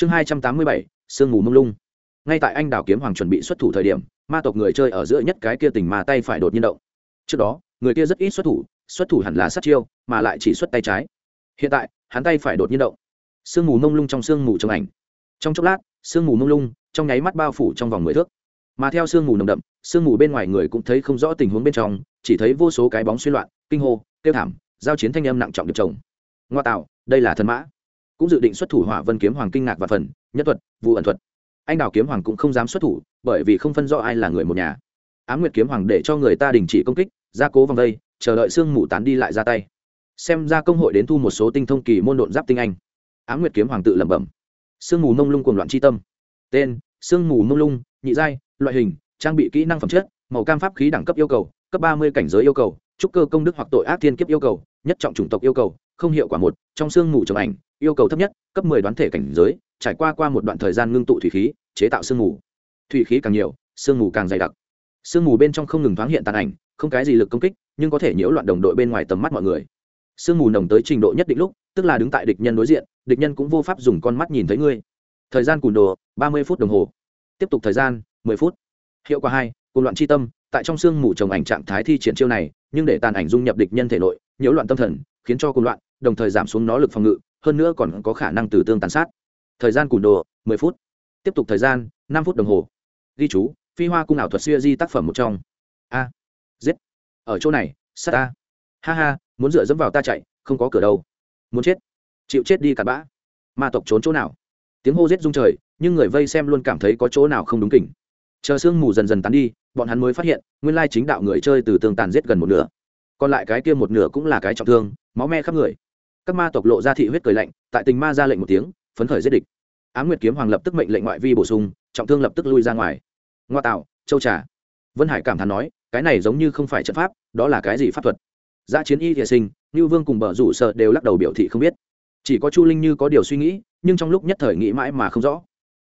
chương hai trăm tám mươi bảy, sương mù mông lung. Ngay tại anh đào kiếm hoàng chuẩn bị xuất thủ thời điểm, ma tộc người chơi ở giữa nhất cái kia tình mà tay phải đột nhiên động. Trước đó, người kia rất ít xuất thủ xuất thủ hẳn là sát chiêu, mà lại chỉ xuất tay trái. Hiện tại, hắn tay phải đột nhiên động. Sương mù mông lung trong sương mù trong ảnh. Trong chốc lát, sương mù mông lung trong nháy mắt bao phủ trong vòng mười thước. Mà theo sương mù nồng đậm, sương mù bên ngoài người cũng thấy không rõ tình huống bên trong, chỉ thấy vô số cái bóng xuyên loạn, kinh hô tiêu thảm, giao chiến thanh âm nặng trọng điệp chồng. Ngoa tạo, đây là thần mã cũng dự định xuất thủ hỏa vân kiếm hoàng kinh ngạc và phần, nhất thuật vụ ẩn thuật. Anh đào kiếm hoàng cũng không dám xuất thủ, bởi vì không phân rõ ai là người một nhà. Á m nguyệt kiếm hoàng để cho người ta đình chỉ công kích, gia cố vòng đây, chờ đợi sương mù tán đi lại ra tay. Xem ra công hội đến thu một số tinh thông kỳ môn độn giáp tinh anh. Á m nguyệt kiếm hoàng tự lẩm bẩm. Sương mù mông lung cùng loạn c tâm. Tên, sương mù mông lung, nhị giai, loại hình, trang bị kỹ năng phẩm chất, màu cam pháp khí đẳng cấp yêu cầu, cấp ba mươi cảnh giới yêu cầu, trúc cơ công đức hoặc tội ác thiên kiếp yêu cầu, nhất trọng chủng tộc yêu cầu không hiệu quả một, trong sương mù trồng ảnh, yêu cầu thấp nhất, cấp mười đoán thể cảnh giới, trải qua qua một đoạn thời gian ngưng tụ thủy khí, chế tạo sương mù. Thủy khí càng nhiều, sương mù càng dày đặc. Sương mù bên trong không ngừng thoáng hiện tàn ảnh, không cái gì lực công kích, nhưng có thể nhiễu loạn đồng đội bên ngoài tầm mắt mọi người. Sương mù nồng tới trình độ nhất định lúc, tức là đứng tại địch nhân đối diện, địch nhân cũng vô pháp dùng con mắt nhìn thấy ngươi. Thời gian cùn đồ, ba mươi phút đồng hồ. Tiếp tục thời gian, mười phút. Hiệu quả hai cùng loạn c tâm, tại trong sương mù trồng ảnh trạng thái thi triển chiêu này, nhưng để tàn ảnh dung nhập địch nhân thể nội, nhiễu loạn tâm thần, khiến cho cùng loạn đồng thời giảm xuống nó lực phòng ngự, hơn nữa còn có khả năng từ tương tàn sát. Thời gian cùn đồ, mười phút. Tiếp tục thời gian, năm phút đồng hồ. Ghi chú, phi hoa cung ảo thuật siêu di tác phẩm một trong. A. Giết. Ở chỗ này, sát a ha ha, muốn dựa dẫm vào ta chạy, không có cửa đâu. Muốn chết. Chịu chết đi cặn bã. Ma tộc trốn chỗ nào? Tiếng hô giết rung trời, nhưng người vây xem luôn cảm thấy có chỗ nào không đúng kỉnh. Chờ sương mù dần dần tán đi, bọn hắn mới phát hiện, nguyên lai chính đạo người chơi từ tương tàn giết gần một nửa. Còn lại cái kia một nửa cũng là cái trọng thương, máu me khắp người các ma tộc lộ ra thị huyết cười lạnh, tại tình ma ra lệnh một tiếng, phấn khởi giết địch. Á nguyệt kiếm hoàng lập tức mệnh lệnh ngoại vi bổ sung, trọng thương lập tức lui ra ngoài. Ngoa tạo, châu trà. Vân hải cảm thán nói, cái này giống như không phải trận pháp, đó là cái gì pháp thuật? Gia chiến y thiệ sinh như vương cùng bờ rủ sợ đều lắc đầu biểu thị không biết. Chỉ có chu linh như có điều suy nghĩ, nhưng trong lúc nhất thời nghĩ mãi mà không rõ.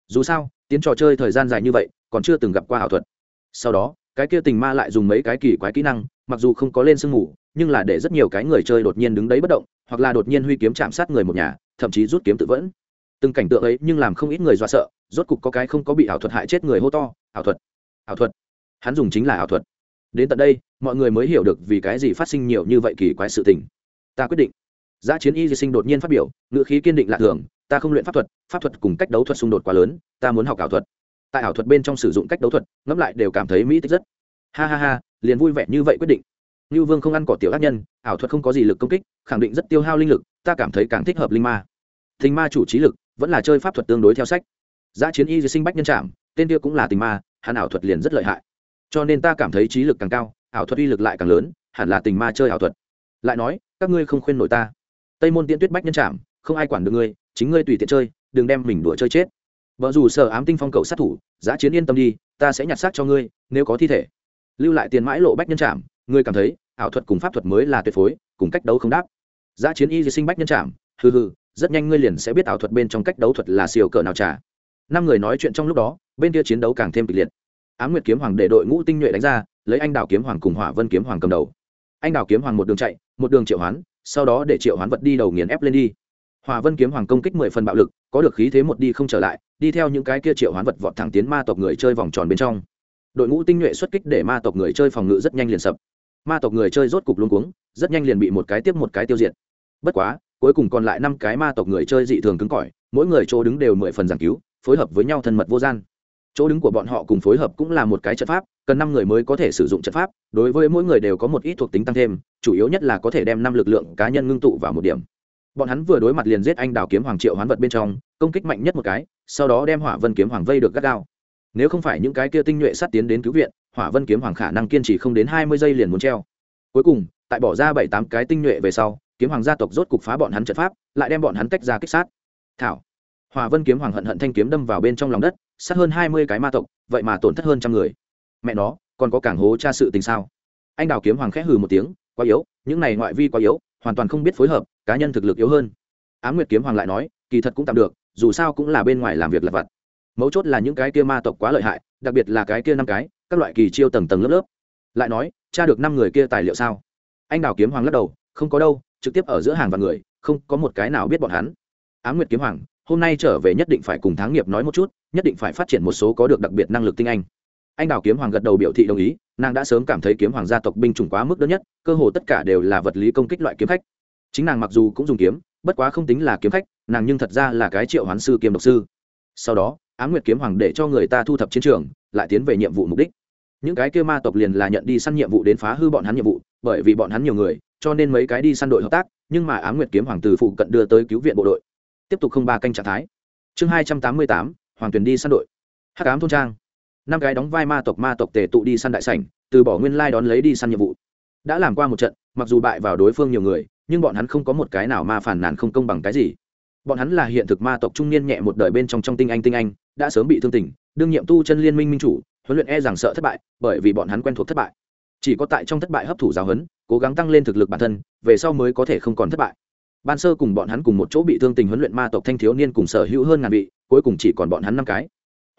Dù sao, tiến trò chơi thời gian dài như vậy, còn chưa từng gặp qua ảo thuật. Sau đó, cái kia tình ma lại dùng mấy cái kỳ quái kỹ năng mặc dù không có lên sương mù, nhưng là để rất nhiều cái người chơi đột nhiên đứng đấy bất động, hoặc là đột nhiên huy kiếm chạm sát người một nhà, thậm chí rút kiếm tự vẫn. Từng cảnh tượng ấy nhưng làm không ít người do sợ, rốt cục có cái không có bị ảo thuật hại chết người hô to, ảo thuật ảo thuật. Hắn dùng chính là ảo thuật. Đến tận đây, mọi người mới hiểu được vì cái gì phát sinh nhiều như vậy kỳ quái sự tình. Ta quyết định. Giá chiến y di sinh đột nhiên phát biểu, ngữ khí kiên định lạ thường, ta không luyện pháp thuật pháp thuật cùng cách đấu thuật xung đột quá lớn, ta muốn học ảo thuật. Tại ảo thuật bên trong sử dụng cách đấu thuật, ngẫm lại đều cảm thấy mỹ tích rất. Ha ha ha liền vui vẻ như vậy quyết định. Như vương không ăn cỏ tiểu ác nhân, ảo thuật không có gì lực công kích, khẳng định rất tiêu hao linh lực, ta cảm thấy càng thích hợp linh ma. Thình ma chủ trí lực, vẫn là chơi pháp thuật tương đối theo sách. Giá chiến y sinh bách nhân trảm, tên kia cũng là tình ma, hắn ảo thuật liền rất lợi hại. Cho nên ta cảm thấy trí lực càng cao, ảo thuật uy lực lại càng lớn, hẳn là tình ma chơi ảo thuật. Lại nói, các ngươi không khuyên nổi ta. Tây môn tiễn tuyết bách nhân trảm, không ai quản được ngươi, chính ngươi tùy tiện chơi, đừng đem mình đùa chơi chết. Vợ dù sợ ám tinh phong cầu sát thủ, giá chiến yên tâm đi, ta sẽ nhặt xác cho ngươi, nếu có thi thể lưu lại tiền mãi lộ bách nhân trảm ngươi cảm thấy, ảo thuật cùng pháp thuật mới là tuyệt phối, cùng cách đấu không đáp. Giá chiến y di sinh bách nhân trảm, hừ hừ, rất nhanh ngươi liền sẽ biết ảo thuật bên trong cách đấu thuật là siêu cỡ nào trả năm người nói chuyện trong lúc đó, bên kia chiến đấu càng thêm kịch liệt. Ám nguyệt kiếm hoàng để đội ngũ tinh nhuệ đánh ra, lấy anh đào kiếm hoàng cùng hỏa vân kiếm hoàng cầm đầu. Anh đào kiếm hoàng một đường chạy, một đường triệu hoán, sau đó để triệu hoán vật đi đầu nghiền ép lên đi. Hòa vân kiếm hoàng công kích mười phần bạo lực, có được khí thế một đi không trở lại, đi theo những cái kia triệu hoán vật vọt thẳng tiến ma tộc người chơi vòng tròn bên trong đội ngũ tinh nhuệ xuất kích để ma tộc người chơi phòng ngự rất nhanh liền sập. Ma tộc người chơi rốt cục luôn cuống, rất nhanh liền bị một cái tiếp một cái tiêu diệt. Bất quá, cuối cùng còn lại năm cái ma tộc người chơi dị thường cứng cỏi, mỗi người chỗ đứng đều mười phần giảng cứu, phối hợp với nhau thân mật vô gian. Chỗ đứng của bọn họ cùng phối hợp cũng là một cái trận pháp, cần năm người mới có thể sử dụng trận pháp, đối với mỗi người đều có một ít thuộc tính tăng thêm, chủ yếu nhất là có thể đem năm lực lượng cá nhân ngưng tụ vào một điểm. Bọn hắn vừa đối mặt liền giết anh đào kiếm hoàng triệu hoán vật bên trong, công kích mạnh nhất một cái, sau đó đem hỏa vân kiếm hoàng vây được gắt gao nếu không phải những cái kia tinh nhuệ sát tiến đến cứu viện, hỏa vân kiếm hoàng khả năng kiên trì không đến hai mươi giây liền muốn treo. Cuối cùng, tại bỏ ra bảy tám cái tinh nhuệ về sau, kiếm hoàng gia tộc rốt cục phá bọn hắn trận pháp, lại đem bọn hắn tách ra kích sát. Thảo. Hỏa vân kiếm hoàng hận hận thanh kiếm đâm vào bên trong lòng đất, sát hơn hai mươi cái ma tộc, vậy mà tổn thất hơn trăm người. Mẹ nó, còn có cảng hố tra sự tình sao? Anh đào kiếm hoàng khẽ hừ một tiếng, quá yếu, những này ngoại vi quá yếu, hoàn toàn không biết phối hợp, cá nhân thực lực yếu hơn. Á m nguyệt kiếm hoàng lại nói, kỳ thật cũng tạm được, dù sao cũng là bên ngoài làm việc lặt vặt mấu chốt là những cái kia ma tộc quá lợi hại, đặc biệt là cái kia năm cái, các loại kỳ chiêu tầng tầng lớp lớp. Lại nói cha được năm người kia tài liệu sao? Anh đào kiếm hoàng lắc đầu, không có đâu, trực tiếp ở giữa hàng và người, không có một cái nào biết bọn hắn. Á m nguyệt kiếm hoàng, hôm nay trở về nhất định phải cùng tháng nghiệp nói một chút, nhất định phải phát triển một số có được đặc biệt năng lực tinh anh. Anh đào kiếm hoàng gật đầu biểu thị đồng ý, nàng đã sớm cảm thấy kiếm hoàng gia tộc binh chủng quá mức đơn nhất, cơ hồ tất cả đều là vật lý công kích loại kiếm khách. Chính nàng mặc dù cũng dùng kiếm, bất quá không tính là kiếm khách, nàng nhưng thật ra là cái triệu hoán sư kiếm độc sư. Sau đó á nguyệt kiếm hoàng để cho người ta thu thập chiến trường, lại tiến về nhiệm vụ mục đích. Những cái kia ma tộc liền là nhận đi săn nhiệm vụ đến phá hư bọn hắn nhiệm vụ, bởi vì bọn hắn nhiều người, cho nên mấy cái đi săn đội hợp tác, nhưng mà á nguyệt kiếm hoàng từ phụ cận đưa tới cứu viện bộ đội. Tiếp tục không ba canh trạng thái. Chương hai trăm tám mươi tám, hoàng tuyền đi săn đội. Hắc ám thôn trang. Năm cái đóng vai ma tộc ma tộc tề tụ đi săn đại sảnh, từ bỏ nguyên lai đón lấy đi săn nhiệm vụ. Đã làm qua một trận, mặc dù bại vào đối phương nhiều người, nhưng bọn hắn không có một cái nào ma phản nàn không công bằng cái gì. Bọn hắn là hiện thực ma tộc trung niên nhẹ một đời bên trong trong tinh anh tinh anh đã sớm bị thương tình, đương nhiệm tu chân liên minh minh chủ, huấn luyện e rằng sợ thất bại, bởi vì bọn hắn quen thuộc thất bại. Chỉ có tại trong thất bại hấp thụ giáo huấn, cố gắng tăng lên thực lực bản thân, về sau mới có thể không còn thất bại. Ban sơ cùng bọn hắn cùng một chỗ bị thương tình huấn luyện ma tộc thanh thiếu niên cùng sở hữu hơn ngàn vị, cuối cùng chỉ còn bọn hắn năm cái.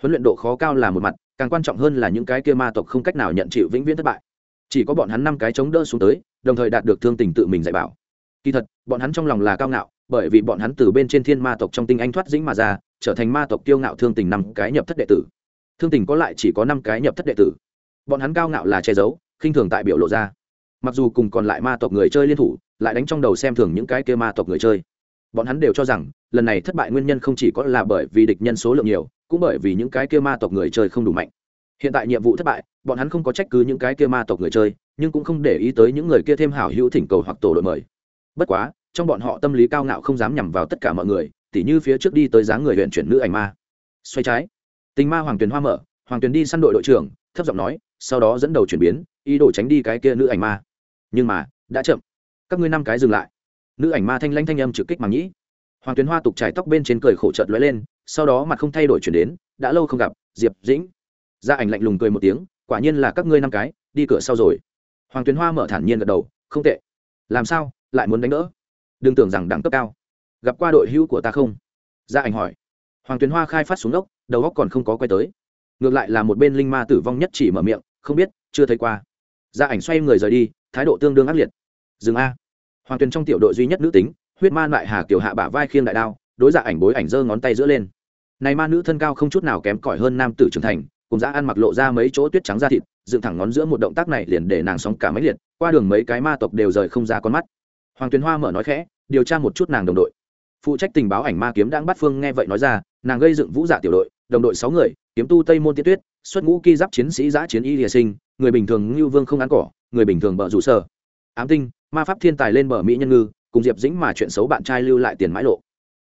Huấn luyện độ khó cao là một mặt, càng quan trọng hơn là những cái kia ma tộc không cách nào nhận chịu vĩnh viễn thất bại. Chỉ có bọn hắn năm cái chống đỡ xuống tới, đồng thời đạt được thương tình tự mình dạy bảo. Kỳ thật, bọn hắn trong lòng là cao ngạo, bởi vì bọn hắn từ bên trên thiên ma tộc trong tinh anh thoát dĩnh mà ra trở thành ma tộc kiêu ngạo thương tình năm cái nhập thất đệ tử. Thương tình có lại chỉ có năm cái nhập thất đệ tử. Bọn hắn cao ngạo là che giấu, khinh thường tại biểu lộ ra. Mặc dù cùng còn lại ma tộc người chơi liên thủ, lại đánh trong đầu xem thường những cái kia ma tộc người chơi. Bọn hắn đều cho rằng, lần này thất bại nguyên nhân không chỉ có là bởi vì địch nhân số lượng nhiều, cũng bởi vì những cái kia ma tộc người chơi không đủ mạnh. Hiện tại nhiệm vụ thất bại, bọn hắn không có trách cứ những cái kia ma tộc người chơi, nhưng cũng không để ý tới những người kia thêm hảo hữu thỉnh cầu hoặc tổ đội mời. Bất quá, trong bọn họ tâm lý cao ngạo không dám nhằm vào tất cả mọi người tỉ như phía trước đi tới dáng người huyện chuyển nữ ảnh ma. Xoay trái. Tình ma hoàng tuyền hoa mở, hoàng tuyền đi săn đội đội trưởng, thấp giọng nói, sau đó dẫn đầu chuyển biến, ý đồ tránh đi cái kia nữ ảnh ma. Nhưng mà, đã chậm. Các ngươi năm cái dừng lại. Nữ ảnh ma thanh lanh thanh âm trực kích màng nhĩ. Hoàng tuyền hoa tục trải tóc bên trên cười khổ trợt lóe lên, sau đó mặt không thay đổi chuyển đến, đã lâu không gặp, diệp dĩnh. Gia ảnh lạnh lùng cười một tiếng, quả nhiên là các ngươi năm cái, đi cửa sau rồi. Hoàng tuyền hoa mở thản nhiên gật đầu, không tệ. Làm sao, lại muốn đánh đỡ? Đừng tưởng rằng đẳng cấp cao gặp qua đội hữu của ta không? Gia ảnh hỏi. Hoàng tuyền hoa khai phát xuống ốc, đầu óc còn không có quay tới. Ngược lại là một bên linh ma tử vong nhất chỉ mở miệng, không biết, chưa thấy qua. Gia ảnh xoay người rời đi, thái độ tương đương ác liệt. Dừng a. Hoàng tuyền trong tiểu đội duy nhất nữ tính, huyết ma lại hà kiểu hạ bả vai khiêng đại đao, đối dạ ảnh bối ảnh giơ ngón tay giữa lên. Này ma nữ thân cao không chút nào kém cỏi hơn nam tử trưởng thành, cùng dã ăn mặc lộ ra mấy chỗ tuyết trắng da thịt, dựng thẳng ngón giữa một động tác này liền để nàng sóng cả mấy liệt, qua đường mấy cái ma tộc đều rời không ra con mắt. Hoàng tuyền hoa mở nói khẽ, điều tra một chút nàng đồng đội phụ trách tình báo ảnh ma kiếm đang bắt phương nghe vậy nói ra, nàng gây dựng vũ dạ tiểu đội, đồng đội sáu người, kiếm tu tây môn tiên tuyết, xuất ngũ ki giáp chiến sĩ giã chiến y lìa sinh, người bình thường ngưu vương không ăn cỏ, người bình thường bợ rủ sở ám tinh, ma pháp thiên tài lên bờ mỹ nhân ngư, cùng diệp dĩnh mà chuyện xấu bạn trai lưu lại tiền mãi lộ.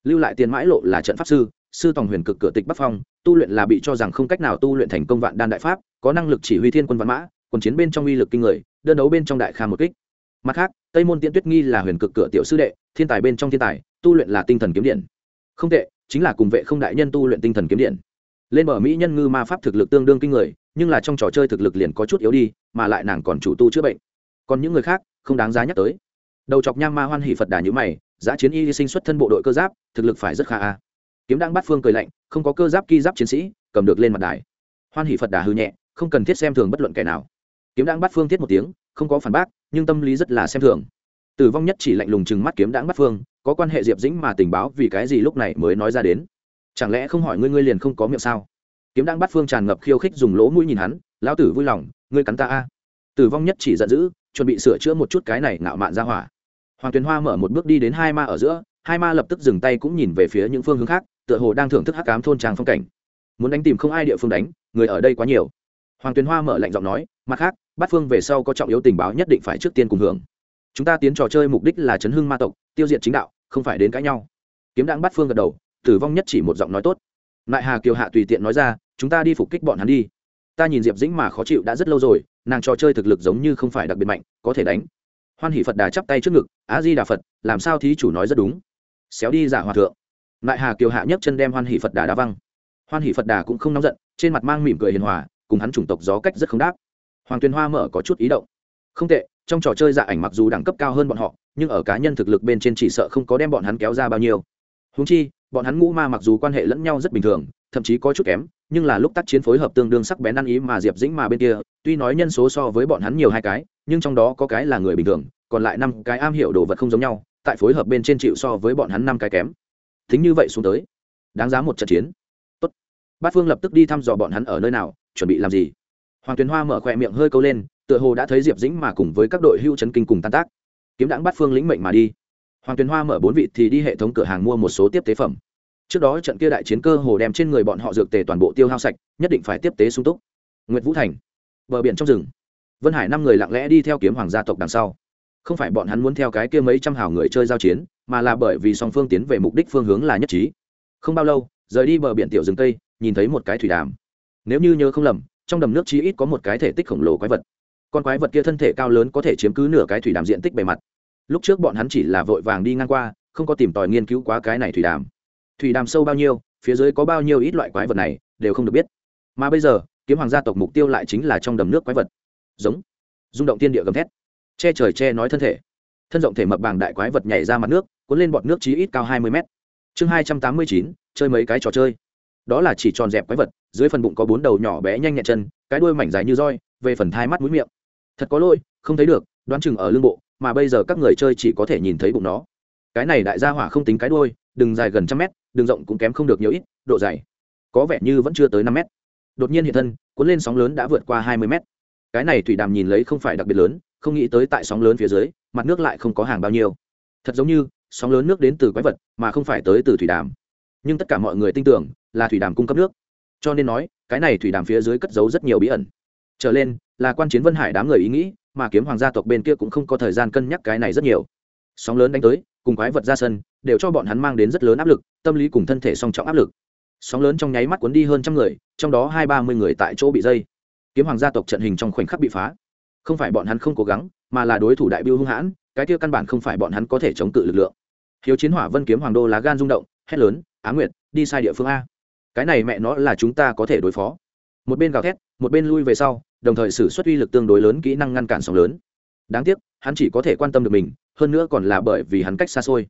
Lưu lại tiền mãi lộ là trận pháp sư sư tòng huyền cực cửa tịch bắc phong, tu luyện là bị cho rằng không cách nào tu luyện thành công vạn đan đại pháp, có năng lực chỉ huy thiên quân văn mã còn chiến bên trong uy lực kinh người, đơn đấu bên trong đại kha một kích mặt khác, tây môn tiễn tuyết nghi là huyền cực cửa tiểu sư đệ, thiên tài bên trong thiên tài, tu luyện là tinh thần kiếm điện. Không tệ, chính là cùng vệ không đại nhân tu luyện tinh thần kiếm điện. Lên bờ mỹ nhân ngư ma pháp thực lực tương đương kinh người, nhưng là trong trò chơi thực lực liền có chút yếu đi, mà lại nàng còn chủ tu chữa bệnh. Còn những người khác, không đáng giá nhắc tới. Đầu chọc nham ma hoan hỷ phật đà nhữ mày giã chiến y sinh xuất thân bộ đội cơ giáp, thực lực phải rất khá a. Kiếm đang bắt phương cười lạnh, không có cơ giáp ki giáp chiến sĩ, cầm được lên mặt đài. Hoan hỷ phật đà hư nhẹ, không cần thiết xem thường bất luận kẻ nào. Kiếm đang bắt phương thiết một tiếng, không có phản bác nhưng tâm lý rất là xem thường. Tử vong nhất chỉ lạnh lùng chừng mắt kiếm đãng bắt phương, có quan hệ diệp dĩnh mà tình báo vì cái gì lúc này mới nói ra đến? Chẳng lẽ không hỏi ngươi ngươi liền không có miệng sao? Kiếm đãng bắt phương tràn ngập khiêu khích dùng lỗ mũi nhìn hắn, lão tử vui lòng, ngươi cắn ta a. Tử vong nhất chỉ giận dữ, chuẩn bị sửa chữa một chút cái này ngạo mạn ra hỏa. Hoàng tuyền hoa mở một bước đi đến hai ma ở giữa, hai ma lập tức dừng tay cũng nhìn về phía những phương hướng khác, tựa hồ đang thưởng thức hắc cám thôn trang phong cảnh. Muốn đánh tìm không ai địa phương đánh, người ở đây quá nhiều. Hoàng tuyền hoa mở lạnh giọng nói, mặt khác bát phương về sau có trọng yếu tình báo nhất định phải trước tiên cùng hưởng. Chúng ta tiến trò chơi mục đích là chấn hưng ma tộc, tiêu diệt chính đạo, không phải đến cãi nhau. Kiếm đáng bát phương gật đầu, tử vong nhất chỉ một giọng nói tốt. Lại hà kiều hạ tùy tiện nói ra, chúng ta đi phục kích bọn hắn đi. Ta nhìn diệp dĩnh mà khó chịu đã rất lâu rồi, nàng trò chơi thực lực giống như không phải đặc biệt mạnh, có thể đánh. Hoan hỷ phật đà chắp tay trước ngực á di đà phật, làm sao thí chủ nói rất đúng? Xéo đi giả hòa thượng. Lại hà kiều hạ nhấc chân đem hoan hỷ phật đà đá văng. Hoan hỷ phật đà cũng không nóng giận, trên mặt mang mỉm cười hiền hòa, cùng hắn chủng tộc gió cách rất không đáp hoàng tuyền hoa mở có chút ý động. Không tệ, trong trò chơi dạ ảnh mặc dù đẳng cấp cao hơn bọn họ, nhưng ở cá nhân thực lực bên trên chỉ sợ không có đem bọn hắn kéo ra bao nhiêu. Húng chi, bọn hắn ngũ ma mặc dù quan hệ lẫn nhau rất bình thường, thậm chí có chút kém, nhưng là lúc tác chiến phối hợp tương đương sắc bén ăn ý mà diệp dĩnh mà bên kia, tuy nói nhân số so với bọn hắn nhiều hai cái, nhưng trong đó có cái là người bình thường, còn lại năm cái am hiểu đồ vật không giống nhau, tại phối hợp bên trên chịu so với bọn hắn năm cái kém. Thính như vậy xuống tới, đáng giá một trận chiến. Tốt. bát phương lập tức đi thăm dò bọn hắn ở nơi nào, chuẩn bị làm gì? Hoàng tuyền hoa mở khỏe miệng hơi câu lên, tựa hồ đã thấy diệp dĩnh mà cùng với các đội hưu chấn kinh cùng tan tác. Kiếm đãng bắt phương lĩnh mệnh mà đi. Hoàng tuyền hoa mở bốn vị thì đi hệ thống cửa hàng mua một số tiếp tế phẩm. Trước đó trận kia đại chiến cơ hồ đem trên người bọn họ dược tề toàn bộ tiêu hao sạch, nhất định phải tiếp tế sung túc. Nguyệt vũ thành. Bờ biển trong rừng. Vân hải năm người lặng lẽ đi theo kiếm hoàng gia tộc đằng sau. Không phải bọn hắn muốn theo cái kia mấy trăm hào người chơi giao chiến, mà là bởi vì song phương tiến về mục đích phương hướng là nhất trí. Không bao lâu, rời đi bờ biển tiểu rừng tây, nhìn thấy một cái thủy đàm. Nếu như nhớ không lầm trong đầm nước chí ít có một cái thể tích khổng lồ quái vật. Con quái vật kia thân thể cao lớn có thể chiếm cứ nửa cái thủy đàm diện tích bề mặt. Lúc trước bọn hắn chỉ là vội vàng đi ngang qua, không có tìm tòi nghiên cứu quá cái này thủy đàm. Thủy đàm sâu bao nhiêu, phía dưới có bao nhiêu ít loại quái vật này, đều không được biết. Mà bây giờ, kiếm hoàng gia tộc mục tiêu lại chính là trong đầm nước quái vật. Giống. Rung động tiên địa gầm thét. Che trời che nói thân thể. Thân rộng thể mập bàng đại quái vật nhảy ra mặt nước, cuốn lên bọt nước chí ít cao hai mươi mét. Chương hai trăm tám mươi chín, chơi mấy cái trò chơi đó là chỉ tròn dẹp quái vật, dưới phần bụng có bốn đầu nhỏ bé nhanh nhẹn chân, cái đuôi mảnh dài như roi, về phần thai mắt mũi miệng. Thật có lỗi, không thấy được, đoán chừng ở lưng bộ, mà bây giờ các người chơi chỉ có thể nhìn thấy bụng nó. Cái này đại gia hỏa không tính cái đuôi, đừng dài gần trăm mét, đường rộng cũng kém không được nhiều ít, độ dày có vẻ như vẫn chưa tới năm mét. Đột nhiên hiện thân, cuốn lên sóng lớn đã vượt qua hai mươi mét. Cái này thủy đàm nhìn lấy không phải đặc biệt lớn, không nghĩ tới tại sóng lớn phía dưới, mặt nước lại không có hàng bao nhiêu. Thật giống như, sóng lớn nước đến từ quái vật, mà không phải tới từ thủy đàm nhưng tất cả mọi người tin tưởng là thủy đàm cung cấp nước. Cho nên nói, cái này thủy đàm phía dưới cất giấu rất nhiều bí ẩn. Trở lên, là quan chiến vân hải đám người ý nghĩ, mà kiếm hoàng gia tộc bên kia cũng không có thời gian cân nhắc cái này rất nhiều. Sóng lớn đánh tới, cùng quái vật ra sân, đều cho bọn hắn mang đến rất lớn áp lực, tâm lý cùng thân thể song trọng áp lực. Sóng lớn trong nháy mắt cuốn đi hơn trăm người, trong đó hai ba mươi người tại chỗ bị dây. Kiếm hoàng gia tộc trận hình trong khoảnh khắc bị phá. Không phải bọn hắn không cố gắng, mà là đối thủ đại biêu hung hãn, cái kia căn bản không phải bọn hắn có thể chống cự lực lượng. Hiếu chiến hỏa vân kiếm hoàng đô lá gan rung động, hét lớn á nguyệt, đi sai địa phương a. Cái này mẹ nó là chúng ta có thể đối phó. Một bên gào thét, một bên lui về sau, đồng thời xử suất uy lực tương đối lớn kỹ năng ngăn cản sóng lớn. Đáng tiếc, hắn chỉ có thể quan tâm được mình, hơn nữa còn là bởi vì hắn cách xa xôi.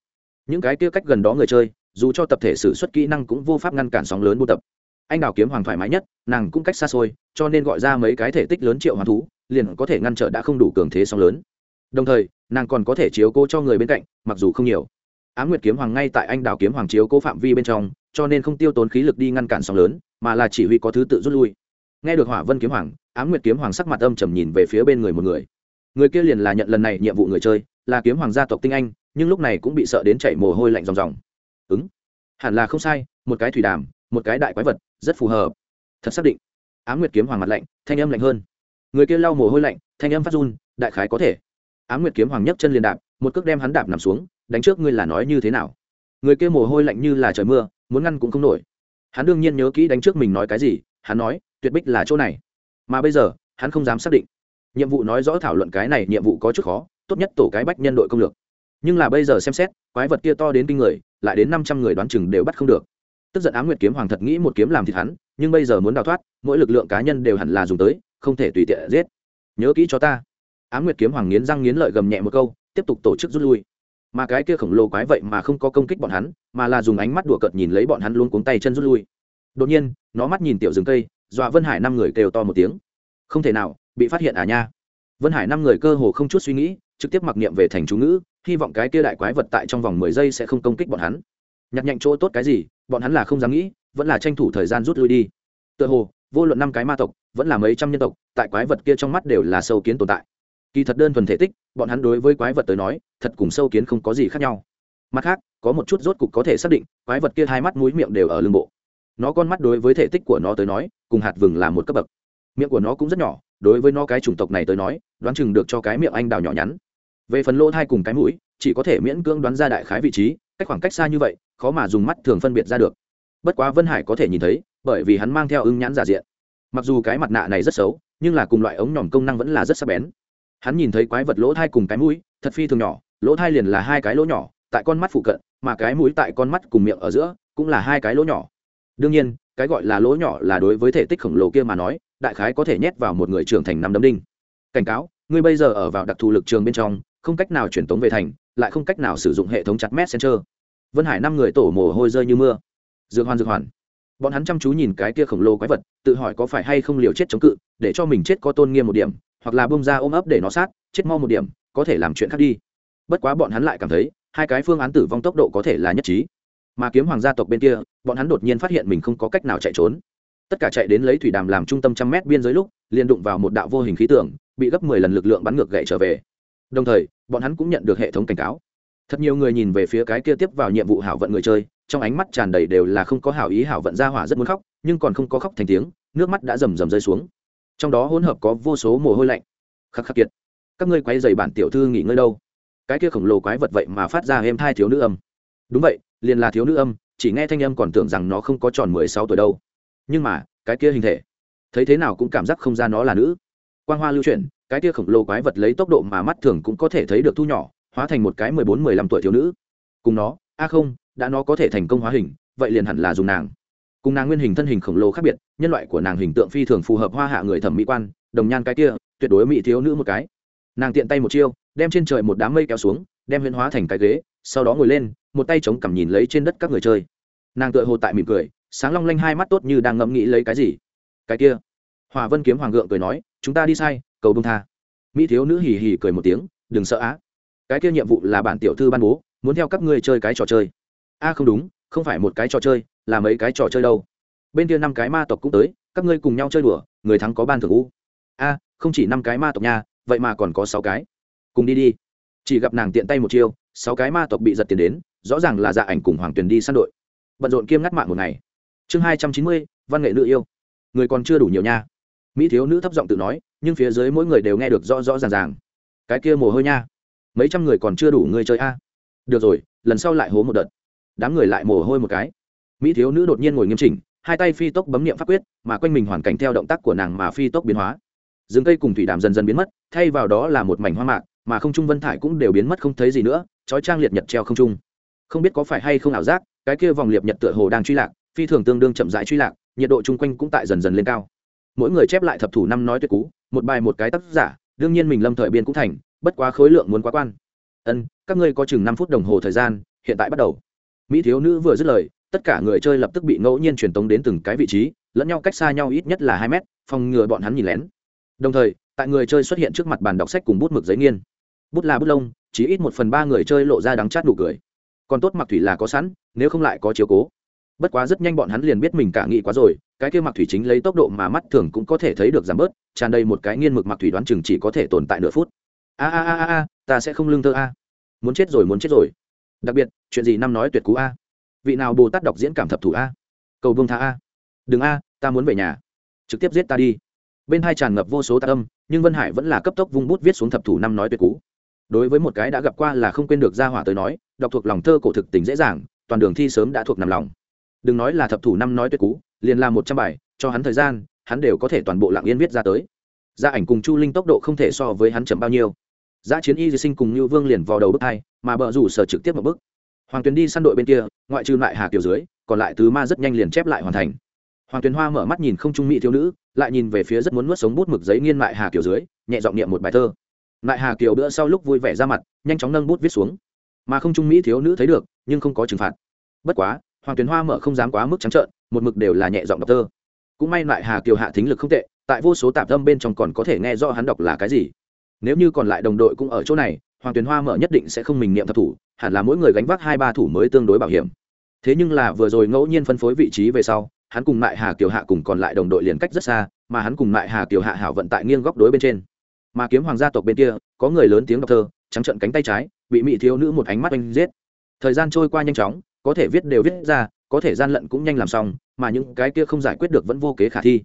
Những cái kia cách gần đó người chơi, dù cho tập thể xử suất kỹ năng cũng vô pháp ngăn cản sóng lớn buôn tập. Anh đào kiếm hoàng thoải mái nhất, nàng cũng cách xa xôi, cho nên gọi ra mấy cái thể tích lớn triệu hoàng thú, liền có thể ngăn trở đã không đủ cường thế sóng lớn. Đồng thời, nàng còn có thể chiếu cố cho người bên cạnh, mặc dù không nhiều á nguyệt kiếm hoàng ngay tại anh đào kiếm hoàng chiếu cố phạm vi bên trong, cho nên không tiêu tốn khí lực đi ngăn cản sóng lớn, mà là chỉ huy có thứ tự rút lui. Nghe được hỏa vân kiếm hoàng á nguyệt kiếm hoàng sắc mặt âm trầm nhìn về phía bên người một người. Người kia liền là nhận lần này nhiệm vụ người chơi, là kiếm hoàng gia tộc tinh anh, nhưng lúc này cũng bị sợ đến chảy mồ hôi lạnh ròng ròng. Ứng. Hẳn là không sai, một cái thủy đàm, một cái đại quái vật, rất phù hợp. Thật xác định. Á nguyệt kiếm hoàng mặt lạnh, thanh âm lạnh hơn. Người kia lau mồ hôi lạnh, thanh âm phát run, đại khái có thể. Á nguyệt kiếm hoàng nhấc chân liền đạp, một cước đem hắn đạp nằm xuống đánh trước ngươi là nói như thế nào? Người kia mồ hôi lạnh như là trời mưa, muốn ngăn cũng không nổi. Hắn đương nhiên nhớ kỹ đánh trước mình nói cái gì, hắn nói, tuyệt bích là chỗ này. Mà bây giờ, hắn không dám xác định. Nhiệm vụ nói rõ thảo luận cái này nhiệm vụ có chút khó, tốt nhất tổ cái bách nhân đội công lược. Nhưng là bây giờ xem xét, quái vật kia to đến kinh người, lại đến năm trăm người đoán chừng đều bắt không được. Tức giận á nguyệt kiếm hoàng thật nghĩ một kiếm làm thịt hắn, nhưng bây giờ muốn đào thoát, mỗi lực lượng cá nhân đều hẳn là dùng tới, không thể tùy tiện giết. Nhớ kỹ cho ta. Á nguyệt kiếm hoàng nghiến răng nghiến lợi gầm nhẹ một câu, tiếp tục tổ chức rút lui mà cái kia khổng lồ quái vậy mà không có công kích bọn hắn, mà là dùng ánh mắt đùa cợt nhìn lấy bọn hắn luôn cuống tay chân rút lui. Đột nhiên, nó mắt nhìn tiểu rừng cây, dọa vân hải năm người kêu to một tiếng. Không thể nào, bị phát hiện à nha. Vân hải năm người cơ hồ không chút suy nghĩ, trực tiếp mặc niệm về thành chú ngữ, hy vọng cái kia đại quái vật tại trong vòng mười giây sẽ không công kích bọn hắn. Nhặt nhạnh chỗ tốt cái gì, bọn hắn là không dám nghĩ, vẫn là tranh thủ thời gian rút lui đi. Tựa hồ, vô luận năm cái ma tộc, vẫn là mấy trăm nhân tộc, tại quái vật kia trong mắt đều là sâu kiến tồn tại kỳ thật đơn thuần thể tích, bọn hắn đối với quái vật tới nói, thật cùng sâu kiến không có gì khác nhau. Mặt khác, có một chút rốt cục có thể xác định, quái vật kia hai mắt mũi miệng đều ở lưng bộ. Nó con mắt đối với thể tích của nó tới nói, cùng hạt vừng là một cấp bậc. Miệng của nó cũng rất nhỏ, đối với nó cái chủng tộc này tới nói, đoán chừng được cho cái miệng anh đào nhỏ nhắn. Về phần lỗ thai cùng cái mũi, chỉ có thể miễn cưỡng đoán ra đại khái vị trí, cách khoảng cách xa như vậy, khó mà dùng mắt thường phân biệt ra được. Bất quá vân hải có thể nhìn thấy, bởi vì hắn mang theo ứng nhãn giả diện. Mặc dù cái mặt nạ này rất xấu, nhưng là cùng loại ống nhòm công năng vẫn là rất sắc bén hắn nhìn thấy quái vật lỗ thai cùng cái mũi, thật phi thường nhỏ, lỗ thai liền là hai cái lỗ nhỏ, tại con mắt phụ cận, mà cái mũi tại con mắt cùng miệng ở giữa, cũng là hai cái lỗ nhỏ. Đương nhiên, cái gọi là lỗ nhỏ là đối với thể tích khổng lồ kia mà nói, đại khái có thể nhét vào một người trưởng thành năm đấm đinh. Cảnh cáo, ngươi bây giờ ở vào đặc thù lực trường bên trong, không cách nào truyền tống về thành, lại không cách nào sử dụng hệ thống chặt messenger. Vân hải năm người tổ mồ hôi rơi như mưa. Dược hoàn dược hoàn bọn hắn chăm chú nhìn cái kia khổng lồ quái vật, tự hỏi có phải hay không liều chết chống cự, để cho mình chết có tôn nghiêm một điểm hoặc là bông ra ôm ấp để nó sát, chết mau một điểm, có thể làm chuyện khác đi. Bất quá bọn hắn lại cảm thấy, hai cái phương án tử vong tốc độ có thể là nhất trí. Mà kiếm hoàng gia tộc bên kia, bọn hắn đột nhiên phát hiện mình không có cách nào chạy trốn. Tất cả chạy đến lấy thủy đàm làm trung tâm trăm mét biên giới lúc, liền đụng vào một đạo vô hình khí tượng, bị gấp mười lần lực lượng bắn ngược gậy trở về. Đồng thời, bọn hắn cũng nhận được hệ thống cảnh cáo. Thật nhiều người nhìn về phía cái kia tiếp vào nhiệm vụ hảo vận người chơi, trong ánh mắt tràn đầy đều là không có hảo ý hảo vận ra hỏa rất muốn khóc, nhưng còn không có khóc thành tiếng, nước mắt đã rầm rầm rơi xuống trong đó hỗn hợp có vô số mồ hôi lạnh. Khắc khắc kiệt. Các ngươi quay dày bản tiểu thư nghỉ ngơi đâu. Cái kia khổng lồ quái vật vậy mà phát ra êm thai thiếu nữ âm. Đúng vậy, liền là thiếu nữ âm, chỉ nghe thanh âm còn tưởng rằng nó không có tròn mười sáu tuổi đâu. Nhưng mà, cái kia hình thể, thấy thế nào cũng cảm giác không ra nó là nữ. Quang hoa lưu chuyển, cái kia khổng lồ quái vật lấy tốc độ mà mắt thường cũng có thể thấy được thu nhỏ, hóa thành một cái mười bốn mười lăm tuổi thiếu nữ. Cùng nó, a không, đã nó có thể thành công hóa hình, vậy liền hẳn là dùng nàng cùng nàng nguyên hình thân hình khổng lồ khác biệt, nhân loại của nàng hình tượng phi thường phù hợp hoa hạ người thẩm mỹ quan, đồng nhan cái kia, tuyệt đối mỹ thiếu nữ một cái. Nàng tiện tay một chiêu, đem trên trời một đám mây kéo xuống, đem huyễn hóa thành cái ghế, sau đó ngồi lên, một tay chống cằm nhìn lấy trên đất các người chơi. Nàng tựa hồ tại mỉm cười, sáng long lanh hai mắt tốt như đang ngẫm nghĩ lấy cái gì. Cái kia. Hòa vân kiếm hoàng gượng cười nói, chúng ta đi sai, cầu bông tha. Mỹ thiếu nữ hì hì cười một tiếng, đừng sợ á. Cái kia nhiệm vụ là bản tiểu thư ban bố, muốn theo các ngươi chơi cái trò chơi. A, không đúng, không phải một cái trò chơi là mấy cái trò chơi đâu. Bên kia năm cái ma tộc cũng tới, các ngươi cùng nhau chơi đùa, người thắng có ban thưởng u. A, không chỉ năm cái ma tộc nha, vậy mà còn có sáu cái. Cùng đi đi. Chỉ gặp nàng tiện tay một chiêu, sáu cái ma tộc bị giật tiền đến, rõ ràng là dạ ảnh cùng hoàng tuyền đi săn đội. Bận rộn kiêm ngắt mạng một ngày. Chương hai trăm chín mươi, văn nghệ nữ yêu. Người còn chưa đủ nhiều nha. Mỹ thiếu nữ thấp giọng tự nói, nhưng phía dưới mỗi người đều nghe được rõ rõ ràng ràng. Cái kia mồ hôi nha. Mấy trăm người còn chưa đủ người chơi a. Được rồi, lần sau lại hố một đợt. Đám người lại mồ hôi một cái mỹ thiếu nữ đột nhiên ngồi nghiêm chỉnh, hai tay phi tốc bấm niệm pháp quyết, mà quanh mình hoàn cảnh theo động tác của nàng mà phi tốc biến hóa. Rừng cây cùng thủy đàm dần dần biến mất, thay vào đó là một mảnh hoa mạc, mà không trung vân thải cũng đều biến mất không thấy gì nữa trói trang liệt nhật treo không trung. Không biết có phải hay không ảo giác, cái kia vòng liệt nhật tựa hồ đang truy lạc, phi thường tương đương chậm rãi truy lạc, nhiệt độ chung quanh cũng tại dần dần lên cao. Mỗi người chép lại thập thủ năm nói tuyệt cú, một bài một cái tác giả, đương nhiên mình lâm thời biên cũng thành, bất quá khối lượng muốn quá quan. Ân, các ngươi có chừng năm phút đồng hồ thời gian, hiện tại bắt đầu. Mỹ thiếu nữ vừa dứt lời tất cả người chơi lập tức bị ngẫu nhiên truyền tống đến từng cái vị trí, lẫn nhau cách xa nhau ít nhất là hai mét, phòng ngừa bọn hắn nhìn lén. Đồng thời, tại người chơi xuất hiện trước mặt bàn đọc sách cùng bút mực giấy nghiên. Bút là bút lông, chỉ ít một phần ba người chơi lộ ra đắng chát nụ cười. Còn tốt mặc thủy là có sẵn, nếu không lại có chiếu cố. Bất quá rất nhanh bọn hắn liền biết mình cả nghĩ quá rồi, cái kia mặc thủy chính lấy tốc độ mà mắt thường cũng có thể thấy được giảm bớt, tràn đầy một cái nghiên mực mặc thủy đoán chừng chỉ có thể tồn tại nửa phút. A a a a, ta sẽ không lương thơ a. Muốn chết rồi, muốn chết rồi. Đặc biệt, chuyện gì năm nói tuyệt cú a vị nào bồ tát đọc diễn cảm thập thủ a? Cầu vương tha a. Đừng a, ta muốn về nhà. Trực tiếp giết ta đi. Bên hai tràn ngập vô số tạ âm, nhưng vân hải vẫn là cấp tốc vung bút viết xuống thập thủ năm nói tuyệt cú. Đối với một cái đã gặp qua là không quên được ra hỏa tới nói, đọc thuộc lòng thơ cổ thực tình dễ dàng, toàn đường thi sớm đã thuộc nằm lòng. Đừng nói là thập thủ năm nói tuyệt cú, liền làm một trăm bài, cho hắn thời gian, hắn đều có thể toàn bộ lạng yên viết ra tới. Gia ảnh cùng chu linh tốc độ không thể so với hắn chậm bao nhiêu. Giá chiến y di sinh cùng như vương liền vào đầu bước hai, mà bờ rủ sở trực tiếp một bước hoàng tuyền đi săn đội bên kia, ngoại trừ lại hà kiều dưới, còn lại tứ ma rất nhanh liền chép lại hoàn thành. Hoàng tuyền hoa mở mắt nhìn không trung mỹ thiếu nữ, lại nhìn về phía rất muốn nuốt sống bút mực giấy nghiên lại hà kiều dưới, nhẹ giọng niệm một bài thơ. Lại hà kiều bữa sau lúc vui vẻ ra mặt, nhanh chóng nâng bút viết xuống. Mà không trung mỹ thiếu nữ thấy được, nhưng không có trừng phạt. Bất quá, hoàng tuyền hoa mở không dám quá mức trắng trợn, một mực đều là nhẹ giọng đọc thơ. Cũng may lại hà kiều hạ thính lực không tệ, tại vô số tạp âm bên trong còn có thể nghe rõ hắn đọc là cái gì. Nếu như còn lại đồng đội cũng ở chỗ này hoàng tuyền hoa mở nhất định sẽ không mình niệm thập thủ, hẳn là mỗi người gánh vác hai ba thủ mới tương đối bảo hiểm. Thế nhưng là vừa rồi ngẫu nhiên phân phối vị trí về sau, hắn cùng mại hà kiều hạ cùng còn lại đồng đội liền cách rất xa, mà hắn cùng mại hà kiều hạ hảo vận tại nghiêng góc đối bên trên. Mà kiếm hoàng gia tộc bên kia, có người lớn tiếng đọc thơ, trắng trận cánh tay trái, bị mỹ thiếu nữ một ánh mắt anh giết. Thời gian trôi qua nhanh chóng, có thể viết đều viết ra, có thể gian lận cũng nhanh làm xong, mà những cái kia không giải quyết được vẫn vô kế khả thi.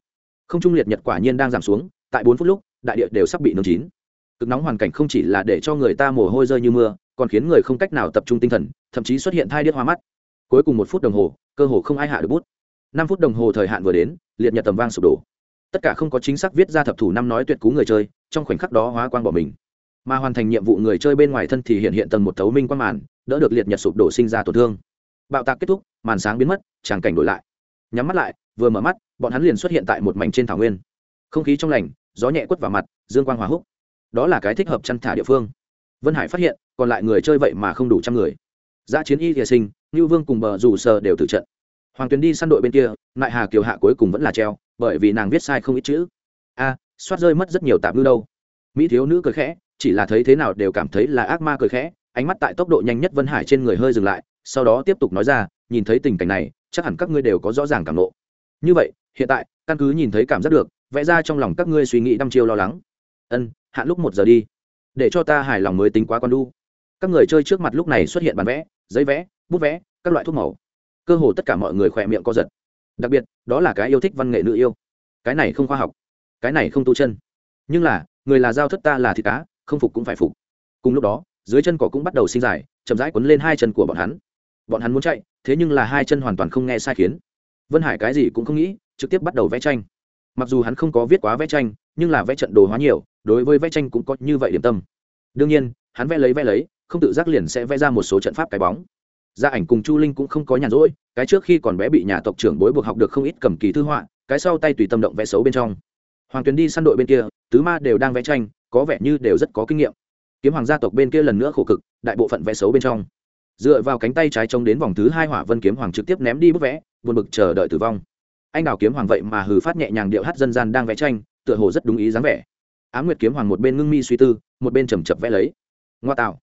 Không trung liệt nhật quả nhiên đang giảm xuống, tại bốn phút lúc, đại địa đều sắp bị nướng chín cực nóng hoàn cảnh không chỉ là để cho người ta mồ hôi rơi như mưa, còn khiến người không cách nào tập trung tinh thần, thậm chí xuất hiện thai điếc hoa mắt. Cuối cùng một phút đồng hồ, cơ hồ không ai hạ được bút. Năm phút đồng hồ thời hạn vừa đến, liệt nhật tầm vang sụp đổ. Tất cả không có chính xác viết ra thập thủ năm nói tuyệt cú người chơi, trong khoảnh khắc đó hóa quang bỏ mình. Mà hoàn thành nhiệm vụ người chơi bên ngoài thân thì hiện hiện tầng một thấu minh quang màn, đỡ được liệt nhật sụp đổ sinh ra tổn thương. Bạo tạc kết thúc, màn sáng biến mất, tràng cảnh đổi lại. Nhắm mắt lại, vừa mở mắt, bọn hắn liền xuất hiện tại một mảnh trên thảo nguyên. Không khí trong lành, gió nhẹ quất vào mặt, dương quang hòa húc đó là cái thích hợp chăn thả địa phương. Vân hải phát hiện còn lại người chơi vậy mà không đủ trăm người. Giã chiến y thìa sinh như vương cùng bờ rủ sờ đều tử trận. Hoàng tuyền đi săn đội bên kia Nại hà kiều hạ cuối cùng vẫn là treo bởi vì nàng viết sai không ít chữ. A à, soát rơi mất rất nhiều tạp ngư đâu. Mỹ thiếu nữ cười khẽ chỉ là thấy thế nào đều cảm thấy là ác ma cười khẽ ánh mắt tại tốc độ nhanh nhất vân hải trên người hơi dừng lại sau đó tiếp tục nói ra nhìn thấy tình cảnh này chắc hẳn các ngươi đều có rõ ràng cảm lộ như vậy hiện tại căn cứ nhìn thấy cảm giác được vẽ ra trong lòng các ngươi suy nghĩ đăm chiêu lo lắng. Ân hạn lúc một giờ đi. Để cho ta hài lòng mới tính quá con đu. Các người chơi trước mặt lúc này xuất hiện bản vẽ, giấy vẽ, bút vẽ, các loại thuốc màu. Cơ hồ tất cả mọi người khỏe miệng co giật. Đặc biệt, đó là cái yêu thích văn nghệ nữ yêu. Cái này không khoa học, cái này không tu chân. Nhưng là, người là giao thất ta là thịt cá, không phục cũng phải phục. Cùng lúc đó, dưới chân cỏ cũng bắt đầu sinh dài, chậm rãi quấn lên hai chân của bọn hắn. Bọn hắn muốn chạy, thế nhưng là hai chân hoàn toàn không nghe sai khiến. Vân hải cái gì cũng không nghĩ, trực tiếp bắt đầu vẽ tranh. Mặc dù hắn không có viết quá vẽ tranh nhưng là vẽ trận đồ hóa nhiều, đối với vẽ tranh cũng có như vậy điểm tâm. Đương nhiên, hắn vẽ lấy vẽ lấy, không tự giác liền sẽ vẽ ra một số trận pháp cái bóng. Gia ảnh cùng chu linh cũng không có nhàn rỗi, cái trước khi còn bé bị nhà tộc trưởng bối buộc học được không ít cầm kỳ thư họa, cái sau tay tùy tâm động vẽ xấu bên trong. Hoàng tuyền đi săn đội bên kia, tứ ma đều đang vẽ tranh, có vẻ như đều rất có kinh nghiệm. Kiếm hoàng gia tộc bên kia lần nữa khổ cực, đại bộ phận vẽ xấu bên trong. Dựa vào cánh tay trái trông đến vòng thứ hai hỏa vân kiếm hoàng trực tiếp ném đi bức vẽ, buồn bực chờ đợi tử vong. Anh đào kiếm hoàng vậy mà hừ phát nhẹ nhàng điệu hát dân gian đang vẽ tranh tựa hồ rất đúng ý dáng vẻ. Á nguyệt kiếm hoàng một bên ngưng mi suy tư, một bên chầm chập vẽ lấy. Ngoa tạo.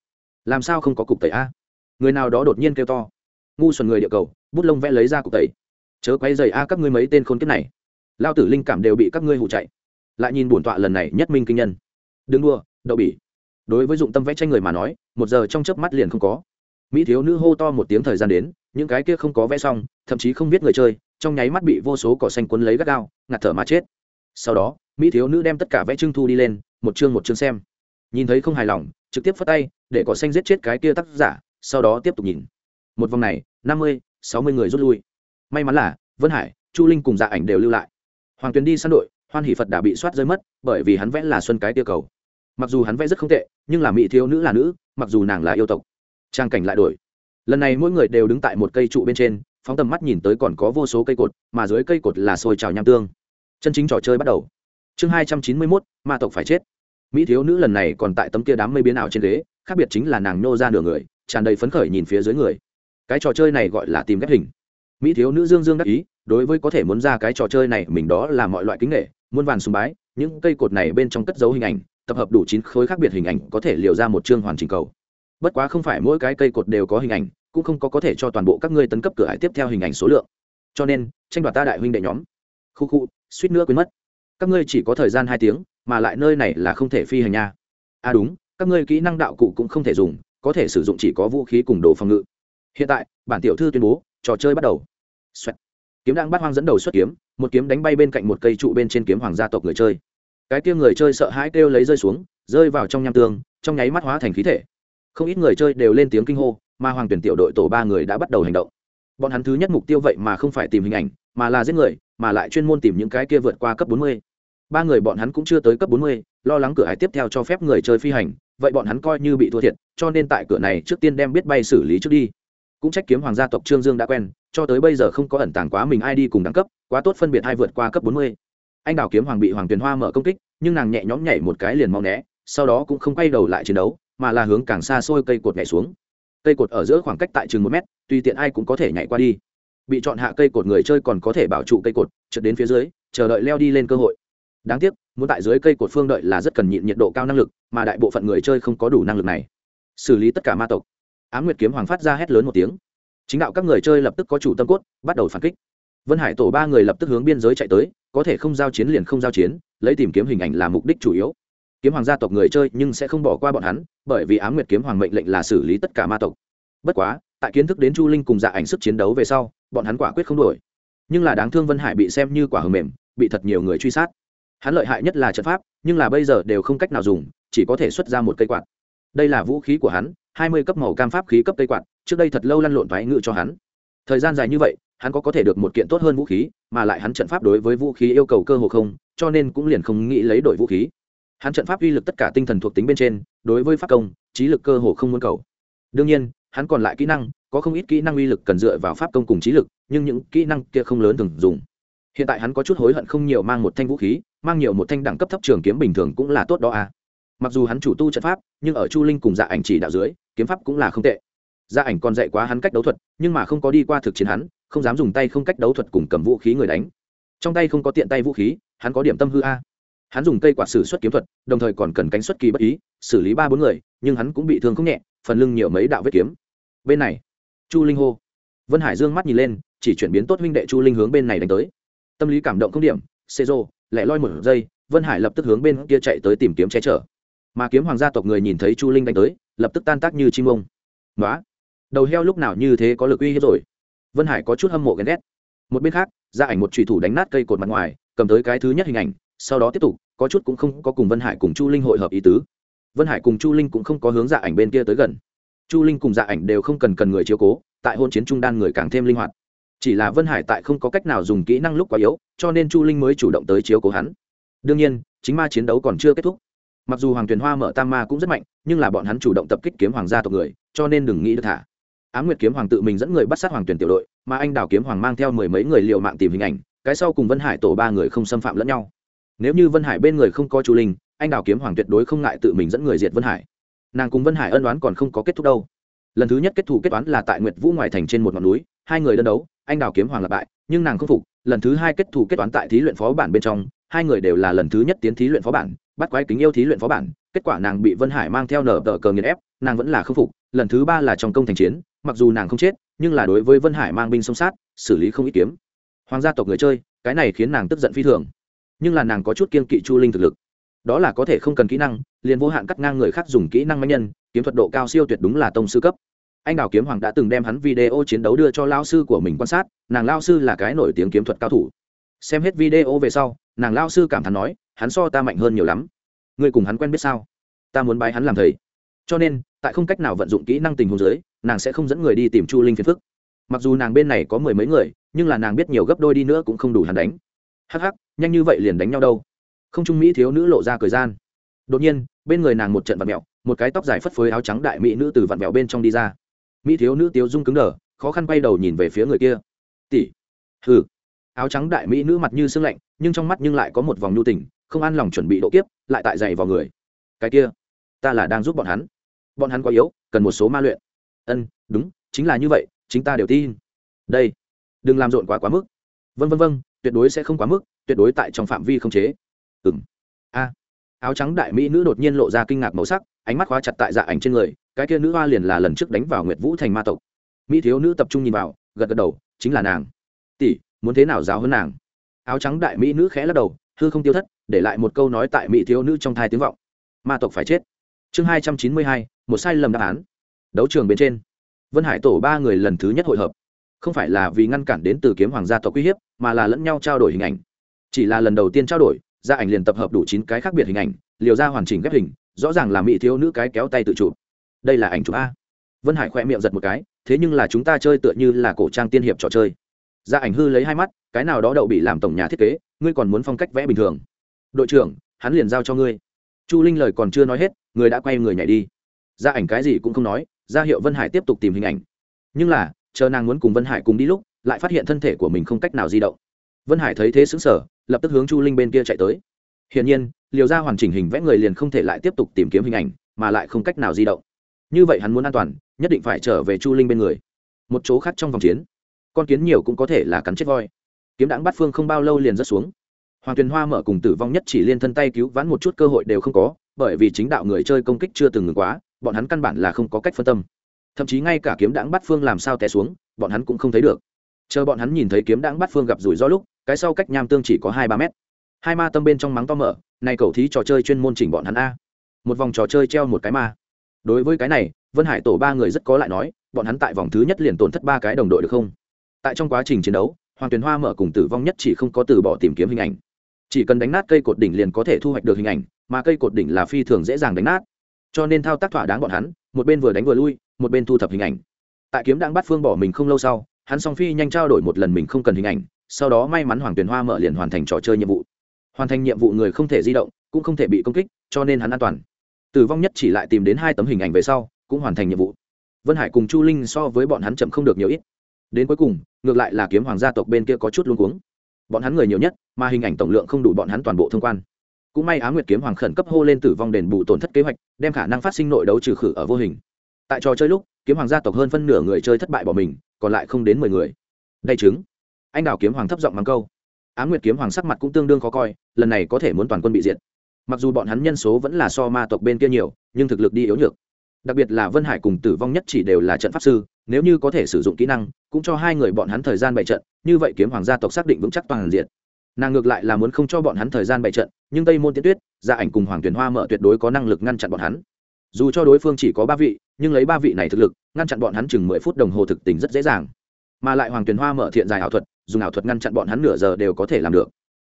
Làm sao không có cục tẩy a? Người nào đó đột nhiên kêu to. Ngu xuẩn người địa cầu, bút lông vẽ lấy ra cục tẩy. Chớ quay dày a, các ngươi mấy tên khốn kiếp này. Lao tử linh cảm đều bị các ngươi hụ chạy. Lại nhìn bổn tọa lần này nhất minh kinh nhân. Đừng đua đậu bỉ. Đối với dụng tâm vẽ tranh người mà nói, một giờ trong chớp mắt liền không có. Mỹ thiếu nữ hô to một tiếng thời gian đến, những cái kia không có vẽ xong, thậm chí không biết người chơi, trong nháy mắt bị vô số cỏ xanh quấn lấy gắt gao, ngạt thở mà chết sau đó, mỹ thiếu nữ đem tất cả vẽ trưng thu đi lên, một chương một chương xem. Nhìn thấy không hài lòng, trực tiếp phất tay, để cỏ xanh giết chết cái kia tác giả, sau đó tiếp tục nhìn. Một vòng này, năm mươi, sáu mươi người rút lui. May mắn là, vân hải, chu linh cùng dạ ảnh đều lưu lại. Hoàng tuyền đi săn đội, hoan hỷ phật đã bị soát rơi mất, bởi vì hắn vẽ là xuân cái tiêu cầu. Mặc dù hắn vẽ rất không tệ, nhưng là mỹ thiếu nữ là nữ, mặc dù nàng là yêu tộc. Trang cảnh lại đổi. Lần này mỗi người đều đứng tại một cây trụ bên trên, phóng tầm mắt nhìn tới còn có vô số cây cột, mà dưới cây cột là sôi trào nham tương chân chính trò chơi bắt đầu. Chương hai trăm chín mươi mốt, ma tộc phải chết. Mỹ thiếu nữ lần này còn tại tấm kia đám mây biến ảo trên ghế, khác biệt chính là nàng nô ra nửa người, tràn đầy phấn khởi nhìn phía dưới người. Cái trò chơi này gọi là tìm ghép hình. Mỹ thiếu nữ dương dương đắc ý, đối với có thể muốn ra cái trò chơi này, mình đó là mọi loại kính nghệ, muôn vàn sùng bái, những cây cột này bên trong cất dấu hình ảnh, tập hợp đủ chín khối khác biệt hình ảnh có thể liều ra một chương hoàn chỉnh cầu. Bất quá không phải mỗi cái cây cột đều có hình ảnh, cũng không có có thể cho toàn bộ các ngươi tấn cấp cửa hải tiếp theo hình ảnh số lượng. Cho nên, tranh đoạt ta đại huynh đệ nhóm. Khu khu suýt nữa quên mất. Các ngươi chỉ có thời gian hai tiếng, mà lại nơi này là không thể phi hành nha. À đúng, các ngươi kỹ năng đạo cụ cũng không thể dùng, có thể sử dụng chỉ có vũ khí cùng đồ phòng ngự. Hiện tại, bản tiểu thư tuyên bố, trò chơi bắt đầu. Xoẹt. kiếm đang bắt hoang dẫn đầu xuất kiếm, một kiếm đánh bay bên cạnh một cây trụ bên trên kiếm hoàng gia tộc người chơi. Cái kia người chơi sợ hãi kêu lấy rơi xuống, rơi vào trong nham tương, trong nháy mắt hóa thành khí thể. Không ít người chơi đều lên tiếng kinh hô, mà hoàng tuyển tiểu đội tổ ba người đã bắt đầu hành động. Bọn hắn thứ nhất mục tiêu vậy mà không phải tìm hình ảnh, mà là giết người mà lại chuyên môn tìm những cái kia vượt qua cấp bốn mươi. Ba người bọn hắn cũng chưa tới cấp bốn mươi, lo lắng cửa hải tiếp theo cho phép người chơi phi hành, vậy bọn hắn coi như bị thua thiệt, cho nên tại cửa này trước tiên đem biết bay xử lý trước đi. Cũng trách kiếm hoàng gia tộc trương dương đã quen, cho tới bây giờ không có ẩn tàng quá mình ai đi cùng đẳng cấp, quá tốt phân biệt hai vượt qua cấp bốn mươi. Anh đào kiếm hoàng bị hoàng tuyền hoa mở công kích, nhưng nàng nhẹ nhõm nhảy một cái liền mau né, sau đó cũng không quay đầu lại chiến đấu, mà là hướng càng xa xôi cây cột nhảy xuống. Cây cột ở giữa khoảng cách tại chừng một mét, tùy tiện ai cũng có thể nhảy qua đi bị chọn hạ cây cột người chơi còn có thể bảo trụ cây cột, trượt đến phía dưới, chờ đợi leo đi lên cơ hội. Đáng tiếc, muốn tại dưới cây cột phương đợi là rất cần nhịn nhiệt độ cao năng lực, mà đại bộ phận người chơi không có đủ năng lực này. Xử lý tất cả ma tộc. Á m nguyệt kiếm hoàng phát ra hét lớn một tiếng. Chính đạo các người chơi lập tức có chủ tâm cốt, bắt đầu phản kích. Vân hải tổ ba người lập tức hướng biên giới chạy tới, có thể không giao chiến liền không giao chiến, lấy tìm kiếm hình ảnh là mục đích chủ yếu. Kiếm hoàng gia tộc người chơi nhưng sẽ không bỏ qua bọn hắn, bởi vì á m nguyệt kiếm hoàng mệnh lệnh là xử lý tất cả ma tộc. Bất quá tại kiến thức đến chu linh cùng dạ ảnh sức chiến đấu về sau, bọn hắn quả quyết không đổi nhưng là đáng thương vân hải bị xem như quả hầm mềm, bị thật nhiều người truy sát. Hắn lợi hại nhất là trận pháp, nhưng là bây giờ đều không cách nào dùng, chỉ có thể xuất ra một cây quạt. Đây là vũ khí của hắn, hai mươi cấp màu cam pháp khí cấp cây quạt, trước đây thật lâu lăn lộn thoái ngự cho hắn. Thời gian dài như vậy, hắn có có thể được một kiện tốt hơn vũ khí, mà lại hắn trận pháp đối với vũ khí yêu cầu cơ hồ không, cho nên cũng liền không nghĩ lấy đổi vũ khí. Hắn trận pháp uy lực tất cả tinh thần thuộc tính bên trên, đối với pháp công, trí lực cơ hồ không muốn cầu. Đương nhiên hắn còn lại kỹ năng, có không ít kỹ năng uy lực cần dựa vào pháp công cùng trí lực, nhưng những kỹ năng kia không lớn thường dùng. Hiện tại hắn có chút hối hận không nhiều mang một thanh vũ khí, mang nhiều một thanh đẳng cấp thấp trường kiếm bình thường cũng là tốt đó à. Mặc dù hắn chủ tu trận pháp, nhưng ở chu linh cùng dạ ảnh chỉ đạo dưới, kiếm pháp cũng là không tệ. Gia ảnh còn dạy quá hắn cách đấu thuật, nhưng mà không có đi qua thực chiến hắn, không dám dùng tay không cách đấu thuật cùng cầm vũ khí người đánh. Trong tay không có tiện tay vũ khí, hắn có điểm tâm hư a. Hắn dùng cây quạt sử xuất kiếm thuật, đồng thời còn cần cánh xuất kỳ bất ý, xử lý ba bốn người, nhưng hắn cũng bị thương không nhẹ, phần lưng nhiều mấy đạo vết kiếm bên này. Chu linh hô. Vân hải dương mắt nhìn lên, chỉ chuyển biến tốt huynh đệ chu linh hướng bên này đánh tới. Tâm lý cảm động không điểm xê rô lẻ loi một giây, vân hải lập tức hướng bên kia chạy tới tìm kiếm che chở. Mà kiếm hoàng gia tộc người nhìn thấy chu linh đánh tới, lập tức tan tác như chim ông. Nói đầu heo lúc nào như thế có lực uy hiếp rồi? Vân hải có chút hâm mộ ghen ghét. Một bên khác, ra ảnh một trùy thủ đánh nát cây cột mặt ngoài, cầm tới cái thứ nhất hình ảnh, sau đó tiếp tục, có chút cũng không có cùng vân hải cùng chu linh hội hợp ý tứ. Vân hải cùng chu linh cũng không có hướng dạ ảnh bên kia tới gần chu linh cùng dạ ảnh đều không cần cần người chiếu cố, tại hôn chiến trung đan người càng thêm linh hoạt. Chỉ là vân hải tại không có cách nào dùng kỹ năng lúc quá yếu, cho nên chu linh mới chủ động tới chiếu cố hắn. Đương nhiên, chính ma chiến đấu còn chưa kết thúc. Mặc dù hoàng tuyền hoa mở tam ma cũng rất mạnh, nhưng là bọn hắn chủ động tập kích kiếm hoàng gia tộc người, cho nên đừng nghĩ được thả. Á m nguyệt kiếm hoàng tự mình dẫn người bắt sát hoàng tuyển tiểu đội, mà anh đào kiếm hoàng mang theo mười mấy người l i ề u mạng tìm hình ảnh, cái sau cùng vân hải tổ ba người không xâm phạm lẫn nhau. Nếu như vân hải bên người không có chu linh, anh đào kiếm hoàng tuyệt đối không ngại tự mình dẫn người diệt vân hải nàng cùng vân hải ân đoán còn không có kết thúc đâu. Lần thứ nhất kết thù kết toán là tại nguyệt vũ ngoài thành trên một ngọn núi, hai người đơn đấu, anh đào kiếm hoàng lặp bại, nhưng nàng không phục. Lần thứ hai kết thù kết toán tại thí luyện phó bản bên trong, hai người đều là lần thứ nhất tiến thí luyện phó bản, bắt quái kính yêu thí luyện phó bản, kết quả nàng bị vân hải mang theo nở tờ cờ nghiền ép, nàng vẫn là không phục. Lần thứ ba là trong công thành chiến, mặc dù nàng không chết, nhưng là đối với vân hải mang binh sông sát, xử lý không ít kiếm. Hoàng gia tộc người chơi, cái này khiến nàng tức giận phi thường. Nhưng là nàng có chút kiên kỵ chu linh thực lực đó là có thể không cần kỹ năng, liền vô hạn cắt ngang người khác dùng kỹ năng mạnh nhân, kiếm thuật độ cao siêu tuyệt đúng là tông sư cấp. Anh đào kiếm hoàng đã từng đem hắn video chiến đấu đưa cho lao sư của mình quan sát, nàng lao sư là cái nổi tiếng kiếm thuật cao thủ. Xem hết video về sau, nàng lao sư cảm thán nói, hắn so ta mạnh hơn nhiều lắm. Người cùng hắn quen biết sao? Ta muốn bái hắn làm thầy. Cho nên, tại không cách nào vận dụng kỹ năng tình huống dưới, nàng sẽ không dẫn người đi tìm chu linh phiền phức. Mặc dù nàng bên này có mười mấy người, nhưng là nàng biết nhiều gấp đôi đi nữa cũng không đủ hắn đánh. Hắc hắc, nhanh như vậy liền đánh nhau đâu? Không trung mỹ thiếu nữ lộ ra cười gian. Đột nhiên, bên người nàng một trận vặn mẹo một cái tóc dài phất phới áo trắng đại mỹ nữ từ vặn mẹo bên trong đi ra. Mỹ thiếu nữ tiếu dung cứng đờ, khó khăn quay đầu nhìn về phía người kia. Tỷ. Hừ. Áo trắng đại mỹ nữ mặt như sương lạnh, nhưng trong mắt nhưng lại có một vòng nhu tình, không ăn lòng chuẩn bị độ kiếp, lại tại dày vào người. Cái kia, ta là đang giúp bọn hắn. Bọn hắn quá yếu, cần một số ma luyện. Ân, đúng, chính là như vậy, chính ta đều tin. Đây, đừng làm rộn quá quá mức. Vân vân vân tuyệt đối sẽ không quá mức, tuyệt đối tại trong phạm vi không chế ừng a. Áo trắng đại mỹ nữ đột nhiên lộ ra kinh ngạc màu sắc, ánh mắt khóa chặt tại dạ ảnh trên người, cái kia nữ hoa liền là lần trước đánh vào nguyệt vũ thành ma tộc. Mỹ thiếu nữ tập trung nhìn vào, gật gật đầu, chính là nàng. Tỷ, muốn thế nào giáo hơn nàng? Áo trắng đại mỹ nữ khẽ lắc đầu, hư không tiêu thất, để lại một câu nói tại mỹ thiếu nữ trong thai tiếng vọng. Ma tộc phải chết. Chương hai trăm chín mươi hai, một sai lầm đáp án. Đấu trường bên trên. Vân hải tổ ba người lần thứ nhất hội hợp. Không phải là vì ngăn cản đến từ kiếm hoàng gia tộc uy hiếp, mà là lẫn nhau trao đổi hình ảnh. Chỉ là lần đầu tiên trao đổi gia ảnh liền tập hợp đủ chín cái khác biệt hình ảnh, liều ra hoàn chỉnh ghép hình, rõ ràng là mỹ thiếu nữ cái kéo tay tự chụp. Đây là ảnh chụp a. Vân hải khoe miệng giật một cái, thế nhưng là chúng ta chơi tựa như là cổ trang tiên hiệp trò chơi. Gia ảnh hư lấy hai mắt, cái nào đó đậu bị làm tổng nhà thiết kế, ngươi còn muốn phong cách vẽ bình thường. Đội trưởng, hắn liền giao cho ngươi. Chu linh lời còn chưa nói hết, người đã quay người nhảy đi. Gia ảnh cái gì cũng không nói, ra hiệu vân hải tiếp tục tìm hình ảnh. Nhưng là, chờ nàng muốn cùng vân hải cùng đi lúc, lại phát hiện thân thể của mình không cách nào di động. Vân hải thấy thế xứng sở lập tức hướng chu linh bên kia chạy tới. Hiển nhiên, liều ra hoàn chỉnh hình vẽ người liền không thể lại tiếp tục tìm kiếm hình ảnh, mà lại không cách nào di động. Như vậy hắn muốn an toàn, nhất định phải trở về chu linh bên người. Một chỗ khác trong vòng chiến, con kiến nhiều cũng có thể là cắn chết voi. Kiếm đãng bắt phương không bao lâu liền rớt xuống. Hoàng tuyền hoa mở cùng tử vong nhất chỉ liên thân tay cứu vãn một chút cơ hội đều không có, bởi vì chính đạo người chơi công kích chưa từng ngừng quá, bọn hắn căn bản là không có cách phân tâm. Thậm chí ngay cả kiếm đãng bắt phương làm sao té xuống, bọn hắn cũng không thấy được. Chờ bọn hắn nhìn thấy kiếm đãng bắt phương gặp rủi ro lúc cái sau cách nham tương chỉ có hai ba mét. Hai ma tâm bên trong mắng to mở, này cầu thí trò chơi chuyên môn chỉnh bọn hắn a. Một vòng trò chơi treo một cái ma. Đối với cái này, vân hải tổ ba người rất có lại nói, bọn hắn tại vòng thứ nhất liền tổn thất ba cái đồng đội được không? Tại trong quá trình chiến đấu, hoàng tuyền hoa mở cùng tử vong nhất chỉ không có từ bỏ tìm kiếm hình ảnh. Chỉ cần đánh nát cây cột đỉnh liền có thể thu hoạch được hình ảnh, mà cây cột đỉnh là phi thường dễ dàng đánh nát. Cho nên thao tác thỏa đáng bọn hắn, một bên vừa đánh vừa lui, một bên thu thập hình ảnh. Tại kiếm đang bắt phương bỏ mình không lâu sau, hắn song phi nhanh trao đổi một lần mình không cần hình ảnh sau đó may mắn hoàng tuyền hoa mở liền hoàn thành trò chơi nhiệm vụ. Hoàn thành nhiệm vụ người không thể di động, cũng không thể bị công kích, cho nên hắn an toàn. Tử vong nhất chỉ lại tìm đến hai tấm hình ảnh về sau, cũng hoàn thành nhiệm vụ. Vân hải cùng chu linh so với bọn hắn chậm không được nhiều ít. Đến cuối cùng, ngược lại là kiếm hoàng gia tộc bên kia có chút luôn cuống. Bọn hắn người nhiều nhất, mà hình ảnh tổng lượng không đủ bọn hắn toàn bộ thông quan. Cũng may á nguyệt kiếm hoàng khẩn cấp hô lên tử vong đền bù tổn thất kế hoạch, đem khả năng phát sinh nội đấu trừ khử ở vô hình. Tại trò chơi lúc, kiếm hoàng gia tộc hơn phân nửa người chơi thất bại bỏ mình, còn lại không đến mười người. Đây chứng anh đào kiếm hoàng thấp giọng mắng câu. Á nguyệt kiếm hoàng sắc mặt cũng tương đương khó coi, lần này có thể muốn toàn quân bị diệt. Mặc dù bọn hắn nhân số vẫn là so ma tộc bên kia nhiều, nhưng thực lực đi yếu nhược. Đặc biệt là vân hải cùng tử vong nhất chỉ đều là trận pháp sư, nếu như có thể sử dụng kỹ năng, cũng cho hai người bọn hắn thời gian bày trận, như vậy kiếm hoàng gia tộc xác định vững chắc toàn diện. Nàng ngược lại là muốn không cho bọn hắn thời gian bày trận, nhưng tây môn tiến tuyết, gia ảnh cùng hoàng tuyền hoa mở tuyệt đối có năng lực ngăn chặn bọn hắn. Dù cho đối phương chỉ có ba vị, nhưng lấy ba vị này thực lực, ngăn chặn bọn hắn chừng mười phút đồng hồ thực tình rất dễ dàng. Mà lại hoàng tuyền hoa mở thiện dài ảo thuật dùng ảo thuật ngăn chặn bọn hắn nửa giờ đều có thể làm được.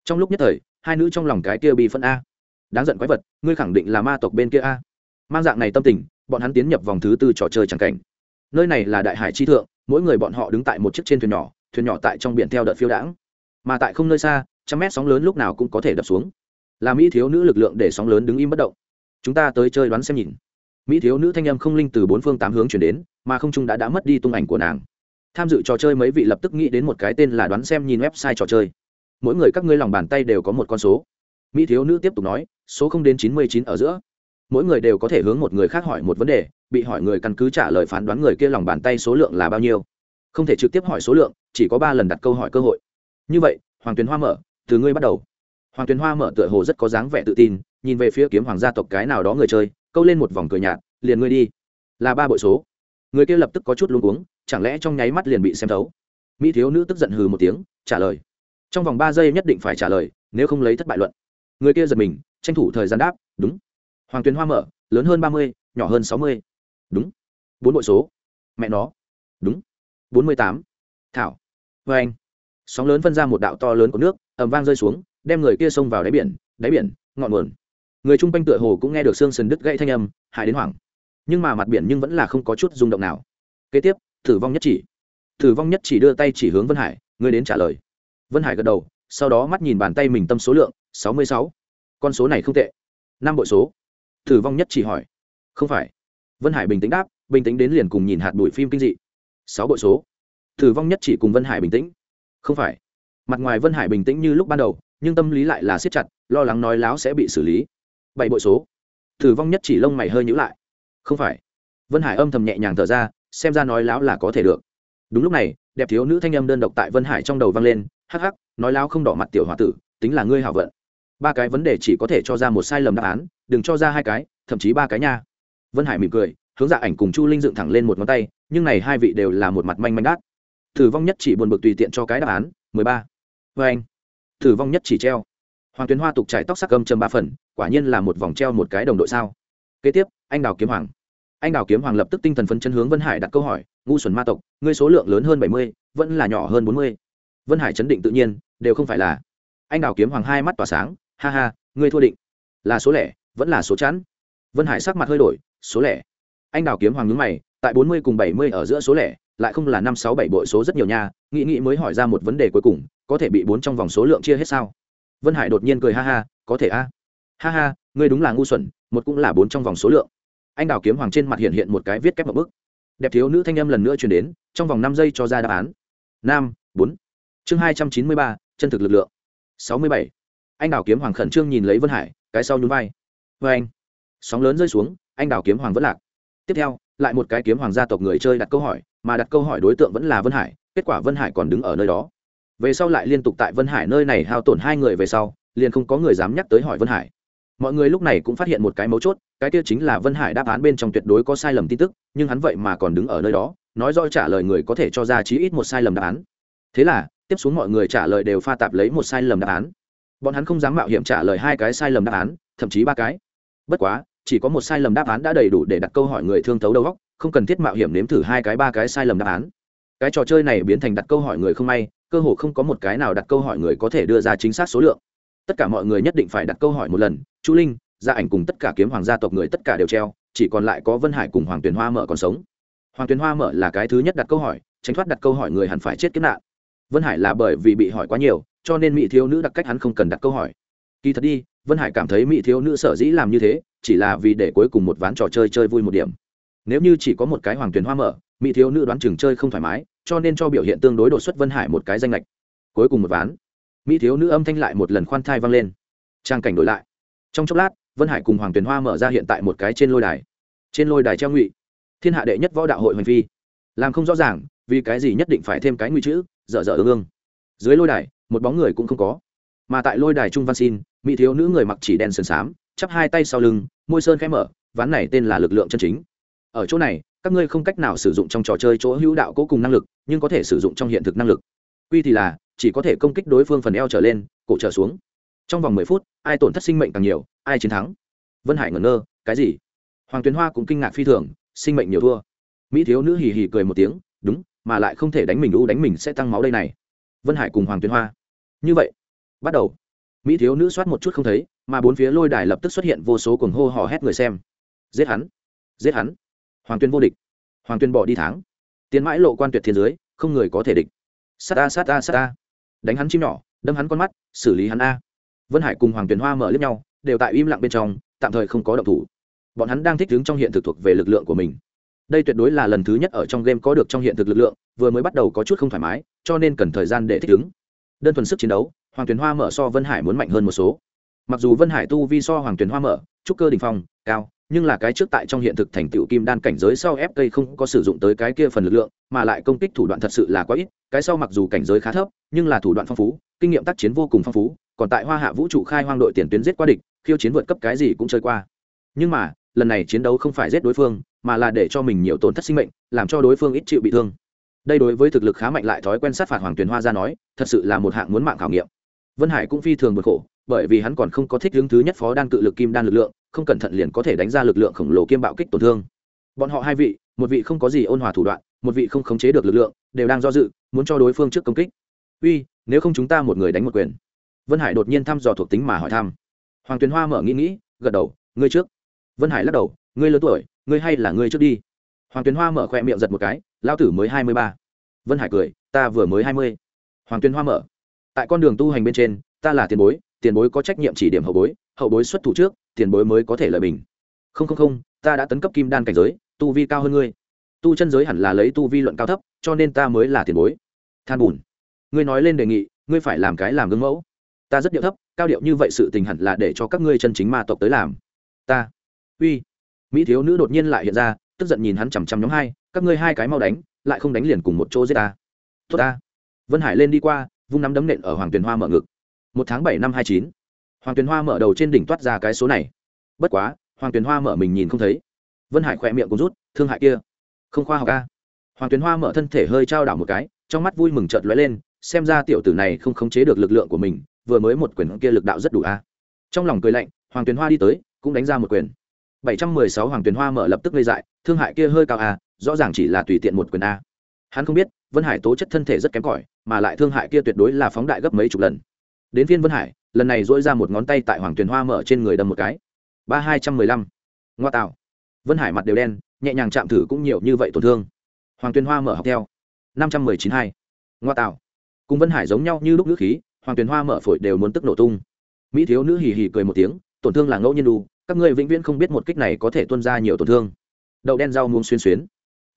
Trong lúc nhất thời, hai nữ trong lòng cái kia bị phân a. Đáng giận quái vật, ngươi khẳng định là ma tộc bên kia a. Mang dạng này tâm tình, bọn hắn tiến nhập vòng thứ tư trò chơi c cảnh. Nơi này là đại hải chi thượng, mỗi người bọn họ đứng tại một chiếc trên thuyền nhỏ thuyền nhỏ tại trong biển theo đợt phiêu đãng. Mà tại không nơi xa, trăm mét sóng lớn lúc nào cũng có thể đập xuống. Là mỹ thiếu nữ lực lượng để sóng lớn đứng im bất động. Chúng ta tới chơi đoán xem nhìn. Mỹ thiếu nữ thanh âm không linh từ bốn phương tám hướng chuyển đến, mà không trung đã đã mất đi tung ảnh của nàng tham dự trò chơi mấy vị lập tức nghĩ đến một cái tên là đoán xem nhìn website trò chơi. Mỗi người các ngươi lòng bàn tay đều có một con số. Mỹ thiếu nữ tiếp tục nói, số không đến chín mươi chín ở giữa. Mỗi người đều có thể hướng một người khác hỏi một vấn đề, bị hỏi người căn cứ trả lời phán đoán người kia lòng bàn tay số lượng là bao nhiêu. Không thể trực tiếp hỏi số lượng, chỉ có ba lần đặt câu hỏi cơ hội. Như vậy, hoàng tuyền hoa mở, từ ngươi bắt đầu. Hoàng tuyền hoa mở tựa hồ rất có dáng vẻ tự tin, nhìn về phía kiếm hoàng gia tộc cái nào đó người chơi, câu lên một vòng cười nhạt, liền ngươi đi. Là ba bội số. Người kia lập tức có chút luống cuống chẳng lẽ trong nháy mắt liền bị xem thấu? Mỹ thiếu nữ tức giận hừ một tiếng, trả lời. Trong vòng ba giây nhất định phải trả lời, nếu không lấy thất bại luận. Người kia giật mình, tranh thủ thời gian đáp, đúng. Hoàng tuyền hoa mở, lớn hơn ba mươi, nhỏ hơn sáu mươi. Đúng. Bốn bội số. Mẹ nó. Đúng. Bốn mươi tám. Thảo. Vê anh. Sóng lớn phân ra một đạo to lớn của nước ẩm vang rơi xuống, đem người kia xông vào đáy biển đáy biển, ngọn nguồn. Người chung quanh tựa hồ cũng nghe được xương sần đứt gãy thanh âm hại đến hoảng. Nhưng mà mặt biển nhưng vẫn là không có chút rung động nào. Kế tiếp thử vong nhất chỉ. Thử vong nhất chỉ đưa tay chỉ hướng vân hải, ngươi đến trả lời. Vân hải gật đầu, sau đó mắt nhìn bàn tay mình tâm số lượng, sáu mươi sáu. Con số này không tệ. Năm bội số. Thử vong nhất chỉ hỏi. Không phải. Vân hải bình tĩnh đáp, bình tĩnh đến liền cùng nhìn hạt bụi phim kinh dị. Sáu bội số. Thử vong nhất chỉ cùng vân hải bình tĩnh. Không phải. Mặt ngoài vân hải bình tĩnh như lúc ban đầu, nhưng tâm lý lại là siết chặt, lo lắng nói láo sẽ bị xử lý. Bảy bội số. Thử vong nhất chỉ lông mày hơi nhữ lại. Không phải. Vân hải âm thầm nhẹ nhàng thở ra xem ra nói láo là có thể được. Đúng lúc này, đẹp thiếu nữ thanh âm đơn độc tại vân hải trong đầu vang lên, hắc hắc, nói láo không đỏ mặt tiểu h o a tử, tính là ngươi hảo vận. Ba cái vấn đề chỉ có thể cho ra một sai lầm đáp án, đừng cho ra hai cái, thậm chí ba cái nha. Vân hải mỉm cười, hướng dạ ảnh cùng chu linh dựng thẳng lên một ngón tay, nhưng này hai vị đều là một mặt manh manh đát. Thử vong nhất chỉ buồn bực tùy tiện cho cái đáp án, mười ba. Vê anh. Thử vong nhất chỉ treo. Hoàng tuyến hoa tục trải tóc sắc cơm châm ba phần, quả nhiên là một vòng treo một cái đồng đội sao. Kế tiếp, anh đào kiếm hoàng anh đào kiếm hoàng lập tức tinh thần phấn chân hướng vân hải đặt câu hỏi, ngu xuẩn ma tộc, ngươi số lượng lớn hơn bảy mươi, vẫn là nhỏ hơn bốn mươi. Vân hải chấn định tự nhiên, đều không phải là. Anh đào kiếm hoàng hai mắt tỏa sáng, ha ha, ngươi thua định. Là số lẻ, vẫn là số chẵn. vân hải sắc mặt hơi đổi, số lẻ. Anh đào kiếm hoàng nhướng mày, tại bốn mươi cùng bảy mươi ở giữa số lẻ, lại không là năm sáu bảy bội số rất nhiều nha, nghĩ nghĩ mới hỏi ra một vấn đề cuối cùng, có thể bị bốn trong vòng số lượng chia hết sao? Vân hải đột nhiên cười ha ha, có thể a. Ha ha, ngươi đúng là ngu xuẩn, một cũng là bốn trong vòng số lượng anh đào kiếm hoàng trên mặt hiện hiện một cái viết kép một bức. Đẹp thiếu nữ thanh âm lần nữa truyền đến, trong vòng năm giây cho ra đáp án. Năm bốn. Chương hai trăm chín mươi ba, chân thực lực lượng. Sáu mươi bảy. Anh đào kiếm hoàng khẩn trương nhìn lấy vân hải, cái sau nhún vai. Vê anh. Sóng lớn rơi xuống, anh đào kiếm hoàng vẫn lạc. Tiếp theo, lại một cái kiếm hoàng gia tộc người chơi đặt câu hỏi, mà đặt câu hỏi đối tượng vẫn là vân hải, kết quả vân hải còn đứng ở nơi đó. Về sau lại liên tục tại vân hải nơi này hao tổn hai người về sau, liền không có người dám nhắc tới hỏi vân hải mọi người lúc này cũng phát hiện một cái mấu chốt, cái kia chính là vân hải đáp án bên trong tuyệt đối có sai lầm tin tức, nhưng hắn vậy mà còn đứng ở nơi đó, nói rõ trả lời người có thể cho ra chí ít một sai lầm đáp án. Thế là, tiếp xuống mọi người trả lời đều pha tạp lấy một sai lầm đáp án. Bọn hắn không dám mạo hiểm trả lời hai cái sai lầm đáp án, thậm chí ba cái. Bất quá, chỉ có một sai lầm đáp án đã đầy đủ để đặt câu hỏi người thương thấu đầu óc, không cần thiết mạo hiểm nếm thử hai cái ba cái sai lầm đáp án. Cái trò chơi này biến thành đặt câu hỏi người không may, cơ hồ không có một cái nào đặt câu hỏi người có thể đưa ra chính xác số lượng tất cả mọi người nhất định phải đặt câu hỏi một lần, chu linh, gia ảnh cùng tất cả kiếm hoàng gia tộc người tất cả đều treo, chỉ còn lại có vân hải cùng hoàng tuyền hoa mở còn sống. Hoàng tuyền hoa mở là cái thứ nhất đặt câu hỏi, tránh thoát đặt câu hỏi người hẳn phải chết kiếp nạn. Vân hải là bởi vì bị hỏi quá nhiều, cho nên mỹ thiếu nữ đặc cách hắn không cần đặt câu hỏi. Kỳ thật đi, vân hải cảm thấy mỹ thiếu nữ sở dĩ làm như thế, chỉ là vì để cuối cùng một ván trò chơi chơi vui một điểm. Nếu như chỉ có một cái hoàng tuyền hoa mở, mỹ thiếu nữ đoán chừng chơi không thoải mái, cho nên cho biểu hiện tương đối đột xuất vân hải một cái danh lệch. Cuối cùng một ván mỹ thiếu nữ âm thanh lại một lần khoan thai vang lên trang cảnh đổi lại trong chốc lát vân hải cùng hoàng tuyền hoa mở ra hiện tại một cái trên lôi đài trên lôi đài treo ngụy thiên hạ đệ nhất võ đạo hội hoành phi làm không rõ ràng vì cái gì nhất định phải thêm cái ngụy chữ dở dở ương ương. dưới lôi đài một bóng người cũng không có mà tại lôi đài trung văn xin mỹ thiếu nữ người mặc chỉ đen sườn xám chắp hai tay sau lưng môi sơn khẽ mở ván này tên là lực lượng chân chính ở chỗ này các ngươi không cách nào sử dụng trong trò chơi chỗ hữu đạo cố cùng năng lực nhưng có thể sử dụng trong hiện thực năng lực quy thì là chỉ có thể công kích đối phương phần eo trở lên cổ trở xuống. Trong vòng mười phút ai tổn thất sinh mệnh càng nhiều ai chiến thắng. Vân hải ngẩn ngơ cái gì? Hoàng tuyến hoa cũng kinh ngạc phi thường sinh mệnh nhiều thua. Mỹ thiếu nữ hì hì cười một tiếng đúng mà lại không thể đánh mình đu đánh mình sẽ tăng máu đây này. Vân hải cùng hoàng tuyến hoa. Như vậy bắt đầu. Mỹ thiếu nữ soát một chút không thấy mà bốn phía lôi đài lập tức xuất hiện vô số cuồng hô hò hét người xem. Giết hắn giết hắn. Hoàng tuyên vô địch. Hoàng tuyên bỏ đi tháng tiến mãi lộ quan tuyệt thiên dưới, không người có thể địch. Sát a sát a sát a đánh hắn chim nhỏ, đâm hắn con mắt, xử lý hắn a. Vân hải cùng hoàng tuyền hoa mở liếc nhau, đều tại im lặng bên trong, tạm thời không có động thủ. Bọn hắn đang thích ứng trong hiện thực thuộc về lực lượng của mình. Đây tuyệt đối là lần thứ nhất ở trong game có được trong hiện thực lực lượng, vừa mới bắt đầu có chút không thoải mái, cho nên cần thời gian để thích ứng đơn thuần sức chiến đấu, hoàng tuyền hoa mở so vân hải muốn mạnh hơn một số. Mặc dù vân hải tu vi so hoàng tuyền hoa mở, trúc cơ đình phong, cao nhưng là cái trước tại trong hiện thực thành tựu kim đan cảnh giới sau ép cây không có sử dụng tới cái kia phần lực lượng, mà lại công kích thủ đoạn thật sự là quá ít, cái sau mặc dù cảnh giới khá thấp, nhưng là thủ đoạn phong phú, kinh nghiệm tác chiến vô cùng phong phú, còn tại hoa hạ vũ trụ khai hoang đội tiền tuyến giết qua địch, khiêu chiến vượt cấp cái gì cũng chơi qua. Nhưng mà, lần này chiến đấu không phải giết đối phương, mà là để cho mình nhiều tổn thất sinh mệnh, làm cho đối phương ít chịu bị thương. Đây đối với thực lực khá mạnh lại thói quen sát phạt hoàng tuyền hoa ra nói, thật sự là một hạng muốn mạng khảo nghiệm. Vân hải cũng phi thường bực khổ, bởi vì hắn còn không có thích hướng thứ nhất phó đan cự lực kim đan lực lượng không cẩn thận liền có thể đánh ra lực lượng khổng lồ kiêm bạo kích tổn thương. Bọn họ hai vị, một vị không có gì ôn hòa thủ đoạn, một vị không khống chế được lực lượng, đều đang do dự, muốn cho đối phương trước công kích. Uy, nếu không chúng ta một người đánh một quyền. Vân hải đột nhiên thăm dò thuộc tính mà hỏi thăm. Hoàng tuyền hoa mở nghĩ nghĩ, gật đầu, ngươi trước. Vân hải lắc đầu, ngươi lớn tuổi, ngươi hay là ngươi trước đi. Hoàng tuyền hoa mở khoe miệng giật một cái lao tử mới hai mươi ba. Vân hải cười, ta vừa mới hai mươi. Hoàng tuyền hoa mở, tại con đường tu hành bên trên, ta là tiền bối tiền bối có trách nhiệm chỉ điểm hậu bối hậu bối xuất thủ trước, tiền bối mới có thể lợi bình. Không không không, ta đã tấn cấp kim đan cảnh giới, tu vi cao hơn ngươi. Tu chân giới hẳn là lấy tu vi luận cao thấp, cho nên ta mới là tiền bối. Than bùn. Ngươi nói lên đề nghị, ngươi phải làm cái làm gương mẫu. Ta rất điệu thấp, cao điệu như vậy sự tình hẳn là để cho các ngươi chân chính ma tộc tới làm. Ta. Uy. Mỹ thiếu nữ đột nhiên lại hiện ra, tức giận nhìn hắn chằm chằm nhóm hai, các ngươi hai cái mau đánh, lại không đánh liền cùng một chỗ giết ta. Tốt ta. Vân hải lên đi qua, vung nắm đấm nện ở hoàng tuyền hoa mở ngực một tháng bảy năm hai chín. Hoàng tuyền hoa mở đầu trên đỉnh toát ra cái số này. Bất quá, hoàng tuyền hoa mở mình nhìn không thấy. Vân hải khỏe miệng cũng rút, thương hại kia. Không khoa học ca hoàng tuyền hoa mở thân thể hơi trao đảo một cái, trong mắt vui mừng trợt lóe lên, xem ra tiểu tử này không khống chế được lực lượng của mình, vừa mới một quyền kia lực đạo rất đủ a. Trong lòng cười lạnh, hoàng tuyền hoa đi tới, cũng đánh ra một quyền. Bảy trăm mười sáu hoàng tuyền hoa mở lập tức gây dại, thương hại kia hơi cao a, rõ ràng chỉ là tùy tiện một quyền a. Hắn không biết, vân hải tố chất thân thể rất kém cỏi, mà lại thương hại kia tuyệt đối là phóng đại gấp mấy chục lần đến phiên vân hải lần này dỗi ra một ngón tay tại hoàng tuyền hoa mở trên người đâm một cái ba hai trăm mười lăm ngoa tạo vân hải mặt đều đen nhẹ nhàng chạm thử cũng nhiều như vậy tổn thương hoàng tuyền hoa mở học theo năm trăm mười chín hai ngoa tạo cùng vân hải giống nhau như lúc nước khí hoàng tuyền hoa mở phổi đều muốn tức nổ tung mỹ thiếu nữ hì hì cười một tiếng tổn thương là ngẫu nhiên đủ các người vĩnh viễn không biết một kích này có thể tuân ra nhiều tổn thương đậu đen rau muông xuyên xuyến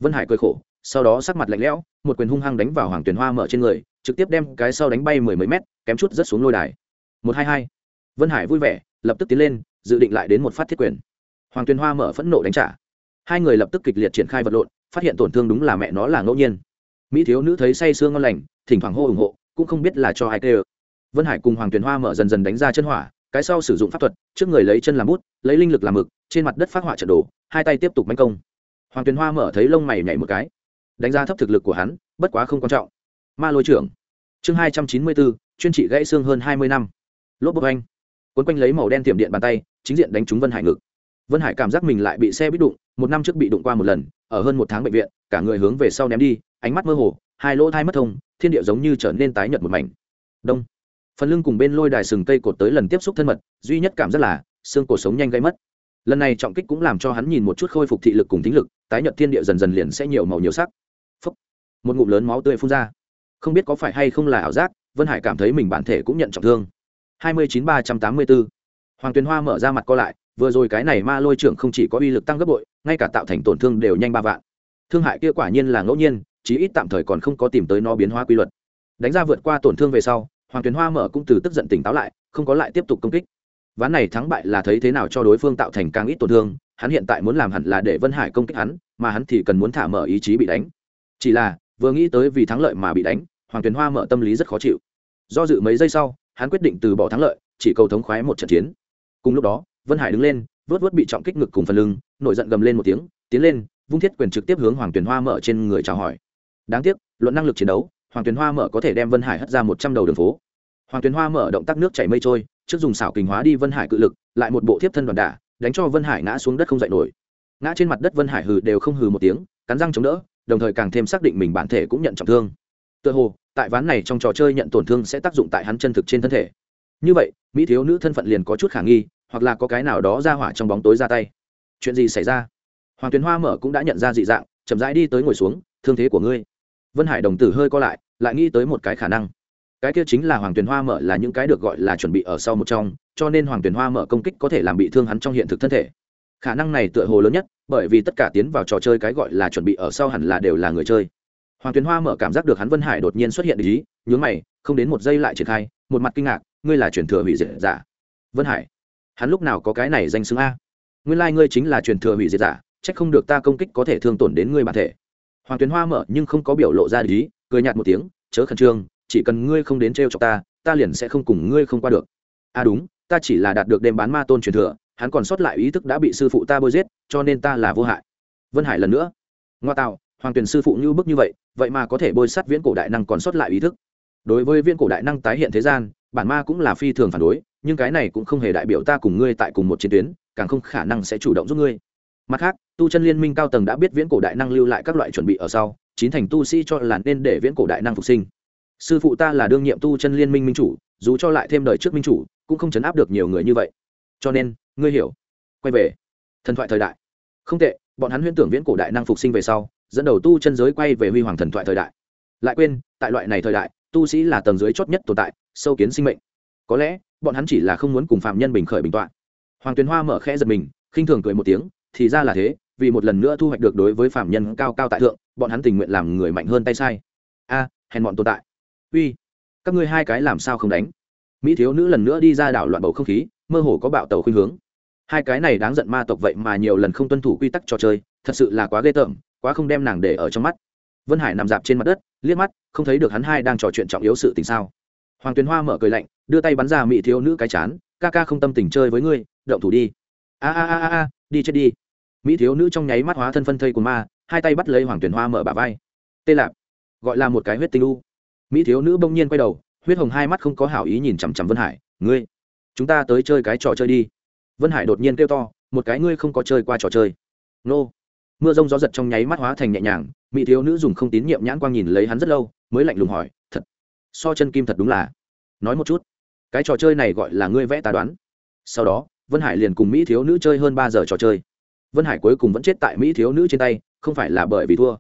vân hải cười khổ sau đó sắc mặt lạnh lẽo, một quyền hung hăng đánh vào hoàng tuyền hoa mở trên người, trực tiếp đem cái sau đánh bay mười mấy mét, kém chút rớt xuống lôi đài. Một hai hai. Vân hải vui vẻ, lập tức tiến lên, dự định lại đến một phát thiết quyền. Hoàng tuyền hoa mở phẫn nộ đánh trả. Hai người lập tức kịch liệt triển khai vật lộn, phát hiện tổn thương đúng là mẹ nó là ngẫu nhiên. Mỹ thiếu nữ thấy say sương ngon lành, thỉnh thoảng hô ủng hộ, cũng không biết là cho ai tê ơ vân hải cùng hoàng tuyền hoa mở dần dần đánh ra chân hỏa, cái sau sử dụng pháp thuật, trước người lấy chân làm bút, lấy linh lực làm mực, trên mặt đất phát họa trận đồ, hai tay tiếp tục manh công. Hoàng tuyền hoa mở thấy lông mày nhảy một cái đánh giá thấp thực lực của hắn, bất quá không quan trọng. Ma lôi trưởng. Chương hai trăm chín mươi bốn, chuyên trị gãy xương hơn hai mươi năm. Lốp bốc anh quấn quanh lấy màu đen tiệm điện bàn tay, chính diện đánh trúng vân hải ngực. Vân hải cảm giác mình lại bị xe bít đụng, một năm trước bị đụng qua một lần, ở hơn một tháng bệnh viện, cả người hướng về sau ném đi, ánh mắt mơ hồ, hai lỗ thai mất thông, thiên địa giống như trở nên tái nhợt một mảnh. Đông. Phần lưng cùng bên lôi đài sừng cây cột tới lần tiếp xúc thân mật, duy nhất cảm giác là, xương cổ sống nhanh gây mất. Lần này trọng kích cũng làm cho hắn nhìn một chút khôi phục thị lực cùng tính lực, tái nhợt thiên địa dần dần liền sẽ nhiều màu nhiều sắc một ngụm lớn máu tươi phun ra. Không biết có phải hay không là ảo giác, vân hải cảm thấy mình bản thể cũng nhận trọng thương. hai mươi chín ba trăm tám mươi bốn hoàng tuyền hoa mở ra mặt co lại, vừa rồi cái này ma lôi trưởng không chỉ có uy lực tăng gấp bội, ngay cả tạo thành tổn thương đều nhanh ba vạn. Thương hại kia quả nhiên là ngẫu nhiên, chí ít tạm thời còn không có tìm tới nó biến hóa quy luật. Đánh ra vượt qua tổn thương về sau, hoàng tuyền hoa mở cũng từ tức giận tỉnh táo lại, không có lại tiếp tục công kích. Ván này thắng bại là thấy thế nào cho đối phương tạo thành càng ít tổn thương, hắn hiện tại muốn làm hẳn là để vân hải công kích hắn, mà hắn thì cần muốn thả mở ý chí bị đánh. Chỉ là vừa nghĩ tới vì thắng lợi mà bị đánh, hoàng tuyền hoa mở tâm lý rất khó chịu. Do dự mấy giây sau, hắn quyết định từ bỏ thắng lợi, chỉ cầu thống khoái một trận chiến. Cùng lúc đó, vân hải đứng lên, vớt vớt bị trọng kích ngực cùng phần lưng, nổi giận gầm lên một tiếng, tiến lên, vung thiết quyền trực tiếp hướng hoàng tuyền hoa mở trên người chào hỏi. Đáng tiếc, luận năng lực chiến đấu, hoàng tuyền hoa mở có thể đem vân hải hất ra một trăm đầu đường phố. Hoàng tuyền hoa mở động tác nước chảy mây trôi, trước dùng xảo kình hóa đi vân hải cự lực, lại một bộ thiếp thân đoàn đả, đánh cho vân hải ngã xuống đất không dậy nổi. Ngã trên mặt đất vân hải hừ đều không hừ một tiếng, cắn răng chống đỡ đồng thời càng thêm xác định mình bản thể cũng nhận trọng thương. Tựa hồ, tại ván này trong trò chơi nhận tổn thương sẽ tác dụng tại hắn chân thực trên thân thể. Như vậy, mỹ thiếu nữ thân phận liền có chút khả nghi, hoặc là có cái nào đó ra hỏa trong bóng tối ra tay. Chuyện gì xảy ra? Hoàng tuyền hoa mở cũng đã nhận ra dị dạng, chậm rãi đi tới ngồi xuống, thương thế của ngươi. Vân hải đồng tử hơi co lại lại nghĩ tới một cái khả năng. Cái kia chính là hoàng tuyền hoa mở là những cái được gọi là chuẩn bị ở sau một trong, cho nên hoàng tuyền hoa mở công kích có thể làm bị thương hắn trong hiện thực thân thể. Khả năng này tựa hồ lớn nhất bởi vì tất cả tiến vào trò chơi cái gọi là chuẩn bị ở sau hẳn là đều là người chơi. Hoàng tuyến hoa mở cảm giác được hắn vân hải đột nhiên xuất hiện ý, nhướng mày, không đến một giây lại triển khai, một mặt kinh ngạc, ngươi là truyền thừa hủy diệt giả. Vân hải, hắn lúc nào có cái này danh xưng a? Nguyên lai、like、ngươi chính là truyền thừa hủy diệt giả c h ắ c không được ta công kích có thể thương tổn đến ngươi bản thể. Hoàng tuyến hoa mở nhưng không có biểu lộ ra ý, cười nhạt một tiếng, chớ khẩn trương, chỉ cần ngươi không đến t r e o ta ta liền sẽ không cùng ngươi không qua được. A đúng, ta chỉ là đạt được đêm bán ma tôn truyền thừa hắn còn sót lại ý thức đã bị sư phụ ta bôi giết, cho nên ta là vô hại. Vân hải lần nữa. Ngoa tạo, hoàng tuyền sư phụ như bức như vậy vậy mà có thể bôi sát viễn cổ đại năng còn sót lại ý thức. Đối với viễn cổ đại năng tái hiện thế gian, bản ma cũng là phi thường phản đối, nhưng cái này cũng không hề đại biểu ta cùng ngươi tại cùng một chiến tuyến, càng không khả năng sẽ chủ động giúp ngươi. Mặt khác, tu chân liên minh cao tầng đã biết viễn cổ đại năng lưu lại các loại chuẩn bị ở sau, chín thành tu sĩ cho là nên để viễn cổ đại năng phục sinh. Sư phụ ta là đương nhiệm tu chân liên minh minh chủ, dù cho lại thêm đời trước minh chủ, cũng không chấn áp được nhiều người như vậy. Cho nên ngươi hiểu. Quay về. Thần thoại thời đại. Không tệ, bọn hắn huyễn tưởng viễn cổ đại năng phục sinh về sau, dẫn đầu tu chân giới quay về huy hoàng thần thoại thời đại. Lại quên, tại loại này thời đại, tu sĩ là tầng dưới chót nhất tồn tại, sâu kiến sinh mệnh. Có lẽ, bọn hắn chỉ là không muốn cùng phạm nhân bình khởi bình tọa hoàng tuyền hoa mở khẽ giật mình, khinh thường cười một tiếng, thì ra là thế, vì một lần nữa thu hoạch được đối với phạm nhân cao cao tại thượng, bọn hắn tình nguyện làm người mạnh hơn tay sai. A, hèn bọn tồn tại. Uy, các ngươi hai cái làm sao không đánh? Mỹ thiếu nữ lần nữa đi ra đảo loạn bầu không khí, mơ hồ có bạo tàu khuynh hướng hai cái này đáng giận ma tộc vậy mà nhiều lần không tuân thủ quy tắc trò chơi, thật sự là quá ghê tởm, quá không đem nàng để ở trong mắt. Vân hải nằm dạp trên mặt đất, liếc mắt, không thấy được hắn hai đang trò chuyện trọng yếu sự tình sao. Hoàng tuyền hoa mở cười lạnh, đưa tay bắn ra mỹ thiếu nữ cái chán, ca ca không tâm tình chơi với ngươi, động thủ đi. A a a a đi chết đi. Mỹ thiếu nữ trong nháy mắt hóa thân phân thây của ma, hai tay bắt lấy hoàng tuyền hoa mở bà vai. Tê lạp, gọi là một cái huyết tinh u. Mỹ thiếu nữ bỗng nhiên quay đầu, huyết hồng hai mắt không có hảo ý nhìn chằm chằm vân hải, ngươi, chúng ta tới chơi cái trò chơi đi vân hải đột nhiên kêu to, một cái ngươi không có chơi qua trò chơi. Nô. Mưa rông gió giật trong nháy mắt hóa thành nhẹ nhàng, mỹ thiếu nữ dùng không tín nhiệm nhãn quang nhìn lấy hắn rất lâu, mới lạnh lùng hỏi, thật, so chân kim thật đúng là. Nói một chút, cái trò chơi này gọi là ngươi vẽ ta đoán. Sau đó, vân hải liền cùng mỹ thiếu nữ chơi hơn ba giờ trò chơi. Vân hải cuối cùng vẫn chết tại mỹ thiếu nữ trên tay, không phải là bởi vì thua,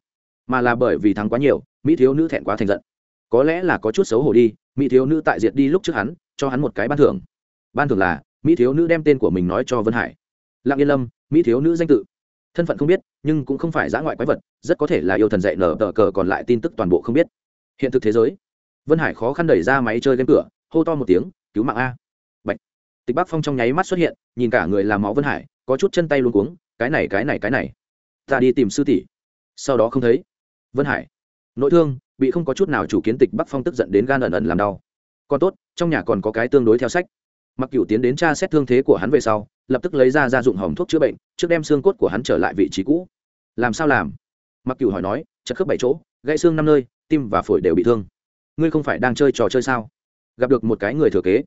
mà là bởi vì thắng quá nhiều, mỹ thiếu nữ thẹn quá thành giận. Có lẽ là có chút xấu hổ đi, mỹ thiếu nữ tại diệt đi lúc trước hắn, cho hắn một cái ban thưởng. Ban thưởng là mỹ thiếu nữ đem tên của mình nói cho vân hải. Lặng yên lâm, mỹ thiếu nữ danh tự. Thân phận không biết, nhưng cũng không phải giã ngoại quái vật, rất có thể là yêu thần dạy nở tờ cờ còn lại tin tức toàn bộ không biết. Hiện thực thế giới. Vân hải khó khăn đẩy ra máy chơi game cửa, hô to một tiếng, cứu mạng a. Bạch. tịch bắc phong trong nháy mắt xuất hiện, nhìn cả người làm máu vân hải, có chút chân tay luôn cuống, cái này cái này cái này. Ta đi tìm sư tỷ. Sau đó không thấy. Vân hải. Nội thương, bị không có chút nào chủ kiến tịch bắc phong tức giận đến gan ẩn ẩn làm đau. Còn tốt, trong nhà còn có cái tương đối theo sách mặc cựu tiến đến tra xét thương thế của hắn về sau, lập tức lấy ra gia dụng hỏng thuốc chữa bệnh, trước đem xương cốt của hắn trở lại vị trí cũ. Làm sao làm? Mặc cựu hỏi nói, chật khớp bảy chỗ, gãy xương năm nơi, tim và phổi đều bị thương. Ngươi không phải đang chơi trò chơi sao? Gặp được một cái người thừa kế,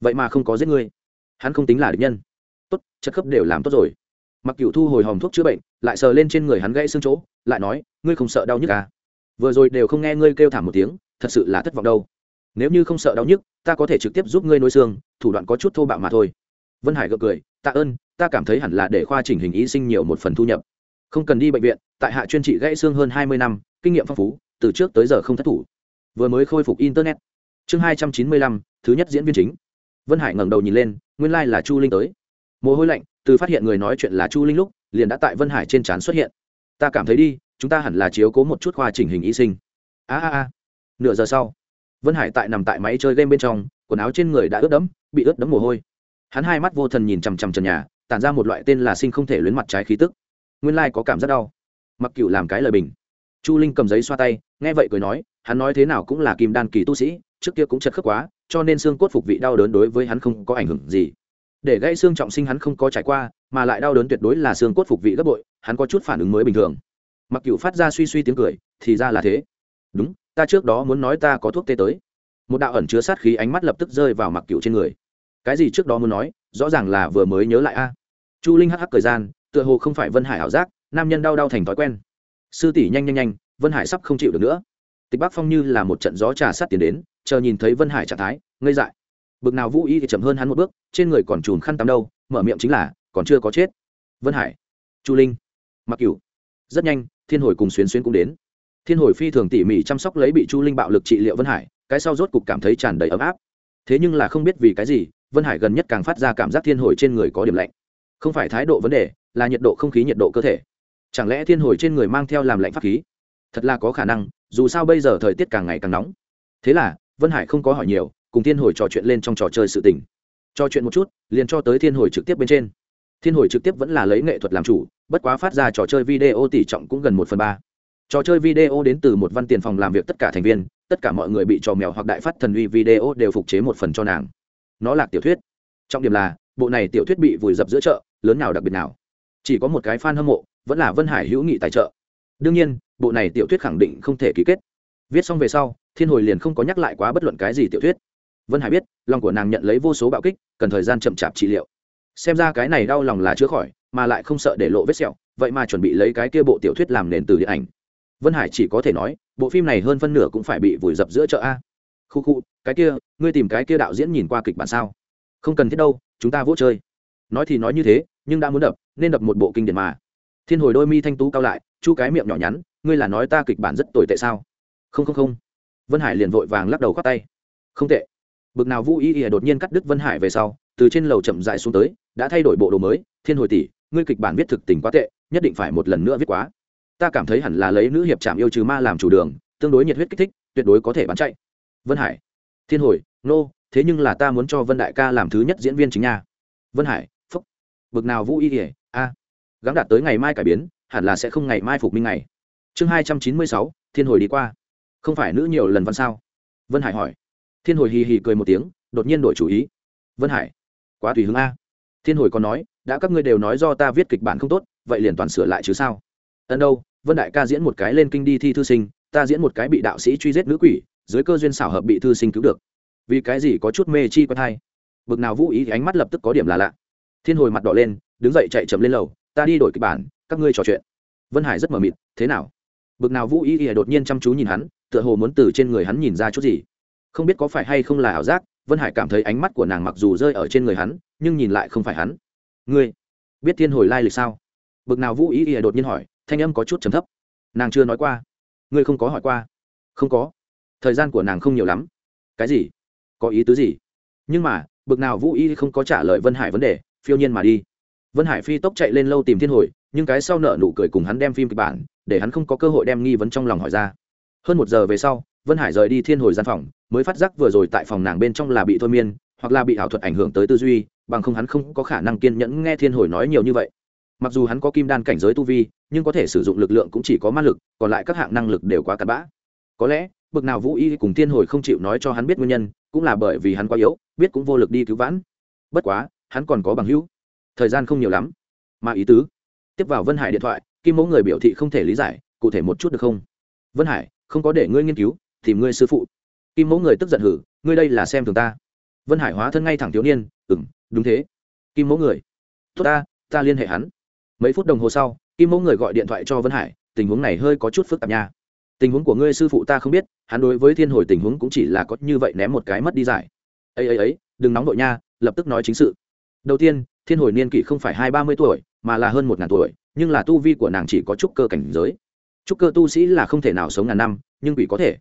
vậy mà không có giết ngươi. Hắn không tính là địch nhân. Tốt chất khớp đều làm tốt rồi. Mặc cựu thu hồi hòm thuốc chữa bệnh, lại sờ lên trên người hắn gãy xương chỗ, lại nói, ngươi không sợ đau nhức à? Vừa rồi đều không nghe ngươi kêu thảm một tiếng, thật sự là thất vọng đâu nếu như không sợ đau nhức, ta có thể trực tiếp giúp ngươi nối xương, thủ đoạn có chút thô bạo mà thôi. Vân hải gượng cười, tạ ơn, ta cảm thấy hẳn là để khoa chỉnh hình y sinh nhiều một phần thu nhập. Không cần đi bệnh viện, tại hạ chuyên trị gãy xương hơn hai mươi năm, kinh nghiệm phong phú, từ trước tới giờ không thất thủ. Vừa mới khôi phục internet. Chương hai trăm chín mươi lăm, thứ nhất diễn viên chính. Vân hải ngẩng đầu nhìn lên, nguyên lai、like、là chu linh tới. Mồ hôi lạnh, từ phát hiện người nói chuyện là chu linh lúc, liền đã tại vân hải trên trán xuất hiện. Ta cảm thấy đi, chúng ta hẳn là chiếu cố một chút khoa chỉnh hình y sinh. A a a. Nửa giờ sau vân hải tại nằm tại máy chơi game bên trong, quần áo trên người đã ướt đẫm, bị ướt đẫm mồ hôi. Hắn hai mắt vô thần nhìn chằm chằm trần nhà, tản ra một loại tên là sinh không thể luyến mặt trái khí tức. Nguyên lai、like、có cảm giác đau. Mặc cựu làm cái lời bình. Chu linh cầm giấy xoa tay, nghe vậy cười nói, hắn nói thế nào cũng là kim đan kỳ tu sĩ, trước kia cũng chật khớp quá, cho nên xương cốt phục vị đau đớn đối với hắn không có ảnh hưởng gì. Để gãy xương trọng sinh hắn không có trải qua, mà lại đau đớn tuyệt đối là xương cốt phục vị gấp bội, hắn có chút phản ứng mới bình thường. Mặc cựu phát ra suy suy tiếng cười, thì ra là thế. Đúng ta trước đó muốn nói ta có thuốc tê tới. Một đạo ẩn chứa sát khí ánh mắt lập tức rơi vào mặc cựu trên người. Cái gì trước đó muốn nói, rõ ràng là vừa mới nhớ lại a. Chu linh hắc hắc thời gian, tựa hồ không phải vân hải ảo giác, nam nhân đau đau thành thói quen. Sư tỷ nhanh nhanh nhanh, vân hải sắp không chịu được nữa. Tịch bắc phong như là một trận gió trà sát tiến đến, chờ nhìn thấy vân hải trạng thái, ngây dại. Bực nào vũ y thì chậm hơn hắn một bước, trên người còn trùn khăn tắm đâu, mở miệng chính là, còn chưa có chết. Vân hải, chu linh, mặc cửu. Rất nhanh, thiên hồi cùng xuyến xuyến cũng đến thiên hồi phi thường tỉ mỉ chăm sóc lấy bị chu linh bạo lực trị liệu vân hải, cái sau rốt cục cảm thấy tràn đầy ấm áp. Thế nhưng là không biết vì cái gì, vân hải gần nhất càng phát ra cảm giác thiên hồi trên người có điểm lạnh. Không phải thái độ vấn đề, là nhiệt độ không khí nhiệt độ cơ thể. Chẳng lẽ thiên hồi trên người mang theo làm lạnh pháp khí? Thật là có khả năng, dù sao bây giờ thời tiết càng ngày càng nóng. Thế là, vân hải không có hỏi nhiều, cùng thiên hồi trò chuyện lên trong trò chơi sự tình. Trò chuyện một chút, liền cho tới thiên hồi trực tiếp bên trên. Thiên hồi trực tiếp vẫn là lấy nghệ thuật làm chủ, bất quá phát ra trò chơi video tỷ trọng cũng gần một phần ba trò chơi video đến từ một văn tiền phòng làm việc tất cả thành viên, tất cả mọi người bị trò mèo hoặc đại phát thần uy video đều phục chế một phần cho nàng. Nó là tiểu thuyết. Trọng điểm là, bộ này tiểu thuyết bị vùi dập giữa chợ, lớn nào đặc biệt nào. Chỉ có một cái fan hâm mộ, vẫn là vân hải hữu nghị tài trợ. Đương nhiên, bộ này tiểu thuyết khẳng định không thể ký kết. Viết xong về sau, thiên hồi liền không có nhắc lại quá bất luận cái gì tiểu thuyết. Vân hải biết, lòng của nàng nhận lấy vô số bạo kích, cần thời gian chậm chạp trị liệu. Xem ra cái này đau lòng là chữa khỏi, mà lại không sợ để lộ vết sẹo, vậy mà chuẩn bị lấy cái kia bộ tiểu thuyết làm nền từ điện ảnh vân hải chỉ có thể nói, bộ phim này hơn phân nửa cũng phải bị vùi dập giữa chợ a. Khu khu, cái kia, ngươi tìm cái kia đạo diễn nhìn qua kịch bản sao? Không cần thiết đâu, chúng ta vỗ chơi. Nói thì nói như thế, nhưng đã muốn đập, nên đập một bộ kinh điển mà. Thiên hồi đôi mi thanh tú cao lại, chu cái miệng nhỏ nhắn, ngươi là nói ta kịch bản rất tồi tệ sao? Không không không. Vân hải liền vội vàng lắc đầu khoác tay. Không tệ. Bực nào vũ y ỉa đột nhiên cắt đứt vân hải về sau, từ trên lầu chậm dại xuống tới, đã thay đổi bộ đồ mới. Thiên hồi tỷ, ngươi kịch bản viết thực tình quá tệ, nhất định phải một lần nữa viết quá ta cảm thấy hẳn là lấy nữ hiệp trạm yêu trừ ma làm chủ đường, tương đối nhiệt huyết kích thích, tuyệt đối có thể bán chạy. Vân hải. Thiên hồi, nô, thế nhưng là ta muốn cho vân đại ca làm thứ nhất diễn viên chính nha. Vân hải, phúc. Bực nào vũ y ỉa a. Gắn đạt tới ngày mai cải biến, hẳn là sẽ không ngày mai phục minh ngày. Chương hai trăm chín mươi sáu, thiên hồi đi qua. Không phải nữ nhiều lần văn sao? Vân hải hỏi. Thiên hồi hì hì cười một tiếng, đột nhiên đổi chủ ý. Vân hải. Quá tùy hứng a. Thiên hồi còn nói, đã các ngươi đều nói do ta viết kịch bản không tốt, vậy liền toàn sửa lại chứ sao? Ân đâu? Vân đại ca diễn một cái lên kinh đi thi thư sinh, ta diễn một cái bị đạo sĩ truy giết nữ quỷ, dưới cơ duyên xảo hợp bị thư sinh cứu được. Vì cái gì có chút mê chi quen thai? Bực nào vũ ý thì ánh mắt lập tức có điểm là lạ. Thiên hồi mặt đỏ lên, đứng dậy chạy chậm lên lầu, ta đi đổi kịch bản, các ngươi trò chuyện. Vân hải rất mờ mịt, thế nào? Bực nào vũ ý thì đột nhiên chăm chú nhìn hắn, tựa hồ muốn từ trên người hắn nhìn ra chút gì. Không biết có phải hay không là ảo giác, vân hải cảm thấy ánh mắt của nàng mặc dù rơi ở trên người hắn, nhưng nhìn lại không phải hắn. Ngươi biết thiên hồi lai lịch sao? Bực nào vũ ý ỉa đột nhiên hỏi thanh âm có chút trầm thấp. Nàng chưa nói qua. Ngươi không có hỏi qua. Không có. Thời gian của nàng không nhiều lắm. Cái gì? Có ý tứ gì? Nhưng mà, bực nào vũ Y không có trả lời vân hải vấn đề, phiêu nhiên mà đi. Vân hải phi tốc chạy lên lâu tìm thiên hồi, nhưng cái sau nợ nụ cười cùng hắn đem phim kịch bản, để hắn không có cơ hội đem nghi vấn trong lòng hỏi ra. Hơn một giờ về sau, vân hải rời đi thiên hồi gian phòng, mới phát giác vừa rồi tại phòng nàng bên trong là bị thôi miên, hoặc là bị ảo thuật ảnh hưởng tới tư duy, bằng không hắn không có khả năng kiên nhẫn nghe thiên hồi nói nhiều như vậy mặc dù hắn có kim đan cảnh giới tu vi, nhưng có thể sử dụng lực lượng cũng chỉ có ma lực, còn lại các hạng năng lực đều quá cặn bã. Có lẽ bực nào vũ y cùng thiên hồi không chịu nói cho hắn biết nguyên nhân, cũng là bởi vì hắn quá yếu, biết cũng vô lực đi cứu vãn. Bất quá, hắn còn có bằng hữu. Thời gian không nhiều lắm. Mà ý tứ? Tiếp vào vân hải điện thoại, kim mẫu người biểu thị không thể lý giải, cụ thể một chút được không? Vân hải, không có để ngươi nghiên cứu, tìm ngươi sư phụ. Kim mẫu người tức giận hử, ngươi đây là xem thường ta. Vân hải hóa thân ngay thẳng thiếu niên ừ m đúng thế. Kim mẫu người, tốt ta ta liên hệ hắn mấy phút đồng hồ sau, kim mẫu người gọi điện thoại cho vân hải, tình huống này hơi có chút phức tạp nha. Tình huống của ngươi sư phụ ta không biết, hắn đối với thiên hồi tình huống cũng chỉ là có như vậy ném một cái mất đi giải. Ấy ấy ấy, đừng nóng đội nha, lập tức nói chính sự. Đầu tiên, thiên hồi niên kỷ không phải hai ba mươi tuổi, mà là hơn một ngàn tuổi, nhưng là tu vi của nàng chỉ có chút cơ cảnh giới. Trúc cơ tu sĩ là không thể nào sống ngàn năm, nhưng quỷ có thể.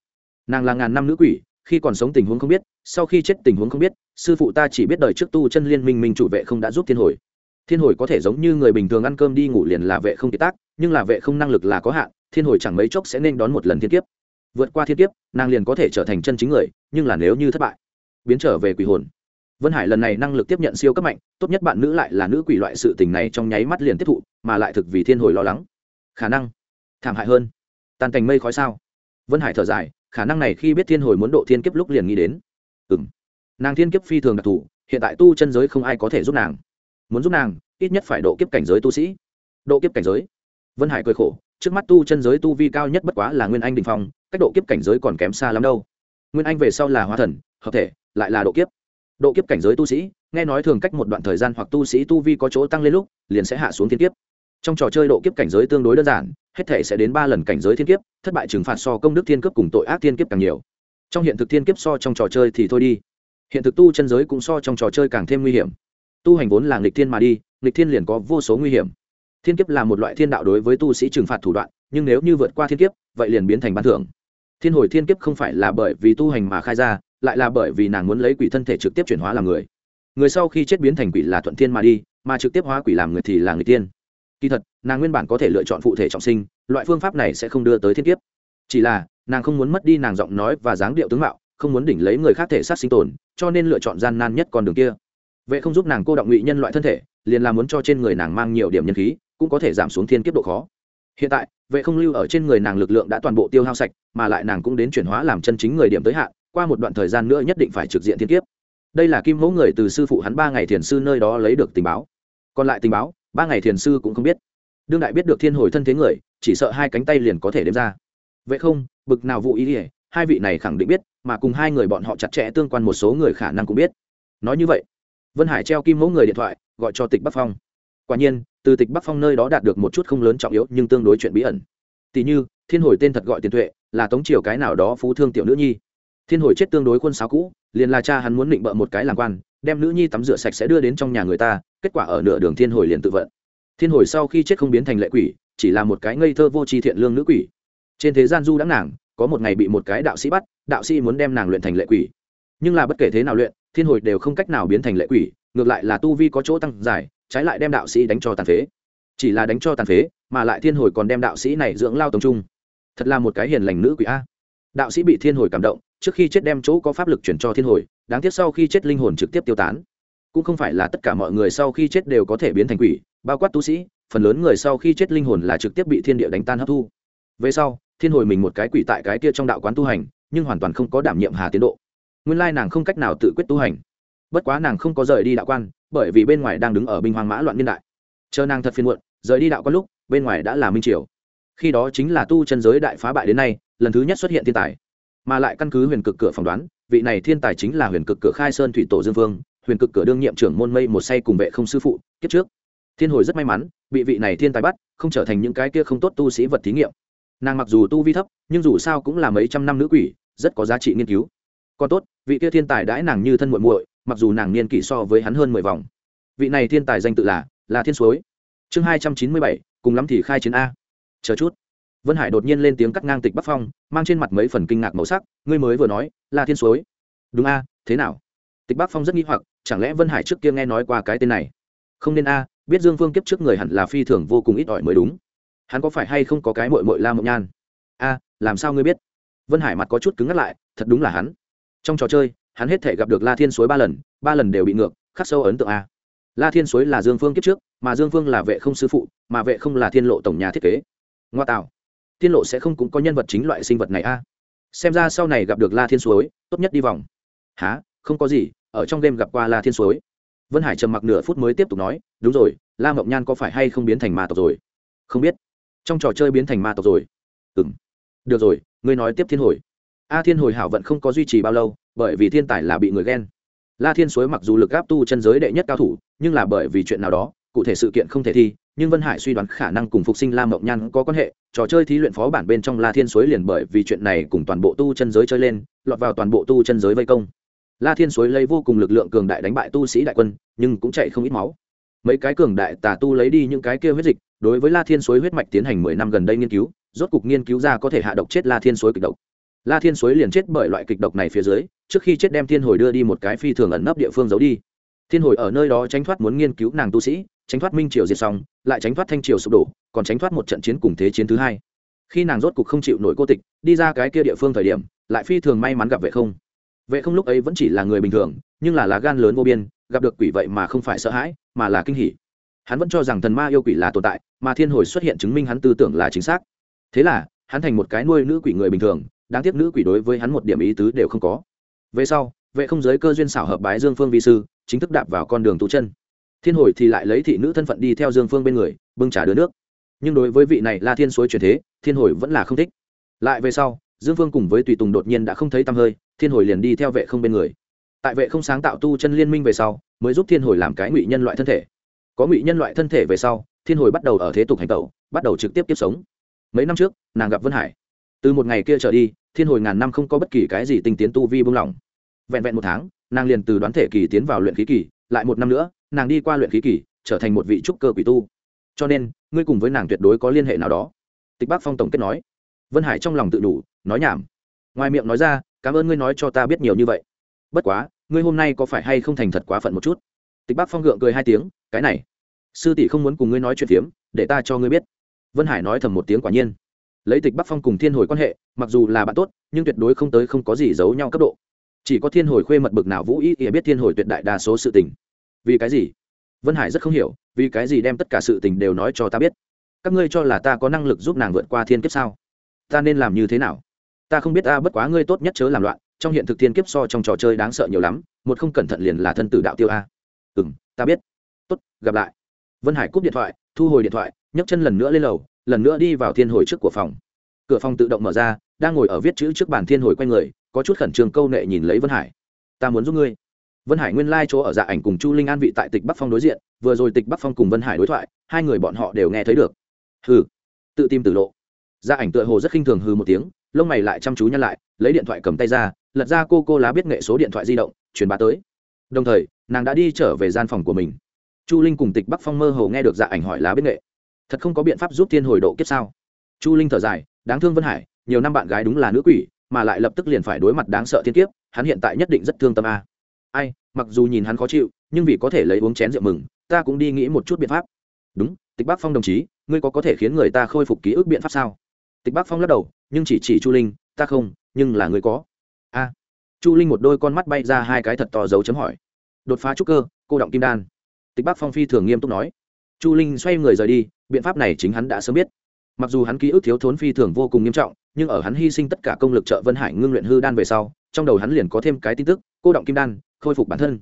Nàng là ngàn năm nữ quỷ, khi còn sống tình huống không biết, sau khi chết tình huống không biết, sư phụ ta chỉ biết đời trước tu chân liên minh minh chủ vệ không đã giúp thiên hồi thiên hồi có thể giống như người bình thường ăn cơm đi ngủ liền là vệ không kiệt tác, nhưng là vệ không năng lực là có hạn, thiên hồi chẳng mấy chốc sẽ nên đón một lần thiên kiếp. Vượt qua thiên kiếp, nàng liền có thể trở thành chân chính người, nhưng là nếu như thất bại, biến trở về quỷ hồn. Vân hải lần này năng lực tiếp nhận siêu cấp mạnh, tốt nhất bạn nữ lại là nữ quỷ loại sự tình này trong nháy mắt liền tiếp thụ, mà lại thực vì thiên hồi lo lắng. Khả năng, thảm hại hơn. Tàn cành mây khói sao? Vân hải thở dài, khả năng này khi biết thiên hồi muốn độ thiên kiếp lúc liền nghĩ đến. Ừ m nàng thiên kiếp phi thường đặc thù, hiện tại tu chân giới không ai có thể giúp nàng muốn giúp nàng, ít nhất phải độ kiếp cảnh giới tu sĩ. Độ kiếp cảnh giới? Vân hải cười khổ, trước mắt tu chân giới tu vi cao nhất bất quá là nguyên anh đình phong, cách độ kiếp cảnh giới còn kém xa lắm đâu. Nguyên anh về sau là hóa thần, hợp thể, lại là độ kiếp. Độ kiếp cảnh giới tu sĩ, nghe nói thường cách một đoạn thời gian hoặc tu sĩ tu vi có chỗ tăng lên lúc, liền sẽ hạ xuống thiên kiếp. Trong trò chơi độ kiếp cảnh giới tương đối đơn giản, hết thể sẽ đến ba lần cảnh giới thiên kiếp, thất bại trừng phạt so công đức thiên kiếp cùng tội ác thiên kiếp càng nhiều. Trong hiện thực thiên kiếp so trong trò chơi thì thôi đi. Hiện thực tu chân giới cũng so trong trò chơi càng thêm nguy hiểm tu hành vốn là nghịch thiên mà đi, nghịch thiên liền có vô số nguy hiểm. Thiên kiếp là một loại thiên đạo đối với tu sĩ trừng phạt thủ đoạn, nhưng nếu như vượt qua thiên kiếp, vậy liền biến thành ban thưởng. Thiên hồi thiên kiếp không phải là bởi vì tu hành mà khai ra, lại là bởi vì nàng muốn lấy quỷ thân thể trực tiếp chuyển hóa làm người. Người sau khi chết biến thành quỷ là thuận thiên mà đi, mà trực tiếp hóa quỷ làm người thì là người tiên kỳ thật, nàng nguyên bản có thể lựa chọn phụ thể trọng sinh, loại phương pháp này sẽ không đưa tới thiên kiếp. Chỉ là, nàng không muốn mất đi nàng giọng nói và dáng điệu tướng mạo, không muốn đỉnh lấy người khác thể sát sinh tồn, cho nên lựa chọn gian nan nhất con đường kia vệ không giúp nàng cô động ngụy nhân loại thân thể, liền là muốn cho trên người nàng mang nhiều điểm nhân khí, cũng có thể giảm xuống thiên kiếp độ khó. Hiện tại, vệ không lưu ở trên người nàng lực lượng đã toàn bộ tiêu hao sạch, mà lại nàng cũng đến chuyển hóa làm chân chính người điểm tới hạn, qua một đoạn thời gian nữa nhất định phải trực diện thiên kiếp. Đây là kim mẫu người từ sư phụ hắn ba ngày thiền sư nơi đó lấy được tình báo. Còn lại tình báo, ba ngày thiền sư cũng không biết. Đương đại biết được thiên hồi thân thế người, chỉ sợ hai cánh tay liền có thể đếm ra. Vậy không, bực nào vụ ý ỉa hai vị này khẳng định biết, mà cùng hai người bọn họ chặt chẽ tương quan một số người khả năng cũng biết. Nói như vậy vân hải treo kim mẫu người điện thoại, gọi cho tịch bắc phong. Quả nhiên, từ tịch bắc phong nơi đó đạt được một chút không lớn trọng yếu nhưng tương đối chuyện bí ẩn. Tỷ như, thiên hồi tên thật gọi tiền tuệ, là tống triều cái nào đó phú thương tiểu nữ nhi. Thiên hồi chết tương đối quân sáo cũ, liền là cha hắn muốn định bợ một cái làm quan, đem nữ nhi tắm rửa sạch sẽ đưa đến trong nhà người ta, kết quả ở nửa đường thiên hồi liền tự vận. Thiên hồi sau khi chết không biến thành lệ quỷ, chỉ là một cái ngây thơ vô tri thiện lương nữ quỷ. Trên thế gian du đãng nàng, có một ngày bị một cái đạo sĩ bắt, đạo sĩ muốn đem nàng luyện thành lệ quỷ. Nhưng là bất kể thế nào luyện thiên hồi đều không cách nào biến thành lệ quỷ, ngược lại là tu vi có chỗ tăng dài, trái lại đem đạo sĩ đánh cho tàn phế. Chỉ là đánh cho tàn phế, mà lại thiên hồi còn đem đạo sĩ này dưỡng lao tống trung. Thật là một cái hiền lành nữ quỷ a. Đạo sĩ bị thiên hồi cảm động, trước khi chết đem chỗ có pháp lực chuyển cho thiên hồi, đáng tiếc sau khi chết linh hồn trực tiếp tiêu tán. Cũng không phải là tất cả mọi người sau khi chết đều có thể biến thành quỷ, bao quát tu sĩ, phần lớn người sau khi chết linh hồn là trực tiếp bị thiên địa đánh tan hấp thu. Về sau, thiên hồi mình một cái quỷ tại cái kia trong đạo quán tu hành, nhưng hoàn toàn không có đảm nhiệm hà tiến độ nguyên lai nàng không cách nào tự quyết tu hành. Bất quá nàng không có rời đi đạo quan, bởi vì bên ngoài đang đứng ở binh hoàng mã loạn niên đại. Chờ nàng thật phiền muộn, rời đi đạo quan lúc, bên ngoài đã là minh triều. Khi đó chính là tu chân giới đại phá bại đến nay, lần thứ nhất xuất hiện thiên tài. Mà lại căn cứ huyền cực cửa phỏng đoán, vị này thiên tài chính là huyền cực cửa khai sơn thủy tổ dương vương, huyền cực cửa đương nhiệm trưởng môn mây một say cùng vệ không sư phụ, kiếp trước. Thiên hồi rất may mắn, bị vị này thiên tài bắt, không trở thành những cái kia không tốt tu sĩ vật thí nghiệm. Nàng mặc dù tu vi thấp, nhưng dù sao cũng là mấy trăm năm nữ quỷ, rất có giá trị nghiên cứu. Còn tốt vị kia thiên tài đãi nàng như thân muội muội, mặc dù nàng niên kỷ so với hắn hơn mười vòng. Vị này thiên tài danh tự là là thiên suối. Chương hai trăm chín mươi bảy, cùng lắm thì khai chiến a. Chờ chút. Vân hải đột nhiên lên tiếng cắt ngang tịch bắc phong, mang trên mặt mấy phần kinh ngạc màu sắc, ngươi mới vừa nói, là thiên suối. Đúng a, thế nào? Tịch bắc phong rất nghi hoặc, chẳng lẽ vân hải trước kia nghe nói qua cái tên này? Không nên a, biết dương phương kiếp trước người hẳn là phi thường vô cùng ít ỏi mới đúng. Hắn có phải hay không có cái mội mội la mộng nhan? A, làm sao ngươi biết? Vân hải mặt có chút cứng ngắt lại, thật đúng là hắn trong trò chơi, hắn hết thể gặp được la thiên suối ba lần ba lần đều bị ngược, khắc sâu ấn tượng a. La thiên suối là dương phương kiếp trước, mà dương phương là vệ không sư phụ, mà vệ không là thiên lộ tổng nhà thiết kế. Ngoa tạo. Thiên lộ sẽ không cũng có nhân vật chính loại sinh vật này a. Xem ra sau này gặp được la thiên suối, tốt nhất đi vòng. Há không có gì, ở trong đêm gặp qua la thiên suối. Vân hải trầm mặc nửa phút mới tiếp tục nói, đúng rồi, la mộng nhan có phải hay không biến thành ma tộc rồi? Không biết. Trong trò chơi biến thành ma tộc rồi. Ừ m được rồi, ngươi nói tiếp thiên hồi a thiên hồi hảo vận không có duy trì bao lâu, bởi vì thiên tài là bị người ghen. La thiên suối mặc dù lực gáp tu chân giới đệ nhất cao thủ, nhưng là bởi vì chuyện nào đó, cụ thể sự kiện không thể thi, nhưng vân hải suy đoán khả năng cùng phục sinh la mộng nhan có quan hệ, trò chơi thí luyện phó bản bên trong la thiên suối liền bởi vì chuyện này cùng toàn bộ tu chân giới chơi lên, lọt vào toàn bộ tu chân giới vây công. La thiên suối lấy vô cùng lực lượng cường đại đánh bại tu sĩ đại quân, nhưng cũng chạy không ít máu. Mấy cái cường đại tà tu lấy đi những cái kia huyết dịch, đối với la thiên suối huyết mạch tiến hành mười năm gần đây nghiên cứu, rốt cục nghiên cứu ra có thể hạ độc chết la thiên suối kịch độc la thiên suối liền chết bởi loại kịch độc này phía dưới, trước khi chết đem thiên hồi đưa đi một cái phi thường ẩn nấp địa phương giấu đi. Thiên hồi ở nơi đó tránh thoát muốn nghiên cứu nàng tu sĩ, tránh thoát minh triều diệt xong lại tránh thoát thanh triều sụp đổ, còn tránh thoát một trận chiến cùng thế chiến thứ hai. Khi nàng rốt cục không chịu nổi cô tịch, đi ra cái kia địa phương thời điểm, lại phi thường may mắn gặp vệ không. Vệ không lúc ấy vẫn chỉ là người bình thường, nhưng là lá gan lớn vô biên, gặp được quỷ vậy mà không phải sợ hãi, mà là kinh hỉ. Hắn vẫn cho rằng thần ma yêu quỷ là tồn tại, mà thiên hồi xuất hiện chứng minh hắn tư tưởng là chính xác. Thế là, hắn thành một cái nuôi nữ quỷ người bình thường đáng tiếc nữ quỷ đối với hắn một điểm ý tứ đều không có. Về sau, vệ không giới cơ duyên xảo hợp bái dương phương vi sư, chính thức đạp vào con đường tu chân. Thiên hồi thì lại lấy thị nữ thân phận đi theo dương phương bên người, bưng trả đứa nước. Nhưng đối với vị này la thiên suối truyền thế, thiên hồi vẫn là không thích. Lại về sau, dương phương cùng với tùy tùng đột nhiên đã không thấy tăm hơi, thiên hồi liền đi theo vệ không bên người. Tại vệ không sáng tạo tu chân liên minh về sau, mới giúp thiên hồi làm cái ngụy nhân loại thân thể. Có ngụy nhân loại thân thể về sau, thiên hồi bắt đầu ở thế tục hành tẩu, bắt đầu trực tiếp tiếp sống. Mấy năm trước, nàng gặp vân hải từ một ngày kia trở đi, thiên hồi ngàn năm không có bất kỳ cái gì tinh tiến tu vi buông lỏng vẹn vẹn một tháng, nàng liền từ đoán thể kỳ tiến vào luyện khí kỳ, lại một năm nữa, nàng đi qua luyện khí kỳ, trở thành một vị trúc cơ quỷ tu. Cho nên, ngươi cùng với nàng tuyệt đối có liên hệ nào đó. Tịch bác phong tổng kết nói. Vân hải trong lòng tự đủ, nói nhảm. Ngoài miệng nói ra, cảm ơn ngươi nói cho ta biết nhiều như vậy. Bất quá, ngươi hôm nay có phải hay không thành thật quá phận một chút? Tịch bác phong gượng cười hai tiếng, cái này, sư tỷ không muốn cùng ngươi nói chuyện phiếm, để ta cho ngươi biết. Vân hải nói thầm một tiếng quả nhiên lấy tịch bắc phong cùng thiên hồi quan hệ, mặc dù là bạn tốt, nhưng tuyệt đối không tới không có gì giấu nhau cấp độ. Chỉ có thiên hồi khuê mật bực nào vũ ý ỉa biết thiên hồi tuyệt đại đa số sự tình. Vì cái gì? Vân hải rất không hiểu, vì cái gì đem tất cả sự tình đều nói cho ta biết? Các ngươi cho là ta có năng lực giúp nàng vượt qua thiên kiếp sao? Ta nên làm như thế nào? Ta không biết ta bất quá ngươi tốt nhất chớ làm loạn, trong hiện thực thiên kiếp so trong trò chơi đáng sợ nhiều lắm, một không cẩn thận liền là thân tử đạo tiêu a. Ừ m ta biết. Tốt, gặp lại. Vân hải cúp điện thoại, thu hồi điện thoại, nhấc chân lần nữa lên lầu lần nữa đi vào thiên hồi trước của phòng. Cửa phòng tự động mở ra, đang ngồi ở viết chữ trước bàn thiên hồi q u a n người, có chút khẩn trương câu nệ nhìn lấy vân hải. Ta muốn giúp ngươi. Vân hải nguyên lai chỗ ở dạ ảnh cùng chu linh an vị tại tịch bắc phong đối diện, vừa rồi tịch bắc phong cùng vân hải đối thoại, hai người bọn họ đều nghe thấy được. Hừ. Tự tìm tử lộ. Dạ ảnh tựa hồ rất khinh thường hừ một tiếng, lông mày lại chăm chú nhăn lại, lấy điện thoại cầm tay ra, lật ra cô cô lá biết nghệ số điện thoại di động, truyền bá tới. Đồng thời, nàng đã đi trở về gian phòng của mình. Chu linh cùng tịch bắc phong mơ hồ nghe được dạ ảnh hỏi lá biết nghệ thật không có biện pháp giúp thiên hồi độ kiếp sao? Chu linh thở dài, đáng thương vân hải, nhiều năm bạn gái đúng là nữ quỷ, mà lại lập tức liền phải đối mặt đáng sợ thiên kiếp, hắn hiện tại nhất định rất thương tâm a. Ai, mặc dù nhìn hắn khó chịu, nhưng vì có thể lấy uống chén rượu mừng, ta cũng đi nghĩ một chút biện pháp. Đúng, tịch bắc phong đồng chí, ngươi có có thể khiến người ta khôi phục ký ức biện pháp sao? Tịch bắc phong lắc đầu, nhưng chỉ chỉ chu linh, ta không, nhưng là ngươi có. A. Chu linh một đôi con mắt bay ra hai cái thật to dấu chấm hỏi. Đột phá trúc cơ, cô động kim đan. Tịch bắc phong phi thường nghiêm túc nói chu linh xoay người rời đi, biện pháp này chính hắn đã sớm biết. Mặc dù hắn ký ức thiếu thốn phi thường vô cùng nghiêm trọng, nhưng ở hắn hy sinh tất cả công lực trợ vân hải ngưng luyện hư đan về sau, trong đầu hắn liền có thêm cái tin tức, cô động kim đan, khôi phục bản thân.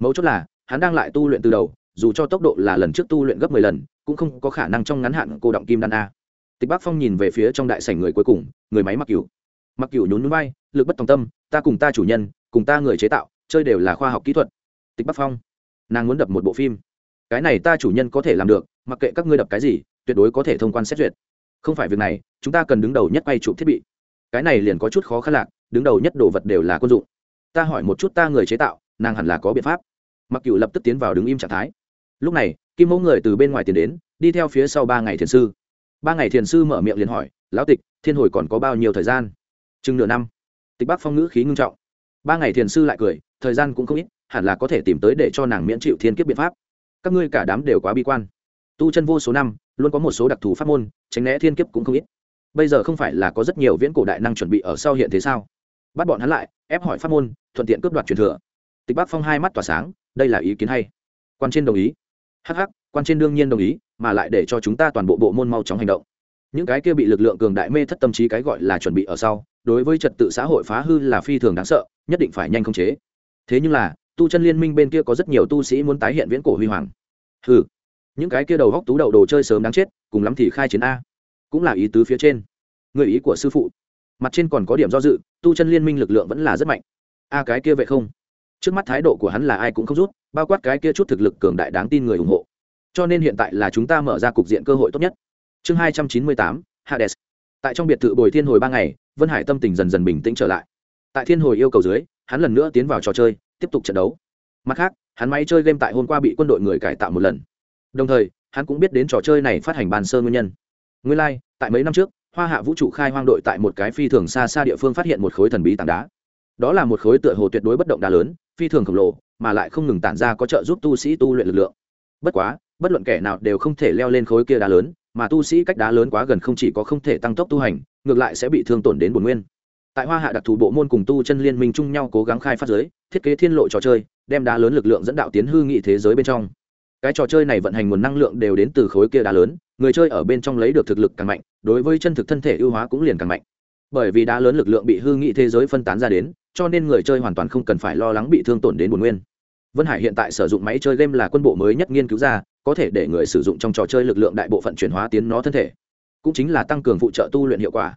Mấu chốt là, hắn đang lại tu luyện từ đầu, dù cho tốc độ là lần trước tu luyện gấp mười lần, cũng không có khả năng trong ngắn hạn cô động kim đan a. Tịch Bác phong nhìn về phía trong đại sảnh người cuối cùng, người máy mặc cửu. Mặc cửu nhún nhún bay lực bất tòng tâm, ta cùng ta chủ nhân, cùng ta người chế tạo, chơi đều là khoa học kỹ thuật. Tịch bắc phong, nàng muốn đập một bộ phim cái này ta chủ nhân có thể làm được, mặc kệ các ngươi đập cái gì, tuyệt đối có thể thông quan xét duyệt. Không phải việc này, chúng ta cần đứng đầu nhất quay chụp thiết bị. Cái này liền có chút khó khăn lạc, đứng đầu nhất đồ vật đều là quân dụng. Ta hỏi một chút ta người chế tạo, nàng hẳn là có biện pháp. Mặc cựu lập tức tiến vào đứng im trạng thái. Lúc này, kim mẫu người từ bên ngoài tiến đến, đi theo phía sau ba ngày thiền sư. Ba ngày thiền sư mở miệng liền hỏi, lão tịch, thiên hồi còn có bao nhiêu thời gian? Chừng nửa năm. Tịch bắc phong ngữ khí ngưng trọng. Ba ngày thiền sư lại cười, thời gian cũng không ít, hẳn là có thể tìm tới để cho nàng miễn chịu thiên kiếp biện pháp các ngươi cả đám đều quá bi quan. Tu chân vô số năm, luôn có một số đặc thù pháp môn, tránh né thiên kiếp cũng không ít. Bây giờ không phải là có rất nhiều viễn cổ đại năng chuẩn bị ở sau hiện thế sao? Bắt bọn hắn lại, ép hỏi pháp môn, thuận tiện cướp đoạt truyền thừa. Tịch bác phong hai mắt tỏa sáng, đây là ý kiến hay. Quan trên đồng ý. Hh quan trên đương nhiên đồng ý, mà lại để cho chúng ta toàn bộ bộ môn mau chóng hành động. Những cái kia bị lực lượng cường đại mê thất tâm trí cái gọi là chuẩn bị ở sau, đối với trật tự xã hội phá hư là phi thường đáng sợ, nhất định phải nhanh khống chế. Thế nhưng là tu chân liên minh bên kia có rất nhiều tu sĩ muốn tái hiện viễn cổ huy hoàng. Ừ những cái kia đầu góc tú đậu đồ chơi sớm đáng chết, cùng lắm thì khai chiến a. Cũng là ý tứ phía trên. Người ý của sư phụ. Mặt trên còn có điểm do dự, tu chân liên minh lực lượng vẫn là rất mạnh. A cái kia vậy không? Trước mắt thái độ của hắn là ai cũng không rút, bao quát cái kia chút thực lực cường đại đáng tin người ủng hộ. Cho nên hiện tại là chúng ta mở ra cục diện cơ hội tốt nhất. Chương hai trăm chín mươi tám, hades. Tại trong biệt thự bồi thiên hồi ba ngày, vân hải tâm tình dần dần bình tĩnh trở lại. Tại thiên hồi yêu cầu dưới hắn lần nữa tiến vào trò chơi tiếp tục trận đấu. Mặt khác hắn máy chơi game tại hôm qua bị quân đội người cải tạo một lần. Đồng thời hắn cũng biết đến trò chơi này phát hành bàn sơ nguyên nhân. Nguyên lai、like, tại mấy năm trước hoa hạ vũ trụ khai hoang đội tại một cái phi thường xa xa địa phương phát hiện một khối thần bí tảng đá. Đó là một khối tựa hồ tuyệt đối bất động đá lớn phi thường khổng lồ mà lại không ngừng tản ra có trợ giúp tu sĩ tu luyện lực lượng. Bất quá bất luận kẻ nào đều không thể leo lên khối kia đá lớn mà tu sĩ cách đá lớn quá gần không chỉ có không thể tăng tốc tu hành ngược lại sẽ bị thương tổn đến bồn nguyên tại hoa hạ đặc thù bộ môn cùng tu chân liên minh chung nhau cố gắng khai phát giới, thiết kế thiên lộ trò chơi, đem đá lớn lực lượng dẫn đạo tiến hư nghị thế giới bên trong. Cái trò chơi này vận hành nguồn năng lượng đều đến từ khối kia đá lớn, người chơi ở bên trong lấy được thực lực càng mạnh, đối với chân thực thân thể ưu hóa cũng liền càng mạnh. Bởi vì đá lớn lực lượng bị hư nghị thế giới phân tán ra đến, cho nên người chơi hoàn toàn không cần phải lo lắng bị thương tổn đến bồn nguyên. Vân hải hiện tại sử dụng máy chơi game là quân bộ mới nhất nghiên cứu ra, có thể để người sử dụng trong trò chơi lực lượng đại bộ phận chuyển hóa tiến nó thân thể. Cũng chính là tăng cường phụ trợ tu luyện hiệu quả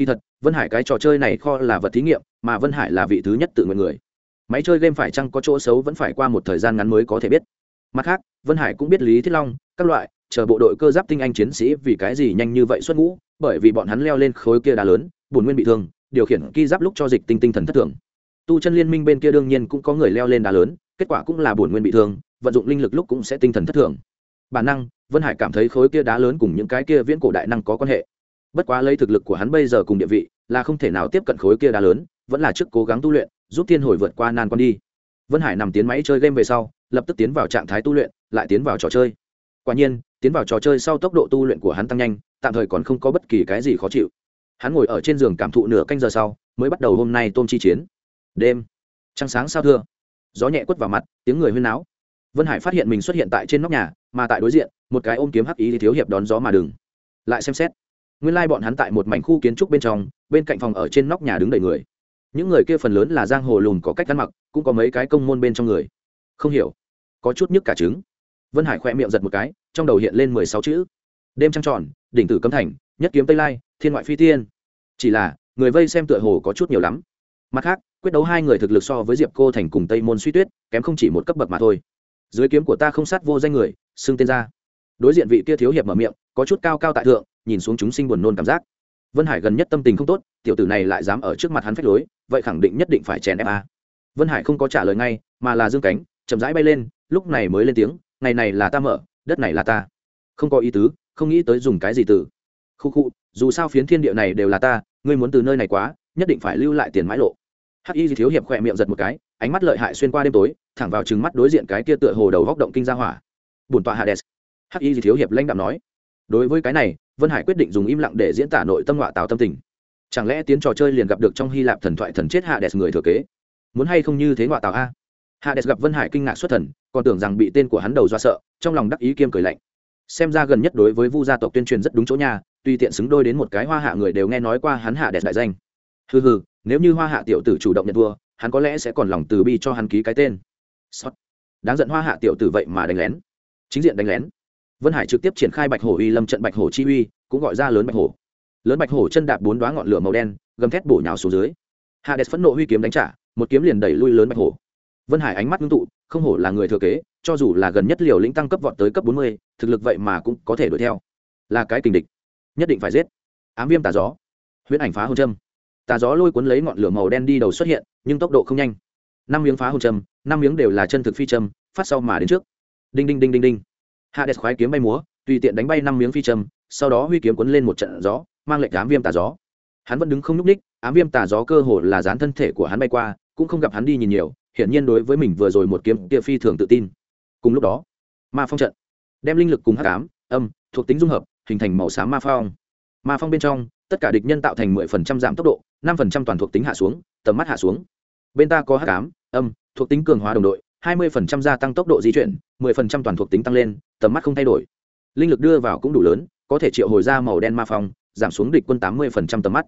kỳ thật, vân hải cái trò chơi này kho là vật thí nghiệm, mà vân hải là vị thứ nhất tự nguyện người. Máy chơi game phải chăng có chỗ xấu vẫn phải qua một thời gian ngắn mới có thể biết. Mặt khác, vân hải cũng biết lý thiết long, các loại, chờ bộ đội cơ giáp tinh anh chiến sĩ vì cái gì nhanh như vậy xuất ngũ, bởi vì bọn hắn leo lên khối kia đá lớn, bùn nguyên bị thương, điều khiển ki giáp lúc cho dịch tinh tinh thần thất thường. Tu chân liên minh bên kia đương nhiên cũng có người leo lên đá lớn, kết quả cũng là bùn nguyên bị thương, vận dụng linh lực lúc cũng sẽ tinh thần thất thường. Bản năng, vân hải cảm thấy khối kia đá lớn cùng những cái kia viễn cổ đại năng có quan hệ bất quá lấy thực lực của hắn bây giờ cùng địa vị, là không thể nào tiếp cận khối kia đá lớn, vẫn là trước cố gắng tu luyện, giúp thiên hồi vượt qua nan con đi. Vân hải nằm tiến máy chơi game về sau, lập tức tiến vào trạng thái tu luyện, lại tiến vào trò chơi. Quả nhiên, tiến vào trò chơi sau tốc độ tu luyện của hắn tăng nhanh, tạm thời còn không có bất kỳ cái gì khó chịu. Hắn ngồi ở trên giường cảm thụ nửa canh giờ sau, mới bắt đầu hôm nay tôm chi chiến. Đêm, trăng sáng sao thưa. Gió nhẹ quất vào mặt, tiếng người huyên náo. Vân hải phát hiện mình xuất hiện tại trên nóc nhà, mà tại đối diện, một cái ôm kiếm hắc ý thì thiếu hiệp đón gió mà đừng. Lại xem xét nguyên lai bọn hắn tại một mảnh khu kiến trúc bên trong, bên cạnh phòng ở trên nóc nhà đứng đầy người. Những người kia phần lớn là giang hồ lùn có cách ăn mặc, cũng có mấy cái công môn bên trong người. Không hiểu. Có chút nhức cả trứng. Vân hải khoe miệng giật một cái, trong đầu hiện lên mười sáu chữ. Đêm trăng tròn, đỉnh tử cấm thành, nhất kiếm tây lai, thiên ngoại phi tiên chỉ là, người vây xem tựa hồ có chút nhiều lắm. Mặt khác, quyết đấu hai người thực lực so với diệp cô thành cùng tây môn suy tuyết, kém không chỉ một cấp bậc mà thôi. Dưới kiếm của ta không sát vô danh người, xưng tên ra đối diện vị kia thiếu hiệp mở miệng, có chút cao cao tại thượng, nhìn xuống chúng sinh buồn nôn cảm giác. Vân hải gần nhất tâm tình không tốt, tiểu tử này lại dám ở trước mặt hắn phách lối, vậy khẳng định nhất định phải chèn ép a. Vân hải không có trả lời ngay, mà là dương cánh, chậm rãi bay lên, lúc này mới lên tiếng, ngày này là ta mở, đất này là ta. Không có ý tứ, không nghĩ tới dùng cái gì từ. Khu khu, dù sao phiến thiên địa này đều là ta, ngươi muốn từ nơi này quá, nhất định phải lưu lại tiền mãi lộ. Hắc y thiếu hiệp khỏe miệng giật một cái, ánh mắt lợi hại xuyên qua đêm tối, thẳng vào trừng mắt đối diện cái kia tựa hồ đầu góc động kinh ra hỏa. Bùn tọa hades hắc y thiếu hiệp lãnh đạo nói, đối với cái này, vân hải quyết định dùng im lặng để diễn tả nội tâm họa tào tâm tình. Chẳng lẽ tiến trò chơi liền gặp được trong hy lạp thần thoại thần chết hạ hades người thừa kế? Muốn hay không như thế họa tào a? Hades gặp vân hải kinh ngạc xuất thần, còn tưởng rằng bị tên của hắn đầu do sợ, trong lòng đắc ý kiêm cười lạnh. Xem ra gần nhất đối với vu gia tộc tuyên truyền rất đúng chỗ nhà tuy tiện xứng đôi đến một cái hoa hạ người đều nghe nói qua hắn hạ đẹp đại danh. Hừ hừ, nếu như hoa hạ tiểu tử chủ động nhận thua, hắn có lẽ sẽ còn lòng từ bi cho hắn ký cái tên. Sót. đáng giận hoa hạ tiểu tử vậy mà đánh lén. Chính diện đánh lén vân hải trực tiếp triển khai bạch hổ uy lâm trận bạch hổ chi uy, cũng gọi ra lớn bạch hổ. Lớn bạch hổ chân đạp bốn đoá ngọn lửa màu đen, gầm thét bổ nhào xuống dưới. Hạ phẫn nộ huy kiếm đánh trả, một kiếm liền đẩy lui lớn bạch hổ. Vân hải ánh mắt ngưng tụ, không hổ là người thừa kế, cho dù là gần nhất liều lĩnh tăng cấp vọt tới cấp bốn mươi, thực lực vậy mà cũng có thể đuổi theo. Là cái tình địch. Nhất định phải giết. Ám viêm tà gió. Huyễn ảnh phá hồn châm. Tà gió lôi cuốn lấy ngọn lửa màu đen đi đầu xuất hiện, nhưng tốc độ không nhanh. Năm miếng phá hồn châm, năm miếng đều là chân thực phi châm, phát sau mà đến trước. Đinh đinh đinh đinh đinh hạ khoái kiếm bay múa, tùy tiện đánh bay năm miếng phi châm, sau đó huy kiếm cuốn lên một trận gió, mang lệnh ám viêm tà gió. Hắn vẫn đứng không nhúc ních ám viêm tà gió cơ hồ là dán thân thể của hắn bay qua, cũng không gặp hắn đi nhìn nhiều, hiển nhiên đối với mình vừa rồi một kiếm kia phi thường tự tin. Cùng lúc đó, ma phong trận đem linh lực cùng hắc ám, âm, thuộc tính dung hợp, hình thành màu xám ma phong. Ma phong bên trong, tất cả địch nhân tạo thành mười phần trăm giảm tốc độ, năm phần trăm toàn thuộc tính hạ xuống, tầm mắt hạ xuống. Bên ta có hắc ám, âm, thuộc tính cường hóa đồng đội, hai mươi phần trăm gia tăng tốc độ di chuyển mười phần trăm toàn thuộc tính tăng lên, tầm mắt không thay đổi. Linh lực đưa vào cũng đủ lớn, có thể triệu hồi ra màu đen ma phong, giảm xuống địch quân tám mươi phần trăm tầm mắt.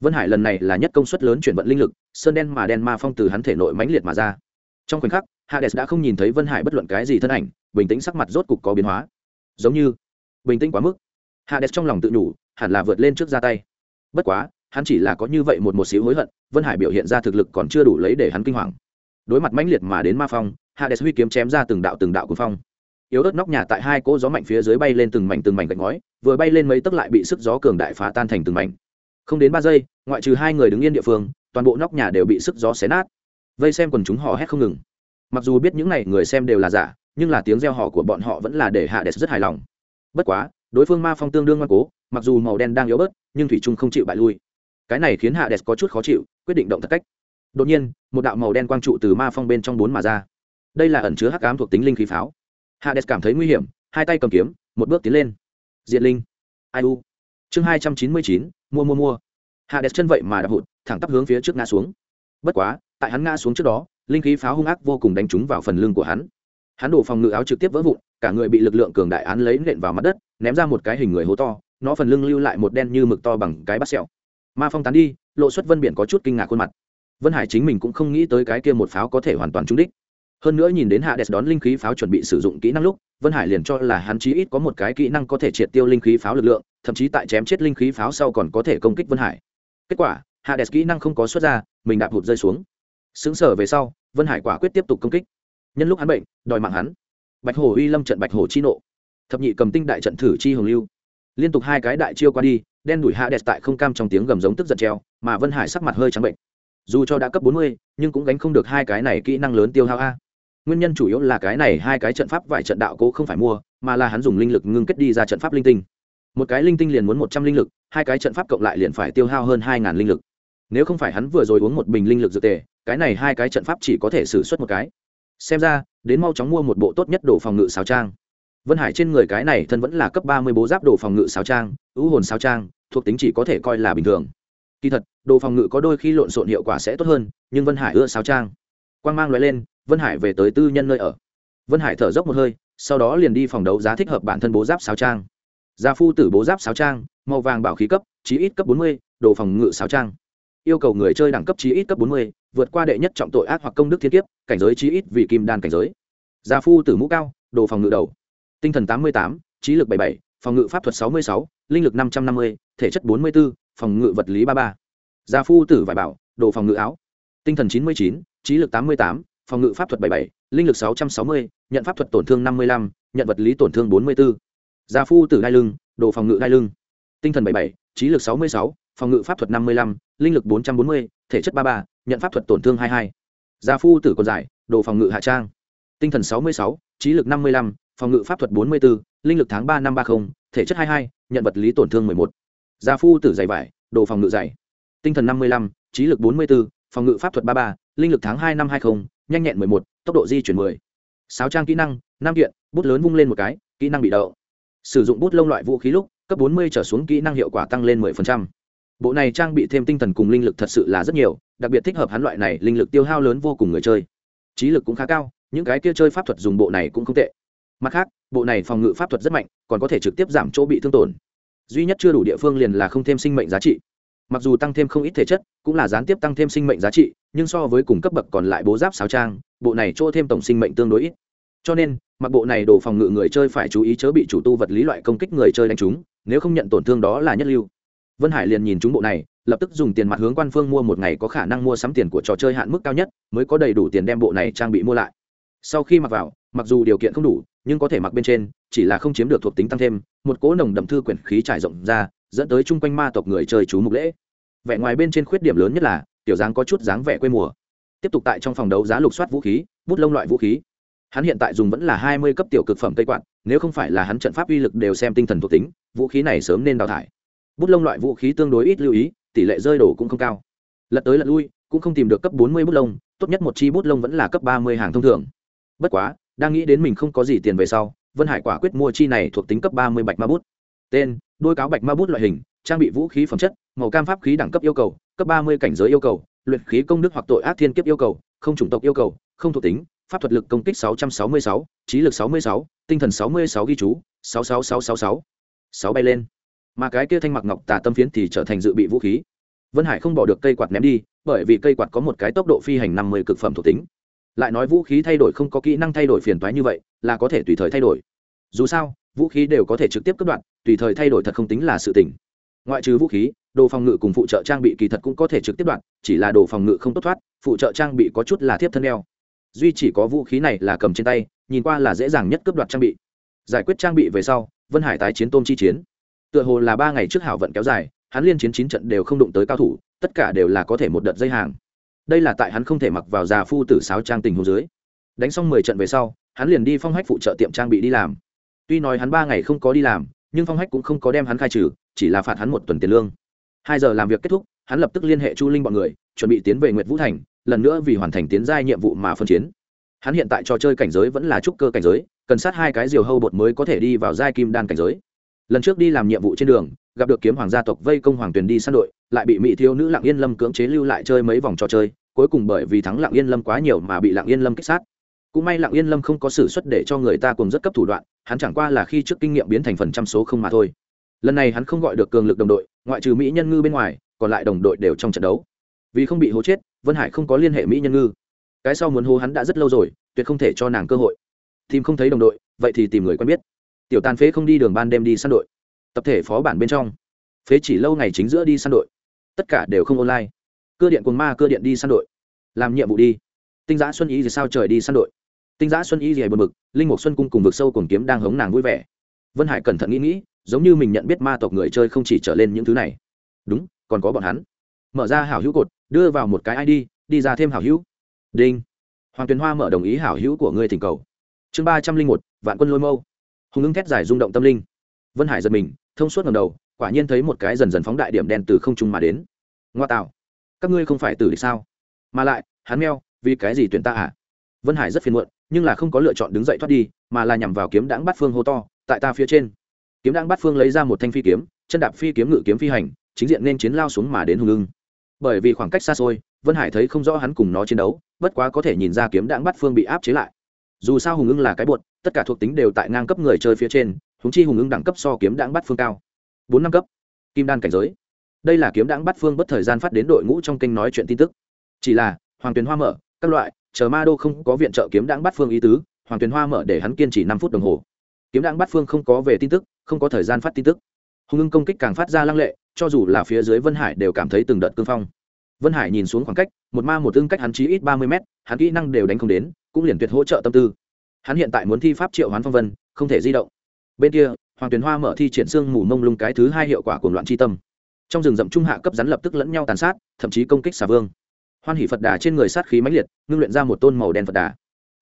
Vân hải lần này là nhất công suất lớn chuyển vận linh lực, sơn đen mà đen ma phong từ hắn thể nội mãnh liệt mà ra. Trong khoảnh khắc, hades đã không nhìn thấy vân hải bất luận cái gì thân ảnh, bình tĩnh sắc mặt rốt cục có biến hóa. Giống như, bình tĩnh quá mức. Hades trong lòng tự nhủ, hẳn là vượt lên trước ra tay. Bất quá, hắn chỉ là có như vậy một một xíu hối hận, vân hải biểu hiện ra thực lực còn chưa đủ lấy để hắn kinh hoàng. Đối mặt mãnh liệt mà đến ma phong hades huy kiếm chém ra từng đạo từng đạo của phong. Yếu ớt nóc nhà tại hai cỗ gió mạnh phía dưới bay lên từng mảnh từng mảnh gạch ngói, vừa bay lên mấy tấc lại bị sức gió cường đại phá tan thành từng mảnh. Không đến ba giây, ngoại trừ hai người đứng yên địa phương, toàn bộ nóc nhà đều bị sức gió xé nát. Vây xem quần chúng họ hét không ngừng. Mặc dù biết những n à y người xem đều là giả, nhưng là tiếng reo họ của bọn họ vẫn là để hạ đẹp rất hài lòng. Bất quá, đối phương ma phong tương đương ngoan cố, mặc dù màu đen đang yếu bớt, nhưng thủy trung không chịu bại lui. Cái này khiến hạ đẹp có chút khó chịu, quyết định động thật cách. Đột nhiên, một đạo màu đen quang trụ từ ma phong bên trong bốn mà ra đây là ẩn chứa hắc ám thuộc tính linh khí pháo. Hades cảm thấy nguy hiểm, hai tay cầm kiếm, một bước tiến lên. Diện linh. Ai u. Chương hai trăm chín mươi chín, mua mua mua. Hades chân vậy mà đập hụt, thẳng tắp hướng phía trước ngã xuống. Bất quá, tại hắn ngã xuống trước đó, linh khí pháo hung ác vô cùng đánh trúng vào phần lưng của hắn. Hắn đổ phòng ngự áo trực tiếp vỡ vụn, cả người bị lực lượng cường đại án lấy nện vào mặt đất, ném ra một cái hình người hố to, nó phần lưng lưu lại một đen như mực to bằng cái bắt sẹo. Ma phong tán đi, lộ xuất vân biển có chút kinh ngạc khuôn mặt. Vân hải chính mình cũng không nghĩ tới cái kia một pháo có thể hoàn toàn trúng đích hơn nữa nhìn đến hạ đès đón linh khí pháo chuẩn bị sử dụng kỹ năng lúc, vân hải liền cho là hắn chí ít có một cái kỹ năng có thể triệt tiêu linh khí pháo lực lượng, thậm chí tại chém chết linh khí pháo sau còn có thể công kích vân hải. Kết quả, hạ đès kỹ năng không có xuất ra, mình đạp hụt rơi xuống. Xứng sở về sau, vân hải quả quyết tiếp tục công kích. Nhân lúc hắn bệnh, đòi mạng hắn. Bạch hồ uy lâm trận bạch hồ chi nộ. Thập nhị cầm tinh đại trận thử chi hồng lưu. Liên tục hai cái đại chiêu qua đi, đen đuổi hạ đẹp tại không cam trong tiếng gầm giống tức giận treo, mà vân hải sắc mặt hơi trắng bệnh. Dù cho đã cấp bốn mươi, nhưng cũng gánh không được hai cái này kỹ năng lớn tiêu hao a nguyên nhân chủ yếu là cái này hai cái trận pháp vài trận đạo cố không phải mua, mà là hắn dùng linh lực ngưng kết đi ra trận pháp linh tinh. Một cái linh tinh liền muốn một trăm linh lực, hai cái trận pháp cộng lại liền phải tiêu hao hơn hai ngàn linh lực. Nếu không phải hắn vừa rồi uống một bình linh lực dự tề, cái này hai cái trận pháp chỉ có thể xử suất một cái. Xem ra, đến mau chóng mua một bộ tốt nhất đồ phòng ngự xáo trang. Vân hải trên người cái này thân vẫn là cấp ba mươi bố giáp đồ phòng ngự xáo trang ưu hồn xáo trang, thuộc tính chỉ có thể coi là bình thường. Kỳ thật, đồ phòng ngự có đôi khi lộn xộn hiệu quả sẽ tốt hơn, nhưng vân hải ưa xáo trang. Quan g mang loại lên vân hải về tới tư nhân nơi ở. Vân hải thở dốc một hơi, sau đó liền đi phòng đấu giá thích hợp bản thân bố giáp sáo trang. Gia phu tử bố giáp sáo trang, màu vàng bảo khí cấp, chí ít cấp bốn mươi, đồ phòng ngự sáo trang. Yêu cầu người chơi đẳng cấp chí ít cấp bốn mươi, vượt qua đệ nhất trọng tội ác hoặc công đức thiên kiếp, cảnh giới chí ít vì kim đan cảnh giới. Gia phu tử mũ cao, đồ phòng ngự đầu. Tinh thần tám mươi tám, trí lực bảy bảy, phòng ngự pháp thuật sáu mươi sáu, linh lực năm trăm năm mươi, thể chất bốn mươi b ố phòng ngự vật lý ba ba. Gia phu tử vải bảo, đồ phòng ngự áo. Tinh thần chín mươi chín, trí lực tám mươi tám phòng ngự pháp thuật 77, linh lực 660, nhận pháp thuật tổn thương 55, nhận vật lý tổn thương 44. Gia phu tử đai lưng, đồ phòng ngự đai lưng. Tinh thần 77, trí lực 66, phòng ngự pháp thuật 55, linh lực 440, thể chất 33, nhận pháp thuật tổn thương 22. Gia phu tử còn giải, đồ phòng ngự hạ trang. Tinh thần 66, trí lực 55, phòng ngự pháp thuật 44, linh lực tháng 3 năm 30, thể chất 22, nhận vật lý tổn thương 11. Gia phu tử dày vải, đồ phòng ngự dày. Tinh thần 55, trí lực 44, phòng ngự pháp thuật 33, linh lực tháng 2 năm 20, nhanh nhẹn mười một, tốc độ di chuyển mười. Sáu trang kỹ năng, năm kiện, bút lớn vung lên một cái, kỹ năng bị đậu. Sử dụng bút lông loại vũ khí lúc, cấp bốn mươi trở xuống kỹ năng hiệu quả tăng lên mười phần trăm. Bộ này trang bị thêm tinh thần cùng linh lực thật sự là rất nhiều, đặc biệt thích hợp hắn loại này linh lực tiêu hao lớn vô cùng người chơi. Trí lực cũng khá cao, những cái kia chơi pháp thuật dùng bộ này cũng không tệ. Mặt khác, bộ này phòng ngự pháp thuật rất mạnh, còn có thể trực tiếp giảm chỗ bị thương tổn. Duy nhất chưa đủ địa phương liền là không thêm sinh mệnh giá trị mặc dù tăng thêm không ít thể chất cũng là gián tiếp tăng thêm sinh mệnh giá trị nhưng so với cùng cấp bậc còn lại bố giáp sáo trang bộ này chỗ thêm tổng sinh mệnh tương đối ít. Cho nên mặc bộ này đồ phòng ngự người chơi phải chú ý chớ bị chủ tu vật lý loại công kích người chơi đánh trúng, nếu không nhận tổn thương đó là nhất lưu. Vân hải liền nhìn chúng bộ này lập tức dùng tiền mặt hướng quan phương mua một ngày có khả năng mua sắm tiền của trò chơi hạn mức cao nhất mới có đầy đủ tiền đem bộ này trang bị mua lại. Sau khi mặc vào mặc dù điều kiện không đủ nhưng có thể mặc bên trên chỉ là không chiếm được thuộc tính tăng thêm một cỗ nồng đậm thư quyển khí trải rộng ra dẫn tới chung quanh ma tộc người chơi chú mục lễ. Vẻ ngoài bên trên khuyết điểm lớn nhất là, tiểu dáng có chút dáng vẻ quê mùa. Tiếp tục tại trong phòng đấu giá lục soát vũ khí, bút lông loại vũ khí. Hắn hiện tại dùng vẫn là hai mươi cấp tiểu cực phẩm cây quạt, nếu không phải là hắn trận pháp uy lực đều xem tinh thần thuộc tính, vũ khí này sớm nên đào thải. Bút lông loại vũ khí tương đối ít lưu ý, tỷ lệ rơi đổ cũng không cao. Lật tới lật lui, cũng không tìm được cấp bốn mươi bút lông, tốt nhất một chi bút lông vẫn là cấp ba mươi hàng thông thường. Bất quá, đang nghĩ đến mình không có gì tiền về sau, vân hải quả quyết mua chi này thuộc tính cấp ba mươi bạch ma bút. Tên đôi cáo bạch ma bút loại hình, trang bị vũ khí phẩm chất, màu cam pháp khí đẳng cấp yêu cầu, cấp ba mươi cảnh giới yêu cầu, luyện khí công đức hoặc tội ác thiên kiếp yêu cầu, không chủng tộc yêu cầu, không thuộc tính, pháp thuật lực công kích sáu trăm sáu mươi sáu, trí lực sáu mươi sáu, tinh thần sáu mươi sáu ghi chú, sáu sáu sáu sáu sáu. Sáu bay lên. Mà cái kia thanh mặc ngọc tà tâm phiến thì trở thành dự bị vũ khí. Vân hải không bỏ được cây quạt ném đi, bởi vì cây quạt có một cái tốc độ phi hành năm mươi cực phẩm thuộc tính. Lại nói vũ khí thay đổi không có kỹ năng thay đổi phiền toái như vậy, là có thể tùy thời thay đổi. Dù sao vũ khí đều có thể trực tiếp cất đoạn tùy thời thay đổi thật không tính là sự tỉnh ngoại trừ vũ khí, đồ phòng ngự cùng phụ trợ trang bị kỳ thật cũng có thể trực tiếp đoạn chỉ là đồ phòng ngự không tốt thoát, phụ trợ trang bị có chút là thiếp thân đeo. Duy chỉ có vũ khí này là cầm trên tay, nhìn qua là dễ dàng nhất cướp đoạt trang bị. Giải quyết trang bị về sau, vân hải tái chiến tôm chi chiến. Tựa hồ là ba ngày trước hảo vận kéo dài, hắn liên chiến chín trận đều không đụng tới cao thủ, tất cả đều là có thể một đợt dây hàng. Đây là tại hắn không thể mặc vào già phu tử sáo trang tình hồ dưới. Đánh xong mười trận về sau, hắn liền đi phong hách phụ trợ tiệm trang bị đi làm tuy nói hắn ba ngày không có đi làm, nhưng phong hách cũng không có đem hắn khai trừ, chỉ là phạt hắn một tuần tiền lương. Hai giờ làm việc kết thúc, hắn lập tức liên hệ chu linh b ọ n người, chuẩn bị tiến về nguyệt vũ thành, lần nữa vì hoàn thành tiến giai nhiệm vụ mà phân chiến. Hắn hiện tại trò chơi cảnh giới vẫn là trúc cơ cảnh giới, cần sát hai cái diều hâu bột mới có thể đi vào giai kim đan cảnh giới. Lần trước đi làm nhiệm vụ trên đường, gặp được kiếm hoàng gia tộc vây công hoàng tuyền đi săn đội, lại bị mỹ thiếu nữ lạng yên lâm cưỡng chế lưu lại chơi mấy vòng trò chơi, cuối cùng bởi vì thắng lạng yên lâm quá nhiều mà bị lạng yên lâm kích sát cũng may lặng yên lâm không có s ử suất để cho người ta cùng rất cấp thủ đoạn, hắn chẳng qua là khi trước kinh nghiệm biến thành phần trăm số không mà thôi. Lần này hắn không gọi được cường lực đồng đội, ngoại trừ mỹ nhân ngư bên ngoài, còn lại đồng đội đều trong trận đấu. Vì không bị hố chết, vân hải không có liên hệ mỹ nhân ngư. Cái sau muốn hố hắn đã rất lâu rồi, tuyệt không thể cho nàng cơ hội. Tìm không thấy đồng đội, vậy thì tìm người quen biết. Tiểu tàn phế không đi đường ban đêm đi săn đội. Tập thể phó bản bên trong. Phế chỉ lâu ngày chính giữa đi săn đội. Tất cả đều không online. Cơ điện cuồng ma cơ điện đi săn đội. Làm nhiệm vụ đi. Tinh giã xuân ý thì sao trời đi săn đội? Tinh giã xuân y dày bờ mực linh mục xuân cung cùng vực sâu cùng kiếm đang hống nàng vui vẻ. Vân hải cẩn thận nghĩ nghĩ, giống như mình nhận biết ma tộc người chơi không chỉ trở lên những thứ này. Đúng, còn có bọn hắn. Mở ra hảo hữu cột, đưa vào một cái id đi ra thêm hảo hữu. Đinh. Hoàng tuyền hoa mở đồng ý hảo hữu của ngươi thỉnh cầu. Chương ba trăm linh một, vạn quân lôi mâu. Hùng ứng thét giải rung động tâm linh. Vân hải giật mình, thông suốt ngầm đầu, quả nhiên thấy một cái dần dần phóng đại điểm đen từ không trung mà đến. Ngoa tạo. Các ngươi không phải tử địch sao? Mà lại, hắn meo, vì cái gì tuyển ta à? Vân hải rất phiền muộn nhưng là không có lựa chọn đứng dậy thoát đi, mà là nhằm vào kiếm đãng bắt phương hô to, tại ta phía trên. Kiếm đãng bắt phương lấy ra một thanh phi kiếm, chân đạp phi kiếm ngự kiếm phi hành, chính diện nên chiến lao xuống mà đến hùng ưng. Bởi vì khoảng cách xa xôi, vân hải thấy không rõ hắn cùng nó chiến đấu, bất quá có thể nhìn ra kiếm đãng bắt phương bị áp chế lại. Dù sao hùng ưng là cái bột tất cả thuộc tính đều tại ngang cấp người chơi phía trên húng chi hùng ưng đẳng cấp so kiếm đãng bắt phương cao. Bốn năm cấp. Kim đan cảnh giới. Đây là kiếm đãng bắt phương bất thời gian phát đến đội ngũ trong kênh nói chuyện tin tức. Chỉ là, hoàng tuyền hoa mở các loại, chờ ma đô không có viện trợ kiếm đãng bắt phương ý tứ, hoàng tuyền hoa mở để hắn kiên trì năm phút đồng hồ. Kiếm đãng bắt phương không có về tin tức, không có thời gian phát tin tức. Hùng ưng công kích càng phát ra lăng lệ, cho dù là phía dưới vân hải đều cảm thấy từng đợt cương phong. Vân hải nhìn xuống khoảng cách, một ma một tương cách hắn chí ít ba mươi mét, hắn kỹ năng đều đánh không đến, cũng liền tuyệt hỗ trợ tâm tư. Hắn hiện tại muốn thi pháp triệu hoán phong vân, không thể di động. Bên kia, hoàng tuyền hoa mở thi triển xương mù mông lung cái thứ hai hiệu quả của loạn tri tâm. Trong rừng rậm trung hạ cấp rắn lập tức lẫn nhau tàn sát, thậm chí công kích xà vương hoan hỷ phật đà trên người sát khí mãnh liệt, ngưng luyện ra một tôn màu đen phật đà.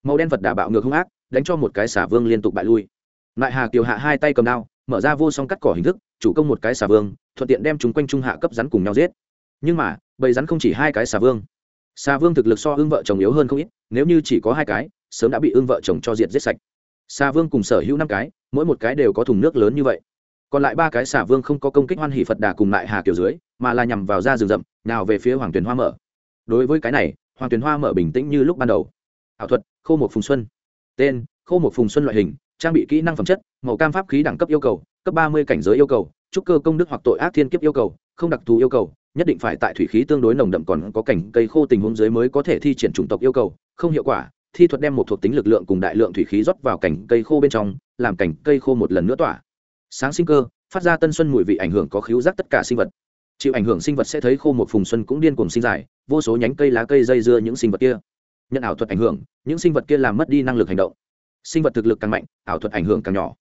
Màu đen phật đà bạo ngược hung ác, đánh cho một cái xà vương liên tục bại lui. Lại hà kiều hạ hai tay cầm đao, mở ra vô song cắt cỏ hình thức, chủ công một cái xà vương, thuận tiện đem chúng quanh trung hạ cấp rắn cùng nhau giết. Nhưng mà, bầy rắn không chỉ hai cái xà vương. Xà vương thực lực so ương vợ chồng yếu hơn không ít, nếu như chỉ có hai cái, sớm đã bị ương vợ chồng cho diệt giết sạch. Xà vương cùng sở hữu năm cái, mỗi một cái đều có thùng nước lớn như vậy. Còn lại ba cái xà vương không có công kích hoan hỷ phật đà cùng lại hà kiều dưới, mà là nhằm vào ra rừng rậm, nào về phía hoàng tuyền hoa mở đối với cái này, hoàng tuyền hoa mở bình tĩnh như lúc ban đầu. Ảo thuật, khô một phùng xuân. Tên, khô một phùng xuân loại hình, trang bị kỹ năng phẩm chất, màu cam pháp khí đẳng cấp yêu cầu, cấp ba mươi cảnh giới yêu cầu, trúc cơ công đức hoặc tội ác thiên kiếp yêu cầu, không đặc thù yêu cầu, nhất định phải tại thủy khí tương đối nồng đậm còn có cảnh cây khô tình huống dưới mới có thể thi triển chủng tộc yêu cầu, không hiệu quả, thi thuật đem một thuộc tính lực lượng cùng đại lượng thủy khí rót vào cảnh cây khô bên trong, làm cảnh cây khô một lần nữa tỏa. Sáng sinh cơ, phát ra tân xuân mùi vị ảnh hưởng có khíu giác tất cả sinh vật chịu ảnh hưởng sinh vật sẽ thấy khô một phùng xuân cũng điên cùng sinh dài, vô số nhánh cây lá cây dây dưa những sinh vật kia. Nhận ảo thuật ảnh hưởng, những sinh vật kia làm mất đi năng lực hành động. Sinh vật thực lực càng mạnh, ảo thuật ảnh hưởng càng nhỏ.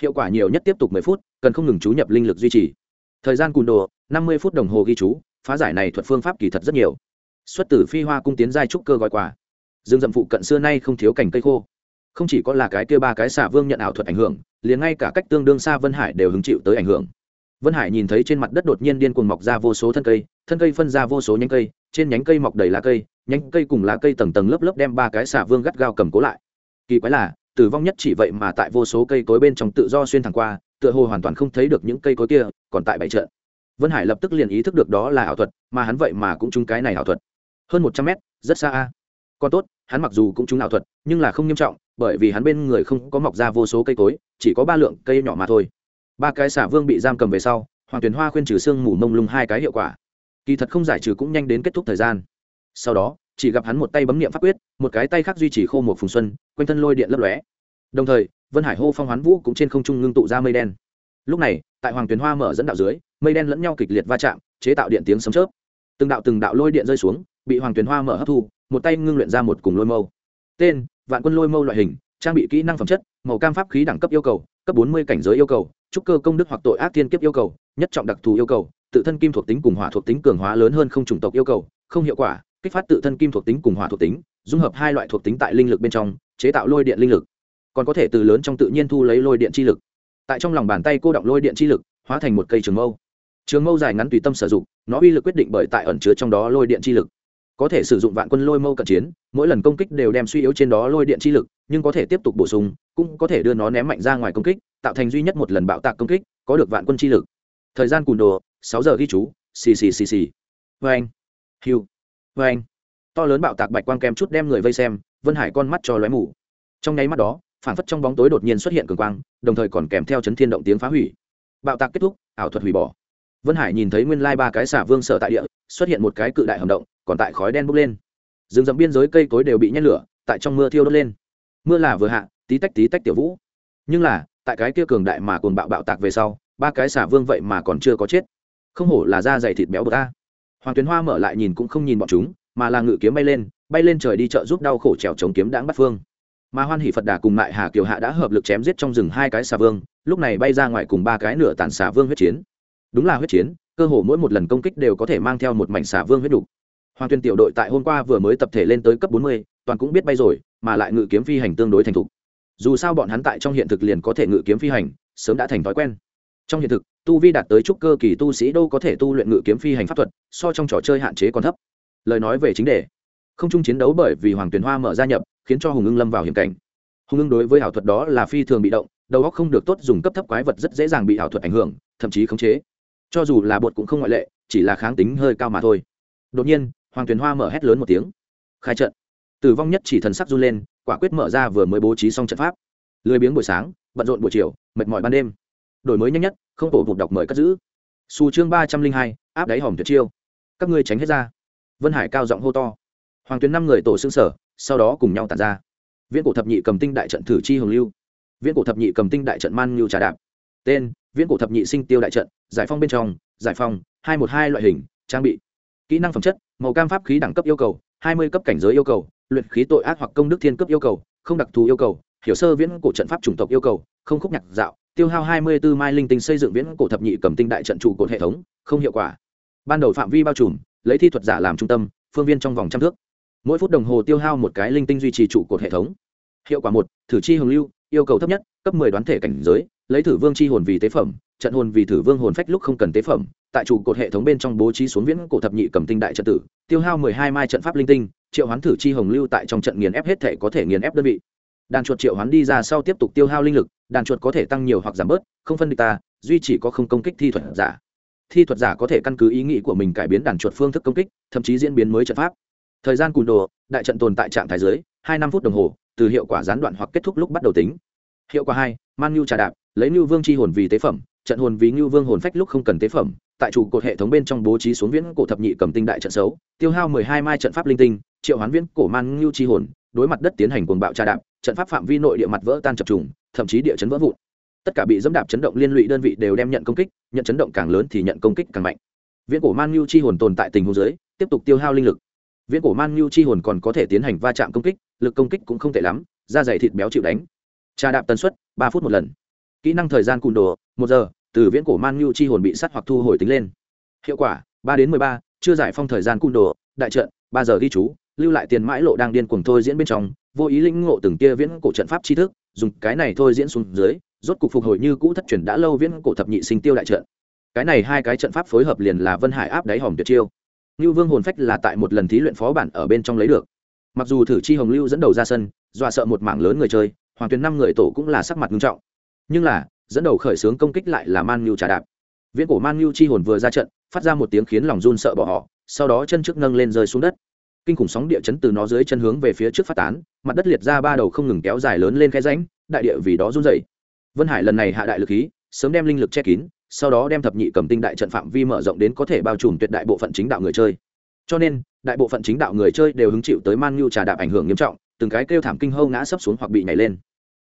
Hiệu quả nhiều nhất tiếp tục mười phút, cần không ngừng chú nhập linh lực duy trì. Thời gian cùn đồ, năm mươi phút đồng hồ ghi chú, phá giải này thuật phương pháp kỳ thật rất nhiều. Xuất tử phi hoa cung tiến giai trúc cơ gói quà dương dậm phụ cận xưa nay không thiếu cành cây khô. Không chỉ có là cái kia ba cái xả vương nhận ảo thuật ảnh hưởng, liền ngay cả cách tương đương xa vân hải đều hứng chịu tới ảnh hưởng vân hải nhìn thấy trên mặt đất đột nhiên điên cuồng mọc ra vô số thân cây thân cây phân ra vô số nhánh cây, trên nhánh cây mọc đầy lá cây, nhánh cây cùng lá cây tầng tầng lớp lớp đem ba cái xả vương gắt gao cầm cố lại. Kỳ quái là, tử vong nhất chỉ vậy mà tại vô số cây cối bên trong tự do xuyên thẳng qua, tựa hồ hoàn toàn không thấy được những cây cối kia, còn tại bảy trận. Vân hải lập tức liền ý thức được đó là ảo thuật, mà hắn vậy mà cũng trúng cái này ảo thuật. Hơn một trăm mét, rất xa a. Còn tốt, hắn mặc dù cũng trúng ảo thuật, nhưng là không nghiêm trọng, bởi vì hắn bên người không có mọc ra vô số cây cối, chỉ có ba lượng cây nhỏ mà thôi ba cái xả vương bị giam cầm về sau, hoàng tuyền hoa khuyên trừ xương mù mông lung hai cái hiệu quả. Kỳ thật không giải trừ cũng nhanh đến kết thúc thời gian. Sau đó, chỉ gặp hắn một tay bấm niệm pháp quyết, một cái tay khác duy trì khô một phùng xuân, quanh thân lôi điện lấp lóe. Đồng thời, vân hải hô phong hoán vũ cũng trên không trung ngưng tụ ra mây đen. Lúc này, tại hoàng tuyền hoa mở dẫn đạo dưới, mây đen lẫn nhau kịch liệt va chạm, chế tạo điện tiếng sấm chớp. Từng đạo từng đạo lôi điện rơi xuống, bị hoàng tuyền hoa mở hấp thu, một tay ngưng luyện ra một cùng lôi mâu. Tên, vạn quân lôi mâu loại hình, trang bị kỹ năng phẩm chất, màu cam pháp khí đẳng cấp yêu cầu, cấp bốn mươi cảnh giới yêu cầu trúc cơ công đức hoặc tội ác thiên kiếp yêu cầu, nhất trọng đặc thù yêu cầu, tự thân kim thuộc tính cùng hỏa thuộc tính cường hóa lớn hơn không chủng tộc yêu cầu, không hiệu quả, kích phát tự thân kim thuộc tính cùng hỏa thuộc tính, dung hợp hai loại thuộc tính tại linh lực bên trong, chế tạo lôi điện linh lực. Còn có thể từ lớn trong tự nhiên thu lấy lôi điện chi lực. Tại trong lòng bàn tay cô động lôi điện chi lực, hóa thành một cây trường mâu. Trường mâu dài ngắn tùy tâm sử dụng, nó uy lực quyết định bởi tại ẩn chứa trong đó lôi điện chi lực có thể sử dụng vạn quân lôi mâu cận chiến, mỗi lần công kích đều đem suy yếu trên đó lôi điện chi lực, nhưng có thể tiếp tục bổ sung, cũng có thể đưa nó ném mạnh ra ngoài công kích, tạo thành duy nhất một lần bạo tạc công kích, có được vạn quân chi lực. Thời gian cùn đồ, sáu giờ ghi chú, xì xì xì xì. Vê anh. Hiu vê anh. To lớn bạo tạc bạch quang kem chút đem người vây xem, vân hải con mắt cho lóe mù. Trong nháy mắt đó phản phất trong bóng tối đột nhiên xuất hiện cường quang, đồng thời còn kèm theo chấn thiên động tiếng phá hủy. Bạo tạc kết thúc, ảo thuật hủy bỏ. Vân hải nhìn thấy nguyên lai ba cái xả vương sở tại địa, xuất hiện một cái cự đại hầm động còn tại khói đen bốc lên. Rừng rậm biên giới cây cối đều bị nhét lửa, tại trong mưa thiêu đốt lên. Mưa là vừa hạ, tí tách tí tách tiểu vũ. Nhưng là, tại cái kia cường đại mà cồn bạo bạo tạc về sau, ba cái xả vương vậy mà còn chưa có chết. Không hổ là da dày thịt béo bờ ta hoàng tuyến hoa mở lại nhìn cũng không nhìn bọn chúng, mà là ngự kiếm bay lên bay lên trời đi chợ giúp đau khổ trèo chống kiếm đáng bắt phương. Mà hoan hỷ phật đà cùng lại hà kiều hạ đã hợp lực chém giết trong rừng hai cái xà vương, lúc này bay ra ngoài cùng ba cái nửa tàn xà vương huyết chiến. Đúng là huyết chiến, cơ hồ mỗi một lần công kích đều có thể mang theo một mảnh xà vương huyết đục hoàng tuyên tiểu đội tại hôm qua vừa mới tập thể lên tới cấp bốn mươi, toàn cũng biết bay rồi, mà lại ngự kiếm phi hành tương đối thành thục. Dù sao bọn hắn tại trong hiện thực liền có thể ngự kiếm phi hành, sớm đã thành thói quen. Trong hiện thực, tu vi đạt tới trúc cơ kỳ tu sĩ đâu có thể tu luyện ngự kiếm phi hành pháp thuật, so trong trò chơi hạn chế còn thấp. Lời nói về chính đề. Không chung chiến đấu bởi vì hoàng tuyền hoa mở gia nhập, khiến cho hùng ưng lâm vào hiểm cảnh. Hùng ưng đối với ảo thuật đó là phi thường bị động, đầu óc không được tốt dùng cấp thấp quái vật rất dễ dàng bị ảo thuật ảnh hưởng, thậm chí khống chế. Cho dù là bột cũng không ngoại lệ, chỉ là kháng tính hơi cao mà thôi. Đột nhiên hoàng tuyền hoa mở hét lớn một tiếng. Khai trận. Tử vong nhất chỉ thần sắc run lên, quả quyết mở ra vừa mới bố trí xong trận pháp. Lười biếng buổi sáng, bận rộn buổi chiều, mệt mỏi ban đêm. Đổi mới nhanh nhất, không tổ vụt đọc mời cất giữ. Xù chương ba trăm linh hai, áp đáy hòm tuyệt chiêu. Các ngươi tránh hết ra. Vân hải cao giọng hô to. Hoàng Tuyền năm người tổ xương sở, sau đó cùng nhau tàn ra. Viễn cổ thập nhị cầm tinh đại trận thử chi hồng lưu. Viễn cổ thập nhị cầm tinh đại trận man ngưu trà đạp. Tên, viễn cổ thập nhị sinh tiêu đại trận, giải phong bên trong, giải phong, hai một hai loại hình, trang bị. Kỹ năng phẩm chất màu cam pháp khí đẳng cấp yêu cầu, hai mươi cấp cảnh giới yêu cầu, luyện khí tội ác hoặc công đức thiên cấp yêu cầu, không đặc thù yêu cầu, hiểu sơ viễn cổ trận pháp chủng tộc yêu cầu, không khúc nhạc dạo, tiêu hao hai mươi 24 mai linh tinh xây dựng viễn cổ thập nhị cầm tinh đại trận trụ cột hệ thống, không hiệu quả. Ban đầu phạm vi bao trùm, lấy thi thuật giả làm trung tâm, phương viên trong vòng trăm thước. Mỗi phút đồng hồ tiêu hao một cái linh tinh duy trì trụ cột hệ thống. Hiệu quả một, thử chi hồng lưu, yêu cầu thấp nhất, cấp mười đoán thể cảnh giới, lấy thử vương chi hồn vì tế phẩm, trận hồn vì thử vương hồn phách lúc không cần tế phẩm tại trụ cột hệ thống bên trong bố trí xuống viễn cổ thập nhị cầm tinh đại trận tử, tiêu hao mười hai mai trận pháp linh tinh, triệu hoán thử chi hồng lưu tại trong trận nghiền ép hết thể có thể nghiền ép đơn vị. Đàn chuột triệu hoán đi ra sau tiếp tục tiêu hao linh lực, đàn chuột có thể tăng nhiều hoặc giảm bớt, không phân địch ta, duy chỉ có không công kích thi thuật giả. Thi thuật giả có thể căn cứ ý nghĩ của mình cải biến đàn chuột phương thức công kích, thậm chí diễn biến mới trận pháp. Thời gian cùn đồ, đại trận tồn tại trạng thái dưới, hai năm phút đồng hồ, từ hiệu quả gián đoạn hoặc kết thúc lúc bắt đầu tính. Hiệu quả hai, man nhu trà đạp, lấy nhu vương c h i hồn vì tế phẩm, trận hồn vì nhu vương hồn phách lúc không cần tế phẩm tại trụ cột hệ thống bên trong bố trí xuống viễn cổ thập nhị cầm tinh đại trận xấu tiêu hao mười hai mai trận pháp linh tinh triệu hoán viễn cổ man ngưu chi hồn đối mặt đất tiến hành cuồng bạo trà đạp trận pháp phạm vi nội địa mặt vỡ tan chập trùng thậm chí địa chấn vỡ vụn. Tất cả bị dẫm đạp chấn động liên lụy đơn vị đều đem nhận công kích nhận chấn động càng lớn thì nhận công kích càng mạnh. Viễn cổ man ngưu chi hồn tồn tại tình huống dưới, tiếp tục tiêu hao linh lực. Viễn cổ man ngưu chi hồn còn có thể tiến hành va chạm công kích lực công kích cũng không tệ lắm da dày thịt béo chịu đánh. Trà đạp tần suất ba phút một lần. Kỹ năng thời gian cùn đồ một giờ từ viễn cổ man nhu chi hồn bị sắt hoặc thu hồi tính lên hiệu quả ba đến mười ba chưa giải phong thời gian cung đồ đại trận ba giờ ghi chú lưu lại tiền mãi lộ đang điên cuồng thôi diễn bên trong vô ý lĩnh ngộ từng kia viễn cổ trận pháp tri thức dùng cái này thôi diễn xuống dưới rốt cục phục hồi như cũ thất truyền đã lâu viễn cổ thập nhị sinh tiêu đại trận cái này hai cái trận pháp phối hợp liền là vân hải áp đáy hòm tuyệt chiêu Lưu Vương hồn phách là tại một lần thí luyện phó bản ở bên trong lấy được. Mặc dù thử chi Hồng Lưu dẫn đầu ra sân, dọa sợ một mảng lớn người chơi, Hoàng Tuyền năm người tổ cũng là sắc mặt nghiêm trọng. Nhưng là, dẫn đầu khởi xướng công kích lại là Man nhu trà đạp. Viễn cổ Man nhu chi hồn vừa ra trận, phát ra một tiếng khiến lòng run sợ bỏ họ, sau đó chân trước nâng lên rơi xuống đất. Kinh khủng sóng địa chấn từ nó dưới chân hướng về phía trước phát tán, mặt đất liệt ra ba đầu không ngừng kéo dài lớn lên khe rãnh, đại địa vì đó run rẩy. Vân Hải lần này hạ đại lực khí, sớm đem linh lực che kín, sau đó đem thập nhị cầm tinh đại trận phạm vi mở rộng đến có thể bao trùm tuyệt đại bộ phận chính đạo người chơi cho nên đại bộ phận chính đạo người chơi đều hứng chịu tới man nhu trà đạp ảnh hưởng nghiêm trọng từng cái kêu thảm kinh hâu ngã sấp xuống hoặc bị nhảy lên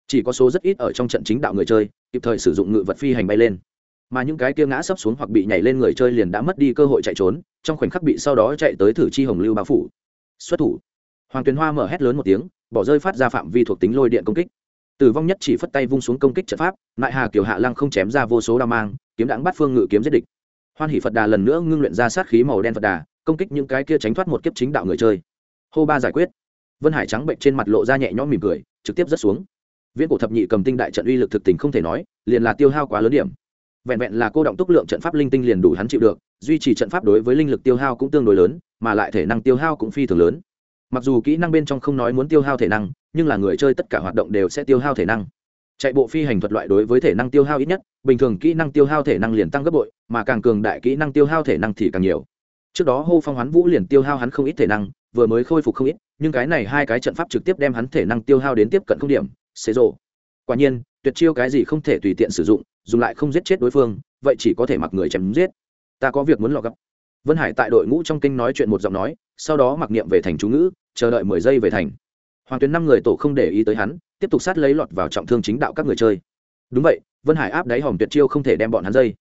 chỉ có số rất ít ở trong trận chính đạo người chơi, kịp thời sử dụng ngự vật phi hành bay lên. Mà những cái kia ngã sấp xuống hoặc bị nhảy lên người chơi liền đã mất đi cơ hội chạy trốn, trong khoảnh khắc bị sau đó chạy tới thử chi hồng lưu bao phủ. Xuất thủ. Hoàng tuyền hoa mở hét lớn một tiếng, bỏ rơi phát ra phạm vi thuộc tính lôi điện công kích. Tử vong nhất chỉ phất tay vung xuống công kích trận pháp lại hà kiều hạ lăng không chém ra vô số đao mang, kiếm đáng bắt phương ngự kiếm giết địch. Hoan hỷ phật đà lần nữa ngưng luyện ra sát khí màu đen phật đà, công kích những cái kia tránh thoát một kiếp chính đạo người chơi. Hô ba giải quyết. Vân hải trắng bệnh trên mặt lộ ra nhẹ nhõm mỉm cười, trực tiếp rớt xuống viễn cổ thập nhị cầm tinh đại trận uy lực thực tình không thể nói liền là tiêu hao quá lớn điểm vẹn vẹn là cô động túc lượng trận pháp linh tinh liền đủ hắn chịu được duy trì trận pháp đối với linh lực tiêu hao cũng tương đối lớn mà lại thể năng tiêu hao cũng phi thường lớn mặc dù kỹ năng bên trong không nói muốn tiêu hao thể năng nhưng là người chơi tất cả hoạt động đều sẽ tiêu hao thể năng chạy bộ phi hành thuật loại đối với thể năng tiêu hao ít nhất bình thường kỹ năng tiêu hao thể năng liền tăng gấp bội mà càng cường đại kỹ năng tiêu hao thể năng thì càng nhiều trước đó hô phong hoán vũ liền tiêu hao hắn không ít thể năng vừa mới khôi phục không ít nhưng cái này hai cái trận pháp trực tiếp đem hắn thể năng tiêu hao đến tiếp cận không điểm xế rộ quả nhiên, tuyệt chiêu cái gì không thể tùy tiện sử dụng, dùng lại không giết chết đối phương, vậy chỉ có thể mặc người chém giết. Ta có việc muốn lọ gấp vân hải tại đội ngũ trong kinh nói chuyện một giọng nói, sau đó mặc niệm về thành chú ngữ, chờ đợi mười giây về thành. Hoàng tuyến năm người tổ không để ý tới hắn, tiếp tục sát lấy lọt vào trọng thương chính đạo các người chơi. Đúng vậy, vân hải áp đáy hòm tuyệt chiêu không thể đem bọn hắn dây.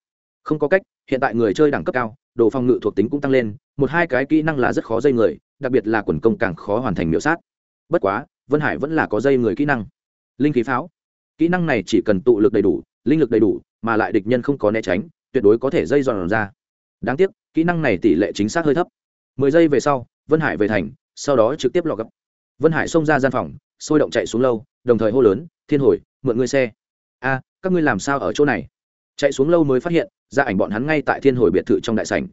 Không có cách, hiện tại người chơi đẳng cấp cao, đồ phòng ngự thuộc tính cũng tăng lên, một hai cái kỹ năng là rất khó dây người, đặc biệt là quần công càng khó hoàn thành miễu sát. Bất quá, vân hải vẫn là có dây người kỹ năng linh khí pháo. Kỹ năng này chỉ cần tụ lực đầy đủ, linh lực đầy đủ, mà lại địch nhân không có né tránh, tuyệt đối có thể dây dọn ra. Đáng tiếc, kỹ năng này tỷ lệ chính xác hơi thấp. Mười giây về sau, vân hải về thành, sau đó trực tiếp lọ gấp vân hải xông ra gian phòng, sôi động chạy xuống lâu, đồng thời hô lớn, thiên hồi, mượn ngươi xe. A, các ngươi làm sao ở chỗ này? Chạy xuống lâu mới phát hiện gia ảnh bọn hắn ngay tại thiên hồi biệt thự trong đại sảnh.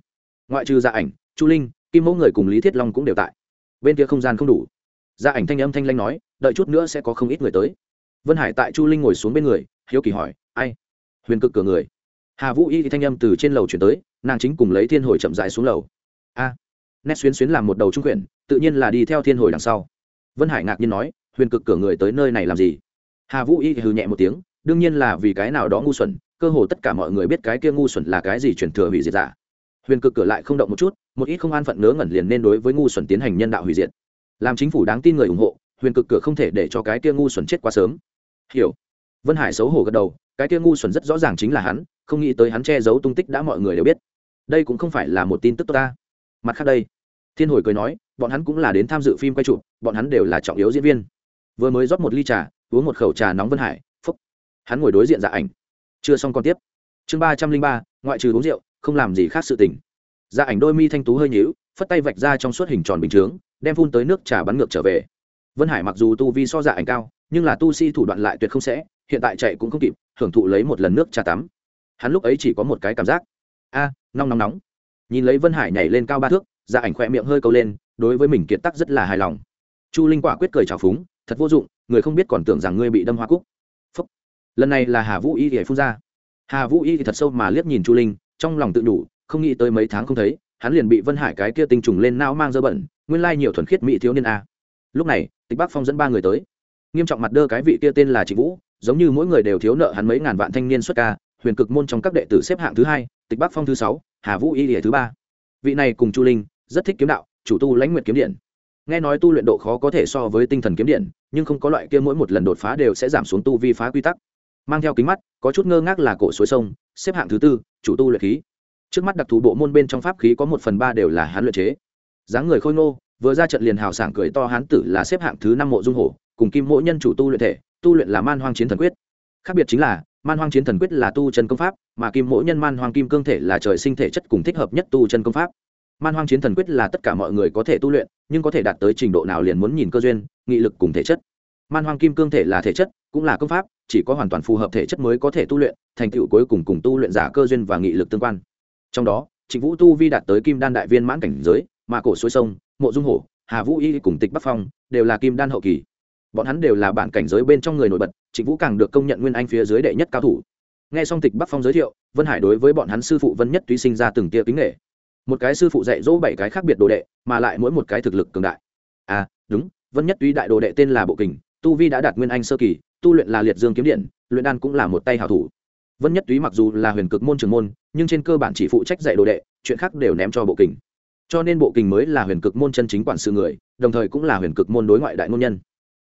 Ngoại trừ gia ảnh, chu linh, kim mẫu người cùng lý thiết long cũng đều tại. Bên kia không gian không đủ. Gia ảnh thanh âm thanh lanh nói, đợi chút nữa sẽ có không ít người tới vân hải tại chu linh ngồi xuống bên người, hiếu kỳ hỏi, ai? Huyền cực cửa người. Hà vũ y thì thanh âm từ trên lầu chuyển tới, nàng chính cùng lấy thiên hồi chậm dài xuống lầu. A. Nét xuyến xuyến làm một đầu trung quyển, tự nhiên là đi theo thiên hồi đằng sau. Vân hải ngạc nhiên nói, huyền cực cửa người tới nơi này làm gì? Hà vũ y hừ nhẹ một tiếng, đương nhiên là vì cái nào đó ngu xuẩn, cơ hồ tất cả mọi người biết cái kia ngu xuẩn là cái gì truyền thừa hủy diệt giả huyền cực cửa lại không động một chút, một ít không an phận ngớ ngẩn liền nên đối với ngu xuẩn tiến hành nhân đạo hủy diệt. Làm chính phủ đáng tin người ủng hộ, huyền cực cửa không thể để cho cái kia ngu xuẩn chết quá sớm hiểu. Vân hải xấu hổ gật đầu, cái kia ngu xuẩn rất rõ ràng chính là hắn, không nghĩ tới hắn che giấu tung tích đã mọi người đều biết. Đây cũng không phải là một tin tức tốt ta. Mặt khác đây, thiên hồi cười nói, bọn hắn cũng là đến tham dự phim quay chụp, bọn hắn đều là trọng yếu diễn viên. Vừa mới rót một ly trà, uống một khẩu trà nóng vân hải, phúc. Hắn ngồi đối diện dạ ảnh. Chưa xong còn tiếp. Chương ba trăm linh ba, ngoại trừ uống rượu, không làm gì khác sự tình. Dạ ảnh đôi mi thanh tú hơi nhíu, phất tay vạch ra trong suốt hình tròn bình chướng, đem phun tới nước trà bắn ngược trở về. Vân hải mặc dù tu vi so dạ ảnh cao nhưng là tu sĩ thủ đoạn lại tuyệt không sẽ, hiện tại chạy cũng không kịp, hưởng thụ lấy một lần nước trà tắm. Hắn lúc ấy chỉ có một cái cảm giác. A, nóng nóng nóng. Nhìn lấy vân hải nhảy lên cao ba thước ra ảnh khỏe miệng hơi câu lên, đối với mình kiệt tắc rất là hài lòng. Chu linh quả quyết cười trào phúng, thật vô dụng, người không biết còn tưởng rằng ngươi bị đâm hoa cúc. Phúc. lần này là hà vũ y thì phun ra. Hà vũ y thì thật sâu mà liếc nhìn chu linh, trong lòng tự đủ, không nghĩ tới mấy tháng không thấy, hắn liền bị vân hải cái kia tinh trùng lên não mang dơ bẩn, nguyên lai nhiều thuần khiết mỹ thiếu niên a. Lúc này, tịch bắc phong dẫn ba người tới nghiêm trọng mặt đơ cái vị kia tên là trịnh vũ, giống như mỗi người đều thiếu nợ hắn mấy ngàn vạn thanh niên xuất ca, huyền cực môn trong các đệ tử xếp hạng thứ hai, tịch bắc phong thứ sáu, hà vũ y lìa thứ ba. Vị này cùng chu linh, rất thích kiếm đạo, chủ tu lãnh nguyện kiếm điện. Nghe nói tu luyện độ khó có thể so với tinh thần kiếm điện, nhưng không có loại kia mỗi một lần đột phá đều sẽ giảm xuống tu vi phá quy tắc. Mang theo kính mắt, có chút ngơ ngác là cổ suối sông, xếp hạng thứ tư, chủ tu luyện khí. Trước mắt đặc thù bộ môn bên trong pháp khí có một phần ba đều là hán luyện chế. Dáng người khôi ngô, vừa ra trận liền hào sảng cười to hán tử là xếp hạng thứ năm mộ dung hổ cùng kim mỗi nhân chủ tu luyện thể, tu luyện là man hoang chiến thần quyết. Khác biệt chính là, man hoang chiến thần quyết là tu chân công pháp, mà kim mỗi nhân man hoang kim cương thể là trời sinh thể chất cùng thích hợp nhất tu chân công pháp. Man hoang chiến thần quyết là tất cả mọi người có thể tu luyện, nhưng có thể đạt tới trình độ nào liền muốn nhìn cơ duyên, nghị lực cùng thể chất. Man hoang kim cương thể là thể chất, cũng là công pháp, chỉ có hoàn toàn phù hợp thể chất mới có thể tu luyện, thành tựu cuối cùng cùng tu luyện giả cơ duyên và nghị lực tương quan. Trong đó, trịnh vũ tu vi đạt tới kim đan đại viên mãn cảnh giới, mà cổ suối sông, mộ dung hổ, hà vũ y cùng tịch bắc phong, đều là kim đan hậu kỳ bọn hắn đều là bản cảnh giới bên trong người nổi bật, trịnh vũ càng được công nhận nguyên anh phía dưới đệ nhất cao thủ. Nghe xong tịch bắc phong giới thiệu, vân hải đối với bọn hắn sư phụ vân nhất tuy sinh ra từng tia kính nghệ một cái sư phụ dạy dỗ bảy cái khác biệt đồ đệ, mà lại mỗi một cái thực lực cường đại. À đúng, vân nhất tuy đại đồ đệ tên là bộ kình, tu vi đã đạt nguyên anh sơ kỳ, tu luyện là liệt dương kiếm điện, luyện đan cũng là một tay hảo thủ. Vân nhất túy mặc dù là huyền cực môn trường môn, nhưng trên cơ bản chỉ phụ trách dạy đồ đệ, chuyện khác đều ném cho bộ kình. Cho nên bộ kình mới là huyền cực môn chân chính quản sự người, đồng thời cũng là huyền cực môn đối ngoại đại ngôn nhân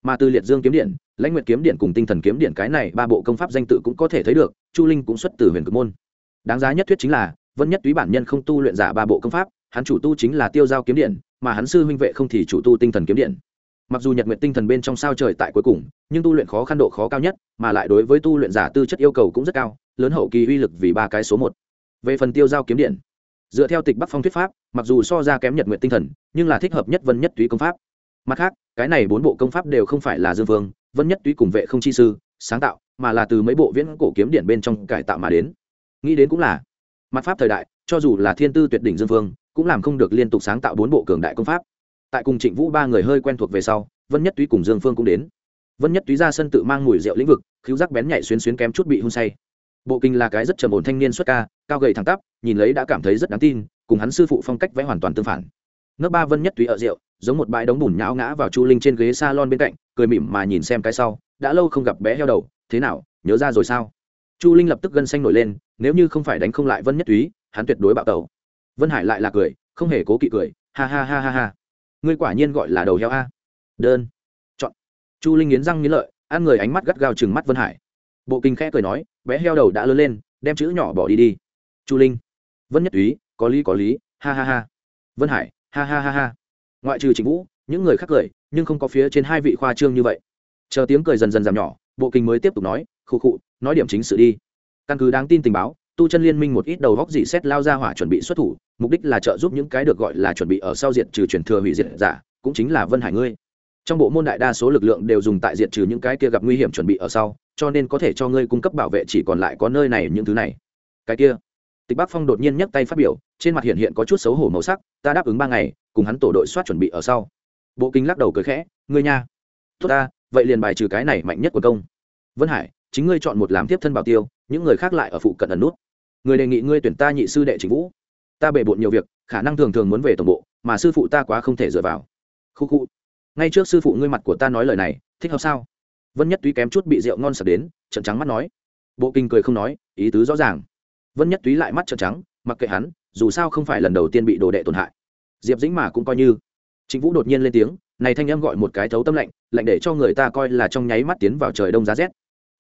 mà từ liệt dương kiếm điện, lãnh nguyệt kiếm điện cùng tinh thần kiếm điện cái này ba bộ công pháp danh tự cũng có thể thấy được, chu linh cũng xuất từ huyền cực môn. Đáng giá nhất thuyết chính là, vân nhất túy bản nhân không tu luyện giả ba bộ công pháp, hắn chủ tu chính là tiêu giao kiếm điện, mà hắn sư huynh vệ không thì chủ tu tinh thần kiếm điện. Mặc dù nhật nguyện tinh thần bên trong sao trời tại cuối cùng, nhưng tu luyện khó khăn độ khó cao nhất, mà lại đối với tu luyện giả tư chất yêu cầu cũng rất cao, lớn hậu kỳ uy lực vì ba cái số một. Về phần tiêu giao kiếm điện, dựa theo tịch bắc phong thuyết pháp, mặc dù so ra kém nhật nguyện tinh thần, nhưng là thích hợp nhất vân nhất túy công pháp mặt khác, cái này bốn bộ công pháp đều không phải là dương vương, vân nhất túy cùng vệ không chi sư sáng tạo, mà là từ mấy bộ viễn cổ kiếm điện bên trong cải tạo mà đến. Nghĩ đến cũng là, mặt pháp thời đại, cho dù là thiên tư tuyệt đỉnh dương vương, cũng làm không được liên tục sáng tạo bốn bộ cường đại công pháp. Tại cùng trịnh vũ ba người hơi quen thuộc về sau, vân nhất túy cùng dương phương cũng đến. Vân nhất túy ra sân tự mang mùi rượu lĩnh vực cứu rác bén nhạy xuyến xuyến kém chút bị hôn say. Bộ kinh là cái rất trầm ổn thanh niên xuất ca, cao gầy thẳng tắp, nhìn lấy đã cảm thấy rất đáng tin, cùng hắn sư phụ phong cách vẽ hoàn toàn tương phản. Ngấp ba vân nhất túy ở rượu, giống một bãi đống bùn nhão ngã vào chu linh trên ghế salon bên cạnh, cười mỉm mà nhìn xem cái sau, đã lâu không gặp bé heo đầu, thế nào, nhớ ra rồi sao? Chu linh lập tức gân xanh nổi lên, nếu như không phải đánh không lại vân nhất túy, hắn tuyệt đối bạo tẩu. Vân hải lại là cười, không hề cố kỵ cười, ha ha ha ha ha. Ngươi quả nhiên gọi là đầu heo a. Đơn. Chọn. Chu linh nghiến răng nghiến lợi, ăn người ánh mắt gắt gao chừng mắt vân hải. Bộ kinh khẽ cười nói, bé heo đầu đã lớn lên, đem chữ nhỏ bỏ đi đi. Chu linh. Vân nhất túy, có lý có lý, ha ha ha. Vân hải ha ha ha ha. Ngoại trừ trịnh vũ, những người khác cười, nhưng không có phía trên hai vị khoa trương như vậy. Chờ tiếng cười dần dần giảm nhỏ, bộ kinh mới tiếp tục nói, khụ khụ, nói điểm chính sự đi. Căn cứ đáng tin tình báo, tu chân liên minh một ít đầu góc dị xét lao ra hỏa chuẩn bị xuất thủ, mục đích là trợ giúp những cái được gọi là chuẩn bị ở sau diện trừ truyền thừa hủy diệt giả, cũng chính là vân hải ngươi. Trong bộ môn đại đa số lực lượng đều dùng tại diện trừ những cái kia gặp nguy hiểm chuẩn bị ở sau, cho nên có thể cho ngươi cung cấp bảo vệ chỉ còn lại có nơi này những thứ này. Cái kia tịch bắc phong đột nhiên nhấc tay phát biểu, trên mặt hiện hiện có chút xấu hổ màu sắc, ta đáp ứng ba ngày, cùng hắn tổ đội soát chuẩn bị ở sau. Bộ kinh lắc đầu cười khẽ, ngươi nha. Tốt ta, vậy liền bài trừ cái này mạnh nhất của công. Vân hải, chính ngươi chọn một làm tiếp thân bảo tiêu, những người khác lại ở phụ cận ẩn nút. Người đề nghị ngươi tuyển ta nhị sư đệ chính vũ. Ta bể bộn nhiều việc, khả năng thường thường muốn về tổng bộ, mà sư phụ ta quá không thể dựa vào. Khu khu. Ngay trước sư phụ ngươi mặt của ta nói lời này, thích hợp sao? Vân nhất túy kém chút bị rượu ngon sập đến trận trắng mắt nói. Bộ kinh cười không nói, ý tứ rõ ràng vân nhất túy lại mắt trợn trắng, mặc kệ hắn, dù sao không phải lần đầu tiên bị đồ đệ tổn hại. Diệp dĩnh mà cũng coi như. Chính vũ đột nhiên lên tiếng, này thanh em gọi một cái thấu tâm lạnh lạnh để cho người ta coi là trong nháy mắt tiến vào trời đông giá rét.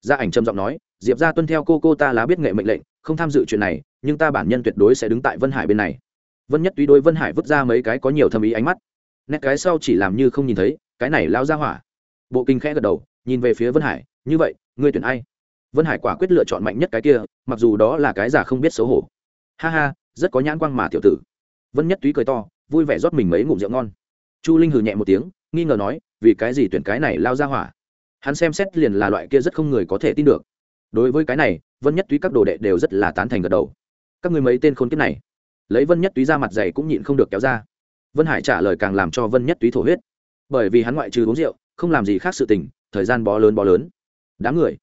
Gia ảnh trầm giọng nói, diệp ra tuân theo cô cô ta lá biết nghệ mệnh lệnh, không tham dự chuyện này, nhưng ta bản nhân tuyệt đối sẽ đứng tại vân hải bên này. Vân nhất túy đối vân hải vứt ra mấy cái có nhiều thâm ý ánh mắt. Nét cái sau chỉ làm như không nhìn thấy, cái này lao ra hỏa. Bộ kinh khẽ gật đầu, nhìn về phía vân hải, như vậy, ngươi tuyển ai? Vân hải quả quyết lựa chọn mạnh nhất cái kia, mặc dù đó là cái giả không biết xấu hổ. Ha ha, rất có nhãn quang mà tiểu tử. Vân nhất túy cười to, vui vẻ rót mình mấy ngụm rượu ngon. Chu linh hừ nhẹ một tiếng, nghi ngờ nói, vì cái gì tuyển cái này lao ra hỏa? Hắn xem xét liền là loại kia rất không người có thể tin được. Đối với cái này, vân nhất túy các đồ đệ đều rất là tán thành gật đầu. Các người mấy tên khôn kiếp này. Lấy vân nhất túy ra mặt dày cũng nhịn không được kéo ra. Vân hải trả lời càng làm cho vân nhất túy thổ huyết. Bởi vì hắn ngoại trừ uống rượu, không làm gì khác sự tình, thời gian bó lớn bó lớn. Đám người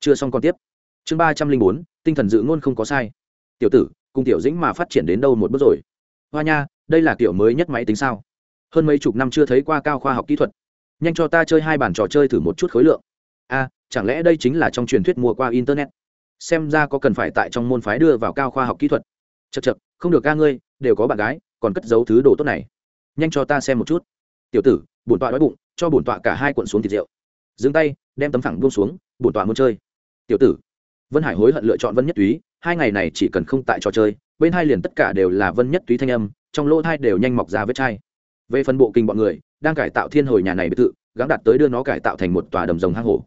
chưa xong còn tiếp. Chương ba trăm linh bốn, tinh thần dự ngôn không có sai. Tiểu tử, cùng tiểu dĩnh mà phát triển đến đâu một bước rồi? Hoa nha, đây là kiểu mới nhất máy tính sao? Hơn mấy chục năm chưa thấy qua cao khoa học kỹ thuật. Nhanh cho ta chơi hai bản trò chơi thử một chút khối lượng. A chẳng lẽ đây chính là trong truyền thuyết mua qua internet? Xem ra có cần phải tại trong môn phái đưa vào cao khoa học kỹ thuật. Chật chật không được ca ngươi, đều có bạn gái, còn cất giấu thứ đồ tốt này. Nhanh cho ta xem một chút. Tiểu tử, bổn tọa đói bụng, cho bổn tọa cả hai cuộn xuống thịt rượu. Dừng tay, đem tấm phẳng buông xuống, bổn tọa muốn chơi tiểu tử. Vân hải hối hận lựa chọn vân nhất túy, hai ngày này chỉ cần không tại trò chơi, bên hai liền tất cả đều là vân nhất túy thanh âm, trong lỗ thai đều nhanh mọc ra vết chai. Về phần bộ kinh bọn người, đang cải tạo thiên hồi nhà này biệt thự, gắng đạt tới đưa nó cải tạo thành một tòa đầm rồng hang hổ.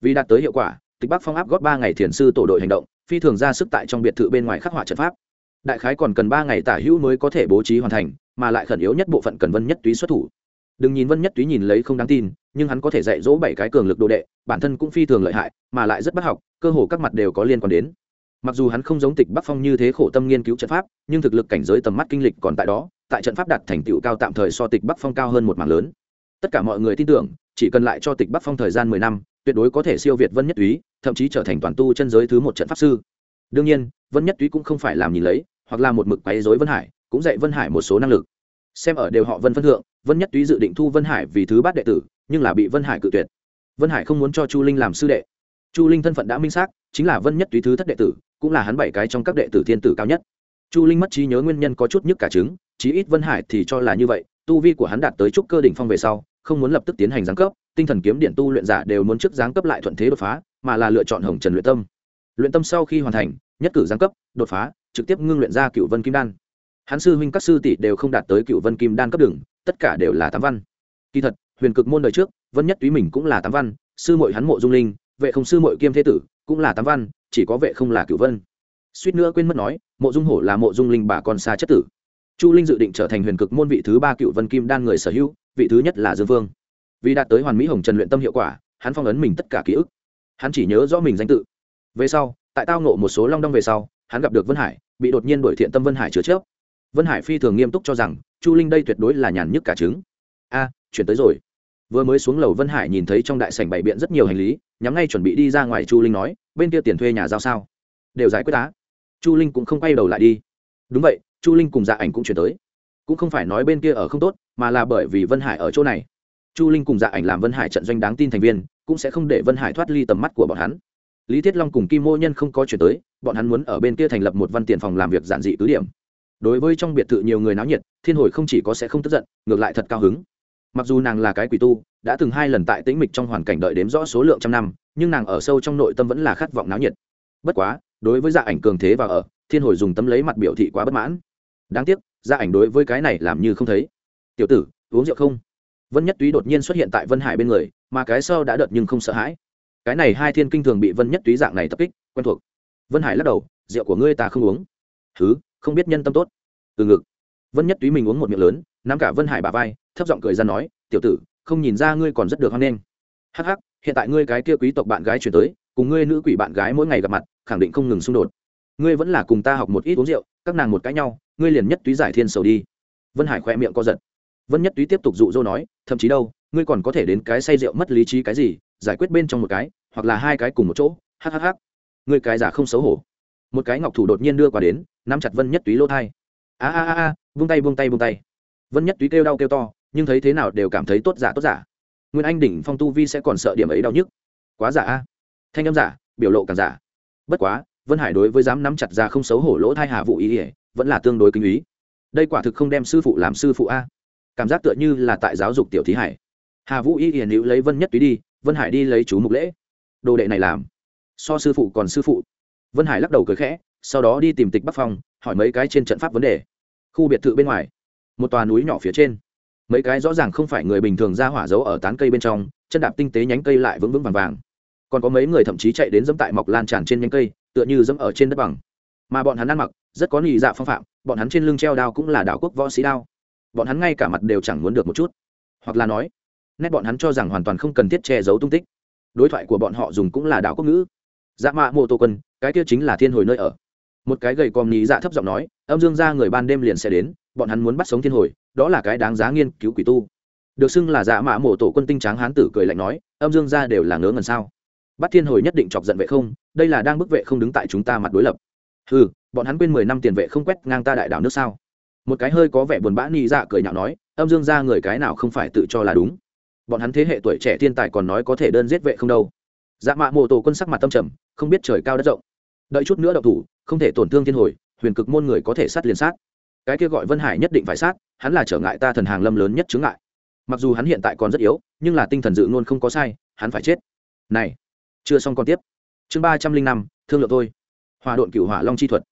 Vì đạt tới hiệu quả, tịch bắc phong áp gót ba ngày thiền sư tổ đội hành động, phi thường ra sức tại trong biệt thự bên ngoài khắc họa trận pháp. Đại khái còn cần ba ngày tả hữu mới có thể bố trí hoàn thành, mà lại khẩn yếu nhất bộ phận cần vân nhất túy xuất thủ đừng nhìn vân nhất túy nhìn lấy không đáng tin, nhưng hắn có thể dạy dỗ bảy cái cường lực đồ đệ, bản thân cũng phi thường lợi hại, mà lại rất bất học, cơ hồ các mặt đều có liên quan đến. Mặc dù hắn không giống tịch bắc phong như thế khổ tâm nghiên cứu trận pháp, nhưng thực lực cảnh giới tầm mắt kinh lịch còn tại đó, tại trận pháp đạt thành tựu cao tạm thời so tịch bắc phong cao hơn một mảng lớn. Tất cả mọi người tin tưởng, chỉ cần lại cho tịch bắc phong thời gian mười năm, tuyệt đối có thể siêu việt vân nhất túy, thậm chí trở thành toàn tu chân giới thứ một trận pháp sư. Đương nhiên, vân nhất túy cũng không phải làm nhìn lấy, hoặc là một mực quấy dối vân hải, cũng dạy vân hải một số năng lực xem ở đều họ vân phân thượng, vân nhất túy dự định thu vân hải vì thứ bát đệ tử, nhưng là bị vân hải cự tuyệt. Vân hải không muốn cho chu linh làm sư đệ. Chu linh thân phận đã minh xác, chính là vân nhất túy thứ thất đệ tử, cũng là hắn bảy cái trong các đệ tử thiên tử cao nhất. Chu linh mất trí nhớ nguyên nhân có chút nhức cả chứng chí ít vân hải thì cho là như vậy, tu vi của hắn đạt tới trúc cơ đỉnh phong về sau, không muốn lập tức tiến hành giáng cấp, tinh thần kiếm điện tu luyện giả đều muốn trước giáng cấp lại thuận thế đột phá, mà là lựa chọn hồng trần luyện tâm. Luyện tâm sau khi hoàn thành, nhất cử giáng cấp, đột phá, trực tiếp ngưng luyện ra cựu vân kim đan hắn sư huynh các sư tỷ đều không đạt tới cựu vân kim đan cấp đường, tất cả đều là tám văn. Kỳ thật, huyền cực môn đời trước, vân nhất túy mình cũng là tám văn, sư mội hắn mộ dung linh, vệ không sư mội kiêm thế tử, cũng là tám văn, chỉ có vệ không là cựu vân. Suýt nữa quên mất nói, mộ dung hổ là mộ dung linh bà con xa chất tử. Chu linh dự định trở thành huyền cực môn vị thứ ba cựu vân kim đan người sở hữu, vị thứ nhất là dương vương. Vì đạt tới hoàn mỹ hồng trần luyện tâm hiệu quả, hắn phong ấn mình tất cả ký ức. Hắn chỉ nhớ rõ mình danh tự. Về sau, tại tao nộ một số long đong về sau, hắn gặp được vân hải, bị đột nhiên đổi thiện tâm vân hải chứa chớp vân hải phi thường nghiêm túc cho rằng, chu linh đây tuyệt đối là nhàn nhức cả trứng. A, chuyển tới rồi. Vừa mới xuống lầu vân hải nhìn thấy trong đại sảnh bày biện rất nhiều hành lý, nhắm ngay chuẩn bị đi ra ngoài chu linh nói, bên kia tiền thuê nhà giao sao? Đều giải quyết á. Chu linh cũng không quay đầu lại đi. Đúng vậy, chu linh cùng dạ ảnh cũng chuyển tới. Cũng không phải nói bên kia ở không tốt, mà là bởi vì vân hải ở chỗ này. Chu linh cùng dạ ảnh làm vân hải trận doanh đáng tin thành viên, cũng sẽ không để vân hải thoát ly tầm mắt của bọn hắn. Lý thiết long cùng kim mô nhân không có chuyển tới, bọn hắn muốn ở bên kia thành lập một văn tiền phòng làm việc giản dị cứ điểm đối với trong biệt thự nhiều người náo nhiệt, thiên hồi không chỉ có sẽ không tức giận, ngược lại thật cao hứng. Mặc dù nàng là cái quỷ tu, đã từng hai lần tại tĩnh mịch trong hoàn cảnh đợi đếm rõ số lượng trăm năm, nhưng nàng ở sâu trong nội tâm vẫn là khát vọng náo nhiệt. Bất quá, đối với gia ảnh cường thế và ở, thiên hồi dùng tấm lấy mặt biểu thị quá bất mãn. Đáng tiếc gia ảnh đối với cái này làm như không thấy. Tiểu tử, uống rượu không? Vân nhất túy đột nhiên xuất hiện tại vân hải bên người, mà cái sau đã đợt nhưng không sợ hãi. Cái này hai thiên kinh thường bị vân nhất túy dạng này tập kích, quen thuộc. Vân hải lắc đầu, rượu của ngươi ta không uống. Thứ không biết nhân tâm tốt. Từ ngực. Vân nhất túy mình uống một miệng lớn, nắm cả vân hải bà vai, thấp giọng cười ra nói, tiểu tử, không nhìn ra ngươi còn rất được hoan nghênh. Hắc hắc, hiện tại ngươi cái kia quý tộc bạn gái chuyển tới, cùng ngươi nữ quỷ bạn gái mỗi ngày gặp mặt, khẳng định không ngừng xung đột. Ngươi vẫn là cùng ta học một ít uống rượu, các nàng một cãi nhau, ngươi liền nhất túy giải thiên sầu đi. Vân hải khoe miệng co giật. Vân nhất túy tiếp tục dụ dỗ nói, thậm chí đâu, ngươi còn có thể đến cái say rượu mất lý trí cái gì, giải quyết bên trong một cái, hoặc là hai cái cùng một chỗ hhh ngươi cái giả không xấu hổ một cái ngọc thủ đột nhiên đưa qua đến, nắm chặt vân nhất túy lỗ thai. A a a a, vung tay vung tay vung tay. Vân nhất túy kêu đau kêu to, nhưng thấy thế nào đều cảm thấy tốt giả tốt giả. Nguyên anh đỉnh phong tu vi sẽ còn sợ điểm ấy đau nhức. Quá giả a. Thanh âm giả, biểu lộ càng giả. Bất quá, vân hải đối với dám nắm chặt ra không xấu hổ lỗ thai hà vụ ý ỉa vẫn là tương đối kinh ý. Đây quả thực không đem sư phụ làm sư phụ a. Cảm giác tựa như là tại giáo dục tiểu thí hải. Hà vũ y hiển hữu lấy vân nhất túy đi, vân hải đi lấy chú mục lễ. Đồ đệ này làm. So sư phụ còn sư phụ vân hải lắc đầu cười khẽ, sau đó đi tìm tịch bắc phong, hỏi mấy cái trên trận pháp vấn đề. Khu biệt thự bên ngoài, một tòa núi nhỏ phía trên. Mấy cái rõ ràng không phải người bình thường ra hỏa giấu ở tán cây bên trong, chân đạp tinh tế nhánh cây lại vững vững vàng vàng. Còn có mấy người thậm chí chạy đến dẫm tại mọc lan tràn trên nhánh cây, tựa như dẫm ở trên đất bằng. Mà bọn hắn ăn mặc, rất có nhị dạ phong phạm, bọn hắn trên lưng treo đao cũng là đảo quốc võ sĩ đao. Bọn hắn ngay cả mặt đều chẳng muốn được một chút. Hoặc là nói, nét bọn hắn cho rằng hoàn toàn không cần thiết che giấu tung tích. Đối thoại của bọn họ dùng cũng là đảo quốc ngữ. Dạ mạ mô tô quân cái kia chính là thiên hồi nơi ở. Một cái gầy còm nhí dạ thấp giọng nói, âm dương ra người ban đêm liền sẽ đến, bọn hắn muốn bắt sống thiên hồi, đó là cái đáng giá nghiên cứu quỷ tu. Được xưng là dạ mã mổ tổ quân tinh tráng hán tử cười lạnh nói, âm dương ra đều là ngớ ngần sao? Bắt thiên hồi nhất định chọc giận vệ không, đây là đang bức vệ không đứng tại chúng ta mặt đối lập. Ừ bọn hắn quên mười năm tiền vệ không quét ngang ta đại đảo nước sao? Một cái hơi có vẻ buồn bã ni dạ cười nhạo nói, âm dương ra người cái nào không phải tự cho là đúng? Bọn hắn thế hệ tuổi trẻ thiên tài còn nói có thể đơn giết vệ không đâu. Dạ mạ mộ tổ quân sắc mặt tâm trầm, không biết trời cao đất rộng đợi chút nữa đậu thủ, không thể tổn thương thiên hồi, huyền cực môn người có thể sát liền sát. Cái kia gọi vân hải nhất định phải sát, hắn là trở ngại ta thần hàng lâm lớn nhất chướng ngại. Mặc dù hắn hiện tại còn rất yếu, nhưng là tinh thần dự luôn không có sai, hắn phải chết. Này, chưa xong còn tiếp. Chương ba trăm linh năm, thương lượng thôi. Hòa độn cửu hỏa long chi thuật.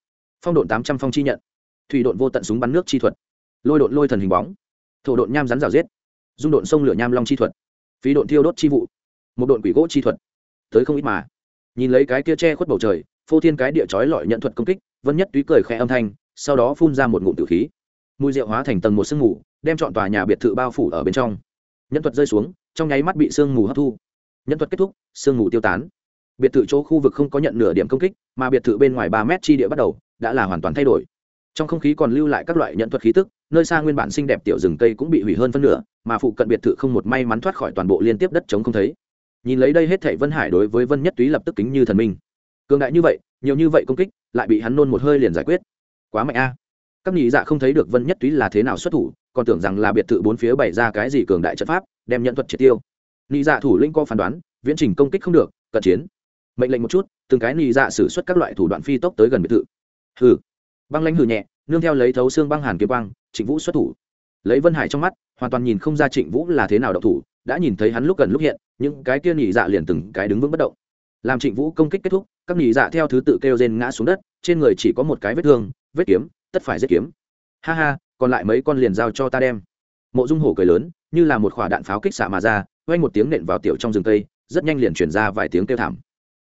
Phong độn tám trăm phong chi nhận. Thủy độn vô tận súng bắn nước chi thuật. Lôi độn lôi thần hình bóng. Thổ độn nham rắn rào giết. Dung độn sông lửa nham long chi thuật. Phí độn thiêu đốt chi vụ. Một độn quỷ gỗ chi thuật. Tới không ít mà. Nhìn lấy cái kia che khuất bầu trời phô thiên cái địa chói lọi nhận thuật công kích, vân nhất túy cười khẽ âm thanh, sau đó phun ra một ngụm tử khí. Mùi rượu hóa thành tầng một sương mù, đem chọn tòa nhà biệt thự bao phủ ở bên trong. Nhân thuật rơi xuống, trong nháy mắt bị sương mù hấp thu. Nhân thuật kết thúc, sương mù tiêu tán. Biệt thự chỗ khu vực không có nhận nửa điểm công kích, mà biệt thự bên ngoài ba mét chi địa bắt đầu, đã là hoàn toàn thay đổi. Trong không khí còn lưu lại các loại nhận thuật khí tức, nơi xa nguyên bản xinh đẹp tiểu rừng cây cũng bị hủy hơn phân nửa, mà phụ cận biệt thự không một may mắn thoát khỏi toàn bộ liên tiếp đất chống không thấy. Nhìn lấy đây hết thảy vân hải đối với vân nhất túy lập tức kính như thần minh cường đại như vậy, nhiều như vậy công kích, lại bị hắn nôn một hơi liền giải quyết. Quá mạnh a. Các nhị dạ không thấy được vân nhất túy là thế nào xuất thủ, còn tưởng rằng là biệt thự bốn phía bày ra cái gì cường đại trận pháp, đem nhận thuật triệt tiêu. Nhị dạ thủ linh có phán đoán, viễn trình công kích không được, cận chiến. Mệnh lệnh một chút, từng cái nhị dạ xử suất các loại thủ đoạn phi tốc tới gần biệt thự. Hừ. Băng lãnh hừ nhẹ, nương theo lấy thấu xương băng hàn kiếm quang, trịnh vũ xuất thủ. Lấy vân hải trong mắt, hoàn toàn nhìn không ra trịnh vũ là thế nào độc thủ, đã nhìn thấy hắn lúc gần lúc hiện, những cái kia nhị dạ liền từng cái đứng vững bất động làm trịnh vũ công kích kết thúc, các nhị dạ theo thứ tự kêu rên ngã xuống đất, trên người chỉ có một cái vết thương, vết kiếm, tất phải giết kiếm. Ha ha, còn lại mấy con liền giao cho ta đem. Mộ dung hổ cười lớn, như là một quả đạn pháo kích xạ mà ra, quanh một tiếng nện vào tiểu trong rừng cây rất nhanh liền chuyển ra vài tiếng kêu thảm.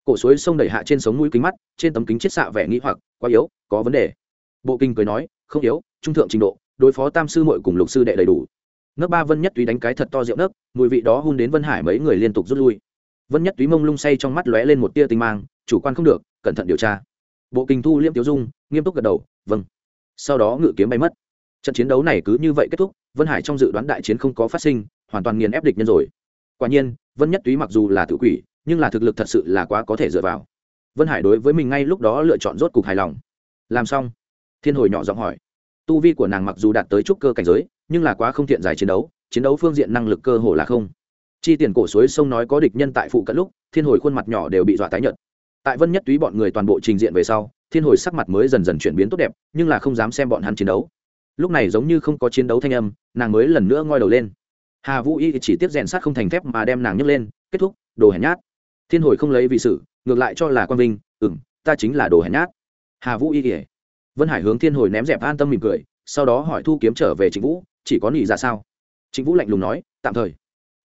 Cổ suối sông đẩy hạ trên sống mũi kính mắt, trên tấm kính chiết xạ vẻ nghĩ hoặc, quá yếu, có vấn đề. Bộ kinh cười nói, không yếu, trung thượng trình độ, đối phó tam sư mội cùng lục sư đệ đầy đủ. Nước ba vân nhất túy đánh cái thật to rượu nấc, mùi vị đó hun đến vân hải mấy người liên tục rút lui vân nhất túy mông lung say trong mắt lóe lên một tia tinh mang, chủ quan không được, cẩn thận điều tra. Bộ kinh thu liêm tiêu dung, nghiêm túc gật đầu vâng. Sau đó ngự kiếm bay mất. Trận chiến đấu này cứ như vậy kết thúc, vân hải trong dự đoán đại chiến không có phát sinh, hoàn toàn nghiền ép địch nhân rồi. Quả nhiên, vân nhất túy mặc dù là tự quỷ, nhưng là thực lực thật sự là quá có thể dựa vào. Vân hải đối với mình ngay lúc đó lựa chọn rốt cục hài lòng. Làm xong, thiên hồi nhỏ giọng hỏi, tu vi của nàng mặc dù đạt tới trúc cơ cảnh giới, nhưng là quá không thiện giải chiến đấu chiến đấu phương diện năng lực cơ hồ là không chi tiền cổ suối sông nói có địch nhân tại phụ cận lúc, thiên hồi khuôn mặt nhỏ đều bị dọa tái nhợt. Tại vân nhất túy bọn người toàn bộ trình diện về sau, thiên hồi sắc mặt mới dần dần chuyển biến tốt đẹp, nhưng là không dám xem bọn hắn chiến đấu. Lúc này giống như không có chiến đấu thanh âm, nàng mới lần nữa ngoi đầu lên. Hà vũ y chỉ tiếp rèn sát không thành thép mà đem nàng nhấc lên, kết thúc, đồ hèn nhát. Thiên hồi không lấy vì sự, ngược lại cho là quan vinh ừ m ta chính là đồ hèn nhát. Hà vũ y kể vân hải hướng thiên hồi ném dẹp an tâm mỉm cười, sau đó hỏi thu kiếm trở về trịnh vũ, chỉ có nghỉ ra dạ sao? Trịnh vũ lạnh lùng nói, tạm thời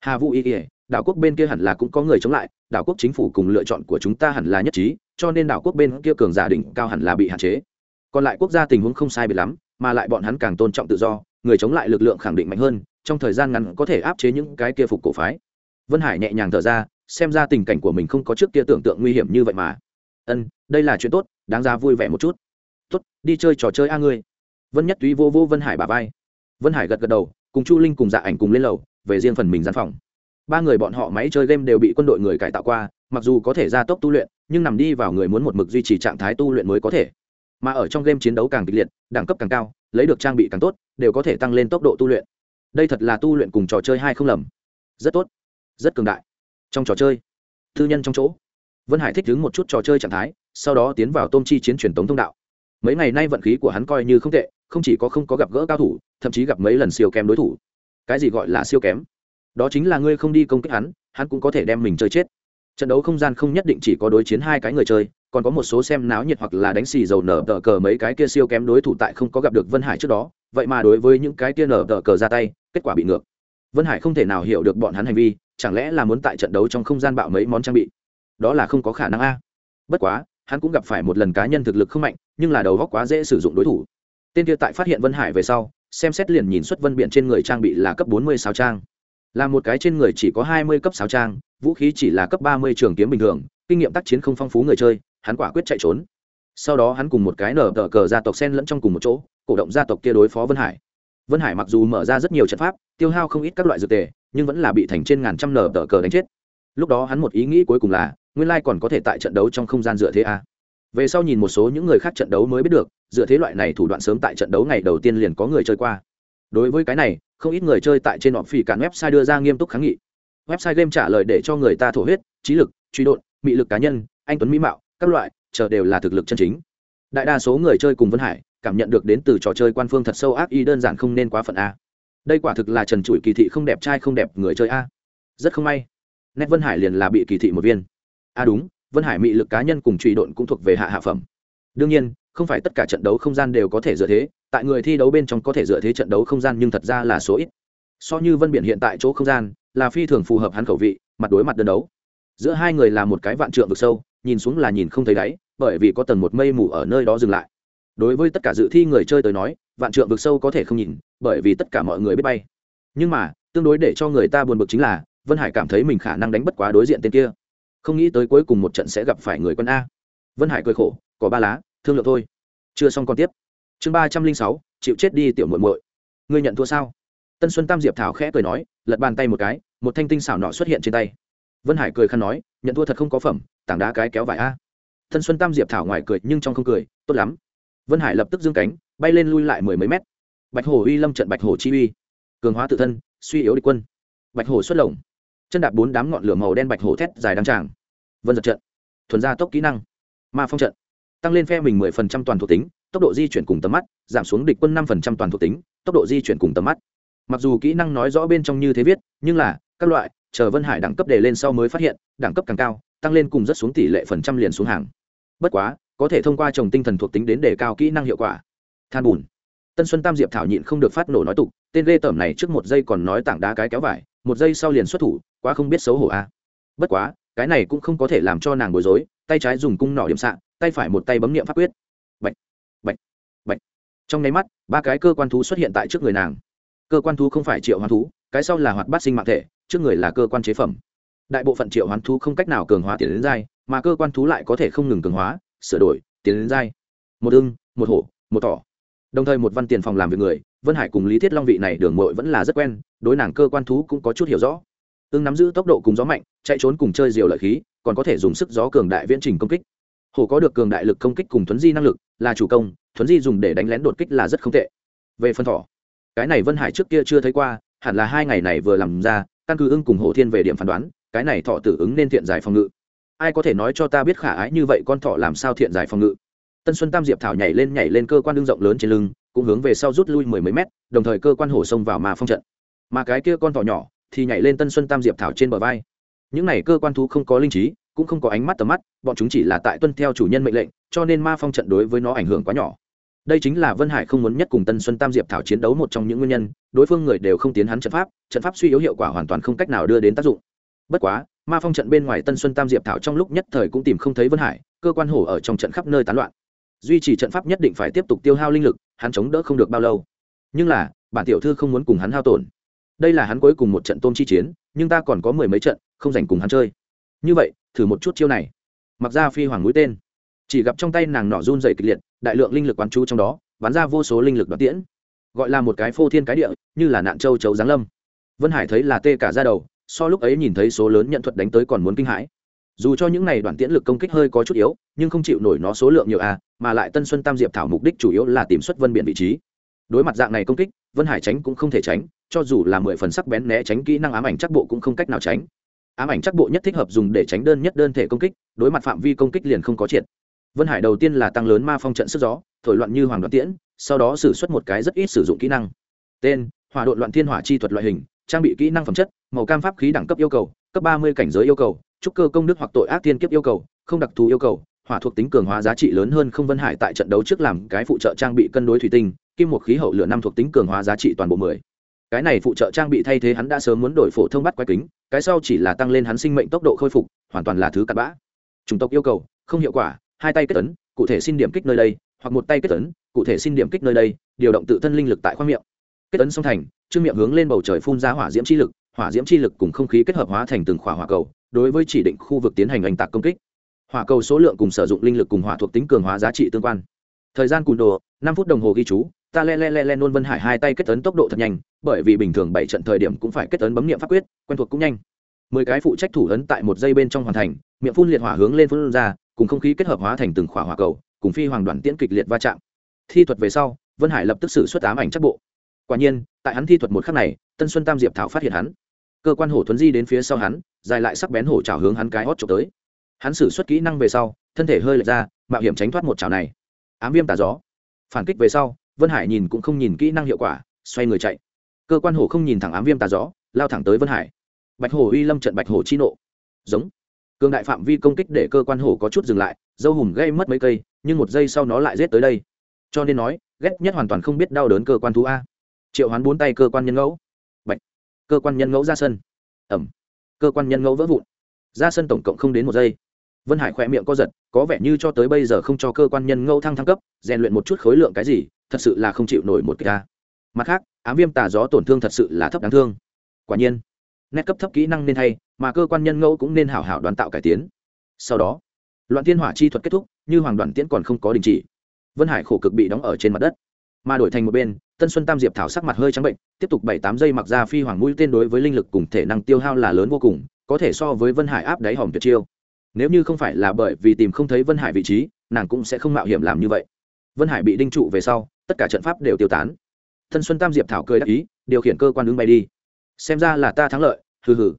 hà vũ y kể đảo quốc bên kia hẳn là cũng có người chống lại, đảo quốc chính phủ cùng lựa chọn của chúng ta hẳn là nhất trí, cho nên đảo quốc bên kia cường giả đỉnh cao hẳn là bị hạn chế. Còn lại quốc gia tình huống không sai biệt lắm, mà lại bọn hắn càng tôn trọng tự do, người chống lại lực lượng khẳng định mạnh hơn, trong thời gian ngắn có thể áp chế những cái kia phục cổ phái. Vân hải nhẹ nhàng thở ra, xem ra tình cảnh của mình không có trước kia tưởng tượng nguy hiểm như vậy mà. Ân, đây là chuyện tốt, đáng ra vui vẻ một chút. Tốt, đi chơi trò chơi a ngươi. Vân nhất túy vô vô vân hải bà vai. Vân hải gật gật đầu, cùng chu linh cùng dạ ảnh cùng lên lầu về riêng phần mình gian phòng. Ba người bọn họ máy chơi game đều bị quân đội người cải tạo qua, mặc dù có thể gia tốc tu luyện, nhưng nằm đi vào người muốn một mực duy trì trạng thái tu luyện mới có thể. Mà ở trong game chiến đấu càng kịch liệt, đẳng cấp càng cao, lấy được trang bị càng tốt, đều có thể tăng lên tốc độ tu luyện. Đây thật là tu luyện cùng trò chơi hai không lầm. Rất tốt, rất cường đại. Trong trò chơi thư nhân trong chỗ. Vân hải thích đứng một chút trò chơi trạng thái, sau đó tiến vào tôm chi chiến truyền tống thông đạo. Mấy ngày nay vận khí của hắn coi như không tệ, không chỉ có không có gặp gỡ cao thủ, thậm chí gặp mấy lần siêu kém đối thủ cái gì gọi là siêu kém? Đó chính là ngươi không đi công kích hắn hắn cũng có thể đem mình chơi chết. Trận đấu không gian không nhất định chỉ có đối chiến hai cái người chơi, còn có một số xem náo nhiệt hoặc là đánh xì dầu nở tờ cờ mấy cái kia siêu kém đối thủ tại không có gặp được vân hải trước đó, vậy mà đối với những cái kia nở tờ cờ ra tay, kết quả bị ngược. Vân hải không thể nào hiểu được bọn hắn hành vi, chẳng lẽ là muốn tại trận đấu trong không gian bạo mấy món trang bị? Đó là không có khả năng a. Bất quá, hắn cũng gặp phải một lần cá nhân thực lực không mạnh, nhưng là đầu góc quá dễ sử dụng đối thủ. Tên kia tại phát hiện vân hải về sau xem xét liền nhìn xuất vân biện trên người trang bị là cấp bốn mươi sáu trang. Là một cái trên người chỉ có hai mươi cấp sáu trang, vũ khí chỉ là cấp ba mươi trường kiếm bình thường, kinh nghiệm tác chiến không phong phú người chơi, hắn quả quyết chạy trốn. Sau đó hắn cùng một cái nở tờ cờ gia tộc sen lẫn trong cùng một chỗ, cổ động gia tộc kia đối phó vân hải. Vân hải mặc dù mở ra rất nhiều trận pháp, tiêu hao không ít các loại dược tề, nhưng vẫn là bị thành trên ngàn trăm nở tờ cờ đánh chết. Lúc đó hắn một ý nghĩ cuối cùng là, nguyên lai còn có thể tại trận đấu trong không gian dựa thế a về sau nhìn một số những người khác trận đấu mới biết được, dựa thế loại này thủ đoạn sớm tại trận đấu ngày đầu tiên liền có người chơi qua. Đối với cái này, không ít người chơi tại trên họ phỉ cản website đưa ra nghiêm túc kháng nghị. Website game trả lời để cho người ta thổ huyết, trí lực, truy đột, mị lực cá nhân, anh tuấn mỹ mạo, các loại, chờ đều là thực lực chân chính. Đại đa số người chơi cùng vân hải, cảm nhận được đến từ trò chơi quan phương thật sâu ác y đơn giản không nên quá phận a. Đây quả thực là trần trụi kỳ thị không đẹp trai không đẹp người chơi a. Rất không may, nét vân hải liền là bị kỳ thị một viên. A đúng vân hải mị lực cá nhân cùng truy độn cũng thuộc về hạ hạ phẩm. Đương nhiên, không phải tất cả trận đấu không gian đều có thể dựa thế, tại người thi đấu bên trong có thể dựa thế trận đấu không gian nhưng thật ra là số ít. So như vân biển hiện tại chỗ không gian, là phi thường phù hợp hắn khẩu vị, mặt đối mặt đơn đấu. Giữa hai người là một cái vạn trượng vực sâu, nhìn xuống là nhìn không thấy đáy, bởi vì có tầng một mây mù ở nơi đó dừng lại. Đối với tất cả dự thi người chơi tới nói, vạn trượng vực sâu có thể không nhìn, bởi vì tất cả mọi người biết bay. Nhưng mà, tương đối để cho người ta buồn bực chính là, vân hải cảm thấy mình khả năng đánh bất quá đối diện tên kia không nghĩ tới cuối cùng một trận sẽ gặp phải người quân a. Vân hải cười khổ, có ba lá, thương lượng thôi. Chưa xong còn tiếp. Chương ba trăm linh sáu, chịu chết đi tiểu muội muội. Ngươi nhận thua sao? Tân xuân tam diệp thảo khẽ cười nói, lật bàn tay một cái, một thanh tinh xảo nọ xuất hiện trên tay. Vân hải cười khăn nói, nhận thua thật không có phẩm, tảng đá cái kéo vải a. Tân xuân tam diệp thảo ngoài cười nhưng trong không cười, tốt lắm. Vân hải lập tức dương cánh, bay lên lui lại mười mấy mét. Bạch hổ uy lâm trận bạch hổ chi uy. Cường hóa tự thân, suy yếu địch quân. Bạch hổ xuất lồng chân đạp bốn đám ngọn lửa màu đen bạch hổ thét dài đăng tràng. Vân giật trận. Thuần gia tốc kỹ năng. Ma phong trận. Tăng lên phe mình mười phần trăm toàn thuộc tính, tốc độ di chuyển cùng tầm mắt, giảm xuống địch quân năm phần trăm toàn thuộc tính, tốc độ di chuyển cùng tầm mắt. Mặc dù kỹ năng nói rõ bên trong như thế viết, nhưng là, các loại, chờ vân hải đẳng cấp đề lên sau mới phát hiện, đẳng cấp càng cao, tăng lên cùng rất xuống tỷ lệ phần trăm liền xuống hàng. Bất quá, có thể thông qua trồng tinh thần thuộc tính đến đề cao kỹ năng hiệu quả. Than bùn. Tân xuân tam diệp thảo nhịn không được phát nổ nói tục, tên lê tởm này trước một giây còn nói tảng đá cái kéo vải một giây sau liền xuất thủ quá không biết xấu hổ a. À. bất quá cái này cũng không có thể làm cho nàng bối rối tay trái dùng cung nỏ điểm xạ tay phải một tay bấm nghiệm pháp quyết. Bạch, bạch, bạch. trong nháy mắt ba cái cơ quan thú xuất hiện tại trước người nàng. Cơ quan thú không phải triệu hoán thú cái sau là hoạt bát sinh mạng thể trước người là cơ quan chế phẩm. Đại bộ phận triệu hoán thú không cách nào cường hóa tiền đến dai mà cơ quan thú lại có thể không ngừng cường hóa sửa đổi tiền đến dai. Một ưng một hổ một thỏ đồng thời một văn tiền phòng làm việc người, vân hải cùng lý thiết long vị này đường mội vẫn là rất quen, đối nàng cơ quan thú cũng có chút hiểu rõ. Ưng nắm giữ tốc độ cùng gió mạnh, chạy trốn cùng chơi diều lợi khí, còn có thể dùng sức gió cường đại viễn trình công kích. Hồ có được cường đại lực công kích cùng thuấn di năng lực là chủ công, thuấn di dùng để đánh lén đột kích là rất không tệ. Về phân thỏ, cái này vân hải trước kia chưa thấy qua, hẳn là hai ngày này vừa làm ra, căn cứ ưng cùng hồ thiên về điểm phán đoán, cái này thọ tử ứng nên thiện giải phòng ngự. Ai có thể nói cho ta biết khả ái như vậy con thọ làm sao thiện giải phòng ngự? Tân xuân tam diệp thảo nhảy lên nhảy lên cơ quan đương rộng lớn trên lưng, cũng hướng về sau rút lui mười mấy mét, đồng thời cơ quan hổ xông vào mà phong trận. Mà cái kia con thỏ nhỏ thì nhảy lên tân xuân tam diệp thảo trên bờ vai. Những này cơ quan thú không có linh trí, cũng không có ánh mắt tầm mắt, bọn chúng chỉ là tại tuân theo chủ nhân mệnh lệnh, cho nên ma phong trận đối với nó ảnh hưởng quá nhỏ. Đây chính là vân hải không muốn nhất cùng tân xuân tam diệp thảo chiến đấu một trong những nguyên nhân, đối phương người đều không tiến hắn trận pháp trận pháp suy yếu hiệu quả hoàn toàn không cách nào đưa đến tác dụng. Bất quá, ma phong trận bên ngoài tân xuân tam diệp thảo trong lúc nhất thời cũng tìm không thấy vân hải, cơ quan hổ ở trong trận khắp nơi tán loạn duy trì trận pháp nhất định phải tiếp tục tiêu hao linh lực, hắn chống đỡ không được bao lâu. Nhưng là, bản tiểu thư không muốn cùng hắn hao tổn. Đây là hắn cuối cùng một trận tôm chi chiến, nhưng ta còn có mười mấy trận, không dành cùng hắn chơi. Như vậy, thử một chút chiêu này. Mặc ra phi hoàng mũi tên. Chỉ gặp trong tay nàng nọ run dày kịch liệt, đại lượng linh lực quán chú trong đó, bắn ra vô số linh lực đoạt tiễn. Gọi là một cái phô thiên cái địa, như là nạn châu chấu giáng lâm. Vân hải thấy là tê cả ra đầu, so lúc ấy nhìn thấy số lớn nhận thuật đánh tới còn muốn kinh hãi dù cho những này đoạn tiễn lực công kích hơi có chút yếu, nhưng không chịu nổi nó số lượng nhiều a mà lại tân xuân tam diệp thảo mục đích chủ yếu là tìm xuất vân biển vị trí. Đối mặt dạng này công kích, vân hải tránh cũng không thể tránh, cho dù là mười phần sắc bén né tránh kỹ năng ám ảnh chắc bộ cũng không cách nào tránh. Ám ảnh chắc bộ nhất thích hợp dùng để tránh đơn nhất đơn thể công kích, đối mặt phạm vi công kích liền không có triệt. Vân hải đầu tiên là tăng lớn ma phong trận sức gió, thổi loạn như hoàng đoạn tiễn, sau đó xử suất một cái rất ít sử dụng kỹ năng. Tên, hỏa đội loạn thiên hỏa chi thuật loại hình, trang bị kỹ năng phẩm chất, màu cam pháp khí đẳng cấp yêu cầu, cấp ba mươi cảnh giới yêu cầu trúc cơ công đức hoặc tội ác thiên kiếp yêu cầu, không đặc thù yêu cầu, hỏa thuộc tính cường hóa giá trị lớn hơn không vân hải tại trận đấu trước làm cái phụ trợ trang bị cân đối thủy tinh, kim một khí hậu lửa năm thuộc tính cường hóa giá trị toàn bộ mười. Cái này phụ trợ trang bị thay thế hắn đã sớm muốn đổi phổ thông bắt quái kính, cái sau chỉ là tăng lên hắn sinh mệnh tốc độ khôi phục, hoàn toàn là thứ cặn bã. Chủng tộc yêu cầu, không hiệu quả, hai tay kết tấn cụ thể xin điểm kích nơi đây, hoặc một tay kết tấn cụ thể xin điểm kích nơi đây, điều động tự thân linh lực tại khoang miệng. Kết tấn song thành, trương miệng hướng lên bầu trời phun ra hỏa diễm chi lực, hỏa diễm chi lực cùng không khí kết hợp hóa thành từng khỏa hỏa cầu đối với chỉ định khu vực tiến hành oanh tạc công kích. Hỏa cầu số lượng cùng sử dụng linh lực cùng hỏa thuộc tính cường hóa giá trị tương quan. Thời gian cùn đồ, năm phút đồng hồ ghi chú, ta le le le le nôn vân hải hai tay kết tấn tốc độ thật nhanh, bởi vì bình thường bảy trận thời điểm cũng phải kết tấn bấm nghiệm pháp quyết, quen thuộc cũng nhanh. Mười cái phụ trách thủ ấn tại một giây bên trong hoàn thành, miệng phun liệt hỏa hướng lên phun ra, cùng không khí kết hợp hóa thành từng khỏa hỏa cầu, cùng phi hoàng đoàn tiễn kịch liệt va chạm. Thi thuật về sau, vân hải lập tức xử xuất ám ảnh chắc bộ. Quả nhiên, tại hắn thi thuật một khắc này, tân xuân tam diệp thảo phát hiện hắn cơ quan hổ thuấn di đến phía sau hắn, dài lại sắc bén hổ trào hướng hắn cái hót trộm tới. Hắn xử xuất kỹ năng về sau, thân thể hơi lệch ra, mạo hiểm tránh thoát một trào này. Ám viêm tà gió. Phản kích về sau, vân hải nhìn cũng không nhìn kỹ năng hiệu quả, xoay người chạy. Cơ quan hổ không nhìn thẳng ám viêm tà gió, lao thẳng tới vân hải. Bạch hổ uy lâm trận bạch hổ chi nộ. Giống. Cường đại phạm vi công kích để cơ quan hổ có chút dừng lại, dâu hùm gây mất mấy cây, nhưng một giây sau nó lại rết tới đây. Cho nên nói, ghét nhất hoàn toàn không biết đau đớn cơ quan thú a. Triệu hoán bốn tay cơ quan nhân ngẫu cơ quan nhân ngẫu ra sân. Ẩm. Cơ quan nhân ngẫu vỡ vụn. Ra sân tổng cộng không đến một giây. Vân hải khỏe miệng co giật, có vẻ như cho tới bây giờ không cho cơ quan nhân ngẫu thăng thăng cấp, rèn luyện một chút khối lượng cái gì, thật sự là không chịu nổi một cái ca. Mặt khác, ám viêm tà gió tổn thương thật sự là thấp đáng thương. Quả nhiên, nét cấp thấp kỹ năng nên thay, mà cơ quan nhân ngẫu cũng nên hảo hảo đoàn tạo cải tiến. Sau đó, loạn thiên hỏa chi thuật kết thúc, như hoàng đoàn tiễn còn không có đình chỉ. Vân hải khổ cực bị đóng ở trên mặt đất, mà đổi thành một bên tân xuân tam diệp thảo sắc mặt hơi trắng bệnh, tiếp tục bảy tám giây mặc ra phi hoàng mũi tên đối với linh lực cùng thể năng tiêu hao là lớn vô cùng, có thể so với vân hải áp đáy hòm tuyệt chiêu. Nếu như không phải là bởi vì tìm không thấy vân hải vị trí, nàng cũng sẽ không mạo hiểm làm như vậy. Vân hải bị đinh trụ về sau, tất cả trận pháp đều tiêu tán. Tân xuân tam diệp thảo cười đắc ý, điều khiển cơ quan ứng bay đi. Xem ra là ta thắng lợi, hừ hừ.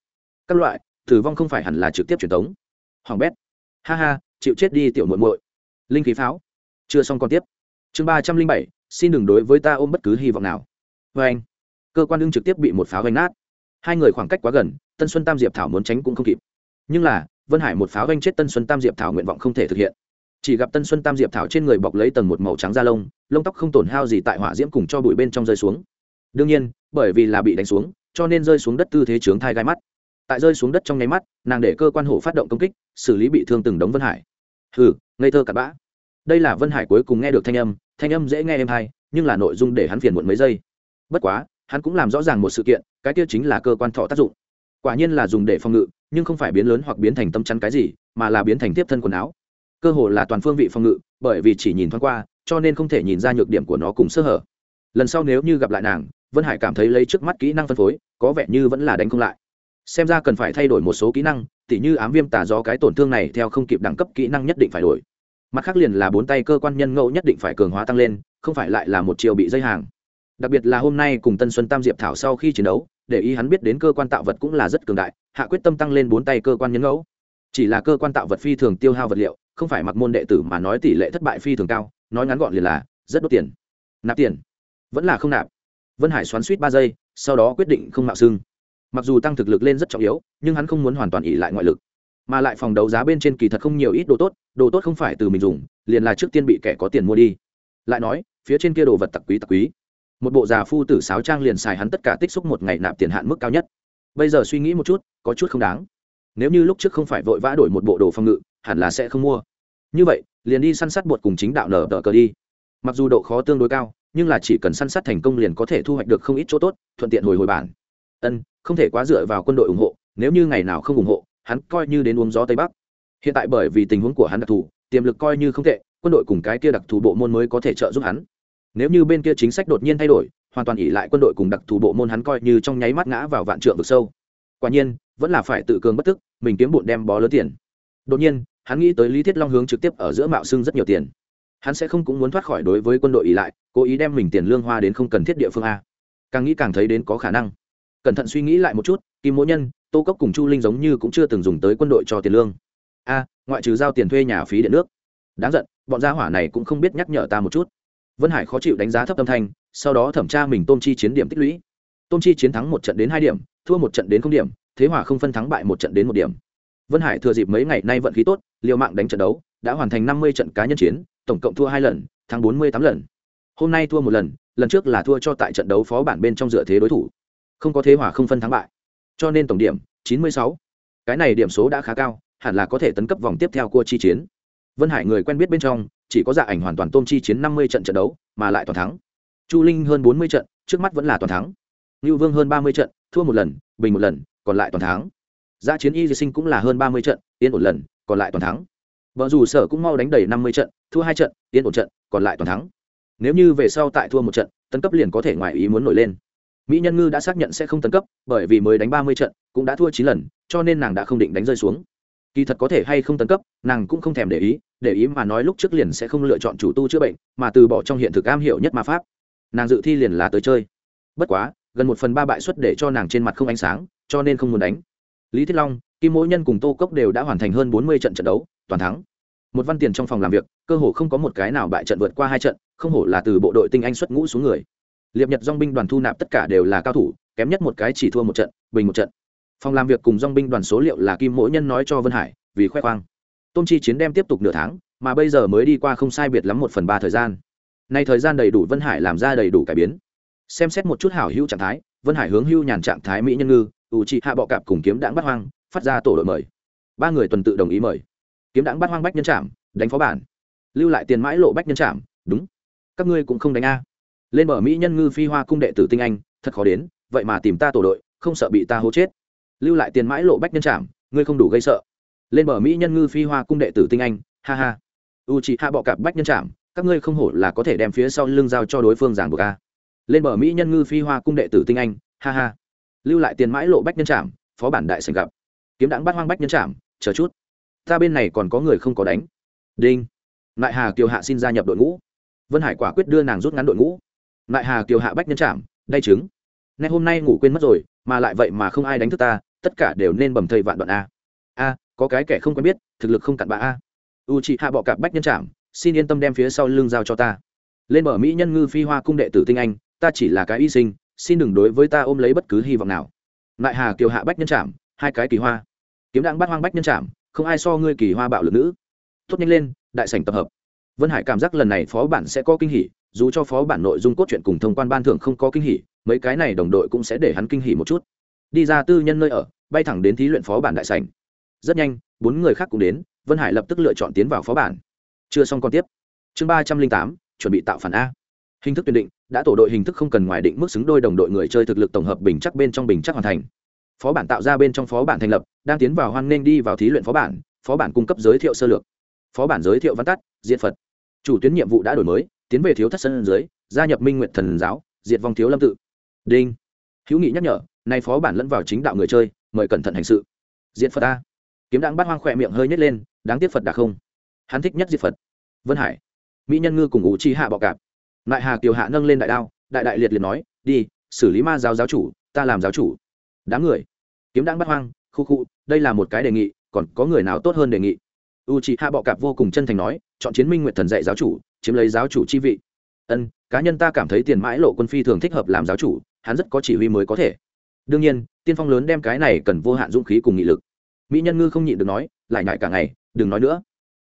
Các loại, tử vong không phải hẳn là trực tiếp truyền tống. Hoàng bét. Ha ha, chịu chết đi tiểu muội muội. Linh khí pháo. Chưa xong còn tiếp. Chương ba trăm linh bảy xin đừng đối với ta ôm bất cứ hy vọng nào. Vê anh, cơ quan đương trực tiếp bị một pháo vanh nát. Hai người khoảng cách quá gần, tân xuân tam diệp thảo muốn tránh cũng không kịp. Nhưng là, vân hải một pháo vanh chết tân xuân tam diệp thảo nguyện vọng không thể thực hiện. Chỉ gặp tân xuân tam diệp thảo trên người bọc lấy tầng một màu trắng da lông lông tóc không tổn hao gì tại hỏa diễm cùng cho bụi bên trong rơi xuống. Đương nhiên, bởi vì là bị đánh xuống, cho nên rơi xuống đất tư thế trướng thai gai mắt. Tại rơi xuống đất trong nháy mắt, nàng để cơ quan hổ phát động công kích, xử lý bị thương từng đống vân hải. Hừ, ngây thơ cặn bã đây là vân hải cuối cùng nghe được thanh âm thanh âm dễ nghe êm hay nhưng là nội dung để hắn phiền muộn mấy giây. Bất quá, hắn cũng làm rõ ràng một sự kiện, cái kia chính là cơ quan thọ tác dụng. Quả nhiên là dùng để phòng ngự, nhưng không phải biến lớn hoặc biến thành tâm chắn cái gì, mà là biến thành tiếp thân quần áo. Cơ hồ là toàn phương vị phòng ngự, bởi vì chỉ nhìn thoáng qua, cho nên không thể nhìn ra nhược điểm của nó cùng sơ hở. Lần sau nếu như gặp lại nàng, vân hải cảm thấy lấy trước mắt kỹ năng phân phối, có vẻ như vẫn là đánh không lại. Xem ra cần phải thay đổi một số kỹ năng, tỉ như ám viêm tà do cái tổn thương này theo không kịp đẳng cấp kỹ năng nhất định phải đổi mặt khác liền là bốn tay cơ quan nhân ngẫu nhất định phải cường hóa tăng lên, không phải lại là một chiều bị dây hàng. Đặc biệt là hôm nay cùng tân xuân tam diệp thảo sau khi chiến đấu, để ý hắn biết đến cơ quan tạo vật cũng là rất cường đại, hạ quyết tâm tăng lên bốn tay cơ quan nhân ngẫu. Chỉ là cơ quan tạo vật phi thường tiêu hao vật liệu, không phải mặc môn đệ tử mà nói tỷ lệ thất bại phi thường cao, nói ngắn gọn liền là, rất đốt tiền. Nạp tiền. Vẫn là không nạp. Vân hải xoắn suýt ba giây, sau đó quyết định không mạo xưng. Mặc dù tăng thực lực lên rất trọng yếu, nhưng hắn không muốn hoàn toàn ỉ lại ngoại lực mà lại phòng đấu giá bên trên kỳ thật không nhiều ít đồ tốt đồ tốt không phải từ mình dùng, liền là trước tiên bị kẻ có tiền mua đi. Lại nói, phía trên kia đồ vật tặc quý tặc quý. Một bộ già phu tử sáo trang liền xài hắn tất cả tích xúc một ngày nạp tiền hạn mức cao nhất. Bây giờ suy nghĩ một chút, có chút không đáng. Nếu như lúc trước không phải vội vã đổi một bộ đồ phòng ngự, hẳn là sẽ không mua. Như vậy, liền đi săn sát bột cùng chính đạo nở tờ cờ đi. Mặc dù độ khó tương đối cao, nhưng là chỉ cần săn sát thành công liền có thể thu hoạch được không ít chỗ tốt, thuận tiện hồi hồi bản. Ân, không thể quá dựa vào quân đội ủng hộ, nếu như ngày nào không ủng hộ hắn coi như đến uống gió tây bắc. Hiện tại bởi vì tình huống của hắn đặc thù, tiềm lực coi như không tệ, quân đội cùng cái kia đặc thù bộ môn mới có thể trợ giúp hắn. Nếu như bên kia chính sách đột nhiên thay đổi, hoàn toàn ỉ lại quân đội cùng đặc thù bộ môn hắn coi như trong nháy mắt ngã vào vạn trượng vực sâu. Quả nhiên, vẫn là phải tự cường bất tức, mình kiếm bụn đem bó lớn tiền. Đột nhiên, hắn nghĩ tới lý thiết long hướng trực tiếp ở giữa mạo xưng rất nhiều tiền. Hắn sẽ không cũng muốn thoát khỏi đối với quân đội ỉ lại, cố ý đem mình tiền lương hoa đến không cần thiết địa phương a. Càng nghĩ càng thấy đến có khả năng. Cẩn thận suy nghĩ lại một chút kim mỗ nhân, tô cốc cùng chu linh giống như cũng chưa từng dùng tới quân đội cho tiền lương. A, ngoại trừ giao tiền thuê nhà phí điện nước. Đáng giận, bọn gia hỏa này cũng không biết nhắc nhở ta một chút. Vân hải khó chịu đánh giá thấp tâm thanh, sau đó thẩm tra mình tôm chi chiến điểm tích lũy. Tôm chi chiến thắng một trận đến hai điểm, thua một trận đến không điểm, thế hỏa không phân thắng bại một trận đến một điểm. Vân hải thừa dịp mấy ngày nay vận khí tốt, liều mạng đánh trận đấu, đã hoàn thành năm mươi trận cá nhân chiến, tổng cộng thua hai lần, thắng bốn mươi tám lần. Hôm nay thua một lần lần trước là thua cho tại trận đấu phó bản bên trong dựa thế đối thủ. Không có thế hỏa không phân thắng bại cho nên tổng điểm chín mươi sáu. Cái này điểm số đã khá cao, hẳn là có thể tấn cấp vòng tiếp theo của chi chiến. Vân hải người quen biết bên trong, chỉ có dạ ảnh hoàn toàn tôm chi chiến năm mươi trận trận đấu, mà lại toàn thắng. Chu linh hơn bốn mươi trận, trước mắt vẫn là toàn thắng. Ngưu vương hơn ba mươi trận, thua một lần, bình một lần, còn lại toàn thắng. Gia chiến y di sinh cũng là hơn ba mươi trận, yên một lần, còn lại toàn thắng. Vợ dù sở cũng mau đánh đầy năm mươi trận, thua hai trận, yên một trận, còn lại toàn thắng. Nếu như về sau tại thua một trận, tấn cấp liền có thể ngoài ý muốn nổi lên mỹ nhân ngư đã xác nhận sẽ không tấn cấp, bởi vì mới đánh ba mươi trận, cũng đã thua chín lần, cho nên nàng đã không định đánh rơi xuống. Kỳ thật có thể hay không tấn cấp, nàng cũng không thèm để ý để ý mà nói lúc trước liền sẽ không lựa chọn chủ tu chữa bệnh, mà từ bỏ trong hiện thực am hiểu nhất ma pháp. Nàng dự thi liền là tới chơi. Bất quá, gần một phần ba bại suất để cho nàng trên mặt không ánh sáng, cho nên không muốn đánh. Lý thiết long, kim mỗi nhân cùng tô cốc đều đã hoàn thành hơn bốn mươi trận trận đấu, toàn thắng. Một văn tiền trong phòng làm việc, cơ hồ không có một cái nào bại trận vượt qua hai trận, không hổ là từ bộ đội tinh anh xuất ngũ xuống người liệp nhật dong binh đoàn thu nạp tất cả đều là cao thủ, kém nhất một cái chỉ thua một trận, bình một trận. Phòng làm việc cùng dong binh đoàn số liệu là kim mỗi nhân nói cho vân hải, vì khoe khoang. Tôn chi chiến đem tiếp tục nửa tháng, mà bây giờ mới đi qua không sai biệt lắm một phần ba thời gian. Nay thời gian đầy đủ vân hải làm ra đầy đủ cải biến. Xem xét một chút hảo hữu trạng thái, vân hải hướng hưu nhàn trạng thái mỹ nhân ngư, ủ trị hạ bọ cạp cùng kiếm đãng bắt hoang, phát ra tổ đội mời. Ba người tuần tự đồng ý mời. Kiếm đãng bắt hoang bách nhân trạm đánh phó bản. Lưu lại tiền mãi lộ bách nhân trạm đúng. Các ngươi cũng không đánh a lên bờ mỹ nhân ngư phi hoa cung đệ tử tinh anh, thật khó đến, vậy mà tìm ta tổ đội, không sợ bị ta hố chết. Lưu lại tiền mãi lộ bách nhân trảm, ngươi không đủ gây sợ. Lên bờ mỹ nhân ngư phi hoa cung đệ tử tinh anh, ha ha. U chị hạ bọ cạp bách nhân trảm, các ngươi không hổ là có thể đem phía sau lưng giao cho đối phương giảng buộc a. Lên bờ mỹ nhân ngư phi hoa cung đệ tử tinh anh, ha ha. Lưu lại tiền mãi lộ bách nhân trảm, phó bản đại sành gặp. Kiếm đáng bắt hoang bách nhân trảm, chờ chút. Ta bên này còn có người không có đánh. Đinh. Lại hà kiều hạ xin gia nhập đội ngũ. Vân hải quả quyết đưa nàng rút ngắn đội ngũ lại hà kiều hạ bách nhân trạm đay chứng nay hôm nay ngủ quên mất rồi, mà lại vậy mà không ai đánh thức ta, tất cả đều nên bầm thây vạn đoạn a. A, có cái kẻ không quen biết, thực lực không cặn bạ a. U chị hạ bọ cạp bách nhân trạm xin yên tâm đem phía sau lưng giao cho ta. Lên bờ mỹ nhân ngư phi hoa cung đệ tử tinh anh, ta chỉ là cái y sinh, xin đừng đối với ta ôm lấy bất cứ hy vọng nào. Lại hà kiều hạ bách nhân trạm hai cái kỳ hoa. Kiếm đặng bắt hoang bách nhân trạm không ai so ngươi kỳ hoa bạo lực nữ. Tốt nhanh lên, đại sảnh tập hợp vân hải cảm giác lần này phó bản sẽ có kinh hỉ, dù cho phó bản nội dung cốt truyện cùng thông quan ban thưởng không có kinh hỉ, mấy cái này đồng đội cũng sẽ để hắn kinh hỉ một chút. Đi ra tư nhân nơi ở, bay thẳng đến thí luyện phó bản đại sảnh. Rất nhanh, bốn người khác cũng đến, vân hải lập tức lựa chọn tiến vào phó bản. Chưa xong còn tiếp. Chương ba trăm linh tám, chuẩn bị tạo phản a. Hình thức tuyển định, đã tổ đội hình thức không cần ngoài định mức xứng đôi đồng đội người chơi thực lực tổng hợp bình chắc bên trong bình chắc hoàn thành. Phó bản tạo ra bên trong phó bản thành lập, đang tiến vào hoan nghênh đi vào thí luyện phó bản phó bản cung cấp giới thiệu sơ lược. Phó bản giới thiệu văn tắt diện phật chủ tuyến nhiệm vụ đã đổi mới, tiến về thiếu thất sân dưới, gia nhập minh nguyện thần giáo, diệt vong thiếu lâm tự. Đinh. Hữu nghị nhắc nhở, nay phó bản lẫn vào chính đạo người chơi, mời cẩn thận hành sự. Diện phật a. Kiếm đang bắt hoang khỏe miệng hơi nhét lên, đáng tiếc phật đã không. Hắn thích nhất diệt phật. Vân hải. Mỹ nhân ngư cùng ủ chi hạ bọ cạp. Lại hà kiều hạ nâng lên đại đao, đại đại liệt liệt nói, đi, xử lý ma giáo giáo chủ, ta làm giáo chủ. Đám người. Kiếm đang bắt hoang, khu khu, đây là một cái đề nghị, còn có người nào tốt hơn đề nghị? U chị hạ bọ cạp vô cùng chân thành nói chọn chiến minh nguyện thần dạy giáo chủ, chiếm lấy giáo chủ chi vị. Ân, cá nhân ta cảm thấy tiền mãi lộ quân phi thường thích hợp làm giáo chủ, hắn rất có chỉ huy mới có thể. Đương nhiên, tiên phong lớn đem cái này cần vô hạn dũng khí cùng nghị lực. Mỹ nhân ngư không nhịn được nói, lại ngại cả ngày, đừng nói nữa.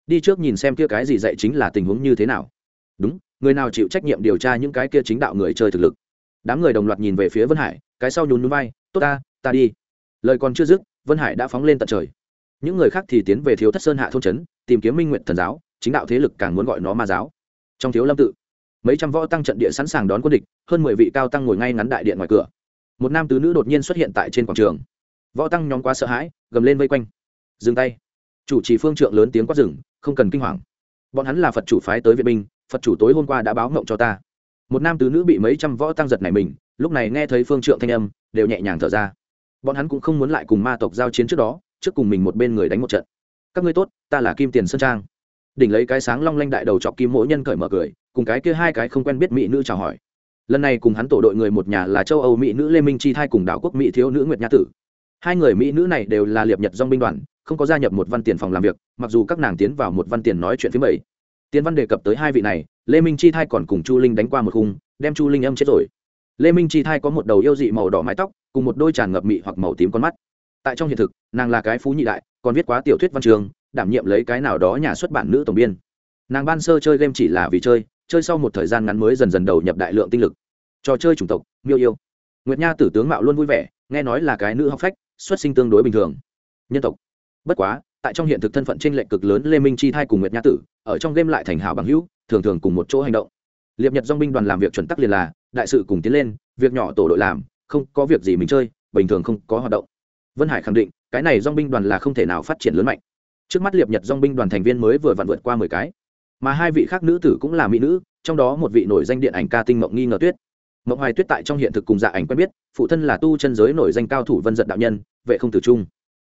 Đi trước nhìn xem kia cái gì dạy chính là tình huống như thế nào. Đúng, người nào chịu trách nhiệm điều tra những cái kia chính đạo người chơi thực lực. Đám người đồng loạt nhìn về phía vân hải, cái sau nhún núi vai, tốt ta ta đi. Lời còn chưa dứt, vân hải đã phóng lên tận trời. Những người khác thì tiến về thiếu thất sơn hạ thôn trấn, tìm kiếm minh nguyện thần giáo chính đạo thế lực càng muốn gọi nó ma giáo. Trong thiếu lâm tự, mấy trăm võ tăng trận địa sẵn sàng đón quân địch, hơn mười vị cao tăng ngồi ngay ngắn đại điện ngoài cửa. Một nam tứ nữ đột nhiên xuất hiện tại trên quảng trường. Võ tăng nhóm quá sợ hãi, gầm lên vây quanh. Dừng tay. Chủ trì phương trượng lớn tiếng quát rừng không cần kinh hoàng. Bọn hắn là phật chủ phái tới viện binh, phật chủ tối hôm qua đã báo ngộng cho ta. Một nam tứ nữ bị mấy trăm võ tăng giật này mình, lúc này nghe thấy phương trượng thanh âm, đều nhẹ nhàng thở ra. Bọn hắn cũng không muốn lại cùng ma tộc giao chiến trước đó, trước cùng mình một bên người đánh một trận. Các ngươi tốt, ta là kim tiền sơn trang đỉnh lấy cái sáng long lanh đại đầu chọc kim mỗi nhân cởi mở cười, cùng cái kia hai cái không quen biết mỹ nữ chào hỏi. Lần này cùng hắn tổ đội người một nhà là châu âu mỹ nữ lê minh chi thai cùng đảo quốc mỹ thiếu nữ nguyệt nhã tử. Hai người mỹ nữ này đều là liệp nhật dong binh đoàn, không có gia nhập một văn tiền phòng làm việc, mặc dù các nàng tiến vào một văn tiền nói chuyện phía bảy. Tiến văn đề cập tới hai vị này, lê minh chi thai còn cùng chu linh đánh qua một khung, đem chu linh âm chết rồi. Lê minh chi thai có một đầu yêu dị màu đỏ mái tóc, cùng một đôi tràn ngập mị hoặc màu tím con mắt. Tại trong hiện thực, nàng là cái phú nhị đại, còn viết quá tiểu thuyết văn trường đảm nhiệm lấy cái nào đó nhà xuất bản nữ tổng biên. Nàng ban sơ chơi game chỉ là vì chơi chơi sau một thời gian ngắn mới dần dần đầu nhập đại lượng tinh lực. Trò chơi chủng tộc, miêu yêu. Nguyệt nha tử tướng mạo luôn vui vẻ, nghe nói là cái nữ học phách, xuất sinh tương đối bình thường. Nhân tộc. Bất quá, tại trong hiện thực thân phận t r ê n lệch cực lớn, lê minh chi thai cùng nguyệt nha tử, ở trong game lại thành hảo bằng hữu, thường thường cùng một chỗ hành động. Liệp nhật dong binh đoàn làm việc chuẩn tắc liền là, đại sự cùng tiến lên, việc nhỏ tổ đội làm, không có việc gì mình chơi, bình thường không có hoạt động. Vân hải khẳng định, cái này dong binh đoàn là không thể nào phát triển lớn mạnh trước mắt liệp nhật dong binh đoàn thành viên mới vừa vặn vượt qua mười cái. Mà hai vị khác nữ tử cũng là mỹ nữ, trong đó một vị nổi danh điện ảnh ca tinh mộng nghi ngờ tuyết. Mộng hoài tuyết tại trong hiện thực cùng dạ ảnh quen biết, phụ thân là tu chân giới nổi danh cao thủ vân giật đạo nhân, vệ không tử trung.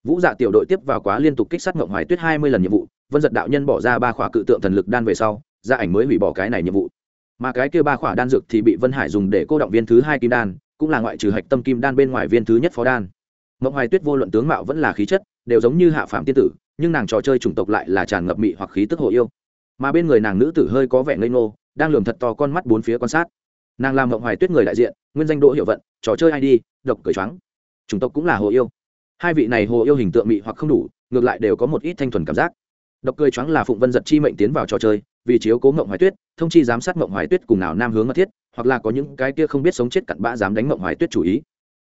Vũ dạ tiểu đội tiếp vào quá liên tục kích sát mộng hoài tuyết hai mươi lần nhiệm vụ, vân giật đạo nhân bỏ ra ba khỏa cự tượng thần lực đan về sau dạ ảnh mới hủy bỏ cái này nhiệm vụ. Mà cái kia ba khỏa đan dược thì bị vân hải dùng để cô động viên thứ hai kim đan, cũng là ngoại trừ hạch tâm kim đan bên ngoài viên thứ nhất phó đan. Mộng hoài tuyết vô luận tướng mạo vẫn là khí chất đều giống như hạ phạm tiên tử, nhưng nàng trò chơi chủng tộc lại là tràn ngập mị hoặc khí tức hồ yêu. Mà bên người nàng nữ tử hơi có vẻ ngây ngô, đang lườm thật to con mắt bốn phía quan sát. Nàng làm mộng hoài tuyết người đại diện, nguyên danh đỗ hiệu vận, trò chơi id độc cười choáng. Chủng tộc cũng là hồ yêu. Hai vị này hồ yêu hình tượng mị hoặc không đủ, ngược lại đều có một ít thanh thuần cảm giác. Độc cười choáng là phụng vân giật chi mệnh tiến vào trò chơi, vì chiếu cố mộng hoài tuyết, thông chi giám sát mộng hoài tuyết cùng nào nam hướng mật thiết, hoặc là có những cái kia không biết sống chết cặn bã dám đánh mộng hoài tuyết chủ ý.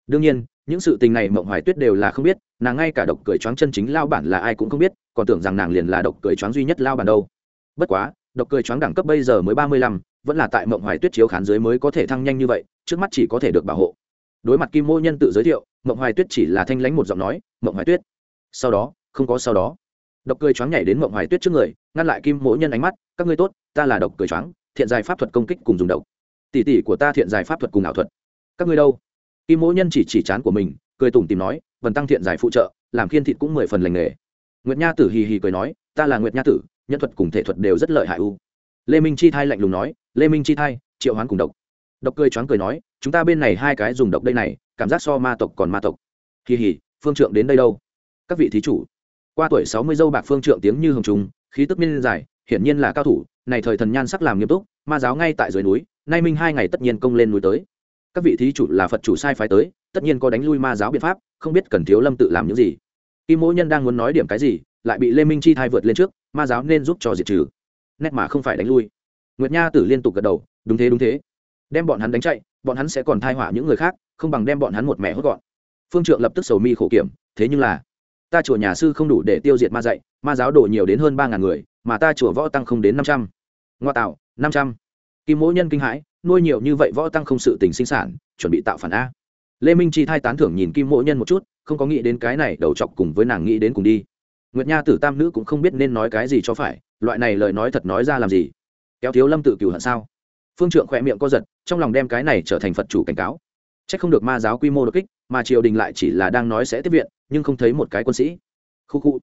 Đương nhiên những sự tình này mộng hoài tuyết đều là không biết, nàng ngay cả độc cười choáng chân chính lao bản là ai cũng không biết, còn tưởng rằng nàng liền là độc cười choáng duy nhất lao bản đâu. Bất quá, độc cười choáng đẳng cấp bây giờ mới ba mươi lăm, vẫn là tại mộng hoài tuyết chiếu khán dưới mới có thể thăng nhanh như vậy, trước mắt chỉ có thể được bảo hộ. Đối mặt kim mô nhân tự giới thiệu, mộng hoài tuyết chỉ là thanh lãnh một giọng nói, mộng hoài tuyết. Sau đó, không có sau đó. Độc cười choáng nhảy đến mộng hoài tuyết trước người, ngăn lại kim mỗ nhân ánh mắt, các ngươi tốt, ta là độc cười choáng, thiện giải pháp thuật công kích cùng dùng độc. Tỷ tỷ của ta thiện giải pháp thuật cùng ảo thuật. Các ngươi đâu? Kim mỗ nhân chỉ chỉ chán của mình, cười tủm tìm nói vần tăng thiện giải phụ trợ, làm khiên thịt cũng mười phần lành nghề. Nguyệt nha tử hì hì cười nói, ta là nguyệt nha tử, nhân thuật cùng thể thuật đều rất lợi hại u. Lê minh chi thai lạnh lùng nói, lê minh chi thai, triệu hoán cùng độc. Độc cười choáng cười nói, chúng ta bên này hai cái dùng độc đây này, cảm giác so ma tộc còn ma tộc. Hì hì, phương trượng đến đây đâu? Các vị thí chủ. Qua tuổi sáu mươi dâu bạc phương trượng tiếng như hồng trùng, khí tức miên dài hiển nhiên là cao thủ, này thời thần nhan sắc làm nghiêm túc, ma giáo ngay tại dưới núi, nay minh hai ngày tất nhiên công lên núi tới các vị thí chủ là phật chủ sai phái tới, tất nhiên có đánh lui ma giáo biện pháp, không biết cần thiếu lâm tự làm những gì. Kim mỗi nhân đang muốn nói điểm cái gì, lại bị lê minh chi thai vượt lên trước, ma giáo nên giúp cho diệt trừ. Nét mà không phải đánh lui. Nguyệt nha tử liên tục gật đầu, đúng thế đúng thế. Đem bọn hắn đánh chạy, bọn hắn sẽ còn thai hỏa những người khác, không bằng đem bọn hắn một mẹ hốt gọn. Phương trượng lập tức sầu mi khổ kiểm, thế nhưng là, ta chùa nhà sư không đủ để tiêu diệt ma dạy, ma giáo đổ nhiều đến hơn ba ngàn người, mà ta chùa võ tăng không đến năm trăm. Ngoa tạo, năm trăm. Kim mỗi nhân kinh hãi nuôi nhiều như vậy võ tăng không sự tình sinh sản, chuẩn bị tạo phản a. Lê minh chi thai tán thưởng nhìn kim mỗi nhân một chút, không có nghĩ đến cái này đầu chọc cùng với nàng nghĩ đến cùng đi. Nguyệt nha tử tam nữ cũng không biết nên nói cái gì cho phải, loại này lời nói thật nói ra làm gì? Kéo thiếu lâm tự cửu hận sao? Phương trượng khỏe miệng co giật, trong lòng đem cái này trở thành phật chủ cảnh cáo. C h ắ c không được ma giáo quy mô đột kích, mà triều đình lại chỉ là đang nói sẽ tiếp viện, nhưng không thấy một cái quân sĩ. Khu khu.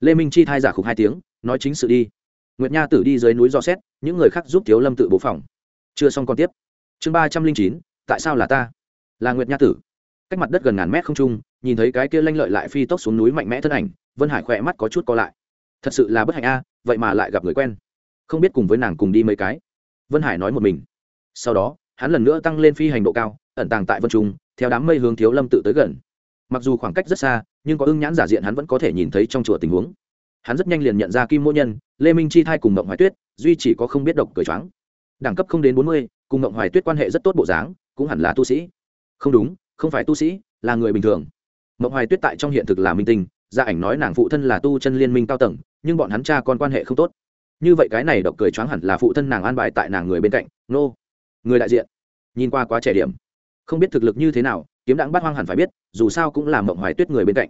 Lê minh chi thai giả khục hai tiếng, nói chính sự đi. Nguyệt nha tử đi dưới núi do xét, những người khác giúp thiếu lâm tự bố phòng chưa xong còn tiếp. Chương ba trăm linh chín, tại sao là ta? Là nguyệt nha tử. Cách mặt đất gần ngàn mét không trung, nhìn thấy cái kia lanh lợi lại phi tốc xuống núi mạnh mẽ thân ảnh, vân hải khỏe mắt có chút co lại. Thật sự là bất hạnh a, vậy mà lại gặp người quen. Không biết cùng với nàng cùng đi mấy cái. Vân hải nói một mình. Sau đó, hắn lần nữa tăng lên phi hành độ cao, ẩn tàng tại vân trung, theo đám mây hướng thiếu lâm tự tới gần. Mặc dù khoảng cách rất xa, nhưng có ưng nhãn giả diện hắn vẫn có thể nhìn thấy trong chùa tình huống. Hắn rất nhanh liền nhận ra kim mỗ nhân, lê minh chi thai cùng mộng hoài tuyết, duy chỉ có không biết độc cười choáng đẳng cấp không đến bốn mươi, cùng ngộng hoài tuyết quan hệ rất tốt bộ dáng, cũng hẳn là tu sĩ. Không đúng, không phải tu sĩ, là người bình thường. Ngộng hoài tuyết tại trong hiện thực là minh tinh, gia ảnh nói nàng phụ thân là tu chân liên minh cao tầng, nhưng bọn hắn cha con quan hệ không tốt. Như vậy cái này độc cười choáng hẳn là phụ thân nàng an bài tại nàng người bên cạnh, nô. Người đại diện. Nhìn qua quá trẻ điểm. Không biết thực lực như thế nào, kiếm đãng bắt hoang hẳn phải biết, dù sao cũng là mộng hoài tuyết người bên cạnh.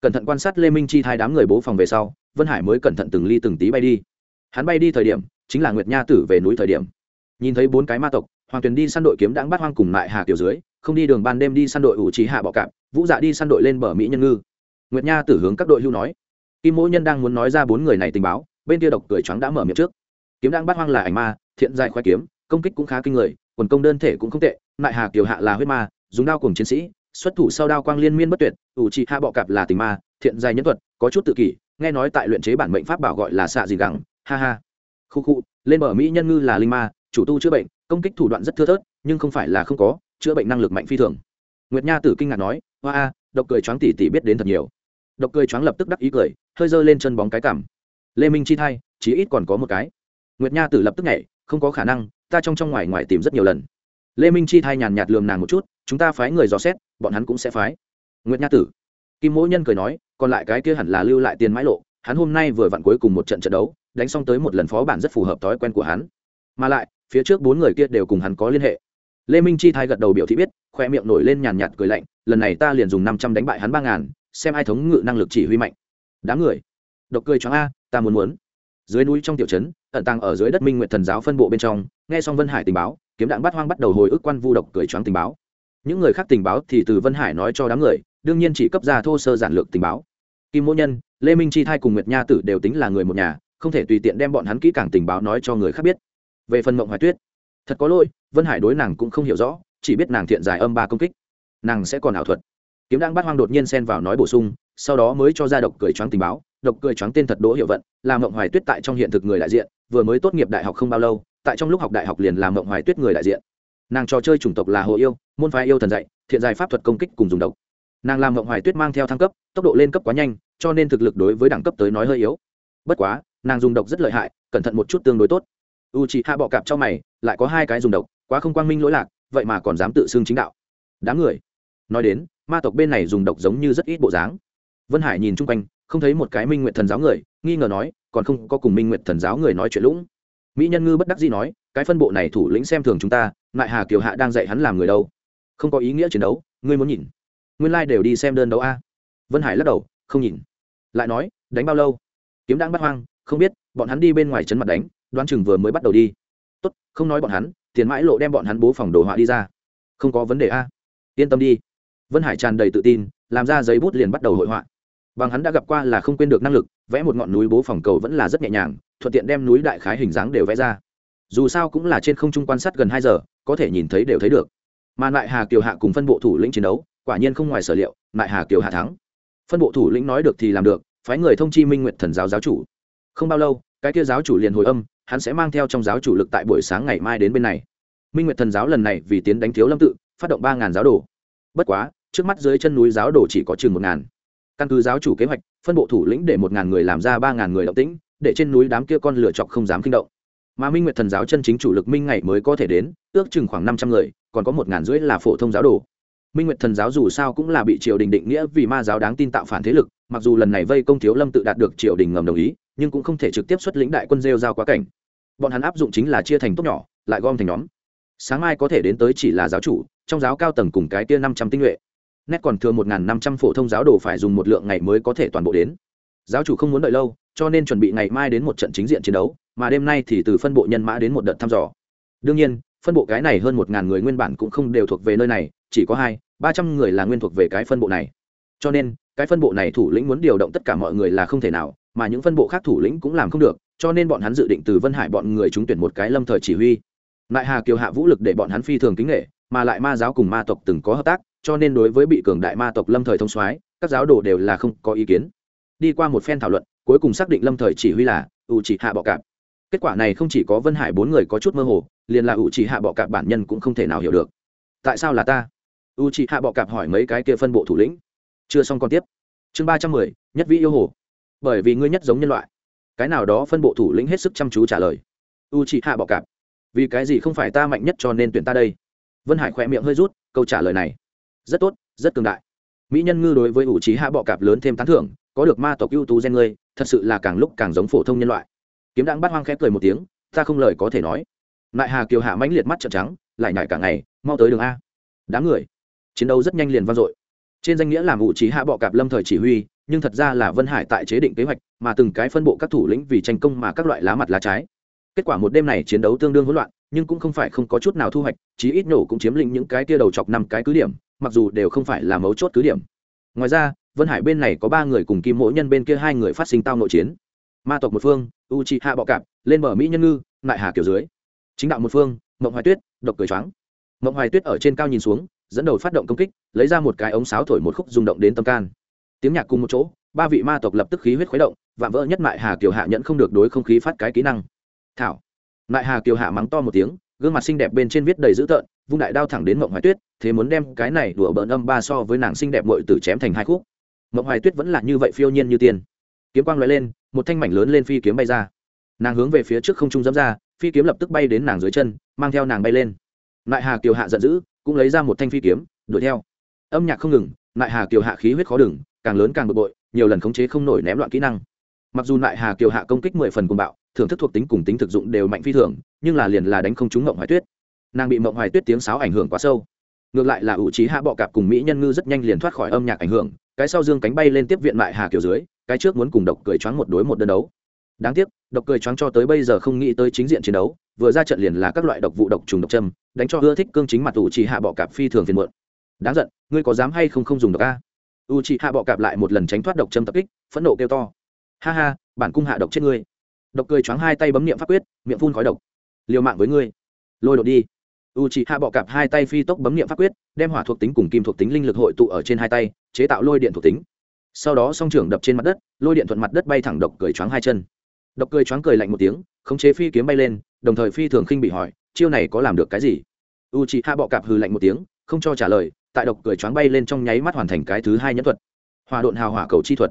Cẩn thận quan sát lê minh chi thai đám người bố phòng về sau, vân hải mới cẩn thận từng ly từng tí bay đi. Hắn bay đi thời điểm, chính là nguyệt nha tử về núi thời điểm nhìn thấy bốn cái ma tộc, hoàng tuyền đi săn đội kiếm đãng bắt hoang cùng lại hà kiểu dưới, không đi đường ban đêm đi săn đội ủ trí hạ bọ cạp, vũ dạ đi săn đội lên bờ mỹ nhân ngư. Nguyệt nha tử hướng các đội hưu nói, kim mỗi nhân đang muốn nói ra bốn người này tình báo, bên kia độc cười choáng đã mở miệng trước. Kiếm đang bắt hoang là ảnh ma, thiện dài khoe kiếm, công kích cũng khá kinh người, quần công đơn thể cũng không tệ lại hà kiều hạ là huyết ma, dùng đao cùng chiến sĩ, xuất thủ sau đao quang liên miên bất tuyệt, ủ trị hạ bọ cạp là tình ma, thiện dài nhân thuật, có chút tự kỷ, nghe nói tại luyện chế bản mệnh pháp bảo gọi là xạ gì gẳng, ha ha. Khu khu, lên bờ mỹ nhân ngư là linh ma chủ tu chữa bệnh, công kích thủ đoạn rất thưa thớt, nhưng không phải là không có, chữa bệnh năng lực mạnh phi thường. Nguyệt nha tử kinh ngạc nói hoa a, độc cười choáng tỉ tỉ biết đến thật nhiều. Độc cười choáng lập tức đắc ý cười, hơi giơ lên chân bóng cái cảm lê minh chi thay chí ít còn có một cái. Nguyệt nha tử lập tức nhảy, không có khả năng, ta trong trong ngoài ngoài tìm rất nhiều lần. Lê minh chi thay nhàn nhạt lườm nàng một chút, chúng ta phái người dò xét, bọn hắn cũng sẽ phái. Nguyệt nha tử, kim mỗ nhân cười nói, còn lại cái kia hẳn là lưu lại tiền mãi lộ, hắn hôm nay vừa vặn cuối cùng một trận trận đấu, đánh xong tới một lần phó bản rất phù hợp thói quen của hắn. Mà lại phía trước bốn người kia đều cùng hắn có liên hệ. Lê minh chi thái gật đầu biểu thị biết, khoe miệng nổi lên nhàn nhạt cười lạnh, lần này ta liền dùng năm trăm đánh bại hắn ba ngàn, xem ai thống ngự năng lực chỉ huy mạnh. Đám người, độc cười choáng a, ta muốn muốn. Dưới núi trong tiểu trấn, ẩn tàng ở dưới đất minh nguyện thần giáo phân bộ bên trong, nghe xong vân hải tình báo, kiếm đạn bắt hoang bắt đầu hồi ức quan vu độc cười choáng tình báo. Những người khác tình báo thì từ vân hải nói cho đám người, đương nhiên chỉ cấp ra thô sơ giản lược tình báo. Kim mỗ nhân, lê minh chi thai cùng nguyệt nha tử đều tính là người một nhà, không thể tùy tiện đem bọn hắn kỹ càng tình báo nói cho người khác biết về phần mộng hoài tuyết. Thật có lỗi, vân hải đối nàng cũng không hiểu rõ, chỉ biết nàng thiện giải âm ba công kích. Nàng sẽ còn ảo thuật. Kiếm đang bắt hoang đột nhiên xen vào nói bổ sung, sau đó mới cho ra độc cười choáng tình báo. Độc cười choáng tên thật đỗ hiệu vận, là mộng hoài tuyết tại trong hiện thực người đại diện, vừa mới tốt nghiệp đại học không bao lâu, tại trong lúc học đại học liền làm mộng hoài tuyết người đại diện. Nàng trò chơi chủng tộc là hồ yêu, môn phái yêu thần dạy, thiện giải pháp thuật công kích cùng dùng độc. Nàng làm mộng hoài tuyết mang theo thăng cấp, tốc độ lên cấp quá nhanh, cho nên thực lực đối với đẳng cấp tới nói hơi yếu. Bất quá, nàng dùng độc rất lợi hại, cẩn thận một chút tương đối tốt u chị hạ bọ cạp cho mày, lại có hai cái dùng độc, quá không quang minh lỗi lạc, vậy mà còn dám tự xưng chính đạo. Đám người. Nói đến, ma tộc bên này dùng độc giống như rất ít bộ dáng. Vân hải nhìn chung quanh, không thấy một cái minh nguyện thần giáo người, nghi ngờ nói, còn không có cùng minh nguyện thần giáo người nói chuyện lũng. Mỹ nhân ngư bất đắc dĩ nói, cái phân bộ này thủ lĩnh xem thường chúng ta, ngại hà kiều hạ đang dạy hắn làm người đâu. Không có ý nghĩa chiến đấu, ngươi muốn nhìn. Nguyên lai、like、đều đi xem đơn đấu a. Vân hải lắc đầu, không nhìn. Lại nói, đánh bao lâu? Kiếm đang bắt hoang, không biết, bọn hắn đi bên ngoài trấn mặt đánh đoán chừng vừa mới bắt đầu đi. Tốt, không nói bọn hắn, tiền mãi lộ đem bọn hắn bố phòng đồ họa đi ra. Không có vấn đề a. Yên tâm đi. Vân hải tràn đầy tự tin, làm ra giấy bút liền bắt đầu hội họa. Bằng hắn đã gặp qua là không quên được năng lực, vẽ một ngọn núi bố phòng cầu vẫn là rất nhẹ nhàng, thuận tiện đem núi đại khái hình dáng đều vẽ ra. Dù sao cũng là trên không trung quan sát gần hai giờ, có thể nhìn thấy đều thấy được. Mà lại hà kiều hạ cùng phân bộ thủ lĩnh chiến đấu, quả nhiên không ngoài sở liệu lại hà kiều hạ thắng. Phân bộ thủ lĩnh nói được thì làm được, phái người thông chi minh nguyện thần giáo giáo chủ. Không bao lâu, cái kia giáo chủ liền hồi âm hắn sẽ mang theo trong giáo chủ lực tại buổi sáng ngày mai đến bên này. Minh nguyệt thần giáo lần này vì tiến đánh thiếu lâm tự, phát động ba ngàn giáo đồ. Bất quá, trước mắt dưới chân núi giáo đồ chỉ có chừng một ngàn. Căn cứ giáo chủ kế hoạch, phân bộ thủ lĩnh để một ngàn người làm ra ba ngàn người động tĩnh, để trên núi đám kia con lửa chọc không dám kinh động. Mà minh nguyệt thần giáo chân chính chủ lực minh ngày mới có thể đến, ước chừng khoảng năm trăm người, còn có một ngàn rưỡi là phổ thông giáo đồ. Minh nguyệt thần giáo dù sao cũng là bị triều đình định nghĩa vì ma giáo đáng tin tạo phản thế lực, mặc dù lần này vây công thiếu lâm tự đạt được triều đình ngầm đồng ý, nhưng cũng không thể trực tiếp xuất lĩnh đại quân rêu giao quá cảnh bọn hắn áp dụng chính là chia thành tốt nhỏ, lại gom thành nhóm. Sáng mai có thể đến tới chỉ là giáo chủ, trong giáo cao tầng cùng cái tia năm trăm tinh nhuệ. Nét còn thừa một năm trăm phổ thông giáo đồ phải dùng một lượng ngày mới có thể toàn bộ đến. Giáo chủ không muốn đợi lâu, cho nên chuẩn bị ngày mai đến một trận chính diện chiến đấu, mà đêm nay thì từ phân bộ nhân mã đến một đợt thăm dò. Đương nhiên, phân bộ cái này hơn một ngàn người nguyên bản cũng không đều thuộc về nơi này, chỉ có hai, ba trăm người là nguyên thuộc về cái phân bộ này. Cho nên, cái phân bộ này thủ lĩnh muốn điều động tất cả mọi người là không thể nào, mà những phân bộ khác thủ lĩnh cũng làm không được cho nên bọn hắn dự định từ vân hải bọn người chúng tuyển một cái lâm thời chỉ huy. Lại hà kiều hạ vũ lực để bọn hắn phi thường kính nghệ mà lại ma giáo cùng ma tộc từng có hợp tác, cho nên đối với bị cường đại ma tộc lâm thời thông soái, các giáo đồ đều là không có ý kiến. Đi qua một phen thảo luận, cuối cùng xác định lâm thời chỉ huy là u chỉ hạ bọ cạp. Kết quả này không chỉ có vân hải bốn người có chút mơ hồ, liền là u chỉ hạ bọ cạp bản nhân cũng không thể nào hiểu được. Tại sao là ta? U chỉ hạ bọ cạp hỏi mấy cái kia phân bộ thủ lĩnh. Chưa xong còn tiếp. Chương ba trăm mười, nhất vĩ yêu hồ. Bởi vì ngươi nhất giống nhân loại cái nào đó phân bộ thủ lĩnh hết sức chăm chú trả lời. U chị hạ bọ cạp. Vì cái gì không phải ta mạnh nhất cho nên tuyển ta đây? Vân hải khỏe miệng hơi rút, câu trả lời này. Rất tốt, rất cường đại. Mỹ nhân ngư đối với u chị hạ bọ cạp lớn thêm tán thưởng, có được ma tộc ưu tú gen ngươi thật sự là càng lúc càng giống phổ thông nhân loại. Kiếm đang bắt hoang khép cười một tiếng, ta không lời có thể nói. Lại hà kiều hạ mãnh liệt mắt trợn trắng, lại nhảy cả ngày, mau tới đường a. Đám người. Chiến đấu rất nhanh liền vang dội. Trên danh nghĩa làm ủ trí hạ bọ cạp lâm thời chỉ huy nhưng thật ra là vân hải tại chế định kế hoạch, mà từng cái phân bộ các thủ lĩnh vì tranh công mà các loại lá mặt lá trái. Kết quả một đêm này chiến đấu tương đương hỗn loạn, nhưng cũng không phải không có chút nào thu hoạch, chí ít nổ cũng chiếm lĩnh những cái kia đầu chọc năm cái cứ điểm, mặc dù đều không phải là mấu chốt cứ điểm. Ngoài ra, vân hải bên này có ba người cùng kim mỗi nhân bên kia hai người phát sinh tao nội chiến. Ma tộc một phương u chi hạ bọ cạp, lên bờ mỹ nhân ngư lại hà kiểu dưới. Chính đạo một phương, mộng hoài tuyết, độc cười choáng. Mộng hoài tuyết ở trên cao nhìn xuống, dẫn đầu phát động công kích, lấy ra một cái ống sáo thổi một khúc rung động đến tâm can tiếng nhạc cùng một chỗ, ba vị ma tộc lập tức khí huyết khuấy động, vạm vỡ nhất mại hà kiều hạ nhận không được đối không khí phát cái kỹ năng. Thảo. Mại hà kiều hạ mắng to một tiếng, gương mặt xinh đẹp bên trên viết đầy dữ tợn, vung đại đao thẳng đến mộng hoài tuyết, thế muốn đem cái này đùa bỡn âm ba so với nàng xinh đẹp mội tử chém thành hai khúc. Mộng hoài tuyết vẫn là như vậy phiêu nhiên như tiên kiếm quang l lên, một thanh mảnh lớn lên phi kiếm bay ra. Nàng hướng về phía trước không trung dẫm ra, phi kiếm lập tức bay đến nàng dưới chân, mang theo nàng bay lên. Nại hà kiều hạ giận dữ, cũng lấy ra một thanh phi kiếm, đuổi theo. Âm nhạc không ngừng nại hà kiều hạ khí huyết khó đừng càng lớn càng bực bội, nhiều lần khống chế không nổi ném loạn kỹ năng. Mặc dù nại hà, kiều hạ công kích mười phần cùng bạo, thưởng thức thuộc tính cùng tính thực dụng đều mạnh phi thường, nhưng là liền là đánh không trúng mộng hoài tuyết. Nàng bị mộng hoài tuyết tiếng sáo ảnh hưởng quá sâu. Ngược lại là ủ trí hạ bọ cạp cùng mỹ nhân ngư rất nhanh liền thoát khỏi âm nhạc ảnh hưởng, cái sau dương cánh bay lên tiếp viện lại hà, kiều dưới, cái trước muốn cùng độc cười choáng một đối một đơn đấu. Đáng tiếc, độc cười choáng cho tới bây giờ không nghĩ tới chính diện chiến đấu, vừa ra trận liền là các loại độc vụ độc trùng độc châm, đánh cho ưa thích cương chính mặt ủ trí hạ bọ cạp phi thường phiền muộn. Đáng giận, ngươi có dám hay không không dùng độc a? U chị hạ bọ cạp lại một lần tránh thoát độc châm tập kích, phẫn nộ kêu to. Ha ha, bản cung hạ độc chết ngươi. Độc cười choáng hai tay bấm niệm pháp quyết, miệng phun khói độc. Liều mạng với ngươi. Lôi đột đi. U c h ị hạ bọ cạp hai tay phi tốc bấm niệm pháp quyết, đem hỏa thuộc tính cùng kim thuộc tính linh lực hội tụ ở trên hai tay, chế tạo lôi điện thuộc tính. Sau đó song trưởng đập trên mặt đất, lôi điện thuận mặt đất bay thẳng độc cười choáng hai chân. Độc cười choáng cười lạnh một tiếng, khống chế phi kiếm bay lên, đồng thời phi thường khinh bị hỏi, chiêu này có làm được cái gì? U chị hạ bọ cạp hừ lạnh một tiếng, không cho trả lời tại độc cười choáng bay lên trong nháy mắt hoàn thành cái thứ hai nhẫn thuật. Hòa độn hào hỏa cầu chi thuật.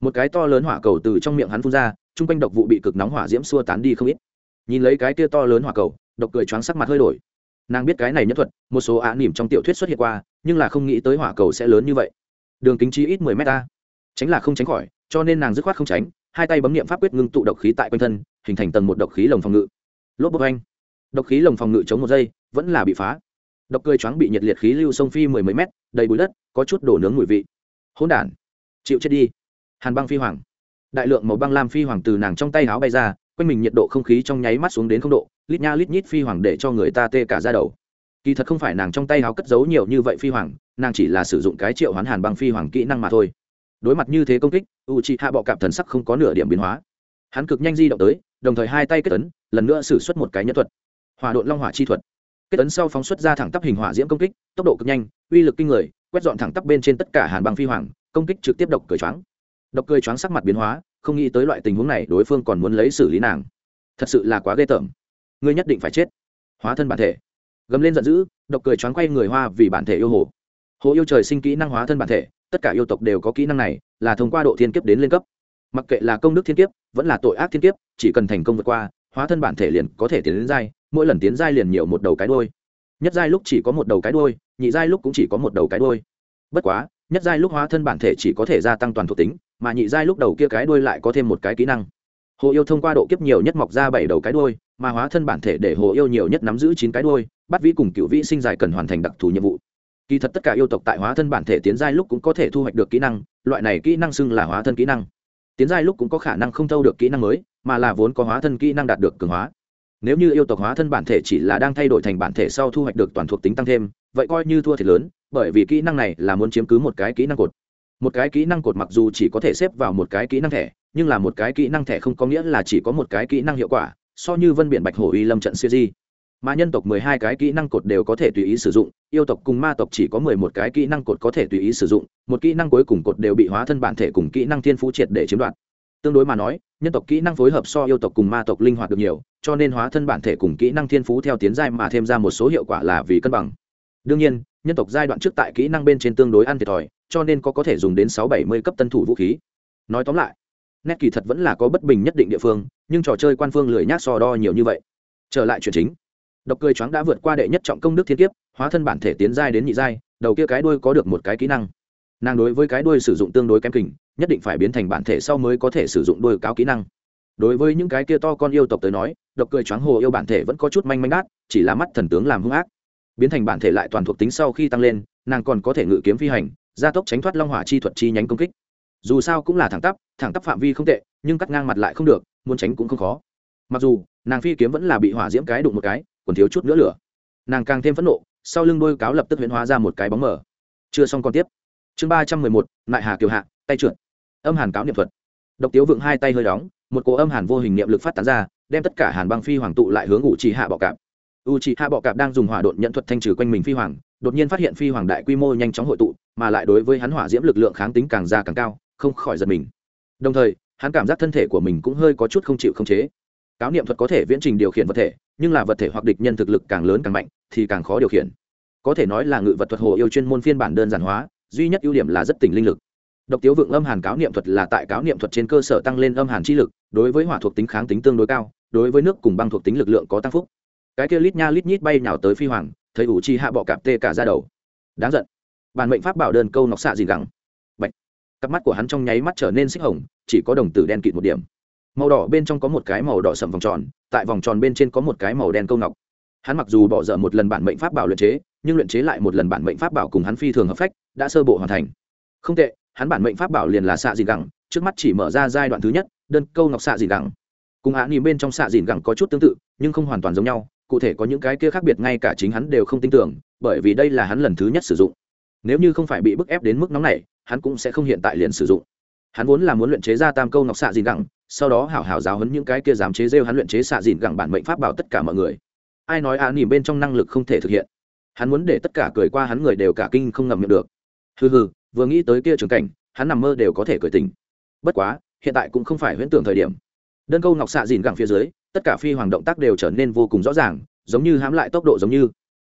Một cái to lớn hỏa cầu từ trong miệng hắn phun ra, chung quanh độc vụ bị cực nóng hỏa diễm xua tán đi không ít. Nhìn lấy cái tia to lớn hỏa cầu, độc cười choáng sắc mặt hơi đổi. Nàng biết cái này nhất thuật, một số á nỉm trong tiểu thuyết xuất hiện qua, nhưng là không nghĩ tới hỏa cầu sẽ lớn như vậy. Đường kính chi ít mười mét ta tránh là không tránh khỏi, cho nên nàng dứt khoát không tránh, hai tay bấm nghiệm pháp quyết ngưng tụ độc khí tại quanh thân, hình thành tầng một độc khí lồng phòng ngự. Lốp bốc anh độc khí lồng phòng ngự chống một giây, vẫn là bị phá độc cười choáng bị nhiệt liệt khí lưu sông phi mười mấy mét, đầy bụi đất, có chút đổ nướng mùi vị. Hỗn đản, chịu chết đi. Hàn băng phi hoàng. Đại lượng màu băng lam phi hoàng từ nàng trong tay áo bay ra, quanh mình nhiệt độ không khí trong nháy mắt xuống đến không độ, lít nha lít nhít phi hoàng để cho người ta tê cả ra đầu. Kỳ thật không phải nàng trong tay háo cất giấu nhiều như vậy phi hoàng, nàng chỉ là sử dụng cái triệu hoán hàn băng phi hoàng kỹ năng mà thôi. Đối mặt như thế công kích u chị hạ bọ cạp thần sắc không có nửa điểm biến hóa. Hắn cực nhanh di động tới, đồng thời hai tay kết tấn lần nữa xử suất một cái nhân thuật. Hòa đội long hỏa chi thuật kết tấn sau phóng xuất ra thẳng tắp hình hỏa diễm công kích, tốc độ cực nhanh, uy lực kinh người, quét dọn thẳng tắp bên trên tất cả hàn băng phi hoàng, công kích trực tiếp độc cười choáng. Độc cười choáng sắc mặt biến hóa, không nghĩ tới loại tình huống này, đối phương còn muốn lấy xử lý nàng. Thật sự là quá ghê tởm. Ngươi nhất định phải chết. Hóa thân bản thể. Gầm lên giận dữ, độc cười choáng quay người hoa vì bản thể yêu hồ. Hồ yêu trời sinh kỹ năng hóa thân bản thể, tất cả yêu tộc đều có kỹ năng này, là thông qua độ thiên kiếp đến lên cấp. Mặc kệ là công đức thiên kiếp, vẫn là tội ác thiên kiếp, chỉ cần thành công vượt qua, hóa thân bản thể liền có thể tiến đến giai mỗi lần tiến giai liền nhiều một đầu cái đôi nhất giai lúc chỉ có một đầu cái đôi nhị giai lúc cũng chỉ có một đầu cái đôi bất quá, nhất giai lúc hóa thân bản thể chỉ có thể gia tăng toàn thuộc tính, mà nhị giai lúc đầu kia cái đuôi lại có thêm một cái kỹ năng. Hồ yêu thông qua độ kiếp nhiều nhất mọc ra bảy đầu cái đuôi, mà hóa thân bản thể để hồ yêu nhiều nhất nắm giữ chín cái đuôi, bắt vĩ cùng cựu vĩ sinh dài cần hoàn thành đặc thù nhiệm vụ. Kỳ thật tất cả yêu tộc tại hóa thân bản thể tiến giai lúc cũng có thể thu hoạch được kỹ năng, loại này kỹ năng xưng là hóa thân kỹ năng. Tiến giai lúc cũng có khả năng không thâu được kỹ năng mới, mà là vốn có hóa thân kỹ năng đạt được cường hóa nếu như yêu tộc hóa thân bản thể chỉ là đang thay đổi thành bản thể sau thu hoạch được toàn thuộc tính tăng thêm vậy coi như thua thiệt lớn bởi vì kỹ năng này là muốn chiếm cứ một cái kỹ năng cột một cái kỹ năng cột mặc dù chỉ có thể xếp vào một cái kỹ năng thẻ nhưng là một cái kỹ năng thẻ không có nghĩa là chỉ có một cái kỹ năng hiệu quả so như vân biển bạch hổ uy lâm trận siêu di mà nhân tộc mười hai cái kỹ năng cột đều có thể tùy ý sử dụng yêu tộc cùng ma tộc chỉ có mười một cái kỹ năng cột có thể tùy ý sử dụng một kỹ năng cuối cùng cột đều bị hóa thân bản thể cùng kỹ năng thiên phú triệt để chiếm đoạt tương đối mà nói, nhân tộc kỹ năng phối hợp so yêu tộc cùng ma tộc linh hoạt được nhiều, cho nên hóa thân bản thể cùng kỹ năng thiên phú theo tiến giai mà thêm ra một số hiệu quả là vì cân bằng. Đương nhiên, nhân tộc giai đoạn trước tại kỹ năng bên trên tương đối ăn thiệt thòi, cho nên có có thể dùng đến sáu bảy mươi cấp tân thủ vũ khí. Nói tóm lại, nét kỳ thật vẫn là có bất bình nhất định địa phương, nhưng trò chơi quan phương lười nhác so đo nhiều như vậy. Trở lại chuyện chính. Độc cười choáng đã vượt qua đệ nhất trọng công đức thiên kiếp, hóa thân bản thể tiến giai đến nhị giai, đầu kia cái đuôi có được một cái kỹ năng nàng đối với cái đuôi sử dụng tương đối kém kình, nhất định phải biến thành bản thể sau mới có thể sử dụng đuôi cáo kỹ năng. Đối với những cái kia to con yêu tộc tới nói, độc cười choáng hồ yêu bản thể vẫn có chút manh manh đát, chỉ là mắt thần tướng làm hung ác. Biến thành bản thể lại toàn thuộc tính sau khi tăng lên, nàng còn có thể ngự kiếm phi hành, gia tốc tránh thoát long hỏa chi thuật chi nhánh công kích. Dù sao cũng là thẳng tắp thẳng tắp phạm vi không tệ, nhưng cắt ngang mặt lại không được, muốn tránh cũng không khó. Mặc dù, nàng phi kiếm vẫn là bị hỏa diễm cái đụng một cái, còn thiếu chút nữa lửa. Nàng càng thêm phẫn nộ, sau lưng đôi cáo lập tức huyễn hóa ra một cái bóng mở chưa xong còn tiếp chương ba trăm mười một, nại hà kiều hạ, tay trượt. Âm hàn cáo niệm thuật. Độc tiếu vượng hai tay hơi đóng, một cỗ âm hàn vô hình niệm lực phát tán ra, đem tất cả hàn băng phi hoàng tụ lại hướng ủ trì hạ bọ cạp. U trì hạ bọ cạp đang dùng hỏa đột nhận thuật thanh trừ quanh mình phi hoàng, đột nhiên phát hiện phi hoàng đại quy mô nhanh chóng hội tụ, mà lại đối với hắn hỏa diễm lực lượng kháng tính càng ra càng cao, không khỏi giật mình. Đồng thời, hắn cảm giác thân thể của mình cũng hơi có chút không chịu khống chế. Cáo niệm thuật có thể viễn trình điều khiển vật thể, nhưng là vật thể hoặc địch nhân thực lực càng lớn càng mạnh, thì càng khó điều khiển. Có thể nói là ngự vật thuật hồ yêu chuyên môn phiên bản đơn giản hóa duy nhất ưu điểm là rất tỉnh linh lực. Độc tiếu vượng âm hàn cáo niệm thuật là tại cáo niệm thuật trên cơ sở tăng lên âm hàn chi lực, đối với hỏa thuộc tính kháng tính tương đối cao, đối với nước cùng băng thuộc tính lực lượng có tăng phúc. Cái kia lít nha lít nhít bay nhào tới phi hoàng, thấy ủ chi hạ bọ cạp tê cả ra đầu. Đáng giận. Bản mệnh pháp bảo đơn câu nọc xạ gì gẳng. Bạch. cặp mắt của hắn trong nháy mắt trở nên xích hồng, chỉ có đồng tử đen kịt một điểm. Màu đỏ bên trong có một cái màu đỏ sầm vòng tròn, tại vòng tròn bên trên có một cái màu đen câu ngọc. Hắn mặc dù bỏ dở một lần bản mệnh pháp bảo luyện chế nhưng luyện chế lại một lần bản mệnh pháp bảo cùng hắn phi thường hợp phách, đã sơ bộ hoàn thành. Không tệ, hắn bản mệnh pháp bảo liền là xạ dị gẳng, trước mắt chỉ mở ra giai đoạn thứ nhất, đơn câu ngọc xạ dị gẳng. Cùng hạ nhìn bên trong xạ dìn gẳng có chút tương tự, nhưng không hoàn toàn giống nhau, cụ thể có những cái kia khác biệt ngay cả chính hắn đều không tin tưởng, bởi vì đây là hắn lần thứ nhất sử dụng. Nếu như không phải bị bức ép đến mức nóng này hắn cũng sẽ không hiện tại liền sử dụng. Hắn vốn là muốn luyện chế ra tam câu ngọc xạ dìn gẳng, sau đó hảo hảo giáo hấn những cái kia dám chế rêu hắn luyện chế xạ dìn gẳng bản mệnh pháp bảo tất cả mọi người. Ai nói hạ nhìn bên trong năng lực không thể thực hiện? Hắn muốn để tất cả cười qua hắn người đều cả kinh không ngậm miệng được. Hừ hừ, vừa nghĩ tới kia trường cảnh, hắn nằm mơ đều có thể cười tình bất quá, hiện tại cũng không phải huyễn tưởng thời điểm. Đơn câu ngọc xạ dìn gẳng phía dưới, tất cả phi hoàng động tác đều trở nên vô cùng rõ ràng, giống như hãm lại tốc độ giống như.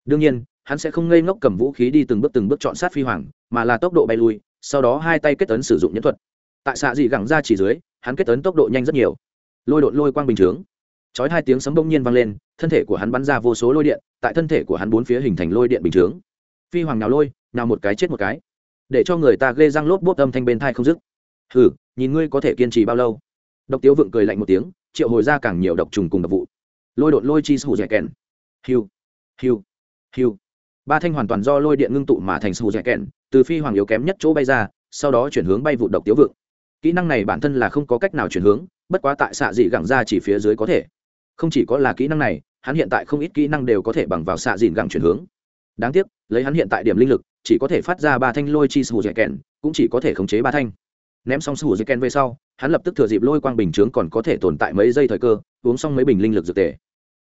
Đương nhiên, hắn sẽ không ngây ngốc cầm vũ khí đi từng bước từng bước chọn sát phi hoàng, mà là tốc độ bay lui, sau đó hai tay kết tấn sử dụng nhẫn thuật. Tại xạ dị gẳng ra chỉ dưới, hắn kết tấn tốc độ nhanh rất nhiều. Lôi đột lôi quang bình chướng chói hai tiếng sấm bỗng nhiên vang lên, thân thể của hắn bắn ra vô số lôi điện, tại thân thể của hắn bốn phía hình thành lôi điện bình chướng. Phi hoàng nào lôi nào một cái chết một cái. Để cho người ta ghê răng lốp bốp âm thanh bên tai không dứt. Hừ, nhìn ngươi có thể kiên trì bao lâu? Độc tiếu vượng cười lạnh một tiếng, triệu hồi ra càng nhiều độc trùng cùng độc vụ. Lôi đột lôi chi sủ rẻ kèn. Hiu hiu hiu. Ba thanh hoàn toàn do lôi điện ngưng tụ mà thành sủ rẻ kèn, từ phi hoàng yếu kém nhất chỗ bay ra, sau đó chuyển hướng bay vụ độc tiếu vượng. Kỹ năng này bản thân là không có cách nào chuyển hướng, bất quá tại xạ dị gẳng ra chỉ phía dưới có thể không chỉ có là kỹ năng này, hắn hiện tại không ít kỹ năng đều có thể bằng vào xạ dìn gẳng chuyển hướng. Đáng tiếc, lấy hắn hiện tại điểm linh lực, chỉ có thể phát ra ba thanh lôi chi sù dạy kèn, cũng chỉ có thể khống chế ba thanh. Ném xong sù dạy kèn về sau, hắn lập tức thừa dịp lôi quang bình chướng còn có thể tồn tại mấy giây thời cơ, uống xong mấy bình linh lực dược tề.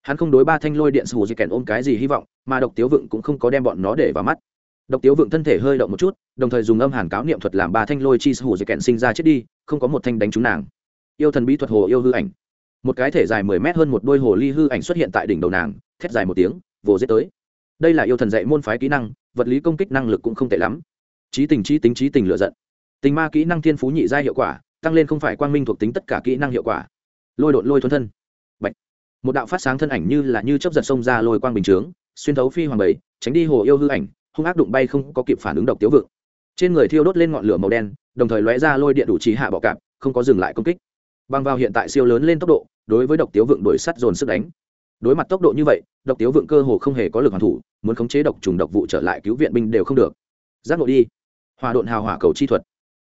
Hắn không đối ba thanh lôi điện sù dạy kèn ôm cái gì hy vọng, mà độc tiếu vựng cũng không có đem bọn nó để vào mắt. Độc tiếu vựng thân thể hơi động một chút, đồng thời dùng âm hàn cáo niệm thuật làm ba thanh lôi chi sù dạy kèn sinh ra chết đi, không có một thanh đánh trúng nàng. Yêu thần bí thuật hồ yêu hư ảnh một cái thể dài mười mét hơn một đôi hồ ly hư ảnh xuất hiện tại đỉnh đầu nàng, thét dài một tiếng, vồ giết tới. Đây là yêu thần dạy môn phái kỹ năng, vật lý công kích năng lực cũng không tệ lắm. Trí tình trí tính trí tình lựa giận. Tình ma kỹ năng thiên phú nhị gia hiệu quả, tăng lên không phải quang minh thuộc tính tất cả kỹ năng hiệu quả. Lôi đột lôi thuần thân. Bạch. một đạo phát sáng thân ảnh như là như chấp giật sông ra lôi quang bình chướng, xuyên thấu phi hoàng bảy tránh đi hồ yêu hư ảnh, hung ác đụng bay không có kịp phản ứng độc tiếu vượng. Trên người thiêu đốt lên ngọn lửa màu đen, đồng thời lóe ra lôi điện đủ trí hạ bọ cạp, không có dừng lại công kích. Bằng vào hiện tại siêu lớn lên tốc độ đối với độc tiếu vượng đuổi sắt dồn sức đánh. Đối mặt tốc độ như vậy, độc tiếu vượng cơ hồ không hề có lực hoàn thủ, muốn khống chế độc trùng độc vụ trở lại cứu viện binh đều không được. Giác ngộ đi. Hòa độn hào hỏa cầu chi thuật.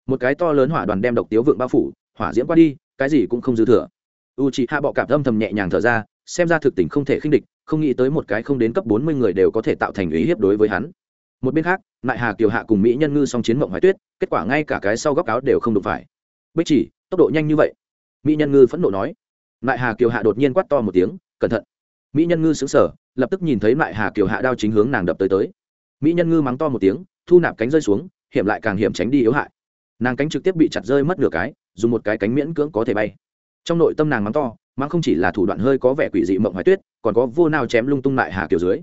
Một cái to lớn hỏa đoàn đem độc tiếu vượng bao phủ, hỏa diễm qua đi, cái gì cũng không dư thừa. U chị hạ bọ cảm âm thầm nhẹ nhàng thở ra, xem ra thực tình không thể khinh địch, không nghĩ tới một cái không đến cấp bốn mươi người đều có thể tạo thành ý hiếp đối với hắn. Một bên khác, nại hà kiều hạ cùng mỹ nhân ngư song chiến mộng hoài tuyết, kết quả ngay cả cái sau góc áo đều không đụng phải. Bích chỉ, tốc độ nhanh như vậy. Mỹ nhân ngư phẫn nộ nói lại hà kiều hạ đột nhiên quát to một tiếng, cẩn thận! Mỹ nhân ngư xứng sở lập tức nhìn thấy Lại hà kiều hạ đao chính hướng nàng đập tới tới. Mỹ nhân ngư mắng to một tiếng, thu nạp cánh rơi xuống, hiểm lại càng hiểm tránh đi yếu hại. Nàng cánh trực tiếp bị chặt rơi mất nửa cái, dùng một cái cánh miễn cưỡng có thể bay. Trong nội tâm nàng mắng to, mắng không chỉ là thủ đoạn hơi có vẻ quỷ dị mộng hoài tuyết, còn có vô nào chém lung tung lại hà Kiều dưới.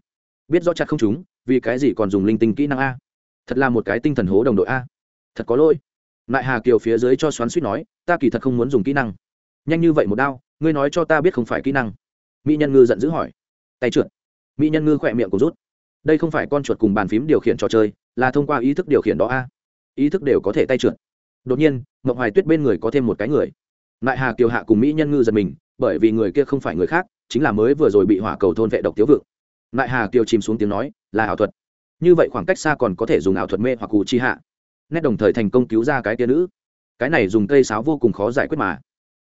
Biết rõ chặt không chúng, vì cái gì còn dùng linh tinh kỹ năng a? Thật là một cái tinh thần hố đồng đội a. Thật có lỗi. Lại hà kiều phía dưới cho xoắn suýt nói, ta kỳ thật không muốn dùng kỹ năng. Nhanh như vậy một đao ngươi nói cho ta biết không phải kỹ năng. Mỹ nhân ngư giận dữ hỏi. Tay trượt. Mỹ nhân ngư khỏe miệng cũng rút. Đây không phải con chuột cùng bàn phím điều khiển trò chơi, là thông qua ý thức điều khiển đó a. Ý thức đều có thể tay trượt. Đột nhiên, ngọc hoài tuyết bên người có thêm một cái người. Lại hà kiều hạ cùng mỹ nhân ngư giật mình, bởi vì người kia không phải người khác, chính là mới vừa rồi bị hỏa cầu thôn vệ độc tiếu vượng. Lại hà kiều chìm xuống tiếng nói, là ảo thuật. Như vậy khoảng cách xa còn có thể dùng ảo thuật mê hoặc cụ chi hạ. Nét đồng thời thành công cứu ra cái tia nữ. Cái này dùng cây sáo vô cùng khó giải quyết mà.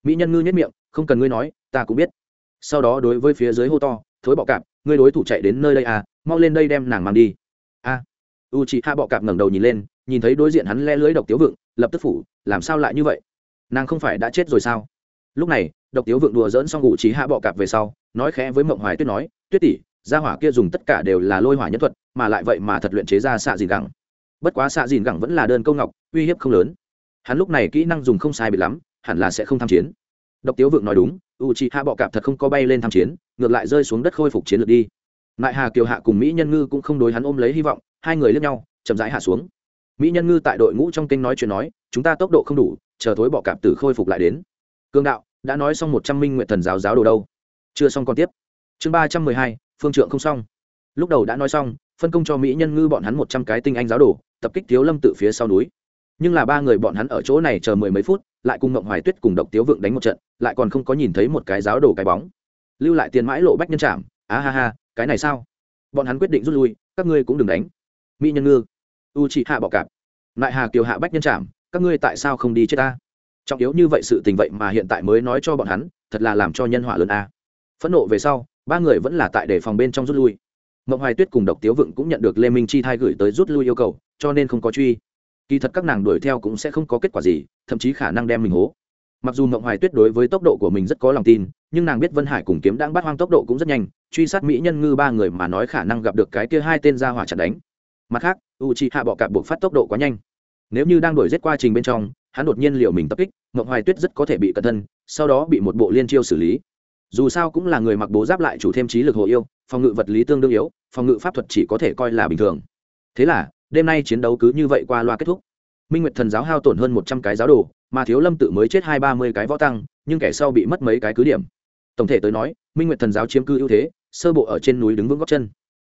Mỹ nhân ngư nhất miệng không cần ngươi nói, ta cũng biết. Sau đó đối với phía dưới hô to, thối bọ cạp, ngươi đối thủ chạy đến nơi đây à mau lên đây đem nàng mang đi. A. U chị hạ bọ cạp ngẩng đầu nhìn lên, nhìn thấy đối diện hắn le lưới độc tiếu vựng lập tức phủ, làm sao lại như vậy? Nàng không phải đã chết rồi sao? Lúc này, độc tiếu vựng đùa dỡn xong u chị hạ bọ cạp về sau, nói khẽ với mộng hoài tuyết nói, tuyết tỷ, gia hỏa kia dùng tất cả đều là lôi hỏa nhân thuật, mà lại vậy mà thật luyện chế ra xạ dìn gẳng. Bất quá xạ dìn gẳng vẫn là đơn câu ngọc, uy hiếp không lớn. Hắn lúc này kỹ năng dùng không sai bị lắm, hẳn là sẽ không tham chiến độc tiếu vượng nói đúng u c h i hạ bọ cạp thật không có bay lên tham chiến, ngược lại rơi xuống đất khôi phục chiến lược đi. Nại hà kiều hạ cùng mỹ nhân ngư cũng không đối hắn ôm lấy hy vọng, hai người lướt nhau, chậm rãi hạ xuống. Mỹ nhân ngư tại đội ngũ trong kênh nói chuyện nói, chúng ta tốc độ không đủ, chờ thối bọ cạp tử khôi phục lại đến. Cương đạo, đã nói xong một trăm minh nguyện thần giáo giáo đồ đâu? Chưa xong còn tiếp. Chương ba trăm mười hai, phương trượng không xong. Lúc đầu đã nói xong, phân công cho mỹ nhân ngư bọn hắn một trăm cái tinh anh giáo đồ, tập kích thiếu lâm tự phía sau núi nhưng là ba người bọn hắn ở chỗ này chờ mười mấy phút, lại cùng ngộng hoài tuyết cùng độc tiếu vượng đánh một trận, lại còn không có nhìn thấy một cái giáo đồ cái bóng. Lưu lại tiền mãi lộ bách nhân trảm, á ha ha, cái này sao? Bọn hắn quyết định rút lui, các ngươi cũng đừng đánh. Mỹ nhân ngư u chị hạ bọ cạp. Lại hà kiều hạ bách nhân trảm, các ngươi tại sao không đi chết ta? Trọng yếu như vậy sự tình vậy mà hiện tại mới nói cho bọn hắn, thật là làm cho nhân họa lớn a. Phẫn nộ về sau, ba người vẫn là tại để phòng bên trong rút lui. Mộng hoài tuyết cùng độc tiếu vựng cũng nhận được lê minh chi thai gửi tới rút lui yêu cầu, cho nên không có truy kỳ thật các nàng đuổi theo cũng sẽ không có kết quả gì, thậm chí khả năng đem mình hố. Mặc dù mộng hoài tuyết đối với tốc độ của mình rất có lòng tin, nhưng nàng biết vân hải cùng kiếm đang bắt hoang tốc độ cũng rất nhanh, truy sát mỹ nhân ngư ba người mà nói khả năng gặp được cái kia hai tên ra hỏa chặt đánh. Mặt khác u chi hạ bọ cạp buộc phát tốc độ quá nhanh. Nếu như đang đuổi giết quá trình bên trong, hắn đột nhiên liệu mình tập kích, mộng hoài tuyết rất có thể bị cẩn thân, sau đó bị một bộ liên chiêu xử lý. Dù sao cũng là người mặc bố giáp lại chủ thêm trí lực hồ yêu, phòng ngự vật lý tương đương yếu, phòng ngự pháp thuật chỉ có thể coi là bình thường. Thế là đêm nay chiến đấu cứ như vậy qua loa kết thúc. Minh nguyệt thần giáo hao tổn hơn một trăm cái giáo đồ, mà thiếu lâm tự mới chết hai ba mươi cái võ tăng, nhưng kẻ sau bị mất mấy cái cứ điểm. Tổng thể tới nói, minh nguyệt thần giáo chiếm cư ưu thế, sơ bộ ở trên núi đứng vững góc chân.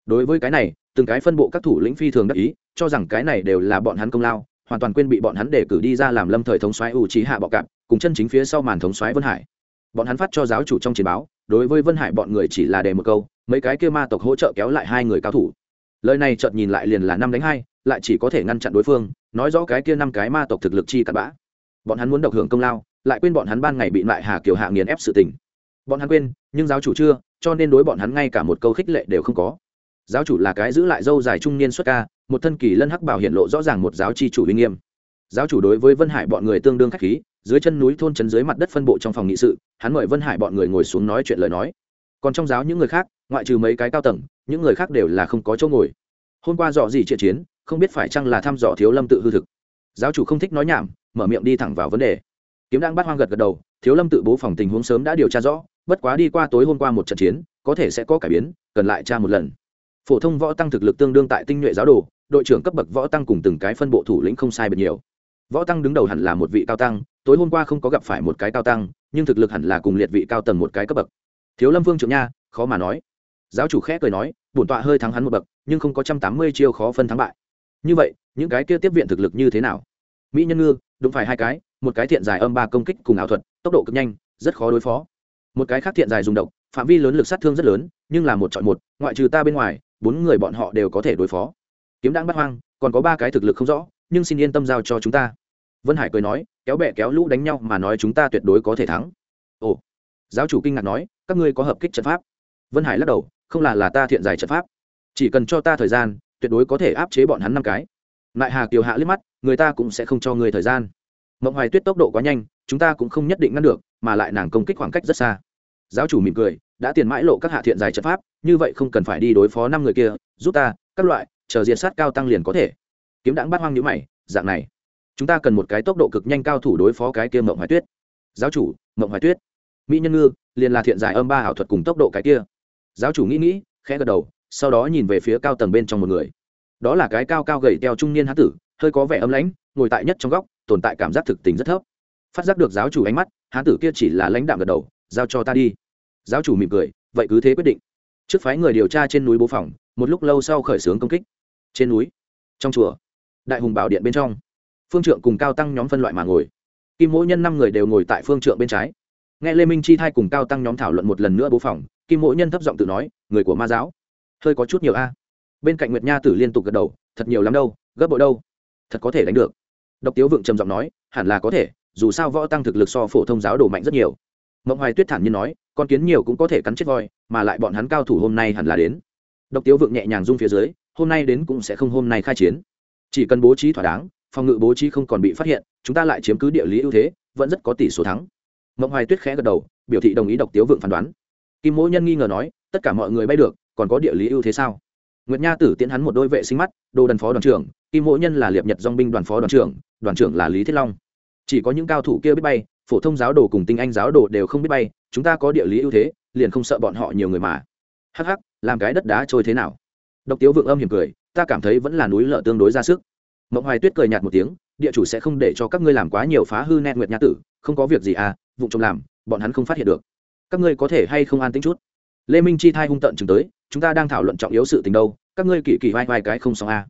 Đối với cái này, từng cái phân bộ các thủ lĩnh phi thường đắc ý, cho rằng cái này đều là bọn hắn công lao, hoàn toàn quên bị bọn hắn để cử đi ra làm lâm thời thống soái ủ trí hạ bọ cạp, cùng chân chính phía sau màn thống soái vân hải. Bọn hắn phát cho giáo chủ trong chiến báo, đối với vân hải bọn người chỉ là đề một câu, mấy cái kia ma tộc hỗ trợ kéo lại hai người cao thủ lời này chợt nhìn lại liền là năm đánh hai, lại chỉ có thể ngăn chặn đối phương, nói rõ cái kia năm cái ma tộc thực lực chi cặn bã. Bọn hắn muốn độc hưởng công lao, lại quên bọn hắn ban ngày bị lại hà kiều hạ nghiền ép sự tình. Bọn hắn quên, nhưng giáo chủ chưa, cho nên đối bọn hắn ngay cả một câu khích lệ đều không có. Giáo chủ là cái giữ lại dâu dài trung niên xuất ca, một thân kỳ lân hắc bảo hiện lộ rõ ràng một giáo chi chủ uy nghiêm. Giáo chủ đối với vân hải bọn người tương đương khách khí, dưới chân núi thôn trấn dưới mặt đất phân bộ trong phòng nghị sự, hắn mời vân hải bọn người ngồi xuống nói chuyện lời nói còn trong giáo những người khác, ngoại trừ mấy cái cao tầng, những người khác đều là không có chỗ ngồi. Hôm qua dò gì triệt chiến, không biết phải chăng là thăm dò thiếu lâm tự hư thực. Giáo chủ không thích nói nhảm, mở miệng đi thẳng vào vấn đề. Kiếm đang bắt hoang gật gật đầu, thiếu lâm tự bố phòng tình huống sớm đã điều tra rõ, bất quá đi qua tối hôm qua một trận chiến, có thể sẽ có cải biến, cần lại tra một lần. Phổ thông võ tăng thực lực tương đương tại tinh nhuệ giáo đồ, đội trưởng cấp bậc võ tăng cùng từng cái phân bộ thủ lĩnh không sai biệt nhiều. Võ tăng đứng đầu hẳn là một vị cao tăng, tối hôm qua không có gặp phải một cái cao tăng, nhưng thực lực hẳn là cùng liệt vị cao tầng một cái cấp bậc thiếu lâm vương trưởng nha, khó mà nói. Giáo chủ khẽ cười nói, bổn tọa hơi thắng hắn một bậc, nhưng không có trăm tám mươi chiêu khó phân thắng bại. Như vậy, những cái kia tiếp viện thực lực như thế nào? Mỹ nhân ngư đúng phải hai cái, một cái thiện dài âm ba công kích cùng ảo thuật, tốc độ cực nhanh, rất khó đối phó. Một cái khác thiện dài dùng độc, phạm vi lớn lực sát thương rất lớn, nhưng là một chọn một, ngoại trừ ta bên ngoài, bốn người bọn họ đều có thể đối phó. Kiếm đang bắt hoang, còn có ba cái thực lực không rõ, nhưng xin yên tâm giao cho chúng ta. Vân hải cười nói, kéo bẹ kéo lũ đánh nhau mà nói chúng ta tuyệt đối có thể thắng. Ồ giáo chủ kinh ngạc nói, các ngươi có hợp kích trận pháp. Vân hải lắc đầu, không là là ta thiện giải trận pháp. Chỉ cần cho ta thời gian, tuyệt đối có thể áp chế bọn hắn năm cái. Lại hà kiều hạ liếc mắt, người ta cũng sẽ không cho người thời gian. Mộng hoài tuyết tốc độ quá nhanh, chúng ta cũng không nhất định ngăn được, mà lại nàng công kích khoảng cách rất xa. Giáo chủ mỉm cười, đã tiền mãi lộ các hạ thiện giải trận pháp, như vậy không cần phải đi đối phó năm người kia, giúp ta, các loại, chờ diệt sát cao tăng liền có thể. Kiếm đãng bắt hoang nhữ mày, dạng này. Chúng ta cần một cái tốc độ cực nhanh cao thủ đối phó cái kia mộng hoài tuyết. Giáo chủ, mộng hoài tuyết mỹ nhân ngư, liền là thiện giải âm ba ảo thuật cùng tốc độ cái kia. Giáo chủ nghĩ nghĩ, khẽ gật đầu, sau đó nhìn về phía cao tầng bên trong một người. Đó là cái cao cao gầy teo trung niên hán tử, hơi có vẻ ấm lãnh, ngồi tại nhất trong góc, tồn tại cảm giác thực tình rất thấp. Phát giác được giáo chủ ánh mắt, hán tử kia chỉ là lãnh đạm gật đầu, giao cho ta đi. Giáo chủ mỉm cười, vậy cứ thế quyết định. Trước phái người điều tra trên núi bố phòng, một lúc lâu sau khởi xướng công kích. Trên núi, trong chùa, đại hùng bảo điện bên trong, phương trượng cùng cao tăng nhóm phân loại mà ngồi. Kim mỗi nhân năm người đều ngồi tại phương trượng bên trái nghe lê minh chi thai cùng cao tăng nhóm thảo luận một lần nữa bố phòng, kim mỗi nhân thấp giọng tự nói, người của ma giáo, hơi có chút nhiều a. Bên cạnh nguyệt nha tử liên tục gật đầu, thật nhiều lắm đâu, gấp bội đâu, thật có thể đánh được. Độc tiếu vượng trầm giọng nói, hẳn là có thể, dù sao võ tăng thực lực so phổ thông giáo đồ mạnh rất nhiều. Mộng hoài tuyết thản nhiên nói, con kiến nhiều cũng có thể cắn chết voi, mà lại bọn hắn cao thủ hôm nay hẳn là đến. Độc tiếu vượng nhẹ nhàng rung phía dưới, hôm nay đến cũng sẽ không hôm nay khai chiến. Chỉ cần bố trí thỏa đáng, phòng ngự bố trí không còn bị phát hiện, chúng ta lại chiếm cứ địa lý ưu thế, vẫn rất có tỷ số thắng mộng hoài tuyết khẽ gật đầu, biểu thị đồng ý độc tiếu vượng phán đoán. Kim Mỗ nhân nghi ngờ nói, tất cả mọi người bay được, còn có địa lý ưu thế sao? Nguyệt nha tử tiến hắn một đôi vệ sinh mắt, đồ đần phó đoàn trưởng, kim Mỗ nhân là liệp nhật dong binh đoàn phó đoàn trưởng đoàn trưởng là lý thiết long. Chỉ có những cao thủ kia biết bay, phổ thông giáo đồ cùng tinh anh giáo đồ đều không biết bay, chúng ta có địa lý ưu thế, liền không sợ bọn họ nhiều người mà. Hắc hắc, làm cái đất đá trôi thế nào? Độc tiếu vượng âm hiểm cười, ta cảm thấy vẫn là núi lợ tương đối ra sức. Mộng hoài tuyết cười nhạt một tiếng, địa chủ sẽ không để cho các ngươi làm quá nhiều phá hư nét nguyệt nha tử, không có việc gì à vụ trộm làm, bọn hắn không phát hiện được. Các ngươi có thể hay không an tính chút? Lê minh chi thai hung tận chừng tới, chúng ta đang thảo luận trọng yếu sự tình đâu, các ngươi kỳ kỳ vai vai cái không xong a à.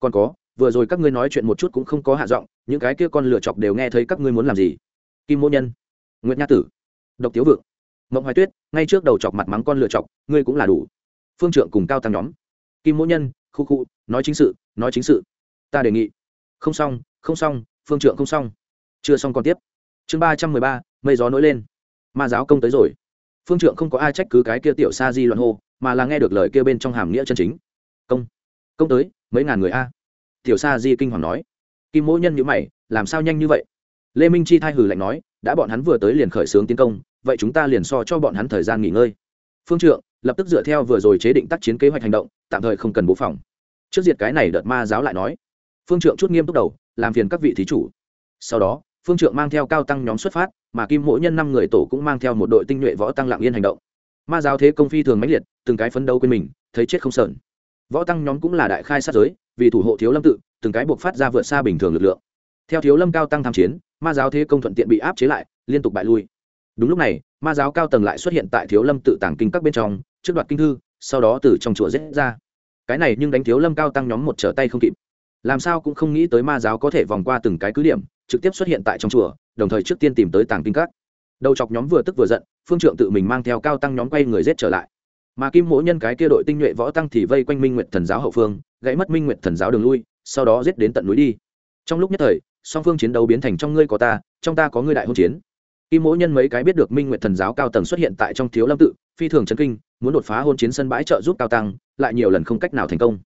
còn có, vừa rồi các ngươi nói chuyện một chút cũng không có hạ giọng, những cái kia con lựa chọc đều nghe thấy các ngươi muốn làm gì. Kim mô nhân nguyễn nha tử, độc tiếu vượng, mộng hoài tuyết, ngay trước đầu chọc mặt mắng con lựa chọc, ngươi cũng là đủ. Phương trượng cùng cao tăng nhóm, kim mỗ nhân, khu khu, nói chính sự, nói chính sự. Ta đề nghị. Không xong không xong, phương trượng không xong. Chưa xong còn tiếp chương ba trăm mười ba, mây gió nổi lên. Ma giáo công tới rồi. Phương trượng không có ai trách cứ cái kia tiểu sa di loạn hô, mà là nghe được lời kia bên trong hàm nghĩa chân chính. Công công tới, mấy ngàn người a. Tiểu sa di kinh hoàng nói. Kim mỗ nhân nhữ mày, làm sao nhanh như vậy? Lê minh chi thai hử lạnh nói, đã bọn hắn vừa tới liền khởi xướng tiến công, vậy chúng ta liền so cho bọn hắn thời gian nghỉ ngơi. Phương trượng lập tức dựa theo vừa rồi chế định tác chiến kế hoạch hành động, tạm thời không cần bố phòng. Trước diệt cái này đợt ma giáo lại nói. Phương trượng chút nghiêm túc đầu, làm phiền các vị thí chủ. Sau đó phương trượng mang theo cao tăng nhóm xuất phát, mà kim mỗi nhân năm người tổ cũng mang theo một đội tinh nhuệ võ tăng lạng yên hành động. Ma giáo thế công phi thường mãnh liệt, từng cái phấn đấu quên mình, thấy chết không sờn. Võ tăng nhóm cũng là đại khai sát giới, vì thủ hộ thiếu lâm tự, từng cái buộc phát ra vượt xa bình thường lực lượng. Theo thiếu lâm cao tăng tham chiến, ma giáo thế công thuận tiện bị áp chế lại, liên tục bại lui. Đúng lúc này, ma giáo cao tầng lại xuất hiện tại thiếu lâm tự tàng kinh các bên trong, trước đoạt kinh thư, sau đó từ trong chùa rết ra. Cái này nhưng đánh thiếu lâm cao tăng nhóm một trở tay không kịp. Làm sao cũng không nghĩ tới ma giáo có thể vòng qua từng cái cứ điểm trực tiếp xuất hiện tại trong chùa, đồng thời trước tiên tìm tới tàng kinh các. Đầu chọc nhóm vừa tức vừa giận, phương trượng tự mình mang theo cao tăng nhóm quay người rết trở lại. Mà kim mỗ nhân cái kia đội tinh nhuệ võ tăng thì vây quanh minh nguyệt thần giáo hậu phương, gãy mất minh nguyệt thần giáo đường lui, sau đó giết đến tận núi đi. Trong lúc nhất thời, song phương chiến đấu biến thành trong ngươi có ta, trong ta có ngươi đại hôn chiến. Kim mỗ nhân mấy cái biết được minh nguyệt thần giáo cao tầng xuất hiện tại trong thiếu lâm tự, phi thường trấn kinh, muốn đột phá hôn chiến sân bãi trợ giúp cao tăng, lại nhiều lần không cách nào thành công.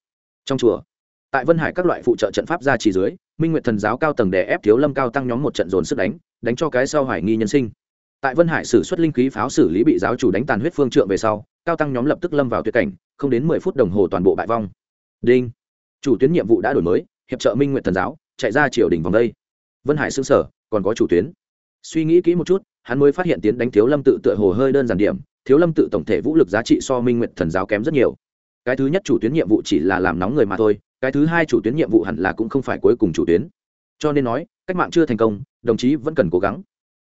Trong chùa, tại vân hải các loại phụ trợ trận pháp ra chỉ dưới minh nguyệt thần giáo cao tầng đè ép thiếu lâm cao tăng nhóm một trận dồn sức đánh đánh cho cái sau hoài nghi nhân sinh. Tại vân hải xử xuất linh khí pháo xử lý bị giáo chủ đánh tàn huyết phương trượng về sau, cao tăng nhóm lập tức lâm vào tuyệt cảnh, không đến mười phút đồng hồ toàn bộ bại vong. Đinh. Chủ tuyến nhiệm vụ đã đổi mới, hiệp trợ minh nguyện thần giáo, chạy ra triều đình vòng đây. Vân hải xương sở, còn có chủ tuyến. Suy nghĩ kỹ một chút, hắn mới phát hiện tiến đánh thiếu lâm tự tựa hồ hơi đơn giản điểm, thiếu lâm tự tổng thể vũ lực giá trị so minh nguyện thần giáo kém rất nhiều. Cái thứ nhất chủ tuyến nhiệm vụ chỉ là làm nóng người mà thôi cái thứ hai chủ tuyến nhiệm vụ hẳn là cũng không phải cuối cùng chủ tuyến. Cho nên nói, cách mạng chưa thành công, đồng chí vẫn cần cố gắng.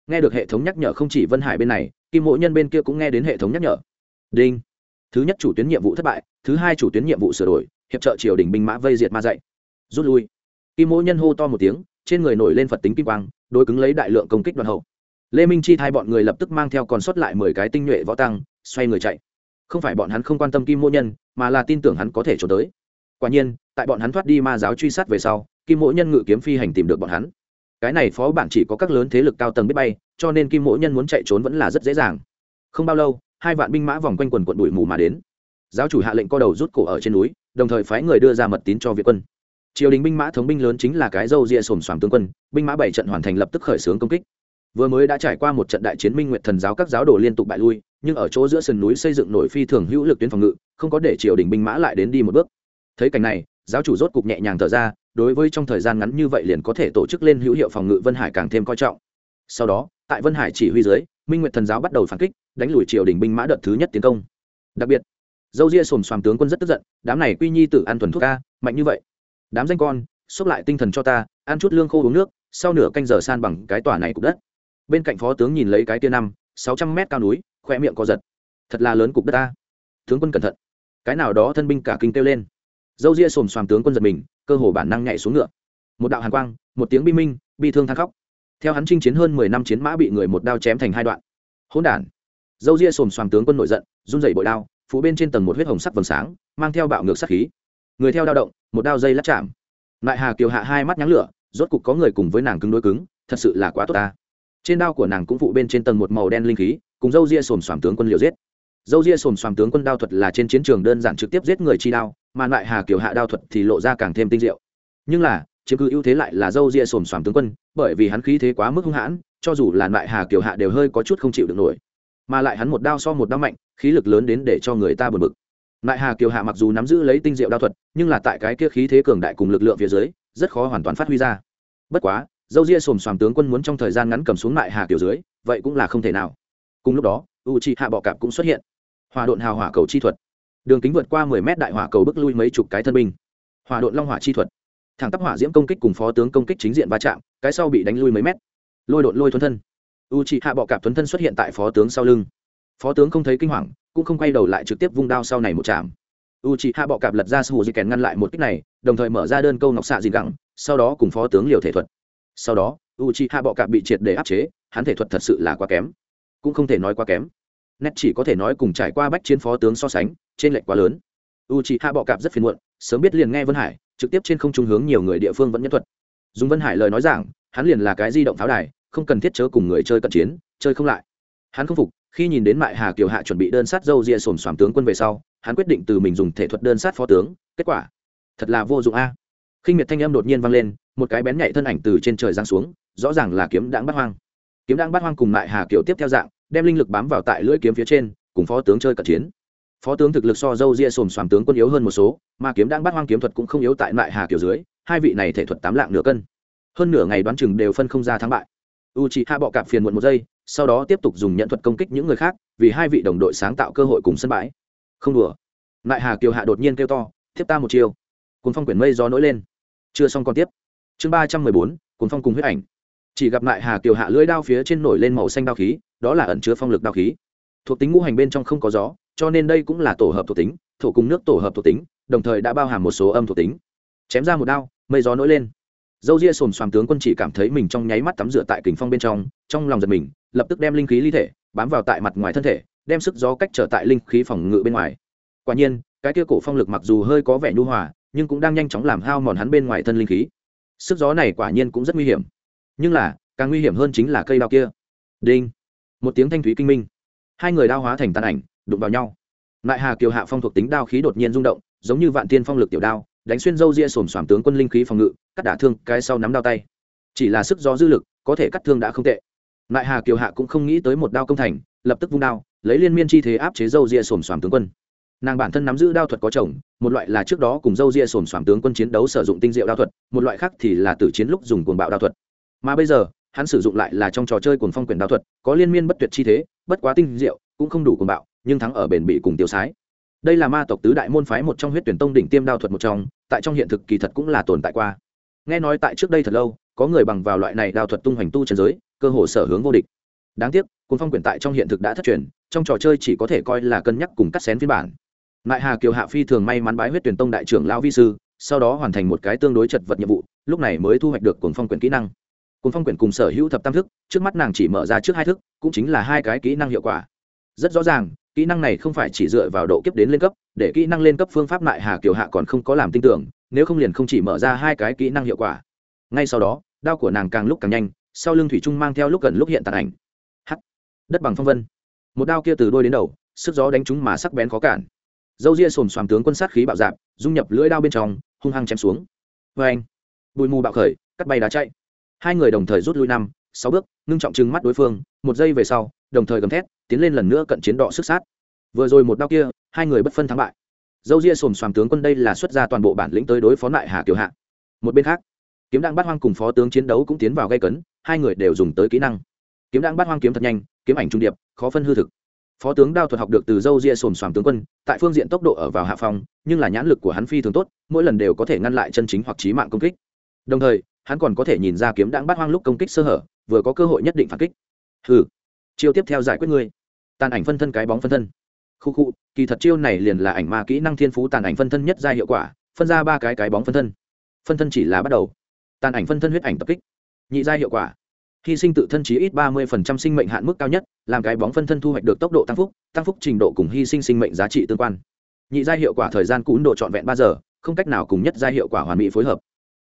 Nghe được hệ thống nhắc nhở không chỉ vân hải bên này, kim mộ nhân bên kia cũng nghe đến hệ thống nhắc nhở. Đinh. Thứ nhất chủ tuyến nhiệm vụ thất bại, thứ hai chủ tuyến nhiệm vụ sửa đổi, hiệp trợ triều đình binh mã vây diệt ma dạy. Rút lui. Kim mỗ nhân hô to một tiếng, trên người nổi lên phật tính kim quang đôi cứng lấy đại lượng công kích đoàn hậu. Lê minh chi thay bọn người lập tức mang theo còn sót lại mười cái tinh nhuệ võ tăng, xoay người chạy. Không phải bọn hắn không quan tâm kim mỗ nhân, mà là tin tưởng hắn có thể trốn tới. Quả nhiên tại bọn hắn thoát đi ma giáo truy sát về sau, kim mỗ nhân ngự kiếm phi hành tìm được bọn hắn. Cái này phó bản chỉ có các lớn thế lực cao tầng biết bay, cho nên kim mỗ nhân muốn chạy trốn vẫn là rất dễ dàng. Không bao lâu, hai vạn binh mã vòng quanh quần quận đuổi mù mà đến. Giáo chủ hạ lệnh co đầu rút cổ ở trên núi, đồng thời phái người đưa ra mật tín cho việt quân. Triều đình binh mã thống binh lớn chính là cái dâu ria sồm xoàm tướng quân, binh mã bảy trận hoàn thành lập tức khởi xướng công kích. Vừa mới đã trải qua một trận đại chiến minh nguyện thần giáo các giáo đồ liên tục bại lui, nhưng ở chỗ giữa sườn núi xây dựng nổi phi thường hữu lực tuyến phòng ngự, không có để triều đình binh mã lại đến đi một bước. Thấy cảnh này giáo chủ rốt cục nhẹ nhàng thở ra, đối với trong thời gian ngắn như vậy liền có thể tổ chức lên hữu hiệu phòng ngự vân hải càng thêm coi trọng. Sau đó, tại vân hải chỉ huy dưới, minh nguyệt thần giáo bắt đầu phản kích, đánh lùi triều đình binh mã đợt thứ nhất tiến công. Đặc biệt, dâu ria xồm xoàm tướng quân rất tức giận, đám này quy nhi tự ăn thuần thuốc ca mạnh như vậy. Đám danh con, xốc lại tinh thần cho ta, ăn chút lương khô uống nước, sau nửa canh giờ san bằng cái tòa này cục đất. Bên cạnh phó tướng nhìn lấy cái tia năm, sáu trăm mét cao núi khoe miệng co giật. Thật là lớn cục đất ta. Tướng quân cẩn thận. Cái nào đó thân binh cả kinh kêu lên dâu ria xồm xoàm tướng quân giật mình, cơ hồ bản năng nhảy xuống ngựa. Một đạo hàn quang, một tiếng bi minh, bi thương thang khóc. Theo hắn chinh chiến hơn mười năm chiến mã bị người một đao chém thành hai đoạn. Hỗn đản. Dâu ria xồm xoàm tướng quân nổi giận, run rẩy bội đao, phủ bên trên tầng một huyết hồng sắc vầng sáng, mang theo bạo ngược sắc khí. Người theo đao động, một đao dây lát chạm. Lại hà kiều hạ hai mắt nháng lửa, rốt cục có người cùng với nàng cứng đối cứng, thật sự là quá tốt ta. Trên đao của nàng cũng phụ bên trên tầng một màu đen linh khí, cùng dâu ria xồm xoàm tướng quân liều giết. Dâu ria xồm xoàm tướng quân đao thuật là trên chiến trường đơn giản trực tiếp giết người chi đao mà lại hà kiều hạ đao thuật thì lộ ra càng thêm tinh diệu. Nhưng là, chiếm cứ ưu thế lại là dâu ria xồm xoàm tướng quân, bởi vì hắn khí thế quá mức hung hãn, cho dù là lại hà kiều hạ đều hơi có chút không chịu được nổi. Mà lại hắn một đao so một đao mạnh, khí lực lớn đến để cho người ta bật mực lại hà kiều hạ mặc dù nắm giữ lấy tinh diệu đao thuật, nhưng là tại cái kia khí thế cường đại cùng lực lượng phía dưới, rất khó hoàn toàn phát huy ra. Bất quá, dâu ria xồm xoàm tướng quân muốn trong thời gian ngắn cầm xuống lại hà kiều dưới, vậy cũng là không thể nào. Cùng lúc đó u Chi hạ bọ cạp cũng xuất hiện. Hòa độn hào hỏa cầu chi thuật đường kính vượt qua mười mét đại hỏa cầu bước lui mấy chục cái thân binh. Hỏa độn long hỏa chi thuật. Thẳng tắp hỏa diễm công kích cùng phó tướng công kích chính diện va chạm, cái sau bị đánh lui mấy mét. Lôi độn lôi thuấn thân. U bỏ hạ bọ cạp thuấn thân xuất hiện tại phó tướng sau lưng. Phó tướng không thấy kinh hoàng, cũng không quay đầu lại trực tiếp vung đao sau này một chạm. U bỏ hạ bọ cạp lật ra sù di kèn ngăn lại một kích này, đồng thời mở ra đơn câu ngọc xạ dìn gẳng, sau đó cùng phó tướng liều thể thuật. Sau đó u bỏ hạ bọ cạp bị triệt để áp chế, hắn thể thuật thật sự là quá kém. Cũng không thể nói quá kém nét chỉ có thể nói cùng trải qua bách chiến phó tướng so sánh, trên lệch quá lớn. U chị hạ bọ cạp rất phiền muộn, sớm biết liền nghe vân hải, trực tiếp trên không trung hướng nhiều người địa phương vẫn nhất thuật. Dùng vân hải lời nói rằng hắn liền là cái di động pháo đài, không cần thiết chớ cùng người chơi cận chiến, chơi không lại. Hắn không phục, khi nhìn đến mại hà kiều hạ chuẩn bị đơn sát dâu ria sồn xoàm tướng quân về sau, hắn quyết định từ mình dùng thể thuật đơn sát phó tướng, kết quả, thật là vô dụng a. À. khinh miệt thanh âm đột nhiên vang lên, một cái bén nhạy thân ảnh từ trên trời giáng xuống, rõ ràng là kiếm đãng bắt hoang. Kiếm đãng bắt hoang cùng mại hà kiều tiếp theo dạng đem linh lực bám vào tại lưỡi kiếm phía trên, cùng phó tướng chơi cận chiến. Phó tướng thực lực so dâu ria xồm xoàm tướng quân yếu hơn một số, mà kiếm đang bắt hoang kiếm thuật cũng không yếu tại mại hà kiều dưới, hai vị này thể thuật tám lạng nửa cân. Hơn nửa ngày đoán chừng đều phân không ra thắng bại. U chỉ hạ bọ cạp phiền muộn một giây, sau đó tiếp tục dùng nhận thuật công kích những người khác, vì hai vị đồng đội sáng tạo cơ hội cùng sân bãi. Không đùa. Lại hà kiều hạ đột nhiên kêu to tiếp ta một chiều. cuốn phong quyển mây gió nổi lên. Chưa xong còn tiếp. Chương ba trăm mười bốn cuốn phong cùng huyết ảnh. Chỉ gặp lại hà kiều hạ lưỡi đao phía trên nổi lên màu xanh đao khí đó là ẩn chứa phong lực đao khí. Thuộc tính ngũ hành bên trong không có gió, cho nên đây cũng là tổ hợp thuộc tính, thổ cùng nước tổ hợp thuộc tính, đồng thời đã bao hàm một số âm thuộc tính. Chém ra một đao, mây gió nổi lên. Dâu ria xồm xoàm tướng quân chỉ cảm thấy mình trong nháy mắt tắm rửa tại kình phong bên trong trong lòng giật mình, lập tức đem linh khí ly thể, bám vào tại mặt ngoài thân thể, đem sức gió cách trở tại linh khí phòng ngự bên ngoài. Quả nhiên, cái kia cổ phong lực mặc dù hơi có vẻ nhu hòa, nhưng cũng đang nhanh chóng làm hao mòn hắn bên ngoài thân linh khí. Sức gió này quả nhiên cũng rất nguy hiểm. Nhưng là, càng nguy hiểm hơn chính là cây đao kia. Đinh một tiếng thanh thúy kinh minh. Hai người đao hóa thành tàn ảnh, đụng vào nhau. Nại hà kiều hạ phong thuộc tính đao khí đột nhiên rung động, giống như vạn tiên phong lực tiểu đao, đánh xuyên dâu ria xồm xoàm tướng quân linh khí phòng ngự, cắt đả thương cái sau nắm đao tay. Chỉ là sức gió dư lực, có thể cắt thương đã không tệ. Nại hà kiều hạ cũng không nghĩ tới một đao công thành, lập tức vung đao, lấy liên miên chi thế áp chế dâu ria xồm xoàm tướng quân. Nàng bản thân nắm giữ đao thuật có chồng, một loại là trước đó cùng dâu ria xồm xoàm tướng quân chiến đấu sử dụng tinh diệu đao thuật, một loại khác thì là từ chiến lúc dùng cuồng bạo đao thuật. Mà bây giờ hắn sử dụng lại là trong trò chơi cuồng phong quyền đao thuật có liên miên bất tuyệt chi thế bất quá tinh diệu cũng không đủ cuồng bạo nhưng thắng ở bền bỉ cùng tiêu sái. Đây là ma tộc tứ đại môn phái một trong huyết tuyển tông đỉnh tiêm đao thuật một trong tại trong hiện thực kỳ thật cũng là tồn tại qua. Nghe nói tại trước đây thật lâu có người bằng vào loại này đao thuật tung hoành tu trần giới cơ hồ sở hướng vô địch. Đáng tiếc cuốn phong quyền tại trong hiện thực đã thất truyền trong trò chơi chỉ có thể coi là cân nhắc cùng cắt xén phiên bản. Mại Hà Kiều Hạ Phi thường may mắn bái huyết tuyển tông đại trưởng lão vi sư, sau đó hoàn thành một cái tương đối chật vật nhiệm vụ, lúc này mới thu hoạch được cuốn phong quyền kỹ năng cùng phong quyển cùng sở hữu thập tam thức, trước mắt nàng chỉ mở ra trước hai thức, cũng chính là hai cái kỹ năng hiệu quả. Rất rõ ràng, kỹ năng này không phải chỉ dựa vào độ kiếp đến lên cấp để kỹ năng lên cấp phương pháp lại hà kiều hạ còn không có làm tin tưởng nếu không liền không chỉ mở ra hai cái kỹ năng hiệu quả. Ngay sau đó đao của nàng càng lúc càng nhanh sau lưng thủy trung mang theo lúc gần lúc hiện tàn ảnh. H đất bằng phong vân. Một đao kia từ đôi đến đầu sức gió đánh chúng mà sắc bén khó cản. Dâu ria xồm xoàm tướng quân sát khí bạo dạp dung nhập lưỡi đao bên trong hung hăng chém xuống. Vê anh bụi mù bạo khởi cắt bay đá chạy hai người đồng thời rút lui năm, sáu bước, ngưng trọng trừng mắt đối phương, một giây về sau, đồng thời gầm thét, tiến lên lần nữa cận chiến đọ sức sát. Vừa rồi một đau kia, hai người bất phân thắng bại. Dâu ria xồm xoàm tướng quân đây là xuất ra toàn bộ bản lĩnh tới đối phó lại hà kiều hạ. Một bên khác, kiếm đang bắt hoang cùng phó tướng chiến đấu cũng tiến vào gây cấn, hai người đều dùng tới kỹ năng. Kiếm đang bắt hoang kiếm thật nhanh, kiếm ảnh trung điệp, khó phân hư thực. Phó tướng đao thuật học được từ dâu ria xồm xoàm tướng quân, tại phương diện tốc độ ở vào hạ phòng nhưng là nhãn lực của hắn phi thường tốt, mỗi lần đều có thể ngăn lại chân chính hoặc trí mạng công kích. Đồng thời hắn còn có thể nhìn ra kiếm đang bắt hoang lúc công kích sơ hở, vừa có cơ hội nhất định phản kích. Hừ. Chiêu tiếp theo giải quyết ngươi. Tàn ảnh phân thân cái bóng phân thân. Khu khu, kỳ thật chiêu này liền là ảnh ma kỹ năng thiên phú tàn ảnh phân thân nhất ra hiệu quả, phân ra ba cái cái bóng phân thân. Phân thân chỉ là bắt đầu. Tàn ảnh phân thân huyết ảnh tập kích. Nhị ra hiệu quả. Hy sinh tự thân chí ít ba mươi sinh mệnh hạn mức cao nhất, làm cái bóng phân thân thu hoạch được tốc độ tăng phúc tăng phúc trình độ cùng hy sinh sinh mệnh giá trị tương quan. Nhị gia hiệu quả thời gian cún độ trọn vẹn ba giờ, không cách nào cùng nhất gia hiệu quả hoàn mỹ phối hợp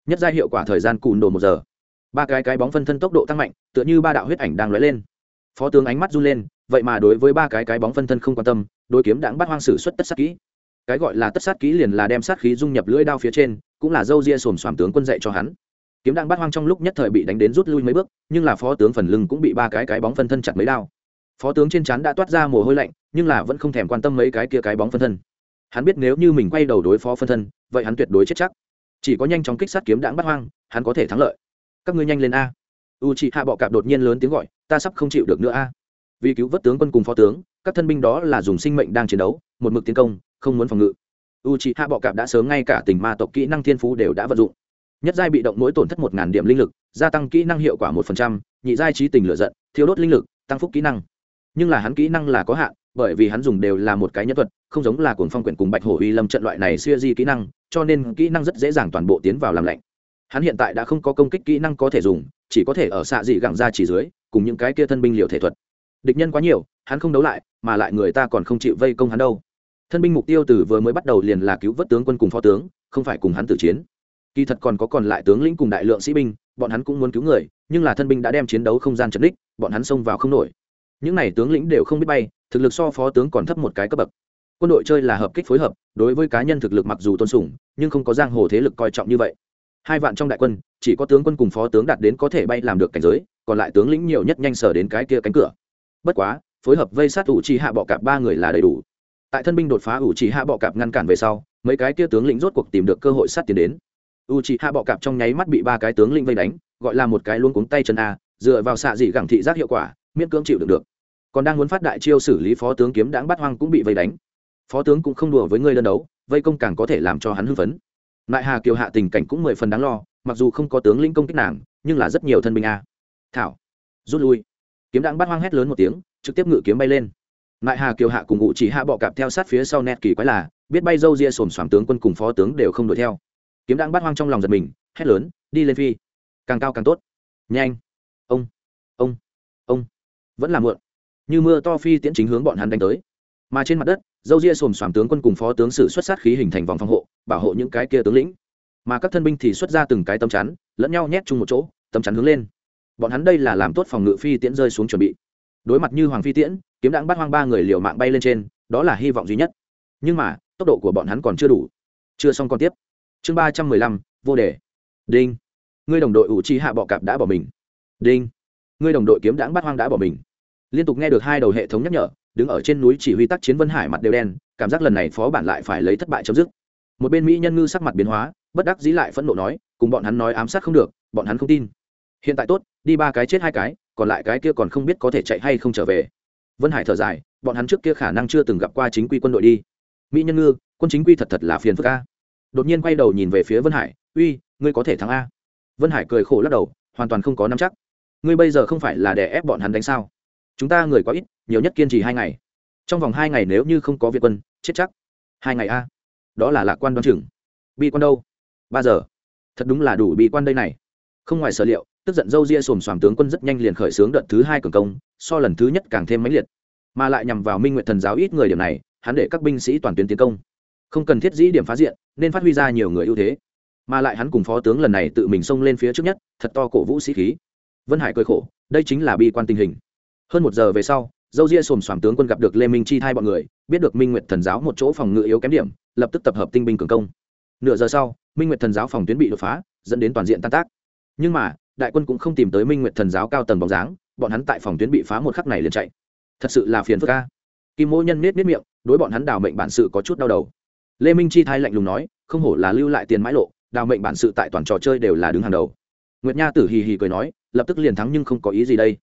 nhất gia hiệu quả thời gian cùn đồ một giờ. Ba cái cái bóng phân thân tốc độ tăng mạnh, tựa như ba đạo huyết ảnh đang lóe lên. Phó tướng ánh mắt run lên, vậy mà đối với ba cái cái bóng phân thân không quan tâm, đối kiếm đãng bắt hoang sử xuất tất sát kỹ. Cái gọi là tất sát kỹ liền là đem sát khí dung nhập lưỡi đao phía trên, cũng là dâu ria xồm xoàm tướng quân dạy cho hắn. Kiếm đãng bắt hoang trong lúc nhất thời bị đánh đến rút lui mấy bước, nhưng là phó tướng phần lưng cũng bị ba cái cái bóng phân thân chặt mấy đao. Phó tướng trên chắn đã toát ra mồ hôi lạnh, nhưng là vẫn không thèm quan tâm mấy cái kia cái bóng phân thân. Hắn biết nếu như mình quay đầu đối phó phân thân, vậy hắn tuyệt đối chết chắc chỉ có nhanh chóng kích sát kiếm đãng bắt hoang, hắn có thể thắng lợi. Các ngươi nhanh lên a. U chị hạ bọ cạp đột nhiên lớn tiếng gọi, ta sắp không chịu được nữa a. Vì cứu vớt tướng quân cùng phó tướng, các thân binh đó là dùng sinh mệnh đang chiến đấu, một mực tiến công, không muốn phòng ngự. U chị hạ bọ cạp đã sớm ngay cả tình ma tộc kỹ năng thiên phú đều đã vận dụng. Nhất giai bị động mỗi tổn thất một ngàn điểm linh lực, gia tăng kỹ năng hiệu quả một phần trăm, nhị giai trí tình lựa giận thiếu đốt linh lực, tăng phúc kỹ năng. Nhưng là hắn kỹ năng là có hạn, bởi vì hắn dùng đều là một cái nhân thuật, không giống là cuồng phong quyển cùng bạch hổ uy lâm trận loại này xuya di kỹ năng cho nên kỹ năng rất dễ dàng toàn bộ tiến vào làm lạnh. Hắn hiện tại đã không có công kích kỹ năng có thể dùng, chỉ có thể ở xạ dị gẳng ra chỉ dưới, cùng những cái kia thân binh liệu thể thuật. Địch nhân quá nhiều, hắn không đấu lại, mà lại người ta còn không chịu vây công hắn đâu. Thân binh mục tiêu từ vừa mới bắt đầu liền là cứu vớt tướng quân cùng phó tướng, không phải cùng hắn tử chiến. Kỳ thật còn có còn lại tướng lĩnh cùng đại lượng sĩ binh, bọn hắn cũng muốn cứu người, nhưng là thân binh đã đem chiến đấu không gian chật đích bọn hắn xông vào không nổi. Những n à y tướng lĩnh đều không biết bay, thực lực so phó tướng còn thấp một cái cấp bậc quân đội chơi là hợp kích phối hợp, đối với cá nhân thực lực mặc dù tôn sùng, nhưng không có giang hồ thế lực coi trọng như vậy. Hai vạn trong đại quân, chỉ có tướng quân cùng phó tướng đạt đến có thể bay làm được cảnh giới, còn lại tướng lĩnh nhiều nhất nhanh sở đến cái kia cánh cửa. Bất quá, phối hợp vây sát ủ trì hạ bọ cạp ba người là đầy đủ. Tại thân binh đột phá ủ trì hạ bọ cạp ngăn cản về sau, mấy cái kia tướng lĩnh rốt cuộc tìm được cơ hội sát tiến đến. U trì hạ bọ cạp trong nháy mắt bị ba cái tướng lĩnh vây đánh, gọi là một cái luôn cuống tay chân a, dựa vào xạ dị gẳng thị giác hiệu quả, miễn cưỡng chịu được được. Còn đang muốn phát đại chiêu xử lý phó tướng kiếm đãng bắt hoang cũng bị vây đánh phó tướng cũng không đùa với người đơn đấu, vây công càng có thể làm cho hắn hưng phấn. Lại hà kiều hạ tình cảnh cũng mười phần đáng lo, mặc dù không có tướng lĩnh công kích nàng, nhưng là rất nhiều thân binh a. Thảo, rút lui. Kiếm đãng bắt hoang hét lớn một tiếng, trực tiếp ngự kiếm bay lên. Lại hà kiều hạ cùng ngụ chỉ hạ bọ cạp theo sát phía sau nét kỳ quái là, biết bay râu ria xồm xoàm tướng quân cùng phó tướng đều không đuổi theo. Kiếm đãng bắt hoang trong lòng giật mình, hét lớn, đi lên phi. Càng cao càng tốt. Nhanh. Ông ông ông. Vẫn là muộn. Như mưa to phi tiễn chính hướng bọn hắn đánh tới. Mà trên mặt đất dâu ria xồm xoàm tướng quân cùng phó tướng sử xuất sát khí hình thành vòng phòng hộ, bảo hộ những cái kia tướng lĩnh. Mà các thân binh thì xuất ra từng cái tấm chắn, lẫn nhau nhét chung một chỗ, tấm chắn hướng lên. Bọn hắn đây là làm tốt phòng ngự phi tiễn rơi xuống chuẩn bị. Đối mặt như hoàng phi tiễn, kiếm đãng bắt hoang ba người liều mạng bay lên trên, đó là hy vọng duy nhất. Nhưng mà, tốc độ của bọn hắn còn chưa đủ. Chưa xong còn tiếp. Chương ba trăm mười lăm, vô đề đinh. Ngươi đồng đội ủ chi hạ bọ cạp đã bỏ mình. Đinh. Ngươi đồng đội kiếm đãng bắt hoang đã bỏ mình. Liên tục nghe được hai đầu hệ thống nhắc nhở đứng ở trên núi chỉ huy tác chiến vân hải mặt đều đen, cảm giác lần này phó bản lại phải lấy thất bại chấm dứt. Một bên mỹ nhân ngư sắc mặt biến hóa, bất đắc dĩ lại phẫn nộ nói, cùng bọn hắn nói ám sát không được, bọn hắn không tin. Hiện tại tốt, đi ba cái chết hai cái, còn lại cái kia còn không biết có thể chạy hay không trở về. Vân hải thở dài, bọn hắn trước kia khả năng chưa từng gặp qua chính quy quân đội đi. Mỹ nhân ngư, quân chính quy thật thật là phiền phức a. Đột nhiên quay đầu nhìn về phía vân hải, uy, ngươi có thể thắng a? Vân hải cười khổ lắc đầu, hoàn toàn không có nắm chắc. Ngươi bây giờ không phải là để ép bọn hắn đánh sao? Chúng ta người quá ít, nhiều nhất kiên trì hai ngày. Trong vòng hai ngày nếu như không có việt quân, chết chắc. Hai ngày a. Đó là lạc quan đoán chừng. Bi quan đâu? Ba giờ. Thật đúng là đủ bi quan đây này. Không ngoài sở liệu, tức giận dâu ria xồm xoàm tướng quân rất nhanh liền khởi xướng đợt thứ hai cường công, so lần thứ nhất càng thêm mãnh liệt. Mà lại nhằm vào minh nguyện thần giáo ít người điểm này, hắn để các binh sĩ toàn tuyến tiến công. Không cần thiết dĩ điểm phá diện, nên phát huy ra nhiều người ưu thế. Mà lại hắn cùng phó tướng lần này tự mình xông lên phía trước nhất, thật to cổ vũ sĩ khí. Vân hải cười khổ, đây chính là bi quan tình hình hơn một giờ về sau, dâu ria xồm xoàm tướng quân gặp được lê minh chi hai bọn người, biết được minh nguyệt thần giáo một chỗ phòng ngự yếu kém điểm, lập tức tập hợp tinh binh cường công. Nửa giờ sau, minh nguyệt thần giáo phòng tuyến bị đột phá, dẫn đến toàn diện tan tác. Nhưng mà, đại quân cũng không tìm tới minh nguyệt thần giáo cao tầng bóng dáng, bọn hắn tại phòng tuyến bị phá một khắc này liền chạy. Thật sự là phiền phức ca kim Mỗ nhân nết nết miệng, đối bọn hắn đào mệnh bản sự có chút đau đầu. Lê minh chi thai lạnh lùng nói, không hổ là lưu lại tiền mãi lộ, đào mệnh bản sự tại toàn trò chơi đều là đứng hàng đầu. Nguyệt nha tử hì hì cười nói, lập tức liền thắng nhưng không có ý gì đây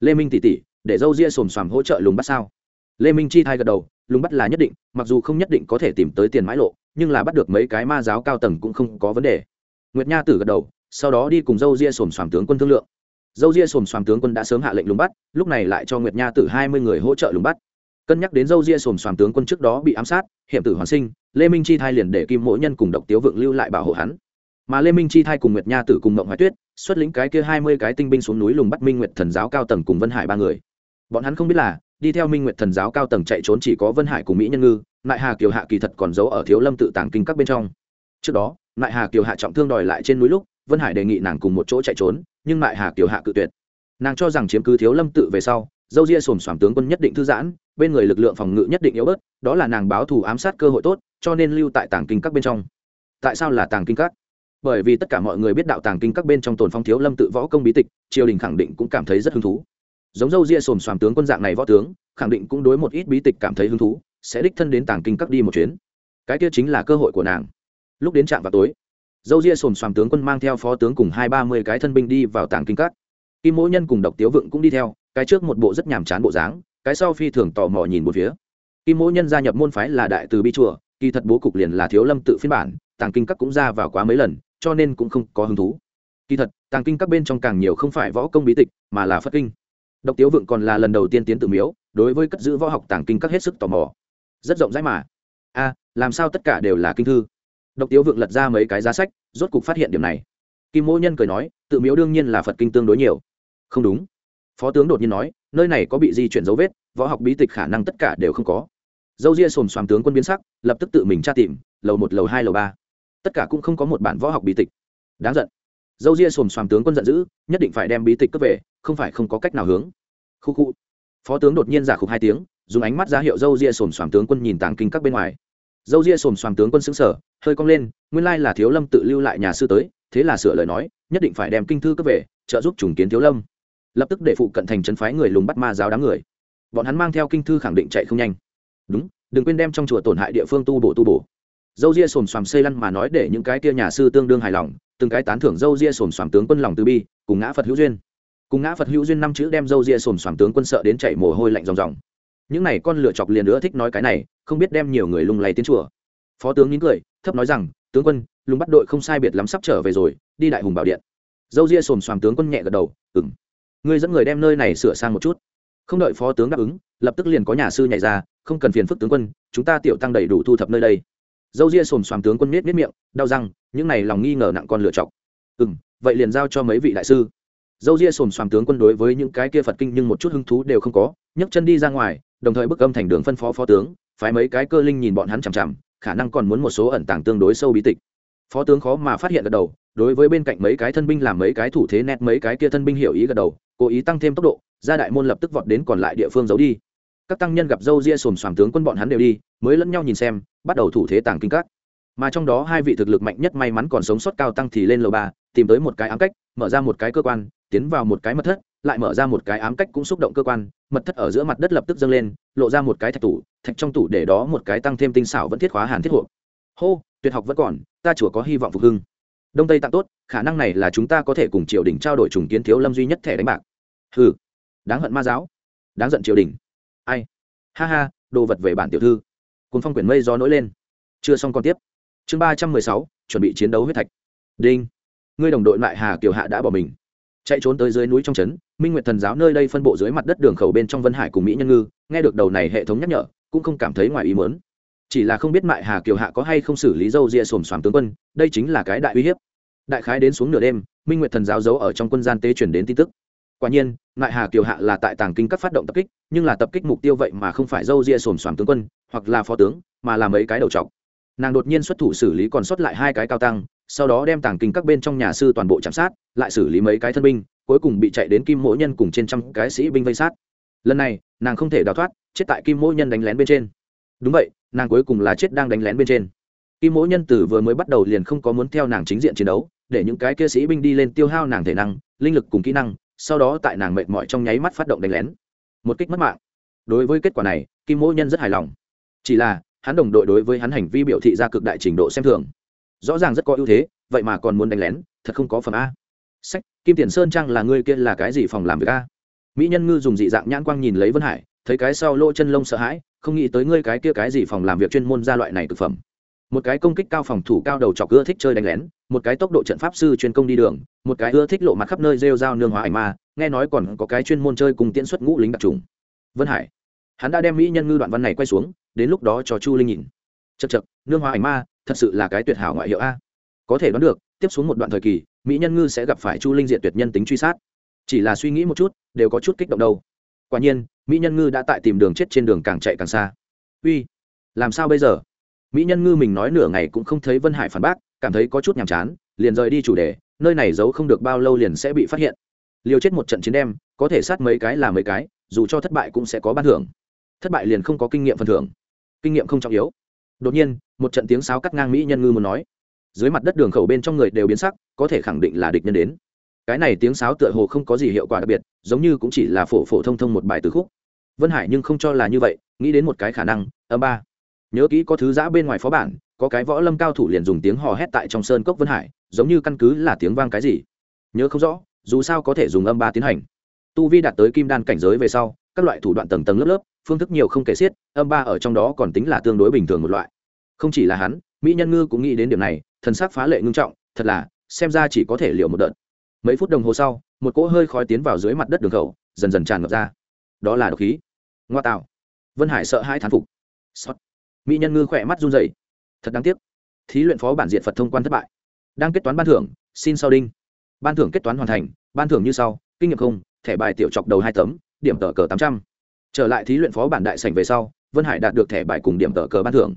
lê minh tỉ tỉ để dâu ria xồm xoàm hỗ trợ lùng bắt sao? Lê minh chi thai gật đầu, lùng bắt là nhất định, mặc dù không nhất định có thể tìm tới tiền mãi lộ, nhưng là bắt được mấy cái ma giáo cao tầng cũng không có vấn đề. Nguyệt nha tử gật đầu, sau đó đi cùng dâu ria xồm xoàm tướng quân thương lượng. Dâu ria xồm xoàm tướng quân đã sớm hạ lệnh lùng bắt, lúc này lại cho nguyệt nha tử hai mươi người hỗ trợ lùng bắt. Cân nhắc đến dâu ria xồm xoàm tướng quân trước đó bị ám sát, hiểm tử hoàn sinh, lê minh chi thai liền để kim mỗi nhân cùng độc tiếu vượng lưu lại bảo hộ hắn mà lê minh chi thai cùng nguyệt nha tử cùng mộng hoài tuyết xuất lĩnh cái kia hai mươi cái tinh binh xuống núi lùng bắt minh nguyệt thần giáo cao tầng cùng vân hải ba người bọn hắn không biết là đi theo minh nguyệt thần giáo cao tầng chạy trốn chỉ có vân hải cùng mỹ nhân ngư nại hà kiều hạ kỳ thật còn giấu ở thiếu lâm tự tàng kinh các bên trong trước đó nại hà kiều hạ trọng thương đòi lại trên núi lúc vân hải đề nghị nàng cùng một chỗ chạy trốn nhưng nại hà kiều hạ cự tuyệt nàng cho rằng chiếm cứ thiếu lâm tự về sau dâu ria xồm xoàm tướng quân nhất định thư giãn bên người lực lượng phòng ngự nhất định yếu bớt đó là nàng báo thù ám sát cơ hội tốt cho nên lưu tại tàng kinh các bên trong tại sao là tàng kinh các bởi vì tất cả mọi người biết đạo tàng kinh các bên trong tồn phong thiếu lâm tự võ công bí tịch, triều đình khẳng định cũng cảm thấy rất hứng thú. Giống dâu ria xồm xoàm tướng quân dạng này võ tướng, khẳng định cũng đối một ít bí tịch cảm thấy hứng thú, sẽ đích thân đến tàng kinh các đi một chuyến. Cái kia chính là cơ hội của nàng. Lúc đến trạm vào tối, dâu ria xồm xoàm tướng quân mang theo phó tướng cùng hai ba mươi cái thân binh đi vào tàng kinh các. Kim mỗ nhân cùng độc tiếu vựng cũng đi theo, cái trước một bộ rất nhàm chán bộ dáng, cái sau phi thường tò mò nhìn một phía. Kim mỗ nhân gia nhập môn phái là đại từ bi chùa, kỳ thật bố cục liền là thiếu lâm tự phiên bản, tàng kinh các cũng ra vào quá mấy lần cho nên cũng không có hứng thú. Kỳ thật, tàng kinh các bên trong càng nhiều không phải võ công bí tịch, mà là phất kinh. Độc tiếu Vượng còn là lần đầu tiên tiến tự miếu, đối với cất giữ võ học tàng kinh các hết sức tò mò. Rất rộng rãi mà. A, làm sao tất cả đều là kinh thư? Độc tiếu Vượng lật ra mấy cái giá sách, rốt cục phát hiện điểm này. Kim mỗ nhân cười nói, tự miếu đương nhiên là phật kinh tương đối nhiều. Không đúng. Phó tướng đột nhiên nói, nơi này có bị di chuyển dấu vết, võ học bí tịch khả năng tất cả đều không có. Dâu ria xồm xoàm tướng quân biến sắc, lập tức tự mình tra tìm, lầu một, lầu hai, lầu ba tất cả cũng không có một bản võ học bí tịch. Đáng giận. Dâu ria xồm xoàm tướng quân giận dữ, nhất định phải đem bí tịch cướp về, không phải không có cách nào hướng. Khu khu. Phó tướng đột nhiên giả khục hai tiếng, dùng ánh mắt ra hiệu dâu ria xồm xoàm tướng quân nhìn tàng kinh các bên ngoài. Dâu ria xồm xoàm tướng quân xứng sở hơi cong lên, nguyên lai là thiếu lâm tự lưu lại nhà sư tới, thế là sửa lời nói, nhất định phải đem kinh thư cướp về, trợ giúp trùng kiến thiếu lâm. Lập tức để phụ cận thành trấn phái người lùng bắt ma giáo đám người. Bọn hắn mang theo kinh thư khẳng định chạy không nhanh. Đúng, đừng quên đem trong chùa tổn hại địa phương tu bổ tu bổ dâu ria xồm xoàm xây lăn mà nói để những cái kia nhà sư tương đương hài lòng, từng cái tán thưởng dâu ria xồm xoàm tướng quân lòng từ bi, cùng ngã phật hữu duyên. Cùng ngã phật hữu duyên năm chữ đem dâu ria xồm xoàm tướng quân sợ đến chạy mồ hôi lạnh ròng ròng. Những này con lựa chọc liền nữa thích nói cái này, không biết đem nhiều người lung lay tiến chùa. Phó tướng nín cười, thấp nói rằng, tướng quân, lùng bắt đội không sai biệt lắm sắp trở về rồi, đi đại hùng bảo điện. Dâu ria xồm xoàm tướng quân nhẹ gật đầu ừng ngươi dẫn người đem nơi này sửa sang một chút. Không đợi phó tướng đáp ứng, lập tức liền có nhà sư nhảy ra, không cần phiền phức tướng quân, chúng ta tiểu tăng đầy đủ thu thập nơi đây dâu ria xồm xoàm tướng quân miết miết miệng, đau răng, những này lòng nghi ngờ nặng con lựa chọc. Ừ m vậy liền giao cho mấy vị đại sư. Dâu ria xồm xoàm tướng quân đối với những cái kia phật kinh nhưng một chút hứng thú đều không có, nhấc chân đi ra ngoài, đồng thời bức âm thành đường phân phó phó tướng, phái mấy cái cơ linh nhìn bọn hắn chằm chằm, khả năng còn muốn một số ẩn tàng tương đối sâu bí tịch. Phó tướng khó mà phát hiện gật đầu, đối với bên cạnh mấy cái thân binh làm mấy cái thủ thế nét mấy cái kia thân binh hiểu ý gật đầu, cố ý tăng thêm tốc độ, ra đại môn lập tức vọt đến còn lại địa phương giấu đi. Các tăng nhân gặp dâu ria xồm xoàm tướng quân bọn hắn đều đi, mới lẫn nhau nhìn xem bắt đầu thủ thế tàng kinh các. Mà trong đó hai vị thực lực mạnh nhất may mắn còn sống sót cao tăng thì lên lầu ba, tìm tới một cái ám cách, mở ra một cái cơ quan, tiến vào một cái mật thất, lại mở ra một cái ám cách cũng xúc động cơ quan, mật thất ở giữa mặt đất lập tức dâng lên, lộ ra một cái thạch tủ, thạch trong tủ để đó một cái tăng thêm tinh xảo vẫn thiết khóa hàn thiết hộp. Hô, tuyệt học vẫn còn, ta chùa có hy vọng phục hưng. Đông tây tặng tốt, khả năng này là chúng ta có thể cùng triều đình trao đổi trùng kiến thiếu lâm duy nhất thẻ đánh bạc. Ừ đáng hận ma giáo. Đáng giận triều đình. Ai? Ha ha, đồ vật về bản tiểu thư cùng phong quyển mây gió nổi lên. Chưa xong còn tiếp. Chương ba trăm mười sáu, chuẩn bị chiến đấu huyết thạch. Đinh. Ngươi đồng đội lại hà kiều hạ đã bỏ mình. Chạy trốn tới dưới núi trong trấn, minh nguyệt thần giáo nơi đây phân bộ dưới mặt đất đường khẩu bên trong vân hải cùng mỹ nhân ngư, nghe được đầu này hệ thống nhắc nhở, cũng không cảm thấy ngoài ý mớn chỉ là không biết mại hà kiều hạ có hay không xử lý dâu ria xồm xoàm tướng quân, đây chính là cái đại uy hiếp. Đại khái đến xuống nửa đêm, minh nguyệt thần giáo giấu ở trong quân gian tế chuyển đến tin tức quả nhiên, nại hà kiều hạ là tại tàng kinh các phát động tập kích, nhưng là tập kích mục tiêu vậy mà không phải dâu ria xồm xoàm tướng quân, hoặc là phó tướng, mà là mấy cái đầu trọc. Nàng đột nhiên xuất thủ xử lý còn sót lại hai cái cao tăng, sau đó đem tàng kinh các bên trong nhà sư toàn bộ chạm sát, lại xử lý mấy cái thân binh, cuối cùng bị chạy đến kim mỗi nhân cùng trên trăm cái sĩ binh vây sát. Lần này, nàng không thể đào thoát, chết tại kim mỗi nhân đánh lén bên trên. Đúng vậy, nàng cuối cùng là chết đang đánh lén bên trên. Kim mỗi nhân tử vừa mới bắt đầu liền không có muốn theo nàng chính diện chiến đấu, để những cái kia sĩ binh đi lên tiêu hao nàng thể năng, linh lực cùng kỹ năng sau đó tại nàng mệt mỏi trong nháy mắt phát động đánh lén. Một kích mất mạng. Đối với kết quả này, kim mỗ nhân rất hài lòng. Chỉ là, hắn đồng đội đối với hắn hành vi biểu thị ra cực đại trình độ xem thường. Rõ ràng rất có ưu thế, vậy mà còn muốn đánh lén, thật không có phẩm a. Sách, kim tiền sơn trang là ngươi kia là cái gì phòng làm việc a? Mỹ nhân ngư dùng dị dạng nhãn quang nhìn lấy vân hải, thấy cái sau lỗ chân lông sợ hãi, không nghĩ tới ngươi cái kia cái gì phòng làm việc chuyên môn ra loại này thực phẩm một cái công kích cao phòng thủ cao đầu chọc ưa thích chơi đánh lén, một cái tốc độ trận pháp sư chuyên công đi đường, một cái ưa thích lộ mặt khắp nơi rêu rao nương hóa ảnh ma, nghe nói còn có cái chuyên môn chơi cùng tiễn xuất ngũ lính đặc trùng. Vân hải, hắn đã đem mỹ nhân ngư đoạn văn này quay xuống, đến lúc đó cho chu linh nhìn. Chật chật nương hóa ảnh ma, thật sự là cái tuyệt hảo ngoại hiệu a. Có thể đoán được, tiếp xuống một đoạn thời kỳ, mỹ nhân ngư sẽ gặp phải chu linh diện tuyệt nhân tính truy sát. Chỉ là suy nghĩ một chút, đều có chút kích động đâu. Quả nhiên, mỹ nhân ngư đã tại tìm đường chết trên đường càng chạy càng xa. Uy, làm sao bây giờ? Mỹ nhân ngư mình nói nửa ngày cũng không thấy vân hải phản bác, cảm thấy có chút nhàm chán, liền rời đi chủ đề, nơi này giấu không được bao lâu liền sẽ bị phát hiện. Liều chết một trận chiến đem, có thể sát mấy cái là mấy cái, dù cho thất bại cũng sẽ có ban thưởng. Thất bại liền không có kinh nghiệm phần thưởng. Kinh nghiệm không trọng yếu. Đột nhiên, một trận tiếng sáo cắt ngang mỹ nhân ngư muốn nói. Dưới mặt đất đường khẩu bên trong người đều biến sắc, có thể khẳng định là địch nhân đến. Cái này tiếng sáo tựa hồ không có gì hiệu quả đặc biệt, giống như cũng chỉ là phổ phổ thông thông một bài từ khúc. Vân hải nhưng không cho là như vậy, nghĩ đến một cái khả năng, âm ba nhớ kỹ có thứ giã bên ngoài phó bản, có cái võ lâm cao thủ liền dùng tiếng hò hét tại trong sơn cốc vân hải, giống như căn cứ là tiếng vang cái gì. Nhớ không rõ, dù sao có thể dùng âm ba tiến hành. Tu vi đạt tới kim đan cảnh giới về sau, các loại thủ đoạn tầng tầng lớp lớp, phương thức nhiều không kể xiết, âm ba ở trong đó còn tính là tương đối bình thường một loại. Không chỉ là hắn, mỹ nhân ngư cũng nghĩ đến điểm này, thần sắc phá lệ ngưng trọng, thật là, xem ra chỉ có thể liều một đợt. Mấy phút đồng hồ sau, một cỗ hơi khói tiến vào dưới mặt đất đường khẩu, dần dần tràn ngập ra. Đó là độc khí. Ngoa tạo. Vân hải sợ hai thán phục. Sót mỹ nhân ngư khỏe mắt run dậy thật đáng tiếc. Thí luyện phó bản diện phật thông quan thất bại. Đang kết toán ban thưởng, xin sau đinh. Ban thưởng kết toán hoàn thành, ban thưởng như sau, kinh nghiệm không, thẻ bài tiểu chọc đầu hai tấm, điểm tờ cờ tám trăm. Trở lại thí luyện phó bản đại sảnh về sau, vân hải đạt được thẻ bài cùng điểm tờ cờ ban thưởng.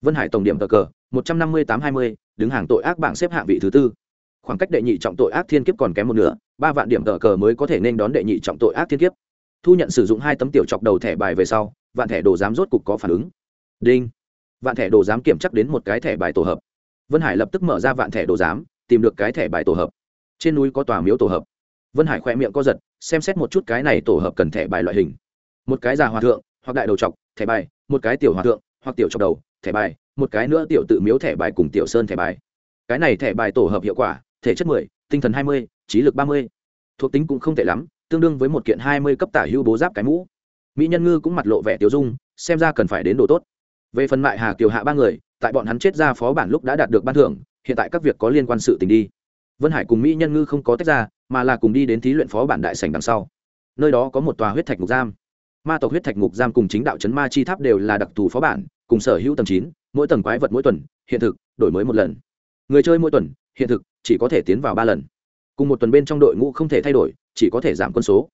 Vân hải tổng điểm tờ cờ, một trăm năm mươi tám hai mươi, đứng hàng tội ác bảng xếp hạng vị thứ tư. Khoảng cách đệ nhị trọng tội ác thiên kiếp còn kém một nửa, ba vạn điểm tờ cờ mới có thể nên đón đệ nhị trọng tội ác thiên kiếp. Thu nhận sử dụng hai tấm tiểu chọc đầu thẻ bài về sau, vạn thẻ đồ giám rốt cục có phản ứng đinh. Vạn thẻ đồ giám kiểm chắc đến một cái thẻ bài tổ hợp. Vân hải lập tức mở ra vạn thẻ đồ giám, tìm được cái thẻ bài tổ hợp. Trên núi có tòa miếu tổ hợp. Vân hải khoe miệng co giật, xem xét một chút cái này tổ hợp cần thẻ bài loại hình. Một cái già hòa thượng, hoặc đại đầu chọc, thẻ bài, một cái tiểu hòa thượng, hoặc tiểu chọc đầu, thẻ bài, một cái nữa tiểu tự miếu thẻ bài cùng tiểu sơn thẻ bài. Cái này thẻ bài tổ hợp hiệu quả, thể chất mười, tinh thần hai mươi, trí lực ba mươi. Thuộc tính cũng không tệ lắm, tương đương với một kiện hai mươi cấp tả hưu bố giáp cái mũ. Mỹ nhân ngư cũng mặt lộ vẻ tiêu dung, xem ra cần phải đến đồ tốt về phần mại hà kiều hạ ba người, tại bọn hắn chết ra phó bản lúc đã đạt được ban thưởng, hiện tại các việc có liên quan sự tình đi. Vân hải cùng mỹ nhân ngư không có tách ra, mà là cùng đi đến thí luyện phó bản đại sảnh đằng sau. Nơi đó có một tòa huyết thạch ngục giam. Ma tộc huyết thạch ngục giam cùng chính đạo chấn ma chi tháp đều là đặc thù phó bản, cùng sở hữu tầng chín, mỗi tầng quái vật mỗi tuần, hiện thực, đổi mới một lần. Người chơi mỗi tuần, hiện thực, chỉ có thể tiến vào ba lần. Cùng một tuần bên trong đội ngũ không thể thay đổi, chỉ có thể giảm quân số.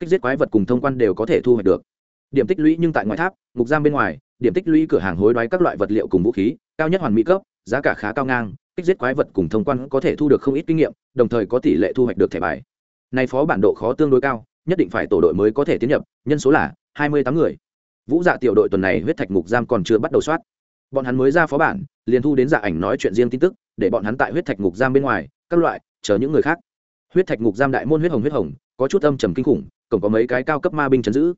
Kích giết quái vật cùng thông quan đều có thể thu hoạch được. Điểm tích lũy nhưng tại ngoại tháp, ngục giam bên ngoài điểm tích lũy cửa hàng hối đoái các loại vật liệu cùng vũ khí, cao nhất hoàn mỹ cấp, giá cả khá cao ngang, kích giết quái vật cùng thông quan có thể thu được không ít kinh nghiệm, đồng thời có tỷ lệ thu hoạch được thẻ bài. Này phó bản độ khó tương đối cao, nhất định phải tổ đội mới có thể tiến nhập, nhân số là hai mươi tám người. Vũ dạ tiểu đội tuần này huyết thạch ngục giam còn chưa bắt đầu soát. Bọn hắn mới ra phó bản, liền thu đến dạ ảnh nói chuyện riêng tin tức, để bọn hắn tại huyết thạch ngục giam bên ngoài, các loại, chờ những người khác. Huyết thạch ngục giam đại môn huyết hồng huyết hồng, có chút âm trầm kinh khủng, cổng có mấy cái cao cấp ma binh chấn giữ.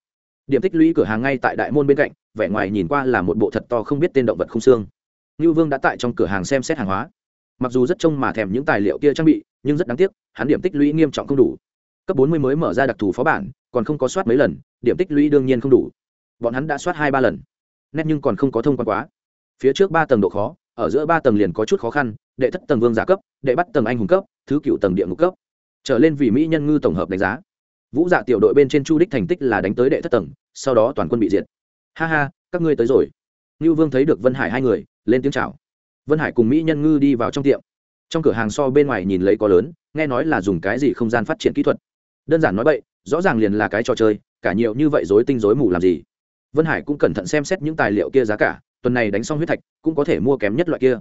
Điểm tích lũy cửa hàng ngay tại đại môn bên cạnh vẻ ngoài nhìn qua là một bộ thật to không biết tên động vật không xương. Ngưu vương đã tại trong cửa hàng xem xét hàng hóa. Mặc dù rất trông mà thèm những tài liệu kia trang bị, nhưng rất đáng tiếc, hắn điểm tích lũy nghiêm trọng không đủ. Cấp bốn mươi mới mở ra đặc thù phó bản, còn không có soát mấy lần, điểm tích lũy đương nhiên không đủ. Bọn hắn đã soát hai ba lần. Nét nhưng còn không có thông quan quá. Phía trước ba tầng độ khó, ở giữa ba tầng liền có chút khó khăn, đệ thất tầng vương giả cấp, đệ bắt tầng anh hùng cấp, thứ cựu tầng địa ngục cấp. Trở lên vì mỹ nhân ngư tổng hợp đánh giá. Vũ dạ tiểu đội bên trên chu đích thành tích là đánh tới đệ thất tầng, sau đó toàn quân bị diệt ha ha, các ngươi tới rồi. Ngưu vương thấy được vân hải hai người, lên tiếng chào. Vân hải cùng mỹ nhân ngư đi vào trong tiệm. Trong cửa hàng so bên ngoài nhìn lấy có lớn, nghe nói là dùng cái gì không gian phát triển kỹ thuật. Đơn giản nói vậy rõ ràng liền là cái trò chơi, cả nhiều như vậy dối tinh dối mù làm gì. Vân hải cũng cẩn thận xem xét những tài liệu kia giá cả, tuần này đánh xong huyết thạch, cũng có thể mua kém nhất loại kia.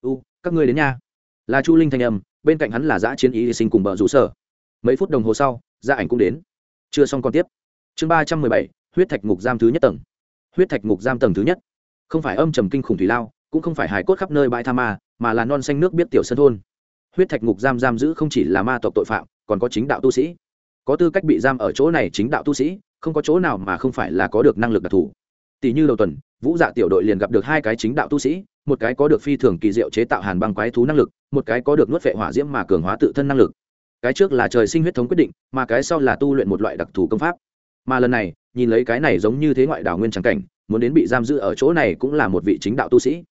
U, các ngươi đến nha. Là chu linh thanh âm, bên cạnh hắn là giã chiến ý sinh cùng bờ rủ sở. Mấy phút đồng hồ sau, gia ảnh cũng đến. Chưa xong còn tiếp. Chương ba trăm mười bảy, huyết thạch ngục giam thứ nhất tầng huyết thạch ngục giam tầng thứ nhất. Không phải âm trầm kinh khủng thủy lao, cũng không phải hài cốt khắp nơi bãi tha ma, mà là non xanh nước biết tiểu sân thôn. Huyết thạch ngục giam giam giữ không chỉ là ma tộc tội phạm, còn có chính đạo tu sĩ. Có tư cách bị giam ở chỗ này chính đạo tu sĩ, không có chỗ nào mà không phải là có được năng lực đặc thù. Tỷ như đầu tuần, vũ dạ tiểu đội liền gặp được hai cái chính đạo tu sĩ, một cái có được phi thường kỳ diệu chế tạo hàn băng quái thú năng lực, một cái có được nuốt vệ hỏa diễm mà cường hóa tự thân năng lực. Cái trước là trời sinh huyết thống quyết định, mà cái sau là tu luyện một loại đặc thù công pháp mà lần này, nhìn lấy cái này giống như thế ngoại đảo nguyên trắng cảnh, muốn đến bị giam giữ ở chỗ này cũng là một vị chính đạo tu sĩ.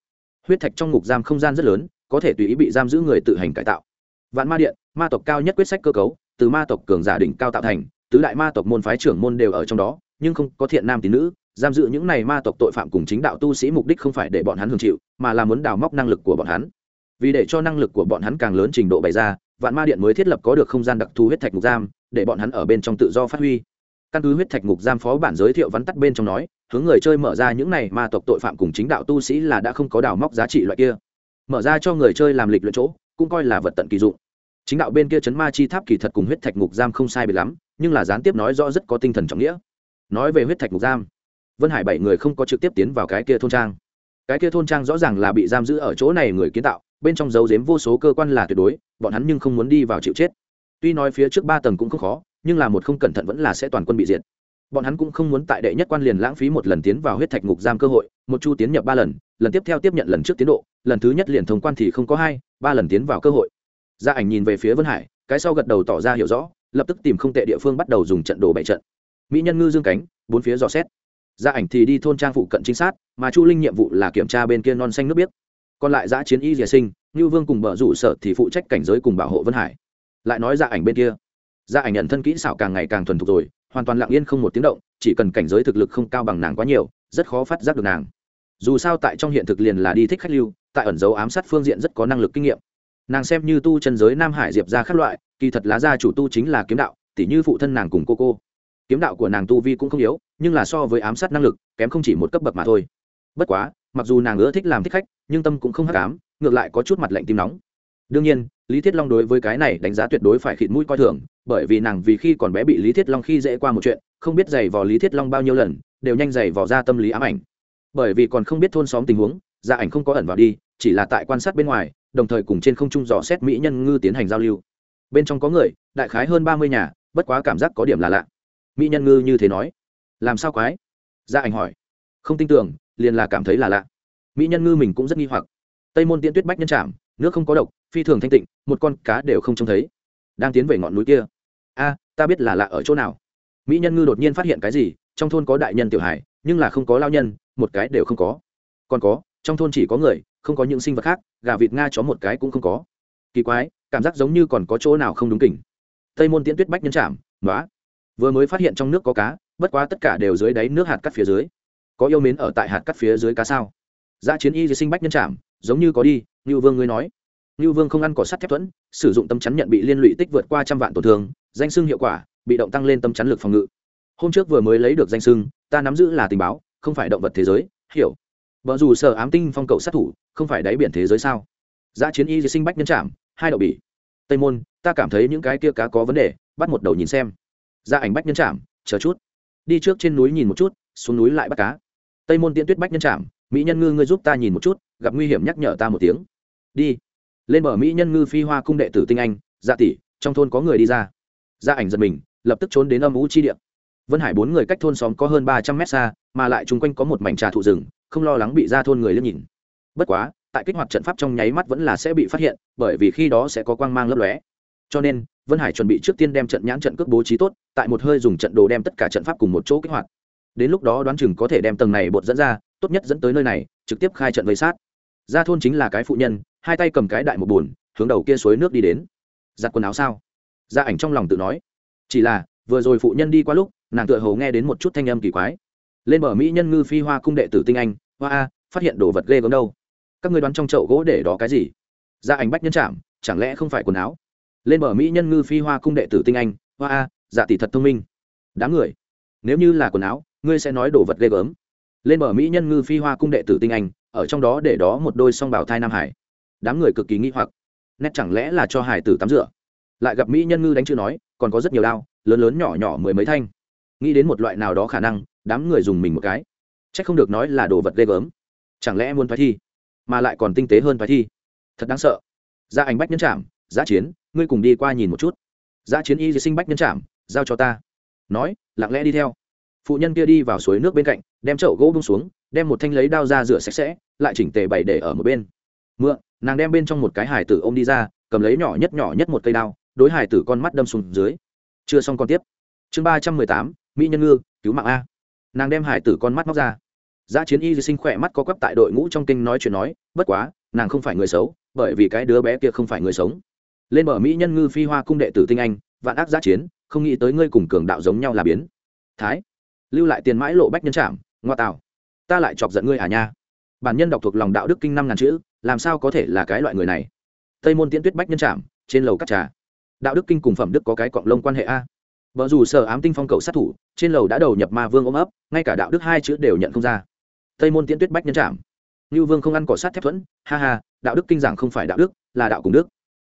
Huyết thạch trong ngục giam không gian rất lớn, có thể tùy ý bị giam giữ người tự hành cải tạo. Vạn ma điện, ma tộc cao nhất quyết sách cơ cấu, từ ma tộc cường giả đỉnh cao tạo thành, tứ đại ma tộc môn phái trưởng môn đều ở trong đó, nhưng không có thiện nam tín nữ, giam giữ những này ma tộc tội phạm cùng chính đạo tu sĩ mục đích không phải để bọn hắn hưởng chịu, mà là muốn đào móc năng lực của bọn hắn. Vì để cho năng lực của bọn hắn càng lớn trình độ bày ra, vạn ma điện mới thiết lập có được không gian đặc thù huyết thạch ngục giam, để bọn hắn ở bên trong tự do phát huy căn cứ huyết thạch ngục giam phó bản giới thiệu vắn tắt bên trong nói, hướng người chơi mở ra những này ma tộc tội phạm cùng chính đạo tu sĩ là đã không có đào móc giá trị loại kia. Mở ra cho người chơi làm lịch luyện chỗ, cũng coi là vật tận kỳ dụng. Chính đạo bên kia chấn ma chi tháp kỳ thật cùng huyết thạch ngục giam không sai bị lắm, nhưng là gián tiếp nói rõ rất có tinh thần trọng nghĩa. Nói về huyết thạch ngục giam, vân hải bảy người không có trực tiếp tiến vào cái kia thôn trang. Cái kia thôn trang rõ ràng là bị giam giữ ở chỗ này người kiến tạo, bên trong dấu dếm vô số cơ quan là tuyệt đối, bọn hắn nhưng không muốn đi vào chịu chết. Tuy nói phía trước ba tầng cũng không khó nhưng là một không cẩn thận vẫn là sẽ toàn quân bị diệt. Bọn hắn cũng không muốn tại đệ nhất quan liền lãng phí một lần tiến vào huyết thạch ngục giam cơ hội, một chu tiến nhập ba lần lần tiếp theo tiếp nhận lần trước tiến độ, lần thứ nhất liền thông quan thì không có hai, ba lần tiến vào cơ hội. Gia ảnh nhìn về phía vân hải, cái sau gật đầu tỏ ra hiểu rõ, lập tức tìm không tệ địa phương bắt đầu dùng trận đồ bảy trận. Mỹ nhân ngư dương cánh, bốn phía dò xét. Gia ảnh thì đi thôn trang phụ cận chính sát, mà chu linh nhiệm vụ là kiểm tra bên kia non xanh nước biếc. Còn lại giã chiến y dìa sinh như vương cùng bờ rủ sợ thì phụ trách cảnh giới cùng bảo hộ vân hải. Lại nói gia ảnh bên kia gia ảnh nhận thân kỹ xảo càng ngày càng thuần thục rồi, hoàn toàn lặng yên không một tiếng động, chỉ cần cảnh giới thực lực không cao bằng nàng quá nhiều, rất khó phát giác được nàng. Dù sao tại trong hiện thực liền là đi thích khách lưu, tại ẩn dấu ám sát phương diện rất có năng lực kinh nghiệm. Nàng xem như tu chân giới nam hải diệp ra các loại, kỳ thật lá gia chủ tu chính là kiếm đạo, tỉ như phụ thân nàng cùng cô cô. Kiếm đạo của nàng tu vi cũng không yếu, nhưng là so với ám sát năng lực, kém không chỉ một cấp bậc mà thôi. Bất quá, mặc dù nàng ưa thích làm thích khách, nhưng tâm cũng không hắc ám, ngược lại có chút mặt lạnh tim nóng. Đương nhiên, lý thiết long đối với cái này đánh giá tuyệt đối phải khịt mũi coi thường bởi vì nàng vì khi còn bé bị lý thiết long khi dễ qua một chuyện, không biết giày vò lý thiết long bao nhiêu lần, đều nhanh giày vò ra tâm lý ám ảnh. Bởi vì còn không biết thôn xóm tình huống gia ảnh không có ẩn vào đi, chỉ là tại quan sát bên ngoài, đồng thời cùng trên không trung dò xét mỹ nhân ngư tiến hành giao lưu. Bên trong có người, đại khái hơn ba mươi nhà, bất quá cảm giác có điểm là lạ. Mỹ nhân ngư như thế nói. Làm sao quái? Gia ảnh hỏi. Không tin tưởng, liền là cảm thấy là lạ. Mỹ nhân ngư mình cũng rất nghi hoặc. Tây môn tiễn tuyết bách nhân trạm nước không có độc, phi thường thanh tịnh, một con cá đều không trông thấy. Đang tiến về ngọn núi kia a, ta biết là lạ ở chỗ nào. Mỹ nhân ngư đột nhiên phát hiện cái gì, trong thôn có đại nhân tiểu hải nhưng là không có lao nhân, một cái đều không có. Còn có, trong thôn chỉ có người, không có những sinh vật khác, gà vịt nga chó một cái cũng không có. Kỳ quái, cảm giác giống như còn có chỗ nào không đúng kỉnh. Tây môn tiễn tuyết bách nhân chạm nói vừa mới phát hiện trong nước có cá, bất quá tất cả đều dưới đáy nước hạt cắt phía dưới. Có yêu mến ở tại hạt cắt phía dưới cá sao? Giá chiến y di sinh bách nhân chạm giống như có đi như vương ngươi nói. Như vương không ăn cỏ sắt thép thuẫn, sử dụng tâm chắn nhận bị liên lụy tích vượt qua trăm vạn tổn thương danh xưng hiệu quả, bị động tăng lên tâm chắn lực phòng ngự. Hôm trước vừa mới lấy được danh xưng, ta nắm giữ là tình báo, không phải động vật thế giới, hiểu. Vợ dù sợ ám tinh phong cầu sát thủ, không phải đáy biển thế giới sao? Giá chiến y di sinh bách nhân chạm hai đậu bỉ. Tây môn, ta cảm thấy những cái kia cá có vấn đề, bắt một đầu nhìn xem. Ra ảnh bách nhân chạm chờ chút. Đi trước trên núi nhìn một chút, xuống núi lại bắt cá. Tây môn tiễn tuyết bách nhân chạm mỹ nhân ngư ngươi giúp ta nhìn một chút, gặp nguy hiểm nhắc nhở ta một tiếng. Đi. Lên bờ mỹ nhân ngư phi hoa cung đệ tử tinh anh dạ tỷ, trong thôn có người đi ra gia ảnh giật mình, lập tức trốn đến âm ú chi điện vân hải bốn người cách thôn xóm có hơn ba trăm mét xa, mà lại chung quanh có một mảnh trà thụ rừng, không lo lắng bị ra thôn người liếc nhìn. Bất quá, tại kích hoạt trận pháp trong nháy mắt vẫn là sẽ bị phát hiện, bởi vì khi đó sẽ có quang mang lấp lóe. Cho nên, vân hải chuẩn bị trước tiên đem trận nhãn trận cước bố trí tốt, tại một hơi dùng trận đồ đem tất cả trận pháp cùng một chỗ kích hoạt. Đến lúc đó đoán chừng có thể đem tầng này bột dẫn ra, tốt nhất dẫn tới nơi này, trực tiếp khai trận vây sát. Ra thôn chính là cái phụ nhân, hai tay cầm cái đại một bùn hướng đầu kia suối nước đi đến. Giặt quần áo sao? Gia ảnh trong lòng tự nói. Chỉ là, vừa rồi phụ nhân đi qua lúc, nàng tựa hồ nghe đến một chút thanh âm kỳ quái. Lên bờ mỹ nhân ngư phi hoa cung đệ tử tinh anh, hoa a, phát hiện đồ vật ghê gớm đâu. Các người đoán trong chậu gỗ để đó cái gì? Gia ảnh bách nhân chạm, chẳng lẽ không phải quần áo? Lên bờ mỹ nhân ngư phi hoa cung đệ tử tinh anh, hoa a dạ tỷ thật thông minh. Đám người, nếu như là quần áo, ngươi sẽ nói đồ vật ghê gớm. Lên bờ mỹ nhân ngư phi hoa cung đệ tử tinh anh, ở trong đó để đó một đôi song bảo thai nam hải. Đám người cực kỳ nghi hoặc. Nét chẳng lẽ là cho hải tử tắm rửa? Lại gặp mỹ nhân ngư đánh chữ nói, còn có rất nhiều đao, lớn lớn nhỏ nhỏ mười mấy thanh. Nghĩ đến một loại nào đó khả năng, đám người dùng mình một cái. C h ắ c không được nói là đồ vật ghê gớm. Chẳng lẽ muốn thoái thi? Mà lại còn tinh tế hơn thoái thi. Thật đáng sợ. Gia ảnh bách nhân trảm giá chiến, ngươi cùng đi qua nhìn một chút. Giá chiến y sinh bách nhân trảm, giao cho ta. Nói, lặng lẽ đi theo. Phụ nhân kia đi vào suối nước bên cạnh, đem chậu gỗ bung xuống, đem một thanh lấy đao ra rửa sạch sẽ, lại chỉnh tề bày để ở một bên. Mượn, nàng đem bên trong một cái hải tử ô m đi ra, cầm lấy nhỏ nhất nhỏ nhất một cây đao đối hải tử con mắt đâm sùng dưới. Chưa xong con tiếp. Chương ba trăm mười tám, mỹ nhân ngư, cứu mạng a. Nàng đem hải tử con mắt móc ra. Giá chiến y sinh khỏe mắt có quắp tại đội ngũ trong kinh nói chuyện nói, bất quá, nàng không phải người xấu, bởi vì cái đứa bé kia không phải người sống. Lên bờ mỹ nhân ngư phi hoa cung đệ tử tinh anh, vạn ác giá chiến, không nghĩ tới ngươi cùng cường đạo giống nhau là biến. Thái, lưu lại tiền mãi lộ bách nhân trảm, ngoa tạo ta lại chọc giận ngươi à nha. Bản nhân đọc thuộc lòng đạo đức kinh năm ngàn chữ, làm sao có thể là cái loại người này? Tây môn tiễn tuyết bách nhân trảm, trên lầu cắt trà đạo đức kinh cùng phẩm đức có cái cọng lông quan hệ a. Vợ dù sở ám tinh phong cầu sát thủ, trên lầu đã đầu nhập ma vương ôm ấp, ngay cả đạo đức hai chữ đều nhận không ra. Tây môn tiễn tuyết bách nhân trảm. Như vương không ăn cỏ sát thép thuẫn, ha ha, đạo đức kinh giảng không phải đạo đức, là đạo cùng đức.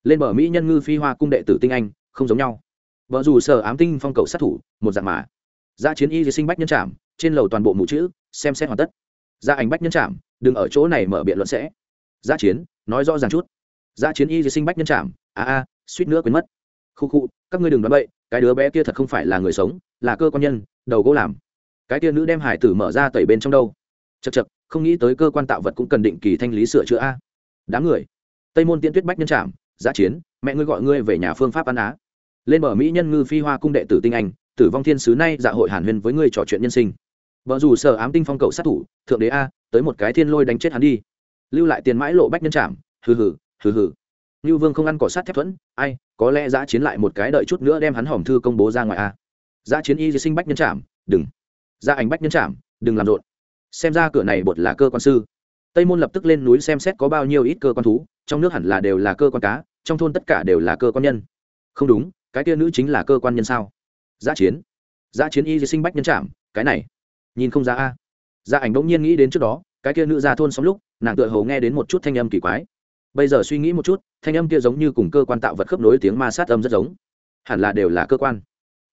Lên bờ mỹ nhân ngư phi hoa cung đệ tử tinh anh, không giống nhau. Vợ dù sở ám tinh phong cầu sát thủ, một dạng mà. Ra chiến y sinh bách nhân trảm, trên lầu toàn bộ mũ chữ, xem xét hoàn tất. Ra ảnh bách nhân trảm, đừng ở chỗ này mở biện luận sẽ. Ra chiến, nói rõ ràng chút. Ra chiến y sinh bách nhân trảm, a a, suýt nữa quên mất khu khu, các ngươi đừng đoán bậy, cái đứa bé kia thật không phải là người sống, là cơ quan nhân, đầu gỗ làm. Cái kia nữ đem hải tử mở ra tẩy bên trong đâu. Chật chật không nghĩ tới cơ quan tạo vật cũng cần định kỳ thanh lý sửa chữa a. Đám người. Tây môn tiễn tuyết bách nhân trảm, giã chiến, mẹ ngươi gọi ngươi về nhà phương pháp ăn á. Lên bờ mỹ nhân ngư phi hoa cung đệ tử tinh anh, tử vong thiên sứ nay dạ hội hàn huyên với ngươi trò chuyện nhân sinh. Vợ dù sở ám tinh phong cầu sát thủ, thượng đế a, tới một cái thiên lôi đánh chết hắn đi. Lưu lại tiền mãi lộ bách nhân trảm, hừ hừ hừ hừ như vương không ăn cỏ sát thép thuẫn, ai, có lẽ giã chiến lại một cái đợi chút nữa đem hắn hòm thư công bố ra ngoài a giã chiến y sinh bách nhân trảm, đừng. Giá ảnh bách nhân trảm, đừng làm rộn. Xem ra cửa này bột là cơ quan sư. Tây môn lập tức lên núi xem xét có bao nhiêu ít cơ quan thú, trong nước hẳn là đều là cơ quan cá, trong thôn tất cả đều là cơ quan nhân. Không đúng, cái kia nữ chính là cơ quan nhân sao? Giã chiến. Giã chiến y sinh bách nhân trảm, cái này. Nhìn không ra a. Gia ảnh bỗng nhiên nghĩ đến trước đó, cái kia nữ ra thôn sống lúc, nàng tựa hồ nghe đến một chút thanh âm kỳ quái bây giờ suy nghĩ một chút, thanh âm kia giống như cùng cơ quan tạo vật khớp nối tiếng ma sát âm rất giống. Hẳn là đều là cơ quan.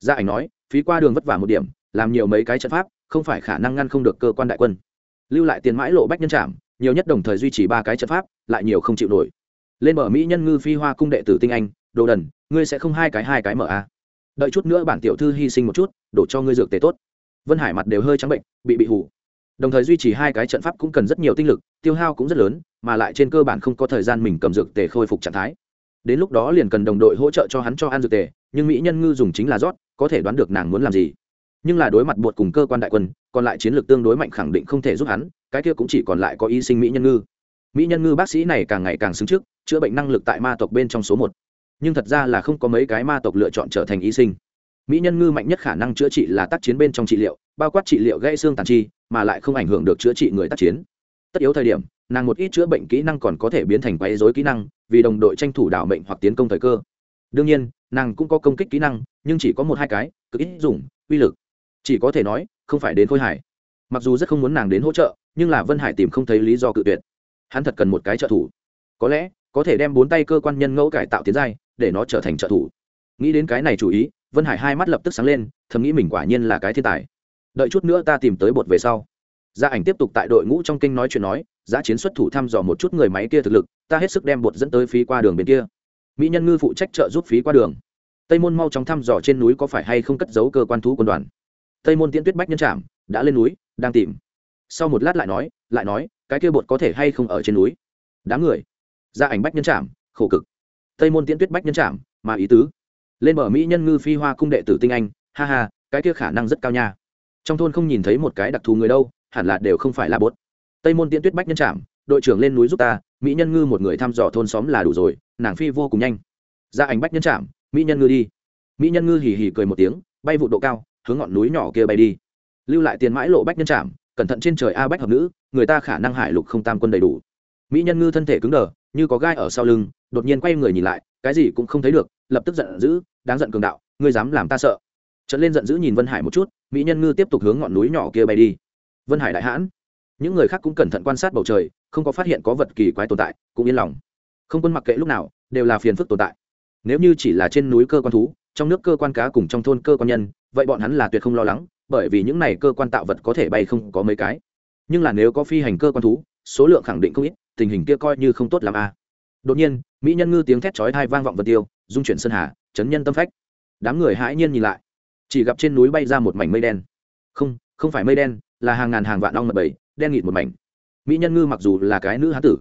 Gia ảnh nói, phí qua đường vất vả một điểm, làm nhiều mấy cái trận pháp, không phải khả năng ngăn không được cơ quan đại quân. Lưu lại tiền mãi lộ bách nhân trảm, nhiều nhất đồng thời duy trì ba cái trận pháp, lại nhiều không chịu nổi. Lên mở mỹ nhân ngư phi hoa cung đệ tử tinh anh, đồ đần, ngươi sẽ không hai cái hai cái mở a à. đợi chút nữa bản tiểu thư hy sinh một chút, đổ cho ngươi dược tế tốt. Vân hải mặt đều hơi trắng bệnh, bị bị hủ đồng thời duy trì hai cái trận pháp cũng cần rất nhiều tinh lực, tiêu hao cũng rất lớn, mà lại trên cơ bản không có thời gian mình cầm dược tề khôi phục trạng thái. Đến lúc đó liền cần đồng đội hỗ trợ cho hắn cho ăn dược tề, nhưng mỹ nhân ngư dùng chính là rót, có thể đoán được nàng muốn làm gì. Nhưng là đối mặt buộc cùng cơ quan đại quân, còn lại chiến lược tương đối mạnh khẳng định không thể giúp hắn, cái kia cũng chỉ còn lại có y sinh mỹ nhân ngư. Mỹ nhân ngư bác sĩ này càng ngày càng xứng trước, chữa bệnh năng lực tại ma tộc bên trong số một. Nhưng thật ra là không có mấy cái ma tộc lựa chọn trở thành y sinh. Mỹ nhân ngư mạnh nhất khả năng chữa trị là tác chiến bên trong trị liệu bao quát trị liệu gây xương tàn chi, mà lại không ảnh hưởng được chữa trị người tác chiến. Tất yếu thời điểm, nàng một ít chữa bệnh kỹ năng còn có thể biến thành quấy dối kỹ năng, vì đồng đội tranh thủ đảo mệnh hoặc tiến công thời cơ. Đương nhiên, nàng cũng có công kích kỹ năng, nhưng chỉ có một hai cái, cực ít dùng, uy lực. Chỉ có thể nói, không phải đến khôi hải mặc dù rất không muốn nàng đến hỗ trợ, nhưng là vân hải tìm không thấy lý do cự tuyệt. Hắn thật cần một cái trợ thủ. Có lẽ, có thể đem bốn tay cơ quan nhân ngẫu cải tạo tiến giai, để nó trở thành trợ thủ. Nghĩ đến cái này chủ ý, vân hải hai mắt lập tức sáng lên, thầm nghĩ mình quả nhiên là cái thiên tài đợi chút nữa ta tìm tới bột về sau. Gia ảnh tiếp tục tại đội ngũ trong kinh nói chuyện nói, giá chiến xuất thủ thăm dò một chút người máy kia thực lực, ta hết sức đem bột dẫn tới phí qua đường bên kia. Mỹ nhân ngư phụ trách trợ giúp phí qua đường. Tây môn mau chóng thăm dò trên núi có phải hay không cất giấu cơ quan thú quân đoàn. Tây môn tiễn tuyết bách nhân trạm đã lên núi, đang tìm. Sau một lát lại nói lại nói, cái kia bột có thể hay không ở trên núi? Đám người. Gia ảnh bách nhân trạm khổ cực. Tây môn tiễn tuyết bách nhân trạm mà ý tứ. Lên bờ mỹ nhân ngư phi hoa cung đệ tử tinh anh, ha ha, cái kia khả năng rất cao nha trong thôn không nhìn thấy một cái đặc thù người đâu, hẳn là đều không phải là bốt. Tây môn tiễn tuyết bách nhân trạm đội trưởng lên núi giúp ta, mỹ nhân ngư một người thăm dò thôn xóm là đủ rồi, nàng phi vô cùng nhanh. Ra ảnh bách nhân trạm mỹ nhân ngư đi. Mỹ nhân ngư hì hì cười một tiếng, bay vụ độ cao, hướng ngọn núi nhỏ kia bay đi. Lưu lại tiền mãi lộ bách nhân trạm cẩn thận trên trời a bách hợp nữ, người ta khả năng hải lục không tam quân đầy đủ. Mỹ nhân ngư thân thể cứng đờ, như có gai ở sau lưng, đột nhiên quay người nhìn lại, cái gì cũng không thấy được, lập tức giận dữ, đáng giận cường đạo, ngươi dám làm ta sợ. Trận lên giận dữ nhìn vân hải một chút mỹ nhân ngư tiếp tục hướng ngọn núi nhỏ kia bay đi. Vân hải đại hãn. Những người khác cũng cẩn thận quan sát bầu trời, không có phát hiện có vật kỳ quái tồn tại, cũng yên lòng. Không quân mặc kệ lúc nào, đều là phiền phức tồn tại. Nếu như chỉ là trên núi cơ quan thú, trong nước cơ quan cá cùng trong thôn cơ quan nhân, vậy bọn hắn là tuyệt không lo lắng, bởi vì những này cơ quan tạo vật có thể bay không có mấy cái. Nhưng là nếu có phi hành cơ quan thú, số lượng khẳng định không ít, tình hình kia coi như không tốt làm a à. đột nhiên, mỹ nhân ngư tiếng thét chói thai vang vọng vật tiêu dung chuyển sơn hà, chấn nhân tâm phách. Đám người hãi nhiên nhìn lại chỉ gặp trên núi bay ra một mảnh mây đen. Không không phải mây đen, là hàng ngàn hàng vạn ong mật bầy, đen nghịt một mảnh. Mỹ nhân ngư mặc dù là cái nữ hán tử,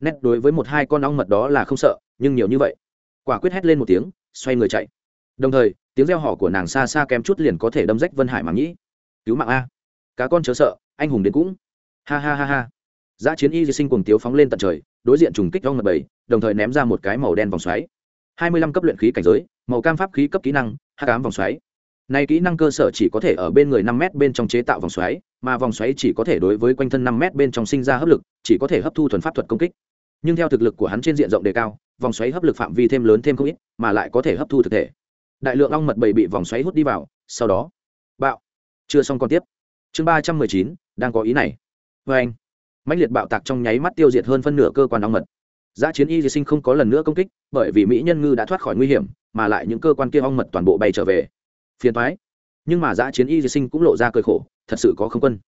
nét đối với một hai con ong mật đó là không sợ, nhưng nhiều như vậy. Quả quyết hét lên một tiếng, xoay người chạy. Đồng thời, tiếng reo họ của nàng xa xa kém chút liền có thể đâm rách vân hải mà nhĩ cứu mạng a. Cá con chớ sợ, anh hùng đến cũng. Ha ha ha ha. Giã chiến y di sinh cùng tiếu phóng lên tận trời, đối diện trùng kích ong mật bầy, đồng thời ném ra một cái màu đen vòng xoáy. Hai mươi lăm cấp luyện khí cảnh giới, màu cam pháp khí cấp kỹ năng hát cám vòng xoáy này kỹ năng cơ sở chỉ có thể ở bên người năm m bên trong chế tạo vòng xoáy, mà vòng xoáy chỉ có thể đối với quanh thân năm m bên trong sinh ra hấp lực, chỉ có thể hấp thu thuần pháp thuật công kích. Nhưng theo thực lực của hắn trên diện rộng đề cao, vòng xoáy hấp lực phạm vi thêm lớn thêm không ít, mà lại có thể hấp thu thực thể. Đại lượng ong mật bầy bị vòng xoáy hút đi vào, sau đó, bạo. Chưa xong còn tiếp. Chương ba trăm mười chín đang có ý này. Và anh, mãnh liệt bạo tạc trong nháy mắt tiêu diệt hơn phân nửa cơ quan ong mật. Giá chiến y sinh không có lần nữa công kích, bởi vì mỹ nhân ngư đã thoát khỏi nguy hiểm, mà lại những cơ quan kia ong mật toàn bộ bay trở về phiền thoái. Nhưng mà giã chiến y di sinh cũng lộ ra cơi khổ, thật sự có không quân.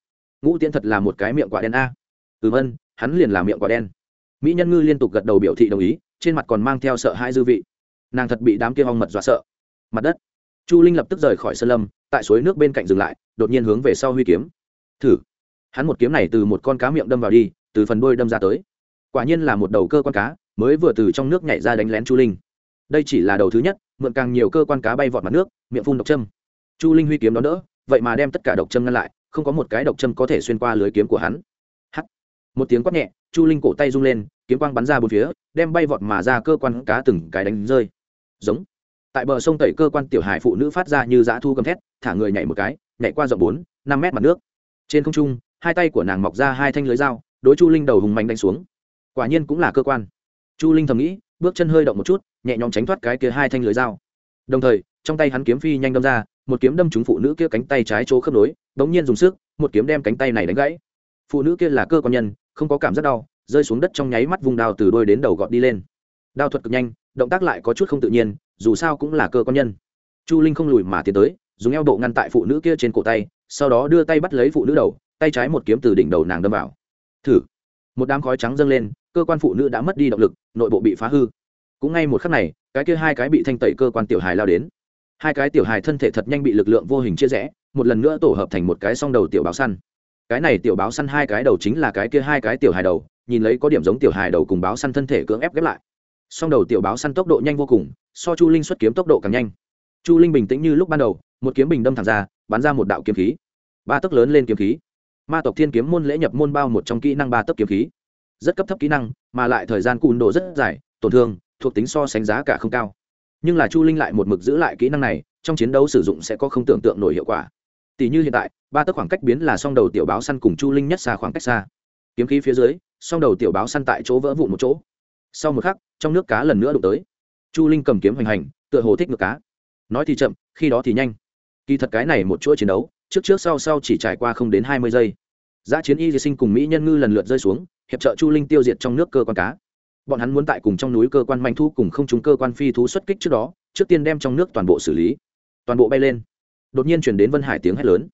Ngũ tiễn thật là một cái miệng quả đen a. Ừm ân, hắn liền là miệng quả đen. Mỹ nhân ngư liên tục gật đầu biểu thị đồng ý, trên mặt còn mang theo sợ hai dư vị. Nàng thật bị đám kia hong mật dọa sợ. Mặt đất. Chu linh lập tức rời khỏi sân lâm, tại suối nước bên cạnh dừng lại, đột nhiên hướng về sau huy kiếm. Thử. Hắn một kiếm này từ một con cá miệng đâm vào đi, từ phần đôi đâm ra tới. Quả nhiên là một đầu cơ con cá, mới vừa từ trong nước nhảy ra đánh lén chu linh. Đây chỉ là đầu thứ nhất mượn càng nhiều cơ quan cá bay vọt mặt nước, miệng phun độc châm. Chu linh huy kiếm đó đỡ, vậy mà đem tất cả độc châm ngăn lại, không có một cái độc châm có thể xuyên qua lưới kiếm của hắn. Hắt một tiếng quát nhẹ, chu linh cổ tay rung lên, kiếm quang bắn ra bốn phía, đem bay vọt mà ra cơ quan cá từng cái đánh rơi. Giống! Tại bờ sông tẩy cơ quan tiểu hải phụ nữ phát ra như dã thu gầm thét, thả người nhảy một cái, nhảy qua rộng bốn, năm mét mặt nước. Trên không trung, hai tay của nàng mọc ra hai thanh lưới dao, đối chu linh đầu hùng mạnh đánh xuống. Quả nhiên cũng là cơ quan. Chu linh thầm nghĩ bước chân hơi động một chút, nhẹ nhõm tránh thoát cái kia hai thanh lưới dao. Đồng thời, trong tay hắn kiếm phi nhanh đâm ra, một kiếm đâm trúng phụ nữ kia cánh tay trái chỗ khớp nối, bỗng nhiên dùng sức, một kiếm đem cánh tay này đánh gãy. Phụ nữ kia là cơ quan nhân, không có cảm giác đau, rơi xuống đất trong nháy mắt vùng đao từ đôi đến đầu gọt đi lên. Đao thuật cực nhanh, động tác lại có chút không tự nhiên, dù sao cũng là cơ quan nhân. Chu linh không lùi mà tiến tới, dùng eo độ ngăn tại phụ nữ kia trên cổ tay, sau đó đưa tay bắt lấy phụ nữ đầu, tay trái một kiếm từ đỉnh đầu nàng đâm vào. Thử. Một đám khói trắng dâng lên cơ quan phụ nữ đã mất đi động lực, nội bộ bị phá hư. Cũng ngay một khắc này, cái kia hai cái bị thanh tẩy cơ quan tiểu hài lao đến. Hai cái tiểu hài thân thể thật nhanh bị lực lượng vô hình chia rẽ, một lần nữa tổ hợp thành một cái song đầu tiểu báo săn. Cái này tiểu báo săn hai cái đầu chính là cái kia hai cái tiểu hài đầu, nhìn lấy có điểm giống tiểu hài đầu cùng báo săn thân thể cưỡng ép ghép lại. Song đầu tiểu báo săn tốc độ nhanh vô cùng, so chu linh xuất kiếm tốc độ càng nhanh. Chu linh bình tĩnh như lúc ban đầu, một kiếm bình đâm thẳng ra, bắn ra một đạo kiếm khí. Ba tấc lớn lên kiếm khí. Ma tộc thiên kiếm môn lễ nhập môn bao một trong kỹ năng ba tấc kiếm khí rất cấp thấp kỹ năng, mà lại thời gian cùn độ rất dài, tổn thương, thuộc tính so sánh giá cả không cao. Nhưng là chu linh lại một mực giữ lại kỹ năng này, trong chiến đấu sử dụng sẽ có không tưởng tượng nổi hiệu quả. Tỷ như hiện tại, ba tấc khoảng cách biến là song đầu tiểu báo săn cùng chu linh nhất xa khoảng cách xa. Kiếm khí phía dưới, song đầu tiểu báo săn tại chỗ vỡ vụn một chỗ. Sau một khắc, trong nước cá lần nữa đụng tới. Chu linh cầm kiếm hoành hành, tựa hồ thích ngược cá. Nói thì chậm, khi đó thì nhanh. Kỳ thật cái này một chuỗi chiến đấu, trước trước sau sau chỉ trải qua không đến hai mươi giây giã chiến y di sinh cùng mỹ nhân ngư lần lượt rơi xuống, hiệp trợ chu linh tiêu diệt trong nước cơ quan cá. Bọn hắn muốn tại cùng trong núi cơ quan manh thu cùng không chúng cơ quan phi thú xuất kích trước đó, trước tiên đem trong nước toàn bộ xử lý. Toàn bộ bay lên. Đột nhiên chuyển đến vân hải tiếng hét lớn.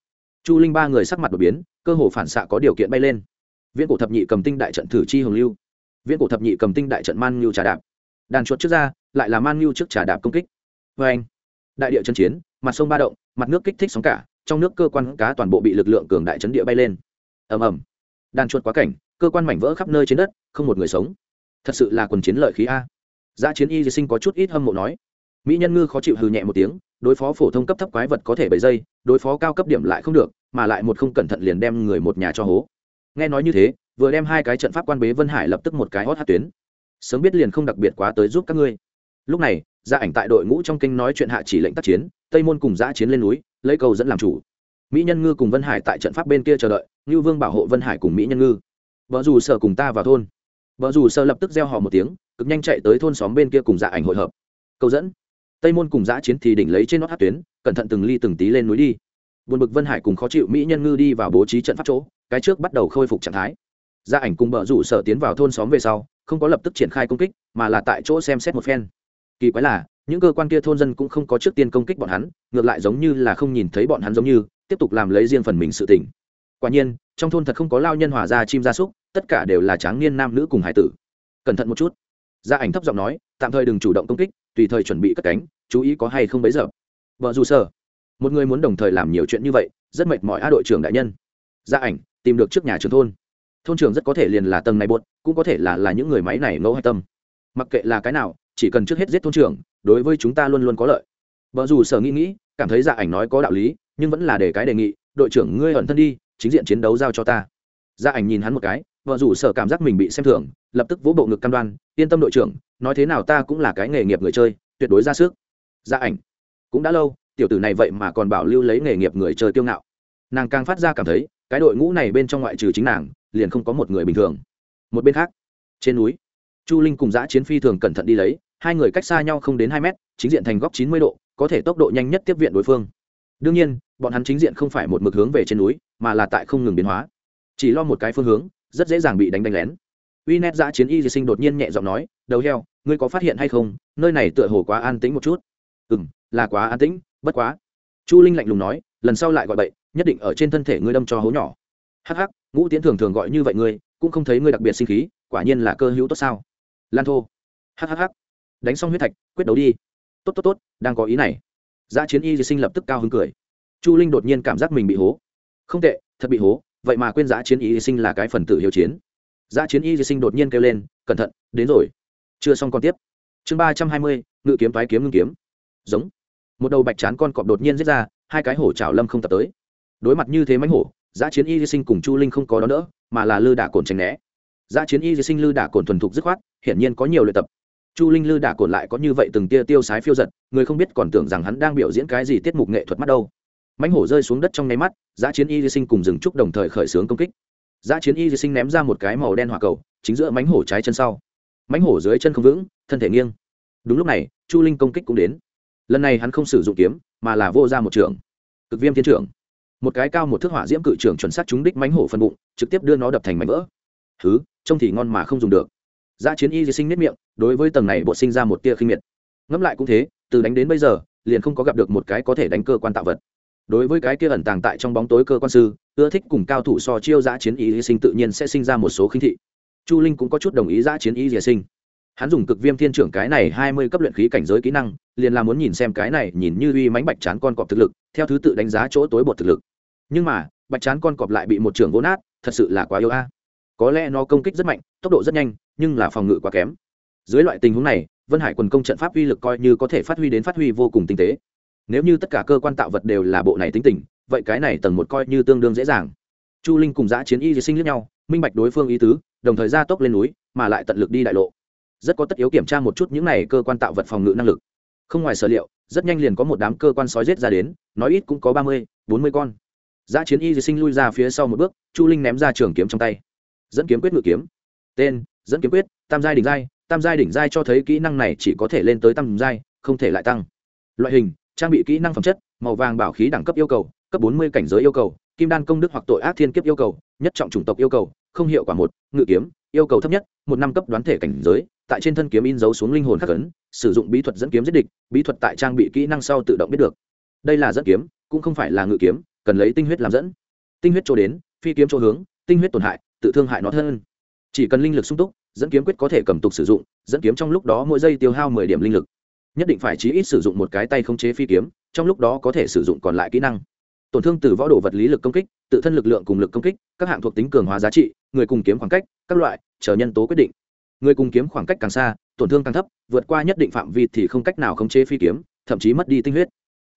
Chu linh ba người sắc mặt đột biến, cơ hồ phản xạ có điều kiện bay lên. Viễn cổ thập nhị cầm tinh đại trận thử chi hồng lưu. Viễn cổ thập nhị cầm tinh đại trận man ngưu trà đạp. Đàn chuột trước ra, lại là man ngưu trước trà đạp công kích. Vê anh, đại địa chân chiến, mặt sông ba động, mặt nước kích thích sóng cả, trong nước cơ quan cá toàn bộ bị lực lượng cường đại chấn địa bay lên ầm ầm. Đàn chuột quá cảnh, cơ quan mảnh vỡ khắp nơi trên đất, không một người sống. Thật sự là quần chiến lợi khí a. Giá chiến y di sinh có chút ít hâm mộ nói. Mỹ nhân ngư khó chịu hừ nhẹ một tiếng, đối phó phổ thông cấp thấp quái vật có thể bảy giây đối phó cao cấp điểm lại không được, mà lại một không cẩn thận liền đem người một nhà cho hố. Nghe nói như thế, vừa đem hai cái trận pháp quan bế vân hải lập tức một cái hót hát tuyến. Sớm biết liền không đặc biệt quá tới giúp các ngươi. Lúc này gia ảnh tại đội ngũ trong kinh nói chuyện hạ chỉ lệnh tác chiến, tây môn cùng giã chiến lên núi, lấy cầu dẫn làm chủ mỹ nhân ngư cùng vân hải tại trận pháp bên kia chờ đợi ngư vương bảo hộ vân hải cùng mỹ nhân ngư. Vợ dù sợ cùng ta vào thôn. Vợ dù sợ lập tức gieo họ một tiếng, cực nhanh chạy tới thôn xóm bên kia cùng dạ ảnh hội hợp. Câu dẫn. Tây môn cùng giã chiến thì đỉnh lấy trên nót hát tuyến, cẩn thận từng ly từng tí lên núi đi. Buồn bực vân hải cùng khó chịu mỹ nhân ngư đi vào bố trí trận pháp chỗ, cái trước bắt đầu khôi phục trạng thái. Gia ảnh cùng bờ rủ sở tiến vào thôn xóm về sau, không có lập tức triển khai công kích, mà là tại chỗ xem xét một phen. Kỳ quái là, những cơ quan kia thôn dân cũng không có trước tiên công kích bọn hắn, ngược lại giống như là không nhìn thấy bọn hắn giống như tiếp tục làm lấy riêng phần mình sự tỉnh quả nhiên trong thôn thật không có lao nhân hòa ra chim gia súc tất cả đều là tráng niên nam nữ cùng hải tử. Cẩn thận một chút. Gia ảnh thấp giọng nói tạm thời đừng chủ động công kích tùy thời chuẩn bị cất cánh chú ý có hay không bấy giờ. Vợ dù sơ, một người muốn đồng thời làm nhiều chuyện như vậy rất mệt mỏi a đội trưởng đại nhân. Gia ảnh tìm được trước nhà trưởng thôn. Thôn trưởng rất có thể liền là tầng này buốt cũng có thể là là những người máy này ngẫu hạch tâm. Mặc kệ là cái nào chỉ cần trước hết giết thôn trưởng đối với chúng ta luôn luôn có lợi. Vợ dù sở nghĩ nghĩ cảm thấy dạ ảnh nói có đạo lý nhưng vẫn là để cái đề nghị, đội trưởng ngươi ẩn thân đi, chính diện chiến đấu giao cho ta. Gia ảnh nhìn hắn một cái, vợ dù sở cảm giác mình bị xem thường, lập tức vỗ bộ ngực cam đoan, yên tâm đội trưởng, nói thế nào ta cũng là cái nghề nghiệp người chơi, tuyệt đối ra sức. Gia ảnh, cũng đã lâu, tiểu tử này vậy mà còn bảo lưu lấy nghề nghiệp người chơi kiêu ngạo. Nàng càng phát ra cảm thấy, cái đội ngũ này bên trong ngoại trừ chính nàng, liền không có một người bình thường. Một bên khác, trên núi, chu linh cùng giã chiến phi thường cẩn thận đi lấy, hai người cách xa nhau không đến hai mét, chính diện thành góc chín mươi độ, có thể tốc độ nhanh nhất tiếp viện đối phương đương nhiên, bọn hắn chính diện không phải một mực hướng về trên núi, mà là tại không ngừng biến hóa. Chỉ lo một cái phương hướng, rất dễ dàng bị đánh đánh lén. Uy nét giã chiến y di sinh đột nhiên nhẹ giọng nói, đầu heo, ngươi có phát hiện hay không? Nơi này tựa hồ quá an tĩnh một chút. Ừ m là quá an tĩnh, bất quá. Chu linh lạnh lùng nói, lần sau lại gọi bậy, nhất định ở trên thân thể ngươi đâm cho hố nhỏ. Hắc hắc, ngũ tiến thường thường gọi như vậy ngươi, cũng không thấy ngươi đặc biệt sinh khí, quả nhiên là cơ hữu tốt sao? Lan thô. Hắc, đánh xong huyết thạch, quyết đấu đi. Tốt tốt tốt, đang có ý này. Giá chiến y di sinh lập tức cao hứng cười. Chu linh đột nhiên cảm giác mình bị hố. Không tệ, thật bị hố, vậy mà quên giá chiến y di sinh là cái phần tử hiếu chiến. Giá chiến y di sinh đột nhiên kêu lên, cẩn thận, đến rồi. Chưa xong còn tiếp. Chương ba trăm hai mươi, ngự kiếm toái kiếm ngưng kiếm. Giống. Một đầu bạch chán con cọp đột nhiên giết ra, hai cái hổ chảo lâm không tập tới. Đối mặt như thế mãnh hổ Giá chiến y di sinh cùng chu linh không có đó nữa mà là lư đả cồn tránh né. Giá chiến y di sinh lư đả cồn thuần thục dứt khoát, hiển nhiên có nhiều luyện tập chu linh lư đã cồn lại có như vậy từng tia tiêu sái phiêu giật, người không biết còn tưởng rằng hắn đang biểu diễn cái gì tiết mục nghệ thuật mắt đâu. Mánh hổ rơi xuống đất trong nháy mắt, giã chiến y di sinh cùng dừng trúc đồng thời khởi xướng công kích. Giã chiến y di sinh ném ra một cái màu đen hỏa cầu, chính giữa mánh hổ trái chân sau. Mánh hổ dưới chân không vững, thân thể nghiêng. Đúng lúc này, chu linh công kích cũng đến. Lần này hắn không sử dụng kiếm, mà là vô ra một trường. Cực viêm thiên trưởng. Một cái cao một thước hỏa diễm cự trưởng chuẩn xác trúng đích mánh hổ phân bụng, trực tiếp đưa nó đập thành mảnh vỡ. Thứ, trông thì ngon mà không dùng được. Dã chiến y di sinh nét miệng, đối với tầng này bộ sinh ra một tia khinh miệt. Ngẫm lại cũng thế, từ đánh đến bây giờ, liền không có gặp được một cái có thể đánh cơ quan tạo vật. Đối với cái kia ẩn tàng tại trong bóng tối cơ quan sư, ưa thích cùng cao thủ so chiêu dã chiến y di sinh tự nhiên sẽ sinh ra một số khinh thị. Chu linh cũng có chút đồng ý dã chiến y di sinh. Hắn dùng cực viêm thiên trưởng cái này hai mươi cấp luyện khí cảnh giới kỹ năng, liền là muốn nhìn xem cái này nhìn như uy mãnh bạch chán con cọp thực lực, theo thứ tự đánh giá chỗ tối bột thực lực. Nhưng mà, bạch chán con cọp lại bị một trưởng vỗ nát, thật sự là quá yếu a có lẽ nó công kích rất mạnh, tốc độ rất nhanh, nhưng là phòng ngự quá kém. Dưới loại tình huống này, vân hải quần công trận pháp uy lực coi như có thể phát huy đến phát huy vô cùng tinh tế. Nếu như tất cả cơ quan tạo vật đều là bộ này tính tình, vậy cái này tầng một coi như tương đương dễ dàng. Chu linh cùng giã chiến y sinh lẫn nhau, minh bạch đối phương ý tứ, đồng thời ra tốc lên núi, mà lại tận lực đi đại lộ. Rất có tất yếu kiểm tra một chút những này cơ quan tạo vật phòng ngự năng lực. Không ngoài sở liệu, rất nhanh liền có một đám cơ quan sói rết ra đến, nói ít cũng có ba mươi, bốn mươi con. Giã chiến y sinh lui ra phía sau một bước, chu linh ném ra trường kiếm trong tay dẫn kiếm quyết ngự kiếm. Tên, dẫn kiếm quyết, tam giai đỉnh giai, tam giai đỉnh giai cho thấy kỹ năng này chỉ có thể lên tới tam giai, không thể lại tăng. Loại hình, trang bị kỹ năng phẩm chất, màu vàng bảo khí đẳng cấp yêu cầu, cấp bốn mươi cảnh giới yêu cầu, kim đan công đức hoặc tội ác thiên kiếp yêu cầu, nhất trọng chủng tộc yêu cầu, không hiệu quả một, ngự kiếm, yêu cầu thấp nhất, một năm cấp đoán thể cảnh giới, tại trên thân kiếm in dấu xuống linh hồn khắc ấn, sử dụng bí thuật dẫn kiếm giết địch, bí thuật tại trang bị kỹ năng sau tự động biết được. Đây là dẫn kiếm, cũng không phải là ngự kiếm, cần lấy tinh huyết làm dẫn. Tinh huyết chỗ đến, phi kiếm chỗ hướng, tinh huyết tổn hại tự thương hại nó thân. Chỉ cần linh lực sung túc, dẫn kiếm quyết có thể cầm tục sử dụng, dẫn kiếm trong lúc đó mỗi giây tiêu hao mười điểm linh lực. Nhất định phải chí ít sử dụng một cái tay không chế phi kiếm, trong lúc đó có thể sử dụng còn lại kỹ năng. Tổn thương từ võ đồ vật lý lực công kích, tự thân lực lượng cùng lực công kích, các hạng thuộc tính cường hóa giá trị, người cùng kiếm khoảng cách, các loại, chờ nhân tố quyết định. Người cùng kiếm khoảng cách càng xa, tổn thương càng thấp, vượt qua nhất định phạm vi thì không cách nào khống chế phi kiếm, thậm chí mất đi tinh huyết.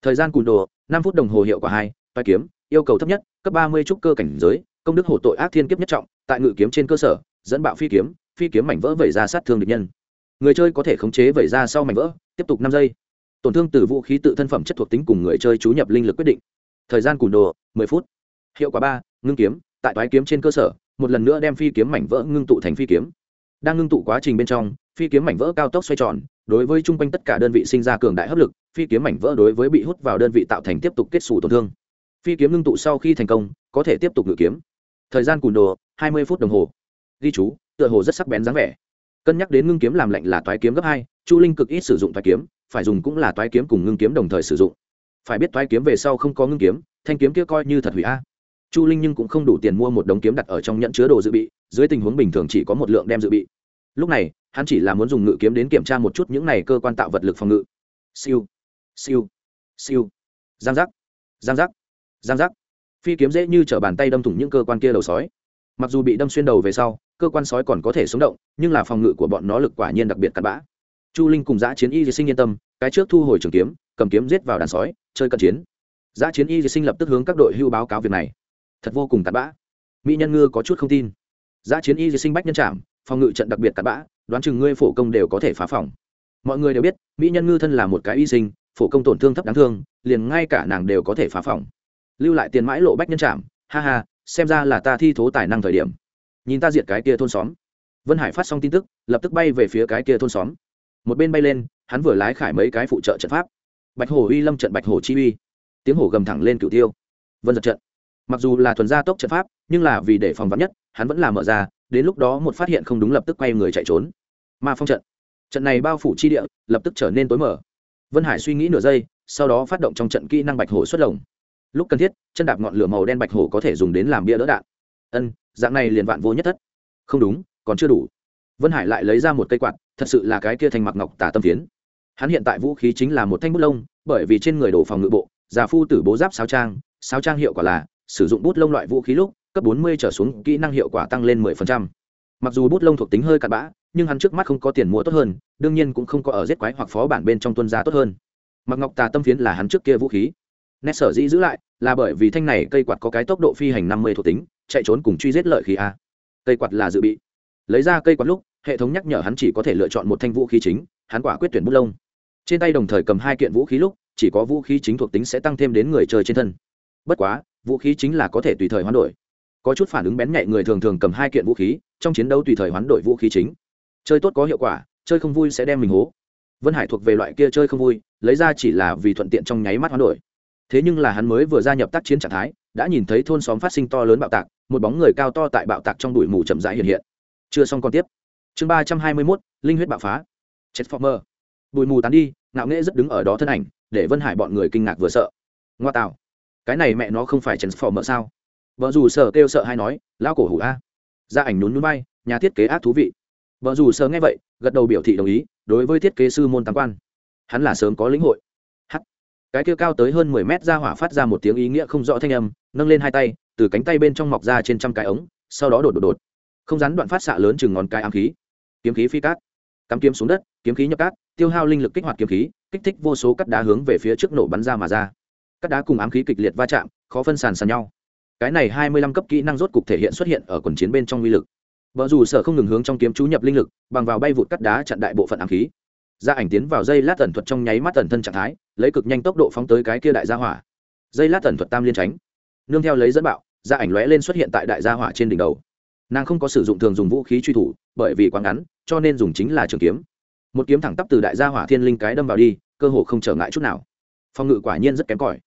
Thời gian cùn đồ, năm phút đồng hồ hiệu quả hai toai kiếm, yêu cầu thấp nhất, cấp ba mươi trúc cơ cảnh giới, công đức hổ tội ác thiên kiếp nhất trọng tại ngự kiếm trên cơ sở, dẫn bạo phi kiếm phi kiếm mảnh vỡ vẩy ra sát thương địch nhân. Người chơi có thể khống chế vẩy ra sau mảnh vỡ, tiếp tục năm giây. Tổn thương từ vũ khí tự thân phẩm chất thuộc tính cùng người chơi chú nhập linh lực quyết định. Thời gian cùn đồ, mười phút. Hiệu quả ba, ngưng kiếm, tại toái kiếm trên cơ sở, một lần nữa đem phi kiếm mảnh vỡ ngưng tụ thành phi kiếm. Đang ngưng tụ quá trình bên trong, phi kiếm mảnh vỡ cao tốc xoay tròn, đối với chung quanh tất cả đơn vị sinh ra cường đại hấp lực, phi kiếm mảnh vỡ đối với bị hút vào đơn vị tạo thành tiếp tục kết xù tổn thương. Phi kiếm ngưng tụ sau khi thành công, có thể tiếp tục ngự kiếm thời gian cùn đồ, hai mươi phút đồng hồ. Ghi chú, tựa hồ rất sắc bén dáng vẻ. Cân nhắc đến ngưng kiếm làm lạnh là toái kiếm gấp hai, chu linh cực ít sử dụng toái kiếm, phải dùng cũng là toái kiếm cùng ngưng kiếm đồng thời sử dụng. Phải biết toái kiếm về sau không có ngưng kiếm, thanh kiếm kia coi như thật hủy a. Chu linh nhưng cũng không đủ tiền mua một đống kiếm đặt ở trong nhận chứa đồ dự bị, dưới tình huống bình thường chỉ có một lượng đem dự bị. Lúc này, hắn chỉ là muốn dùng ngự kiếm đến kiểm tra một chút những này cơ quan tạo vật lực phòng ngự. Siêu. Siêu. Siêu. Giang giác. Giang giác. Giang giác phi kiếm dễ như t r ở bàn tay đâm thủng những cơ quan kia đầu sói. Mặc dù bị đâm xuyên đầu về sau, cơ quan sói còn có thể sống động, nhưng là phòng ngự của bọn nó lực quả nhiên đặc biệt cặn bã. Chu linh cùng giã chiến y di sinh yên tâm, cái trước thu hồi trường kiếm, cầm kiếm giết vào đàn sói, chơi cận chiến. Giã chiến y di sinh lập tức hướng các đội hưu báo cáo việc này. Thật vô cùng cặn bã. Mỹ nhân ngư có chút không tin. Giã chiến y di sinh bách nhân trảm, phòng ngự trận đặc biệt cặn bã, đoán chừng ngươi phổ công đều có thể phá phòng. Mọi người đều biết, mỹ nhân ngư thân là một cái y sinh, phổ công tổn thương thấp đáng thương, liền ngay cả nàng đều có thể phá phòng lưu lại tiền mãi lộ bách nhân trảm, ha ha, xem ra là ta thi thố tài năng thời điểm. Nhìn ta diệt cái kia thôn xóm. Vân hải phát xong tin tức, lập tức bay về phía cái kia thôn xóm. Một bên bay lên, hắn vừa lái khải mấy cái phụ trợ trận pháp. Bạch hổ uy lâm trận bạch hổ chi uy. Tiếng hổ gầm thẳng lên cửu tiêu. Vân giật trận. Mặc dù là thuần gia tốc trận pháp, nhưng là vì để phòng vắn nhất, hắn vẫn là mở ra, đến lúc đó một phát hiện không đúng lập tức quay người chạy trốn. Ma phong trận. Trận này bao phủ chi địa, lập tức trở nên tối mở vân hải suy nghĩ nửa giây, sau đó phát động trong trận kỹ năng bạch hổ xuất lồng lúc cần thiết, chân đạp ngọn lửa màu đen bạch hổ có thể dùng đến làm bia đỡ đạn. Ân, dạng này liền vạn vô nhất thất. Không đúng, còn chưa đủ. Vân hải lại lấy ra một cây quạt, thật sự là cái kia thành mặc ngọc tả tâm phiến. Hắn hiện tại vũ khí chính là một thanh bút lông, bởi vì trên người đổ phòng ngự bộ, già phu tử bố giáp sáo trang sáo trang hiệu quả là, sử dụng bút lông loại vũ khí lúc, cấp 40 trở xuống, kỹ năng hiệu quả tăng lên 10%. mặc dù bút lông thuộc tính hơi cặn bã, nhưng hắn trước mắt không có tiền mua tốt hơn, đương nhiên cũng không có ở giết quái hoặc phó bản bên trong tuân gia tốt hơn. Mặc ngọc tà tâm phiến là hắn trước kia vũ khí. Nét sở dĩ giữ lại là bởi vì thanh này cây quạt có cái tốc độ phi hành năm mươi thuộc tính, chạy trốn cùng truy giết lợi khí a. Cây quạt là dự bị. Lấy ra cây quạt lúc, hệ thống nhắc nhở hắn chỉ có thể lựa chọn một thanh vũ khí chính, hắn quả quyết tuyển bút lông. Trên tay đồng thời cầm hai kiện vũ khí lúc, chỉ có vũ khí chính thuộc tính sẽ tăng thêm đến người chơi trên thân. Bất quá, vũ khí chính là có thể tùy thời hoán đổi. Có chút phản ứng bén nhạy người thường thường cầm hai kiện vũ khí, trong chiến đấu tùy thời hoán đổi vũ khí chính. Chơi tốt có hiệu quả, chơi không vui sẽ đem mình hố. Vân hải thuộc về loại kia chơi không vui, lấy ra chỉ là vì thuận tiện trong nháy mắt hoán đổi thế nhưng là hắn mới vừa gia nhập tác chiến trạng thái, đã nhìn thấy thôn xóm phát sinh to lớn bạo tạc, một bóng người cao to tại bạo tạc trong bụi mù chậm rãi hiện hiện. Chưa xong còn tiếp. Chương ba trăm hai mươi mốt, linh huyết bạo phá. Chết mơ bụi mù tán đi, ngạo nghễ rất đứng ở đó thân ảnh, để vân hải bọn người kinh ngạc vừa sợ. Ngoa tạo. Cái này mẹ nó không phải mơ sao? Vợ dù sợ kêu sợ hay nói lao cổ hủ a. Gia ảnh nhún núi bay nhà thiết kế ác thú vị. Vợ dù sợ nghe vậy, gật đầu biểu thị đồng ý, đối với thiết kế sư môn tam quan. Hắn là sớm có lĩnh hội cái kia cao tới hơn mười mét ra hỏa phát ra một tiếng ý nghĩa không rõ thanh âm, nâng lên hai tay, từ cánh tay bên trong mọc ra trên trăm cái ống, sau đó đột đột đột. Không rắn đoạn phát xạ lớn chừng ngón cái ám khí. Kiếm khí phi cát. Cắm kiếm xuống đất, kiếm khí nhập cát, tiêu hao linh lực kích hoạt kiếm khí, kích thích vô số cắt đá hướng về phía trước nổ bắn ra mà ra. Cắt đá cùng ám khí kịch liệt va chạm, khó phân sàn sàn nhau. Cái này hai mươi lăm cấp kỹ năng rốt cục thể hiện xuất hiện ở quần chiến bên trong uy lực. Vợ dù sở không ngừng hướng trong kiếm chú nhập linh lực, bằng vào bay vụt cắt đá chặn đại bộ phận ám khí gia ảnh tiến vào dây lát tần thuật trong nháy mắt tần thân trạng thái, lấy cực nhanh tốc độ phóng tới cái kia đại gia hỏa. Dây lát tần thuật tam liên tránh. Nương theo lấy dẫn bạo gia ảnh lóe lên xuất hiện tại đại gia hỏa trên đỉnh đầu. Nàng không có sử dụng thường dùng vũ khí truy thủ, bởi vì quá ngắn, cho nên dùng chính là trường kiếm. Một kiếm thẳng tắp từ đại gia hỏa thiên linh cái đâm vào đi, cơ hồ không trở ngại chút nào. Phòng ngự quả nhiên rất kém cỏi.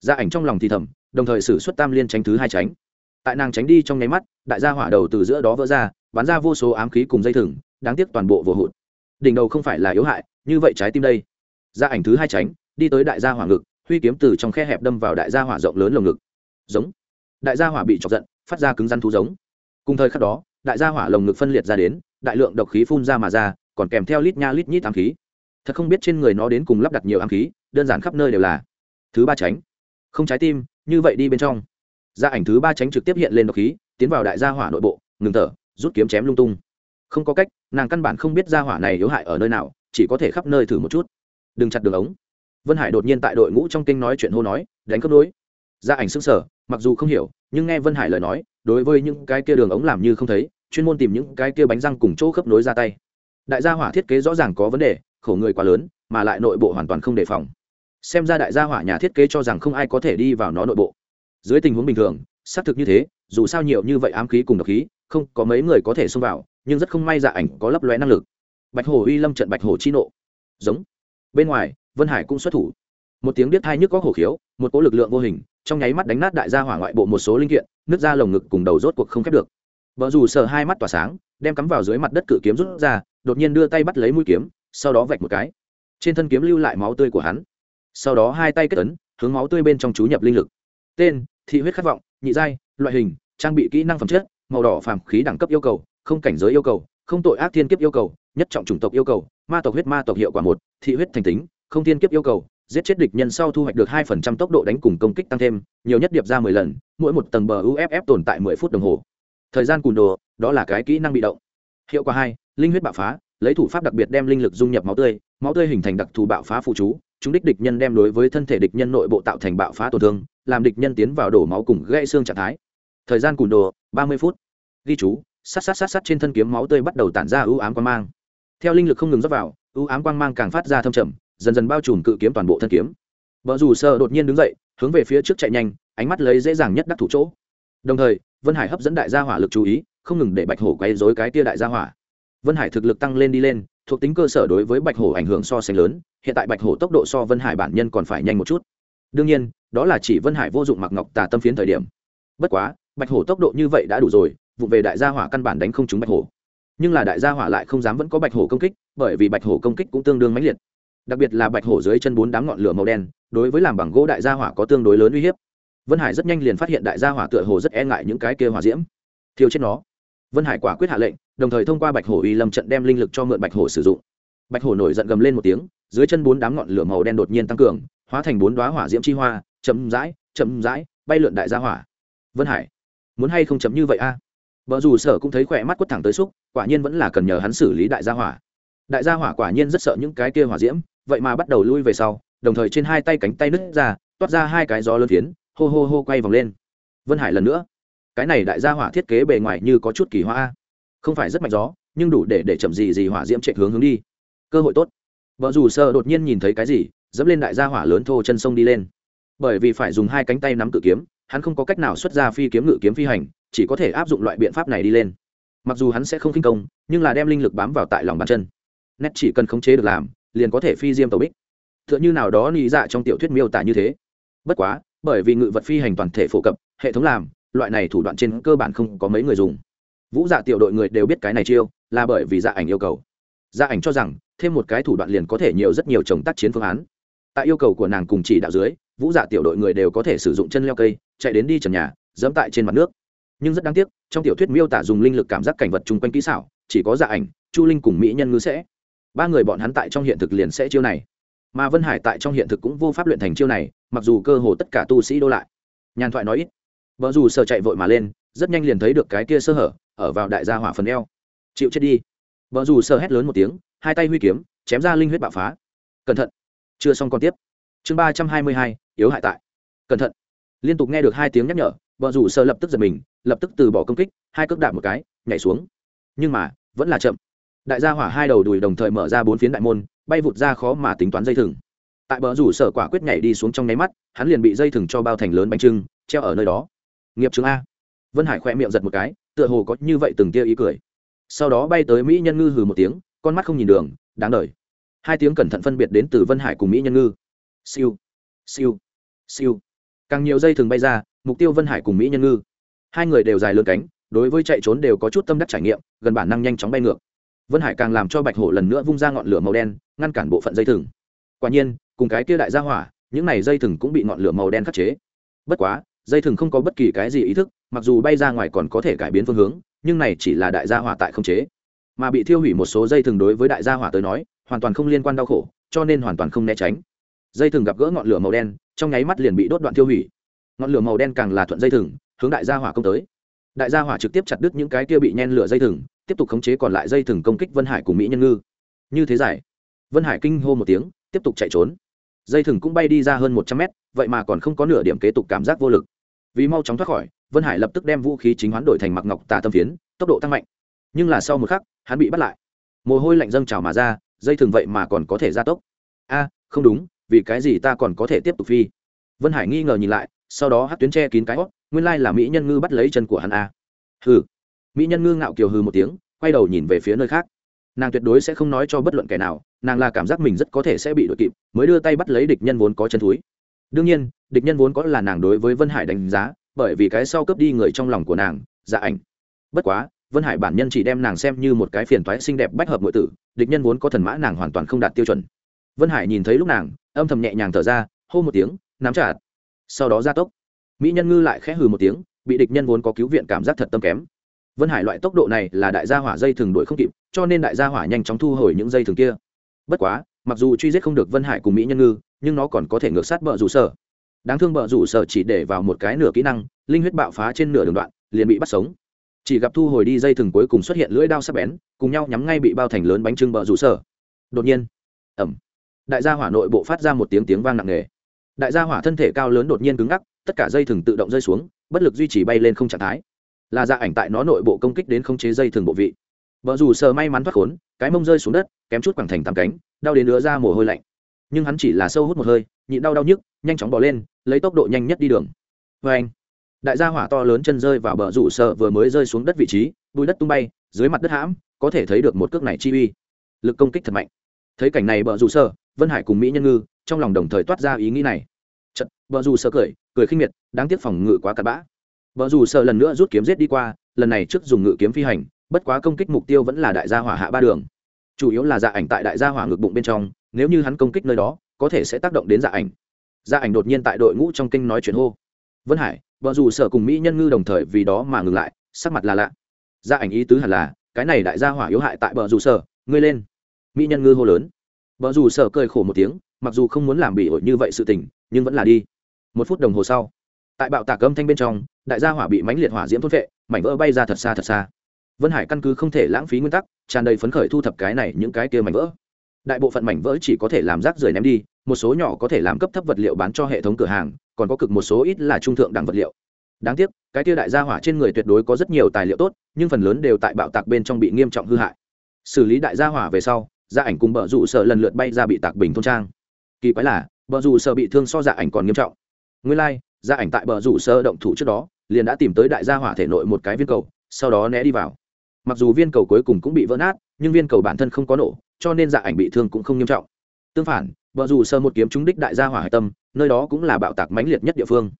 Gia ảnh trong lòng thì thầm, đồng thời xử suất tam liên tránh thứ hai tránh. Tại nàng tránh đi trong nháy mắt, đại gia hỏa đầu từ giữa đó vỡ ra, bắn ra vô số ám khí cùng dây thừng, đáng tiếc toàn bộ vừa hụt đỉnh đầu không phải là yếu hại, như vậy trái tim đây. Gia ảnh thứ hai tránh, đi tới đại gia hỏa ngực, huy kiếm từ trong khe hẹp đâm vào đại gia hỏa rộng lớn lồng ngực. Giống. Đại gia hỏa bị chọc giận, phát ra cứng rắn thú giống. Cùng thời khắc đó, đại gia hỏa lồng ngực phân liệt ra đến, đại lượng độc khí phun ra mà ra, còn kèm theo lít nha lít nhít ám khí. Thật không biết trên người nó đến cùng lắp đặt nhiều ám khí, đơn giản khắp nơi đều là. Thứ ba tránh. Không trái tim, như vậy đi bên trong. Gia ảnh thứ ba tránh trực tiếp hiện lên độc khí, tiến vào đại gia hỏa nội bộ, ngừng thở, rút kiếm chém lung tung không có cách, nàng căn bản không biết gia hỏa này yếu hại ở nơi nào, chỉ có thể khắp nơi thử một chút. Đừng chặt đường ống. Vân hải đột nhiên tại đội ngũ trong kinh nói chuyện hô nói, đánh cướp đối. Gia ảnh xứng sở mặc dù không hiểu, nhưng nghe vân hải lời nói, đối với những cái kia đường ống làm như không thấy, chuyên môn tìm những cái kia bánh răng cùng chỗ khớp nối ra tay. Đại gia hỏa thiết kế rõ ràng có vấn đề, khổ người quá lớn, mà lại nội bộ hoàn toàn không đề phòng. Xem ra đại gia hỏa nhà thiết kế cho rằng không ai có thể đi vào nó nội bộ. Dưới tình huống bình thường, xác thực như thế, dù sao nhiều như vậy ám khí cùng độc khí, không có mấy người có thể xông vào nhưng rất không may dạ ảnh có lấp lóe năng lực. Bạch hổ uy lâm trận bạch hổ chi nộ. Giống. Bên ngoài, vân hải cũng xuất thủ. Một tiếng biết thai nhức có hổ khiếu, một cỗ lực lượng vô hình, trong nháy mắt đánh nát đại gia hỏa ngoại bộ một số linh kiện nước ra lồng ngực cùng đầu rốt cuộc không khép được. Vợ dù sợ hai mắt tỏa sáng, đem cắm vào dưới mặt đất cự kiếm rút ra, đột nhiên đưa tay bắt lấy mũi kiếm, sau đó vạch một cái. Trên thân kiếm lưu lại máu tươi của hắn. Sau đó hai tay kết ấn, hướng máu tươi bên trong chú nhập linh lực. Tên, thị huyết khát vọng, nhị giai, loại hình, trang bị kỹ năng phẩm chất, màu đỏ phàm khí đẳng cấp yêu cầu không cảnh giới yêu cầu, không tội ác thiên kiếp yêu cầu, nhất trọng chủng tộc yêu cầu, ma tộc huyết ma tộc hiệu quả một, thị huyết thành tính, không thiên kiếp yêu cầu, giết chết địch nhân sau thu hoạch được hai phần trăm tốc độ đánh cùng công kích tăng thêm, nhiều nhất điệp ra mười lần, mỗi một tầng bờ uff tồn tại mười phút đồng hồ. Thời gian cùn đồ, đó là cái kỹ năng bị động. Hiệu quả hai, linh huyết bạo phá, lấy thủ pháp đặc biệt đem linh lực dung nhập máu tươi máu tươi hình thành đặc thù bạo phá phụ chú, chúng đích địch nhân đem đối với thân thể địch nhân nội bộ tạo thành bạo phá tổn thương, làm địch nhân tiến vào đổ máu cùng gãy xương trạng thái. Thời gian cùn đồ, ba mươi phút. Ghi chú sát sát sát sát trên thân kiếm máu tươi bắt đầu tản ra ưu ám quang mang. Theo linh lực không ngừng dốc vào, ưu ám quang mang càng phát ra thâm trầm, dần dần bao trùm cự kiếm toàn bộ thân kiếm. Vợ dù sơ đột nhiên đứng dậy, hướng về phía trước chạy nhanh, ánh mắt lấy dễ dàng nhất đắc thủ chỗ. Đồng thời, vân hải hấp dẫn đại gia hỏa lực chú ý, không ngừng để bạch hổ quấy dối cái tia đại gia hỏa. Vân hải thực lực tăng lên đi lên, thuộc tính cơ sở đối với bạch hổ ảnh hưởng so sánh lớn, hiện tại bạch hổ tốc độ so vân hải bản nhân còn phải nhanh một chút. Đương nhiên, đó là chỉ vân hải vô dụng mặc ngọc tà tâm phiến thời điểm. Bất quá, bạch hổ tốc độ như vậy đã đủ rồi vụ về đại gia hỏa căn bản đánh không trúng bạch hổ. Nhưng là đại gia hỏa lại không dám vẫn có bạch hổ công kích, bởi vì bạch hổ công kích cũng tương đương mãnh liệt. Đặc biệt là bạch hổ dưới chân bốn đám ngọn lửa màu đen, đối với làm bằng gỗ đại gia hỏa có tương đối lớn uy hiếp. Vân hải rất nhanh liền phát hiện đại gia hỏa tựa hồ rất e ngại những cái kia hỏa diễm. Thiêu chết nó. Vân hải quả quyết hạ lệnh, đồng thời thông qua bạch hổ uy lâm trận đem linh lực cho mượn bạch hổ sử dụng. Bạch hổ nổi giận gầm lên một tiếng, dưới chân bốn đám ngọn lửa màu đen đột nhiên tăng cường, hóa thành bốn đoá hỏa diễm chi hoa, chậm rãi chậm rãi bay lượn đại gia hỏa. Vân hải, muốn hay không chấm như vậy a? à? Vợ dù sở cũng thấy khỏe mắt quất thẳng tới xúc, quả nhiên vẫn là cần nhờ hắn xử lý đại gia hỏa. Đại gia hỏa quả nhiên rất sợ những cái kia hỏa diễm, vậy mà bắt đầu lui về sau, đồng thời trên hai tay cánh tay nứt ra, toát ra hai cái gió lớn phiến, hô hô hô quay vòng lên. Vân hải lần nữa. Cái này đại gia hỏa thiết kế bề ngoài như có chút kỳ hoa không phải rất mạnh gió, nhưng đủ để để chậm gì gì hỏa diễm chạy hướng hướng đi. Cơ hội tốt. Vợ dù sơ đột nhiên nhìn thấy cái gì, dẫm lên đại gia hỏa lớn thô chân sông đi lên. Bởi vì phải dùng hai cánh tay nắm cự kiếm, hắn không có cách nào xuất ra phi kiếm ngự kiếm phi hành chỉ có thể áp dụng loại biện pháp này đi lên. Mặc dù hắn sẽ không kinh công, nhưng là đem linh lực bám vào tại lòng bàn chân. Nét chỉ cần khống chế được làm, liền có thể phi diêm tàu bích. T h ư ợ n h ư nào đó nghĩ dạ trong tiểu thuyết miêu tả như thế. Bất quá, bởi vì ngự vật phi hành toàn thể phổ cập, hệ thống làm, loại này thủ đoạn trên cơ bản không có mấy người dùng. Vũ dạ tiểu đội người đều biết cái này chiêu, là bởi vì dạ ảnh yêu cầu. Dạ ảnh cho rằng, thêm một cái thủ đoạn liền có thể nhiều rất nhiều chồng tác chiến phương án. Tại yêu cầu của nàng cùng chỉ đạo dưới, vũ dạ tiểu đội người đều có thể sử dụng chân leo cây, chạy đến đi trần nhà, dẫm tại trên mặt nước nhưng rất đáng tiếc, trong tiểu thuyết miêu tả dùng linh lực cảm giác cảnh vật chung quanh kỹ xảo, chỉ có dạ ảnh, chu linh cùng mỹ nhân ngư sẽ. Ba người bọn hắn tại trong hiện thực liền sẽ chiêu này. Mà vân hải tại trong hiện thực cũng vô pháp luyện thành chiêu này, mặc dù cơ hồ tất cả tu sĩ đô lại. Nhàn thoại nói ít. Vợ dù sợ chạy vội mà lên, rất nhanh liền thấy được cái kia sơ hở, ở vào đại gia hỏa phần eo. Chịu chết đi. Vợ dù sợ hét lớn một tiếng, hai tay huy kiếm, chém ra linh huyết bạo phá. Cẩn thận. Chưa xong còn tiếp. Chương ba trăm hai mươi hai, yếu hại tại. Cẩn thận. Liên tục nghe được hai tiếng nhắc nhở vợ rủ sợ lập tức giật mình, lập tức từ bỏ công kích, hai cước đạp một cái, nhảy xuống. Nhưng mà, vẫn là chậm. Đại gia hỏa hai đầu đùi đồng thời mở ra bốn phiến đại môn, bay vụt ra khó mà tính toán dây thừng. Tại bờ rủ sở quả quyết nhảy đi xuống trong nháy mắt, hắn liền bị dây thừng cho bao thành lớn bánh trưng, treo ở nơi đó. Nghiệp chứng a. Vân hải khoe miệng giật một cái, tựa hồ có như vậy từng tia ý cười. Sau đó bay tới mỹ nhân ngư hừ một tiếng, con mắt không nhìn đường, đáng đời. Hai tiếng cẩn thận phân biệt đến từ vân hải cùng mỹ nhân ngư. Siêu. Siêu. Siêu. Càng nhiều dây thừng bay ra mục tiêu vân hải cùng mỹ nhân ngư. Hai người đều dài lớn cánh, đối với chạy trốn đều có chút tâm đắc trải nghiệm, gần bản năng nhanh chóng bay ngược. Vân hải càng làm cho bạch hổ lần nữa vung ra ngọn lửa màu đen, ngăn cản bộ phận dây thừng. Quả nhiên, cùng cái kia đại gia hỏa, những này dây thừng cũng bị ngọn lửa màu đen khắc chế. Bất quá, dây thừng không có bất kỳ cái gì ý thức, mặc dù bay ra ngoài còn có thể cải biến phương hướng, nhưng này chỉ là đại gia hỏa tại không chế. Mà bị thiêu hủy một số dây thừng đối với đại gia hỏa tới nói, hoàn toàn không liên quan đau khổ, cho nên hoàn toàn không né tránh. Dây thừng gặp gỡ ngọn lửa màu đen, trong nháy mắt liền bị đốt đoạn tiêu hủy ngọn lửa màu đen càng là thuận dây thừng, hướng đại gia hỏa công tới. Đại gia hỏa trực tiếp chặt đứt những cái kia bị nhen lửa dây thừng, tiếp tục khống chế còn lại dây thừng công kích vân hải cùng mỹ nhân ngư. Như thế giải, vân hải kinh hô một tiếng, tiếp tục chạy trốn. Dây thừng cũng bay đi ra hơn một trăm mét, vậy mà còn không có nửa điểm kế tục cảm giác vô lực. Vì mau chóng thoát khỏi, vân hải lập tức đem vũ khí chính hoán đổi thành mặc ngọc tà tâm phiến, tốc độ tăng mạnh. Nhưng là sau một khắc, hắn bị bắt lại. Mồ hôi lạnh dâng trào mà ra, dây thừng vậy mà còn có thể gia tốc. A, không đúng, vì cái gì ta còn có thể tiếp tục phi? Vân hải nghi ngờ nhìn lại sau đó hát tuyến che kín cái hót, nguyên lai là mỹ nhân ngư bắt lấy chân của hắn a. Hừ. Mỹ nhân ngư ngạo kiều hừ một tiếng, quay đầu nhìn về phía nơi khác. Nàng tuyệt đối sẽ không nói cho bất luận kẻ nào, nàng là cảm giác mình rất có thể sẽ bị đội kịp, mới đưa tay bắt lấy địch nhân vốn có chân thúi. Đương nhiên, địch nhân vốn có là nàng đối với vân hải đánh giá, bởi vì cái sau cướp đi người trong lòng của nàng dạ ảnh. Bất quá, vân hải bản nhân chỉ đem nàng xem như một cái phiền toái xinh đẹp bách hợp nội tử, địch nhân vốn có thần mã nàng hoàn toàn không đạt tiêu chuẩn. Vân hải nhìn thấy lúc nàng, âm thầm nhẹ nhàng thở ra, hô một tiếng, nắm chặt sau đó ra tốc. Mỹ nhân ngư lại khẽ hừ một tiếng, bị địch nhân vốn có cứu viện cảm giác thật tâm kém. Vân hải loại tốc độ này là đại gia hỏa dây thường đuổi không kịp, cho nên đại gia hỏa nhanh chóng thu hồi những dây thường kia. Bất quá, mặc dù truy giết không được vân hải cùng mỹ nhân ngư, nhưng nó còn có thể ngược sát bờ rủ sở. Đáng thương bờ rủ sở chỉ để vào một cái nửa kỹ năng, linh huyết bạo phá trên nửa đường đoạn, liền bị bắt sống. Chỉ gặp thu hồi đi dây thừng cuối cùng xuất hiện lưỡi đao sắc bén, cùng nhau nhắm ngay bị bao thành lớn bánh trưng bờ rủ sở. Đột nhiên ẩm đại gia hỏa nội bộ phát ra một tiếng tiếng vang nặng nề đại gia hỏa thân thể cao lớn đột nhiên cứng ngắc, tất cả dây thừng tự động rơi xuống, bất lực duy trì bay lên không trạng thái. Là dạ ảnh tại nó nội bộ công kích đến không chế dây thừng bộ vị. Vợ dù sờ may mắn thoát khốn, cái mông rơi xuống đất, kém chút quẳng thành tám cánh, đau đến nữa ra mồ hôi lạnh. Nhưng hắn chỉ là sâu hút một hơi, nhịn đau đau nhức, nhanh chóng bỏ lên, lấy tốc độ nhanh nhất đi đường. Vê anh, đại gia hỏa to lớn chân rơi vào bờ rủ sợ vừa mới rơi xuống đất vị trí, bùi đất tung bay, dưới mặt đất hãm, có thể thấy được một cước này chi uy. Lực công kích thật mạnh. Thấy cảnh này bờ rủ sợ vân hải cùng mỹ nhân ngư trong lòng đồng thời toát ra ý nghĩ này. Chật vợ dù sợ cười cười khinh miệt, đáng tiếc phòng ngự quá cặn bã. Vợ dù sợ lần nữa rút kiếm giết đi qua, lần này trước dùng ngự kiếm phi hành, bất quá công kích mục tiêu vẫn là đại gia hỏa hạ ba đường. Chủ yếu là dạ ảnh tại đại gia hỏa ngực bụng bên trong, nếu như hắn công kích nơi đó, có thể sẽ tác động đến dạ ảnh. Dạ ảnh đột nhiên tại đội ngũ trong kinh nói chuyện hô. Vân hải, vợ dù sở cùng mỹ nhân ngư đồng thời vì đó mà ngừng lại, sắc mặt là lạ. Dạ ảnh ý tứ hẳn là, cái này đại gia hỏa yếu hại tại vợ dù sở ngươi lên. Mỹ nhân ngư hô lớn. Vợ dù sở cười khổ một tiếng mặc dù không muốn làm bị ổi như vậy sự tình, nhưng vẫn là đi. Một phút đồng hồ sau, tại bạo tạc âm thanh bên trong, đại gia hỏa bị mánh liệt hỏa diễm thốt vệ mảnh vỡ bay ra thật xa thật xa. Vân hải căn cứ không thể lãng phí nguyên tắc, tràn đầy phấn khởi thu thập cái này những cái kia mảnh vỡ. Đại bộ phận mảnh vỡ chỉ có thể làm rác rưởi ném đi, một số nhỏ có thể làm cấp thấp vật liệu bán cho hệ thống cửa hàng, còn có cực một số ít là trung thượng đẳng vật liệu. Đáng tiếc, cái kia đại gia hỏa trên người tuyệt đối có rất nhiều tài liệu tốt, nhưng phần lớn đều tại bạo tạc bên trong bị nghiêm trọng hư hại. Xử lý đại gia hỏa về sau, gia ảnh cùng bờ rủ sợ lần lượt bay ra bị tạc bình thôn trang kỳ quái là bờ rủ sợ bị thương so dạ ảnh còn nghiêm trọng. Nguyên lai、like, dạ ảnh tại bờ rủ sợ động thủ trước đó liền đã tìm tới đại gia hỏa thể nội một cái viên cầu sau đó né đi vào. Mặc dù viên cầu cuối cùng cũng bị vỡ nát nhưng viên cầu bản thân không có nổ cho nên dạ ảnh bị thương cũng không nghiêm trọng. Tương phản vợ dù sơ một kiếm trúng đích đại gia hỏa hải tâm nơi đó cũng là bạo tạc mãnh liệt nhất địa phương.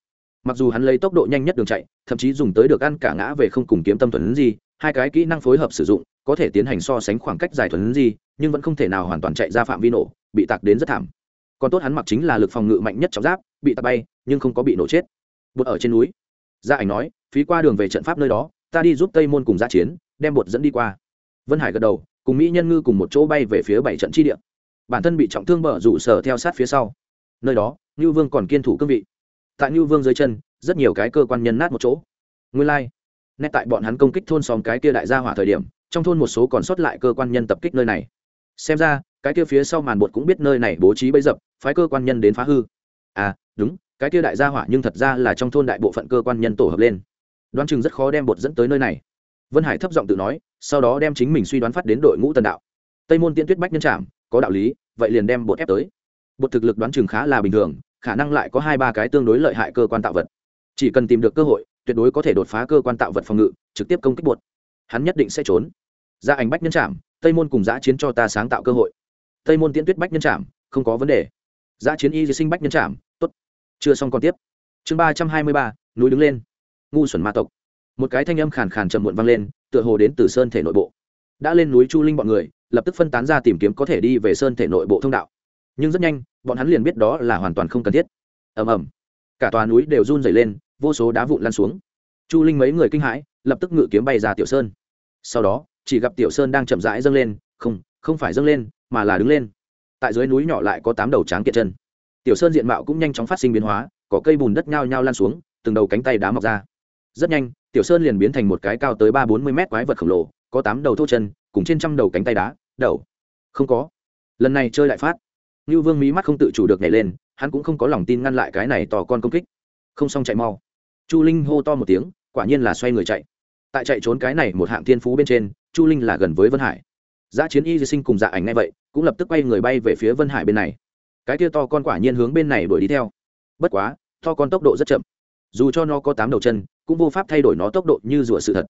Mặc dù hắn lấy tốc độ nhanh nhất đường chạy thậm chí dùng tới được ăn cả ngã về không cùng kiếm tâm thuần gì hai cái kỹ năng phối hợp sử dụng có thể tiến hành so sánh khoảng cách dài thuần gì nhưng vẫn không thể nào hoàn toàn chạy ra phạm vi nổ bị tạc đến rất thảm còn tốt hắn mặc chính là lực phòng ngự mạnh nhất trong giáp, bị tạt bay, nhưng không có bị nổ chết. Bột ở trên núi. Gia ảnh nói, phí qua đường về trận pháp nơi đó, ta đi giúp tây môn cùng gia chiến, đem bột dẫn đi qua. Vân hải gật đầu, cùng mỹ nhân ngư cùng một chỗ bay về phía bảy trận chi địa. Bản thân bị trọng thương bở rủ sở theo sát phía sau. Nơi đó, ngưu vương còn kiên thủ cương vị. Tại ngưu vương dưới chân, rất nhiều cái cơ quan nhân nát một chỗ. Nguyên lai、like. nét tại bọn hắn công kích thôn xóm cái kia đại gia hỏa thời điểm, trong thôn một số còn sót lại cơ quan nhân tập kích nơi này. Xem ra cái kia phía sau màn bột cũng biết nơi này bố trí bấy dập, phái cơ quan nhân đến phá hư. À đúng, cái kia đại gia hỏa nhưng thật ra là trong thôn đại bộ phận cơ quan nhân tổ hợp lên. Đoán chừng rất khó đem bột dẫn tới nơi này. Vân hải thấp giọng tự nói, sau đó đem chính mình suy đoán phát đến đội ngũ tần đạo. Tây môn tiên tuyết bách nhân trảm, có đạo lý, vậy liền đem bột ép tới. Bột thực lực đoán chừng khá là bình thường, khả năng lại có hai ba cái tương đối lợi hại cơ quan tạo vật. Chỉ cần tìm được cơ hội, tuyệt đối có thể đột phá cơ quan tạo vật phòng ngự, trực tiếp công kích bột. Hắn nhất định sẽ trốn. Ra ảnh bách nhân trảm, tây môn cùng giã chiến cho ta sáng tạo cơ hội tây môn tiễn tuyết bách nhân trạm không có vấn đề. Giã chiến y sinh bách nhân trạm tốt. Chưa xong còn tiếp. Chương ba trăm hai mươi ba, núi đứng lên. Ngu xuẩn ma tộc. Một cái thanh âm khàn khàn trầm muộn vang lên, tựa hồ đến từ sơn thể nội bộ. Đã lên núi chu linh bọn người, lập tức phân tán ra tìm kiếm có thể đi về sơn thể nội bộ thông đạo. Nhưng rất nhanh, bọn hắn liền biết đó là hoàn toàn không cần thiết. Ầm ầm. Cả tòa núi đều run dày lên, vô số đá vụn lan xuống. Chu linh mấy người kinh hãi, lập tức ngự kiếm bay ra tiểu sơn. Sau đó, chỉ gặp tiểu sơn đang chậm rãi dâng lên, không không phải dâng lên mà là đứng lên. Tại dưới núi nhỏ lại có tám đầu tráng kiện chân. Tiểu sơn diện mạo cũng nhanh chóng phát sinh biến hóa có cây bùn đất nhao nhao lan xuống, từng đầu cánh tay đá mọc ra. Rất nhanh, tiểu sơn liền biến thành một cái cao tới ba bốn mươi mét quái vật khổng lồ, có tám đầu thô chân, cùng trên trăm đầu cánh tay đá, đầu. Không có. Lần này chơi lại phát. Như vương mí mắt không tự chủ được nhảy lên, hắn cũng không có lòng tin ngăn lại cái này tò con công kích. Không xong chạy mau. Chu linh hô to một tiếng, quả nhiên là xoay người chạy. Tại chạy trốn cái này một hạng thiên phú bên trên, chu linh là gần với vân hải giã chiến y di sinh cùng dạ ảnh ngay vậy, cũng lập tức quay người bay về phía vân hải bên này. Cái kia to con quả nhiên hướng bên này đuổi đi theo. Bất quá, to con tốc độ rất chậm. Dù cho nó có tám đầu chân, cũng vô pháp thay đổi nó tốc độ như rùa sự thật.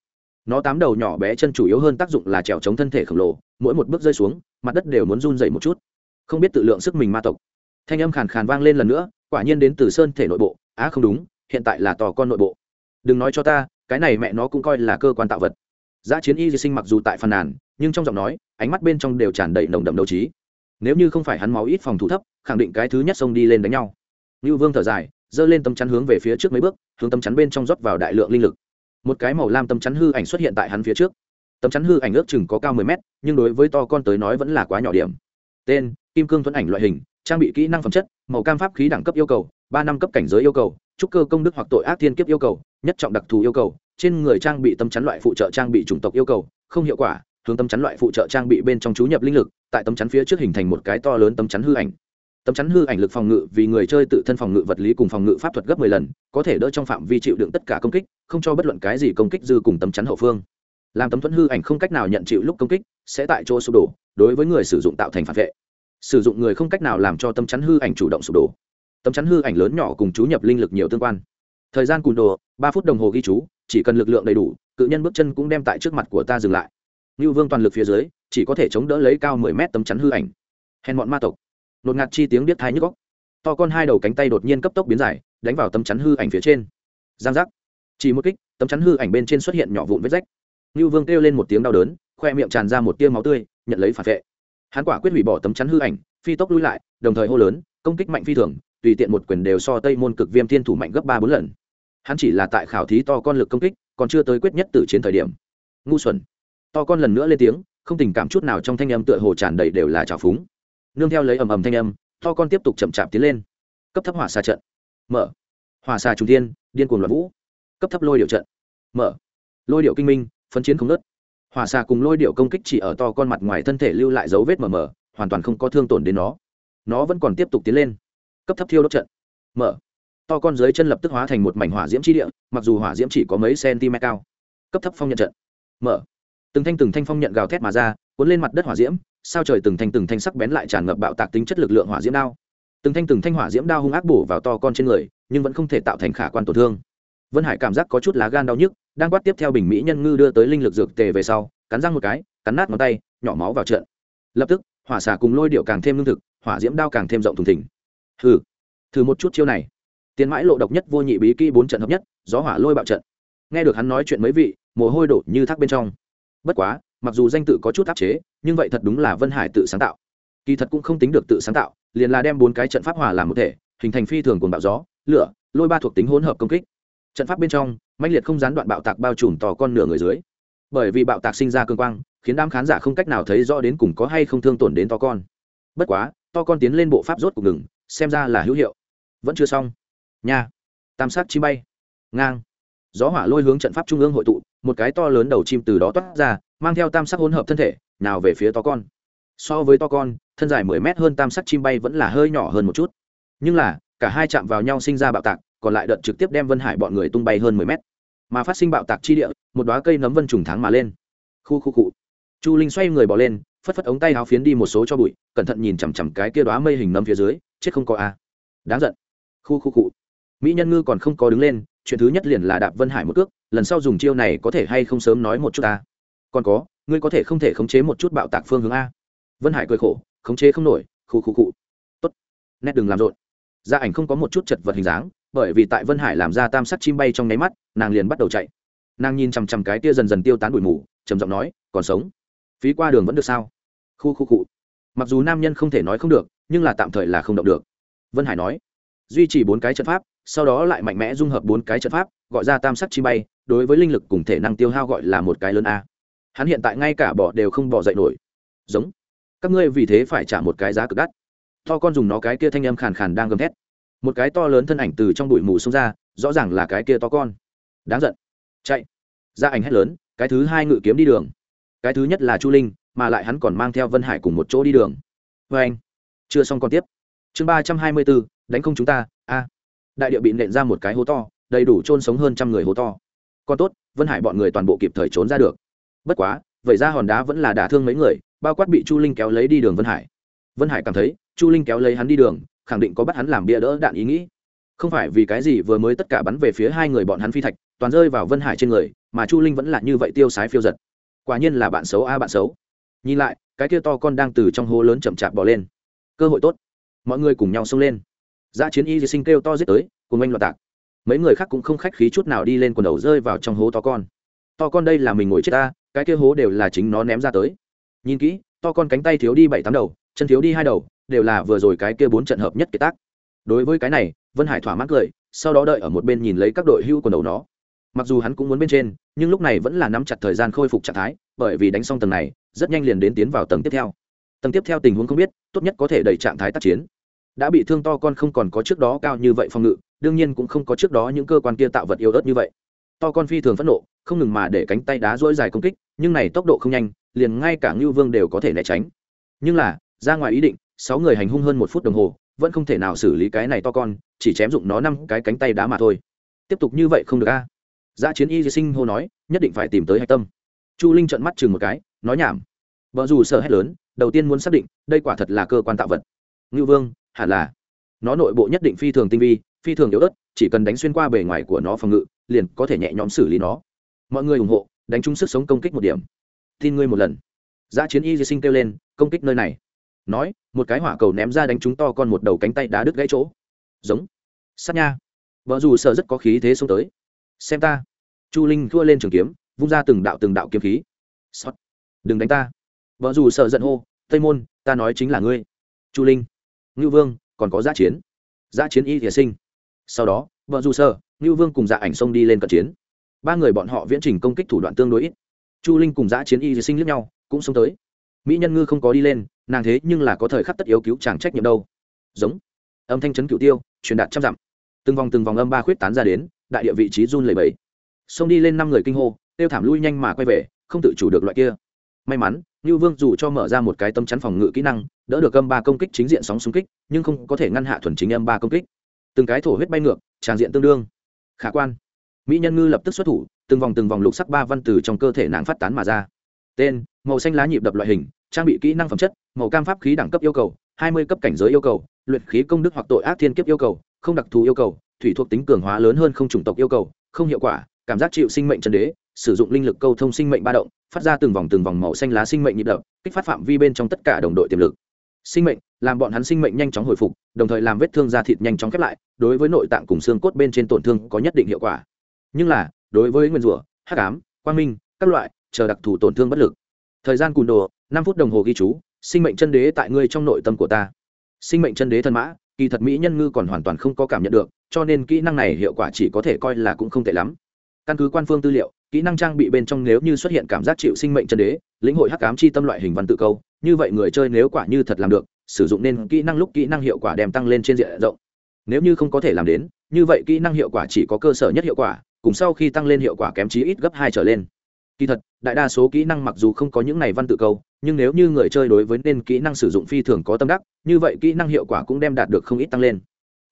Nó tám đầu nhỏ bé chân chủ yếu hơn tác dụng là trèo chống thân thể khổng lồ, mỗi một bước rơi xuống, mặt đất đều muốn run dậy một chút. Không biết tự lượng sức mình ma tộc. Thanh âm khàn khàn vang lên lần nữa, quả nhiên đến từ sơn thể nội bộ. Á, không đúng, hiện tại là to con nội bộ. Đừng nói cho ta, cái này mẹ nó cũng coi là cơ quan tạo vật. Giã chiến y di sinh mặc dù tại phàn nàn nhưng trong giọng nói, ánh mắt bên trong đều tràn đầy nồng đậm đấu trí. Nếu như không phải hắn máu ít phòng thủ thấp, khẳng định cái thứ nhất xông đi lên đánh nhau. Ngưu vương thở dài, giơ lên tấm chắn hướng về phía trước mấy bước, hướng tấm chắn bên trong rót vào đại lượng linh lực. Một cái màu lam tấm chắn hư ảnh xuất hiện tại hắn phía trước. Tấm chắn hư ảnh ước chừng có cao mười mét, nhưng đối với to con tới nói vẫn là quá nhỏ điểm. Tên, kim cương thuẫn ảnh loại hình, trang bị kỹ năng phẩm chất, màu cam pháp khí đẳng cấp yêu cầu, ba năm cấp cảnh giới yêu cầu, trúc cơ công đức hoặc tội ác thiên kiếp yêu cầu, nhất trọng đặc thù yêu cầu, trên người trang bị tâm chắn loại phụ trợ trang bị chủng tộc yêu cầu, không hiệu quả hướng tấm chắn loại phụ trợ trang bị bên trong chú nhập linh lực, tại tấm chắn phía trước hình thành một cái to lớn tấm chắn hư ảnh. Tấm chắn hư ảnh lực phòng ngự vì người chơi tự thân phòng ngự vật lý cùng phòng ngự pháp thuật gấp 10 lần, có thể đỡ trong phạm vi chịu đựng tất cả công kích, không cho bất luận cái gì công kích dư cùng tấm chắn hậu phương. Làm tấm thuẫn hư ảnh không cách nào nhận chịu lúc công kích, sẽ tại chỗ sụp đổ, đối với người sử dụng tạo thành phản vệ. Sử dụng người không cách nào làm cho tấm chắn hư ảnh chủ động sụp đổ. Tấm chắn hư ảnh lớn nhỏ cùng chú nhập linh lực nhiều tương quan. Thời gian cùn đồ, ba phút đồng hồ ghi chú, chỉ cần lực lượng đầy đủ, cự nhân bước chân cũng đem tại trước mặt của ta dừng lại. Nưu vương toàn lực phía dưới, chỉ có thể chống đỡ lấy cao mười mét tấm chắn hư ảnh. Hèn bọn ma tộc. Nột ngạt chi tiếng biết tai nhức óc. to con hai đầu cánh tay đột nhiên cấp tốc biến dài, đánh vào tấm chắn hư ảnh phía trên. Giang giác. Chỉ một kích, tấm chắn hư ảnh bên trên xuất hiện nhỏ vụn vết rách. Nưu vương kêu lên một tiếng đau đớn, khoe miệng tràn ra một tia máu tươi, nhận lấy phản vệ. Hắn quả quyết hủy bỏ tấm chắn hư ảnh, phi tốc lui lại, đồng thời hô lớn, công kích mạnh phi thường, tùy tiện một quyền đều so tây môn cực viêm thiên thủ mạnh gấp ba bốn lần. Hắn chỉ là tại khảo thí to con lực công kích, còn chưa tới quyết nhất tử chiến thời điểm. Ngu xuẩn to con lần nữa lên tiếng, không tình cảm chút nào trong thanh âm tựa hồ tràn đầy đều là trào phúng. Nương theo lấy ầm ầm thanh âm, to con tiếp tục chậm chạp tiến lên. Cấp thấp hỏa xa trận. Mở. Hỏa xa trung tiên điên cuồng loạn vũ. Cấp thấp lôi điệu trận. Mở. Lôi điệu kinh minh phân chiến không nớt hỏa xa cùng lôi điệu công kích chỉ ở to con mặt ngoài thân thể lưu lại dấu vết mờ mờ, hoàn toàn không có thương tổn đến nó. Nó vẫn còn tiếp tục tiến lên. Cấp thấp thiêu đốt trận. Mở. To con dưới chân lập tức hóa thành một mảnh hỏa diễm chi địa, mặc dù hỏa diễm chỉ có mấy cm cao. Cấp thấp phong nhận trận. Mở từng thanh từng thanh phong nhận gào thét mà ra, cuốn lên mặt đất hỏa diễm, sao trời từng thanh từng thanh sắc bén lại tràn ngập bạo tạc tính chất lực lượng hỏa diễm đao. Từng thanh từng thanh hỏa diễm đao hung ác bổ vào to con trên người, nhưng vẫn không thể tạo thành khả quan tổn thương. Vân hải cảm giác có chút lá gan đau nhức, đang quát tiếp theo bình mỹ nhân ngư đưa tới linh lực dược tề về sau, cắn răng một cái, cắn nát ngón tay, nhỏ máu vào trận. Lập tức, hỏa xả cùng lôi điệu càng thêm lương thực, hỏa diễm đao càng thêm rộng thùng thỉnh hừ, thử một chút chiêu này. Tiến mãi lộ độc nhất vô nhị bí kỹ bốn trận hợp nhất, gió hỏa lôi bạo trận. Nghe được hắn nói chuyện mấy vị, mồ hôi đổ như thác bên trong bất quá, mặc dù danh tự có chút áp chế, nhưng vậy thật đúng là vân hải tự sáng tạo. Kỳ thật cũng không tính được tự sáng tạo, liền là đem bốn cái trận pháp hòa làm một thể, hình thành phi thường cồn bạo gió, lửa, lôi ba thuộc tính hỗn hợp công kích. Trận pháp bên trong mạnh liệt không gián đoạn bạo tạc bao trùm tò con nửa người dưới. Bởi vì bạo tạc sinh ra cương quang, khiến đám khán giả không cách nào thấy rõ đến cùng có hay không thương tổn đến to con. Bất quá, to con tiến lên bộ pháp rốt cục ngừng, xem ra là hữu hiệu. Vẫn chưa xong. Nha. Tam sát chi bay. Ngang gió hỏa lôi hướng trận pháp trung ương hội tụ, một cái to lớn đầu chim từ đó toát ra, mang theo tam sắc hỗn hợp thân thể, nào về phía to con. So với to con, thân dài mười mét hơn tam sắc chim bay vẫn là hơi nhỏ hơn một chút. Nhưng là, cả hai chạm vào nhau sinh ra bạo tạc, còn lại đợt trực tiếp đem vân hải bọn người tung bay hơn mười mét. Mà phát sinh bạo tạc chi địa, một đoá cây nấm vân trùng tháng mà lên. Khu khu cụ chu linh xoay người bỏ lên, phất phất ống tay áo phiến đi một số cho bụi, cẩn thận nhìn chằm chằm cái kia đoá mây hình nấm phía dưới, chết không có a. Đáng giận. Khu khu cụ mỹ nhân ngư còn không có đứng lên chuyện thứ nhất liền là đạp vân hải một cước, lần sau dùng chiêu này có thể hay không sớm nói một chút ta? Còn có, ngươi có thể không thể khống chế một chút bạo tạc phương hướng a. Vân hải cười khổ, khống chế không nổi khu khu cụ tốt. Nét đừng làm rộn. Gia ảnh không có một chút chật vật hình dáng, bởi vì tại vân hải làm ra tam sắc chim bay trong nháy mắt, nàng liền bắt đầu chạy. Nàng nhìn chằm chằm cái tia dần dần tiêu tán bụi mù, trầm giọng nói, còn sống? Phí qua đường vẫn được sao? Khu khu cụ mặc dù nam nhân không thể nói không được, nhưng là tạm thời là không động được. Vân hải nói, duy trì bốn cái trận pháp sau đó lại mạnh mẽ dung hợp bốn cái trận pháp, gọi ra tam sắc chi bay, đối với linh lực cùng thể năng tiêu hao gọi là một cái lớn a. Hắn hiện tại ngay cả bỏ đều không bỏ dậy nổi. Giống. Các ngươi vì thế phải trả một cái giá cực đắt. To con dùng nó cái kia thanh âm khàn khàn đang gầm thét. Một cái to lớn thân ảnh từ trong bụi mù xông ra, rõ ràng là cái kia to con. Đáng giận. Chạy. Ra ảnh hét lớn, cái thứ hai ngự kiếm đi đường. Cái thứ nhất là chu linh, mà lại hắn còn mang theo vân hải cùng một chỗ đi đường. Vê anh chưa xong còn tiếp. Chương ba trăm hai mươi bốn, đánh không chúng ta. A đại địa bị nện ra một cái hố to, đầy đủ trôn sống hơn trăm người hố to. Còn tốt, vân hải bọn người toàn bộ kịp thời trốn ra được. Bất quá vậy ra hòn đá vẫn là đả thương mấy người, bao quát bị chu linh kéo lấy đi đường vân hải. Vân hải cảm thấy, chu linh kéo lấy hắn đi đường, khẳng định có bắt hắn làm bia đỡ đạn ý nghĩ. Không phải vì cái gì vừa mới tất cả bắn về phía hai người bọn hắn phi thạch, toàn rơi vào vân hải trên người, mà chu linh vẫn là như vậy tiêu sái phiêu giật. Quả nhiên là bạn xấu a bạn xấu. Nhìn lại, cái kia to con đang từ trong hố lớn chậm chạp bỏ lên. Cơ hội tốt. Mọi người cùng nhau xông lên. Dã chiến y sinh kêu to giết tới, cùng anh loạn tạc. Mấy người khác cũng không khách khí chút nào đi lên quần đầu rơi vào trong hố to con. To con đây là mình ngồi chết ta, cái kia hố đều là chính nó ném ra tới. Nhìn kỹ, to con cánh tay thiếu đi bảy tám đầu, chân thiếu đi hai đầu, đều là vừa rồi cái kia bốn trận hợp nhất kế tác. Đối với cái này, vân hải thỏa mãn cười, sau đó đợi ở một bên nhìn lấy các đội hưu quần đầu nó. Mặc dù hắn cũng muốn bên trên, nhưng lúc này vẫn là nắm chặt thời gian khôi phục trạng thái, bởi vì đánh xong tầng này, rất nhanh liền đến tiến vào tầng tiếp theo. Tầng tiếp theo tình huống không biết, tốt nhất có thể đẩy trạng thái tác chiến đã bị thương to con không còn có trước đó cao như vậy phòng ngự, đương nhiên cũng không có trước đó những cơ quan kia tạo vật yếu ớt như vậy. To con phi thường phẫn nộ, không ngừng mà để cánh tay đá dỗi dài công kích, nhưng này tốc độ không nhanh, liền ngay cả ngưu vương đều có thể né tránh. Nhưng là, ra ngoài ý định, sáu người hành hung hơn một phút đồng hồ, vẫn không thể nào xử lý cái này to con, chỉ chém dụng nó năm cái cánh tay đá mà thôi. Tiếp tục như vậy không được a. À. giã chiến y sinh hô nói, nhất định phải tìm tới hạch tâm. Chu linh trận mắt chừng một cái, nói nhảm. Vợ dù sợ hét lớn, đầu tiên muốn xác định, đây quả thật là cơ quan tạo vật. Ngưu vương hẳn là. Nó nội bộ nhất định phi thường tinh vi, phi thường yếu ớt, chỉ cần đánh xuyên qua bề ngoài của nó phòng ngự, liền có thể nhẹ nhõm xử lý nó. Mọi người ủng hộ, đánh trúng sức sống công kích một điểm. Tin ngươi một lần. Giã chiến y di sinh kêu lên, công kích nơi này. Nói, một cái hỏa cầu ném ra đánh chúng to con một đầu cánh tay đá đứt gãy chỗ. Giống. Sát nha. Vợ dù sợ rất có khí thế xông tới. Xem ta. Chu linh thua lên trường kiếm, vung ra từng đạo từng đạo kiếm khí. Sót. đừng đánh ta. Vợ dù sợ giận hô, tây môn, ta nói chính là ngươi. Chu linh ngưu vương, còn có giã chiến. Giã chiến y thìa sinh. Sau đó, vợ dù sơ, ngưu vương cùng dạ ảnh xông đi lên cận chiến. Ba người bọn họ viễn trình công kích thủ đoạn tương đối ít. Chu linh cùng giã chiến y thìa sinh lướt nhau, cũng xông tới. Mỹ nhân ngư không có đi lên, nàng thế nhưng là có thời khắc tất yếu cứu chàng trách nhiệm đâu. Giống. Âm thanh chấn cựu tiêu, truyền đạt trăm dặm. Từng vòng từng vòng âm ba khuyết tán ra đến, đại địa vị trí run lầy bẫy xông đi lên năm người kinh hô, tiêu thảm lui nhanh mà quay về, không tự chủ được loại kia. May mắn như vương dù cho mở ra một cái tâm chắn phòng ngự kỹ năng đỡ được âm ba công kích chính diện sóng xung kích, nhưng không có thể ngăn hạ thuần chính âm ba công kích. Từng cái thổ huyết bay ngược, tràn diện tương đương. Khả quan. Mỹ nhân ngư lập tức xuất thủ, từng vòng từng vòng lục sắc ba văn từ trong cơ thể nàng phát tán mà ra. Tên, màu xanh lá nhịp đập loại hình, trang bị kỹ năng phẩm chất, màu cam pháp khí đẳng cấp yêu cầu, hai mươi cấp cảnh giới yêu cầu, luyện khí công đức hoặc tội ác thiên kiếp yêu cầu, không đặc thù yêu cầu, thủy thuộc tính cường hóa lớn hơn không chủng tộc yêu cầu, không hiệu quả, cảm giác chịu sinh mệnh trần đế, sử dụng linh lực câu thông sinh mệnh ba động, phát ra từng vòng từng vòng màu xanh lá sinh mệnh nhịp đập, kích phát phạm vi bên trong tất cả đồng đội tiềm lực sinh mệnh, làm bọn hắn sinh mệnh nhanh chóng hồi phục, đồng thời làm vết thương da thịt nhanh chóng khép lại, đối với nội tạng cùng xương cốt bên trên tổn thương có nhất định hiệu quả. Nhưng là, đối với nguyên rủa, hắc ám, quang minh, các loại, chờ đặc thù tổn thương bất lực. Thời gian cùn đồ, năm phút đồng hồ ghi chú, sinh mệnh chân đế tại ngươi trong nội tâm của ta. Sinh mệnh chân đế thân mã, kỳ thật mỹ nhân ngư còn hoàn toàn không có cảm nhận được, cho nên kỹ năng này hiệu quả chỉ có thể coi là cũng không tệ lắm. Căn cứ quan phương tư liệu, kỹ năng trang bị bên trong nếu như xuất hiện cảm giác chịu sinh mệnh chân đế, lĩnh hội hắc ám chi tâm loại hình văn tự câu như vậy người chơi nếu quả như thật làm được, sử dụng nên kỹ năng lúc kỹ năng hiệu quả đem tăng lên trên diện rộng. Nếu như không có thể làm đến, như vậy kỹ năng hiệu quả chỉ có cơ sở nhất hiệu quả, cùng sau khi tăng lên hiệu quả kém chí ít gấp hai trở lên. Kỳ thật, đại đa số kỹ năng mặc dù không có những này văn tự câu, nhưng nếu như người chơi đối với nên kỹ năng sử dụng phi thường có tâm đắc, như vậy kỹ năng hiệu quả cũng đem đạt được không ít tăng lên.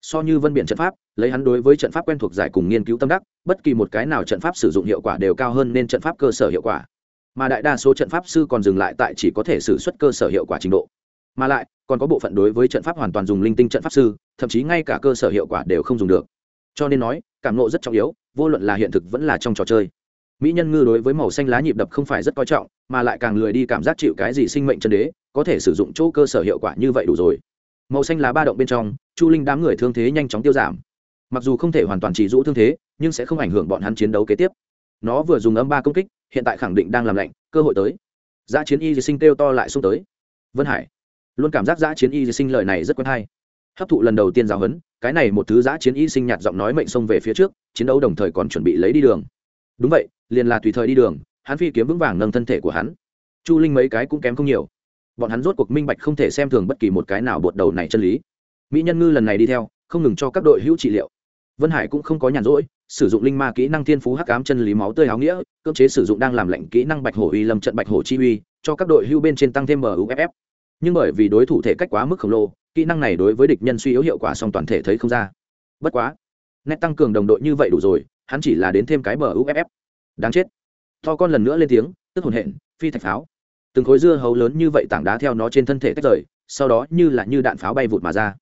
So như vân biện trận pháp, lấy hắn đối với trận pháp quen thuộc giải cùng nghiên cứu tâm đắc, bất kỳ một cái nào trận pháp sử dụng hiệu quả đều cao hơn nên trận pháp cơ sở hiệu quả mà đại đa số trận pháp sư còn dừng lại tại chỉ có thể xử suất cơ sở hiệu quả trình độ. Mà lại, còn có bộ phận đối với trận pháp hoàn toàn dùng linh tinh trận pháp sư, thậm chí ngay cả cơ sở hiệu quả đều không dùng được. Cho nên nói, cảm nộ rất trọng yếu, vô luận là hiện thực vẫn là trong trò chơi. Mỹ nhân ngư đối với màu xanh lá nhịp đập không phải rất coi trọng, mà lại càng lười đi cảm giác chịu cái gì sinh mệnh chân đế, có thể sử dụng chỗ cơ sở hiệu quả như vậy đủ rồi. Màu xanh lá ba động bên trong, chu linh đám người thương thế nhanh chóng tiêu giảm. Mặc dù không thể hoàn toàn chỉ rũ thương thế, nhưng sẽ không ảnh hưởng bọn hắn chiến đấu kế tiếp. Nó vừa dùng âm ba công kích hiện tại khẳng định đang làm lạnh, cơ hội tới. Giã chiến y sinh kêu to lại xung tới. Vân hải, luôn cảm giác giã chiến y sinh lời này rất quen hay. Hấp thụ lần đầu tiên giáo huấn, cái này một thứ giã chiến y sinh nhạt giọng nói mệnh xông về phía trước, chiến đấu đồng thời còn chuẩn bị lấy đi đường. Đúng vậy, liền là tùy thời đi đường, hắn phi kiếm vững vàng nâng thân thể của hắn. Chu linh mấy cái cũng kém không nhiều. Bọn hắn rốt cuộc minh bạch không thể xem thường bất kỳ một cái nào bột đầu này chân lý. Mỹ nhân ngư lần này đi theo, không ngừng cho các đội hữu trị liệu vân hải cũng không có nhàn rỗi, sử dụng linh ma kỹ năng thiên phú hắc ám chân lý máu tươi áo nghĩa, cưỡng chế sử dụng đang làm lệnh kỹ năng bạch hổ uy lâm trận bạch hổ chi uy, cho các đội hưu bên trên tăng thêm muff nhưng bởi vì đối thủ thể cách quá mức khổng lồ, kỹ năng này đối với địch nhân suy yếu hiệu quả song toàn thể thấy không ra. Bất quá, nét tăng cường đồng đội như vậy đủ rồi, hắn chỉ là đến thêm cái muff đáng chết. To con lần nữa lên tiếng, tức hồn hện, phi thạch pháo. Từng khối dưa hấu lớn như vậy tảng đá theo nó trên thân thể tách rời, sau đó như là như đạn pháo bay vụt mà ra.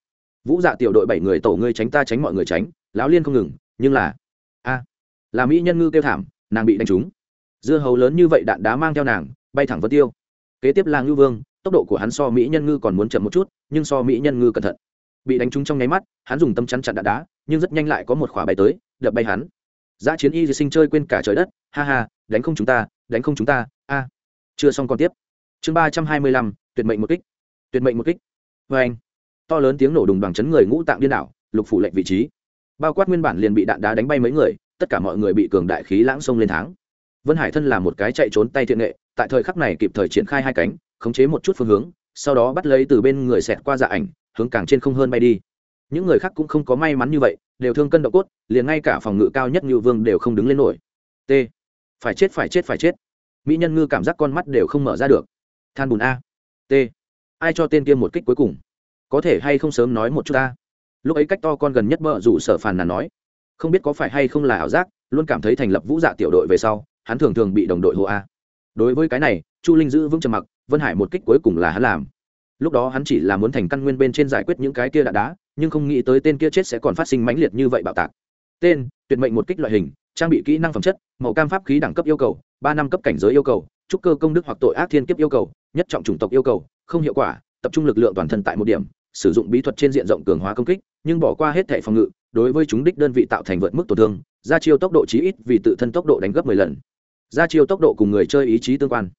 Vũ dạ tiểu đội bảy người tổ ngươi tránh ta tránh mọi người tránh lão liên không ngừng nhưng là a là mỹ nhân ngư kêu thảm nàng bị đánh trúng dưa hấu lớn như vậy đạn đá mang theo nàng bay thẳng vân tiêu kế tiếp là ngư vương tốc độ của hắn so mỹ nhân ngư còn muốn chậm một chút nhưng so mỹ nhân ngư cẩn thận bị đánh trúng trong nháy mắt hắn dùng tâm chắn chặn đạn đá nhưng rất nhanh lại có một khỏa bay tới đập bay hắn Giá chiến y sinh chơi quên cả trời đất, ha ha, đánh không chúng ta, đánh không chúng ta, a. Chưa xong còn tiếp. Chương ba trăm hai mươi lăm, tuyệt mệnh một kích. Tuyệt mệnh một kích. vê anh. To lớn tiếng nổ đùng bằng chấn người ngũ tạng điên đảo, lục phủ lệnh vị trí. Bao quát nguyên bản liền bị đạn đá đánh bay mấy người, tất cả mọi người bị cường đại khí lãng sông lên tháng. Vân Hải thân là một cái chạy trốn tay thiện nghệ, tại thời khắc này kịp thời triển khai hai cánh, khống chế một chút phương hướng, sau đó bắt lấy từ bên người xẹt qua dạ ảnh hướng càng trên không hơn bay đi. Những người khác cũng không có may mắn như vậy đều thương cân độ cốt liền ngay cả phòng ngự cao nhất như vương đều không đứng lên nổi. T. Phải chết phải chết phải chết. Mỹ nhân ngư cảm giác con mắt đều không mở ra được. Than bùn a. T. Ai cho tên kia một kích cuối cùng? Có thể hay không sớm nói một chút ta? Lúc ấy cách to con gần nhất mợ rủ sở phàn nàn nói, không biết có phải hay không là ảo giác, luôn cảm thấy thành lập vũ dạ tiểu đội về sau, hắn thường thường bị đồng đội hộ a. Đối với cái này, chu linh giữ vững trầm mặc, vân hải một kích cuối cùng là hắn làm. Lúc đó hắn chỉ là muốn thành căn nguyên bên trên giải quyết những cái kia đạn đá, nhưng không nghĩ tới tên kia chết sẽ còn phát sinh mãnh liệt như vậy bạo tạc. Tên, tuyệt mệnh một kích loại hình, trang bị kỹ năng phẩm chất, màu cam pháp khí đẳng cấp yêu cầu, ba năm cấp cảnh giới yêu cầu, trúc cơ công đức hoặc tội ác thiên kiếp yêu cầu, nhất trọng chủng tộc yêu cầu, không hiệu quả, tập trung lực lượng toàn thân tại một điểm, sử dụng bí thuật trên diện rộng cường hóa công kích nhưng bỏ qua hết thẻ phòng ngự, đối với chúng đích đơn vị tạo thành vượt mức tổn thương, ra chiêu tốc độ chí ít vì tự thân tốc độ đánh gấp 10 lần. Ra chiêu tốc độ cùng người chơi ý chí tương quan.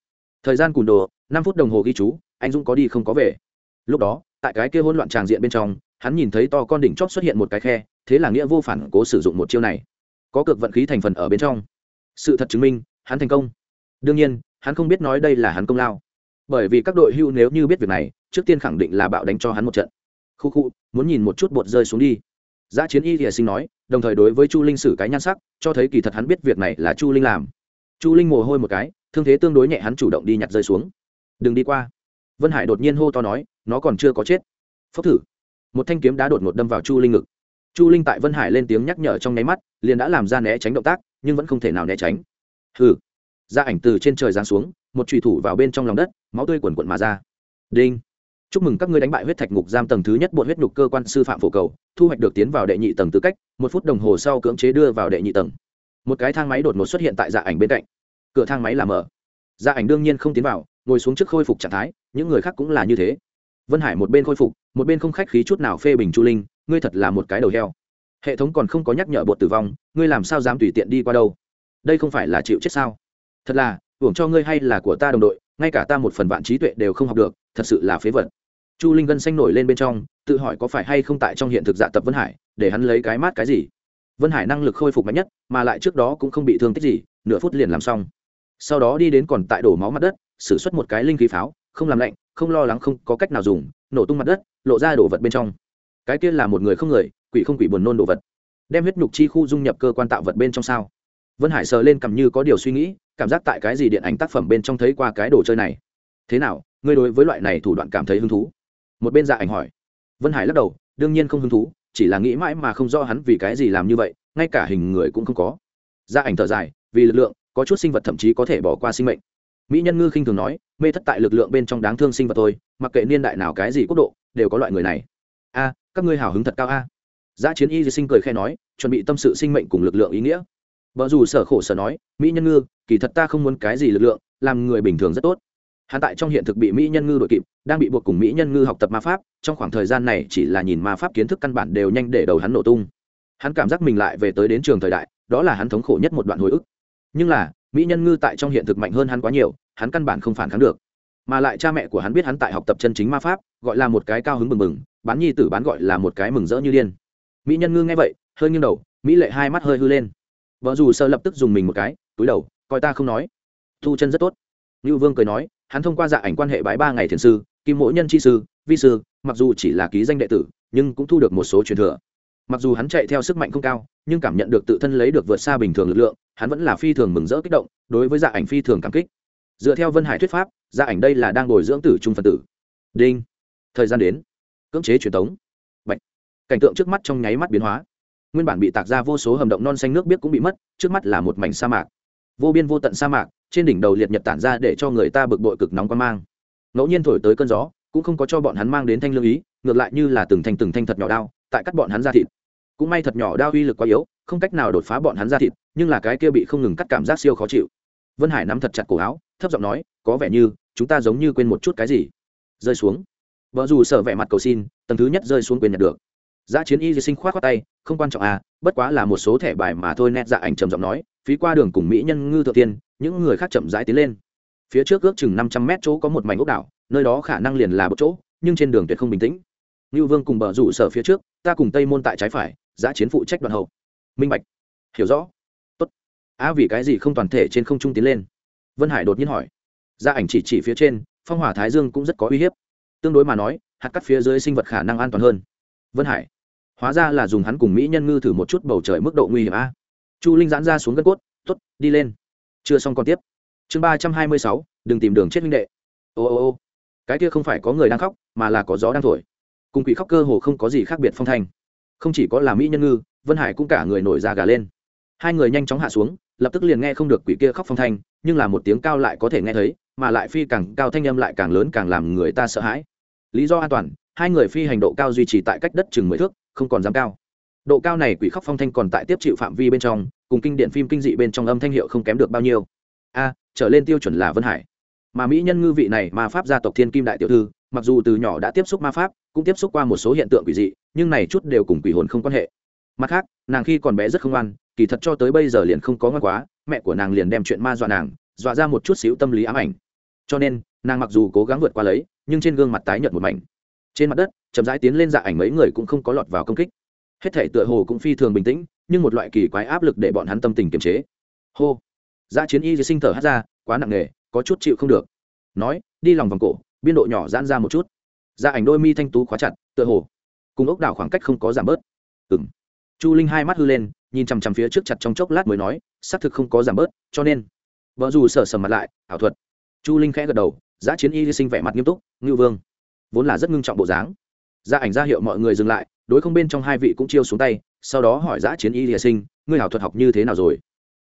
Thời gian cùn đồ, năm phút đồng hồ ghi chú, anh dũng có đi không có về. Lúc đó, tại cái kia hỗn loạn tràng diện bên trong, hắn nhìn thấy to con đỉnh chót xuất hiện một cái khe, thế là nghĩa vô phản cố sử dụng một chiêu này. Có cực vận khí thành phần ở bên trong. Sự thật chứng minh, hắn thành công. Đương nhiên, hắn không biết nói đây là hắn công lao. Bởi vì các đội hưu nếu như biết việc này, trước tiên khẳng định là bạo đánh cho hắn một trận khu khu, muốn nhìn một chút bột rơi xuống đi. Giã chiến y thìa sinh nói, đồng thời đối với chu linh sử cái nhan sắc, cho thấy kỳ thật hắn biết việc này là chu linh làm. Chu linh mồ hôi một cái, thương thế tương đối nhẹ hắn chủ động đi nhặt rơi xuống. Đừng đi qua. Vân hải đột nhiên hô to nói, nó còn chưa có chết. Phốc thử. Một thanh kiếm đá đột ngột đâm vào chu linh ngực. Chu linh tại vân hải lên tiếng nhắc nhở trong nháy mắt, liền đã làm ra né tránh động tác, nhưng vẫn không thể nào né tránh. Hừ. Ra ảnh từ trên trời giáng xuống, một trùy thủ vào bên trong lòng đất, máu tươi quần quận mà ra. Đinh chúc mừng các ngươi đánh bại huyết thạch ngục giam tầng thứ nhất bộ huyết nhục cơ quan sư phạm phổ cầu, thu hoạch được tiến vào đệ nhị tầng tư cách, một phút đồng hồ sau cưỡng chế đưa vào đệ nhị tầng. Một cái thang máy đột ngột xuất hiện tại dạ ảnh bên cạnh. Cửa thang máy là mở. Dạ ảnh đương nhiên không tiến vào, ngồi xuống trước khôi phục trạng thái, những người khác cũng là như thế. Vân hải một bên khôi phục, một bên không khách khí chút nào phê bình chu linh, ngươi thật là một cái đầu heo. Hệ thống còn không có nhắc nhở bột tử vong, ngươi làm sao dám tùy tiện đi qua đâu? Đây không phải là chịu chết sao? Thật là, hưởng cho ngươi hay là của ta đồng đội, ngay cả ta một phần vạn trí tuệ đều không học được, thật sự là phế vật chu linh gân xanh nổi lên bên trong, tự hỏi có phải hay không tại trong hiện thực dạ tập vân hải, để hắn lấy cái mát cái gì. Vân hải năng lực khôi phục mạnh nhất, mà lại trước đó cũng không bị thương tích gì, nửa phút liền làm xong. Sau đó đi đến còn tại đổ máu mặt đất xử suất một cái linh khí pháo, không làm lạnh, không lo lắng, không có cách nào dùng, nổ tung mặt đất, lộ ra đổ vật bên trong. Cái kia là một người không người, quỷ không quỷ buồn nôn đồ vật. Đem huyết nhục chi khu dung nhập cơ quan tạo vật bên trong sao? Vân hải sờ lên cầm như có điều suy nghĩ, cảm giác tại cái gì điện ảnh tác phẩm bên trong thấy qua cái đồ chơi này. Thế nào, ngươi đối với loại này thủ đoạn cảm thấy hứng thú? Một bên dạ ảnh hỏi. Vân hải lắc đầu đương nhiên không hứng thú chỉ là nghĩ mãi mà không rõ hắn vì cái gì làm như vậy ngay cả hình người cũng không có. Dạ ảnh thở dài vì lực lượng có chút sinh vật thậm chí có thể bỏ qua sinh mệnh. Mỹ nhân ngư khinh thường nói mê thất tại lực lượng bên trong đáng thương sinh vật thôi, mặc kệ niên đại nào cái gì quốc độ đều có loại người này. A các ngươi hào hứng thật cao a. Giá chiến y di sinh cười khe nói chuẩn bị tâm sự sinh mệnh cùng lực lượng ý nghĩa. Vợ dù sở khổ sở nói mỹ nhân ngư kỳ thật ta không muốn cái gì lực lượng làm người bình thường rất tốt hắn tại trong hiện thực bị mỹ nhân ngư đội kịp, đang bị buộc cùng mỹ nhân ngư học tập ma pháp, trong khoảng thời gian này chỉ là nhìn ma pháp kiến thức căn bản đều nhanh để đầu hắn nổ tung. Hắn cảm giác mình lại về tới đến trường thời đại, đó là hắn thống khổ nhất một đoạn hồi ức. Nhưng là, mỹ nhân ngư tại trong hiện thực mạnh hơn hắn quá nhiều, hắn căn bản không phản kháng được. Mà lại cha mẹ của hắn biết hắn tại học tập chân chính ma pháp, gọi là một cái cao hứng mừng mừng bán nhi tử bán gọi là một cái mừng rỡ như điên. Mỹ nhân ngư nghe vậy, hơi nghiêng đầu, mỹ lệ hai mắt hơi hư lên. Vợ dù sơ lập tức dùng mình một cái, túi đầu, coi ta không nói. Thu chân rất tốt. Như vương cười nói hắn thông qua dạ ảnh quan hệ bãi ba ngày thiền sư, kim mỗi nhân chi sư, vi sư, mặc dù chỉ là ký danh đệ tử, nhưng cũng thu được một số truyền thừa. Mặc dù hắn chạy theo sức mạnh không cao, nhưng cảm nhận được tự thân lấy được vượt xa bình thường lực lượng, hắn vẫn là phi thường mừng rỡ kích động, đối với dạ ảnh phi thường cảm kích. Dựa theo vân hải thuyết pháp dạ ảnh đây là đang bồi dưỡng tử trung phân tử. Đinh. Thời gian đến. Cưỡng chế truyền thống Bạch. cảnh tượng trước mắt trong nháy mắt biến hóa. Nguyên bản bị tạc ra vô số hầm động non xanh nước biết cũng bị mất, trước mắt là một mảnh sa mạc. Vô biên vô tận sa mạc trên đỉnh đầu liệt nhật tản ra để cho người ta bực bội cực nóng quan mang. Ngẫu nhiên thổi tới cơn gió, cũng không có cho bọn hắn mang đến thanh lương ý, ngược lại như là từng thanh từng thanh thật nhỏ đao, tại cắt bọn hắn ra thịt. Cũng may thật nhỏ đao uy lực quá yếu, không cách nào đột phá bọn hắn ra thịt, nhưng là cái kia bị không ngừng cắt cảm giác siêu khó chịu. Vân hải nắm thật chặt cổ áo, thấp giọng nói, có vẻ như, chúng ta giống như quên một chút cái gì. Rơi xuống. Vợ dù sợ vẻ mặt cầu xin, tầng thứ nhất rơi xuống quên nhận được. Giá chiến y di sinh khoát khoát tay, không quan trọng à bất quá là một số thẻ bài mà thôi. Nét dạ ảnh trầm giọng nói phí qua đường cùng mỹ nhân ngư thượng tiên, những người khác chậm rãi tiến lên. Phía trước ước chừng năm trăm mét chỗ có một mảnh ốc đảo, nơi đó khả năng liền là một chỗ, nhưng trên đường tuyệt không bình tĩnh. Ngưu vương cùng bờ rủ sở phía trước, ta cùng tây môn tại trái phải, giã chiến phụ trách đoạn hậu. Minh bạch. Hiểu rõ. Tốt. Á, vì cái gì không toàn thể trên không trung tiến lên? Vân hải đột nhiên hỏi. Gia ảnh chỉ chỉ phía trên, phong hỏa thái dương cũng rất có uy hiếp. Tương đối mà nói, hạt cắt phía dưới sinh vật khả năng an toàn hơn. Vân hải. Hóa ra là dùng hắn cùng mỹ nhân ngư thử một chút bầu trời mức độ nguy hiểm a chu linh giãn ra xuống gân cốt t ố t đi lên. Chưa xong còn tiếp. Chương ba trăm hai mươi sáu, đừng tìm đường chết minh đệ. Ô ô ô. Cái kia không phải có người đang khóc, mà là có gió đang thổi. Cùng quỷ khóc cơ hồ không có gì khác biệt phong thanh. Không chỉ có là mỹ nhân ngư, vân hải cũng cả người nổi da gà lên. Hai người nhanh chóng hạ xuống, lập tức liền nghe không được quỷ kia khóc phong thanh, nhưng là một tiếng cao lại có thể nghe thấy, mà lại phi càng cao thanh âm lại càng lớn càng làm người ta sợ hãi. Lý do an toàn, hai người phi hành độ cao duy trì tại cách đất chừng mười thước, không còn dám cao độ cao này quỷ khóc phong thanh còn tại tiếp chịu phạm vi bên trong, cùng kinh điện phim kinh dị bên trong âm thanh hiệu không kém được bao nhiêu. A, trở lên tiêu chuẩn là vân hải. Mà mỹ nhân ngư vị này, ma pháp gia tộc thiên kim đại tiểu thư, mặc dù từ nhỏ đã tiếp xúc ma pháp, cũng tiếp xúc qua một số hiện tượng quỷ dị, nhưng này chút đều cùng quỷ hồn không quan hệ. Mặt khác, nàng khi còn bé rất không ngoan, kỳ thật cho tới bây giờ liền không có ngoan quá, mẹ của nàng liền đem chuyện ma dọa nàng, dọa ra một chút xíu tâm lý ám ảnh. Cho nên, nàng mặc dù cố gắng vượt qua lấy, nhưng trên gương mặt tái nhợt một mảnh. Trên mặt đất, chậm rãi tiến lên dạ ảnh mấy người cũng không có lọt vào công kích hết thể tựa hồ cũng phi thường bình tĩnh, nhưng một loại kỳ quái áp lực để bọn hắn tâm tình kiềm chế. Hô. Dạ chiến y sinh thở hát ra, quá nặng nề, có chút chịu không được. Nói, đi lòng vòng cổ, biên độ nhỏ giãn ra một chút. Ra ảnh đôi mi thanh tú khóa chặt, tựa hồ cùng ốc đảo khoảng cách không có giảm bớt. Ừng chu linh hai mắt hư lên, nhìn chằm chằm phía trước chặt trong chốc lát mới nói, xác thực không có giảm bớt, cho nên, vợ dù sờ sờ mặt lại, ảo thuật. Chu linh khẽ gật đầu, giã chiến y sinh vẻ mặt nghiêm túc, ngưu vương, vốn là rất ngưng trọng bộ dáng gia ảnh ra hiệu mọi người dừng lại, đối không bên trong hai vị cũng chiêu xuống tay, sau đó hỏi giã chiến y hy sinh, ngươi ảo thuật học như thế nào rồi?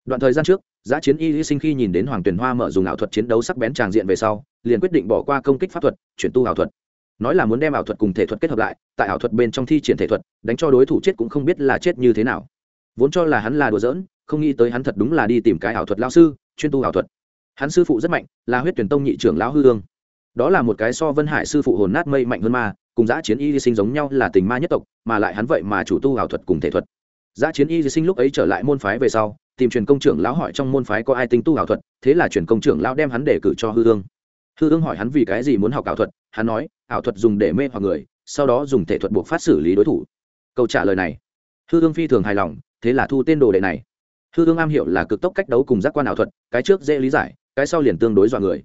Đoạn thời gian trước, giã chiến y hy sinh khi nhìn đến hoàng tuyền hoa mở dùng ảo thuật chiến đấu sắc bén tràng diện về sau, liền quyết định bỏ qua công kích pháp thuật, chuyển tu ảo thuật. Nói là muốn đem ảo thuật cùng thể thuật kết hợp lại, tại ảo thuật bên trong thi triển thể thuật, đánh cho đối thủ chết cũng không biết là chết như thế nào. Vốn cho là hắn là đùa giỡn, không nghĩ tới hắn thật đúng là đi tìm cái ảo thuật lao sư, chuyên tu ảo thuật. Hắn sư phụ rất mạnh, là huyết tuyển tông nhị trưởng lão hư hương. Đó là một cái so vân hải sư phụ hồn nát mây mạnh hơn ma cùng giã chiến y di sinh giống nhau là tình ma nhất tộc, mà lại hắn vậy mà chủ tu ảo thuật cùng thể thuật. Giã chiến y di sinh lúc ấy trở lại môn phái về sau, tìm truyền công trưởng lão hỏi trong môn phái có ai tinh tu ảo thuật, thế là truyền công trưởng lão đem hắn để cử cho hư ương. Hư ương hỏi hắn vì cái gì muốn học ảo thuật, hắn nói, ảo thuật dùng để mê hoặc người, sau đó dùng thể thuật buộc phát xử lý đối thủ. Câu trả lời này, hư ương phi thường hài lòng, thế là thu tên đồ đệ này. Hư ương am hiểu là cực tốc cách đấu cùng giác quan ảo thuật, cái trước dễ lý giải, cái sau liền tương đối dọa người.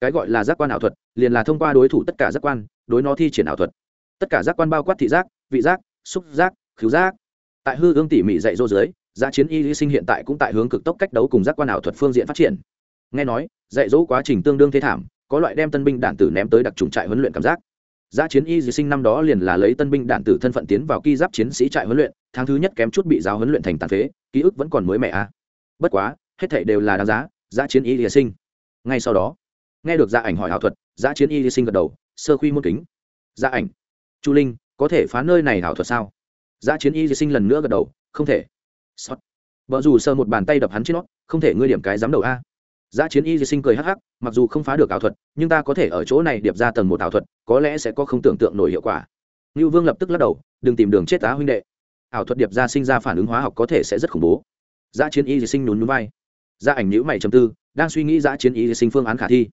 Cái gọi là giác quan ảo thuật, liền là thông qua đối thủ tất cả giác quan đối nó thi triển ảo thuật tất cả giác quan bao quát thị giác vị giác xúc giác khứu giác tại hư ương tỉ mỉ dạy dỗ dưới giá chiến y sinh hiện tại cũng tại hướng cực tốc cách đấu cùng giác quan ảo thuật phương diện phát triển nghe nói dạy dỗ quá trình tương đương thế thảm có loại đem tân binh đạn tử ném tới đặc trùng trại huấn luyện cảm giác Giá chiến y di sinh năm đó liền là lấy tân binh đạn tử thân phận tiến vào ki giáp chiến sĩ trại huấn luyện, tháng thứ nhất kém chút bị giáo huấn luyện thành tàn phế, ký ức vẫn còn mới mẻ a. À. Bất quá, hết thảy đều là đáng giá, giá chiến y di sinh. Ngay sau đó, nghe được gia ảnh hỏi ảo thuật, giá chiến y di sinh gật đầu, sơ khuy môn kính. gia ảnh, Chu Linh, có thể phá nơi này ảo thuật sao? Giá chiến y di sinh lần nữa gật đầu, không thể. Sót. Vợ dù sơ một bàn tay đập hắn trên nó, không thể ngươi điểm cái dám đầu a. Giá chiến y di sinh cười hắc hắc, mặc dù không phá được ảo thuật, nhưng ta có thể ở chỗ này điệp ra tầng một ảo thuật, có lẽ sẽ có không tưởng tượng nổi hiệu quả. Ngưu Vương lập tức lắc đầu, đừng tìm đường chết tá huynh đệ. Ảo thuật điệp ra sinh ra phản ứng hóa học có thể sẽ rất khủng bố. Giá chiến y di sinh nhún nhún vai. Giá ảnh nhíu mày trầm tư, đang suy nghĩ giá chiến y di sinh phương án khả thi.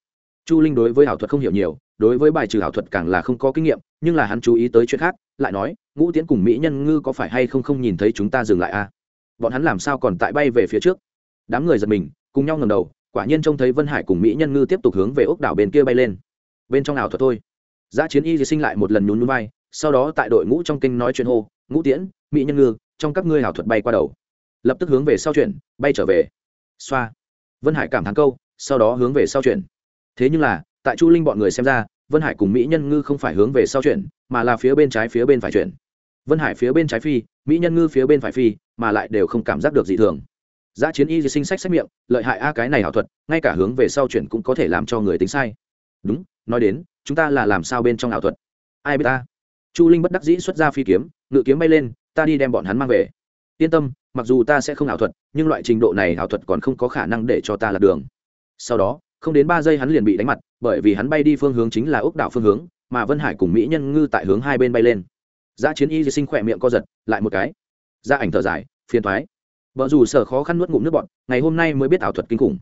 Chu Linh đối với ảo thuật không hiểu nhiều, đối với bài trừ ảo thuật càng là không có kinh nghiệm, nhưng là hắn chú ý tới chuyện khác, lại nói, Ngũ Tiễn cùng mỹ nhân ngư có phải hay không không nhìn thấy chúng ta dừng lại a? À? Bọn hắn làm sao còn tại bay về phía trước? Đám người giật mình, cùng nhau ngẩng đầu, quả nhiên trông thấy vân hải cùng mỹ nhân ngư tiếp tục hướng về ốc đảo bên kia bay lên bên trong ảo thuật thôi giã chiến y thì sinh lại một lần nhún núi bay sau đó tại đội ngũ trong kinh nói chuyện hô ngũ tiễn mỹ nhân ngư trong các ngươi ảo thuật bay qua đầu lập tức hướng về sau chuyển bay trở về xoa vân hải cảm thán câu sau đó hướng về sau chuyển thế nhưng là tại chu linh bọn người xem ra vân hải cùng mỹ nhân ngư không phải hướng về sau chuyển mà là phía bên trái phía bên phải chuyển vân hải phía bên trái phi mỹ nhân ngư phía bên phải phi mà lại đều không cảm giác được gì thường Giá chiến y sinh sách xét miệng, lợi hại a cái này ảo thuật, ngay cả hướng về sau chuyển cũng có thể làm cho người tính sai. Đúng, nói đến, chúng ta là làm sao bên trong ảo thuật? Ai biết ta? Chu Linh bất đắc dĩ xuất ra phi kiếm, ngự kiếm bay lên, ta đi đem bọn hắn mang về. Yên tâm, mặc dù ta sẽ không ảo thuật, nhưng loại trình độ này ảo thuật còn không có khả năng để cho ta lạc đường. Sau đó, không đến ba giây hắn liền bị đánh mặt, bởi vì hắn bay đi phương hướng chính là ốc đảo phương hướng, mà Vân Hải cùng mỹ nhân ngư tại hướng hai bên bay lên. Giá chiến y sinh khỏe miệng co giật, lại một cái. Ra ảnh thở dài, phiền toái. Vợ dù sở khó khăn nuốt ngụm nước bọn ngày hôm nay mới biết ảo thuật kinh khủng.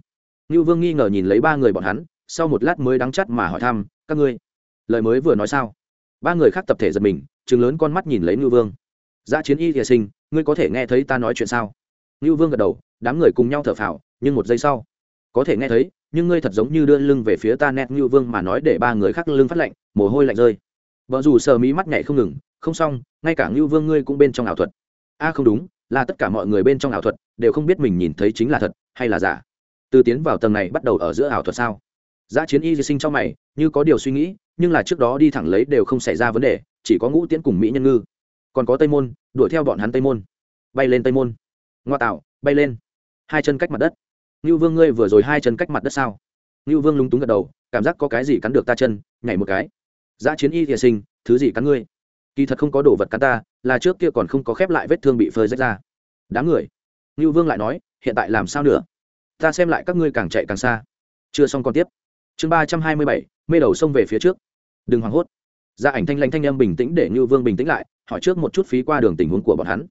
Như vương nghi ngờ nhìn lấy ba người bọn hắn sau một lát mới đắng chắt mà hỏi thăm các ngươi lời mới vừa nói sao? Ba người khác tập thể giật mình chừng lớn con mắt nhìn lấy ngưu vương. Giá chiến y thìa sinh ngươi có thể nghe thấy ta nói chuyện sao? Ngưu vương gật đầu đám người cùng nhau thở phào nhưng một giây sau có thể nghe thấy nhưng ngươi thật giống như đưa lưng về phía ta nét như vương mà nói để ba người khác lưng phát lạnh, mồ hôi lạnh rơi. Vợ dù sờ mí mắt nhảy không ngừng, không xong, ngay cả ngưu vương ngươi cũng bên trong ảo thuật. A, không đúng, là tất cả mọi người bên trong ảo thuật, đều không biết mình nhìn thấy chính là thật hay là giả. Từ tiến vào tầng này bắt đầu ở giữa ảo thuật sao? Giã chiến y di sinh trong mày, như có điều suy nghĩ, nhưng là trước đó đi thẳng lấy đều không xảy ra vấn đề, chỉ có ngũ tiễn cùng mỹ nhân ngư. Còn có tây môn, đuổi theo bọn hắn tây môn. Bay lên tây môn. Ngoa tạo, bay lên. Hai chân cách mặt đất ngưu vương ngươi vừa rồi hai chân cách mặt đất sao? Ngưu vương lúng túng gật đầu, cảm giác có cái gì cắn được ta chân, nhảy một cái. Giã chiến y thiệ sinh, thứ gì cắn ngươi? Kỳ thật không có đồ vật cắn ta, là trước kia còn không có khép lại vết thương bị phơi rách ra. Đám người. Ngưu vương lại nói, hiện tại làm sao nữa? Ta xem lại các ngươi càng chạy càng xa. Chưa xong còn tiếp. Chương ba trăm hai mươi bảy, mê đầu sông về phía trước. Đừng hoảng hốt. Gia ảnh thanh lãnh thanh âm bình tĩnh để ngưu vương bình tĩnh lại, hỏi trước một chút phí qua đường tình huống của bọn hắn.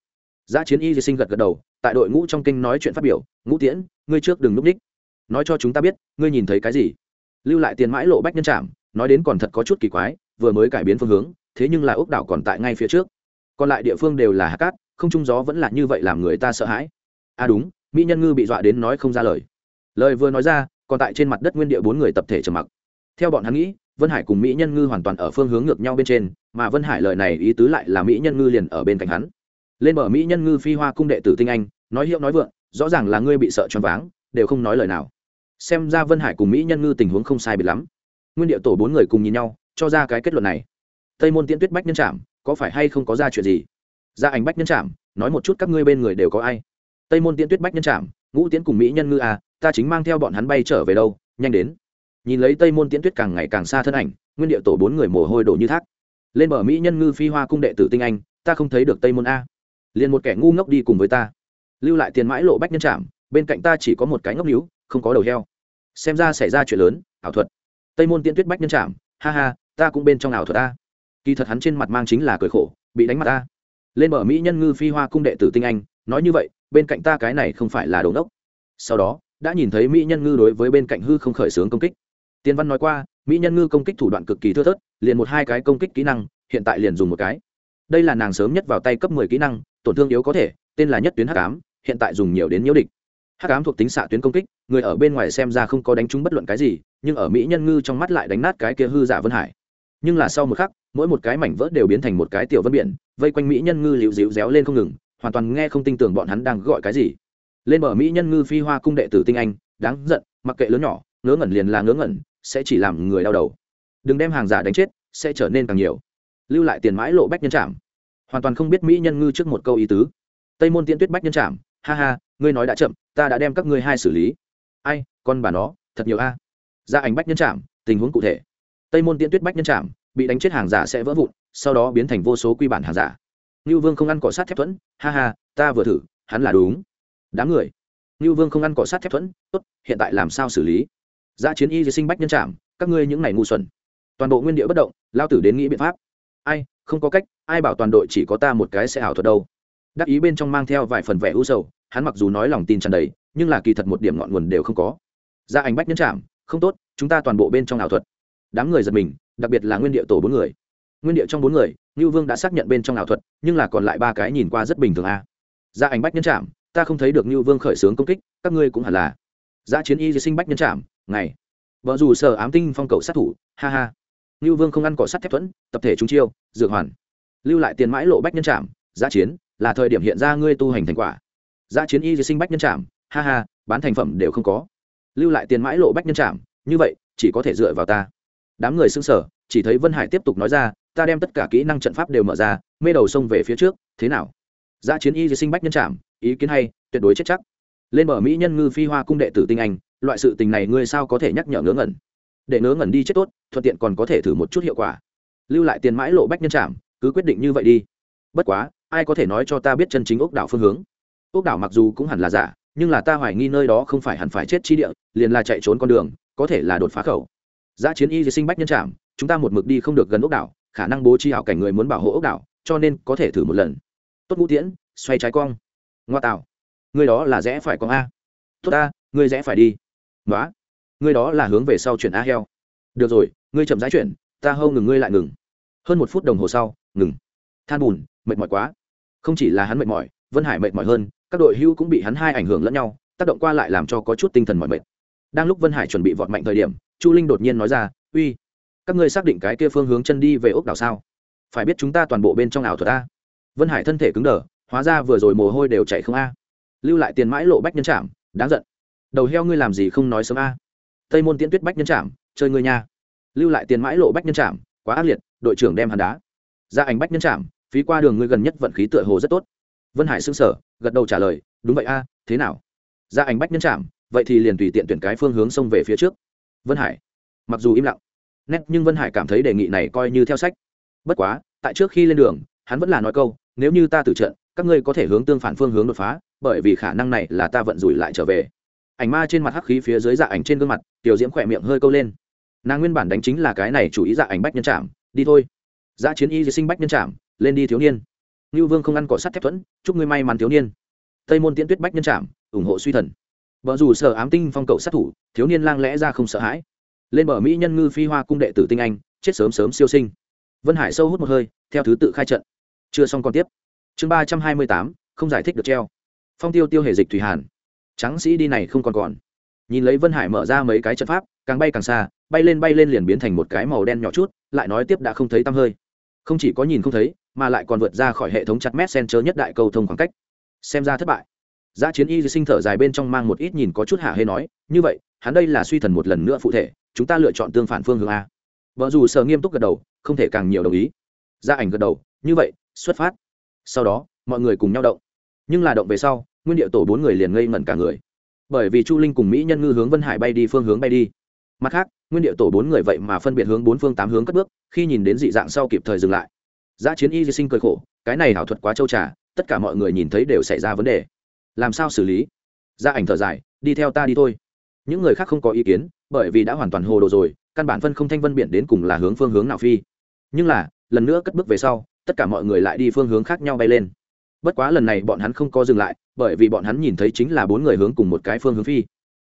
Giá chiến y di sinh gật gật đầu, tại đội ngũ trong kinh nói chuyện phát biểu, ngũ tiễn, ngươi trước đừng núp ních. Nói cho chúng ta biết, ngươi nhìn thấy cái gì? Lưu lại tiền mãi lộ bách nhân trạm nói đến còn thật có chút kỳ quái, vừa mới cải biến phương hướng, thế nhưng là ốc đảo còn tại ngay phía trước. Còn lại địa phương đều là hạ cát, không trung gió vẫn là như vậy làm người ta sợ hãi. À đúng, mỹ nhân ngư bị dọa đến nói không ra lời. Lời vừa nói ra, còn tại trên mặt đất nguyên địa bốn người tập thể trầm mặc. Theo bọn hắn nghĩ, vân hải cùng mỹ nhân ngư hoàn toàn ở phương hướng ngược nhau bên trên, mà vân hải lời này ý tứ lại là mỹ nhân ngư liền ở bên cạnh hắn lên bờ mỹ nhân ngư phi hoa cung đệ tử tinh anh, nói hiệu nói vượng, rõ ràng là ngươi bị sợ choáng váng, đều không nói lời nào. Xem ra vân hải cùng mỹ nhân ngư tình huống không sai biệt lắm. Nguyên địa tổ bốn người cùng nhìn nhau, cho ra cái kết luận này. Tây môn tiễn tuyết bách nhân trảm, có phải hay không có ra chuyện gì? Ra ảnh bách nhân trảm, nói một chút các ngươi bên người đều có ai? Tây môn tiễn tuyết bách nhân trảm, ngũ tiễn cùng mỹ nhân ngư à ta chính mang theo bọn hắn bay trở về đâu, nhanh đến. Nhìn lấy tây môn tiễn tuyết càng ngày càng xa thân ảnh, nguyên địa tổ bốn người mồ hôi đổ như thác. Lên bờ mỹ nhân ngư phi hoa cung đệ tử tinh anh, ta không thấy được tây môn a liền một kẻ ngu ngốc đi cùng với ta. Lưu lại tiền mãi lộ bách nhân trạm bên cạnh ta chỉ có một cái ngốc níu, không có đầu heo. Xem ra xảy ra chuyện lớn, ảo thuật. Tây môn tiễn tuyết bách nhân trạm ha ha, ta cũng bên trong ảo thuật ta. Kỳ thật hắn trên mặt mang chính là cười khổ, bị đánh mặt ta. Lên bờ mỹ nhân ngư phi hoa cung đệ tử tinh anh, nói như vậy, bên cạnh ta cái này không phải là đồ đốc sau đó, đã nhìn thấy mỹ nhân ngư đối với bên cạnh hư không khởi xướng công kích. Tiên văn nói qua, mỹ nhân ngư công kích thủ đoạn cực kỳ thưa thớt, liền một hai cái công kích kỹ năng, hiện tại liền dùng một cái. Đây là nàng sớm nhất vào tay cấp mười kỹ năng tổn thương yếu có thể tên là nhất tuyến Hắc Ám, hiện tại dùng nhiều đến nhiễu địch. Hắc Ám thuộc tính xạ tuyến công kích người ở bên ngoài xem ra không có đánh trúng bất luận cái gì nhưng ở mỹ nhân ngư trong mắt lại đánh nát cái kia hư giả vân hải. Nhưng là sau một khắc mỗi một cái mảnh vỡ đều biến thành một cái tiểu vân biển vây quanh mỹ nhân ngư liễu dịu réo lên không ngừng hoàn toàn nghe không tin tưởng bọn hắn đang gọi cái gì. Lên bờ mỹ nhân ngư phi hoa cung đệ tử tinh anh đáng giận mặc kệ lớn nhỏ ngớ ngẩn liền là ngớ ngẩn sẽ chỉ làm người đau đầu. Đừng đem hàng giả đánh chết sẽ trở nên càng nhiều. Lưu lại tiền mãi lộ bách nhân trảm hoàn toàn không biết mỹ nhân ngư trước một câu ý tứ. Tây môn tiễn tuyết bách nhân trảm, ha ha, ngươi nói đã chậm, ta đã đem các ngươi hai xử lý. Ai, con bà nó, thật nhiều a. Gia ảnh bách nhân trảm, tình huống cụ thể. Tây môn tiễn tuyết bách nhân trảm, bị đánh chết hàng giả sẽ vỡ vụn, sau đó biến thành vô số quy bản hàng giả. Ngưu vương không ăn cỏ sát thép thuẫn, ha ha, ta vừa thử, hắn là đúng. Đám người. Ngưu vương không ăn cỏ sát thép thuẫn, tốt, hiện tại làm sao xử lý? Gia chiến y di sinh bách nhân trảm, các ngươi những này ngu xuẩn. Toàn bộ nguyên địa bất động, lao tử đến nghĩ biện pháp. Ai không có cách ai bảo toàn đội chỉ có ta một cái sẽ ảo thuật đâu. Đắc ý bên trong mang theo vài phần vẻ u sầu hắn mặc dù nói lòng tin tràn đầy nhưng là kỳ thật một điểm ngọn nguồn đều không có. Gia ảnh bách nhân chạm, không tốt chúng ta toàn bộ bên trong ảo thuật. Đám người giật mình đặc biệt là nguyên địa tổ bốn người. Nguyên địa trong bốn người ngưu vương đã xác nhận bên trong ảo thuật nhưng là còn lại ba cái nhìn qua rất bình thường a. Gia ảnh bách nhân chạm, ta không thấy được ngưu vương khởi xướng công kích các ngươi cũng hẳn là. Gia chiến y di sinh bách nhân chạm, ngày. Vợ dù sở ám tinh phong cầu sát thủ ha ha. Lưu vương không ăn cỏ sắt thép thuẫn, tập thể chúng chiêu, dược hoàn. Lưu lại tiền mãi lộ bách nhân trảm, giá chiến, là thời điểm hiện ra ngươi tu hành thành quả. Giá chiến y di sinh bách nhân trảm, ha ha, bán thành phẩm đều không có. Lưu lại tiền mãi lộ bách nhân trảm, như vậy, chỉ có thể dựa vào ta. Đám người sững sở chỉ thấy vân hải tiếp tục nói ra, ta đem tất cả kỹ năng trận pháp đều mở ra, mê đầu sông về phía trước, thế nào? Giá chiến y di sinh bách nhân trảm, ý kiến hay, tuyệt đối chết chắc. Lên bờ mỹ nhân ngư phi hoa cung đệ tử tinh anh, loại sự tình này ngươi sao có thể nhắc nhở ngớ ngẩn? Để ngớ ngẩn đi chết tốt, thuận tiện còn có thể thử một chút hiệu quả. Lưu lại tiền mãi lộ bách nhân trảm, cứ quyết định như vậy đi. Bất quá, ai có thể nói cho ta biết chân chính ốc đảo phương hướng? Ốc đảo mặc dù cũng hẳn là giả, nhưng là ta hoài nghi nơi đó không phải hẳn phải chết chi địa, liền là chạy trốn con đường, có thể là đột phá khẩu. Giã chiến y sinh bách nhân trảm, chúng ta một mực đi không được gần ốc đảo, khả năng bố trí hảo cảnh người muốn bảo hộ ốc đảo, cho nên có thể thử một lần. Tốt ngũ tiễn, xoay trái cong. Ngoa tạo người đó là rẽ phải cong a. Tốt ta người rẽ phải đi. Nói ngươi đó là hướng về sau chuyển a heo. Được rồi, ngươi chậm rãi chuyển, ta hâu ngừng ngươi lại ngừng. Hơn một phút đồng hồ sau, ngừng. Than bùn, mệt mỏi quá. Không chỉ là hắn mệt mỏi, vân hải mệt mỏi hơn, các đội hưu cũng bị hắn hai ảnh hưởng lẫn nhau, tác động qua lại làm cho có chút tinh thần mỏi mệt. Đang lúc vân hải chuẩn bị vọt mạnh thời điểm, chu linh đột nhiên nói ra, uy, các ngươi xác định cái kia phương hướng chân đi về ốc đảo sao? Phải biết chúng ta toàn bộ bên trong ảo thuật a. Vân hải thân thể cứng đờ, hóa ra vừa rồi mồ hôi đều chảy không a. Lưu lại tiền mãi lộ bách nhân trạm đáng giận. Đầu heo ngươi làm gì không nói sớm a? Tây môn tiễn tuyết bách nhân trạm chơi người nha. Lưu lại tiền mãi lộ bách nhân trạm quá ác liệt, đội trưởng đem hàn đá. Ra ảnh bách nhân trạm phí qua đường ngươi gần nhất vận khí tựa hồ rất tốt. Vân hải xưng sở gật đầu trả lời, đúng vậy a, thế nào? Ra ảnh bách nhân trạm vậy thì liền tùy tiện tuyển cái phương hướng xông về phía trước. Vân hải, mặc dù im lặng, nét nhưng vân hải cảm thấy đề nghị này coi như theo sách. Bất quá, tại trước khi lên đường, hắn vẫn là nói câu, nếu như ta tử trận, các ngươi có thể hướng tương phản phương hướng đột phá, bởi vì khả năng này là ta vận rủi lại trở về ảnh ma trên mặt hắc khí phía dưới dạ ảnh trên gương mặt, tiểu diễm khỏe miệng hơi câu lên. Nàng nguyên bản đánh chính là cái này chủ ý dạ ảnh bách nhân trạm đi thôi. Dạ chiến y sinh bách nhân trạm lên đi thiếu niên. Ngưu vương không ăn cỏ sắt thép thuẫn, chúc ngươi may mắn thiếu niên. Tây môn tiễn tuyết bách nhân trạm ủng hộ suy thần. Vợ dù sợ ám tinh phong cầu sát thủ, thiếu niên lang lẽ ra không sợ hãi. Lên bờ mỹ nhân ngư phi hoa cung đệ tử tinh anh, chết sớm sớm siêu sinh. Vân hải sâu hút một hơi, theo thứ tự khai trận. Chưa xong còn tiếp. Chương ba trăm hai mươi tám, không giải thích được treo. Phong tiêu tiêu hề dịch thủy hàn tráng sĩ đi này không còn còn. Nhìn lấy vân hải mở ra mấy cái trận pháp, càng bay càng xa, bay lên bay lên liền biến thành một cái màu đen nhỏ chút, lại nói tiếp đã không thấy tăm hơi. Không chỉ có nhìn không thấy, mà lại còn vượt ra khỏi hệ thống chặt mét sen chớ nhất đại cầu thông khoảng cách. Xem ra thất bại. Giá chiến y sinh thở dài bên trong mang một ít nhìn có chút hạ hê nói, như vậy, hắn đây là suy thần một lần nữa phụ thể, chúng ta lựa chọn tương phản phương hướng a. Vợ dù sờ nghiêm túc gật đầu, không thể càng nhiều đồng ý. Gia ảnh gật đầu, như vậy, xuất phát. Sau đó, mọi người cùng nhau động. Nhưng là động về sau nguyên địa tổ bốn người liền ngây ngẩn cả người. Bởi vì chu linh cùng mỹ nhân ngư hướng vân hải bay đi phương hướng bay đi. Mặt khác, nguyên địa tổ bốn người vậy mà phân biệt hướng bốn phương tám hướng cất bước, khi nhìn đến dị dạng sau kịp thời dừng lại. Giã chiến y di sinh cười khổ, cái này hảo thuật quá trâu trà, tất cả mọi người nhìn thấy đều xảy ra vấn đề. Làm sao xử lý? Gia ảnh thở dài, đi theo ta đi thôi. Những người khác không có ý kiến, bởi vì đã hoàn toàn hồ đồ rồi, căn bản phân không thanh vân biển đến cùng là hướng phương hướng nào phi. Nhưng là, lần nữa cất bước về sau, tất cả mọi người lại đi phương hướng khác nhau bay lên bất quá lần này bọn hắn không có dừng lại, bởi vì bọn hắn nhìn thấy chính là bốn người hướng cùng một cái phương hướng phi.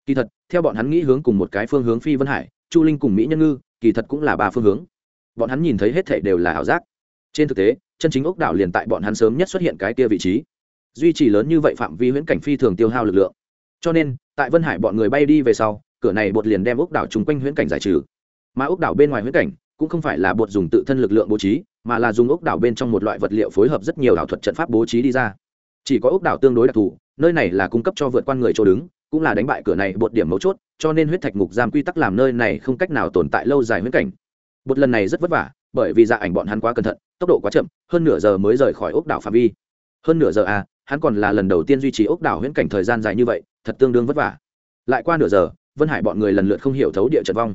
Kỳ thật, theo bọn hắn nghĩ hướng cùng một cái phương hướng phi vân hải, chu linh cùng mỹ nhân ngư, kỳ thật cũng là ba phương hướng. Bọn hắn nhìn thấy hết thể đều là ảo giác. Trên thực tế, chân chính ốc đảo liền tại bọn hắn sớm nhất xuất hiện cái kia vị trí. Duy trì lớn như vậy phạm vi huyễn cảnh phi thường tiêu hao lực lượng. Cho nên, tại vân hải bọn người bay đi về sau, cửa này bột liền đem ốc đảo chung quanh huyễn cảnh giải trừ. Mà ốc đảo bên ngoài huyễn cảnh cũng không phải là bột dùng tự thân lực lượng bố trí mà là dùng ốc đảo bên trong một loại vật liệu phối hợp rất nhiều đảo thuật trận pháp bố trí đi ra. Chỉ có ốc đảo tương đối đặc thù, nơi này là cung cấp cho vượt qua người chỗ đứng, cũng là đánh bại cửa này bột điểm mấu chốt, cho nên huyết thạch ngục giam quy tắc làm nơi này không cách nào tồn tại lâu dài huyết cảnh. Bột lần này rất vất vả, bởi vì dạ ảnh bọn hắn quá cẩn thận, tốc độ quá chậm, hơn nửa giờ mới rời khỏi ốc đảo phạm vi. Hơn nửa giờ à hắn còn là lần đầu tiên duy trì ốc đảo huyễn cảnh thời gian dài như vậy, thật tương đương vất vả. Lại qua nửa giờ, vân hải bọn người lần lượt không hiểu thấu địa trận vong.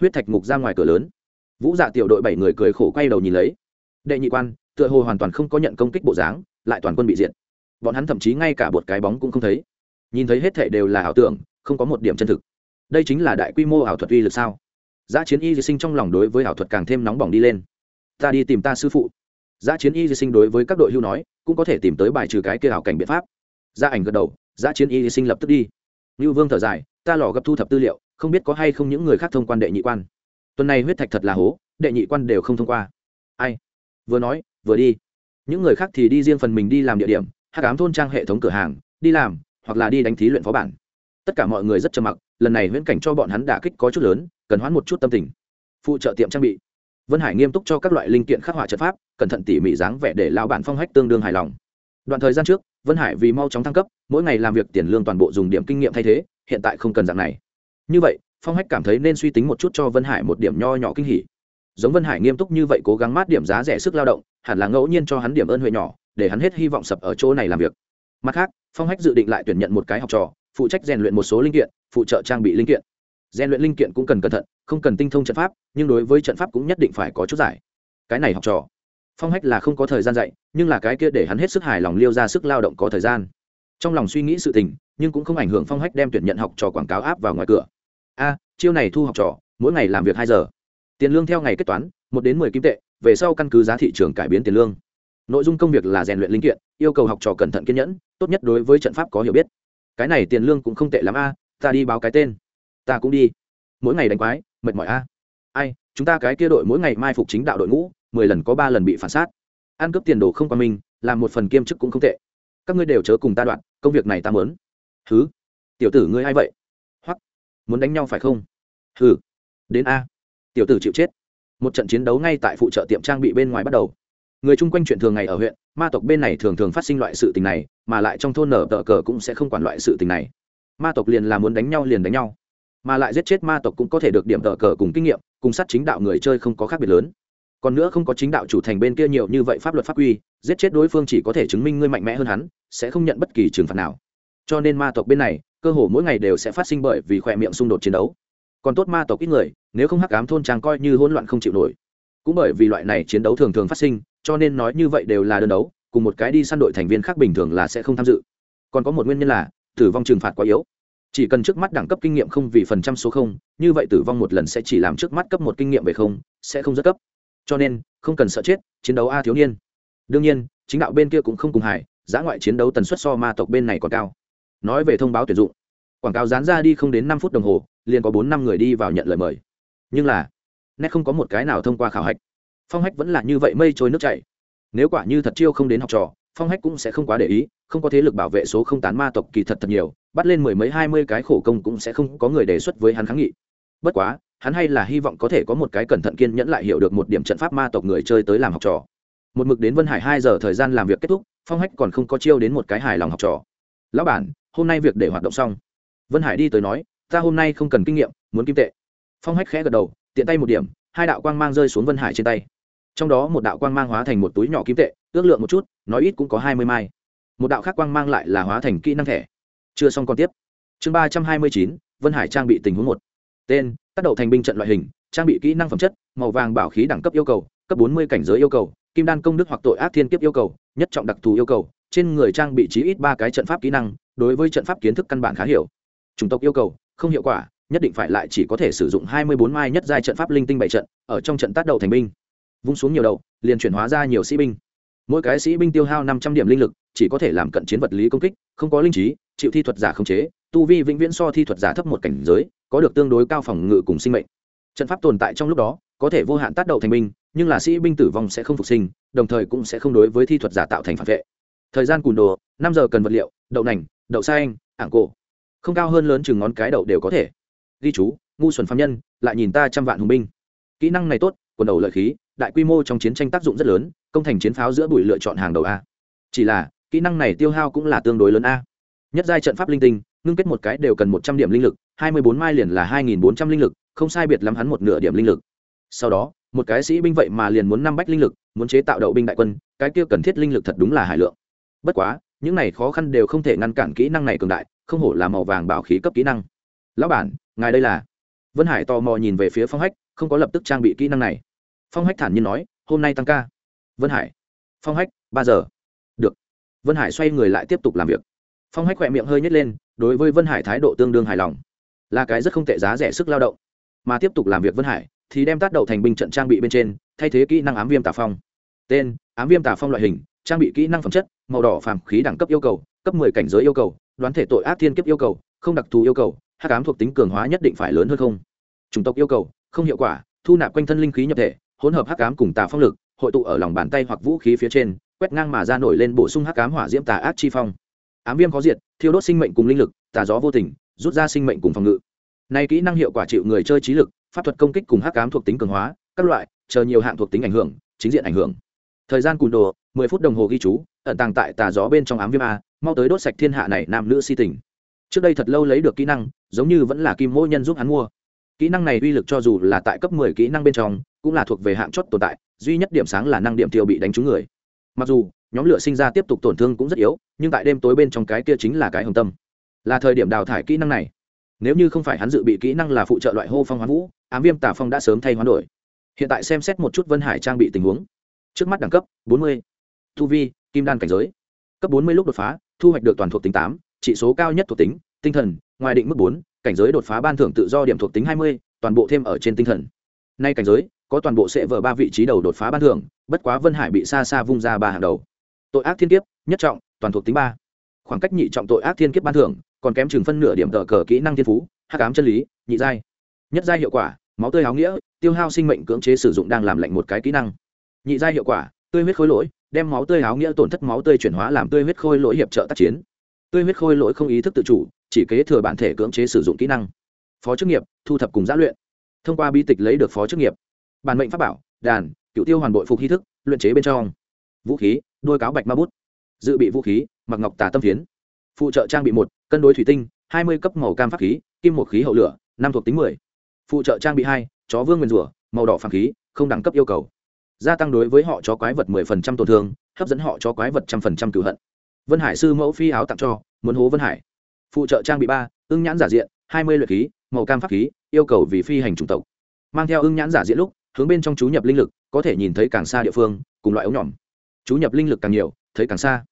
Huyết thạch ngục ra ngoài cửa lớn vũ dạ tiểu đội bảy người cười khổ quay đầu nhìn lấy. Đệ nhị quan tựa hồ hoàn toàn không có nhận công kích bộ dáng lại toàn quân bị diệt. Bọn hắn thậm chí ngay cả một cái bóng cũng không thấy. Nhìn thấy hết thể đều là ảo tưởng không có một điểm chân thực. Đây chính là đại quy mô ảo thuật uy lực sao? Giá chiến y di sinh trong lòng đối với ảo thuật càng thêm nóng bỏng đi lên. Ta đi tìm ta sư phụ. Giá chiến y di sinh đối với các đội hưu nói cũng có thể tìm tới bài trừ cái kia ảo cảnh biện pháp. Gia ảnh gật đầu giá chiến y di sinh lập tức đi. Nưu Vương thở dài, ta lò gấp thu thập tư liệu, không biết có hay không những người khác thông quan đệ nhị quan. Tuần này huyết thạch thật là hố, đệ nhị quan đều không thông qua. Ai? Vừa nói, vừa đi. Những người khác thì đi riêng phần mình đi làm địa điểm, hắc ám thôn trang hệ thống cửa hàng, đi làm, hoặc là đi đánh thí luyện phó bản. Tất cả mọi người rất trầm mặc, lần này huyễn cảnh cho bọn hắn đả kích có chút lớn, cần hoãn một chút tâm tình. Phụ trợ tiệm trang bị. Vân Hải nghiêm túc cho các loại linh kiện khắc họa trận pháp, cẩn thận tỉ mỉ dáng vẻ để lão bản phong hách tương đương hài lòng. Đoạn thời gian trước, Vân Hải vì mau chóng thăng cấp, mỗi ngày làm việc tiền lương toàn bộ dùng điểm kinh nghiệm thay thế, hiện tại không cần dạng này. Như vậy, Phong Hách cảm thấy nên suy tính một chút cho Vân Hải một điểm nho nhỏ kinh hỉ. Giống Vân Hải nghiêm túc như vậy cố gắng mát điểm giá rẻ sức lao động, hẳn là ngẫu nhiên cho hắn điểm ơn huệ nhỏ, để hắn hết hy vọng sập ở chỗ này làm việc. Mặt khác, Phong Hách dự định lại tuyển nhận một cái học trò, phụ trách rèn luyện một số linh kiện, phụ trợ trang bị linh kiện. Rèn luyện linh kiện cũng cần cẩn thận, không cần tinh thông trận pháp, nhưng đối với trận pháp cũng nhất định phải có chút giải. Cái này học trò, phong hách là không có thời gian dạy nhưng là cái kia để hắn hết sức hài lòng liêu ra sức lao động có thời gian trong lòng suy nghĩ sự tình nhưng cũng không ảnh hưởng phong hách đem tuyển nhận học trò quảng cáo áp vào ngoài cửa a, chiêu này thu học trò, mỗi ngày làm việc hai giờ. Tiền lương theo ngày kết toán, một đến mười kim tệ, về sau căn cứ giá thị trường cải biến tiền lương. Nội dung công việc là rèn luyện linh kiện, yêu cầu học trò cẩn thận kiên nhẫn, tốt nhất đối với trận pháp có hiểu biết. Cái này tiền lương cũng không tệ lắm a, ta đi báo cái tên. Ta cũng đi. Mỗi ngày đánh quái, mệt mỏi a. Ai, chúng ta cái kia đội mỗi ngày mai phục chính đạo đội ngũ, mười lần có ba lần bị phản sát. Ăn cướp tiền đồ không qua mình, làm một phần kiêm chức cũng không tệ. Các ngươi đều chớ cùng ta đoạn, công việc này ta mớn thứ tiểu tử ngươi a i vậy? Muốn đánh nhau phải không? Hừ, đến a. Tiểu tử chịu chết. Một trận chiến đấu ngay tại phụ trợ tiệm trang bị bên ngoài bắt đầu. Người chung quanh chuyện thường ngày ở huyện, ma tộc bên này thường thường phát sinh loại sự tình này, mà lại trong thôn nở tờ cờ cũng sẽ không quản loại sự tình này. Ma tộc liền là muốn đánh nhau liền đánh nhau. Mà lại giết chết ma tộc cũng có thể được điểm tờ cờ cùng kinh nghiệm, cùng sát chính đạo người chơi không có khác biệt lớn. Còn nữa không có chính đạo chủ thành bên kia nhiều như vậy pháp luật pháp quy, giết chết đối phương chỉ có thể chứng minh ngươi mạnh mẽ hơn hắn, sẽ không nhận bất kỳ trừng phạt nào. Cho nên ma tộc bên này cơ hồ mỗi ngày đều sẽ phát sinh bởi vì khỏe miệng xung đột chiến đấu. Còn tốt ma tộc ít người, nếu không hắc cám thôn trang coi như hỗn loạn không chịu nổi. Cũng bởi vì loại này chiến đấu thường thường phát sinh, cho nên nói như vậy đều là đơn đấu, cùng một cái đi săn đội thành viên khác bình thường là sẽ không tham dự. Còn có một nguyên nhân là, tử vong trừng phạt quá yếu. Chỉ cần trước mắt đẳng cấp kinh nghiệm không vì phần trăm số không, như vậy tử vong một lần sẽ chỉ làm trước mắt cấp một kinh nghiệm về không, sẽ không rất cấp. Cho nên, không cần sợ chết, chiến đấu a thiếu niên. Đương nhiên, chính đạo bên kia cũng không cùng hải giã ngoại chiến đấu tần suất so ma tộc bên này còn cao nói về thông báo tuyển dụng. Quảng cáo dán ra đi không đến năm phút đồng hồ, liền có bốn năm người đi vào nhận lời mời. Nhưng là, nét không có một cái nào thông qua khảo hạch. Phong hách vẫn là như vậy mây trôi nước chảy. Nếu quả như thật chiêu không đến học trò, phong hách cũng sẽ không quá để ý, không có thế lực bảo vệ số không tán ma tộc kỳ thật thật nhiều, bắt lên mười mấy, hai mươi cái khổ công cũng sẽ không có người đề xuất với hắn kháng nghị. Bất quá, hắn hay là hy vọng có thể có một cái cẩn thận kiên nhẫn lại hiểu được một điểm trận pháp ma tộc người chơi tới làm học trò. Một mực đến vân hải hai giờ thời gian làm việc kết thúc, phong hách còn không có chiêu đến một cái hài lòng học trò. Lão bản hôm nay việc để hoạt động xong. Vân hải đi tới nói, ta hôm nay không cần kinh nghiệm, muốn kim tệ. Phong hách khẽ gật đầu, tiện tay một điểm, hai đạo quang mang rơi xuống vân hải trên tay. Trong đó một đạo quang mang hóa thành một túi nhỏ kim tệ, ước lượng một chút, nói ít cũng có hai mươi mai. Một đạo khác quang mang lại là hóa thành kỹ năng thẻ. Chưa xong còn tiếp. Chương ba trăm hai mươi chín, vân hải trang bị tình huống một. Tên, tác động thành binh trận loại hình, trang bị kỹ năng phẩm chất, màu vàng bảo khí đẳng cấp yêu cầu, cấp bốn mươi cảnh giới yêu cầu, kim đan công đức hoặc tội ác thiên kiếp yêu cầu, nhất trọng đặc thù yêu cầu, trên người trang bị chí ít ba cái trận pháp kỹ năng đối với trận pháp kiến thức căn bản khá hiểu. Chủng tộc yêu cầu, không hiệu quả, nhất định phải lại chỉ có thể sử dụng hai mươi bốn mai nhất giai trận pháp linh tinh bảy trận, ở trong trận tác đầu thành binh. Vung xuống nhiều đầu, liền chuyển hóa ra nhiều sĩ binh. Mỗi cái sĩ binh tiêu hao năm trăm điểm linh lực, chỉ có thể làm cận chiến vật lý công kích, không có linh trí, chịu thi thuật giả không chế, tu vi vĩnh viễn so thi thuật giả thấp một cảnh giới, có được tương đối cao phòng ngự cùng sinh mệnh. Trận pháp tồn tại trong lúc đó, có thể vô hạn tác động thành binh, nhưng là sĩ binh tử vong sẽ không phục sinh, đồng thời cũng sẽ không đối với thi thuật giả tạo thành phản vệ. Thời gian cùn đồ, năm giờ cần vật liệu, đậu nành đậu xanh, ảng cổ. Không cao hơn lớn chừng ngón cái đậu đều có thể. Ghi chú ngu xuẩn phạm nhân lại nhìn ta trăm vạn hùng binh. Kỹ năng này tốt quần đầu lợi khí đại quy mô trong chiến tranh tác dụng rất lớn công thành chiến pháo giữa bụi lựa chọn hàng đầu a. Chỉ là kỹ năng này tiêu hao cũng là tương đối lớn a. Nhất giai trận pháp linh tinh ngưng kết một cái đều cần một trăm điểm linh lực hai mươi bốn mai liền là hai nghìn bốn trăm linh lực không sai biệt lắm hắn một nửa điểm linh lực. Sau đó một cái sĩ binh vậy mà liền muốn năm bách linh lực muốn chế tạo đậu binh đại quân cái kia cần thiết linh lực thật đúng là hải lượng. Bất quá những này khó khăn đều không thể ngăn cản kỹ năng này cường đại, không hổ là màu vàng bảo khí cấp kỹ năng. Lão bản, ngài đây là? Vân hải tò mò nhìn về phía phong hách, không có lập tức trang bị kỹ năng này. Phong hách thản nhiên nói, hôm nay tăng ca. Vân hải, phong hách, ba giờ. Được. Vân hải xoay người lại tiếp tục làm việc. Phong hách khỏe miệng hơi nhét lên, đối với vân hải thái độ tương đương hài lòng. Là cái rất không tệ giá rẻ sức lao động. Mà tiếp tục làm việc vân hải, thì đem tác đậu thành binh trận trang bị bên trên, thay thế kỹ năng ám viêm tà phong. Tên, ám viêm tà phong loại hình trang bị kỹ năng phẩm chất, màu đỏ phàm khí đẳng cấp yêu cầu, cấp mười cảnh giới yêu cầu, đoán thể tội ác thiên kiếp yêu cầu, không đặc thù yêu cầu, hắc ám thuộc tính cường hóa nhất định phải lớn hơn không. Chủng tộc yêu cầu, không hiệu quả, thu nạp quanh thân linh khí nhập thể, hỗn hợp hắc ám cùng tà phong lực, hội tụ ở lòng bàn tay hoặc vũ khí phía trên, quét ngang mà ra nổi lên bổ sung hắc ám hỏa diễm tà ác chi phong. Ám viêm có diệt, thiêu đốt sinh mệnh cùng linh lực, tà gió vô tình, rút ra sinh mệnh cùng phòng ngự. Này kỹ năng hiệu quả chịu người chơi trí lực, pháp thuật công kích cùng hắc ám thuộc tính cường hóa, các loại, chờ nhiều hạng thuộc tính ảnh hưởng, chính diện ảnh hưởng. Thời gian cùn đồ mười phút đồng hồ ghi chú, ẩn tàng tại tà gió bên trong ám viêm a, mau tới đốt sạch thiên hạ này nam nữ si tình. Trước đây thật lâu lấy được kỹ năng, giống như vẫn là kim mỗ nhân giúp hắn mua. Kỹ năng này uy lực cho dù là tại cấp mười kỹ năng bên trong, cũng là thuộc về hạng chót tồn tại, duy nhất điểm sáng là năng điểm tiêu bị đánh trúng người. Mặc dù, nhóm lửa sinh ra tiếp tục tổn thương cũng rất yếu, nhưng tại đêm tối bên trong cái kia chính là cái hồng tâm. Là thời điểm đào thải kỹ năng này. Nếu như không phải hắn dự bị kỹ năng là phụ trợ loại hô phong hoán vũ, ám viêm tả phong đã sớm thay hoán đổi. Hiện tại xem xét một chút vân hải trang bị tình huống. Trước mắt đẳng cấp 40 thu vi kim đan cảnh giới. Cấp 40 lúc đột phá thu hoạch được toàn thuộc tính tám trị số cao nhất thuộc tính tinh thần ngoài định mức bốn cảnh giới đột phá ban thưởng tự do điểm thuộc tính 20, toàn bộ thêm ở trên tinh thần. Nay cảnh giới có toàn bộ sẽ vở ba vị trí đầu đột phá ban thưởng bất quá vân hải bị xa xa vung ra ba hàng đầu. Tội ác thiên kiếp nhất trọng toàn thuộc tính ba. Khoảng cách nhị trọng tội ác thiên kiếp ban thưởng còn kém chừng phân nửa điểm tờ cờ kỹ năng thiên phú hắc ám chân lý nhị giai. Nhất giai hiệu quả máu tươi háo nghĩa tiêu hao sinh mệnh cưỡng chế sử dụng đang làm lạnh một cái kỹ năng. Nhị giai hiệu quả tươi huyết khối lỗi đem máu tươi áo nghĩa tổn thất máu tươi chuyển hóa làm tươi huyết khôi lỗi hiệp trợ tác chiến. Tươi huyết khôi lỗi không ý thức tự chủ, chỉ kế thừa bản thể cưỡng chế sử dụng kỹ năng. Phó chức nghiệp, thu thập cùng giã luyện. Thông qua bi tịch lấy được phó chức nghiệp. Bản mệnh pháp bảo, đàn, cựu tiêu hoàn bội phục hy thức, luyện chế bên trong. Vũ khí, đôi cáo bạch ma bút. Dự bị vũ khí, mặc ngọc tà tâm phiến. Phụ trợ trang bị một, cân đối thủy tinh, hai mươi cấp màu cam pháp khí, kim một khí hậu lửa, năm thuộc tính mười. Phụ trợ trang bị hai, chó vương nguyên rủa màu đỏ phàm khí, không đẳng cấp yêu cầu gia tăng đối với họ chó quái vật mười phần trăm tổn thương, hấp dẫn họ cho quái vật trăm phần trăm cửu hận. Vân hải sư mẫu phi áo tặng cho, muốn hố vân hải. Phụ trợ trang bị ba, ưng nhãn giả diện, hai mươi luyện khí, màu cam pháp khí, yêu cầu vì phi hành chủng tộc. Mang theo ưng nhãn giả diện lúc, hướng bên trong chú nhập linh lực, có thể nhìn thấy càng xa địa phương, cùng loại ống nhỏm chú nhập linh lực càng nhiều, thấy càng xa.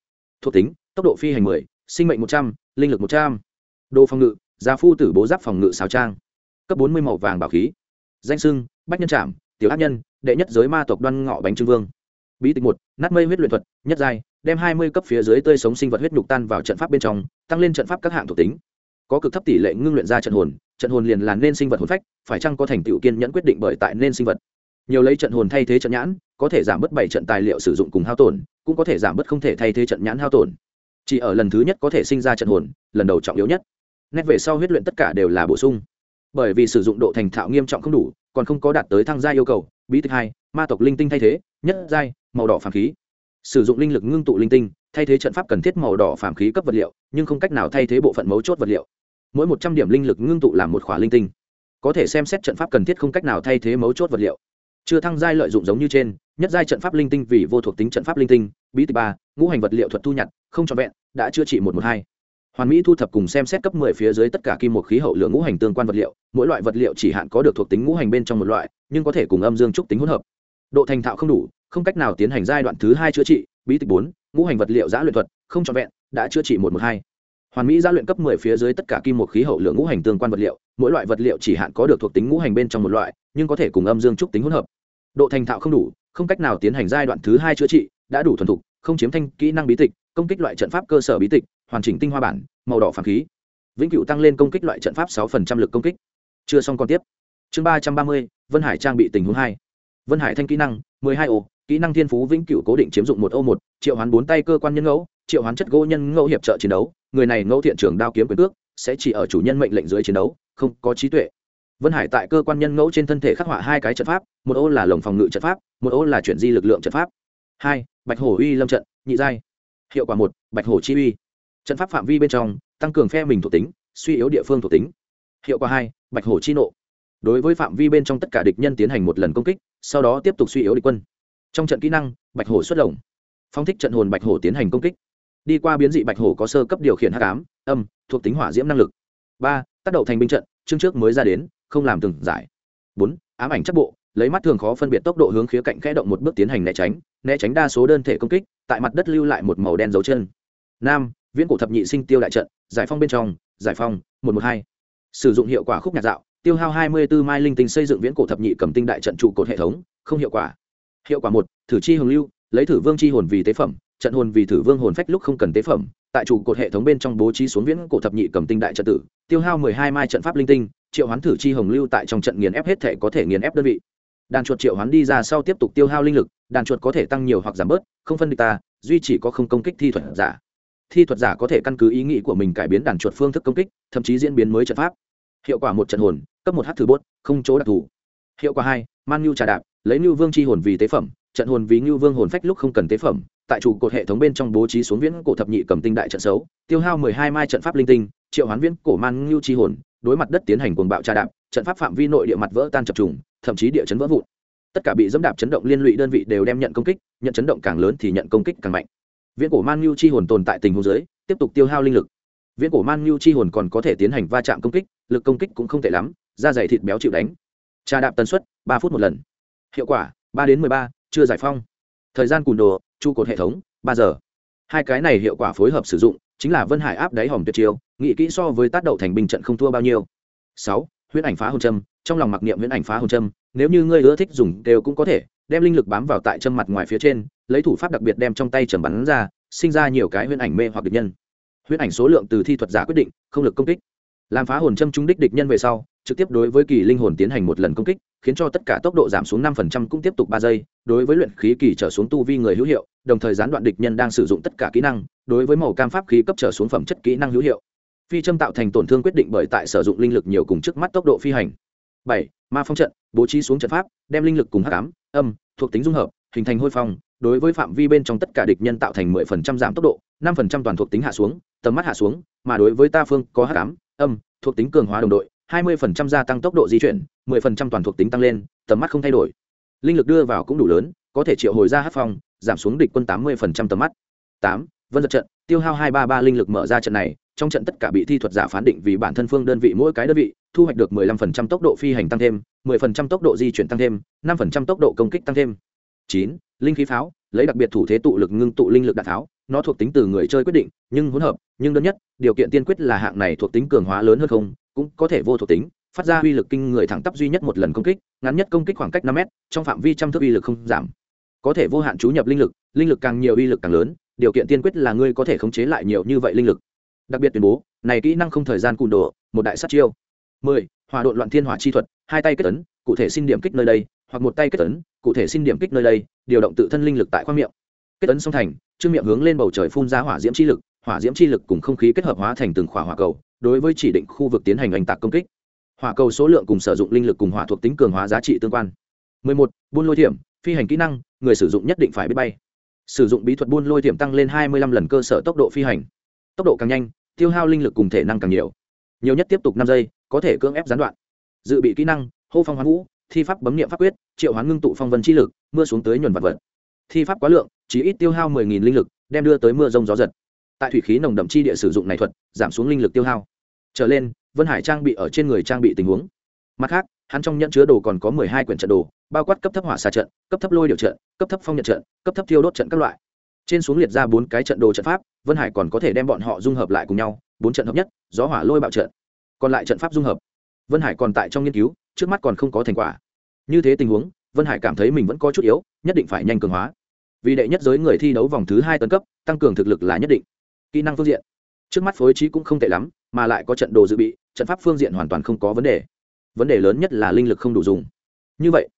Thuộc tính, tốc độ phi hành mười, sinh mệnh một trăm, linh lực một trăm. Đồ phòng ngự giá phu tử bố giáp phòng ngự xào trang. Cấp bốn mươi màu vàng bảo khí. Danh sưng, bách nhân trạm tiểu ác nhân đệ nhất giới ma tộc đoan ngọ bánh trưng vương. Bí tịch một, nát mây huyết luyện thuật, nhất giai, đem hai mươi cấp phía dưới tươi sống sinh vật huyết nhục tan vào trận pháp bên trong, tăng lên trận pháp các hạng thuộc tính. Có cực thấp tỷ lệ ngưng luyện ra trận hồn trận hồn liền là nên sinh vật hồn phách, phải chăng có thành tựu kiên nhẫn quyết định bởi tại nên sinh vật. Nhiều lấy trận hồn thay thế trận nhãn, có thể giảm bớt bảy trận tài liệu sử dụng cùng hao tổn, cũng có thể giảm bớt không thể thay thế trận nhãn hao tổn. Chỉ ở lần thứ nhất có thể sinh ra trận hồn, lần đầu trọng yếu nhất. Nét về sau huyết luyện tất cả đều là bổ sung. Bởi vì sử dụng độ thành thạo nghiêm trọng không đủ còn không có đạt tới thăng gia yêu cầu, bí tịch hai, ma tộc linh tinh thay thế, nhất giai, màu đỏ phàm khí. Sử dụng linh lực ngưng tụ linh tinh, thay thế trận pháp cần thiết màu đỏ phàm khí cấp vật liệu, nhưng không cách nào thay thế bộ phận mấu chốt vật liệu. Mỗi một trăm điểm linh lực ngưng tụ làm một khỏa linh tinh. Có thể xem xét trận pháp cần thiết không cách nào thay thế mấu chốt vật liệu. Chưa thăng giai lợi dụng giống như trên, nhất giai trận pháp linh tinh vì vô thuộc tính trận pháp linh tinh, bí tịch ba, ngũ hành vật liệu thuật thu nhặt, không trọn vẹn, đã chữa trị một một hai hoàn mỹ thu thập cùng xem xét cấp mười phía dưới tất cả kim một khí hậu lượng ngũ hành tương quan vật liệu, mỗi loại vật liệu chỉ hạn có được thuộc tính ngũ hành bên trong một loại, nhưng có thể cùng âm dương trúc tính hỗn hợp. Độ thành thạo không đủ, không cách nào tiến hành giai đoạn thứ hai chữa trị, bí tịch bốn, ngũ hành vật liệu giã luyện thuật, không trọn vẹn, đã chữa trị một một hai. Hoàn mỹ giã luyện cấp mười phía dưới tất cả kim một khí hậu lượng ngũ hành tương quan vật liệu, mỗi loại vật liệu chỉ hạn có được thuộc tính ngũ hành bên trong một loại, nhưng có thể cùng âm dương trúc tính hỗn hợp. Độ thành thạo không đủ, không cách nào tiến hành giai đoạn thứ hai chữa trị, đã đủ thuần thục, không chiếm thanh kỹ năng bí tịch, công kích loại trận pháp cơ sở bí tịch hoàn chỉnh tinh hoa bản, màu đỏ phản khí. Vĩnh cửu tăng lên công kích loại trận pháp sáu phần trăm lực công kích. Chưa xong còn tiếp. Chương ba trăm ba mươi, vân hải trang bị tình huống hai. Vân hải thanh kỹ năng, mười hai ô, kỹ năng thiên phú vĩnh cửu cố định chiếm dụng một ô một, triệu hoán bốn tay cơ quan nhân ngẫu, triệu hoán chất gỗ nhân ngẫu hiệp trợ chiến đấu, người này ngẫu thiện trưởng đao kiếm quyền cước, sẽ chỉ ở chủ nhân mệnh lệnh dưới chiến đấu, không có trí tuệ. Vân hải tại cơ quan nhân ngẫu trên thân thể khắc họa hai cái trận pháp, một ô là lồng phòng ngự trận pháp, một ô là chuyển di lực lượng trận pháp. Hai, bạch hổ uy lâm trận, nhị giai. Hiệu quả một, bạch hổ chi uy trận pháp phạm vi bên trong, tăng cường phe mình thuộc tính, suy yếu địa phương thuộc tính. Hiệu quả hai, bạch hổ chi nộ. Đối với phạm vi bên trong tất cả địch nhân tiến hành một lần công kích, sau đó tiếp tục suy yếu địch quân. Trong trận kỹ năng, bạch hổ xuất lồng. Phong thích trận hồn bạch hổ tiến hành công kích. Đi qua biến dị bạch hổ có sơ cấp điều khiển h tám âm, thuộc tính hỏa diễm năng lực. Ba, tác động thành binh trận, chương trước mới ra đến, không làm từng giải. Bốn, ám ảnh chắc bộ, lấy mắt thường khó phân biệt tốc độ hướng khía cạnh kẽ động một bước tiến hành né tránh né tránh đa số đơn thể công kích, tại mặt đất lưu lại một màu đen dấu chân. Năm viễn cổ thập nhị sinh tiêu đại trận, giải phong bên trong, giải phong một một hai. Sử dụng hiệu quả khúc nhạc dạo, tiêu hao hai mươi 24 mai linh tinh xây dựng viễn cổ thập nhị cầm tinh đại trận trụ cột hệ thống, không hiệu quả. Hiệu quả một, thử chi hồng lưu, lấy thử vương chi hồn vì tế phẩm, trận hồn vì thử vương hồn phách lúc không cần tế phẩm, tại trụ cột hệ thống bên trong bố trí xuống viễn cổ thập nhị cầm tinh đại trận tử, tiêu hao mười hai mai trận pháp linh tinh, triệu hoán thử chi hồng lưu tại trong trận nghiền ép hết thể có thể nghiền ép đơn vị. Đàn chuột triệu hoán đi ra sau tiếp tục tiêu hao linh lực, đàn chuột có thể tăng nhiều hoặc giảm bớt, không phân địch ta, duy chỉ có không công kích thi thuật giả thi thuật giả có thể căn cứ ý nghĩ của mình cải biến đàn chuột phương thức công kích, thậm chí diễn biến mới trận pháp. Hiệu quả một trận hồn, cấp một h thử bốt, không chỗ đặc thù. Hiệu quả hai man nhu trà đạp, lấy nhu vương c h i hồn vì tế phẩm, trận hồn vì nhu vương hồn phách lúc không cần tế phẩm, tại trụ cột hệ thống bên trong bố trí xuống viễn cổ thập nhị cầm tinh đại trận xấu, tiêu hao mười hai mai trận pháp linh tinh, triệu hoán viễn cổ man nhu c h i hồn, đối mặt đất tiến hành cuồng bạo trà đạp, trận pháp phạm vi nội địa mặt vỡ tan chập trùng, thậm chí địa chấn vỡ vụn. Tất cả bị dẫm đạp chấn động liên lụy đơn vị đều đem nhận công kích, nhận chấn động càng lớn thì nhận công kích càng mạnh viễn cổ man nhu chi hồn tồn tại tình huống dưới, tiếp tục tiêu hao linh lực. Viễn cổ man nhu chi hồn còn có thể tiến hành va chạm công kích, lực công kích cũng không tệ lắm, da dày thịt béo chịu đánh. Trà đạp tần suất, ba phút một lần. Hiệu quả, ba đến mười ba, chưa giải phong. Thời gian cùn đồ, trụ cột hệ thống, ba giờ. Hai cái này hiệu quả phối hợp sử dụng, chính là vân hải áp đáy hòm tuyệt chiêu nghị kỹ so với tác đậu thành bình trận không thua bao nhiêu. Sáu, huyễn ảnh phá hồn châm, trong lòng mặc niệm huyễn ảnh phá hồn châm, nếu như ngươi ưa thích dùng đều cũng có thể đem linh lực bám vào tại châm mặt ngoài phía trên, lấy thủ pháp đặc biệt đem trong tay trầm bắn ra, sinh ra nhiều cái huyễn ảnh mê hoặc địch nhân. Huyễn ảnh số lượng từ thi thuật giả quyết định, không lực công kích. Làm phá hồn châm trúng đích địch nhân về sau, trực tiếp đối với kỳ linh hồn tiến hành một lần công kích, khiến cho tất cả tốc độ giảm xuống năm phần trăm cũng tiếp tục ba giây, đối với luyện khí kỳ trở xuống tu vi người hữu hiệu, đồng thời gián đoạn địch nhân đang sử dụng tất cả kỹ năng, đối với màu cam pháp khí cấp trở xuống phẩm chất kỹ năng hữu hiệu. Phi châm tạo thành tổn thương quyết định bởi tại sử dụng linh lực nhiều cùng trước mắt tốc độ phi hành. Bảy, ma phong trận bố trí xuống trận pháp, đem linh lực cùng hắc ám, âm, thuộc tính dung hợp, hình thành hôi phong, đối với phạm vi bên trong tất cả địch nhân tạo thành mười phần trăm giảm tốc độ, năm phần trăm toàn thuộc tính hạ xuống, tầm mắt hạ xuống, mà đối với ta phương có hắc ám, âm, thuộc tính cường hóa đồng đội, hai mươi phần trăm gia tăng tốc độ di chuyển, mười phần trăm toàn thuộc tính tăng lên, tầm mắt không thay đổi. Linh lực đưa vào cũng đủ lớn, có thể triệu hồi ra hát phong, giảm xuống địch quân tám mươi phần trăm tầm mắt. Tám, vân giật trận, tiêu hao hai ba ba linh lực mở ra trận này trong trận tất cả bị thi thuật giả phán định vì bản thân phương đơn vị mỗi cái đơn vị, thu hoạch được 15% tốc độ phi hành tăng thêm 10% tốc độ di chuyển tăng thêm 5% tốc độ công kích tăng thêm. 9 linh khí pháo, lấy đặc biệt thủ thế tụ lực ngưng tụ linh lực đạn tháo, nó thuộc tính từ người chơi quyết định, nhưng hỗn hợp, nhưng đơn nhất, điều kiện tiên quyết là hạng này thuộc tính cường hóa lớn hơn không, cũng có thể vô thuộc tính, phát ra uy lực kinh người thẳng tắp duy nhất một lần công kích, ngắn nhất công kích khoảng cách năm m trong phạm vi trăm thước uy lực không giảm. Có thể vô hạn chú nhập linh lực linh lực càng nhiều uy lực càng lớn, điều kiện tiên quyết là ngươi có thể khống chế lại nhiều như vậy linh lực đặc biệt tuyên bố, này kỹ năng không thời gian cùn đồ, một đại sát chiêu. Mười hòa độn loạn thiên hỏa chi thuật, hai tay kết tấn cụ thể xin điểm kích nơi đây, hoặc một tay kết tấn cụ thể xin điểm kích nơi đây, điều động tự thân linh lực tại khoang miệng. Kết tấn song thành, trương miệng hướng lên bầu trời phun ra hỏa diễm chi lực, hỏa diễm chi lực cùng không khí kết hợp hóa thành từng khỏa hỏa cầu, đối với chỉ định khu vực tiến hành oanh tạc công kích. Hỏa cầu số lượng cùng sử dụng linh lực cùng hỏa thuộc tính cường hóa giá trị tương quan. 11. buôn lôi thiểm, phi hành kỹ năng, người sử dụng nhất định phải biết bay. Sử dụng bí thuật buôn lôi thiểm tăng lên 25 lần cơ sở tốc độ phi hành tốc độ càng nhanh, tiêu hao linh lực cùng thể năng càng nhiều. Nhiều nhất tiếp tục năm giây, có thể cưỡng ép gián đoạn. Dự bị kỹ năng, hô phong hoán vũ thi pháp bấm nghiệm pháp quyết, triệu hoán ngưng tụ phong vân chi lực, mưa xuống tới nhuần vật vật. Thi pháp quá lượng chỉ ít tiêu hao mười nghìn linh lực, đem đưa tới mưa rông gió giật. Tại thủy khí nồng đậm chi địa sử dụng này thuật, giảm xuống linh lực tiêu hao. Trở lên, vân hải trang bị ở trên người trang bị tình huống. Mặt khác, hắn trong nhận chứa đồ còn có mười hai quyển trận đồ, bao quát cấp thấp hỏa xà trận, cấp thấp lôi điều trận, cấp thấp phong nhận trận, cấp thấp thiêu đốt trận các loại trên xuống liệt ra bốn cái trận đồ trận pháp, vân hải còn có thể đem bọn họ dung hợp lại cùng nhau, bốn trận hợp nhất, gió hỏa lôi bạo trận. Còn lại trận pháp dung hợp. Vân hải còn tại trong nghiên cứu, trước mắt còn không có thành quả. Như thế tình huống, vân hải cảm thấy mình vẫn có chút yếu, nhất định phải nhanh cường hóa. Vì đệ nhất giới người thi đấu vòng thứ hai tấn cấp, tăng cường thực lực là nhất định. Kỹ năng phương diện. Trước mắt phối trí cũng không tệ lắm, mà lại có trận đồ dự bị, trận pháp phương diện hoàn toàn không có vấn đề. Vấn đề lớn nhất là linh lực không đủ dùng. Như vậy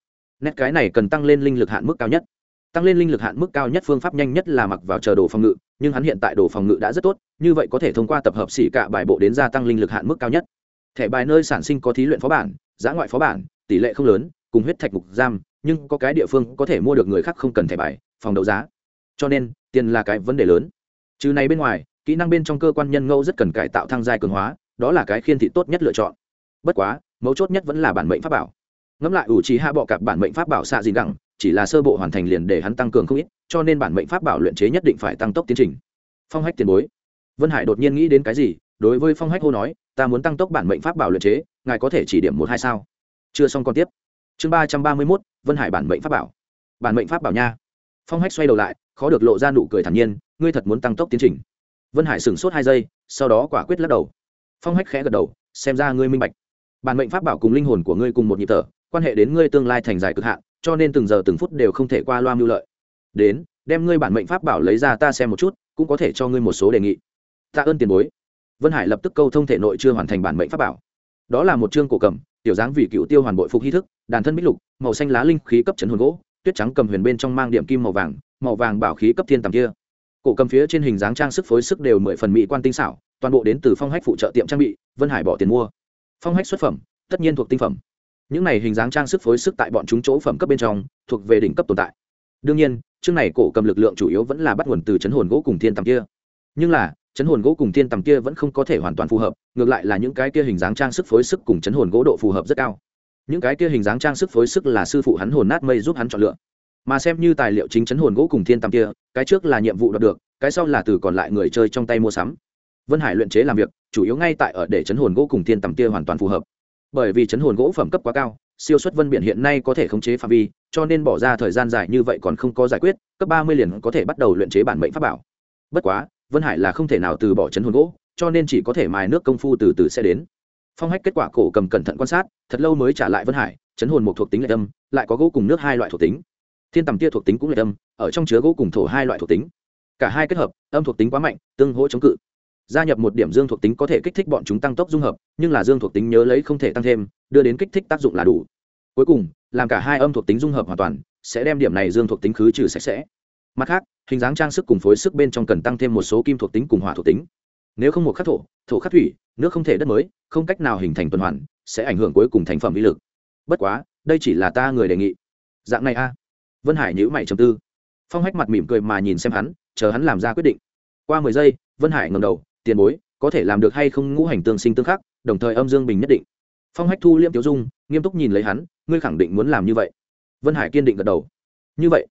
nét cái này cần tăng lên linh lực hạn mức cao nhất tăng lên linh lực hạn mức cao nhất phương pháp nhanh nhất là mặc vào chờ đồ phòng ngự, nhưng hắn hiện tại đồ phòng ngự đã rất tốt, như vậy có thể thông qua tập hợp xỉ cả bài bộ đến gia tăng linh lực hạn mức cao nhất. Thẻ bài nơi sản sinh có thí luyện phó bản, giã ngoại phó bản, tỷ lệ không lớn, cùng huyết thạch mục giam, nhưng có cái địa phương có thể mua được người khác không cần thẻ bài, phòng đấu giá. Cho nên, tiền là cái vấn đề lớn. Trừ này bên ngoài, kỹ năng bên trong cơ quan nhân ngẫu rất cần cải tạo thăng giai cường hóa, đó là cái khiên thị tốt nhất lựa chọn. Bất quá, mấu chốt nhất vẫn là bản mệnh pháp bảo. Ngẫm lại, ủ trí hạ bọ cặp bản mệnh pháp bảo xạ gì gẳng chỉ là sơ bộ hoàn thành liền để hắn tăng cường không ít, cho nên bản mệnh pháp bảo luyện chế nhất định phải tăng tốc tiến trình. Phong hách tiền bối. Vân hải đột nhiên nghĩ đến cái gì, đối với phong hách hô nói, ta muốn tăng tốc bản mệnh pháp bảo luyện chế, ngài có thể chỉ điểm một hai sao? Chưa xong còn tiếp. Chương ba trăm ba mươi mốt, vân hải bản mệnh pháp bảo. Bản mệnh pháp bảo nha. Phong hách xoay đầu lại, khó được lộ ra nụ cười thản nhiên, ngươi thật muốn tăng tốc tiến trình. Vân hải sửng sốt hai giây, sau đó quả quyết lắc đầu. Phong hách khẽ gật đầu, xem ra ngươi minh bạch. Bản mệnh pháp bảo cùng linh hồn của ngươi cùng một nhịp thở, quan hệ đến ngươi tương lai thành dài cực hạn cho nên từng giờ từng phút đều không thể qua loa mưu lợi. Đến, đem ngươi bản mệnh pháp bảo lấy ra ta xem một chút, cũng có thể cho ngươi một số đề nghị. Tạ ơn tiền bối. Vân hải lập tức câu thông thể nội chưa hoàn thành bản mệnh pháp bảo. Đó là một chương cổ cầm, tiểu dáng vì cựu tiêu hoàn bội phục hy thức, đàn thân bích lục, màu xanh lá linh khí cấp chấn hồn gỗ, tuyết trắng cầm huyền bên trong mang điểm kim màu vàng màu vàng bảo khí cấp thiên tầm kia. Cổ cầm phía trên hình dáng trang sức phối sức đều mười phần mỹ quan tinh xảo, toàn bộ đến từ phong hách phụ trợ tiệm trang bị, vân hải bỏ tiền mua. Phong hách xuất phẩm, tất nhiên thuộc tinh phẩm những này hình dáng trang sức phối sức tại bọn chúng chỗ phẩm cấp bên trong, thuộc về đỉnh cấp tồn tại. Đương nhiên, chương này cổ cầm lực lượng chủ yếu vẫn là bắt nguồn từ chấn hồn gỗ cùng thiên tầm kia. Nhưng là, chấn hồn gỗ cùng thiên tầm kia vẫn không có thể hoàn toàn phù hợp, ngược lại là những cái kia hình dáng trang sức phối sức cùng chấn hồn gỗ độ phù hợp rất cao. Những cái kia hình dáng trang sức phối sức là sư phụ hắn hồn nát mây giúp hắn chọn lựa. Mà xem như tài liệu chính chấn hồn gỗ cùng thiên tầm kia, cái trước là nhiệm vụ đạt được, cái sau là từ còn lại người chơi trong tay mua sắm. Vân hải luyện chế làm việc, chủ yếu ngay tại ở để chấn hồn gỗ cùng thiên tầm kia hoàn toàn phù hợp bởi vì chấn hồn gỗ phẩm cấp quá cao, siêu xuất vân biển hiện nay có thể khống chế phạm vi, cho nên bỏ ra thời gian dài như vậy còn không có giải quyết, cấp ba mươi liền có thể bắt đầu luyện chế bản mệnh pháp bảo. Bất quá, vân hải là không thể nào từ bỏ chấn hồn gỗ, cho nên chỉ có thể mài nước công phu từ từ sẽ đến. Phong hách kết quả cổ cầm cẩn thận quan sát, thật lâu mới trả lại vân hải, chấn hồn một thuộc tính lệ âm, lại có gỗ cùng nước hai loại thuộc tính. Thiên tầm tia thuộc tính cũng lệ âm, ở trong chứa gỗ cùng thổ hai loại thuộc tính. Cả hai kết hợp, âm thuộc tính quá mạnh, tương hỗ chống cự gia nhập một điểm dương thuộc tính có thể kích thích bọn chúng tăng tốc dung hợp, nhưng là dương thuộc tính nhớ lấy không thể tăng thêm, đưa đến kích thích tác dụng là đủ. Cuối cùng, làm cả hai âm thuộc tính dung hợp hoàn toàn, sẽ đem điểm này dương thuộc tính khứ trừ sạch sẽ. Mặt khác, hình dáng trang sức cùng phối sức bên trong cần tăng thêm một số kim thuộc tính cùng hỏa thuộc tính. Nếu không một khắc thổ thổ khắc thủy, nước không thể đất mới, không cách nào hình thành tuần hoàn, sẽ ảnh hưởng cuối cùng thành phẩm vi lực. Bất quá, đây chỉ là ta người đề nghị. Dạng này a. Vân hải nhữ mày trầm tư. Phong hách mặt mỉm cười mà nhìn xem hắn, chờ hắn làm ra quyết định. Qua mười giây, vân hải ngầm đầu tiền bối, có thể làm được hay không ngũ hành tương sinh tương khắc, đồng thời âm dương bình nhất định. Phong hách thu liêm tiểu dung, nghiêm túc nhìn lấy hắn, ngươi khẳng định muốn làm như vậy. Vân hải kiên định gật đầu. Như vậy,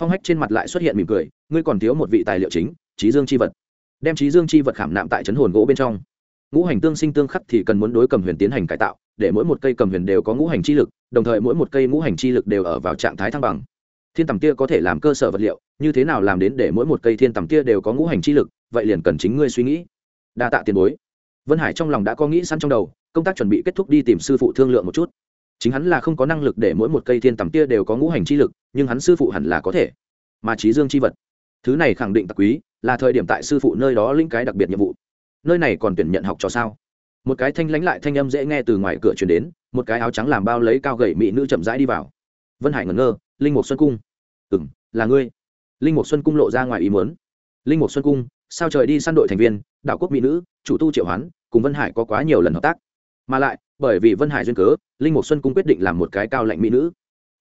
phong hách trên mặt lại xuất hiện mỉm cười, ngươi còn thiếu một vị tài liệu chính trí dương c h i vật. Đem trí dương c h i vật khảm nạm tại chấn hồn gỗ bên trong. Ngũ hành tương sinh tương khắc thì cần muốn đối cầm huyền tiến hành cải tạo, để mỗi một cây cầm huyền đều có ngũ hành chi lực, đồng thời mỗi một cây ngũ hành chi lực đều ở vào trạng thái thăng bằng thiên tầm kia có thể làm cơ sở vật liệu, như thế nào làm đến để mỗi một cây thiên tầm kia đều có ngũ hành chi lực, vậy liền cần chính ngươi suy nghĩ. Đa tạ tiền bối. Vân hải trong lòng đã có nghĩ sẵn trong đầu, công tác chuẩn bị kết thúc đi tìm sư phụ thương lượng một chút. Chính hắn là không có năng lực để mỗi một cây thiên tầm kia đều có ngũ hành chi lực, nhưng hắn sư phụ hẳn là có thể. Mà trí dương chi vật. Thứ này khẳng định tặc quý, là thời điểm tại sư phụ nơi đó linh cái đặc biệt nhiệm vụ. Nơi này còn tuyển nhận học cho sao? Một cái thanh lãnh lại thanh âm dễ nghe từ ngoài cửa chuyển đến, một cái áo trắng làm bao lấy cao gậy mỹ nữ chậm rãi đi vào. Vân hải ngẩn ngơ linh mục xuân cung. Ừ m là ngươi. Linh mục xuân cung lộ ra ngoài ý muốn. Linh mục xuân cung, sao trời đi săn đội thành viên, đạo quốc mỹ nữ, chủ tu triệu hoán, cùng vân hải có quá nhiều lần hợp tác. Mà lại, bởi vì vân hải duyên cớ, linh mục xuân cung quyết định làm một cái cao lạnh mỹ nữ.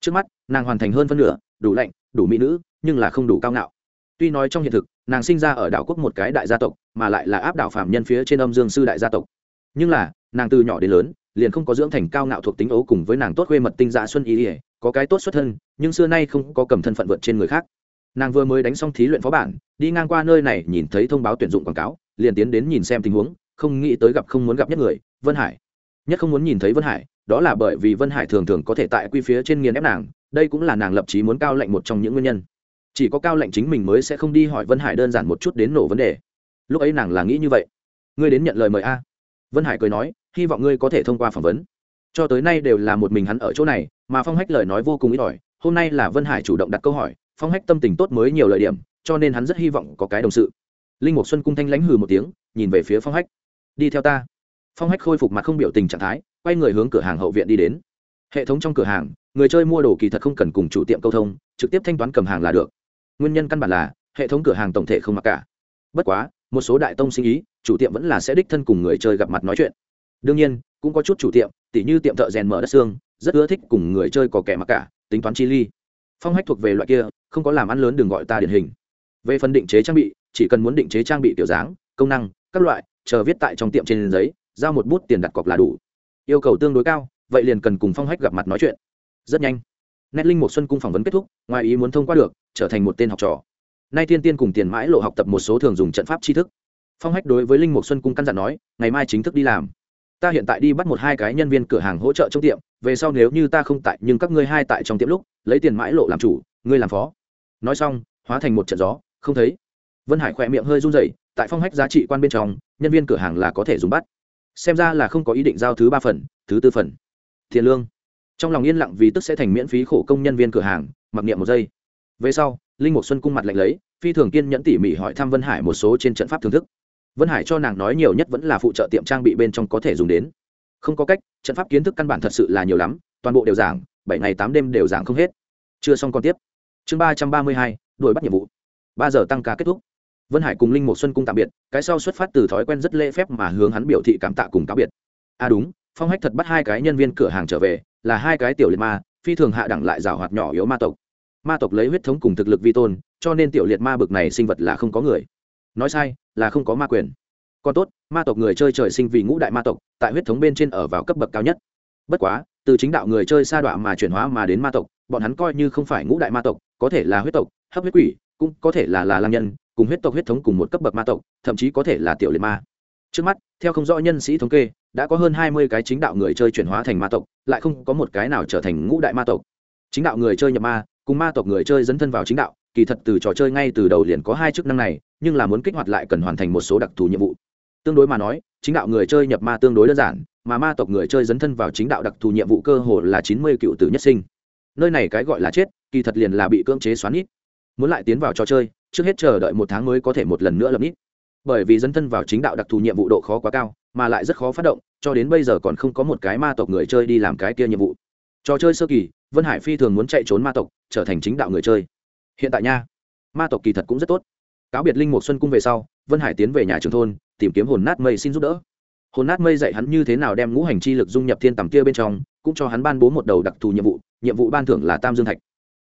Trước mắt, nàng hoàn thành hơn phân nửa, đủ lạnh, đủ mỹ nữ, nhưng là không đủ cao ngạo. Tuy nói trong hiện thực, nàng sinh ra ở đảo quốc một cái đại gia tộc, mà lại là áp đảo phạm nhân phía trên âm dương sư đại gia tộc. Nhưng là, nàng từ nhỏ đến lớn, liền không có dưỡng thành cao ngạo thuộc tính ấu cùng với nàng tốt khuê mật tinh dạ xuân ý ỉa có cái tốt xuất thân nhưng xưa nay không có cầm thân phận vượt trên người khác. Nàng vừa mới đánh xong thí luyện phó bản, đi ngang qua nơi này nhìn thấy thông báo tuyển dụng quảng cáo, liền tiến đến nhìn xem tình huống, không nghĩ tới gặp không muốn gặp nhất người, vân hải. Nhất không muốn nhìn thấy vân hải, đó là bởi vì vân hải thường thường có thể tại quy phía trên nghiền ép nàng, đây cũng là nàng lập trí muốn cao lệnh một trong những nguyên nhân. Chỉ có cao lệnh chính mình mới sẽ không đi hỏi vân hải đơn giản một chút đến nổ vấn đề. Lúc ấy nàng là nghĩ như vậy. Ngươi đến nhận lời mời a. Vân hải cười nói, hy vọng ngươi có thể thông qua phỏng vấn. Cho tới nay đều là một mình hắn ở chỗ này, mà phong hách lời nói vô cùng ít ỏi hôm nay là vân hải chủ động đặt câu hỏi, phong hách tâm tình tốt mới nhiều lợi điểm, cho nên hắn rất hy vọng có cái đồng sự. Linh mục xuân cung thanh lãnh hừ một tiếng, nhìn về phía phong hách. Đi theo ta. Phong hách khôi phục mặt không biểu tình trạng thái, quay người hướng cửa hàng hậu viện đi đến. Hệ thống trong cửa hàng, người chơi mua đồ kỳ thật không cần cùng chủ tiệm câu thông, trực tiếp thanh toán cầm hàng là được. Nguyên nhân căn bản là, hệ thống cửa hàng tổng thể không mặc cả. Bất quá, một số đại tông sinh ý, chủ tiệm vẫn là sẽ đích thân cùng người chơi gặp mặt nói chuyện. Đương nhiên, cũng có chút chủ tiệm, tỉ như tiệm thợ rèn mở đất xương, rất ưa thích cùng người chơi có kẻ mặc cả tính toán chi ly. Phong hách thuộc về loại kia, không có làm ăn lớn đừng gọi ta điển hình. Về phần định chế trang bị, chỉ cần muốn định chế trang bị kiểu dáng, công năng, các loại, chờ viết tại trong tiệm trên giấy, giao một bút tiền đặt cọc là đủ. Yêu cầu tương đối cao, vậy liền cần cùng phong hách gặp mặt nói chuyện. Rất nhanh nét linh một xuân cung phỏng vấn kết thúc, ngoài ý muốn thông qua được, trở thành một tên học trò. Nay tiên tiên cùng tiền mãi lộ học tập một số thường dùng trận pháp tri thức. Phong hách đối với linh một xuân cung căn dặn nói, ngày mai chính thức đi làm. Ta hiện tại đi bắt một hai cái nhân viên cửa hàng hỗ trợ trong tiệm về sau nếu như ta không tại nhưng các ngươi hai tại trong tiệm lúc, lấy tiền mãi lộ làm chủ, ngươi làm phó. Nói xong, hóa thành một trận gió, không thấy. Vân hải khỏe miệng hơi run rẩy, tại phong hách giá trị quan bên trong, nhân viên cửa hàng là có thể dùng bắt. Xem ra là không có ý định giao thứ ba phần, thứ tư phần. Tiền lương. Trong lòng yên lặng vì tức sẽ thành miễn phí khổ công nhân viên cửa hàng, mặc niệm một giây. Về sau, linh mục xuân cung mặt lạnh lấy, phi thường kiên nhẫn tỉ mỉ hỏi thăm vân hải một số trên trận pháp thưởng thức. Vân hải cho nàng nói nhiều nhất vẫn là phụ trợ tiệm trang bị bên trong có thể dùng đến không có cách, trận pháp kiến thức căn bản thật sự là nhiều lắm, toàn bộ đều giảng, bảy ngày tám đêm đều giảng không hết. Chưa xong còn tiếp. Chương ba trăm ba mươi hai, đuổi bắt nhiệm vụ. Ba giờ tăng ca kết thúc. Vân hải cùng linh một xuân cung tạm biệt, cái sau xuất phát từ thói quen rất lễ phép mà hướng hắn biểu thị cảm tạ cùng cáo biệt. À đúng, phong hách thật bắt hai cái nhân viên cửa hàng trở về, là hai cái tiểu liệt ma, phi thường hạ đẳng lại rào hoạt nhỏ yếu ma tộc. Ma tộc lấy huyết thống cùng thực lực vi tôn, cho nên tiểu liệt ma bực này sinh vật là không có người. Nói sai, là không có ma quyền còn tốt, ma tộc người chơi trời sinh vì ngũ đại ma tộc, tại huyết thống bên trên ở vào cấp bậc cao nhất. Bất quá, từ chính đạo người chơi sa đọa mà chuyển hóa mà đến ma tộc, bọn hắn coi như không phải ngũ đại ma tộc, có thể là huyết tộc, hấp huyết quỷ, cũng có thể là là lang nhân, cùng huyết tộc huyết thống cùng một cấp bậc ma tộc, thậm chí có thể là tiểu liệt ma. Trước mắt, theo không rõ nhân sĩ thống kê, đã có hơn hai mươi cái chính đạo người chơi chuyển hóa thành ma tộc, lại không có một cái nào trở thành ngũ đại ma tộc. Chính đạo người chơi nhập ma, cùng ma tộc người chơi dấn thân vào chính đạo, kỳ thật từ trò chơi ngay từ đầu liền có hai chức năng này, nhưng là muốn kích hoạt lại cần hoàn thành một số đặc thù nhiệm vụ tương đối mà nói, chính đạo người chơi nhập ma tương đối đơn giản, mà ma tộc người chơi dấn thân vào chính đạo đặc thù nhiệm vụ cơ hồ là chín mươi cựu tử nhất sinh. Nơi này cái gọi là chết, kỳ thật liền là bị cưỡng chế xoắn ít muốn lại tiến vào trò chơi, trước hết chờ đợi một tháng mới có thể một lần nữa lập ít bởi vì dấn thân vào chính đạo đặc thù nhiệm vụ độ khó quá cao, mà lại rất khó phát động, cho đến bây giờ còn không có một cái ma tộc người chơi đi làm cái kia nhiệm vụ. Trò chơi sơ kỳ, vân hải phi thường muốn chạy trốn ma tộc, trở thành chính đạo người chơi. Hiện tại nha, ma tộc kỳ thật cũng rất tốt. Cáo biệt linh mục xuân cung về sau, vân hải tiến về nhà trường thôn tìm kiếm hồn nát mây xin giúp đỡ. Hồn nát mây dạy hắn như thế nào đem ngũ hành chi lực dung nhập thiên tầm kia bên trong, cũng cho hắn ban bố một đầu đặc thù nhiệm vụ nhiệm vụ ban thưởng là tam dương thạch.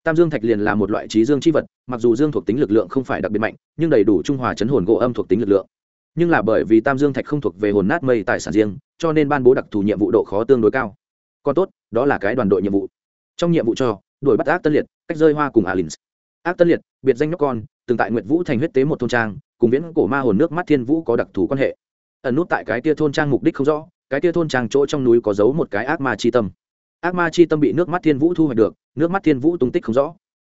Tam dương thạch liền là một loại trí dương chi vật, mặc dù dương thuộc tính lực lượng không phải đặc biệt mạnh, nhưng đầy đủ trung hòa chấn hồn gỗ âm thuộc tính lực lượng. Nhưng là bởi vì tam dương thạch không thuộc về hồn nát mây tài sản riêng, cho nên ban bố đặc thù nhiệm vụ độ khó tương đối cao. Còn tốt, đó là cái đoàn đội nhiệm vụ. Trong nhiệm vụ cho, đuổi bắt ác tân liệt, cách rơi hoa cùng alins. ác tân liệt, biệt danh nhóc con, từng tại nguyệt vũ thành huyết tế một thôn trang cùng viễn cổ ma hồn nước mắt thiên vũ có đặc thù quan hệ. Ẩn nút tại cái tia thôn trang mục đích không rõ, cái tia thôn trang chỗ trong núi có giấu một cái ác ma chi tâm. Ác ma chi tâm bị nước mắt thiên vũ thu hoạch được, nước mắt thiên vũ tung tích không rõ.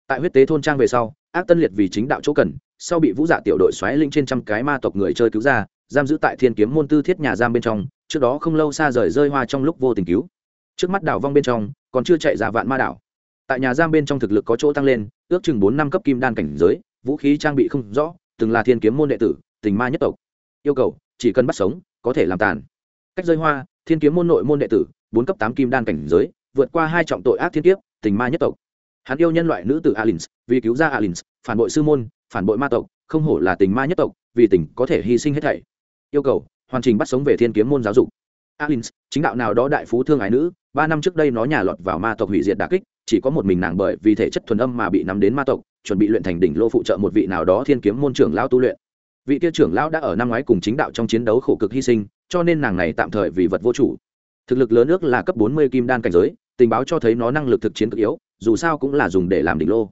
Tại huyết tế thôn trang về sau, ác tân liệt vì chính đạo chỗ cần, sau bị vũ dạ tiểu đội xoáy linh trên trăm cái ma tộc người chơi cứu ra, giam giữ tại thiên kiếm môn tư thiết nhà giam bên trong, trước đó không lâu xa rời rơi hoa trong lúc vô tình cứu. Trước mắt đảo vong bên trong, còn chưa chạy ra vạn ma đảo. Tại nhà giam bên trong thực lực có chỗ tăng lên, ước chừng bốn năm cấp kim đan cảnh giới, vũ khí trang bị không rõ từng là thiên kiếm môn đệ tử, tình ma nhất tộc. Yêu cầu, chỉ cần bắt sống, có thể làm tàn. Cách rơi hoa, thiên kiếm môn nội môn đệ tử, bốn cấp tám kim đan cảnh giới, vượt qua hai trọng tội ác thiên kiếp, tình ma nhất tộc. Hắn yêu nhân loại nữ tử alins, vì cứu ra alins, phản bội sư môn, phản bội ma tộc, không hổ là tình ma nhất tộc, vì tình có thể hy sinh hết thảy. Yêu cầu, hoàn trình bắt sống về thiên kiếm môn giáo dục. Alins, chính đạo nào đó đại phú thương ái nữ, ba năm trước đây nó nhà lọt vào ma tộc hủy diệt đà kích, chỉ có một mình nàng bởi vì thể chất thuần âm mà bị nắm đến ma tộc chuẩn bị luyện thành đỉnh lô phụ trợ một vị nào đó thiên kiếm môn trưởng lão tu luyện. Vị kia trưởng lão đã ở năm ngoái cùng chính đạo trong chiến đấu khổ cực hy sinh, cho nên nàng này tạm thời vì vật vô chủ. Thực lực lớn ước là cấp bốn mươi kim đan cảnh giới, tình báo cho thấy nó năng lực thực chiến cực yếu, dù sao cũng là dùng để làm đỉnh lô.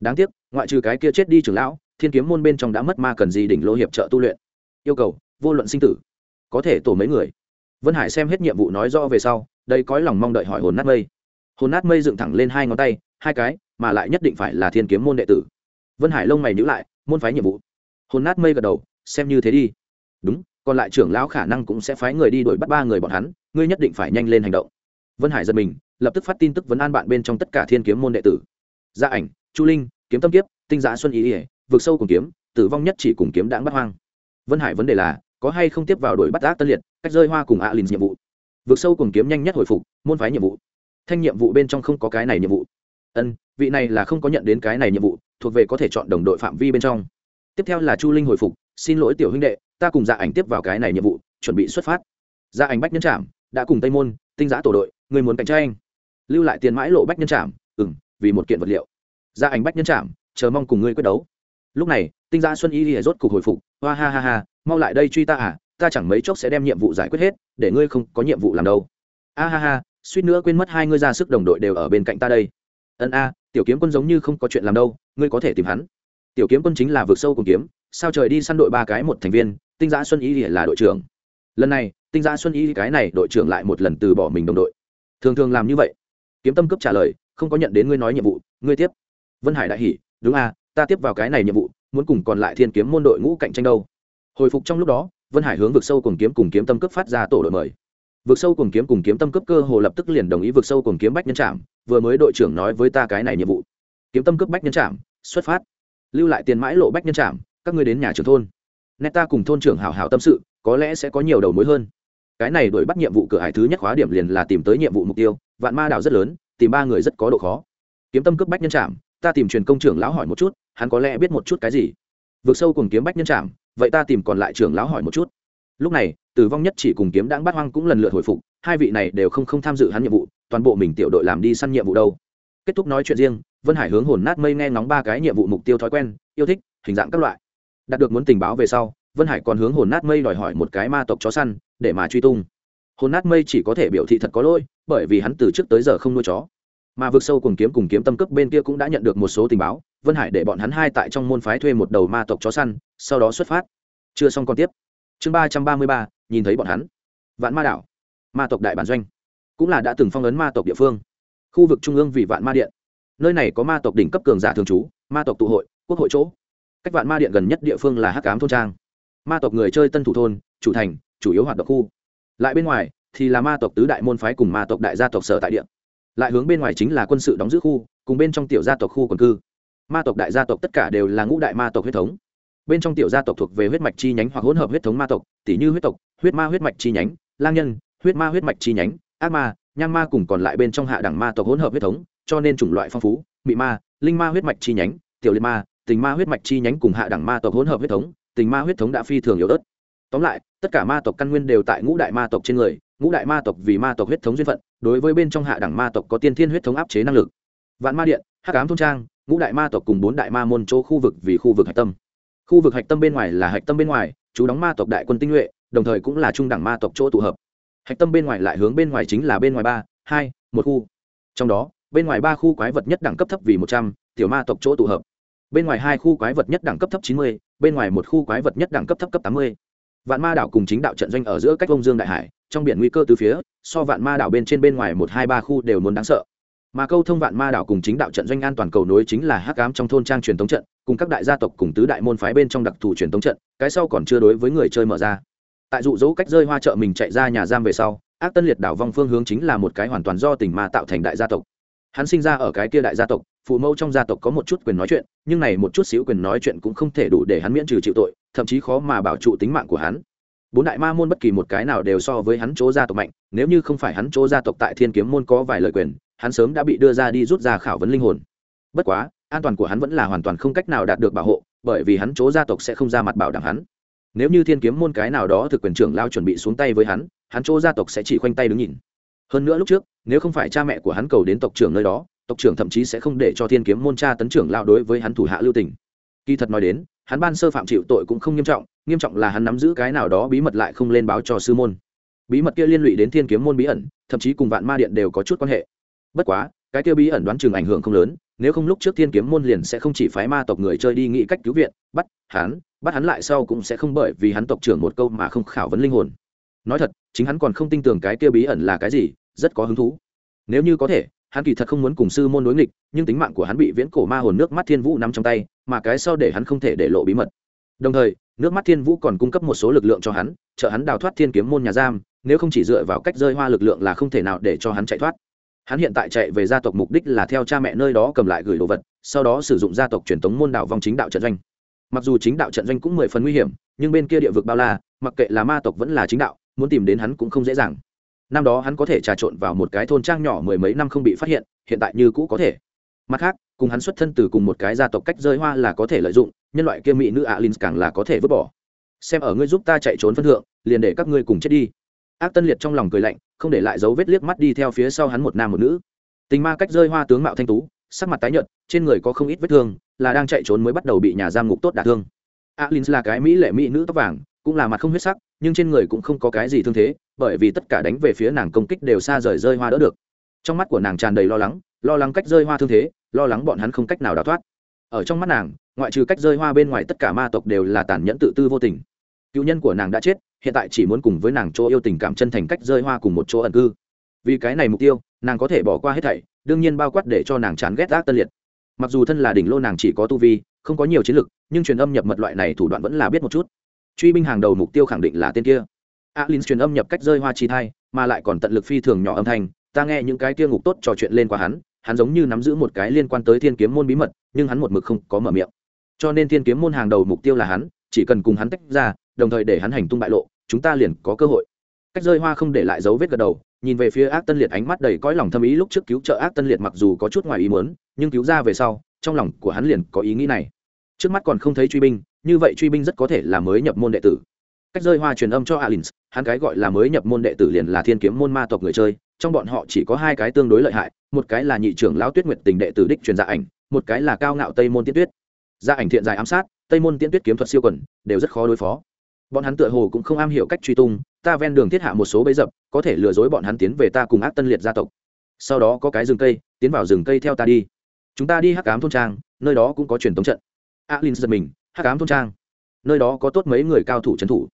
Đáng tiếc, ngoại trừ cái kia chết đi trưởng lão, thiên kiếm môn bên trong đã mất ma cần gì đỉnh lô hiệp trợ tu luyện. Yêu cầu, vô luận sinh tử, có thể tổ mấy người. Vân hải xem hết nhiệm vụ nói rõ về sau đây cõi lòng mong đợi hỏi hồn nát mây. Hồn nát mây dựng thẳng lên hai ngón tay, hai cái mà lại nhất định phải là thiên kiếm môn đệ tử. Vân hải lông mày nhữ lại, môn phái nhiệm vụ. Hồn nát mây gật đầu, xem như thế đi. Đúng, còn lại trưởng lão khả năng cũng sẽ phái người đi đuổi bắt ba người bọn hắn, ngươi nhất định phải nhanh lên hành động. Vân hải giật mình, lập tức phát tin tức vấn an bạn bên trong tất cả thiên kiếm môn đệ tử. Gia ảnh, chu linh, kiếm tâm kiếp, tinh giã xuân ý ỉa vượt sâu cùng kiếm, tử vong nhất chỉ cùng kiếm đãng bắt hoang. Vân hải vấn đề là, có hay không tiếp vào đuổi bắt ác tân liệt, cách rơi hoa cùng ạ à lìn nhiệm vụ. Vượt sâu cùng kiếm nhanh nhất hồi phục, môn phái nhiệm vụ. Thanh nhiệm vụ bên trong không có cái này nhiệm vụ. Ân vị này là không có nhận đến cái này nhiệm vụ, thuộc về có thể chọn đồng đội phạm vi bên trong. Tiếp theo là chu linh hồi phục, xin lỗi tiểu huynh đệ, ta cùng dạ ảnh tiếp vào cái này nhiệm vụ, chuẩn bị xuất phát. Dạ ảnh bách nhân trảm, đã cùng tây môn, tinh giã tổ đội, người muốn cạnh tranh. Lưu lại tiền mãi lộ bách nhân trảm ừ m vì một kiện vật liệu. Dạ ảnh bách nhân trảm, chờ mong cùng ngươi quyết đấu. Lúc này, tinh giã xuân y lìa rốt cục hồi phục, hoa ha ha ha, mau lại đây truy ta à ta chẳng mấy chốc sẽ đem nhiệm vụ giải quyết hết, để ngươi không có nhiệm vụ làm đâu. A ha ha, suýt nữa quên mất hai ngươi ra sức đồng đội đều ở bên cạnh ta đây. Ân a tiểu kiếm quân giống như không có chuyện làm đâu, ngươi có thể tìm hắn. Tiểu kiếm quân chính là vượt sâu cùng kiếm, sao trời đi săn đội ba cái một thành viên, tinh giã xuân y là đội trưởng. Lần này, tinh giã xuân y cái này đội trưởng lại một lần từ bỏ mình đồng đội. Thường thường làm như vậy. Kiếm tâm cấp trả lời, không có nhận đến ngươi nói nhiệm vụ, ngươi tiếp. Vân hải đại hỉ, đúng a ta tiếp vào cái này nhiệm vụ, muốn cùng còn lại thiên kiếm môn đội ngũ cạnh tranh đâu. Hồi phục trong lúc đó, vân hải hướng vực sâu cùng kiếm cùng kiếm tâm cấp phát ra tổ đội mời. Vực sâu cùng kiếm cùng kiếm tâm cấp cơ hồ lập tức liền đồng ý vực sâu cùng kiếm bách nhân trạm vừa mới đội trưởng nói với ta cái này nhiệm vụ. Kiếm tâm cướp bách nhân trạm xuất phát. Lưu lại tiền mãi lộ bách nhân trạm các ngươi đến nhà trưởng thôn. Nét ta cùng thôn trưởng hảo hảo tâm sự, có lẽ sẽ có nhiều đầu mối hơn. Cái này đổi bắt nhiệm vụ cửa hải thứ nhất khóa điểm liền là tìm tới nhiệm vụ mục tiêu, vạn ma đảo rất lớn, tìm ba người rất có độ khó. Kiếm tâm cướp bách nhân trạm ta tìm truyền công trưởng lão hỏi một chút, hắn có lẽ biết một chút cái gì. Vượt sâu cùng kiếm bách nhân trạm vậy ta tìm còn lại trưởng lão hỏi một chút. Lúc này, tử vong nhất chỉ cùng kiếm đáng bắt hoang cũng lần lượt hồi phục, hai vị này đều không không tham dự hắn nhiệm vụ toàn bộ mình tiểu đội làm đi săn nhiệm vụ đâu. Kết thúc nói chuyện riêng, vân hải hướng hồn nát mây nghe ngóng ba cái nhiệm vụ mục tiêu thói quen, yêu thích, hình dạng các loại. Đạt được muốn tình báo về sau, vân hải còn hướng hồn nát mây đòi hỏi một cái ma tộc chó săn, để mà truy tung. Hồn nát mây chỉ có thể biểu thị thật có lỗi, bởi vì hắn từ trước tới giờ không nuôi chó. Mà vượt sâu cùng kiếm cùng kiếm tâm cấp bên kia cũng đã nhận được một số tình báo, vân hải để bọn hắn hai tại trong môn phái thuê một đầu ma tộc chó săn, sau đó xuất phát. Chưa xong còn tiếp. Chương ba trăm ba mươi ba, nhìn thấy bọn hắn. Vạn ma đảo. Ma tộc đại bản doanh cũng là đã từng phong ấn ma tộc địa phương. Khu vực trung ương vì vạn ma điện. Nơi này có ma tộc đỉnh cấp cường giả thường trú, ma tộc tụ hội, quốc hội chỗ. Cách vạn ma điện gần nhất địa phương là hắc cám thôn trang. Ma tộc người chơi tân thủ thôn, chủ thành, chủ yếu hoạt động khu. Lại bên ngoài thì là ma tộc tứ đại môn phái cùng ma tộc đại gia tộc sở tại điện lại hướng bên ngoài chính là quân sự đóng giữ khu, cùng bên trong tiểu gia tộc khu quần cư. Ma tộc đại gia tộc tất cả đều là ngũ đại ma tộc huyết thống. Bên trong tiểu gia tộc thuộc về huyết mạch chi nhánh hoặc hỗn hợp huyết thống ma tộc tỷ như huyết tộc, huyết ma huyết mạch chi nhánh, lang nhân, huyết ma huyết mạch chi nhánh ác ma nham ma cùng còn lại bên trong hạ đẳng ma tộc hỗn hợp huyết thống cho nên chủng loại phong phú mị ma linh ma huyết mạch chi nhánh tiểu liệt ma tình ma huyết mạch chi nhánh cùng hạ đẳng ma tộc hỗn hợp huyết thống tình ma huyết thống đã phi thường yếu ớt tóm lại tất cả ma tộc căn nguyên đều tại ngũ đại ma tộc trên người ngũ đại ma tộc vì ma tộc huyết thống duyên phận đối với bên trong hạ đẳng ma tộc có tiên thiên huyết thống áp chế năng lực vạn ma điện hắc ám thôn trang ngũ đại ma tộc cùng bốn đại ma môn chỗ khu vực vì khu vực hạch tâm khu vực hạch tâm bên ngoài là hạch tâm bên ngoài chú đóng ma tộc đại quân tinh nhuệ đồng thời cũng là trung đẳng ma tộc chỗ tụ hợp hạch tâm bên ngoài lại hướng bên ngoài chính là bên ngoài ba, hai, một khu. Trong đó, bên ngoài ba khu quái vật nhất đẳng cấp thấp vì một trăm, tiểu ma tộc chỗ tụ hợp. Bên ngoài hai khu quái vật nhất đẳng cấp thấp chín mươi, bên ngoài một khu quái vật nhất đẳng cấp thấp cấp tám mươi. Vạn ma đảo cùng chính đạo trận doanh ở giữa cách vông dương đại hải, trong biển nguy cơ từ phía, so vạn ma đảo bên trên bên ngoài một, hai, ba khu đều muốn đáng sợ. Mà câu thông vạn ma đảo cùng chính đạo trận doanh an toàn cầu nối chính là hắc ám trong thôn trang truyền thống trận, cùng các đại gia tộc cùng tứ đại môn phái bên trong đặc thù truyền thống trận, cái sau còn chưa đối với người chơi mở ra tại dụ dỗ cách rơi hoa chợ mình chạy ra nhà giam về sau, ác tân liệt đảo vong phương hướng chính là một cái hoàn toàn do tình ma tạo thành đại gia tộc. Hắn sinh ra ở cái kia đại gia tộc, phụ mẫu trong gia tộc có một chút quyền nói chuyện, nhưng này một chút xíu quyền nói chuyện cũng không thể đủ để hắn miễn trừ chịu tội, thậm chí khó mà bảo trụ tính mạng của hắn. Bốn đại ma môn bất kỳ một cái nào đều so với hắn chỗ gia tộc mạnh, nếu như không phải hắn chỗ gia tộc tại thiên kiếm môn có vài lời quyền, hắn sớm đã bị đưa ra đi rút ra khảo vấn linh hồn. Bất quá, an toàn của hắn vẫn là hoàn toàn không cách nào đạt được bảo hộ, bởi vì hắn chỗ gia tộc sẽ không ra mặt bảo đảm hắn nếu như thiên kiếm môn cái nào đó thực quyền trưởng lao chuẩn bị xuống tay với hắn hắn chỗ gia tộc sẽ chỉ khoanh tay đứng nhìn. Hơn nữa lúc trước, nếu không phải cha mẹ của hắn cầu đến tộc trưởng nơi đó, tộc trưởng thậm chí sẽ không để cho thiên kiếm môn cha tấn trưởng lao đối với hắn thủ hạ lưu tình. Kỳ thật nói đến, hắn ban sơ phạm chịu tội cũng không nghiêm trọng nghiêm trọng là hắn nắm giữ cái nào đó bí mật lại không lên báo cho sư môn. Bí mật kia liên lụy đến thiên kiếm môn bí ẩn, thậm chí cùng vạn ma điện đều có chút quan hệ. Bất quá, cái kia bí ẩn đoán chừng ảnh hưởng không lớn nếu không lúc trước thiên kiếm môn liền sẽ không chỉ phái ma tộc người chơi đi nghĩ cách cứu viện, bắt hắn bắt hắn lại sau cũng sẽ không bởi vì hắn tộc trưởng một câu mà không khảo vấn linh hồn. Nói thật, chính hắn còn không tin tưởng cái kia bí ẩn là cái gì, rất có hứng thú. Nếu như có thể, hắn kỳ thật không muốn cùng sư môn đối nghịch, nhưng tính mạng của hắn bị viễn cổ ma hồn nước mắt thiên vũ nắm trong tay, mà cái sau để hắn không thể để lộ bí mật. Đồng thời, nước mắt thiên vũ còn cung cấp một số lực lượng cho hắn, trợ hắn đào thoát thiên kiếm môn nhà giam, nếu không chỉ dựa vào cách rơi hoa lực lượng là không thể nào để cho hắn chạy thoát hắn hiện tại chạy về gia tộc mục đích là theo cha mẹ nơi đó cầm lại gửi đồ vật, sau đó sử dụng gia tộc truyền thống môn đạo vong chính đạo trận doanh. Mặc dù chính đạo trận doanh cũng mười phần nguy hiểm, nhưng bên kia địa vực bao la, mặc kệ là ma tộc vẫn là chính đạo, muốn tìm đến hắn cũng không dễ dàng. Năm đó hắn có thể trà trộn vào một cái thôn trang nhỏ mười mấy năm không bị phát hiện hiện tại như cũ có thể. Mặt khác, cùng hắn xuất thân từ cùng một cái gia tộc cách rơi hoa là có thể lợi dụng, nhân loại kia mỹ nữ alin càng là có thể vứt bỏ. Xem ở ngươi giúp ta chạy trốn phân thượng, liền để các ngươi cùng chết đi. Ác tân liệt trong lòng cười lạnh không để lại dấu vết liếc mắt đi theo phía sau hắn một nam một nữ. Tình ma cách rơi hoa tướng mạo thanh tú, sắc mặt tái nhợt, trên người có không ít vết thương, là đang chạy trốn mới bắt đầu bị nhà giam ngục tốt đả thương. Alin là cái mỹ lệ mỹ nữ tóc vàng, cũng là mặt không huyết sắc, nhưng trên người cũng không có cái gì thương thế, bởi vì tất cả đánh về phía nàng công kích đều xa rời rơi hoa đỡ được. Trong mắt của nàng tràn đầy lo lắng lo lắng cách rơi hoa thương thế, lo lắng bọn hắn không cách nào đào thoát. Ở trong mắt nàng, ngoại trừ cách rơi hoa bên ngoài tất cả ma tộc đều là tàn nhẫn tự tư vô tình cựu nhân của nàng đã chết, hiện tại chỉ muốn cùng với nàng chỗ yêu tình cảm chân thành cách rơi hoa cùng một chỗ ẩn cư. Vì cái này mục tiêu, nàng có thể bỏ qua hết thảy, đương nhiên bao quát để cho nàng chán ghét ác tân liệt. Mặc dù thân là đỉnh lô nàng chỉ có tu vi, không có nhiều chiến lực, nhưng truyền âm nhập mật loại này thủ đoạn vẫn là biết một chút. Truy binh hàng đầu mục tiêu khẳng định là tên kia. Alin truyền âm nhập cách rơi hoa chi thai, mà lại còn tận lực phi thường nhỏ âm thanh, ta nghe những cái kia ngục tốt trò chuyện lên qua hắn hắn giống như nắm giữ một cái liên quan tới thiên kiếm môn bí mật, nhưng hắn một mực không có mở miệng. Cho nên thiên kiếm môn hàng đầu mục tiêu là hắn, chỉ cần cùng hắn tách ra đồng thời để hắn hành tung bại lộ, chúng ta liền có cơ hội. Cách rơi hoa không để lại dấu vết gật đầu, nhìn về phía ác tân liệt ánh mắt đầy cõi lòng thâm ý lúc trước cứu trợ ác tân liệt mặc dù có chút ngoài ý muốn, nhưng cứu ra về sau, trong lòng của hắn liền có ý nghĩ này. Trước mắt còn không thấy truy binh, như vậy truy binh rất có thể là mới nhập môn đệ tử. Cách rơi hoa truyền âm cho alins, hắn cái gọi là mới nhập môn đệ tử liền là thiên kiếm môn ma tộc người chơi, trong bọn họ chỉ có hai cái tương đối lợi hại, một cái là nhị trưởng lão tuyết nguyệt tình đệ tử đích truyền gia ảnh, một cái là cao ngạo tây môn tiên tuyết. Gia ảnh thiện dài ám sát, tây môn tiên tuyết kiếm thuật siêu quần đều rất khó đối phó bọn hắn tựa hồ cũng không am hiểu cách truy tung, ta ven đường thiết hạ một số bẫy dập, có thể lừa dối bọn hắn tiến về ta cùng ác tân liệt gia tộc. Sau đó có cái rừng cây, tiến vào rừng cây theo ta đi. Chúng ta đi hắc cám thôn trang, nơi đó cũng có truyền thống trận. Alin giật mình, hắc cám thôn trang, nơi đó có tốt mấy người cao thủ trấn thủ.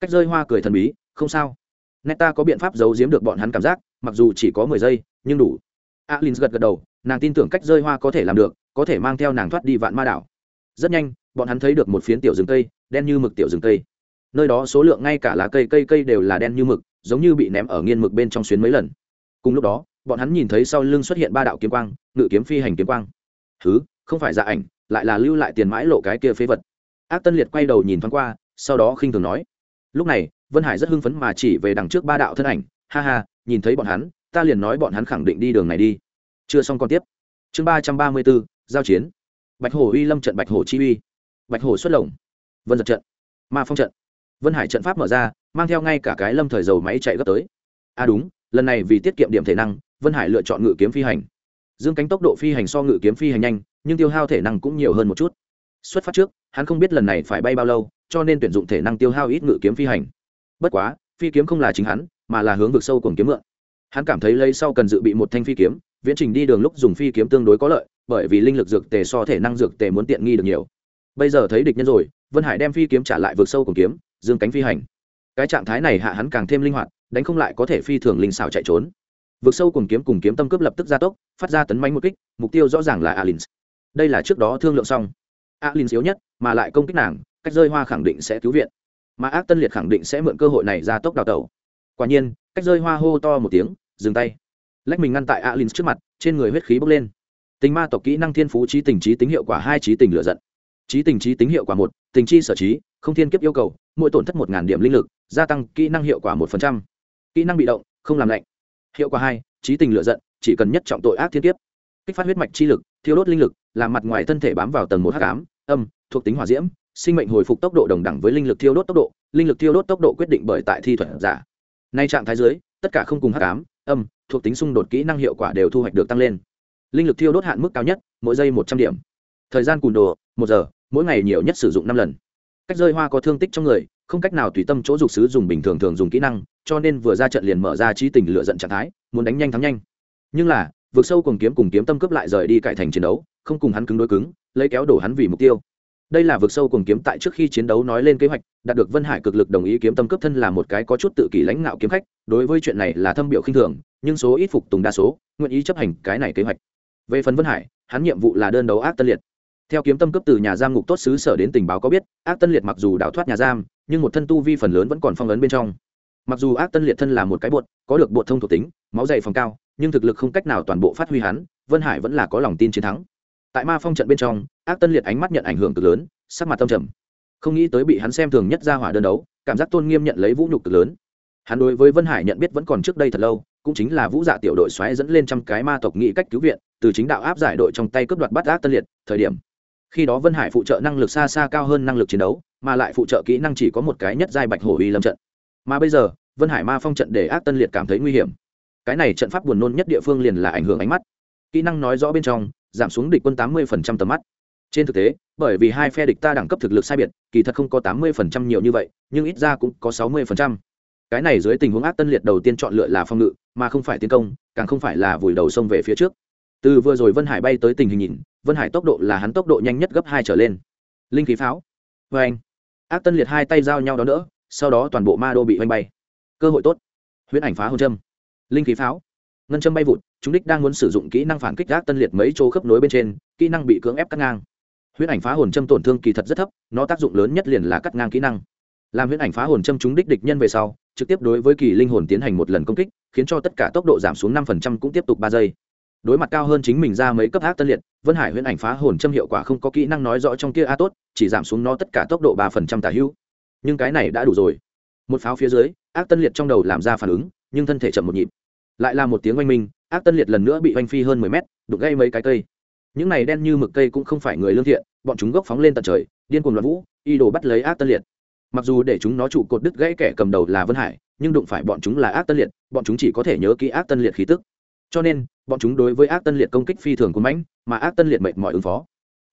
Cách rơi hoa cười thần bí, không sao. Neta có biện pháp giấu giếm được bọn hắn cảm giác, mặc dù chỉ có mười giây, nhưng đủ. Alin gật gật đầu, nàng tin tưởng cách rơi hoa có thể làm được, có thể mang theo nàng thoát đi vạn ma đảo. Rất nhanh, bọn hắn thấy được một phiến tiểu rừng cây, đen như mực tiểu rừng cây nơi đó số lượng ngay cả lá cây cây cây đều là đen như mực, giống như bị ném ở nghiên mực bên trong xuyến mấy lần. Cùng lúc đó, bọn hắn nhìn thấy sau lưng xuất hiện ba đạo kiếm quang, ngự kiếm phi hành kiếm quang. Thứ không phải dạ ảnh, lại là lưu lại tiền mãi lộ cái kia phế vật. Ác tân liệt quay đầu nhìn thoáng qua, sau đó khinh thường nói, lúc này, vân hải rất hưng phấn mà chỉ về đằng trước ba đạo thân ảnh. Ha ha, nhìn thấy bọn hắn, ta liền nói bọn hắn khẳng định đi đường này đi. Chưa xong còn tiếp. Chương ba trăm ba mươi bốn giao chiến. Bạch hổ uy lâm trận bạch hổ chi uy. Bạch hổ xuất lồng. Vân giật trận. Ma phong trận vân hải trận pháp mở ra, mang theo ngay cả cái lâm thời dầu máy chạy gấp tới. À đúng, lần này vì tiết kiệm điểm thể năng, vân hải lựa chọn ngự kiếm phi hành. Dương cánh tốc độ phi hành so ngự kiếm phi hành nhanh, nhưng tiêu hao thể năng cũng nhiều hơn một chút. Xuất phát trước, hắn không biết lần này phải bay bao lâu, cho nên tuyển dụng thể năng tiêu hao ít ngự kiếm phi hành. Bất quá, phi kiếm không là chính hắn, mà là hướng vực sâu cùng kiếm mượn. Hắn cảm thấy lấy sau cần dự bị một thanh phi kiếm, viễn trình đi đường lúc dùng phi kiếm tương đối có lợi, bởi vì linh lực dược tề so thể năng dược tề muốn tiện nghi được nhiều. Bây giờ thấy địch nhân rồi, vân hải đem phi kiếm trả lại vượt sâu cùng kiếm dương cánh phi hành. Cái trạng thái này hạ hắn càng thêm linh hoạt, đánh không lại có thể phi thường linh xảo chạy trốn. Vượt sâu cùng kiếm cùng kiếm tâm cướp lập tức gia tốc, phát ra tấn manh một kích, mục tiêu rõ ràng là alin đây là trước đó thương lượng xong. Alin yếu nhất, mà lại công kích nàng, cách rơi hoa khẳng định sẽ cứu viện. Mà ác tân liệt khẳng định sẽ mượn cơ hội này ra tốc đào tẩu. Quả nhiên, cách rơi hoa hô to một tiếng, dừng tay. Lách mình ngăn tại alin trước mặt, trên người huyết khí bốc lên. Tình ma tộc kỹ năng thiên phú trí tình trí tính hiệu quả hai trí tình lựa giận. Trí tình trí tính hiệu quả một, tình chi sở trí, không thiên kiếp yêu cầu mỗi tổn thất một điểm linh lực, gia tăng kỹ năng hiệu quả một kỹ năng bị động, không làm lạnh. Hiệu quả hai, trí tình lựa giận, chỉ cần nhất trọng tội ác thiên kiếp. Kích phát huyết mạch chi lực, thiêu đốt linh lực, làm mặt ngoài thân thể bám vào tầng một h tám âm, thuộc tính hỏa diễm, sinh mệnh hồi phục tốc độ đồng đẳng với linh lực thiêu đốt tốc độ, linh lực thiêu đốt tốc độ quyết định bởi tại thi thuật giả. Nay trạng thái dưới, tất cả không cùng h tám âm, thuộc tính xung đột kỹ năng hiệu quả đều thu hoạch được tăng lên. Linh lực thiêu đốt hạn mức cao nhất, mỗi giây một trăm điểm. Thời gian cùn đồ, một giờ, mỗi ngày nhiều nhất sử dụng năm lần cách rơi hoa có thương tích trong người, không cách nào tùy tâm chỗ dục sứ dùng bình thường thường dùng kỹ năng, cho nên vừa ra trận liền mở ra trí tình lựa giận trạng thái, muốn đánh nhanh thắng nhanh. Nhưng là, vượt sâu cùng kiếm cùng kiếm tâm cướp lại rời đi cải thành chiến đấu, không cùng hắn cứng đối cứng, lấy kéo đổ hắn vì mục tiêu. Đây là vượt sâu cùng kiếm tại trước khi chiến đấu nói lên kế hoạch, đạt được vân hải cực lực đồng ý kiếm tâm cướp thân là một cái có chút tự kỷ lãnh ngạo kiếm khách, đối với chuyện này là thâm biểu khinh thường, nhưng số ít phục tùng đa số, nguyện ý chấp hành cái này kế hoạch. Về phần vân hải, hắn nhiệm vụ là đơn đấu ác tân liệt theo kiếm tâm cấp từ nhà giam ngục tốt xứ sở đến tình báo có biết, ác tân liệt mặc dù đào thoát nhà giam, nhưng một thân tu vi phần lớn vẫn còn phong ấn bên trong. Mặc dù ác tân liệt thân là một cái bột, có được bột thông thuộc tính, máu dày phòng cao, nhưng thực lực không cách nào toàn bộ phát huy hắn, vân hải vẫn là có lòng tin chiến thắng. Tại ma phong trận bên trong, ác tân liệt ánh mắt nhận ảnh hưởng cực lớn, sắc mặt tâm trầm. Không nghĩ tới bị hắn xem thường nhất ra hỏa đơn đấu, cảm giác tôn nghiêm nhận lấy vũ nhục cực lớn. Hắn đối với vân hải nhận biết vẫn còn trước đây thật lâu, cũng chính là vũ dạ tiểu đội xoáy dẫn lên trăm cái ma tộc nghĩ cách cứu viện, từ chính đạo áp giải đội trong tay cướp đoạt bắt ác tân liệt, thời điểm khi đó vân hải phụ trợ năng lực xa xa cao hơn năng lực chiến đấu, mà lại phụ trợ kỹ năng chỉ có một cái nhất giai bạch hổ uy lâm trận. Mà bây giờ, vân hải ma phong trận để ác tân liệt cảm thấy nguy hiểm. Cái này trận pháp buồn nôn nhất địa phương liền là ảnh hưởng ánh mắt. Kỹ năng nói rõ bên trong, giảm xuống địch quân tám mươi tầm mắt. Trên thực tế, bởi vì hai phe địch ta đẳng cấp thực lực sai biệt, kỳ thật không có tám mươi nhiều như vậy, nhưng ít ra cũng có sáu mươi cái này dưới tình huống ác tân liệt đầu tiên chọn lựa là phong ngự, mà không phải tiến công, càng không phải là vùi đầu sông về phía trước từ vừa rồi vân hải bay tới tình hình nhìn, vân hải tốc độ là hắn tốc độ nhanh nhất gấp hai trở lên. Linh khí pháo. Vê anh. Ác tân liệt hai tay giao nhau đó nữa sau đó toàn bộ ma đô bị oanh bay. Cơ hội tốt. Huyễn ảnh phá hồn châm. Linh khí pháo. Ngân châm bay vụt, chúng đích đang muốn sử dụng kỹ năng phản kích ác tân liệt mấy chỗ khớp nối bên trên, kỹ năng bị cưỡng ép cắt ngang. Huyễn ảnh phá hồn châm tổn thương kỳ thật rất thấp, nó tác dụng lớn nhất liền là cắt ngang kỹ năng. Làm huyễn ảnh phá hồn châm chúng đích địch nhân về sau, trực tiếp đối với kỳ linh hồn tiến hành một lần công kích, khiến cho tất cả tốc độ giảm xuống năm cũng tiếp tục ba giây đối mặt cao hơn chính mình ra mấy cấp ác tân liệt, vân hải huyễn ảnh phá hồn châm hiệu quả không có kỹ năng nói rõ trong kia a tốt, chỉ giảm xuống nó tất cả tốc độ ba phần trăm tả hữu. Nhưng cái này đã đủ rồi. Một pháo phía dưới, ác tân liệt trong đầu làm ra phản ứng, nhưng thân thể chậm một nhịp. Lại là một tiếng oanh minh, ác tân liệt lần nữa bị oanh phi hơn mười mét, đục gây mấy cái cây. Những này đen như mực cây cũng không phải người lương thiện, bọn chúng gốc phóng lên tận trời, điên cuồng loạn vũ, y đồ bắt lấy ác tân liệt. Mặc dù để chúng nó trụ cột đứt gãy kẻ cầm đầu là vân hải, nhưng đụng phải bọn chúng là ác tân liệt, bọn chúng chỉ có thể nhớ kỹ ác tân liệt khí tức. Cho nên bọn chúng đối với ác tân liệt công kích phi thường cuốn mãnh, mà ác tân liệt mệt mỏi ứng phó.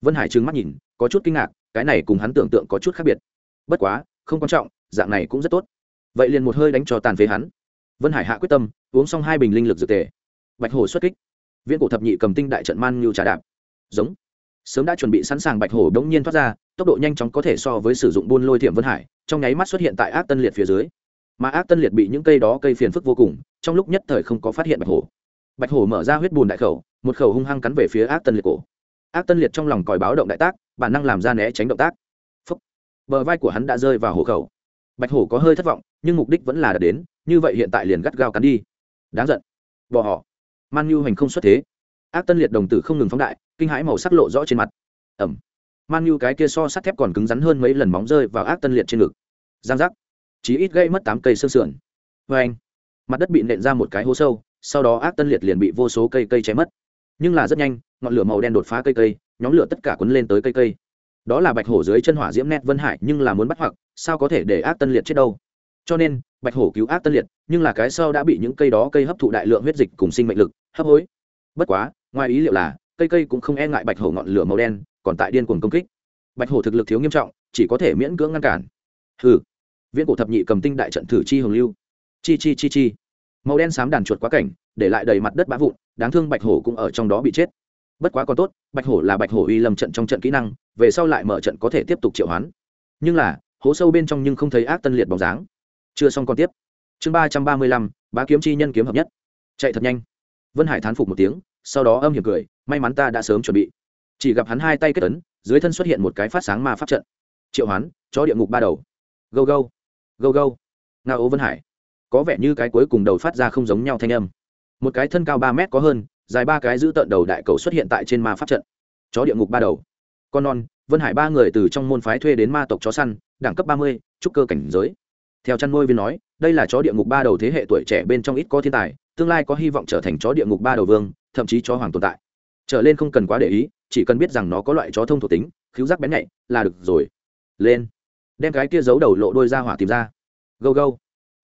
Vân hải trừng mắt nhìn, có chút kinh ngạc, cái này cùng hắn tưởng tượng có chút khác biệt. Bất quá, không quan trọng, dạng này cũng rất tốt. Vậy liền một hơi đánh cho tàn phế hắn. Vân hải hạ quyết tâm, uống xong hai bình linh lực dược tề. Bạch hổ xuất kích. Viễn cổ thập nhị cầm tinh đại trận man như trà đạp. Giống. Sớm đã chuẩn bị sẵn sàng bạch hổ đống nhiên thoát ra, tốc độ nhanh chóng có thể so với sử dụng buôn lôi thiểm vân hải, trong nháy mắt xuất hiện tại ác tân liệt phía dưới. Mà ác tân liệt bị những cây đó cây phiền phức vô cùng, trong lúc nhất thời không có phát hiện bạch hổ bạch hổ mở ra huyết bùn đại khẩu, một khẩu hung hăng cắn về phía ác tân liệt cổ. Ác tân liệt trong lòng còi báo động đại tác, bản năng làm ra né tránh động tác. Phấp bờ vai của hắn đã rơi vào hổ khẩu. Bạch hổ có hơi thất vọng, nhưng mục đích vẫn là đạt đến, như vậy hiện tại liền gắt gao cắn đi. Đáng giận. Bỏ họ. Man nhu hành không xuất thế. Ác tân liệt đồng tử không ngừng phóng đại, kinh hãi màu sắc lộ rõ trên mặt. Ẩm. Man nhu cái kia so sắt thép còn cứng rắn hơn mấy lần móng rơi vào ác tân liệt trên ngực. Giang giác. Chí ít gây mất tám cây xương sườn. Vê anh mặt đất bị nện ra một cái hố sâu sau đó ác tân liệt liền bị vô số cây cây cháy mất. Nhưng là rất nhanh, ngọn lửa màu đen đột phá cây cây, nhóm lửa tất cả quấn lên tới cây cây. Đó là bạch hổ dưới chân hỏa diễm nét vân hải, nhưng là muốn bắt hoặc, sao có thể để ác tân liệt chết đâu? Cho nên, bạch hổ cứu ác tân liệt, nhưng là cái sau đã bị những cây đó cây hấp thụ đại lượng huyết dịch cùng sinh mệnh lực, hấp hối. Bất quá, ngoài ý liệu là, cây cây cũng không e ngại bạch hổ ngọn lửa màu đen, còn tại điên cuồng công kích. Bạch hổ thực lực thiếu nghiêm trọng, chỉ có thể miễn cưỡng ngăn cản. Hừ. Viễn cổ thập nhị cầm tinh đại trận thử chi hồng lưu. Chi chi chi chi màu đen xám đàn chuột quá cảnh, để lại đầy mặt đất bã vụn, đáng thương bạch hổ cũng ở trong đó bị chết. Bất quá còn tốt, bạch hổ là bạch hổ uy lâm trận trong trận kỹ năng, về sau lại mở trận có thể tiếp tục triệu hoán. Nhưng là, hố sâu bên trong nhưng không thấy ác tân liệt bóng dáng. Chưa xong còn tiếp. Chương ba trăm ba mươi lăm, bá kiếm chi nhân kiếm hợp nhất. Chạy thật nhanh. Vân hải thán phục một tiếng, sau đó âm hiểm cười, may mắn ta đã sớm chuẩn bị. Chỉ gặp hắn hai tay kết ấn, dưới thân xuất hiện một cái phát sáng ma pháp trận. Triệu hoán, chó địa ngục ba đầu. Gâu gâu. Gâu gâu. Nga ô vân hải có vẻ như cái cuối cùng đầu phát ra không giống nhau thanh âm. Một cái thân cao ba mét có hơn, dài ba cái giữ tợn đầu đại cầu xuất hiện tại trên ma pháp trận. Chó địa ngục ba đầu. Con non, vân hải ba người từ trong môn phái thuê đến ma tộc chó săn, đẳng cấp ba mươi, trúc cơ cảnh giới. Theo chăn nuôi viên nói, đây là chó địa ngục ba đầu thế hệ tuổi trẻ bên trong ít có thiên tài, tương lai có hy vọng trở thành chó địa ngục ba đầu vương, thậm chí chó hoàng tồn tại. Trở lên không cần quá để ý, chỉ cần biết rằng nó có loại chó thông thuộc tính khiếu giác bén nhạy, là được rồi. Lên. Đem cái kia giấu đầu lộ đôi ra hỏa tìm ra. Gâu gâu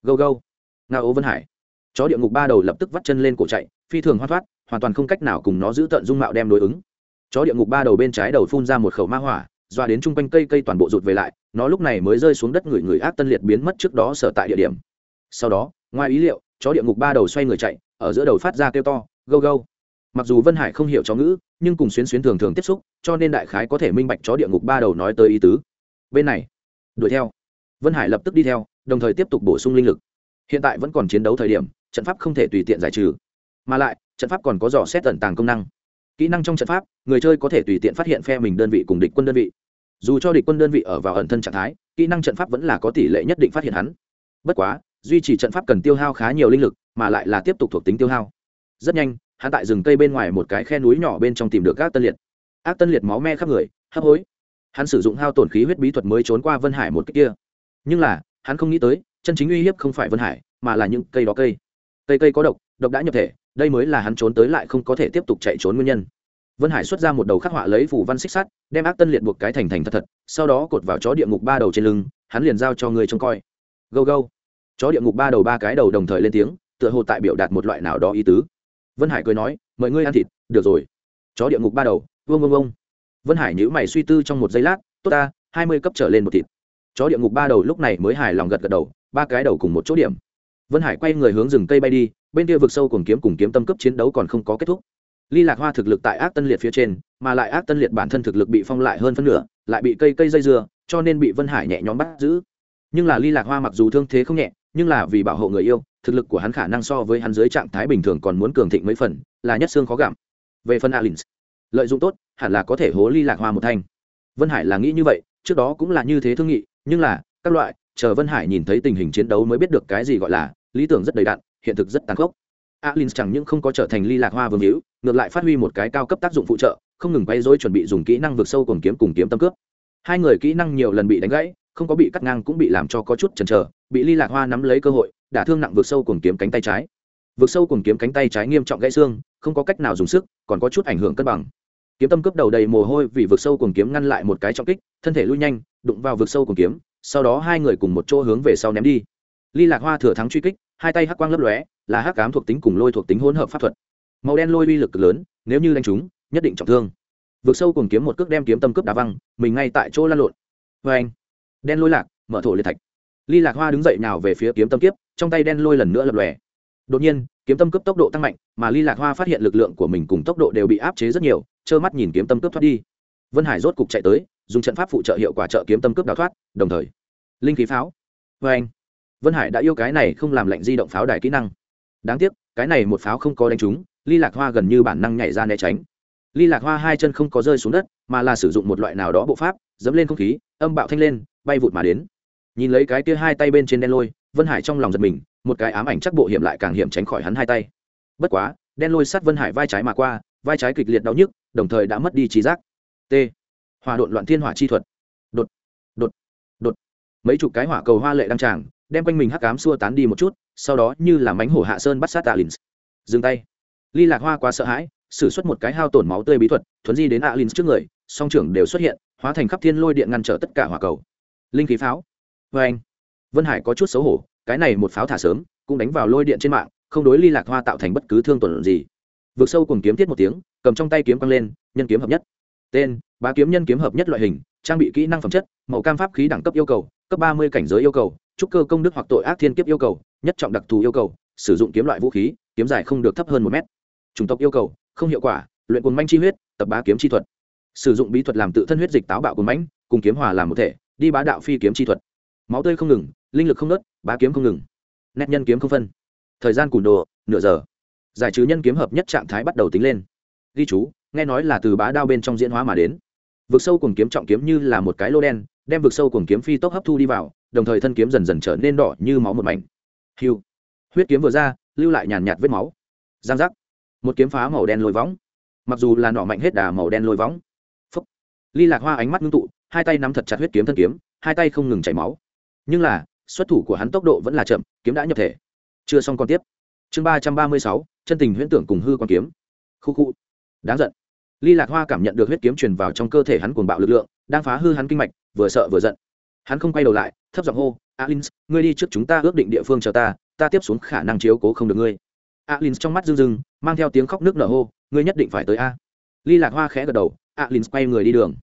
gâu gâu nga ô vân hải. Chó địa ngục ba đầu lập tức vắt chân lên cổ chạy, phi thường hoa thoát, hoàn toàn không cách nào cùng nó giữ tận dung mạo đem đối ứng. Chó địa ngục ba đầu bên trái đầu phun ra một khẩu ma hỏa, doa đến chung quanh cây cây toàn bộ rụt về lại, nó lúc này mới rơi xuống đất người người ác tân liệt biến mất trước đó sở tại địa điểm. Sau đó, ngoài ý liệu, chó địa ngục ba đầu xoay người chạy, ở giữa đầu phát ra kêu to, gâu gâu. Mặc dù vân hải không hiểu chó ngữ, nhưng cùng xuyến xuyến thường thường tiếp xúc, cho nên đại khái có thể minh bạch chó địa ngục ba đầu nói tới ý tứ. Bên này, đuổi theo. Vân hải lập tức đi theo, đồng thời tiếp tục bổ sung linh lực hiện tại vẫn còn chiến đấu thời điểm, trận pháp không thể tùy tiện giải trừ. Mà lại, trận pháp còn có dò xét tận tàng công năng. Kỹ năng trong trận pháp, người chơi có thể tùy tiện phát hiện phe mình đơn vị cùng địch quân đơn vị. Dù cho địch quân đơn vị ở vào ẩn thân trạng thái, kỹ năng trận pháp vẫn là có tỷ lệ nhất định phát hiện hắn. Bất quá, duy trì trận pháp cần tiêu hao khá nhiều linh lực, mà lại là tiếp tục thuộc tính tiêu hao. Rất nhanh, hắn tại rừng cây bên ngoài một cái khe núi nhỏ bên trong tìm được ác tân liệt. Ác tân liệt máu me khắp người, hấp hối. Hắn sử dụng hao tổn khí huyết bí thuật mới trốn qua vân hải một cách kia. Nhưng là hắn không nghĩ tới, chân chính uy hiếp không phải vân hải, mà là những cây đó cây. Cây cây có độc độc đã nhập thể, đây mới là hắn trốn tới lại không có thể tiếp tục chạy trốn nguyên nhân. Vân hải xuất ra một đầu khắc họa lấy phủ văn xích sắt, đem ác tân liệt buộc cái thành thành thật thật, sau đó cột vào chó địa ngục ba đầu trên lưng, hắn liền giao cho người trông coi. Gâu gâu. Chó địa ngục ba đầu ba cái đầu đồng thời lên tiếng, tựa hồ tại biểu đạt một loại nào đó ý tứ. Vân hải cười nói, mời ngươi ăn thịt, được rồi. Chó địa ngục ba đầu vương vương vương vân hải nhữ mày suy tư trong một giây lát, tốt ta, hai mươi cấp trở lên một thịt chó địa ngục ba đầu lúc này mới hài lòng gật gật đầu, ba cái đầu cùng một chỗ điểm. Vân hải quay người hướng rừng cây bay đi, bên kia vực sâu cùng kiếm cùng kiếm tâm cấp chiến đấu còn không có kết thúc. Ly lạc hoa thực lực tại ác tân liệt phía trên, mà lại ác tân liệt bản thân thực lực bị phong lại hơn phân nửa, lại bị cây cây dây dưa, cho nên bị vân hải nhẹ nhõm bắt giữ. Nhưng là ly lạc hoa mặc dù thương thế không nhẹ, nhưng là vì bảo hộ người yêu, thực lực của hắn khả năng so với hắn dưới trạng thái bình thường còn muốn cường thịnh mấy phần, là nhất xương khó gặm. Về phần alin lợi dụng tốt, hẳn là có thể hố ly lạc hoa một thanh. Vân hải là nghĩ như vậy, trước đó cũng là như thế thương nghị nhưng là các loại chờ vân hải nhìn thấy tình hình chiến đấu mới biết được cái gì gọi là lý tưởng rất đầy đạn, hiện thực rất tàn khốc. Alin chẳng những không có trở thành ly lạc hoa vương hữu ngược lại phát huy một cái cao cấp tác dụng phụ trợ không ngừng quay dối chuẩn bị dùng kỹ năng vượt sâu cùng kiếm cùng kiếm tâm cướp. Hai người kỹ năng nhiều lần bị đánh gãy không có bị cắt ngang cũng bị làm cho có chút chần chờ bị ly lạc hoa nắm lấy cơ hội đả thương nặng vượt sâu cùng kiếm cánh tay trái. Vượt sâu cùng kiếm cánh tay trái nghiêm trọng gãy xương không có cách nào dùng sức còn có chút ảnh hưởng cân bằng kiếm tâm cướp đầu đầy mồ hôi vì vượt sâu cùng kiếm ngăn lại một cái trọng kích, thân thể lui nhanh, đụng vào vượt sâu cùng kiếm, sau đó hai người cùng một chỗ hướng về sau ném đi. Ly lạc hoa thừa thắng truy kích, hai tay hắc quang lấp lóe, là hắc cám thuộc tính cùng lôi thuộc tính hỗn hợp pháp thuật. Màu đen lôi uy lực cực lớn, nếu như đánh chúng nhất định trọng thương. Vượt sâu cùng kiếm một cước đem kiếm tâm cướp đá văng, mình ngay tại chỗ lăn lộn. Vê anh, đen lôi lạc, mở thổ liệt thạch. Ly lạc hoa đứng dậy nào về phía kiếm tâm kiếp, trong tay đen lôi lần nữa lập lòe. Đột nhiên, kiếm tâm cướp tốc độ tăng mạnh, mà ly lạc hoa phát hiện lực lượng của mình cùng tốc độ đều bị áp chế rất nhiều trơ mắt nhìn kiếm tâm cướp thoát đi. Vân hải rốt cục chạy tới, dùng trận pháp phụ trợ hiệu quả trợ kiếm tâm cướp đào thoát, đồng thời, linh khí pháo. Vê anh, vân hải đã yêu cái này không làm lệnh di động pháo đài kỹ năng. Đáng tiếc, cái này một pháo không có đánh trúng, ly lạc hoa gần như bản năng nhảy ra né tránh. Ly lạc hoa hai chân không có rơi xuống đất, mà là sử dụng một loại nào đó bộ pháp, dẫm lên không khí, âm bạo thanh lên, bay vụt mà đến. Nhìn lấy cái kia hai tay bên trên đen lôi, vân hải trong lòng giật mình, một cái ám ảnh chắc bộ hiểm lại càng hiểm tránh khỏi hắn hai tay. Bất quá, đen lôi sát vân hải vai trái mà qua vai trái kịch liệt đau nhức, đồng thời đã mất đi trí giác. T. Hòa độn loạn thiên hỏa chi thuật. Đột đột đột. Mấy chục cái hỏa cầu hoa lệ đăng tràng, đem quanh mình hắc cám xua tán đi một chút, sau đó như là mánh hổ hạ sơn bắt sát alin dừng tay. Ly lạc hoa quá sợ hãi, sử suất một cái hao tổn máu tươi bí thuật, thuấn di đến alin trước người, song trưởng đều xuất hiện, hóa thành khắp thiên lôi điện ngăn trở tất cả hỏa cầu. Linh khí pháo. Vê anh. Vân hải có chút xấu hổ, cái này một pháo thả sớm, cũng đánh vào lôi điện trên mạng, không đối ly lạc hoa tạo thành bất cứ thương tổn gì vượt sâu cùng kiếm tiết một tiếng, cầm trong tay kiếm quăng lên, nhân kiếm hợp nhất. Tên, bá kiếm nhân kiếm hợp nhất loại hình, trang bị kỹ năng phẩm chất, màu cam pháp khí đẳng cấp yêu cầu, cấp ba mươi cảnh giới yêu cầu, trúc cơ công đức hoặc tội ác thiên kiếp yêu cầu, nhất trọng đặc thù yêu cầu, sử dụng kiếm loại vũ khí, kiếm dài không được thấp hơn một mét. Chủng tộc yêu cầu, không hiệu quả, luyện cồn manh chi huyết, tập bá kiếm chi thuật. Sử dụng bí thuật làm tự thân huyết dịch táo bạo cồn mãnh, cùng kiếm hòa làm một thể, đi bá đạo phi kiếm chi thuật. Máu tươi không ngừng, linh lực không nớt bá kiếm không ngừng. Nét nhân kiếm không phân. Thời gian cùn đồ, nửa giờ giải trừ nhân kiếm hợp nhất trạng thái bắt đầu tính lên. Ghi chú, nghe nói là từ bá đao bên trong diễn hóa mà đến. Vực sâu cùng kiếm trọng kiếm như là một cái lô đen, đem vực sâu cùng kiếm phi tốc hấp thu đi vào, đồng thời thân kiếm dần dần trở nên đỏ như máu một mảnh. Hiu huyết kiếm vừa ra, lưu lại nhàn nhạt vết máu. Giang giác. Một kiếm phá màu đen lôi võng. Mặc dù là nọ mạnh hết đà màu đen lôi võng. Phúc. Ly lạc hoa ánh mắt ngưng tụ, hai tay nắm thật chặt huyết kiếm thân kiếm, hai tay không ngừng chảy máu. Nhưng là, xuất thủ của hắn tốc độ vẫn là chậm, kiếm đã nhập thể. Chưa xong còn tiếp chương ba trăm ba mươi sáu, chân tình huyễn tưởng cùng hư quan kiếm. Khu khu. Đáng giận. Ly lạc hoa cảm nhận được huyết kiếm truyền vào trong cơ thể hắn cuồng bạo lực lượng, đang phá hư hắn kinh mạch, vừa sợ vừa giận. Hắn không quay đầu lại, thấp giọng hô alin ngươi đi trước chúng ta ước định địa phương chờ ta ta tiếp xuống khả năng chiếu cố không được ngươi. Alin trong mắt rưng rưng, mang theo tiếng khóc nước nở hô, ngươi nhất định phải tới a. Ly lạc hoa khẽ gật đầu alin quay người đi đường.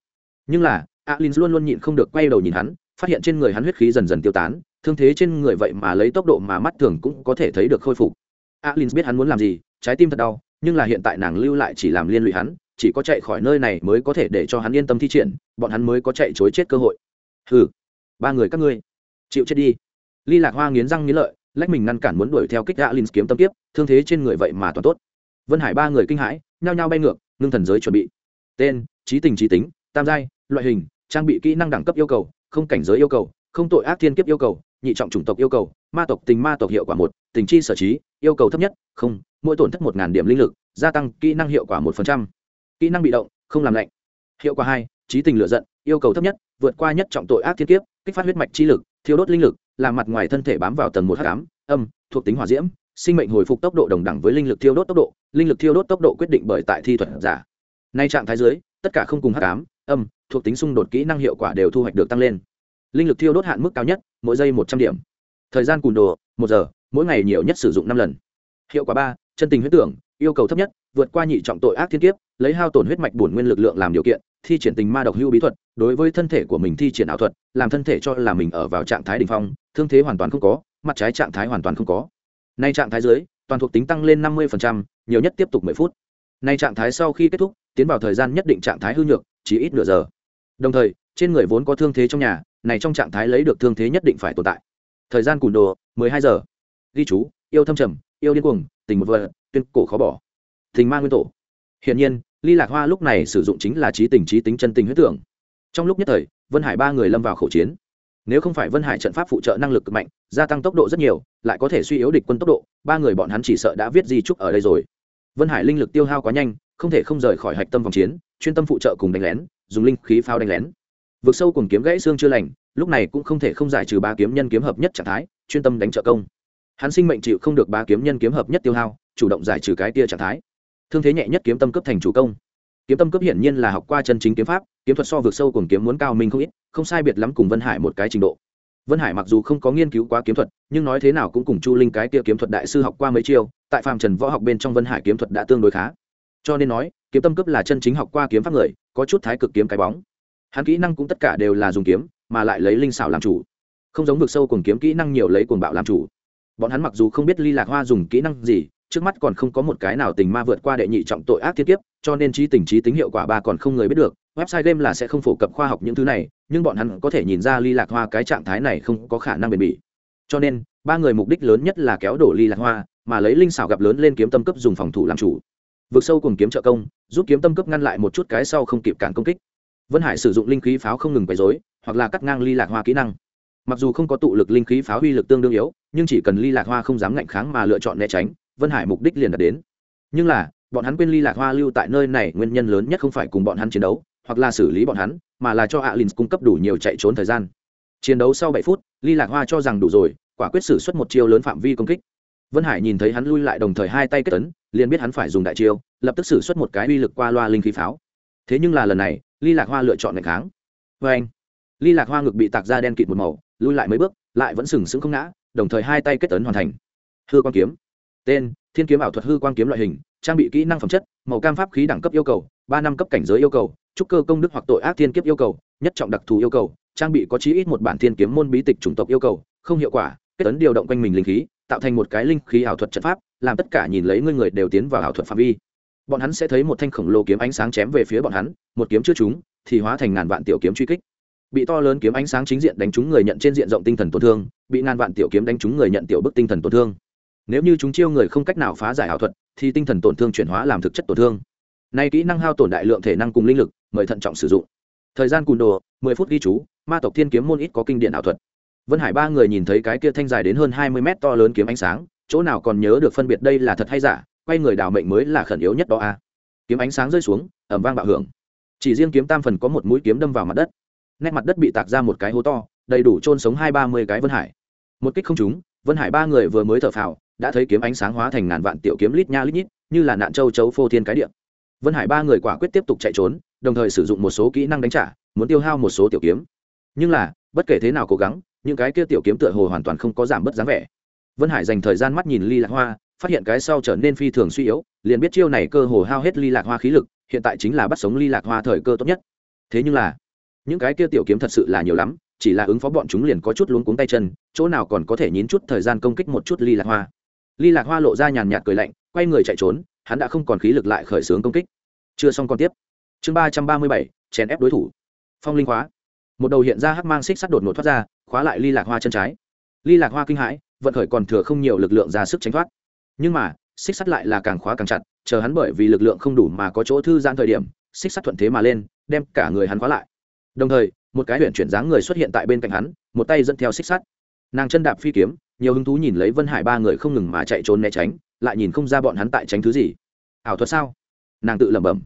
Nhưng là alin luôn luôn nhịn không được quay đầu nhìn hắn, phát hiện trên người hắn huyết khí dần dần tiêu tán, thương thế trên người vậy mà lấy tốc độ mà mắt thường cũng có thể thấy được khôi phục alin biết hắn muốn làm gì, trái tim thật đau, nhưng là hiện tại nàng lưu lại chỉ làm liên lụy hắn, chỉ có chạy khỏi nơi này mới có thể để cho hắn yên tâm thi triển, bọn hắn mới có chạy chối chết cơ hội. Hừ, ba người các ngươi, chịu chết đi. Ly lạc hoa nghiến răng nghiến lợi, lách mình ngăn cản muốn đuổi theo kích gã kiếm tâm tiếp thương thế trên người vậy mà toàn tốt. Vân hải ba người kinh hãi, nhao nhao bay ngược, ngưng thần giới chuẩn bị. Tên, trí tình trí tính, tam giai, loại hình, trang bị kỹ năng đẳng cấp yêu cầu, không cảnh giới yêu cầu, không tội ác thiên kiếp yêu cầu, nhị trọng chủng tộc yêu cầu ma tộc tình ma tộc hiệu quả một, tình chi sở trí, yêu cầu thấp nhất, không, mỗi tổn thất một điểm linh lực, gia tăng kỹ năng hiệu quả một phần trăm. Kỹ năng bị động, không làm lạnh. Hiệu quả hai, trí tình lựa giận, yêu cầu thấp nhất, vượt qua nhất trọng tội ác thiên kiếp, kích phát huyết mạch chi lực, thiêu đốt linh lực, làm mặt ngoài thân thể bám vào tầng một h tám âm, thuộc tính hỏa diễm, sinh mệnh hồi phục tốc độ đồng đẳng với linh lực thiêu đốt tốc độ, linh lực thiêu đốt tốc độ quyết định bởi tại thi thuật giả. Nay trạng thái dưới, tất cả không cùng h tám âm, thuộc tính xung đột kỹ năng hiệu quả đều thu hoạch được tăng lên. Linh lực thiêu đốt hạn mức cao nhất, mỗi giây một trăm điểm thời gian cùn đồ, một giờ, mỗi ngày nhiều nhất sử dụng năm lần. Hiệu quả ba, chân tình huyết tưởng, yêu cầu thấp nhất, vượt qua nhị trọng tội ác thiên kiếp, lấy hao tổn huyết mạch bổn nguyên lực lượng làm điều kiện, thi triển tình ma độc hưu bí thuật, đối với thân thể của mình thi triển ảo thuật, làm thân thể cho là mình ở vào trạng thái đ ỉ n h phong, thương thế hoàn toàn không có, mặt trái trạng thái hoàn toàn không có. Nay trạng thái dưới, toàn thuộc tính tăng lên năm mươi nhiều nhất tiếp tục mười phút. Nay trạng thái sau khi kết thúc, tiến vào thời gian nhất định trạng thái hư nhược, chỉ ít nửa giờ. Đồng thời, trên người vốn có thương thế trong nhà, này trong trạng thái lấy được thương thế nhất định phải tồn tại thời gian cùn đồ, mười hai giờ. Ghi chú, yêu thâm trầm, yêu điên cuồng, tình một vợ tuyên cổ khó bỏ. Tình ma nguyên tổ. Hiển nhiên, ly lạc hoa lúc này sử dụng chính là trí tình, trí tính, chân tình huyết tưởng. Trong lúc nhất thời, vân hải ba người lâm vào khẩu chiến. Nếu không phải vân hải trận pháp phụ trợ năng lực cực mạnh, gia tăng tốc độ rất nhiều, lại có thể suy yếu địch quân tốc độ, ba người bọn hắn chỉ sợ đã viết di trúc ở đây rồi. Vân hải linh lực tiêu hao quá nhanh, không thể không rời khỏi hạch tâm vòng chiến, chuyên tâm phụ trợ cùng đánh lén, dùng linh khí pháo đánh lén vượt sâu cùng kiếm gãy xương chưa lành, lúc này cũng không thể không giải trừ ba kiếm nhân kiếm hợp nhất trạng thái, chuyên tâm đánh trợ công. Hắn sinh mệnh chịu không được ba kiếm nhân kiếm hợp nhất tiêu hao, chủ động giải trừ cái tia trạng thái. Thương thế nhẹ nhất kiếm tâm cấp thành chủ công. Kiếm tâm cấp hiển nhiên là học qua chân chính kiếm pháp, kiếm thuật so vượt sâu cùng kiếm muốn cao minh không ít, không sai biệt lắm cùng vân hải một cái trình độ. Vân hải mặc dù không có nghiên cứu quá kiếm thuật, nhưng nói thế nào cũng cùng chu linh cái tia kiếm thuật đại sư học qua mấy chiêu, tại Phạm trần võ học bên trong vân hải kiếm thuật đã tương đối khá. Cho nên nói, kiếm tâm cấp là chân chính học qua kiếm pháp người, có chút thái cực kiếm cái bóng hắn kỹ năng cũng tất cả đều là dùng kiếm, mà lại lấy linh xảo làm chủ. Không giống vực sâu cùng kiếm kỹ năng nhiều lấy cuồng bạo làm chủ. Bọn hắn mặc dù không biết ly lạc hoa dùng kỹ năng gì, trước mắt còn không có một cái nào tình ma vượt qua đệ nhị trọng tội ác thiết kiếp, cho nên trí tình trí tính hiệu quả ba còn không người biết được. Website game là sẽ không phổ cập khoa học những thứ này, nhưng bọn hắn có thể nhìn ra ly lạc hoa cái trạng thái này không có khả năng bền bỉ. Cho nên, ba người mục đích lớn nhất là kéo đổ ly lạc hoa, mà lấy linh xảo gặp lớn lên kiếm tâm cấp dùng phòng thủ làm chủ. Vượt sâu cùng kiếm trợ công, giúp kiếm tâm cấp ngăn lại một chút cái sau không kịp cản công kích vân hải sử dụng linh khí pháo không ngừng quấy dối hoặc là cắt ngang ly lạc hoa kỹ năng. Mặc dù không có tụ lực linh khí pháo uy lực tương đương yếu, nhưng chỉ cần ly lạc hoa không dám ngạnh kháng mà lựa chọn né tránh, vân hải mục đích liền đạt đến. Nhưng là, bọn hắn quên ly lạc hoa lưu tại nơi này nguyên nhân lớn nhất không phải cùng bọn hắn chiến đấu, hoặc là xử lý bọn hắn, mà là cho alin cung cấp đủ nhiều chạy trốn thời gian. Chiến đấu sau bảy phút, ly lạc hoa cho rằng đủ rồi, quả quyết xử suất một chiêu lớn phạm vi công kích. Vân hải nhìn thấy hắn lui lại đồng thời hai tay kết tấn liền biết hắn phải dùng đại chiêu, lập tức xử suất một cái uy lực qua loa linh khí pháo thế nhưng là lần này, ly lạc hoa lựa chọn ngày kháng. Vê anh, ly lạc hoa ngực bị tạc ra đen kịt một màu, lui lại mấy bước, lại vẫn sừng sững không ngã, đồng thời hai tay kết tấn hoàn thành. Hư quang kiếm. Tên, thiên kiếm ảo thuật hư quang kiếm loại hình, trang bị kỹ năng phẩm chất, màu cam pháp khí đẳng cấp yêu cầu, ba năm cấp cảnh giới yêu cầu, trúc cơ công đức hoặc tội ác thiên kiếp yêu cầu, nhất trọng đặc thù yêu cầu, trang bị có chí ít một bản thiên kiếm môn bí tịch chủng tộc yêu cầu, không hiệu quả, kết tấn điều động quanh mình linh khí, tạo thành một cái linh khí ảo thuật trận pháp, làm tất cả nhìn lấy ngươi người đều tiến vào ảo thuật phạm vi bọn hắn sẽ thấy một thanh khổng lồ kiếm ánh sáng chém về phía bọn hắn, một kiếm chưa trúng, thì hóa thành ngàn vạn tiểu kiếm truy kích. Bị to lớn kiếm ánh sáng chính diện đánh trúng người nhận trên diện rộng tinh thần tổn thương, bị ngàn vạn tiểu kiếm đánh trúng người nhận tiểu bức tinh thần tổn thương. Nếu như chúng chiêu người không cách nào phá giải ảo thuật, thì tinh thần tổn thương chuyển hóa làm thực chất tổn thương. Nay kỹ năng hao tổn đại lượng thể năng cùng linh lực, mời thận trọng sử dụng. Thời gian cùn đồ, mười phút ghi chú, ma tộc thiên kiếm môn ít có kinh điển ảo thuật. Vân hải ba người nhìn thấy cái kia thanh dài đến hơn hai mươi mét to lớn kiếm ánh sáng, chỗ nào còn nhớ được phân biệt đây là thật hay giả quay người đào mệnh mới là khẩn yếu nhất đó a. Kiếm ánh sáng rơi xuống ẩm vang bạo hưởng. Chỉ riêng kiếm tam phần có một mũi kiếm đâm vào mặt đất. Nét mặt đất bị tạc ra một cái hố to, đầy đủ trôn sống hai ba mươi cái vân hải. Một kích không trúng, vân hải ba người vừa mới thở phào, đã thấy kiếm ánh sáng hóa thành ngàn vạn tiểu kiếm lít nha lít nhít, như là nạn châu chấu phô thiên cái điện vân hải ba người quả quyết tiếp tục chạy trốn, đồng thời sử dụng một số kỹ năng đánh trả, muốn tiêu hao một số tiểu kiếm. Nhưng là, bất kể thế nào cố gắng, những cái kia tiểu kiếm tựa hồ hoàn toàn không có giảm bớt dáng vẻ. Vân hải dành thời gian mắt nhìn ly lạc hoa phát hiện cái sau trở nên phi thường suy yếu, liền biết chiêu này cơ hồ hao hết ly lạc hoa khí lực, hiện tại chính là bắt sống ly lạc hoa thời cơ tốt nhất. Thế nhưng là, những cái kia tiểu kiếm thật sự là nhiều lắm, chỉ là ứng phó bọn chúng liền có chút luống cuống tay chân, chỗ nào còn có thể nhín chút thời gian công kích một chút ly lạc hoa. Ly lạc hoa lộ ra nhàn nhạt cười lạnh, quay người chạy trốn, hắn đã không còn khí lực lại khởi xướng công kích. Chưa xong còn tiếp. Chương ba trăm ba mươi bảy, chèn ép đối thủ. Phong linh khóa. Một đầu hiện ra hắc mang xích sắt đột ngột thoát ra, khóa lại ly lạc hoa chân trái. Ly lạc hoa kinh hãi, vận khởi còn thừa không nhiều lực lượng ra sức tránh thoát nhưng mà, xích sắt lại là càng khóa càng chặt, chờ hắn bởi vì lực lượng không đủ mà có chỗ thư giãn thời điểm, xích sắt thuận thế mà lên, đem cả người hắn khóa lại. Đồng thời, một cái huyện chuyển dáng người xuất hiện tại bên cạnh hắn, một tay dẫn theo xích sắt. Nàng chân đạp phi kiếm, nhiều hứng thú nhìn lấy vân hải ba người không ngừng mà chạy trốn né tránh, lại nhìn không ra bọn hắn tại tránh thứ gì. Ảo thuật sao? Nàng tự lẩm bẩm.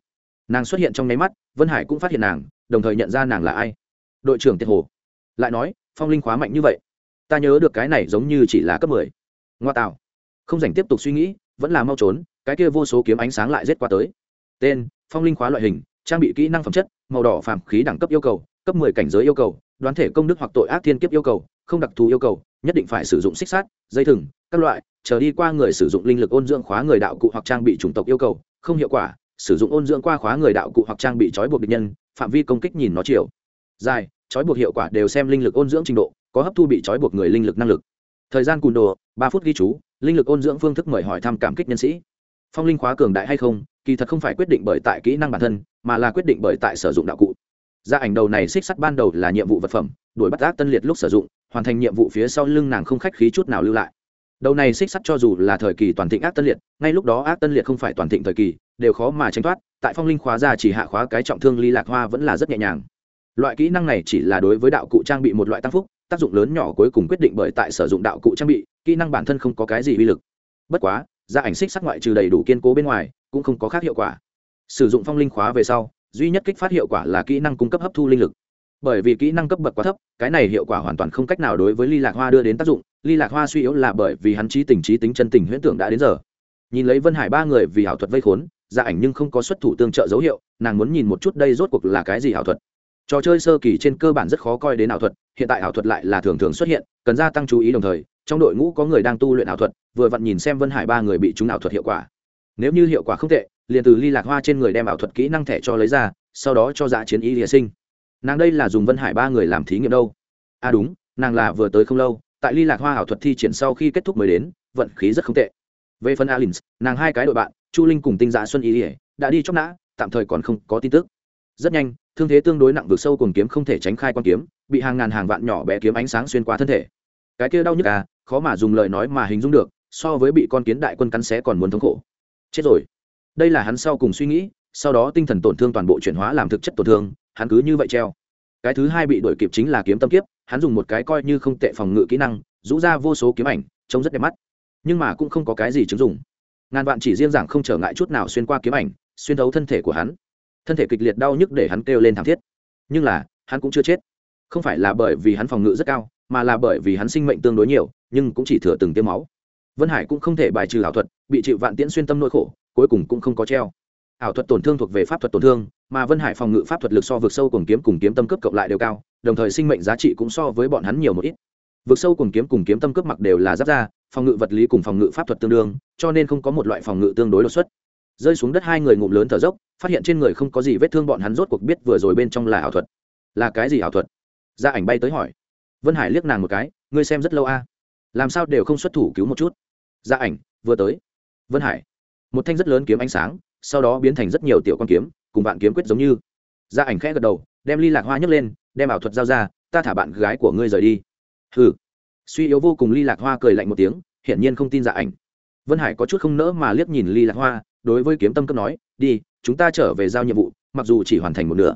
Nàng xuất hiện trong nháy mắt, vân hải cũng phát hiện nàng, đồng thời nhận ra nàng là ai. Đội trưởng tiệt hồ. Lại nói, phong linh khóa mạnh như vậy. Ta nhớ được cái này giống như chỉ là cấp mười. Ngoa tạo không dành tiếp tục suy nghĩ, vẫn là mau trốn, cái kia vô số kiếm ánh sáng lại rết qua tới. Tên, phong linh khóa loại hình, trang bị kỹ năng phẩm chất, màu đỏ phàm khí đẳng cấp yêu cầu, cấp mười cảnh giới yêu cầu, đoán thể công đức hoặc tội ác thiên kiếp yêu cầu, không đặc thù yêu cầu, nhất định phải sử dụng xích sát dây thừng, các loại, chờ đi qua người sử dụng linh lực ôn dưỡng khóa người đạo cụ hoặc trang bị chủng tộc yêu cầu, không hiệu quả, sử dụng ôn dưỡng qua khóa người đạo cụ hoặc trang bị trói buộc địch nhân, phạm vi công kích nhìn nó chiều. Dài, trói buộc hiệu quả đều xem linh lực ôn dưỡng trình độ, có hấp thu bị trói buộc người linh lực năng lực. Thời gian cùn đồ, ba phút ghi chú linh lực ôn dưỡng phương thức mời hỏi thăm cảm kích nhân sĩ. Phong linh khóa cường đại hay không, kỳ thật không phải quyết định bởi tại kỹ năng bản thân, mà là quyết định bởi tại sử dụng đạo cụ. Gia ảnh đầu này xích sắt ban đầu là nhiệm vụ vật phẩm, đuổi bắt ác tân liệt lúc sử dụng, hoàn thành nhiệm vụ phía sau lưng nàng không khách khí chút nào lưu lại. Đầu này xích sắt cho dù là thời kỳ toàn thịnh ác tân liệt, ngay lúc đó ác tân liệt không phải toàn thịnh thời kỳ, đều khó mà tránh thoát, tại phong linh khóa ra chỉ hạ khóa cái trọng thương ly lạc hoa vẫn là rất nhẹ nhàng. Loại kỹ năng này chỉ là đối với đạo cụ trang bị một loại tăng phúc tác dụng lớn nhỏ cuối cùng quyết định bởi tại sử dụng đạo cụ trang bị, kỹ năng bản thân không có cái gì uy lực. Bất quá gia ảnh xích sắc ngoại trừ đầy đủ kiên cố bên ngoài, cũng không có khác hiệu quả. Sử dụng phong linh khóa về sau, duy nhất kích phát hiệu quả là kỹ năng cung cấp hấp thu linh lực. Bởi vì kỹ năng cấp bậc quá thấp, cái này hiệu quả hoàn toàn không cách nào đối với ly lạc hoa đưa đến tác dụng, ly lạc hoa suy yếu là bởi vì hắn trí tình trí tính chân tình huyễn tưởng đã đến giờ. Nhìn lấy vân hải ba người vì ảo thuật vây khốn gia ảnh nhưng không có xuất thủ tương trợ dấu hiệu, nàng muốn nhìn một chút đây rốt cuộc là cái gì ảo thuật trò chơi sơ kỳ trên cơ bản rất khó coi đến ảo thuật, hiện tại ảo thuật lại là thường thường xuất hiện, cần gia tăng chú ý đồng thời, trong đội ngũ có người đang tu luyện ảo thuật, vừa vặn nhìn xem vân hải ba người bị trúng ảo thuật hiệu quả. Nếu như hiệu quả không tệ, liền từ ly lạc hoa trên người đem ảo thuật kỹ năng thẻ cho lấy ra, sau đó cho dạ chiến ý địa sinh. Nàng đây là dùng vân hải ba người làm thí nghiệm đâu? À đúng, nàng là vừa tới không lâu, tại ly lạc hoa ảo thuật thi triển sau khi kết thúc mới đến, vận khí rất không tệ. Về phần alin nàng hai cái đội bạn, chu linh cùng tinh dạ xuân ý ỉa đã đi chóc nã, tạm thời còn không có tin tức rất nhanh, thương thế tương đối nặng vượt sâu cùng kiếm không thể tránh khai quan kiếm, bị hàng ngàn hàng vạn nhỏ bé kiếm ánh sáng xuyên qua thân thể. Cái kia đau nhức à khó mà dùng lời nói mà hình dung được, so với bị con kiến đại quân cắn xé còn muốn thống khổ. Chết rồi. Đây là hắn sau cùng suy nghĩ, sau đó tinh thần tổn thương toàn bộ chuyển hóa làm thực chất tổn thương, hắn cứ như vậy treo. Cái thứ hai bị đuổi kịp chính là kiếm tâm kiếp, hắn dùng một cái coi như không tệ phòng ngự kỹ năng, rũ ra vô số kiếm ảnh, trông rất đẹp mắt. Nhưng mà cũng không có cái gì chứng dùng. ngàn vạn chỉ riêng rằng không trở ngại chút nào xuyên qua kiếm ảnh, xuyên thấu thân thể của hắn thân thể kịch liệt đau nhức để hắn kêu lên thảm thiết. Nhưng là, hắn cũng chưa chết. Không phải là bởi vì hắn phòng ngự rất cao, mà là bởi vì hắn sinh mệnh tương đối nhiều, nhưng cũng chỉ thừa từng tiêm máu. Vân hải cũng không thể bài trừ ảo thuật, bị chịu vạn tiễn xuyên tâm nỗi khổ, cuối cùng cũng không có treo. Ảo thuật tổn thương thuộc về pháp thuật tổn thương, mà vân hải phòng ngự pháp thuật lực so vượt sâu cùng kiếm cùng kiếm tâm cấp cộng lại đều cao, đồng thời sinh mệnh giá trị cũng so với bọn hắn nhiều một ít. Vượt sâu cùng kiếm cùng kiếm tâm cấp mặc đều là giáp ra phòng ngự vật lý cùng phòng ngự pháp thuật tương đương, cho nên không có một loại phòng ngự tương đối đột xuất rơi xuống đất hai người ngụm lớn thở dốc, phát hiện trên người không có gì vết thương bọn hắn rốt cuộc biết vừa rồi bên trong là ảo thuật. Là cái gì ảo thuật? Gia ảnh bay tới hỏi. Vân hải liếc nàng một cái, ngươi xem rất lâu a. Làm sao đều không xuất thủ cứu một chút? Gia ảnh, vừa tới. Vân hải, một thanh rất lớn kiếm ánh sáng, sau đó biến thành rất nhiều tiểu con kiếm, cùng bạn kiếm quyết giống như. Gia ảnh khẽ gật đầu, đem ly lạc hoa nhấc lên, đem ảo thuật giao ra, ta thả bạn gái của ngươi rời đi. Hừ. Suy yếu vô cùng ly lạc hoa cười lạnh một tiếng, hiển nhiên không tin dạ ảnh. Vân hải có chút không nỡ mà liếc nhìn ly lạc hoa đối với kiếm tâm cấp nói, đi, chúng ta trở về giao nhiệm vụ, mặc dù chỉ hoàn thành một nửa.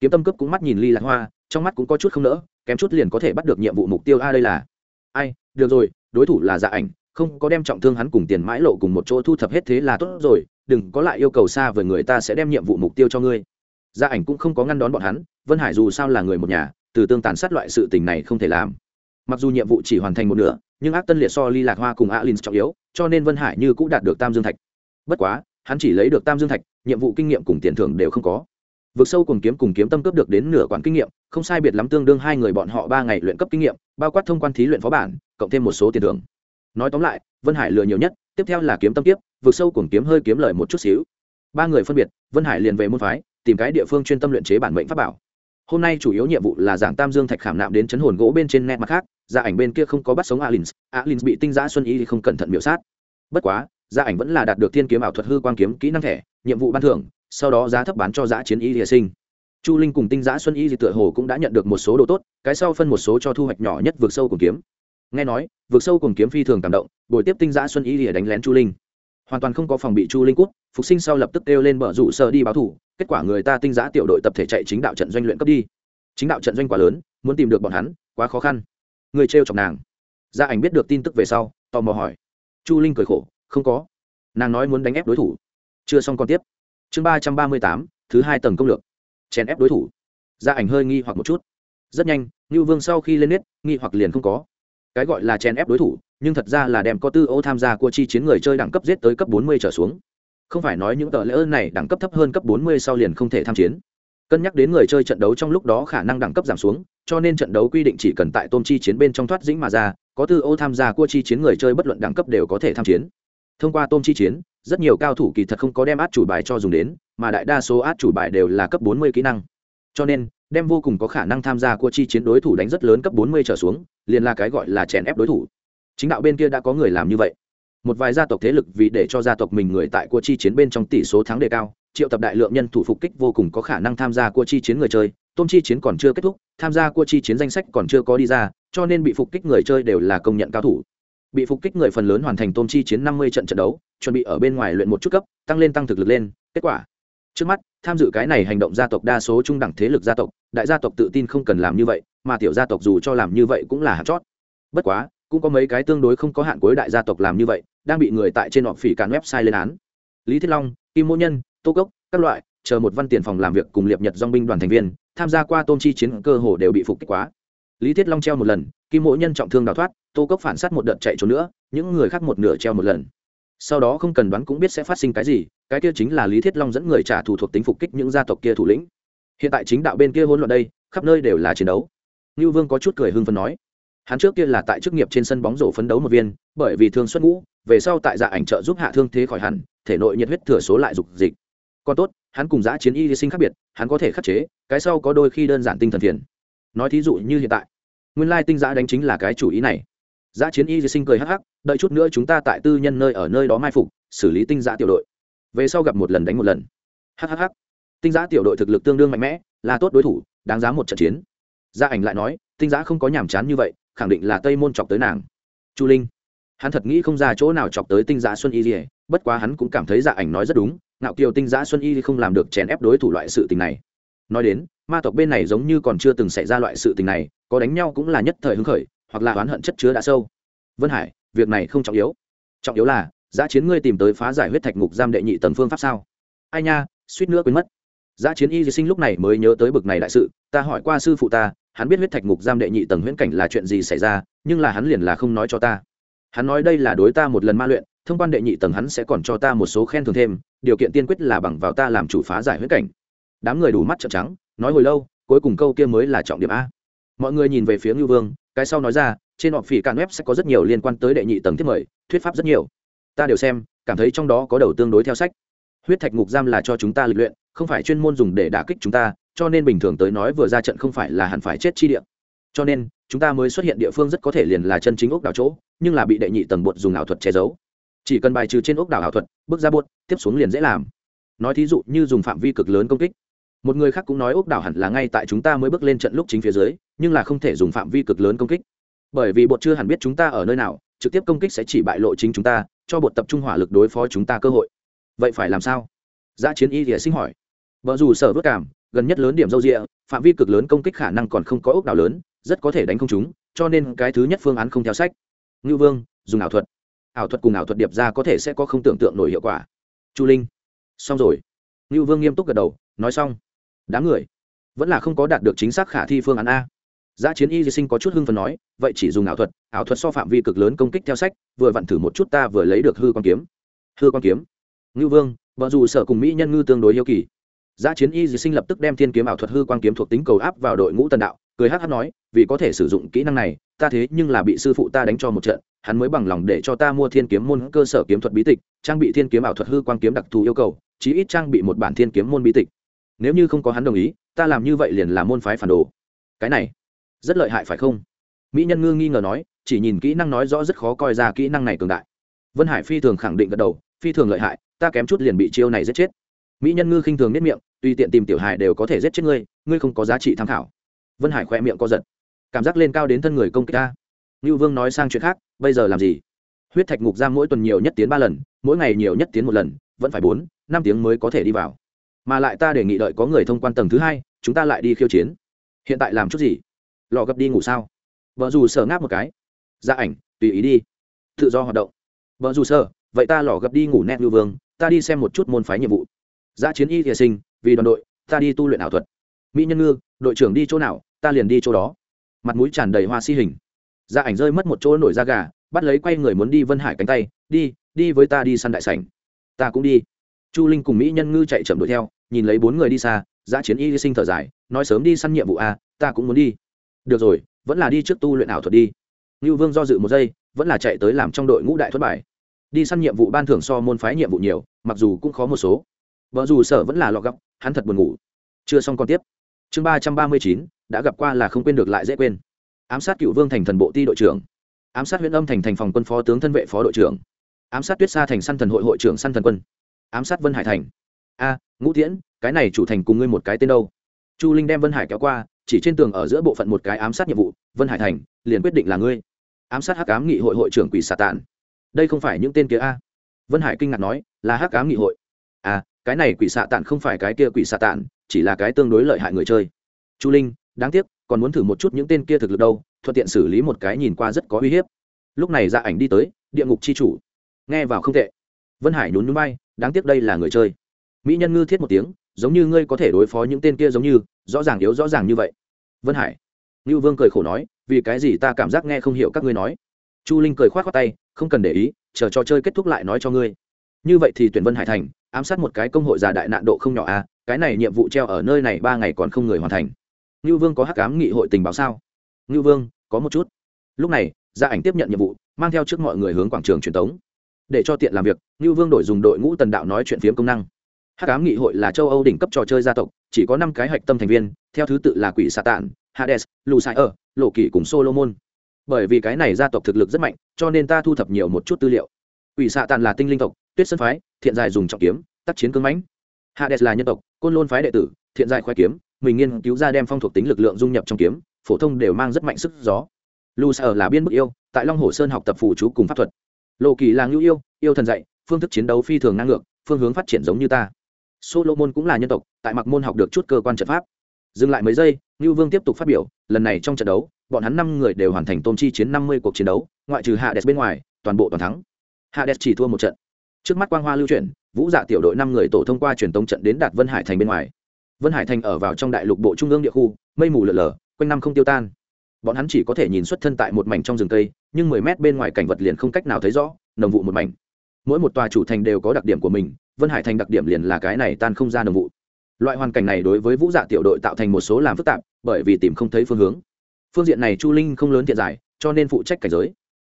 Kiếm tâm cấp cũng mắt nhìn ly lạc hoa, trong mắt cũng có chút không nỡ, kém chút liền có thể bắt được nhiệm vụ mục tiêu, a, đây là ai, được rồi, đối thủ là dạ ảnh, không có đem trọng thương hắn cùng tiền mãi lộ cùng một chỗ thu thập hết thế là tốt rồi, đừng có lại yêu cầu xa với người ta sẽ đem nhiệm vụ mục tiêu cho ngươi. Gia ảnh cũng không có ngăn đón bọn hắn, vân hải dù sao là người một nhà, từ tương tàn sát loại sự tình này không thể làm. Mặc dù nhiệm vụ chỉ hoàn thành một nửa, nhưng ác tân liệt so ly lạc hoa cùng alin trọng yếu, cho nên vân hải như cũng đạt được tam dương thạch bất quá, hắn chỉ lấy được tam dương thạch, nhiệm vụ kinh nghiệm cùng tiền thưởng đều không có. Vực sâu cùng kiếm cùng kiếm tâm cướp được đến nửa quản kinh nghiệm, không sai biệt lắm tương đương hai người bọn họ ba ngày luyện cấp kinh nghiệm, bao quát thông quan thí luyện phó bản, cộng thêm một số tiền thưởng. Nói tóm lại, vân hải lừa nhiều nhất, tiếp theo là kiếm tâm kiếp, vực sâu cùng kiếm hơi kiếm lời một chút xíu. Ba người phân biệt, vân hải liền về môn phái, tìm cái địa phương chuyên tâm luyện chế bản mệnh pháp bảo. Hôm nay chủ yếu nhiệm vụ là giảng tam dương thạch khảm nạm đến chấn hồn gỗ bên trên net mặt khác gia ảnh bên kia không có bắt sống alins alins bị tinh giã xuân y thì không cẩn thận miểu sát. Bất quá gia ảnh vẫn là đạt được thiên kiếm ảo thuật hư quang kiếm kỹ năng thẻ, nhiệm vụ ban thưởng, sau đó giá thấp bán cho giã chiến y địa sinh. Chu linh cùng tinh giã xuân y thì tựa hồ cũng đã nhận được một số đồ tốt, cái sau phân một số cho thu hoạch nhỏ nhất vượt sâu cùng kiếm. Nghe nói, vượt sâu cùng kiếm phi thường cảm động bồi tiếp tinh giã xuân y thì đánh lén chu linh. Hoàn toàn không có phòng bị chu linh cút, phục sinh sau lập tức kêu lên bờ rủ sơ đi báo thủ, kết quả người ta tinh giã tiểu đội tập thể chạy chính đạo trận doanh luyện cấp đi. Chính đạo trận doanh quá lớn, muốn tìm được bọn hắn, quá khó khăn. Người trêu chọc nàng. Gia ảnh biết được tin tức về sau, tò mò hỏi. Chu linh cười khổ không có. Nàng nói muốn đánh ép đối thủ. Chưa xong còn tiếp. Chương ba trăm ba mươi tám, thứ hai tầng công lược. Chèn ép đối thủ. Gia ảnh hơi nghi hoặc một chút. Rất nhanh, ngưu vương sau khi lên nết, nghi hoặc liền không có. Cái gọi là chèn ép đối thủ, nhưng thật ra là đem có tư ô tham gia của chi chiến người chơi đẳng cấp giết tới cấp bốn mươi trở xuống. Không phải nói những tờ lễ ơn này đẳng cấp thấp hơn cấp bốn mươi sau liền không thể tham chiến. Cân nhắc đến người chơi trận đấu trong lúc đó khả năng đẳng cấp giảm xuống, cho nên trận đấu quy định chỉ cần tại tôm chi chiến bên trong thoát dĩnh mà ra, có tư ô tham gia cua chi chiến người chơi bất luận đẳng cấp đều có thể tham chiến thông qua tôm chi chiến, rất nhiều cao thủ kỳ thật không có đem át chủ bài cho dùng đến, mà đại đa số át chủ bài đều là cấp bốn mươi kỹ năng. Cho nên, đem vô cùng có khả năng tham gia cua chi chiến đối thủ đánh rất lớn cấp bốn mươi trở xuống, liền là cái gọi là chèn ép đối thủ. Chính đạo bên kia đã có người làm như vậy. Một vài gia tộc thế lực vì để cho gia tộc mình người tại cua chi chiến bên trong tỷ số thắng đề cao, triệu tập đại lượng nhân thủ phục kích vô cùng có khả năng tham gia cua chi chiến người chơi, tôm chi chiến còn chưa kết thúc, tham gia cua chi chiến danh sách còn chưa có đi ra, cho nên bị phục kích người chơi đều là công nhận cao thủ bị phục kích người phần lớn hoàn thành tôm chi chiến năm mươi trận trận đấu, chuẩn bị ở bên ngoài luyện một chút cấp, tăng lên tăng thực lực lên, kết quả. Trước mắt, tham dự cái này hành động gia tộc đa số trung đẳng thế lực gia tộc, đại gia tộc tự tin không cần làm như vậy, mà tiểu gia tộc dù cho làm như vậy cũng là hạt chót. Bất quá, cũng có mấy cái tương đối không có hạn cuối đại gia tộc làm như vậy, đang bị người tại trên họ phỉ cản website lên án. Lý thiết long, kim mô nhân, tô cốc, các loại, chờ một văn tiền phòng làm việc cùng liệp nhật dong binh đoàn thành viên, tham gia qua tôn chi chiến cơ hồ đều bị phục kích quá. Lý thiết long treo một lần kim mỗ nhân trọng thương đào thoát, tô cốc phản s á t một đợt chạy trốn nữa, những người khác một nửa treo một lần. Sau đó không cần đoán cũng biết sẽ phát sinh cái gì, cái kia chính là lý thiết long dẫn người trả thù thuộc tính phục kích những gia tộc kia thủ lĩnh. Hiện tại chính đạo bên kia hỗn loạn đây, khắp nơi đều là chiến đấu. Như vương có chút cười hưng phấn nói, hắn trước kia là tại chức nghiệp trên sân bóng rổ phấn đấu một viên, bởi vì thương xuất ngũ, về sau tại dạ ảnh trợ giúp hạ thương thế khỏi hẳn, thể nội nhiệt huyết thừa số lại dục dịch. Còn tốt, hắn cùng giã chiến y sinh khác biệt, hắn có thể khắc chế, cái sau có đôi khi đơn giản tinh thần phiền. Nói thí dụ như hiện tại nguyên lai tinh giã đánh chính là cái chủ ý này. Giã chiến y sinh cười hắc hắc, đợi chút nữa chúng ta tại tư nhân nơi ở nơi đó mai phục, xử lý tinh giã tiểu đội. Về sau gặp một lần đánh một lần. Hhh tinh giã tiểu đội thực lực tương đương mạnh mẽ, là tốt đối thủ, đáng giá một trận chiến. Gia ảnh lại nói, tinh giã không có nhàm chán như vậy, khẳng định là tây môn chọc tới nàng. Chu linh. Hắn thật nghĩ không ra chỗ nào chọc tới tinh giã xuân y dỉa bất quá hắn cũng cảm thấy gia ảnh nói rất đúng, ngạo kiều tinh giã xuân y không làm được chèn ép đối thủ loại sự tình này nói đến, ma tộc bên này giống như còn chưa từng xảy ra loại sự tình này, có đánh nhau cũng là nhất thời hứng khởi, hoặc là oán hận chất chứa đã sâu. Vân hải, việc này không trọng yếu. Trọng yếu là giã chiến ngươi tìm tới phá giải huyết thạch ngục giam đệ nhị tầng phương pháp sao? Ai nha, suýt nữa quên mất. Giã chiến y di sinh lúc này mới nhớ tới bực này đại sự, ta hỏi qua sư phụ ta, hắn biết huyết thạch ngục giam đệ nhị tầng huyễn cảnh là chuyện gì xảy ra, nhưng là hắn liền là không nói cho ta. Hắn nói đây là đối ta một lần ma luyện, thông quan đệ nhị tầng hắn sẽ còn cho ta một số khen thưởng thêm, điều kiện tiên quyết là bằng vào ta làm chủ phá giải huyết cảnh đám người đủ mắt trợn trắng, nói hồi lâu, cuối cùng câu kia mới là trọng điểm a. Mọi người nhìn về phía ngưu vương, cái sau nói ra, trên họp phỉ cạn web sẽ có rất nhiều liên quan tới đệ nhị tầng thiết mời, thuyết pháp rất nhiều. Ta đều xem, cảm thấy trong đó có đầu tương đối theo sách. Huyết thạch ngục giam là cho chúng ta lịch luyện, không phải chuyên môn dùng để đả kích chúng ta, cho nên bình thường tới nói vừa ra trận không phải là hẳn phải chết chi địa. Cho nên, chúng ta mới xuất hiện địa phương rất có thể liền là chân chính ốc đảo chỗ, nhưng là bị đệ nhị tầng bột dùng ảo thuật che giấu. Chỉ cần bài trừ trên ốc đảo ảo thuật, bước ra bột, tiếp xuống liền dễ làm. Nói thí dụ như dùng phạm vi cực lớn công kích một người khác cũng nói ốc đảo hẳn là ngay tại chúng ta mới bước lên trận lúc chính phía dưới, nhưng là không thể dùng phạm vi cực lớn công kích. Bởi vì bột chưa hẳn biết chúng ta ở nơi nào, trực tiếp công kích sẽ chỉ bại lộ chính chúng ta, cho bột tập trung hỏa lực đối phó chúng ta cơ hội. Vậy phải làm sao? Giã chiến y thìa sinh hỏi. Vợ dù sở vất cảm, gần nhất lớn điểm dâu rịa phạm vi cực lớn công kích khả năng còn không có ốc đảo lớn, rất có thể đánh không chúng, cho nên cái thứ nhất phương án không theo sách. Ngưu vương, dùng ảo thuật. Ảo thuật cùng ảo thuật điệp ra có thể sẽ có không tưởng tượng nổi hiệu quả. Chu linh. Xong rồi. Ngưu vương nghiêm túc gật đầu, nói xong đám người vẫn là không có đạt được chính xác khả thi phương án a. Giá chiến y di sinh có chút hưng phần nói, vậy chỉ dùng ảo thuật ảo thuật so phạm vi cực lớn công kích theo sách, vừa vặn thử một chút ta vừa lấy được hư quan kiếm. Hư quan kiếm? Ngưu vương vợ dù sở cùng mỹ nhân ngư tương đối yêu kỳ. Giá chiến y di sinh lập tức đem thiên kiếm ảo thuật hư quan kiếm thuộc tính cầu áp vào đội ngũ tần đạo, cười hát hát nói, vì có thể sử dụng kỹ năng này, ta thế nhưng là bị sư phụ ta đánh cho một trận, hắn mới bằng lòng để cho ta mua thiên kiếm môn cơ sở kiếm thuật bí tịch, trang bị thiên kiếm ảo thuật hư quan kiếm đặc thù yêu cầu, chí ít trang bị một bản thiên kiếm môn bí tịch nếu như không có hắn đồng ý, ta làm như vậy liền là môn phái phản đồ. Cái này, rất lợi hại phải không? Mỹ nhân ngư nghi ngờ nói, chỉ nhìn kỹ năng nói rõ rất khó coi ra kỹ năng này cường đại. Vân hải phi thường khẳng định gật đầu, phi thường lợi hại, ta kém chút liền bị chiêu này giết chết. Mỹ nhân ngư khinh thường nếp miệng, tùy tiện tìm tiểu hài đều có thể giết chết ngươi ngươi không có giá trị tham khảo. Vân hải khoe miệng co giật, cảm giác lên cao đến thân người công kích ta. Ngưu vương nói sang chuyện khác, bây giờ làm gì? Huyết thạch ngục giam mỗi tuần nhiều nhất tiến ba lần, mỗi ngày nhiều nhất tiến một lần, vẫn phải bốn, năm tiếng mới có thể đi vào mà lại ta đề nghị đợi có người thông quan tầng thứ hai, chúng ta lại đi khiêu chiến. Hiện tại làm chút gì? Lò gấp đi ngủ sao? Vợ dù sở ngáp một cái. Ra ảnh, tùy ý đi. Tự do hoạt động. Vợ dù sở vậy ta lò gấp đi ngủ nét lưu vương, ta đi xem một chút môn phái nhiệm vụ. Giã chiến y thiệt sinh, vì đoàn đội, ta đi tu luyện ảo thuật. Mỹ nhân ngư, đội trưởng đi chỗ nào, ta liền đi chỗ đó. Mặt mũi tràn đầy hoa si hình. Gia ảnh rơi mất một chỗ nổi da gà, bắt lấy quay người muốn đi vân hải cánh tay, đi đi với ta đi săn đại sảnh. Ta cũng đi. Chu linh cùng mỹ nhân ngư chạy chậm đuổi theo nhìn lấy bốn người đi xa, giã chiến y sinh thở dài, nói sớm đi săn nhiệm vụ a, ta cũng muốn đi. Được rồi, vẫn là đi trước tu luyện ảo thuật đi. Ngưu vương do dự một giây, vẫn là chạy tới làm trong đội ngũ đại thuật bài. Đi săn nhiệm vụ ban thưởng so môn phái nhiệm vụ nhiều, mặc dù cũng khó một số. Vợ dù sở vẫn là lọ gấp hắn thật buồn ngủ. Chưa xong còn tiếp. Chương ba trăm ba mươi chín, đã gặp qua là không quên được lại dễ quên. Ám sát cựu vương thành thần bộ ti đội trưởng. Ám sát huyện âm thành thành phòng quân phó tướng thân vệ phó đội trưởng. Ám sát tuyết sa thành săn thần hội hội trưởng săn thần quân. Ám sát vân hải thành. A ngũ tiễn cái này chủ thành cùng ngươi một cái tên đâu? Chu linh đem vân hải kéo qua, chỉ trên tường ở giữa bộ phận một cái ám sát nhiệm vụ, vân hải thành, liền quyết định là ngươi. Ám sát hắc ám nghị hội hội trưởng quỷ xà tàn. Đây không phải những tên kia a? Vân hải kinh ngạc nói, là hắc ám nghị hội. À cái này quỷ xạ tàn không phải cái kia quỷ xạ tàn, chỉ là cái tương đối lợi hại người chơi. Chu linh, đáng tiếc, còn muốn thử một chút những tên kia thực lực đâu, thuận tiện xử lý một cái nhìn qua rất có uy hiếp. Lúc này dạ ảnh đi tới, địa ngục c h i chủ. Nghe vào không tệ. Vân hải nhún núi bay đáng tiếc đây là người chơi mỹ nhân ngư thiết một tiếng, giống như ngươi có thể đối phó những tên kia giống như, rõ ràng yếu rõ ràng như vậy. Vân hải. Ngưu vương cười khổ nói, vì cái gì ta cảm giác nghe không hiểu các ngươi nói. Chu linh cười k h o á t khoác tay, không cần để ý, chờ cho chơi kết thúc lại nói cho ngươi. Như vậy thì tuyển vân hải thành, ám sát một cái công hội già đại nạn độ không nhỏ à cái này nhiệm vụ treo ở nơi này ba ngày còn không người hoàn thành. Ngưu vương có hắc cám nghị hội tình báo sao? Ngưu vương, có một chút. Lúc này, gia ảnh tiếp nhận nhiệm vụ, mang theo trước mọi người hướng quảng trường truyền tống. Để cho tiện làm việc, ngưu vương đổi dùng đội ngũ tần đạo nói chuyện phiếm công năng hắc ám nghị hội là châu âu đỉnh cấp trò chơi gia tộc, chỉ có năm cái hạch tâm thành viên, theo thứ tự là quỷ xà tản hades, lù sai ở lộ kỷ cùng solomon. Bởi vì cái này gia tộc thực lực rất mạnh, cho nên ta thu thập nhiều một chút tư liệu. Quỷ xạ tàn là tinh linh tộc, tuyết sân phái, thiện dài dùng trọng kiếm, tác chiến cưng mãnh. Hades là nhân tộc, côn lôn phái đệ tử, thiện dài khoe kiếm, mình nghiên cứu ra đem phong thuộc tính lực lượng dung nhập trong kiếm, phổ thông đều mang rất mạnh sức gió. Lu sở là biên bức yêu, tại long hồ sơn học tập phụ chú cùng pháp thuật. Lộ kỳ là ngữ yêu yêu thần dạy, phương thức chiến đấu phi thường năng lượng phương hướng phát triển giống như ta solomon cũng là nhân tộc, tại mặc môn học được chút cơ quan trận pháp. Dừng lại mấy giây Nưu vương tiếp tục phát biểu, lần này trong trận đấu, bọn hắn năm người đều hoàn thành tôn chi chiến năm mươi cuộc chiến đấu, ngoại trừ hạ đẹp bên ngoài, toàn bộ toàn thắng. Hạ đẹp chỉ thua một trận. Trước mắt quang hoa lưu chuyển, vũ dạ tiểu đội năm người tổ thông qua truyền tống trận đến đạt vân hải thành bên ngoài. Vân hải thành ở vào trong đại lục bộ trung ương địa khu, mây mù lở lở, quanh năm không tiêu tan. Bọn hắn chỉ có thể nhìn xuất thân tại một mảnh trong rừng cây, nhưng mười mét bên ngoài cảnh vật liền không cách nào thấy rõ, nồng vụ một mảnh. Mỗi một tòa chủ thành đều có đặc điểm của mình vân hải thành đặc điểm liền là cái này tan không ra đồng vụ. Loại hoàn cảnh này đối với vũ dạ tiểu đội tạo thành một số làm phức tạp, bởi vì tìm không thấy phương hướng. Phương diện này chu linh không lớn thiện giải, cho nên phụ trách cảnh giới.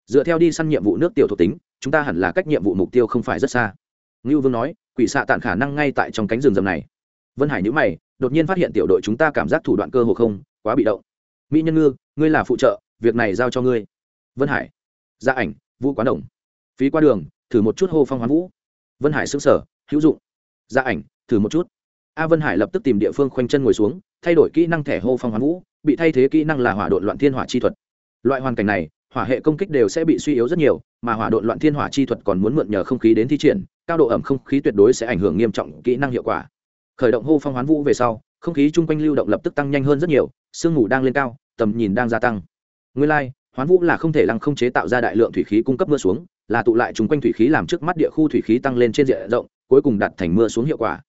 Dựa theo đi săn nhiệm vụ nước tiểu thuộc tính, chúng ta hẳn là cách nhiệm vụ mục tiêu không phải rất xa. Ngưu vương nói, quỷ xạ tản khả năng ngay tại trong cánh rừng rầm này. Vân hải nhữ mày, đột nhiên phát hiện tiểu đội chúng ta cảm giác thủ đoạn cơ hồ không, quá bị động. Mỹ nhân ngư, ngươi là phụ trợ, việc này giao cho ngươi. Vân hải gia ảnh, vũ quán đồng. Phí qua đường, thử một chút hô phong hoán vũ vân hải xứng sở hữu dụng. Gia ảnh thử một chút. A vân hải lập tức tìm địa phương khoanh chân ngồi xuống thay đổi kỹ năng thẻ hô phong hoán vũ bị thay thế kỹ năng là hỏa độn loạn thiên hỏa chi thuật. Loại hoàn cảnh này hỏa hệ công kích đều sẽ bị suy yếu rất nhiều mà hỏa độn loạn thiên hỏa chi thuật còn muốn mượn nhờ không khí đến thi triển cao độ ẩm không khí tuyệt đối sẽ ảnh hưởng nghiêm trọng kỹ năng hiệu quả. Khởi động hô phong hoán vũ về sau không khí chung quanh lưu động lập tức tăng nhanh hơn rất nhiều sương mù đang lên cao tầm nhìn đang gia tăng. Nguyên lai、like, hoán vũ là không thể lăng không chế tạo ra đại lượng thủy khí cung cấp mưa xuống là tụ lại chúng quanh thủy khí làm trước mắt địa khu thủy khí tăng lên trên diện rộng, cuối cùng đặt thành mưa xuống hiệu quả.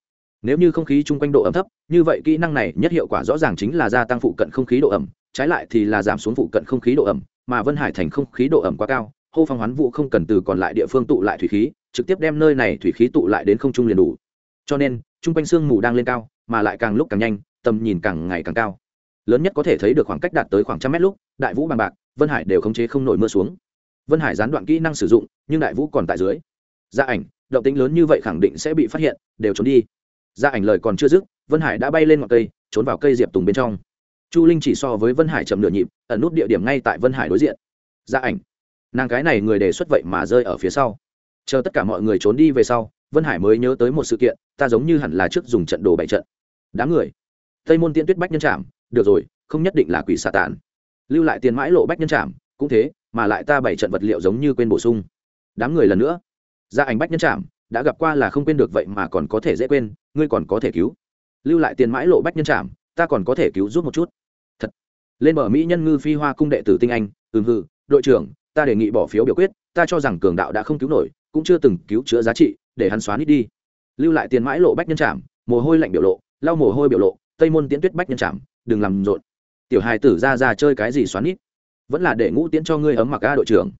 Nếu như không khí chung quanh độ ẩm thấp, như vậy kỹ năng này nhất hiệu quả rõ ràng chính là gia tăng phụ cận không khí độ ẩm, trái lại thì là giảm xuống phụ cận không khí độ ẩm, mà vân hải thành không khí độ ẩm quá cao, hô phong hoán vũ không cần từ còn lại địa phương tụ lại thủy khí, trực tiếp đem nơi này thủy khí tụ lại đến không trung liền đủ. Cho nên, chung quanh sương mù đang lên cao, mà lại càng lúc càng nhanh, tầm nhìn càng ngày càng cao. Lớn nhất có thể thấy được khoảng cách đạt tới khoảng trăm mét lúc, đại vũ bằng bạc, vân hải đều khống chế không nổi mưa xuống vân hải gián đoạn kỹ năng sử dụng, nhưng đại vũ còn tại dưới. Gia ảnh, động tính lớn như vậy khẳng định sẽ bị phát hiện, đều trốn đi. Gia ảnh lời còn chưa dứt, vân hải đã bay lên ngọn cây, trốn vào cây diệp tùng bên trong. Chu linh chỉ so với vân hải chậm nửa nhịp, ẩn nút địa điểm ngay tại vân hải đối diện. Gia ảnh, nàng cái này người đề xuất vậy mà rơi ở phía sau. Chờ tất cả mọi người trốn đi về sau, vân hải mới nhớ tới một sự kiện, ta giống như hẳn là trước dùng trận đồ bảy trận. Đám người. Tây môn tiên tuyết bách nhân trảm, được rồi, không nhất định là quỷ xà tàn. Lưu lại tiền mãi lộ bách nhân trảm, cũng thế mà lại ta bảy trận vật liệu giống như quên bổ sung. Đám người lần nữa. Ra ảnh bách nhân trạm đã gặp qua là không quên được vậy mà còn có thể dễ quên, ngươi còn có thể cứu. Lưu lại tiền mãi lộ bách nhân trạm ta còn có thể cứu giúp một chút. Thật. Lên bờ mỹ nhân ngư phi hoa cung đệ tử tinh anh, ừm hừ, đội trưởng, ta đề nghị bỏ phiếu biểu quyết, ta cho rằng cường đạo đã không cứu nổi, cũng chưa từng cứu chữa giá trị, để hắn xóa nít đi. Lưu lại tiền mãi lộ bách nhân trạm mồ hôi lạnh biểu lộ, lau mồ hôi biểu lộ, tây môn tiễn tuyết bách nhân trạm đừng làm rộn. Tiểu hài tử ra ra chơi cái gì xoắn nít vẫn là để ngũ tiễn cho ngươi ấm mặc a đội trưởng.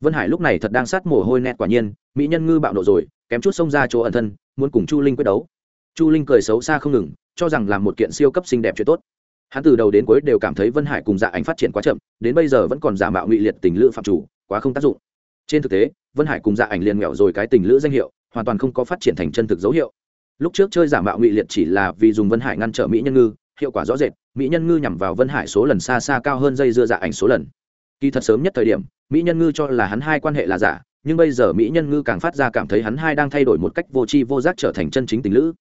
Vân hải lúc này thật đang sát mồ hôi nét quả nhiên, mỹ nhân ngư bạo nộ rồi, kém chút xông ra chỗ ẩn thân, muốn cùng chu linh quyết đấu. Chu linh cười xấu xa không ngừng, cho rằng làm một kiện siêu cấp xinh đẹp chuyện tốt. Hắn từ đầu đến cuối đều cảm thấy vân hải cùng dạ ảnh phát triển quá chậm, đến bây giờ vẫn còn giả mạo ngụy liệt tình lữ phạm chủ, quá không tác dụng. Trên thực tế, vân hải cùng dạ ảnh liền nghèo rồi cái tình lữ danh hiệu, hoàn toàn không có phát triển thành chân thực dấu hiệu. Lúc trước chơi giả mạo ngụy liệt chỉ là vì dùng vân hải ngăn trở mỹ nhân ngư hiệu quả rõ rệt, mỹ nhân ngư nhằm vào vân hải số lần xa xa cao hơn dây dưa dạ ảnh số lần. Kỳ thật sớm nhất thời điểm, mỹ nhân ngư cho là hắn hai quan hệ là giả, nhưng bây giờ mỹ nhân ngư càng phát ra cảm thấy hắn hai đang thay đổi một cách vô tri vô giác trở thành chân chính tình lữ.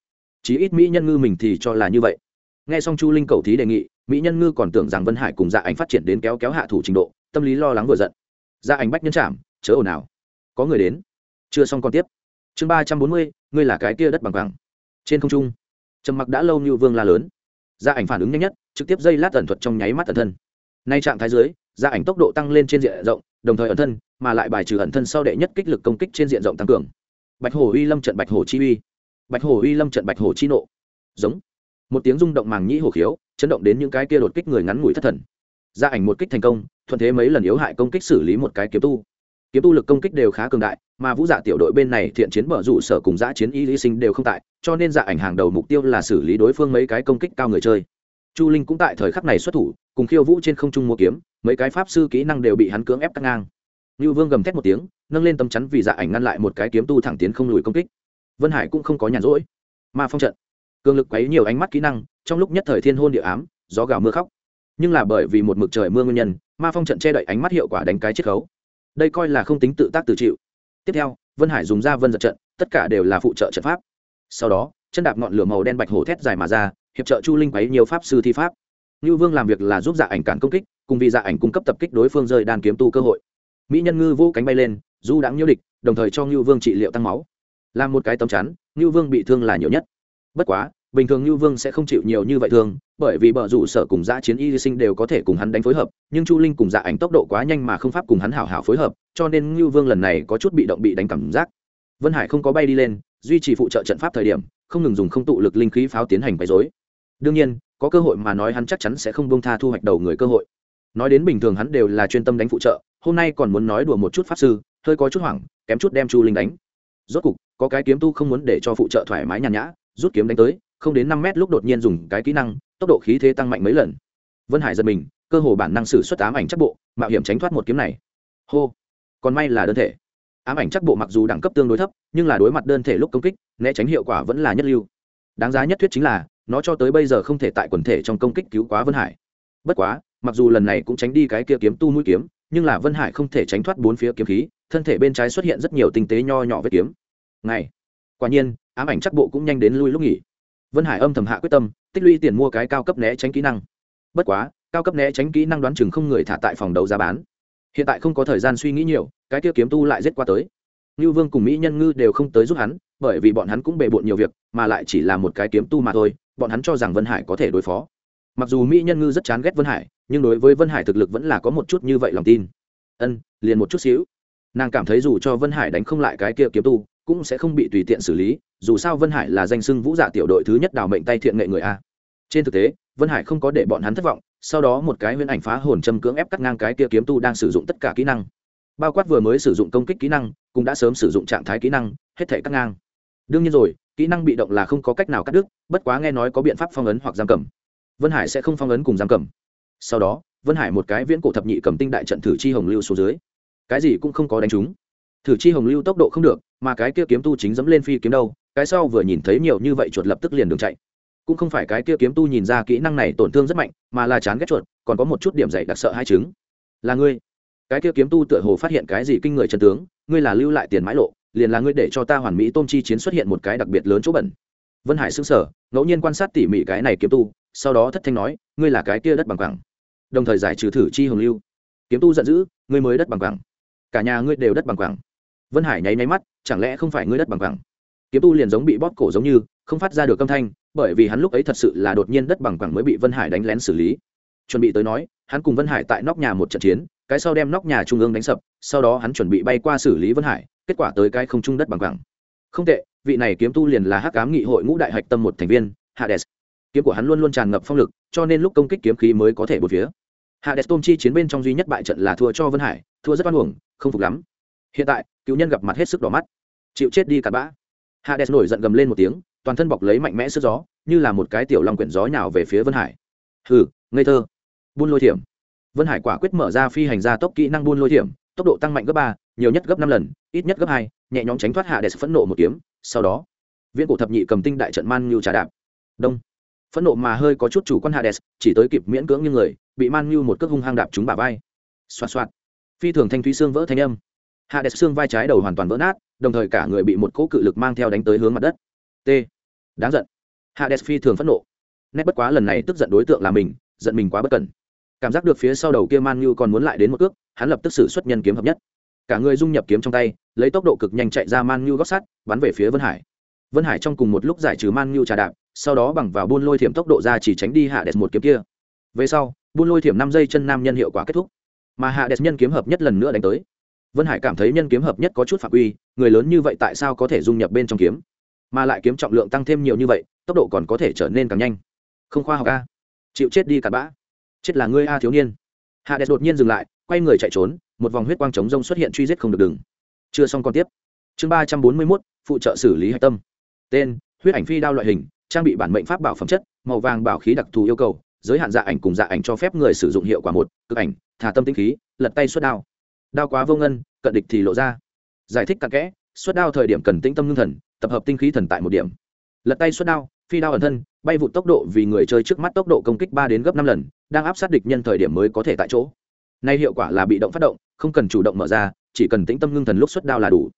Chí ít mỹ nhân ngư mình thì cho là như vậy. Nghe xong chu linh cầu thí đề nghị, mỹ nhân ngư còn tưởng rằng vân hải cùng dạ ảnh phát triển đến kéo kéo hạ thủ trình độ, tâm lý lo lắng vừa giận. Dạ ảnh bách nhân chạm, chớ ồn ào. Có người đến. Chưa xong còn tiếp. Chương ba trăm bốn mươi, ngươi là cái kia đất bằng bằng trên không trung, trầm mặc đã lâu như vương la lớn gia ảnh phản ứng nhanh nhất, trực tiếp dây lát ẩn thuật trong nháy mắt ẩn thân. Nay trạng thái dưới gia ảnh tốc độ tăng lên trên diện rộng, đồng thời ẩn thân, mà lại bài trừ ẩn thân sau đệ nhất kích lực công kích trên diện rộng tăng cường. Bạch hổ uy lâm trận bạch hổ chi uy. Bạch hổ uy lâm trận bạch hổ chi nộ. Giống. Một tiếng rung động màng nhĩ hổ khiếu, chấn động đến những cái kia đột kích người ngắn ngủi thất thần. Gia ảnh một kích thành công, thuận thế mấy lần yếu hại công kích xử lý một cái kiếm tu kiếm tu lực công kích đều khá cường đại, mà vũ dạ tiểu đội bên này thiện chiến bở rủ sở cùng giã chiến y lý sinh đều không tại, cho nên dạ ảnh hàng đầu mục tiêu là xử lý đối phương mấy cái công kích cao người chơi. Chu linh cũng tại thời khắc này xuất thủ, cùng khiêu vũ trên không trung mua kiếm, mấy cái pháp sư kỹ năng đều bị hắn cưỡng ép cắt ngang. Như vương gầm thét một tiếng, nâng lên tấm chắn vì dạ ảnh ngăn lại một cái kiếm tu thẳng tiến không lùi công kích. Vân hải cũng không có nhàn rỗi. Mà phong trận. Cường lực quấy nhiều ánh mắt kỹ năng, trong lúc nhất thời thiên hôn địa ám, gió gào mưa khóc. Nhưng là bởi vì một mực trời mưa nguyên nhân, ma phong trận che đậy ánh mắt hiệu quả đánh cái chiết khấu đây coi là không tính tự tác tự chịu. Tiếp theo, vân hải dùng ra vân giật trận, tất cả đều là phụ trợ trận pháp. Sau đó, chân đạp ngọn lửa màu đen bạch hổ thét dài mà ra, hiệp trợ chu linh quấy nhiều pháp sư thi pháp. Như vương làm việc là giúp dạ ảnh cản công kích, cùng vì dạ ảnh cung cấp tập kích đối phương rơi đàn kiếm tu cơ hội. Mỹ nhân ngư vô cánh bay lên, du đãng nhiễu địch, đồng thời cho như vương trị liệu tăng máu. Làm một cái tấm chắn như vương bị thương là nhiều nhất. Bất quá bình thường như vương sẽ không chịu nhiều như vậy thường, bởi vì bờ rủ sở cùng Dã chiến y sinh đều có thể cùng hắn đánh phối hợp nhưng chu linh cùng dạ ảnh tốc độ quá nhanh mà không pháp cùng hắn hảo hảo phối hợp cho nên như vương lần này có chút bị động bị đánh cảm giác. Vân hải không có bay đi lên duy trì phụ trợ trận pháp thời điểm không ngừng dùng không tụ lực linh khí pháo tiến hành quấy dối đương nhiên có cơ hội mà nói hắn chắc chắn sẽ không bông tha thu hoạch đầu người cơ hội. Nói đến bình thường hắn đều là chuyên tâm đánh phụ trợ hôm nay còn muốn nói đùa một chút pháp sư hơi có chút hoảng kém chút đem chu linh đánh. Rốt cục có cái kiếm tu không muốn để cho phụ trợ thoải mái nhàn nhã rút kiếm đánh tới không đến năm mét lúc đột nhiên dùng cái kỹ năng, tốc độ khí thế tăng mạnh mấy lần. Vân hải giật mình, cơ hồ bản năng sử xuất ám ảnh chắc bộ, mạo hiểm tránh thoát một kiếm này. Hô! Còn may là đơn thể. Ám ảnh chắc bộ mặc dù đẳng cấp tương đối thấp, nhưng là đối mặt đơn thể lúc công kích, né tránh hiệu quả vẫn là nhất lưu. Đáng giá nhất thuyết chính là, nó cho tới bây giờ không thể tại quần thể trong công kích cứu quá vân hải. Bất quá, mặc dù lần này cũng tránh đi cái kia kiếm tu mũi kiếm, nhưng là vân hải không thể tránh thoát bốn phía kiếm khí, thân thể bên trái xuất hiện rất nhiều tinh tế nho nhỏ vết kiếm. Ngày, quả nhiên, ám ảnh chắc bộ cũng nhanh đến lui lúc nghỉ vân hải âm thầm hạ quyết tâm, tích lũy tiền mua cái cao cấp né tránh kỹ năng. Bất quá, cao cấp né tránh kỹ năng đoán chừng không người thả tại phòng đấu giá bán. Hiện tại không có thời gian suy nghĩ nhiều, cái kia kiếm tu lại giết qua tới. Như vương cùng mỹ nhân ngư đều không tới giúp hắn, bởi vì bọn hắn cũng bề bộn nhiều việc, mà lại chỉ là một cái kiếm tu mà thôi, bọn hắn cho rằng vân hải có thể đối phó. Mặc dù mỹ nhân ngư rất chán ghét vân hải, nhưng đối với vân hải thực lực vẫn là có một chút như vậy lòng tin. Ân, liền một chút xíu. Nàng cảm thấy dù cho vân hải đánh không lại cái kia kiếm tu cũng sẽ không bị tùy tiện xử lý, dù sao vân hải là danh sưng vũ dạ tiểu đội thứ nhất đào mệnh tay thiện nghệ người a. Trên thực tế, vân hải không có để bọn hắn thất vọng, sau đó một cái huyễn ảnh phá hồn châm cưỡng ép cắt ngang cái kia kiếm tu đang sử dụng tất cả kỹ năng. Bao quát vừa mới sử dụng công kích kỹ năng, cũng đã sớm sử dụng trạng thái kỹ năng, hết thể cắt ngang. Đương nhiên rồi, kỹ năng bị động là không có cách nào cắt đứt, bất quá nghe nói có biện pháp phong ấn hoặc giam cầm. Vân hải sẽ không phong ấn cùng giam cầm. Sau đó, vân hải một cái viễn cổ thập nhị cầm tinh đại trận thử chi hồng lưu xuống dưới. Cái gì cũng không có đánh trúng. Thử chi hồng lưu tốc độ không được mà cái kia kiếm tu chính dẫm lên phi kiếm đâu, cái sau vừa nhìn thấy nhiều như vậy chuột lập tức liền đường chạy. Cũng không phải cái kia kiếm tu nhìn ra kỹ năng này tổn thương rất mạnh, mà là chán ghét chuột, còn có một chút điểm dạy đặc sợ hai chứng. Là ngươi. Cái kia kiếm tu tựa hồ phát hiện cái gì kinh người trần tướng, ngươi là lưu lại tiền mãi lộ, liền là ngươi để cho ta hoàn mỹ tôm chi chiến xuất hiện một cái đặc biệt lớn chỗ bẩn. Vân hải xứng sở ngẫu nhiên quan sát tỉ mỉ cái này kiếm tu, sau đó thất thanh nói, ngươi là cái kia đất bằng quảng đồng thời giải trừ thử chi hồng lưu. Kiếm tu giận dữ, ngươi mới đất bằng quảng cả nhà ngươi đều đất bằng quảng vân hải nháy nháy mắt, chẳng lẽ không phải ngươi đất bằng quảng kiếm tu liền giống bị bóp cổ giống như, không phát ra được âm thanh, bởi vì hắn lúc ấy thật sự là đột nhiên đất bằng quảng mới bị vân hải đánh lén xử lý. Chuẩn bị tới nói, hắn cùng vân hải tại nóc nhà một trận chiến, cái sau đem nóc nhà trung ương đánh sập, sau đó hắn chuẩn bị bay qua xử lý vân hải, kết quả tới cái không trung đất bằng quảng không tệ, vị này kiếm tu liền là hắc cám nghị hội ngũ đại hạch tâm một thành viên, hades. Kiếm của hắn luôn luôn tràn ngập phong lực, cho nên lúc công kích kiếm khí mới có thể bột phía. Hades tôm chi chiến bên trong duy nhất bại trận là thua cho vân hải, thua rất oan uổng, không phục lắm. Hiện tại cứu nhân gặp mặt hết sức đỏ mắt. Chịu chết đi cặn bã. Hades nổi giận gầm lên một tiếng, toàn thân bọc lấy mạnh mẽ sức gió, như là một cái tiểu long quyển gió nhào về phía vân hải. Hừ, ngây thơ. Buôn lôi thiểm. Vân hải quả quyết mở ra phi hành gia tốc kỹ năng buôn lôi thiểm, tốc độ tăng mạnh gấp ba, nhiều nhất gấp năm lần, ít nhất gấp hai, nhẹ nhõm tránh thoát hạ để phẫn nộ một kiếm, sau đó, viễn cổ thập nhị cầm tinh đại trận man như trà đạp. Đông. Phẫn nộ mà hơi có chút chủ quan hades, chỉ tới kịp miễn cưỡng như người, bị man như một cước hung hăng đạp trúng bả vai. Xoạt xoạt. Phi thường thanh thúy xương vỡ thanh âm hades xương vai trái đầu hoàn toàn vỡ nát, đồng thời cả người bị một cỗ cự lực mang theo đánh tới hướng mặt đất. T. Đáng giận. Hades phi thường phẫn nộ. Nét bất quá lần này tức giận đối tượng là mình, giận mình quá bất cẩn. Cảm giác được phía sau đầu kia man như còn muốn lại đến một cước, hắn lập tức xử xuất nhân kiếm hợp nhất. Cả người dung nhập kiếm trong tay, lấy tốc độ cực nhanh chạy ra man như gót sắt, bắn về phía vân hải. Vân hải trong cùng một lúc giải trừ man như trà đạp, sau đó bằng vào buôn lôi thiểm tốc độ ra chỉ tránh đi hạ đẹp một kiếm kia. Về sau, buôn lôi thiểm năm giây chân nam nhân hiệu quả kết thúc. Mà hạ đẹp nhân kiếm hợp nhất lần nữa đánh tới vân hải cảm thấy nhân kiếm hợp nhất có chút phạm quy, người lớn như vậy tại sao có thể dung nhập bên trong kiếm? Mà lại kiếm trọng lượng tăng thêm nhiều như vậy, tốc độ còn có thể trở nên càng nhanh. Không khoa học a. Chịu chết đi cặn bã. Chết là ngươi a thiếu niên. Hạ đẹp đột nhiên dừng lại, quay người chạy trốn, một vòng huyết quang chống rông xuất hiện truy giết không được đừng chưa xong còn tiếp. Chương ba trăm bốn mươi mốt, phụ trợ xử lý hạch tâm. Tên, huyết ảnh phi đao loại hình, trang bị bản mệnh pháp bảo phẩm chất, màu vàng bảo khí đặc thù yêu cầu, giới hạn dạ ảnh cùng dạ ảnh cho phép người sử dụng hiệu quả một, cực ảnh, thả tâm tinh khí, lật tay xuất đao đao quá vô ngân, cận địch thì lộ ra. Giải thích cặn kẽ suất đao thời điểm cần tĩnh tâm ngưng thần, tập hợp tinh khí thần tại một điểm. Lật tay suất đao, phi đao ẩn thân, bay vụ tốc độ vì người chơi trước mắt tốc độ công kích ba đến gấp năm lần, đang áp sát địch nhân thời điểm mới có thể tại chỗ. Nay hiệu quả là bị động phát động, không cần chủ động mở ra, chỉ cần tĩnh tâm ngưng thần lúc xuất đao là đủ.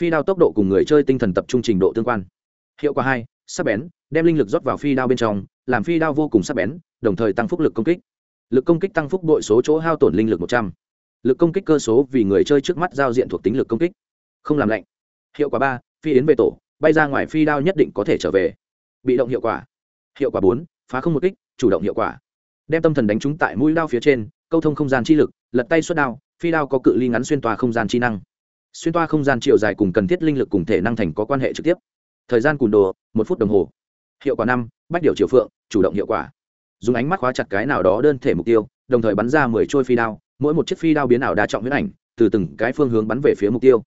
Phi đao tốc độ cùng người chơi tinh thần tập trung trình độ tương quan. Hiệu quả hai, sắc bén, đem linh lực rót vào phi đao bên trong, làm phi đao vô cùng sắc bén, đồng thời tăng phúc lực công kích. Lực công kích tăng phúc đội số chỗ hao tổn linh lực một trăm lực công kích cơ số vì người chơi trước mắt giao diện thuộc tính lực công kích. Không làm lạnh. Hiệu quả ba, phi yến về tổ, bay ra ngoài phi đao nhất định có thể trở về. Bị động hiệu quả. Hiệu quả bốn, phá không một kích, chủ động hiệu quả. Đem tâm thần đánh trúng tại mũi đao phía trên, câu thông không gian chi lực, lật tay xuất đao, phi đao có cự ly ngắn xuyên toa không gian chi năng. Xuyên toa không gian chiều dài cùng cần thiết linh lực cùng thể năng thành có quan hệ trực tiếp. Thời gian cùn đồ, một phút đồng hồ. Hiệu quả năm, bách điều chiều phượng, chủ động hiệu quả. Dùng ánh mắt khóa chặt cái nào đó đơn thể mục tiêu, đồng thời bắn ra mười trôi phi đao mỗi một chiếc phi đao biến ảo đa trọng huyết ảnh, từ từng cái phương hướng bắn về phía mục tiêu.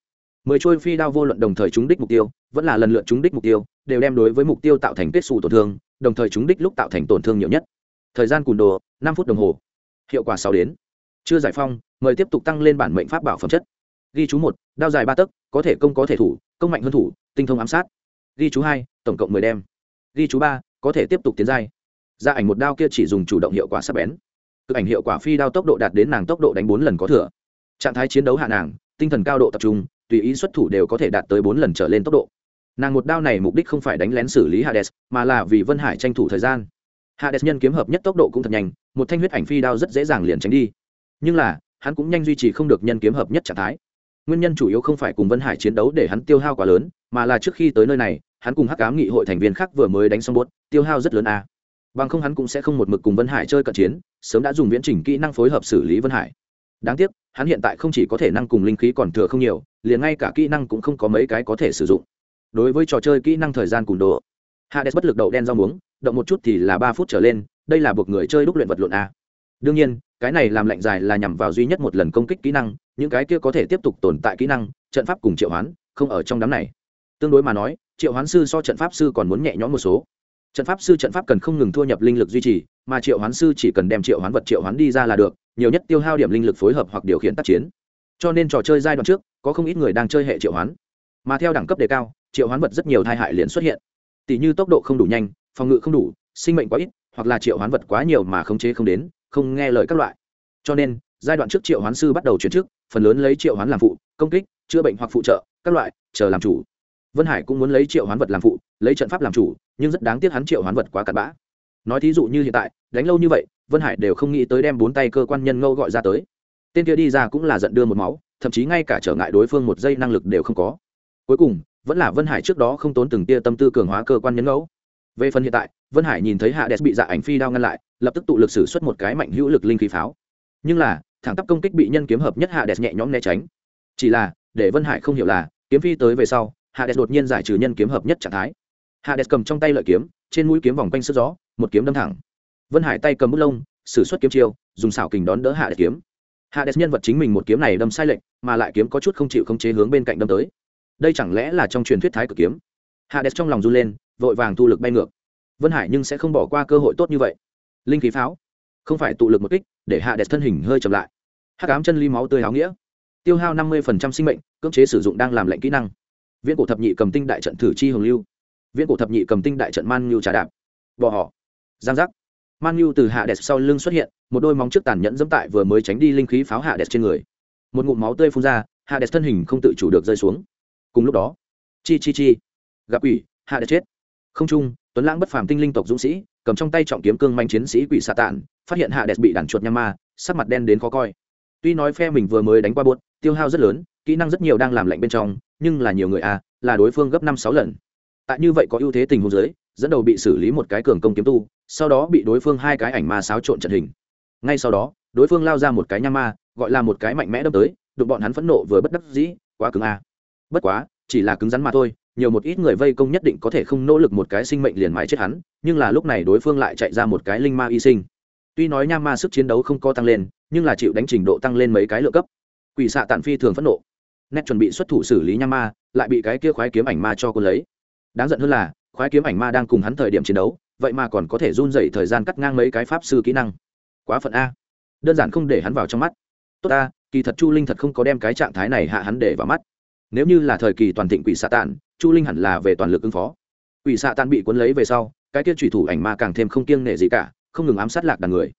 Mười trôi phi đao vô luận đồng thời trúng đích mục tiêu, vẫn là lần lượt trúng đích mục tiêu, đều đem đối với mục tiêu tạo thành kết xù tổn thương, đồng thời trúng đích lúc tạo thành tổn thương nhiều nhất. Thời gian cùn đồ, năm phút đồng hồ. Hiệu quả sáu đến. Chưa giải phong, mời tiếp tục tăng lên bản mệnh pháp bảo phẩm chất. Ghi chú một, đao dài ba tấc, có thể công có thể thủ, công mạnh hơn thủ, tinh thông ám sát. Ghi chú hai, tổng cộng mười đem. Ghi chú ba, có thể tiếp tục tiến giai. Gia ảnh một đao kia chỉ dùng chủ động hiệu quả sắc bén cực ảnh hiệu quả phi đao tốc độ đạt đến nàng tốc độ đánh bốn lần có thừa. Trạng thái chiến đấu hạ nàng, tinh thần cao độ tập trung, tùy ý xuất thủ đều có thể đạt tới bốn lần trở lên tốc độ. Nàng một đao này mục đích không phải đánh lén xử lý hades, mà là vì vân hải tranh thủ thời gian. Hades nhân kiếm hợp nhất tốc độ cũng thật nhanh, một thanh huyết ảnh phi đao rất dễ dàng liền tránh đi. Nhưng là, hắn cũng nhanh duy trì không được nhân kiếm hợp nhất trạng thái. Nguyên nhân chủ yếu không phải cùng vân hải chiến đấu để hắn tiêu hao quá lớn, mà là trước khi tới nơi này, hắn cùng hắc cám nghị hội thành viên khác vừa mới đánh xong bốt tiêu hao rất lớn a bằng không hắn cũng sẽ không một mực cùng vân hải chơi cận chiến, sớm đã dùng viễn trình kỹ năng phối hợp xử lý vân hải. Đáng tiếc, hắn hiện tại không chỉ có thể năng cùng linh khí còn thừa không nhiều, liền ngay cả kỹ năng cũng không có mấy cái có thể sử dụng. Đối với trò chơi kỹ năng thời gian cùn độ, hades bất lực đậu đen rau muống, động một chút thì là ba phút trở lên, đây là buộc người chơi đúc luyện vật lộn a. Đương nhiên, cái này làm lạnh dài là nhằm vào duy nhất một lần công kích kỹ năng, những cái kia có thể tiếp tục tồn tại kỹ năng, trận pháp cùng triệu hoán, không ở trong đám này. Tương đối mà nói, triệu hoán sư so trận pháp sư còn muốn nhẹ nhõm một số trận pháp sư trận pháp cần không ngừng thua nhập linh lực duy trì, mà triệu hoán sư chỉ cần đem triệu hoán vật triệu hoán đi ra là được, nhiều nhất tiêu hao điểm linh lực phối hợp hoặc điều khiển tác chiến. Cho nên trò chơi giai đoạn trước, có không ít người đang chơi hệ triệu hoán. Mà theo đẳng cấp đề cao, triệu hoán vật rất nhiều tai hại liền xuất hiện. Tỷ như tốc độ không đủ nhanh, phòng ngự không đủ, sinh mệnh quá ít, hoặc là triệu hoán vật quá nhiều mà khống chế không đến, không nghe lời các loại. Cho nên, giai đoạn trước triệu hoán sư bắt đầu chuyển trước, phần lớn lấy triệu hoán làm phụ, công kích, chữa bệnh hoặc phụ trợ, các loại, chờ làm chủ vân hải cũng muốn lấy triệu hoán vật làm phụ, lấy trận pháp làm chủ, nhưng rất đáng tiếc hắn triệu hoán vật quá cặn bã. Nói thí dụ như hiện tại, đánh lâu như vậy, vân hải đều không nghĩ tới đem bốn tay cơ quan nhân ngâu gọi ra tới. Tên kia đi ra cũng là giận đưa một máu, thậm chí ngay cả trở ngại đối phương một giây năng lực đều không có. Cuối cùng, vẫn là vân hải trước đó không tốn từng tia tâm tư cường hóa cơ quan nhân ngẫu. Về phần hiện tại, vân hải nhìn thấy hạ đệ bị dạ ảnh phi đao ngăn lại, lập tức tụ lực sử xuất một cái mạnh hữu lực linh khí pháo. Nhưng là, thẳng tắp công kích bị nhân kiếm hợp nhất hạ đệ nhẹ nhõm né tránh. Chỉ là, để vân hải không hiểu là, kiếm phi tới về sau hạ đột nhiên giải trừ nhân kiếm hợp nhất trạng thái. Hạ cầm trong tay lợi kiếm, trên mũi kiếm vòng quanh sức gió, một kiếm đâm thẳng. Vân hải tay cầm bút lông, sử xuất kiếm chiêu, dùng xảo kình đón đỡ hạ kiếm. Hạ nhân vật chính mình một kiếm này đâm sai lệch, mà lại kiếm có chút không chịu không chế hướng bên cạnh đâm tới. Đây chẳng lẽ là trong truyền thuyết thái cực kiếm? Hạ trong lòng run lên, vội vàng thu lực bay ngược. Vân hải nhưng sẽ không bỏ qua cơ hội tốt như vậy. Linh khí pháo. Không phải tụ lực một kích, để hạ thân hình hơi chậm lại. Hắc ám chân ly máu tươi áo nghĩa. Tiêu hao năm mươi sinh mệnh, cưỡng chế sử dụng đang làm lệnh kỹ năng viễn cổ thập nhị cầm tinh đại trận thử chi hồng lưu, viễn cổ thập nhị cầm tinh đại trận man nhu trà đạp bỏ họ, giang giác. Man nhu từ hạ đẹp sau lưng xuất hiện, một đôi móng trước tàn nhẫn dẫm tại vừa mới tránh đi linh khí pháo hạ đẹp trên người. Một ngụm máu tươi phun ra, hạ đẹp thân hình không tự chủ được rơi xuống. Cùng lúc đó, chi chi chi, gặp quỷ, hạ đẹp chết. Không trung, tuấn lãng bất phàm tinh linh tộc dũng sĩ, cầm trong tay trọng kiếm cương manh chiến sĩ quỷ xạ tản phát hiện hạ đẹp bị đàn chuột nham ma, sắc mặt đen đến khó coi. Tuy nói phe mình vừa mới đánh qua buốt, tiêu hao rất lớn kỹ năng rất nhiều đang làm lạnh bên trong nhưng là nhiều người a à, là đối phương gấp năm sáu lần. Tại như vậy có ưu thế tình huống dưới dẫn đầu bị xử lý một cái cường công kiếm tu sau đó bị đối phương hai cái ảnh ma xáo trộn trận hình. Ngay sau đó đối phương lao ra một cái nham ma gọi là một cái mạnh mẽ đâm tới đụng bọn hắn phẫn nộ vừa bất đắc dĩ quá cứng a. Bất quá chỉ là cứng rắn mà thôi nhiều một ít người vây công nhất định có thể không nỗ lực một cái sinh mệnh liền mãi chết hắn nhưng là lúc này đối phương lại chạy ra một cái linh ma y sinh. Tuy nói nham ma sức chiến đấu không có tăng lên nhưng là chịu đánh trình độ tăng lên mấy cái lượng cấp. Quỷ xạ tàn phi thường phẫn nộ nét chuẩn bị xuất thủ xử lý nham ma, lại bị cái kia khoái kiếm ảnh ma cho cô lấy. Đáng giận hơn là, khoái kiếm ảnh ma đang cùng hắn thời điểm chiến đấu, vậy mà còn có thể run dậy thời gian cắt ngang mấy cái pháp sư kỹ năng. Quá phận a. Đơn giản không để hắn vào trong mắt. Tốt ta, kỳ thật chu linh thật không có đem cái trạng thái này hạ hắn để vào mắt. Nếu như là thời kỳ toàn thịnh quỷ xạ tàn chu linh hẳn là về toàn lực ứng phó. Quỷ xạ tàn bị cuốn lấy về sau, cái kia thủy thủ ảnh ma càng thêm không kiêng nể gì cả, không ngừng ám sát lạc đàn người.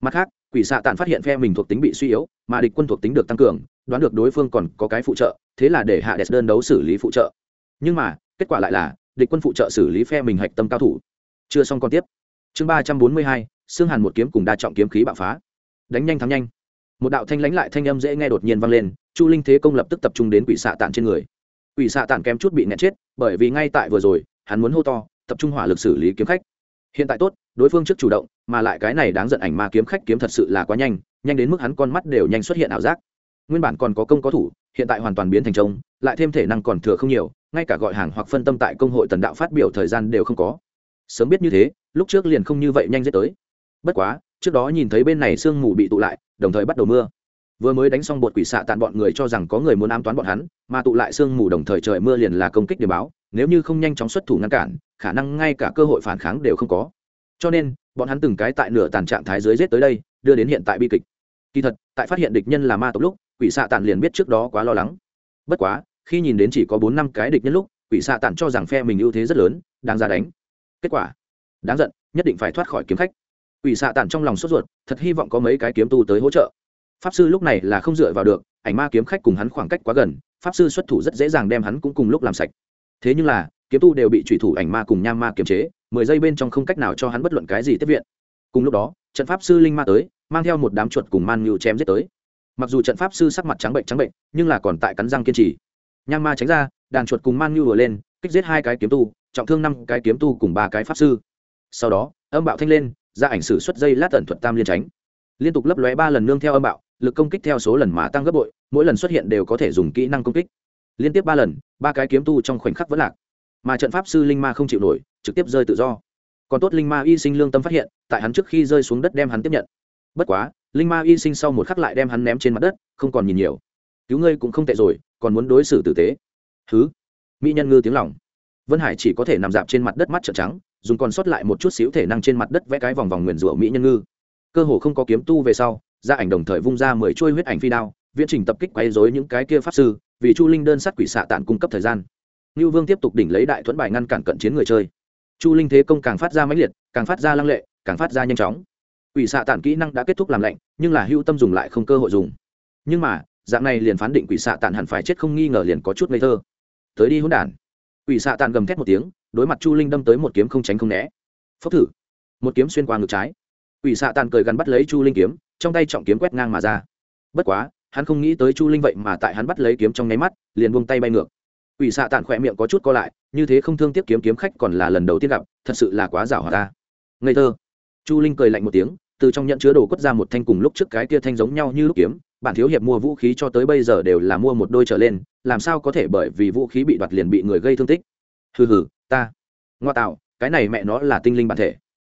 Mặt khác, quỷ xạ tàn phát hiện phe mình thuộc tính bị suy yếu, mà địch quân thuộc tính được tăng cường đoán được đối phương còn có cái phụ trợ, thế là để hạ đẹp đơn đấu xử lý phụ trợ. Nhưng mà, kết quả lại là, địch quân phụ trợ xử lý phe mình hạch tâm cao thủ. Chưa xong còn tiếp. Chương ba trăm bốn mươi hai xương hàn một kiếm cùng đa trọng kiếm khí bạo phá. Đánh nhanh thắng nhanh. Một đạo thanh lãnh lại thanh âm dễ nghe đột nhiên vang lên, chu linh thế công lập tức tập trung đến quỷ xạ tàn trên người. Quỷ xạ tàn kém chút bị nẹt chết, bởi vì ngay tại vừa rồi, hắn muốn hô to, tập trung hỏa lực xử lý kiếm khách. Hiện tại tốt, đối phương trước chủ động, mà lại cái này đáng giận ảnh ma kiếm khách kiếm thật sự là quá nhanh nhanh đến mức hắn con mắt đều nhanh xuất hiện ảo giác nguyên bản còn có công có thủ hiện tại hoàn toàn biến thành trống, lại thêm thể năng còn thừa không nhiều ngay cả gọi hàng hoặc phân tâm tại công hội tần đạo phát biểu thời gian đều không có. Sớm biết như thế lúc trước liền không như vậy nhanh dễ tới. Bất quá trước đó nhìn thấy bên này sương mù bị tụ lại đồng thời bắt đầu mưa. Vừa mới đánh xong bột quỷ xạ tàn bọn người cho rằng có người muốn ám toán bọn hắn mà tụ lại sương mù đồng thời trời mưa liền là công kích để báo nếu như không nhanh chóng xuất thủ ngăn cản khả năng ngay cả cơ hội phản kháng đều không có. Cho nên bọn hắn từng cái tại nửa tàn trạng thái dưới rết tới đây đưa đến hiện tại bi kịch. Kỳ thật tại phát hiện địch nhân là ma tộc lúc quỷ xạ tản liền biết trước đó quá lo lắng. Bất quá, khi nhìn đến chỉ có bốn năm cái địch nhân lúc, quỷ xạ tản cho rằng phe mình ưu thế rất lớn đang ra đánh. Kết quả, đáng giận, nhất định phải thoát khỏi kiếm khách. Quỷ xạ tản trong lòng sốt ruột, thật hy vọng có mấy cái kiếm tu tới hỗ trợ. Pháp sư lúc này là không dựa vào được, ảnh ma kiếm khách cùng hắn khoảng cách quá gần, pháp sư xuất thủ rất dễ dàng đem hắn cũng cùng lúc làm sạch. Thế nhưng là, kiếm tu đều bị trùy thủ ảnh ma cùng nham ma kiềm chế, mười giây bên trong không cách nào cho hắn bất luận cái gì tiếp viện. Cùng lúc đó, trận pháp sư linh ma tới, mang theo một đám chuột cùng man nhu chém giết tới mặc dù trận pháp sư sắc mặt trắng bệnh trắng bệnh, nhưng là còn tại cắn răng kiên trì. Nham ma tránh ra, đàn chuột cùng man nhu vừa lên, kích giết hai cái kiếm tu, trọng thương năm cái kiếm tu cùng ba cái pháp sư. Sau đó, âm bạo thanh lên, ra ảnh sử xuất dây lát tẩn thuật tam liên tránh. Liên tục lấp lóe ba lần nương theo âm bạo, lực công kích theo số lần mà tăng gấp bội, mỗi lần xuất hiện đều có thể dùng kỹ năng công kích. Liên tiếp ba lần, ba cái kiếm tu trong khoảnh khắc vẫn lạc. Mà trận pháp sư linh ma không chịu nổi, trực tiếp rơi tự do. Còn tốt linh ma y sinh lương tâm phát hiện, tại hắn trước khi rơi xuống đất đem hắn tiếp nhận. Bất quá linh ma y sinh sau một khắc lại đem hắn ném trên mặt đất không còn nhìn nhiều. Cứu ngươi cũng không tệ rồi còn muốn đối xử tử tế. Thứ mỹ nhân ngư tiếng lòng. Vân hải chỉ có thể nằm dạp trên mặt đất mắt trợn trắng dùng còn sót lại một chút xíu thể năng trên mặt đất vẽ cái vòng vòng nguyền rủa mỹ nhân ngư. Cơ hồ không có kiếm tu về sau gia ảnh đồng thời vung ra mười chuôi huyết ảnh phi đao viễn trình tập kích quấy rối những cái kia pháp sư vì chu linh đơn sát quỷ xạ tạn cung cấp thời gian. Ngưu Vương tiếp tục đỉnh lấy đại thuẫn bài ngăn cản cận chiến người chơi. Chu Linh thế công càng phát ra mãnh liệt, càng phát ra lăng lệ, càng phát ra nhanh chóng. Quỷ xạ tản kỹ năng đã kết thúc làm lạnh, nhưng là hưu tâm dùng lại không cơ hội dùng. Nhưng mà, dạng này liền phán định quỷ xạ tản hẳn phải chết không nghi ngờ liền có chút ngây thơ. Tới đi hỗn đản. Quỷ xạ tản gầm thét một tiếng, đối mặt Chu Linh đâm tới một kiếm không tránh không né. Phốc thử. Một kiếm xuyên qua ngực trái. Quỷ xạ tản cười gắn bắt lấy Chu Linh kiếm, trong tay trọng kiếm quét ngang mà ra. Bất quá, hắn không nghĩ tới Chu Linh vậy mà tại hắn bắt lấy kiếm trong nháy mắt, liền buông tay bay ngược Quỷ xạ tản khỏe miệng có chút co lại, như thế không thương tiếc kiếm kiếm khách còn là lần đầu tiên gặp, thật sự là quá giảo hòa ta. Ngây thơ. Chu Linh cười lạnh một tiếng, từ trong nhận chứa đồ quất ra một thanh cùng lúc trước cái kia thanh giống nhau như lúc kiếm, bản thiếu hiệp mua vũ khí cho tới bây giờ đều là mua một đôi trở lên, làm sao có thể bởi vì vũ khí bị đoạt liền bị người gây thương tích. Hừ hừ, ta. Ngoa tạo, cái này mẹ nó là tinh linh bản thể.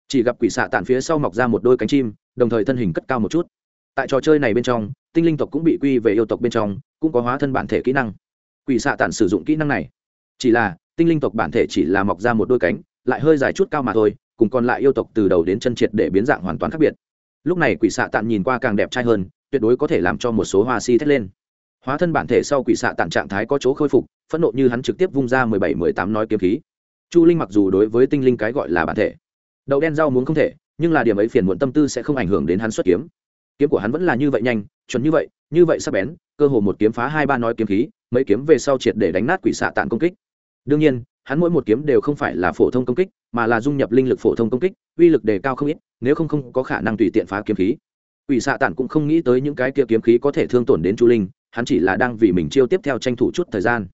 Chỉ gặp quỷ xạ tản phía sau mọc ra một đôi cánh chim, đồng thời thân hình cất cao một chút. Tại trò chơi này bên trong, tinh linh tộc cũng bị quy về yêu tộc bên trong, cũng có hóa thân bản thể kỹ năng quỷ xạ tản sử dụng kỹ năng này chỉ là tinh linh tộc bản thể chỉ là mọc ra một đôi cánh lại hơi dài chút cao mà thôi cùng còn lại yêu tộc từ đầu đến chân triệt để biến dạng hoàn toàn khác biệt. Lúc này quỷ xạ tản nhìn qua càng đẹp trai hơn, tuyệt đối có thể làm cho một số hoa si thét lên. Hóa thân bản thể sau quỷ xạ tản trạng thái có chỗ khôi phục, phẫn nộ như hắn trực tiếp vung ra mười bảy, mười tám nói kiếm khí. Chu linh mặc dù đối với tinh linh cái gọi là bản thể, đậu đen rau muốn không thể, nhưng là điểm ấy phiền muộn tâm tư sẽ không ảnh hưởng đến hắn xuất kiếm. Kiếm của hắn vẫn là như vậy nhanh, chuẩn như vậy như vậy sắp bén, cơ hồ một kiếm phá hai ba nói kiếm khí, mấy kiếm về sau triệt để đánh nát quỷ xạ tàn công kích. Đương nhiên hắn mỗi một kiếm đều không phải là phổ thông công kích, mà là dung nhập linh lực phổ thông công kích, uy lực đề cao không ít, nếu không không có khả năng tùy tiện phá kiếm khí. Ủy xạ tản cũng không nghĩ tới những cái kia kiếm khí có thể thương tổn đến chu linh, hắn chỉ là đang vì mình chiêu tiếp theo tranh thủ chút thời gian.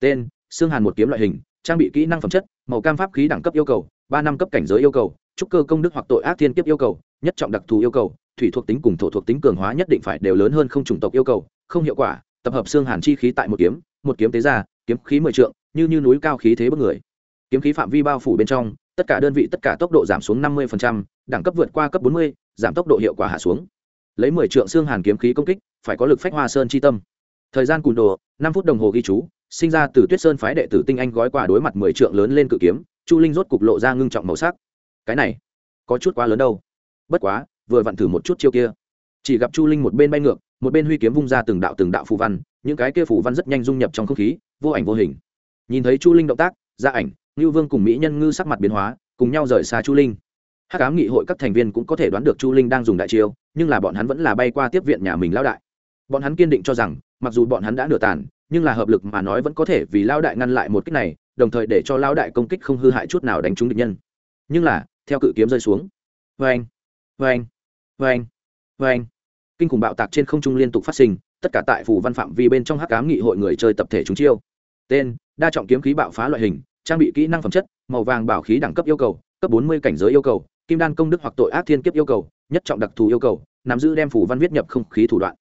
Tên xương hàn một kiếm loại hình, trang bị kỹ năng phẩm chất, màu cam pháp khí đẳng cấp yêu cầu, ba năm cấp cảnh giới yêu cầu, trúc cơ công đức hoặc tội ác thiên kiếp yêu cầu, nhất trọng đặc thù yêu cầu, thủy thuộc tính cùng thổ thuộc tính cường hóa nhất định phải đều lớn hơn không chủng tộc yêu cầu, không hiệu quả, tập hợp xương hàn chi khí tại một kiếm một kiếm tế ra, kiếm khí mười trượng như như núi cao khí thế bất người. Kiếm khí phạm vi bao phủ bên trong, tất cả đơn vị, tất cả tốc độ giảm xuống năm mươi đẳng cấp vượt qua cấp bốn mươi, giảm tốc độ hiệu quả hạ xuống. Lấy mười trượng xương hàn kiếm khí công kích, phải có lực phách hoa sơn chi tâm. Thời gian cùn đồ, năm phút đồng hồ ghi chú, sinh ra từ tuyết sơn phái đệ tử tinh anh gói quà đối mặt mười trượng lớn lên cự kiếm, chu linh rốt cục lộ ra ngưng trọng màu sắc. Cái này, có chút quá lớn đâu. Bất quá, vừa vặn thử một chút chiêu kia. Chỉ gặp chu linh một bên bay ngược, một bên huy kiếm vung ra từng đạo từng đạo phù văn, những cái kia phù văn rất nhanh dung nhập trong không khí, vô ảnh vô hình nhìn thấy chu linh động tác gia ảnh, ngưu vương cùng mỹ nhân ngư sắc mặt biến hóa, cùng nhau rời xa chu linh. Hắc ám nghị hội các thành viên cũng có thể đoán được chu linh đang dùng đại chiêu, nhưng là bọn hắn vẫn là bay qua tiếp viện nhà mình lao đại. Bọn hắn kiên định cho rằng, mặc dù bọn hắn đã nửa tàn, nhưng là hợp lực mà nói vẫn có thể vì lao đại ngăn lại một cách này, đồng thời để cho lao đại công kích không hư hại chút nào đánh trúng địch nhân. Nhưng là, theo cự kiếm rơi xuống. Vê anh vê anh vê anh vê anh kinh khủng bạo tạc trên không trung liên tục phát sinh, tất cả tại phủ văn phạm vi bên trong hắc Ám nghị hội người chơi tập thể chúng chiêu. Tên đa trọng kiếm khí bạo phá loại hình, trang bị kỹ năng phẩm chất, màu vàng bảo khí đẳng cấp yêu cầu, cấp bốn mươi cảnh giới yêu cầu, kim đan công đức hoặc tội ác thiên kiếp yêu cầu, nhất trọng đặc thù yêu cầu, nắm giữ đem phủ văn viết nhập không khí thủ đoạn.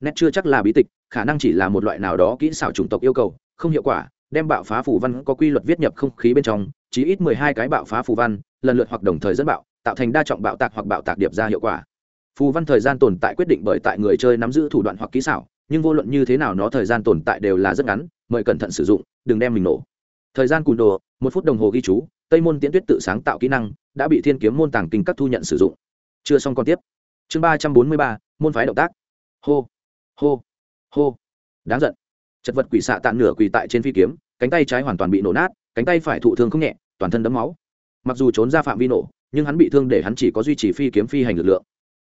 Nét chưa chắc là bí tịch, khả năng chỉ là một loại nào đó kỹ xảo chủng tộc yêu cầu, không hiệu quả, đem bạo phá phủ văn có quy luật viết nhập không khí bên trong, chí ít mười hai cái bạo phá phủ văn, lần lượt hoặc đồng thời dẫn bạo, tạo thành đa trọng bạo tạc hoặc bạo tạc điệp ra hiệu quả. Phù văn thời gian tồn tại quyết định bởi tại người chơi nắm giữ thủ đoạn hoặc kỹ xảo nhưng vô luận như thế nào nó thời gian tồn tại đều là rất ngắn, mời cẩn thận sử dụng, đừng đem mình nổ. Thời gian cùn đồ, một phút đồng hồ ghi chú, tây môn tiễn tuyết tự sáng tạo kỹ năng, đã bị thiên kiếm môn tàng kinh các thu nhận sử dụng. Chưa xong còn tiếp. Chương ba trăm bốn mươi ba, môn phái động tác. Hô hô hô. Đáng giận. Chật vật quỷ xạ tàn nửa quỳ tại trên phi kiếm, cánh tay trái hoàn toàn bị nổ nát, cánh tay phải thụ thương không nhẹ, toàn thân đấm máu. Mặc dù trốn ra phạm vi nổ, nhưng hắn bị thương để hắn chỉ có duy trì phi kiếm phi hành lực lượng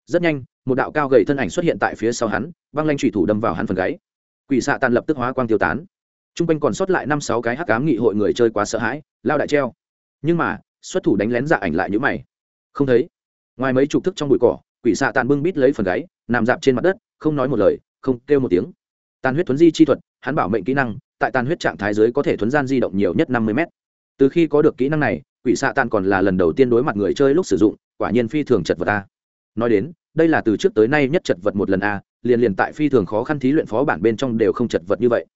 rất nhanh, một đạo cao gầy thân ảnh xuất hiện tại phía sau hắn, băng lanh thủy thủ đâm vào hắn phần gáy. Quỷ xạ tàn lập tức hóa quang tiêu tán. T r u n g quanh còn sót lại năm sáu cái hắc cám nghị hội người chơi quá sợ hãi, lao đại treo. Nhưng mà, xuất thủ đánh lén dạ ảnh lại n mày. Không thấy. Ngoài mấy chục thức trong bụi cỏ, quỷ xạ tàn bưng bít lấy phần gáy, nằm dạp trên mặt đất, không nói một lời, không kêu một tiếng. Tàn huyết thuấn di chi thuật, hắn bảo mệnh kỹ năng, tại tàn huyết trạng thái giới có thể thuấn gian di động nhiều nhất năm mươi mét. Từ khi có được kỹ năng này, quỷ xạ tàn còn là lần đầu tiên đối mặt người chơi lúc sử dụng, quả nhiên phi thường chật vật ta nói đến, đây là từ trước tới nay nhất chật vật một lần a, liền liền tại phi thường khó khăn thí luyện phó bản bên trong đều không chật vật như vậy.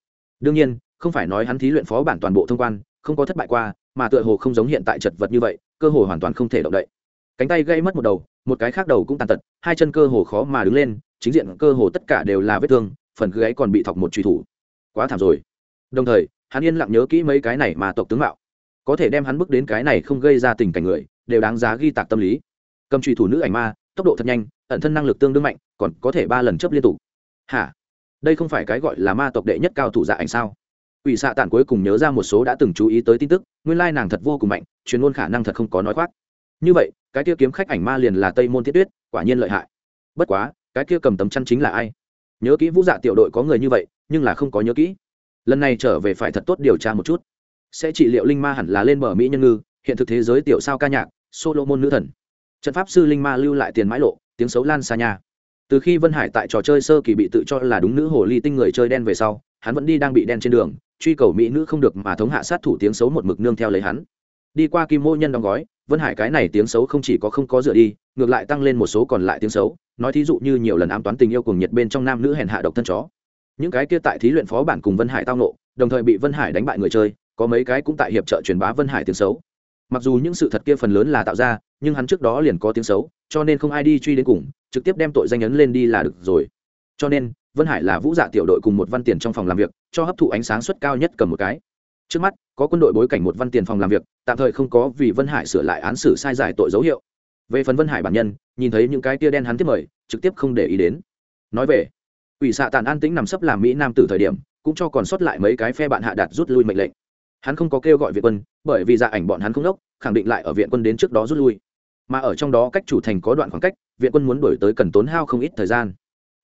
Đương nhiên, không phải nói hắn thí luyện phó bản toàn bộ thông quan, không có thất bại qua, mà tựa hồ không giống hiện tại chật vật như vậy, cơ hồ hoàn toàn không thể động đậy. Cánh tay gây mất một đầu, một cái khác đầu cũng tàn tật, hai chân cơ hồ khó mà đứng lên, chính diện cơ hồ tất cả đều là vết thương, phần gáy còn bị thọc một truy thủ. Quá thảm rồi. Đồng thời, hắn yên lặng nhớ kỹ mấy cái này mà tộc tướng mạo. Có thể đem hắn bước đến cái này không gây ra tình cảnh người, đều đáng giá ghi tạc tâm lý. Cầm truy thủ nữ ảnh ma tốc độ thật nhanh, ẩn thân năng lực tương đương mạnh, còn có thể ba lần chấp liên tục. Hả? Đây không phải cái gọi là ma tộc đệ nhất cao thủ dạ ảnh sao? Ủy xạ tản cuối cùng nhớ ra một số đã từng chú ý tới tin tức, nguyên lai nàng thật vô cùng mạnh, chuyên môn khả năng thật không có nói khoác. Như vậy, cái kia kiếm khách ảnh ma liền là tây môn thiết tuyết, quả nhiên lợi hại. Bất quá, cái kia cầm tấm chăn chính là ai? Nhớ kỹ vũ dạ tiểu đội có người như vậy, nhưng là không có nhớ kỹ. Lần này trở về phải thật tốt điều tra một chút. Sẽ trị liệu linh ma hẳn là lên bờ mỹ nhân ngư, hiện thực thế giới tiểu sao ca nhạc solo môn nữ thần trận pháp sư linh ma lưu lại tiền mãi lộ, tiếng xấu lan xa nhà từ khi vân hải tại trò chơi sơ kỳ bị tự cho là đúng nữ hồ ly tinh người chơi đen về sau, hắn vẫn đi đang bị đen trên đường, truy cầu mỹ nữ không được mà thống hạ sát thủ tiếng xấu một mực nương theo lấy hắn. Đi qua kim mô nhân đóng gói, vân hải cái này tiếng xấu không chỉ có không có dựa đi, ngược lại tăng lên một số còn lại tiếng xấu, nói thí dụ như nhiều lần ám toán tình yêu cùng nhiệt bên trong nam nữ hèn hạ độc thân chó. Những cái kia tại thí luyện phó bản cùng vân hải tao nộ đồng thời bị vân hải đánh bại người chơi, có mấy cái cũng tại hiệp trợ truyền bá vân hải tiếng xấu mặc dù những sự thật kia phần lớn là tạo ra, nhưng hắn trước đó liền có tiếng xấu, cho nên không ai đi truy đến cùng, trực tiếp đem tội danh ấn lên đi là được rồi. Cho nên, vân hải là vũ dạ tiểu đội cùng một văn tiền trong phòng làm việc, cho hấp thụ ánh sáng suất cao nhất cầm một cái. Trước mắt, có quân đội bối cảnh một văn tiền phòng làm việc, tạm thời không có vì vân hải sửa lại án xử sai giải tội dấu hiệu. Về phần vân hải bản nhân, nhìn thấy những cái tia đen hắn tiếp mời, trực tiếp không để ý đến. Nói về ủy xạ tàn an tĩnh nằm sấp làm mỹ nam từ thời điểm, cũng cho còn sót lại mấy cái phe bạn hạ đạt rút lui mệnh lệnh hắn không có kêu gọi viện quân, bởi vì dạ ảnh bọn hắn không đốc, khẳng định lại ở viện quân đến trước đó rút lui. Mà ở trong đó cách chủ thành có đoạn khoảng cách, viện quân muốn đổi tới cần tốn hao không ít thời gian.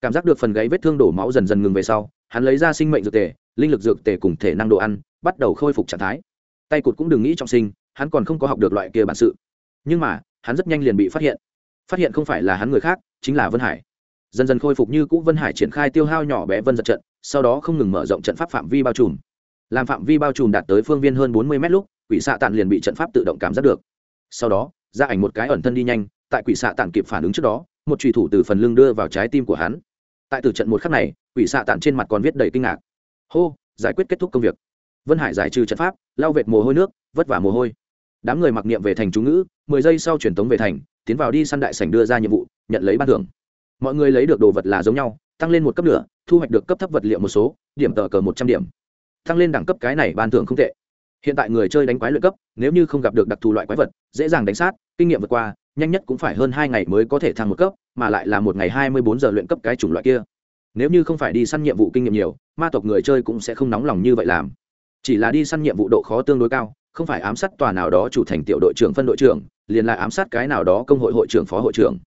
Cảm giác được phần gáy vết thương đổ máu dần dần ngừng về sau, hắn lấy ra sinh mệnh dược tề, linh lực dược tề cùng thể năng đồ ăn, bắt đầu khôi phục trạng thái. Tay cụt cũng đừng nghĩ trọng sinh, hắn còn không có học được loại kia bản sự. Nhưng mà, hắn rất nhanh liền bị phát hiện. Phát hiện không phải là hắn người khác, chính là vân hải. Dần dần khôi phục như cũ, vân hải triển khai tiêu hao nhỏ bé vân giật trận, sau đó không ngừng mở rộng trận pháp phạm vi bao trùm làm phạm vi bao trùm đạt tới phương viên hơn bốn mươi mét lúc, quỷ xạ tàn liền bị trận pháp tự động cảm giác được. Sau đó, ra ảnh một cái ẩn thân đi nhanh, tại quỷ xạ tàn kịp phản ứng trước đó, một trùy thủ từ phần lưng đưa vào trái tim của hắn. Tại từ trận một khắc này, quỷ xạ tàn trên mặt còn viết đầy kinh ngạc. Hô, giải quyết kết thúc công việc. Vân hải giải trừ trận pháp, lau vệt mồ hôi nước, vất vả mồ hôi. Đám người mặc niệm về thành chú ngữ, mười giây sau truyền tống về thành, tiến vào đi săn đại sảnh đưa ra nhiệm vụ, nhận lấy ban thưởng. Mọi người lấy được đồ vật là giống nhau, tăng lên một cấp nữa thu hoạch được cấp thấp vật liệu một số, điểm tờ cờ một trăm điểm tăng lên đẳng cấp cái này ban thưởng không tệ. Hiện tại người chơi đánh quái luyện cấp, nếu như không gặp được đặc thù loại quái vật, dễ dàng đánh sát, kinh nghiệm vượt qua, nhanh nhất cũng phải hơn hai ngày mới có thể thăng một cấp, mà lại là một ngày hai mươi bốn giờ luyện cấp cái chủng loại kia. Nếu như không phải đi săn nhiệm vụ kinh nghiệm nhiều, ma tộc người chơi cũng sẽ không nóng lòng như vậy làm. Chỉ là đi săn nhiệm vụ độ khó tương đối cao, không phải ám sát tòa nào đó chủ thành tiểu đội trưởng phân đội trưởng, liền là ám sát cái nào đó công hội hội trưởng phó hội trưởng.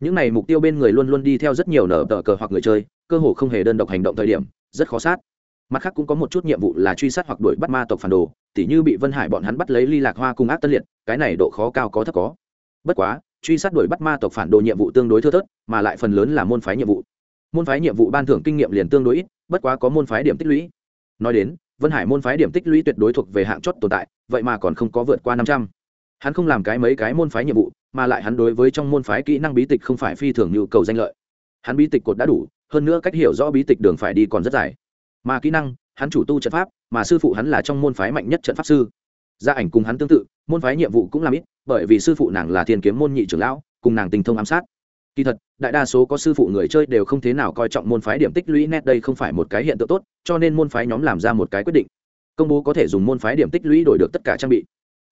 Những này mục tiêu bên người luôn luôn đi theo rất nhiều nở tờ cờ hoặc người chơi, cơ hồ không hề đơn độc hành động thời điểm, rất khó sát mặt khác cũng có một chút nhiệm vụ là truy sát hoặc đuổi bắt ma tộc phản đồ, tỉ như bị vân hải bọn hắn bắt lấy ly lạc hoa cùng ác tân liệt, cái này độ khó cao có thấp có. Bất quá, truy sát đuổi bắt ma tộc phản đồ nhiệm vụ tương đối thưa thớt, mà lại phần lớn là môn phái nhiệm vụ. Môn phái nhiệm vụ ban thưởng kinh nghiệm liền tương đối ít, bất quá có môn phái điểm tích lũy. Nói đến, vân hải môn phái điểm tích lũy tuyệt đối thuộc về hạng chót tồn tại, vậy mà còn không có vượt qua năm trăm. Hắn không làm cái mấy cái môn phái nhiệm vụ, mà lại hắn đối với trong môn phái kỹ năng bí tịch không phải phi thường nhu cầu danh lợi. Hắn bí tịch cột đã đủ, hơn nữa cách hiểu rõ bí tịch đường phải đi còn rất dài mà kỹ năng, hắn chủ tu trận pháp, mà sư phụ hắn là trong môn phái mạnh nhất trận pháp sư. Gia ảnh cùng hắn tương tự, môn phái nhiệm vụ cũng làm ít, bởi vì sư phụ nàng là thiên kiếm môn nhị trưởng lão, cùng nàng tình thông ám sát. Kỳ thật, đại đa số có sư phụ người chơi đều không thế nào coi trọng môn phái điểm tích lũy nét, đây không phải một cái hiện tượng tốt, cho nên môn phái nhóm làm ra một cái quyết định. Công bố có thể dùng môn phái điểm tích lũy đổi được tất cả trang bị.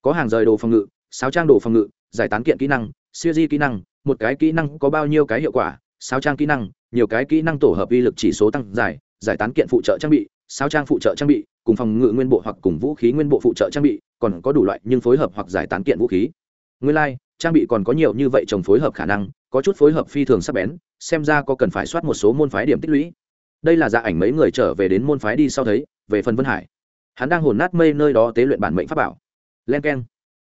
Có hàng rời đồ phòng ngự sáu trang đồ phòng ngự, giải tán kiện kỹ năng, siêu di kỹ năng, một cái kỹ năng có bao nhiêu cái hiệu quả sáu trang kỹ năng, nhiều cái kỹ năng tổ hợp uy lực chỉ số tăng giải giải tán kiện phụ trợ trang bị sao trang phụ trợ trang bị cùng phòng ngự nguyên bộ hoặc cùng vũ khí nguyên bộ phụ trợ trang bị còn có đủ loại nhưng phối hợp hoặc giải tán kiện vũ khí. Nguyên lai、like, trang bị còn có nhiều như vậy trồng phối hợp khả năng có chút phối hợp phi thường sắp bén xem ra có cần phải soát một số môn phái điểm tích lũy. Đây là dạ ảnh mấy người trở về đến môn phái đi sau thấy về phần vân hải. Hắn đang hồn nát mây nơi đó tế luyện bản mệnh pháp bảo. Len k e n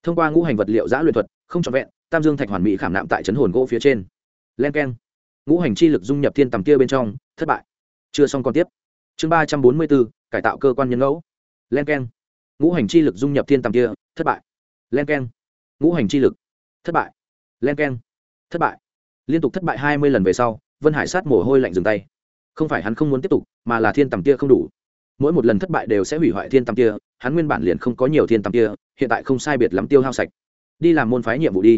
thông qua ngũ hành vật liệu giã luyện thuật không trọn vẹn tam dương thạch hoàn mỹ khảm nạm tại chấn hồn gỗ phía trên. Len k e n ngũ hành chi lực dung nhập thiên tầm kia bên trong thất bại chưa xong còn tiếp. Chương ba trăm bốn mươi bốn, cải tạo cơ quan nhân ngẫu. Len k e n ngũ hành chi lực dung nhập thiên tầm kia, thất bại. Len k e n ngũ hành chi lực, thất bại. Len k e n thất bại. Liên tục thất bại hai mươi lần về sau, vân hải sát mồ hôi lạnh dừng tay. Không phải hắn không muốn tiếp tục, mà là thiên tầm kia không đủ. Mỗi một lần thất bại đều sẽ hủy hoại thiên tầm kia, hắn nguyên bản liền không có nhiều thiên tầm kia, hiện tại không sai biệt lắm tiêu hao sạch. Đi làm môn phái nhiệm vụ đi.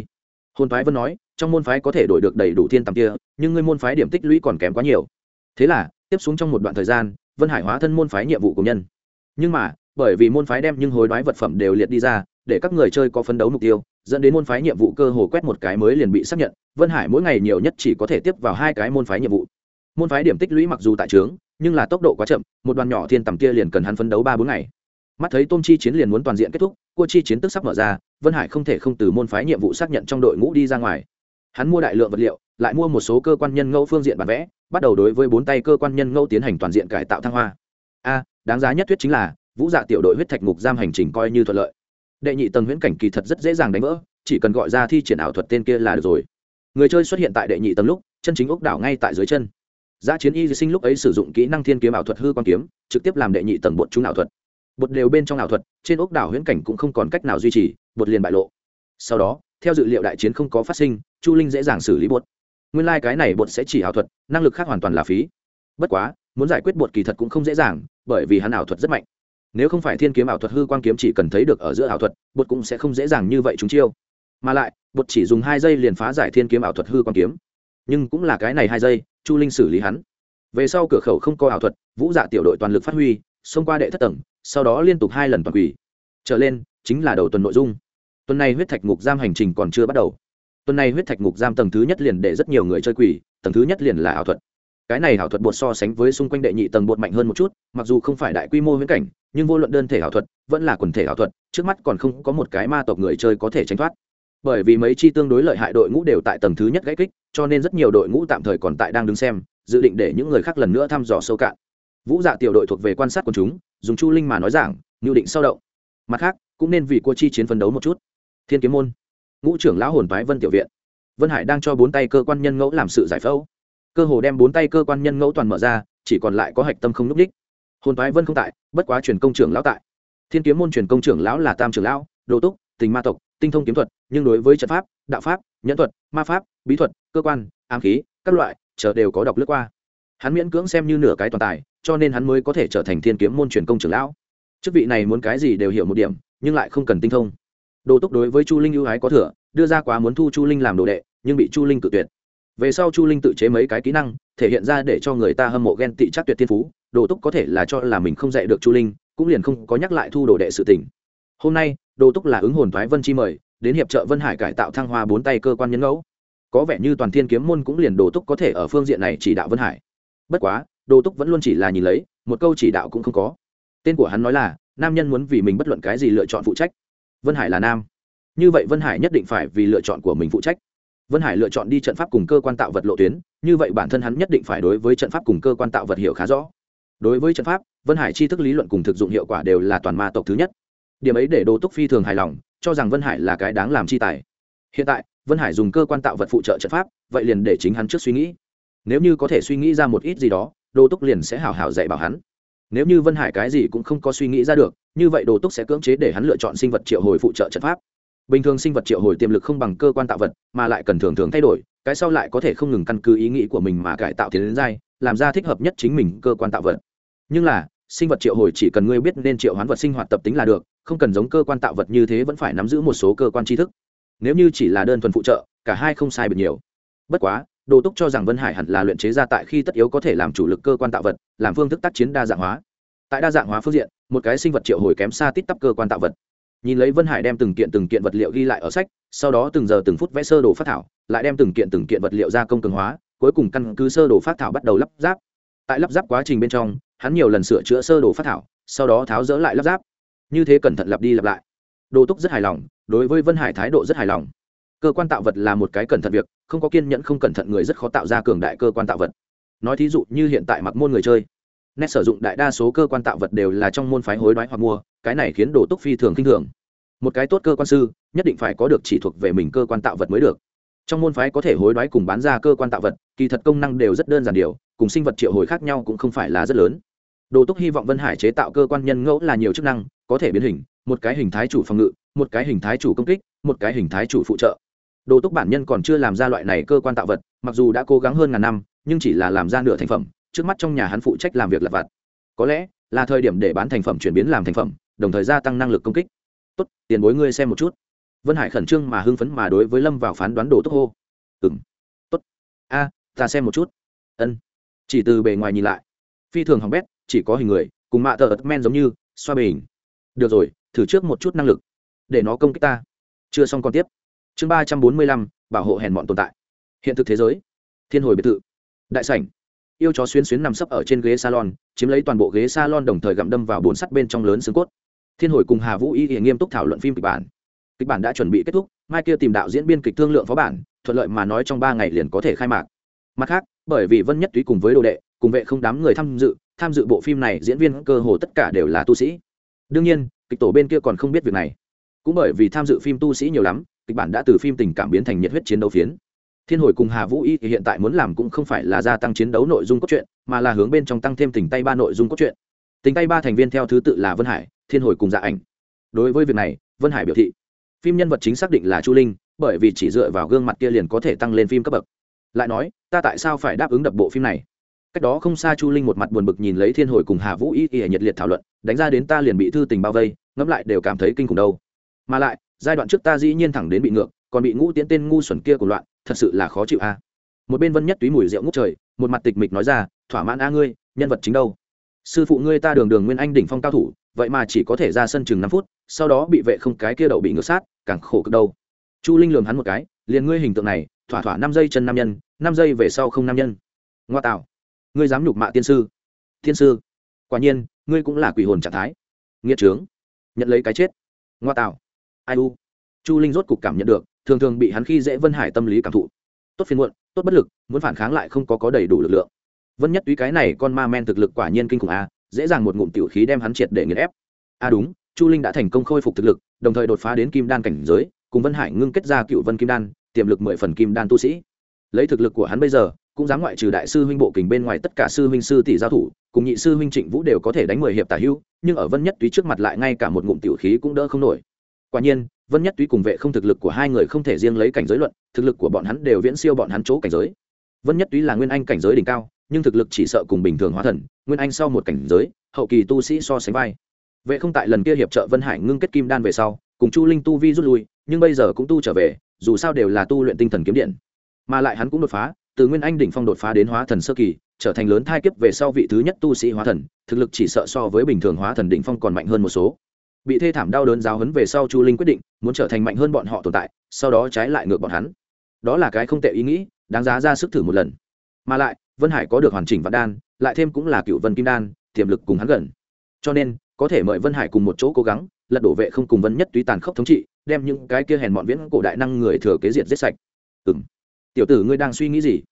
Hôn phái vân nói, trong môn phái có thể đổi được đầy đủ thiên tầm kia, nhưng ngươi môn phái điểm tích lũy còn kém quá nhiều. Thế là tiếp xuống trong một đoạn thời gian, vân hải hóa thân môn phái nhiệm vụ của nhân. Nhưng mà, bởi vì môn phái đem những hối đoái vật phẩm đều liệt đi ra, để các người chơi có phấn đấu mục tiêu, dẫn đến môn phái nhiệm vụ cơ hồ quét một cái mới liền bị xác nhận, vân hải mỗi ngày nhiều nhất chỉ có thể tiếp vào hai cái môn phái nhiệm vụ. Môn phái điểm tích lũy mặc dù tại trướng, nhưng là tốc độ quá chậm, một đoàn nhỏ thiên tầm kia liền cần hắn phấn đấu ba bốn ngày. Mắt thấy tôm chi chiến liền muốn toàn diện kết thúc, cua chi chiến tức sắp mở ra, vân hải không thể không từ môn phái nhiệm vụ xác nhận trong đội ngũ đi ra ngoài hắn mua đại lượng vật liệu, lại mua một số cơ quan nhân ngẫu phương diện bản vẽ, bắt đầu đối với bốn tay cơ quan nhân ngẫu tiến hành toàn diện cải tạo thăng hoa. A, đáng giá nhất thuyết chính là, vũ dạ tiểu đội huyết thạch ngục giam hành trình coi như thuận lợi. Đệ nhị tầng huyễn cảnh kỳ thật rất dễ dàng đánh vỡ, chỉ cần gọi ra thi triển ảo thuật tên kia là được rồi. Người chơi xuất hiện tại đệ nhị tầng lúc, chân chính ốc đảo ngay tại dưới chân. Giá chiến y sinh lúc ấy sử dụng kỹ năng thiên kiếm ảo thuật hư quan kiếm, trực tiếp làm đệ nhị tầng bột chúng ảo thuật. Bột đều bên trong ảo thuật, trên ốc đảo huyễn cảnh cũng không còn cách nào duy trì, bột liền bại lộ. Sau đó, theo dự liệu đại chiến không có phát sinh chu linh dễ dàng xử lý bột. Nguyên lai、like、cái này bột sẽ chỉ ảo thuật, năng lực khác hoàn toàn là phí. Bất quá, muốn giải quyết bột kỳ thật cũng không dễ dàng, bởi vì hắn ảo thuật rất mạnh. Nếu không phải thiên kiếm ảo thuật, hư quan kiếm chỉ cần thấy được ở giữa ảo thuật, bột cũng sẽ không dễ dàng như vậy chúng chiêu. Mà lại, bột chỉ dùng hai giây liền phá giải thiên kiếm ảo thuật, hư quan kiếm. Nhưng cũng là cái này hai giây, chu linh xử lý hắn. Về sau cửa khẩu không có ảo thuật, vũ dạ tiểu đội toàn lực phát huy, xông qua đệ thất tầng, sau đó liên tục hai lần toàn quỷ trở lên, chính là đầu tuần nội dung. Tuần này huyết thạch ngục giam hành trình còn chưa bắt đầu tuần này huyết thạch ngục giam tầng thứ nhất liền để rất nhiều người chơi quỷ, tầng thứ nhất liền là ảo thuật. Cái này ảo thuật bột so sánh với xung quanh đệ nhị tầng bột mạnh hơn một chút, mặc dù không phải đại quy mô huyễn cảnh, nhưng vô luận đơn thể ảo thuật, vẫn là quần thể ảo thuật, trước mắt còn không có một cái ma tộc người chơi có thể tránh thoát. Bởi vì mấy chi tương đối lợi hại đội ngũ đều tại tầng thứ nhất gãy kích, cho nên rất nhiều đội ngũ tạm thời còn tại đang đứng xem, dự định để những người khác lần nữa thăm dò sâu cạn. Vũ dạ tiểu đội thuộc về quan sát quần chúng, dùng chu linh mà nói giảng nhu định sau động. Mặt khác, cũng nên vì cua chi chiến phấn đấu một chút. Thiên kiếm môn ngũ trưởng lão hồn thoái vân tiểu viện. Vân hải đang cho bốn tay cơ quan nhân ngẫu làm sự giải phẫu. Cơ hồ đem bốn tay cơ quan nhân ngẫu toàn mở ra, chỉ còn lại có hạch tâm không n ú c đích. Hồn thoái vân không tại, bất quá truyền công trưởng lão tại. Thiên kiếm môn truyền công trưởng lão là tam trưởng lão, đồ túc, tình ma tộc, tinh thông kiếm thuật, nhưng đối với trận pháp, đạo pháp, nhẫn thuật, ma pháp, bí thuật, cơ quan, ám khí, các loại, chờ đều có đọc lướt qua. Hắn miễn cưỡng xem như nửa cái toàn tài, cho nên hắn mới có thể trở thành thiên kiếm môn truyền công trưởng lão. Chức vị này muốn cái gì đều hiểu một điểm, nhưng lại không cần tinh thông đồ túc đối với chu linh ưu ái có thừa, đưa ra quá muốn thu chu linh làm đồ đệ, nhưng bị chu linh cự tuyệt. Về sau chu linh tự chế mấy cái kỹ năng, thể hiện ra để cho người ta hâm mộ ghen tị chắc tuyệt thiên phú đồ túc có thể là cho là mình không dạy được chu linh, cũng liền không có nhắc lại thu đồ đệ sự tình. Hôm nay đồ túc là ứng hồn thoái vân chi mời, đến hiệp trợ vân hải cải tạo thăng hoa bốn tay cơ quan nhân ngẫu. Có vẻ như toàn thiên kiếm môn cũng liền đồ túc có thể ở phương diện này chỉ đạo vân hải. Bất quá đồ túc vẫn luôn chỉ là nhìn lấy, một câu chỉ đạo cũng không có. Tên của hắn nói là, nam nhân muốn vì mình bất luận cái gì lựa chọn phụ trách vân hải là nam. Như vậy vân hải nhất định phải vì lựa chọn của mình phụ trách. Vân hải lựa chọn đi trận pháp cùng cơ quan tạo vật lộ tuyến, như vậy bản thân hắn nhất định phải đối với trận pháp cùng cơ quan tạo vật hiểu khá rõ. Đối với trận pháp, vân hải tri thức lý luận cùng thực dụng hiệu quả đều là toàn ma tộc thứ nhất. Điểm ấy để đồ túc phi thường hài lòng, cho rằng vân hải là cái đáng làm chi tài. Hiện tại, vân hải dùng cơ quan tạo vật phụ trợ trận pháp, vậy liền để chính hắn trước suy nghĩ. Nếu như có thể suy nghĩ ra một ít gì đó, Đô túc liền sẽ hào hào dạy bảo hắn nếu như vân hải cái gì cũng không có suy nghĩ ra được, như vậy đồ túc sẽ cưỡng chế để hắn lựa chọn sinh vật triệu hồi phụ trợ trận pháp. Bình thường sinh vật triệu hồi tiềm lực không bằng cơ quan tạo vật, mà lại cần thường thường thay đổi, cái sau lại có thể không ngừng căn cứ ý nghĩ của mình mà cải tạo tiến đến dai làm ra thích hợp nhất chính mình cơ quan tạo vật. Nhưng là, sinh vật triệu hồi chỉ cần ngươi biết nên triệu hoán vật sinh hoạt tập tính là được, không cần giống cơ quan tạo vật như thế vẫn phải nắm giữ một số cơ quan tri thức. Nếu như chỉ là đơn thuần phụ trợ, cả hai không sai biệt nhiều. Bất quá đồ túc cho rằng vân hải hẳn là luyện chế ra tại khi tất yếu có thể làm chủ lực cơ quan tạo vật, làm phương thức tác chiến đa dạng hóa. Tại đa dạng hóa phương diện, một cái sinh vật triệu hồi kém xa tít tắp cơ quan tạo vật. Nhìn lấy vân hải đem từng kiện từng kiện vật liệu ghi lại ở sách, sau đó từng giờ từng phút vẽ sơ đồ phát thảo, lại đem từng kiện từng kiện vật liệu ra công cường hóa, cuối cùng căn cứ sơ đồ phát thảo bắt đầu lắp ráp. Tại lắp ráp quá trình bên trong, hắn nhiều lần sửa chữa sơ đồ phát thảo, sau đó tháo dỡ lại lắp ráp. Như thế cẩn thận lặp đi lặp lại. Đồ túc rất hài lòng, đối với vân hải thái độ rất hài lòng cơ quan tạo vật là một cái cẩn thận việc, không có kiên nhẫn, không cẩn thận người rất khó tạo ra cường đại cơ quan tạo vật. Nói thí dụ như hiện tại mặc môn người chơi, nét sử dụng đại đa số cơ quan tạo vật đều là trong môn phái hối đoái hoặc mua, cái này khiến đồ túc phi thường kinh thường. Một cái tốt cơ quan sư, nhất định phải có được chỉ thuộc về mình cơ quan tạo vật mới được. Trong môn phái có thể hối đoái cùng bán ra cơ quan tạo vật, kỳ thật công năng đều rất đơn giản điều, cùng sinh vật triệu hồi khác nhau cũng không phải là rất lớn. Đồ túc hy vọng vân hải chế tạo cơ quan nhân ngẫu là nhiều chức năng, có thể biến hình, một cái hình thái chủ phòng ngự, một cái hình thái chủ công kích, một cái hình thái chủ phụ trợ đồ túc bản nhân còn chưa làm ra loại này cơ quan tạo vật, mặc dù đã cố gắng hơn ngàn năm, nhưng chỉ là làm ra nửa thành phẩm, trước mắt trong nhà hắn phụ trách làm việc lặt vặt. Có lẽ là thời điểm để bán thành phẩm chuyển biến làm thành phẩm, đồng thời gia tăng năng lực công kích. Tốt, tiền bối ngươi xem một chút. Vân hải khẩn trương mà hưng phấn mà đối với lâm vào phán đoán đồ túc hô. Ừng tốt. A, ta xem một chút. Ân. Chỉ từ bề ngoài nhìn lại. Phi thường hỏng bét, chỉ có hình người, cùng mạ tờ men giống như, xoa bình được rồi, thử trước một chút năng lực, để nó công kích ta. Chưa xong còn tiếp chương ba trăm bốn mươi lăm, bảo hộ hèn bọn tồn tại. Hiện thực thế giới, thiên hồi biệt thự, đại sảnh. Yêu chó xuyến xuyến nằm sấp ở trên ghế salon, chiếm lấy toàn bộ ghế salon đồng thời gặm đâm vào bốn sắt bên trong lớn xương cốt. Thiên hồi cùng hà vũ y hiện nghiêm túc thảo luận phim kịch bản. Kịch bản đã chuẩn bị kết thúc, mai kia tìm đạo diễn biên kịch thương lượng phó bản, thuận lợi mà nói trong ba ngày liền có thể khai mạc. Mặt khác, bởi vì vân nhất túy cùng với đồ đệ, cùng vệ không đám người tham dự tham dự bộ phim này diễn viên cơ hồ tất cả đều là tu sĩ. Đương nhiên, kịch tổ bên kia còn không biết việc này. Cũng bởi vì tham dự phim tu sĩ nhiều lắm kịch bản đã từ phim tình cảm biến thành nhiệt huyết chiến đấu phiến. Thiên hồi cùng hà vũ y thì hiện tại muốn làm cũng không phải là gia tăng chiến đấu nội dung cốt truyện, mà là hướng bên trong tăng thêm tình tay ba nội dung cốt truyện. Tình tay ba thành viên theo thứ tự là vân hải, thiên hồi cùng dạ ảnh. Đối với việc này, vân hải biểu thị, phim nhân vật chính xác định là chu linh, bởi vì chỉ dựa vào gương mặt kia liền có thể tăng lên phim cấp bậc. Lại nói, ta tại sao phải đáp ứng đập bộ phim này? Cách đó không xa chu linh một mặt buồn bực nhìn lấy thiên hồi cùng hà vũ y y nhiệt liệt thảo luận, đánh ra đến ta liền bị thư tình bao vây, ngẫm lại đều cảm thấy kinh khủng đâu. Mà lại giai đoạn trước ta dĩ nhiên thẳng đến bị ngược, còn bị ngũ tiến tên ngu xuẩn kia của loạn, thật sự là khó chịu a. Một bên vân nhất túy mùi rượu ngút trời, một mặt tịch mịch nói ra, thỏa mãn a ngươi, nhân vật chính đâu? Sư phụ ngươi ta đường đường nguyên anh đỉnh phong cao thủ, vậy mà chỉ có thể ra sân chừng năm phút, sau đó bị vệ không cái kia đậu bị ngược sát, càng khổ cực đâu. Chu linh lường hắn một cái, liền ngươi hình tượng này, thỏa thỏa năm giây chân nam nhân, năm giây về sau không nam nhân. Ngoa tạo, ngươi dám nhục mạ tiên sư? Tiên sư, quả nhiên, ngươi cũng là quỷ hồn trạng thái. Nghĩa trướng, nhận lấy cái chết. Ngoa tạo ai u. Chu linh rốt cục cảm nhận được thường thường bị hắn khi dễ vân hải tâm lý cảm thụ. Tốt phiền muộn tốt bất lực muốn phản kháng lại không có có đầy đủ lực lượng. Vân nhất túy cái này con ma men thực lực quả nhiên kinh khủng a dễ dàng một ngụm tiểu khí đem hắn triệt để nghiền ép. A đúng chu linh đã thành công khôi phục thực lực đồng thời đột phá đến kim đan cảnh giới cùng vân hải ngưng kết ra cựu vân kim đan tiềm lực mười phần kim đan tu sĩ. Lấy thực lực của hắn bây giờ cũng dám ngoại trừ đại sư huynh bộ kình bên ngoài tất cả sư huynh sư tỷ giao thủ cùng nhị sư huynh trịnh vũ đều có thể đánh mười hiệp tả hưu, nhưng ở vân nhất túy trước mặt lại ngay cả một ngụm tiểu khí cũng đỡ không nổi quả nhiên, vân nhất túy cùng vệ không thực lực của hai người không thể riêng lấy cảnh giới luận, thực lực của bọn hắn đều viễn siêu bọn hắn chỗ cảnh giới. Vân nhất túy là nguyên anh cảnh giới đỉnh cao, nhưng thực lực chỉ sợ cùng bình thường hóa thần, nguyên anh sau một cảnh giới, hậu kỳ tu sĩ so sánh vai. Vệ không tại lần kia hiệp trợ vân hải ngưng kết kim đan về sau, cùng chu linh tu vi rút lui, nhưng bây giờ cũng tu trở về, dù sao đều là tu luyện tinh thần kiếm điện. Mà lại hắn cũng đột phá, từ nguyên anh đỉnh phong đột phá đến hóa thần sơ kỳ, trở thành lớn thai kiếp về sau vị thứ nhất tu sĩ hóa thần, thực lực chỉ sợ so với bình thường hóa thần đỉnh phong còn mạnh hơn một số bị thê thảm đau đớn giáo hấn về sau chu linh quyết định muốn trở thành mạnh hơn bọn họ tồn tại, sau đó trái lại ngược bọn hắn. Đó là cái không tệ ý nghĩ, đáng giá ra sức thử một lần. Mà lại, vân hải có được hoàn chỉnh vạn đan, lại thêm cũng là cựu vân kim đan, tiềm lực cùng hắn gần. Cho nên, có thể mời vân hải cùng một chỗ cố gắng, lật đổ vệ không cùng vân nhất túy tàn khốc thống trị, đem những cái kia hèn bọn viễn cổ đại năng người thừa kế diệt giết sạch. Ừ m tiểu tử ngươi đang suy nghĩ gì?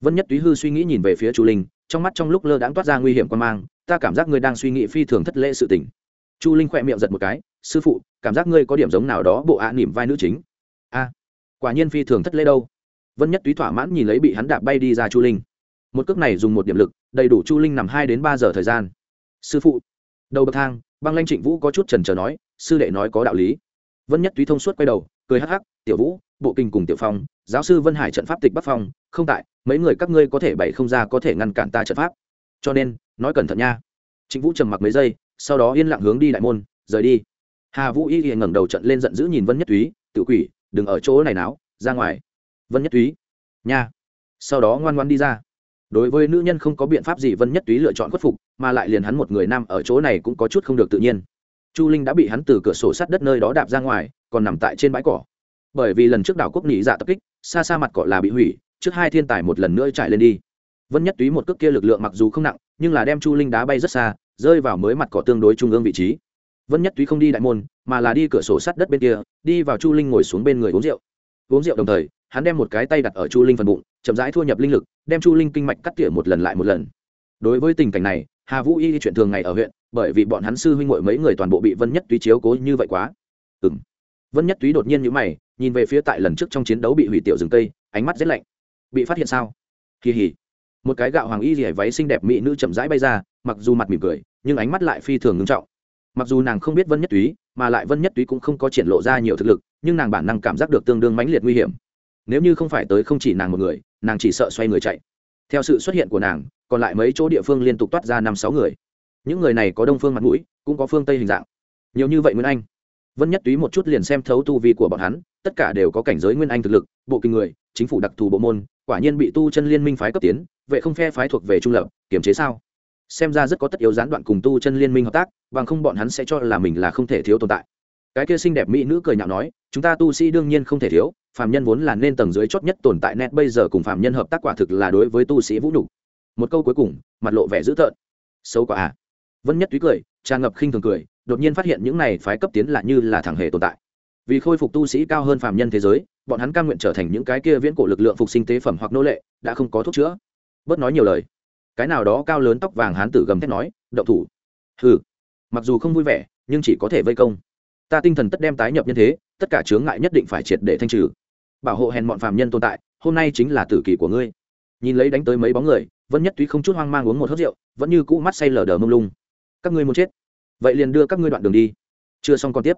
Vân nhất túy hư suy nghĩ nhìn về phía chu linh, trong mắt trong lúc lơ đãng toát ra nguy hiểm quan mang, ta cảm giác ngươi đang suy nghĩ phi thường thất lễ sự tình chu linh khỏe miệng giật một cái, sư phụ, cảm giác ngươi có điểm giống nào đó bộ ạ nỉm vai nữ chính. A, quả nhiên phi thường thất lễ đâu. Vân nhất túy thỏa mãn nhìn lấy bị hắn đạp bay đi ra chu linh. Một cước này dùng một điểm lực, đầy đủ chu linh nằm hai đến ba giờ thời gian. Sư phụ. Đầu bậc thang, băng lanh trịnh vũ có chút trần trờ nói, sư đệ nói có đạo lý. Vân nhất túy thông suốt quay đầu, cười hắc hắc, tiểu vũ, bộ kinh cùng tiểu phong, giáo sư vân hải trận pháp tịch bắc phong, không tại, mấy người các ngươi có thể bày không ra có thể ngăn cản ta trận pháp. Cho nên, nói cẩn thận nha. Trịnh vũ trầm mặc mấy giây sau đó yên lặng hướng đi đại môn, rời đi. Hà vũ y ngẩng đầu trận lên giận dữ nhìn vân nhất túy tự quỷ, đừng ở chỗ này náo, ra ngoài. Vân nhất túy? Nha. Sau đó ngoan ngoan đi ra. Đối với nữ nhân không có biện pháp gì, vân nhất túy lựa chọn khuất phục, mà lại liền hắn một người nam ở chỗ này cũng có chút không được tự nhiên. Chu linh đã bị hắn từ cửa sổ sát đất nơi đó đạp ra ngoài, còn nằm tại trên bãi cỏ. Bởi vì lần trước đảo quốc nỉ dạ tập kích, xa xa mặt cỏ là bị hủy, trước hai thiên tài một lần nữa chạy lên đi. Vân nhất túy một cước kia lực lượng mặc dù không nặng, nhưng là đem chu linh đá bay rất xa rơi vào mới mặt cỏ tương đối trung ương vị trí. Vân nhất túy không đi đại môn, mà là đi cửa sổ sắt đất bên kia, đi vào chu linh ngồi xuống bên người uống rượu. Uống rượu đồng thời, hắn đem một cái tay đặt ở chu linh phần bụng, chậm rãi thua nhập linh lực, đem chu linh kinh mạch cắt tỉa một lần lại một lần. Đối với tình cảnh này, hà vũ y chuyện thường ngày ở huyện, bởi vì bọn hắn sư huynh ngội mấy người toàn bộ bị vân nhất túy chiếu cố như vậy quá. Ừ m vân nhất túy đột nhiên nhữ mày, nhìn về phía tại lần trước trong chiến đấu bị hủy tiểu rừng tây ánh mắt rét lạnh. Bị phát hiện sao? Kỳ hỉ một cái gạo hoàng y rỉa váy xinh đẹp mỹ nữ chậm rãi bay ra, mặc dù mặt mỉm cười, nhưng ánh mắt lại phi thường ngưng trọng. Mặc dù nàng không biết vân nhất túy, mà lại vân nhất túy cũng không có triển lộ ra nhiều thực lực, nhưng nàng bản năng cảm giác được tương đương mãnh liệt nguy hiểm. Nếu như không phải tới không chỉ nàng một người, nàng chỉ sợ xoay người chạy. Theo sự xuất hiện của nàng, còn lại mấy chỗ địa phương liên tục toát ra năm sáu người. Những người này có đông phương mặt mũi, cũng có phương tây hình dạng. Nhiều như vậy nguyễn anh vân nhất túy một chút liền xem thấu tu vi của bọn hắn, tất cả đều có cảnh giới nguyên anh thực lực, bộ kinh người, chính phủ đặc thù bộ môn, quả nhiên bị tu chân liên minh phái cấp tiến, vậy không phe phái thuộc về trung lập kiểm chế sao? Xem ra rất có tất yếu gián đoạn cùng tu chân liên minh hợp tác, bằng không bọn hắn sẽ cho là mình là không thể thiếu tồn tại. Cái kia xinh đẹp mỹ nữ cười nhạo nói, chúng ta tu sĩ đương nhiên không thể thiếu, phàm nhân vốn là nên tầng dưới chót nhất tồn tại nét, bây giờ cùng phàm nhân hợp tác quả thực là đối với tu sĩ vũ nhục. Một câu cuối cùng, mặt lộ vẻ dữ tợn. Xấu quả à. Vân nhất túy cười, tràn ngập khinh thường cười đột nhiên phát hiện những này phái cấp tiến là như là thẳng hề tồn tại. Vì khôi phục tu sĩ cao hơn phàm nhân thế giới, bọn hắn cam nguyện trở thành những cái kia viễn cổ lực lượng phục sinh tế phẩm hoặc nô lệ, đã không có thuốc chữa. Bớt nói nhiều lời. Cái nào đó cao lớn tóc vàng hán tử gầm thét nói, động thủ. Hừ. Mặc dù không vui vẻ, nhưng chỉ có thể vây công. Ta tinh thần tất đem tái nhập nhân thế, tất cả chướng ngại nhất định phải triệt để thanh trừ. Bảo hộ hèn bọn phàm nhân tồn tại, hôm nay chính là tử kỳ của ngươi. Nhìn lấy đánh tới mấy bóng người, vân nhất túy không chút hoang mang uống một hớt rượu, vẫn như cũ mắt say lờ đờ mông lung. Các ngươi muốn chết? Vậy liền đưa các ngươi đoạn đường đi. Chưa xong còn tiếp.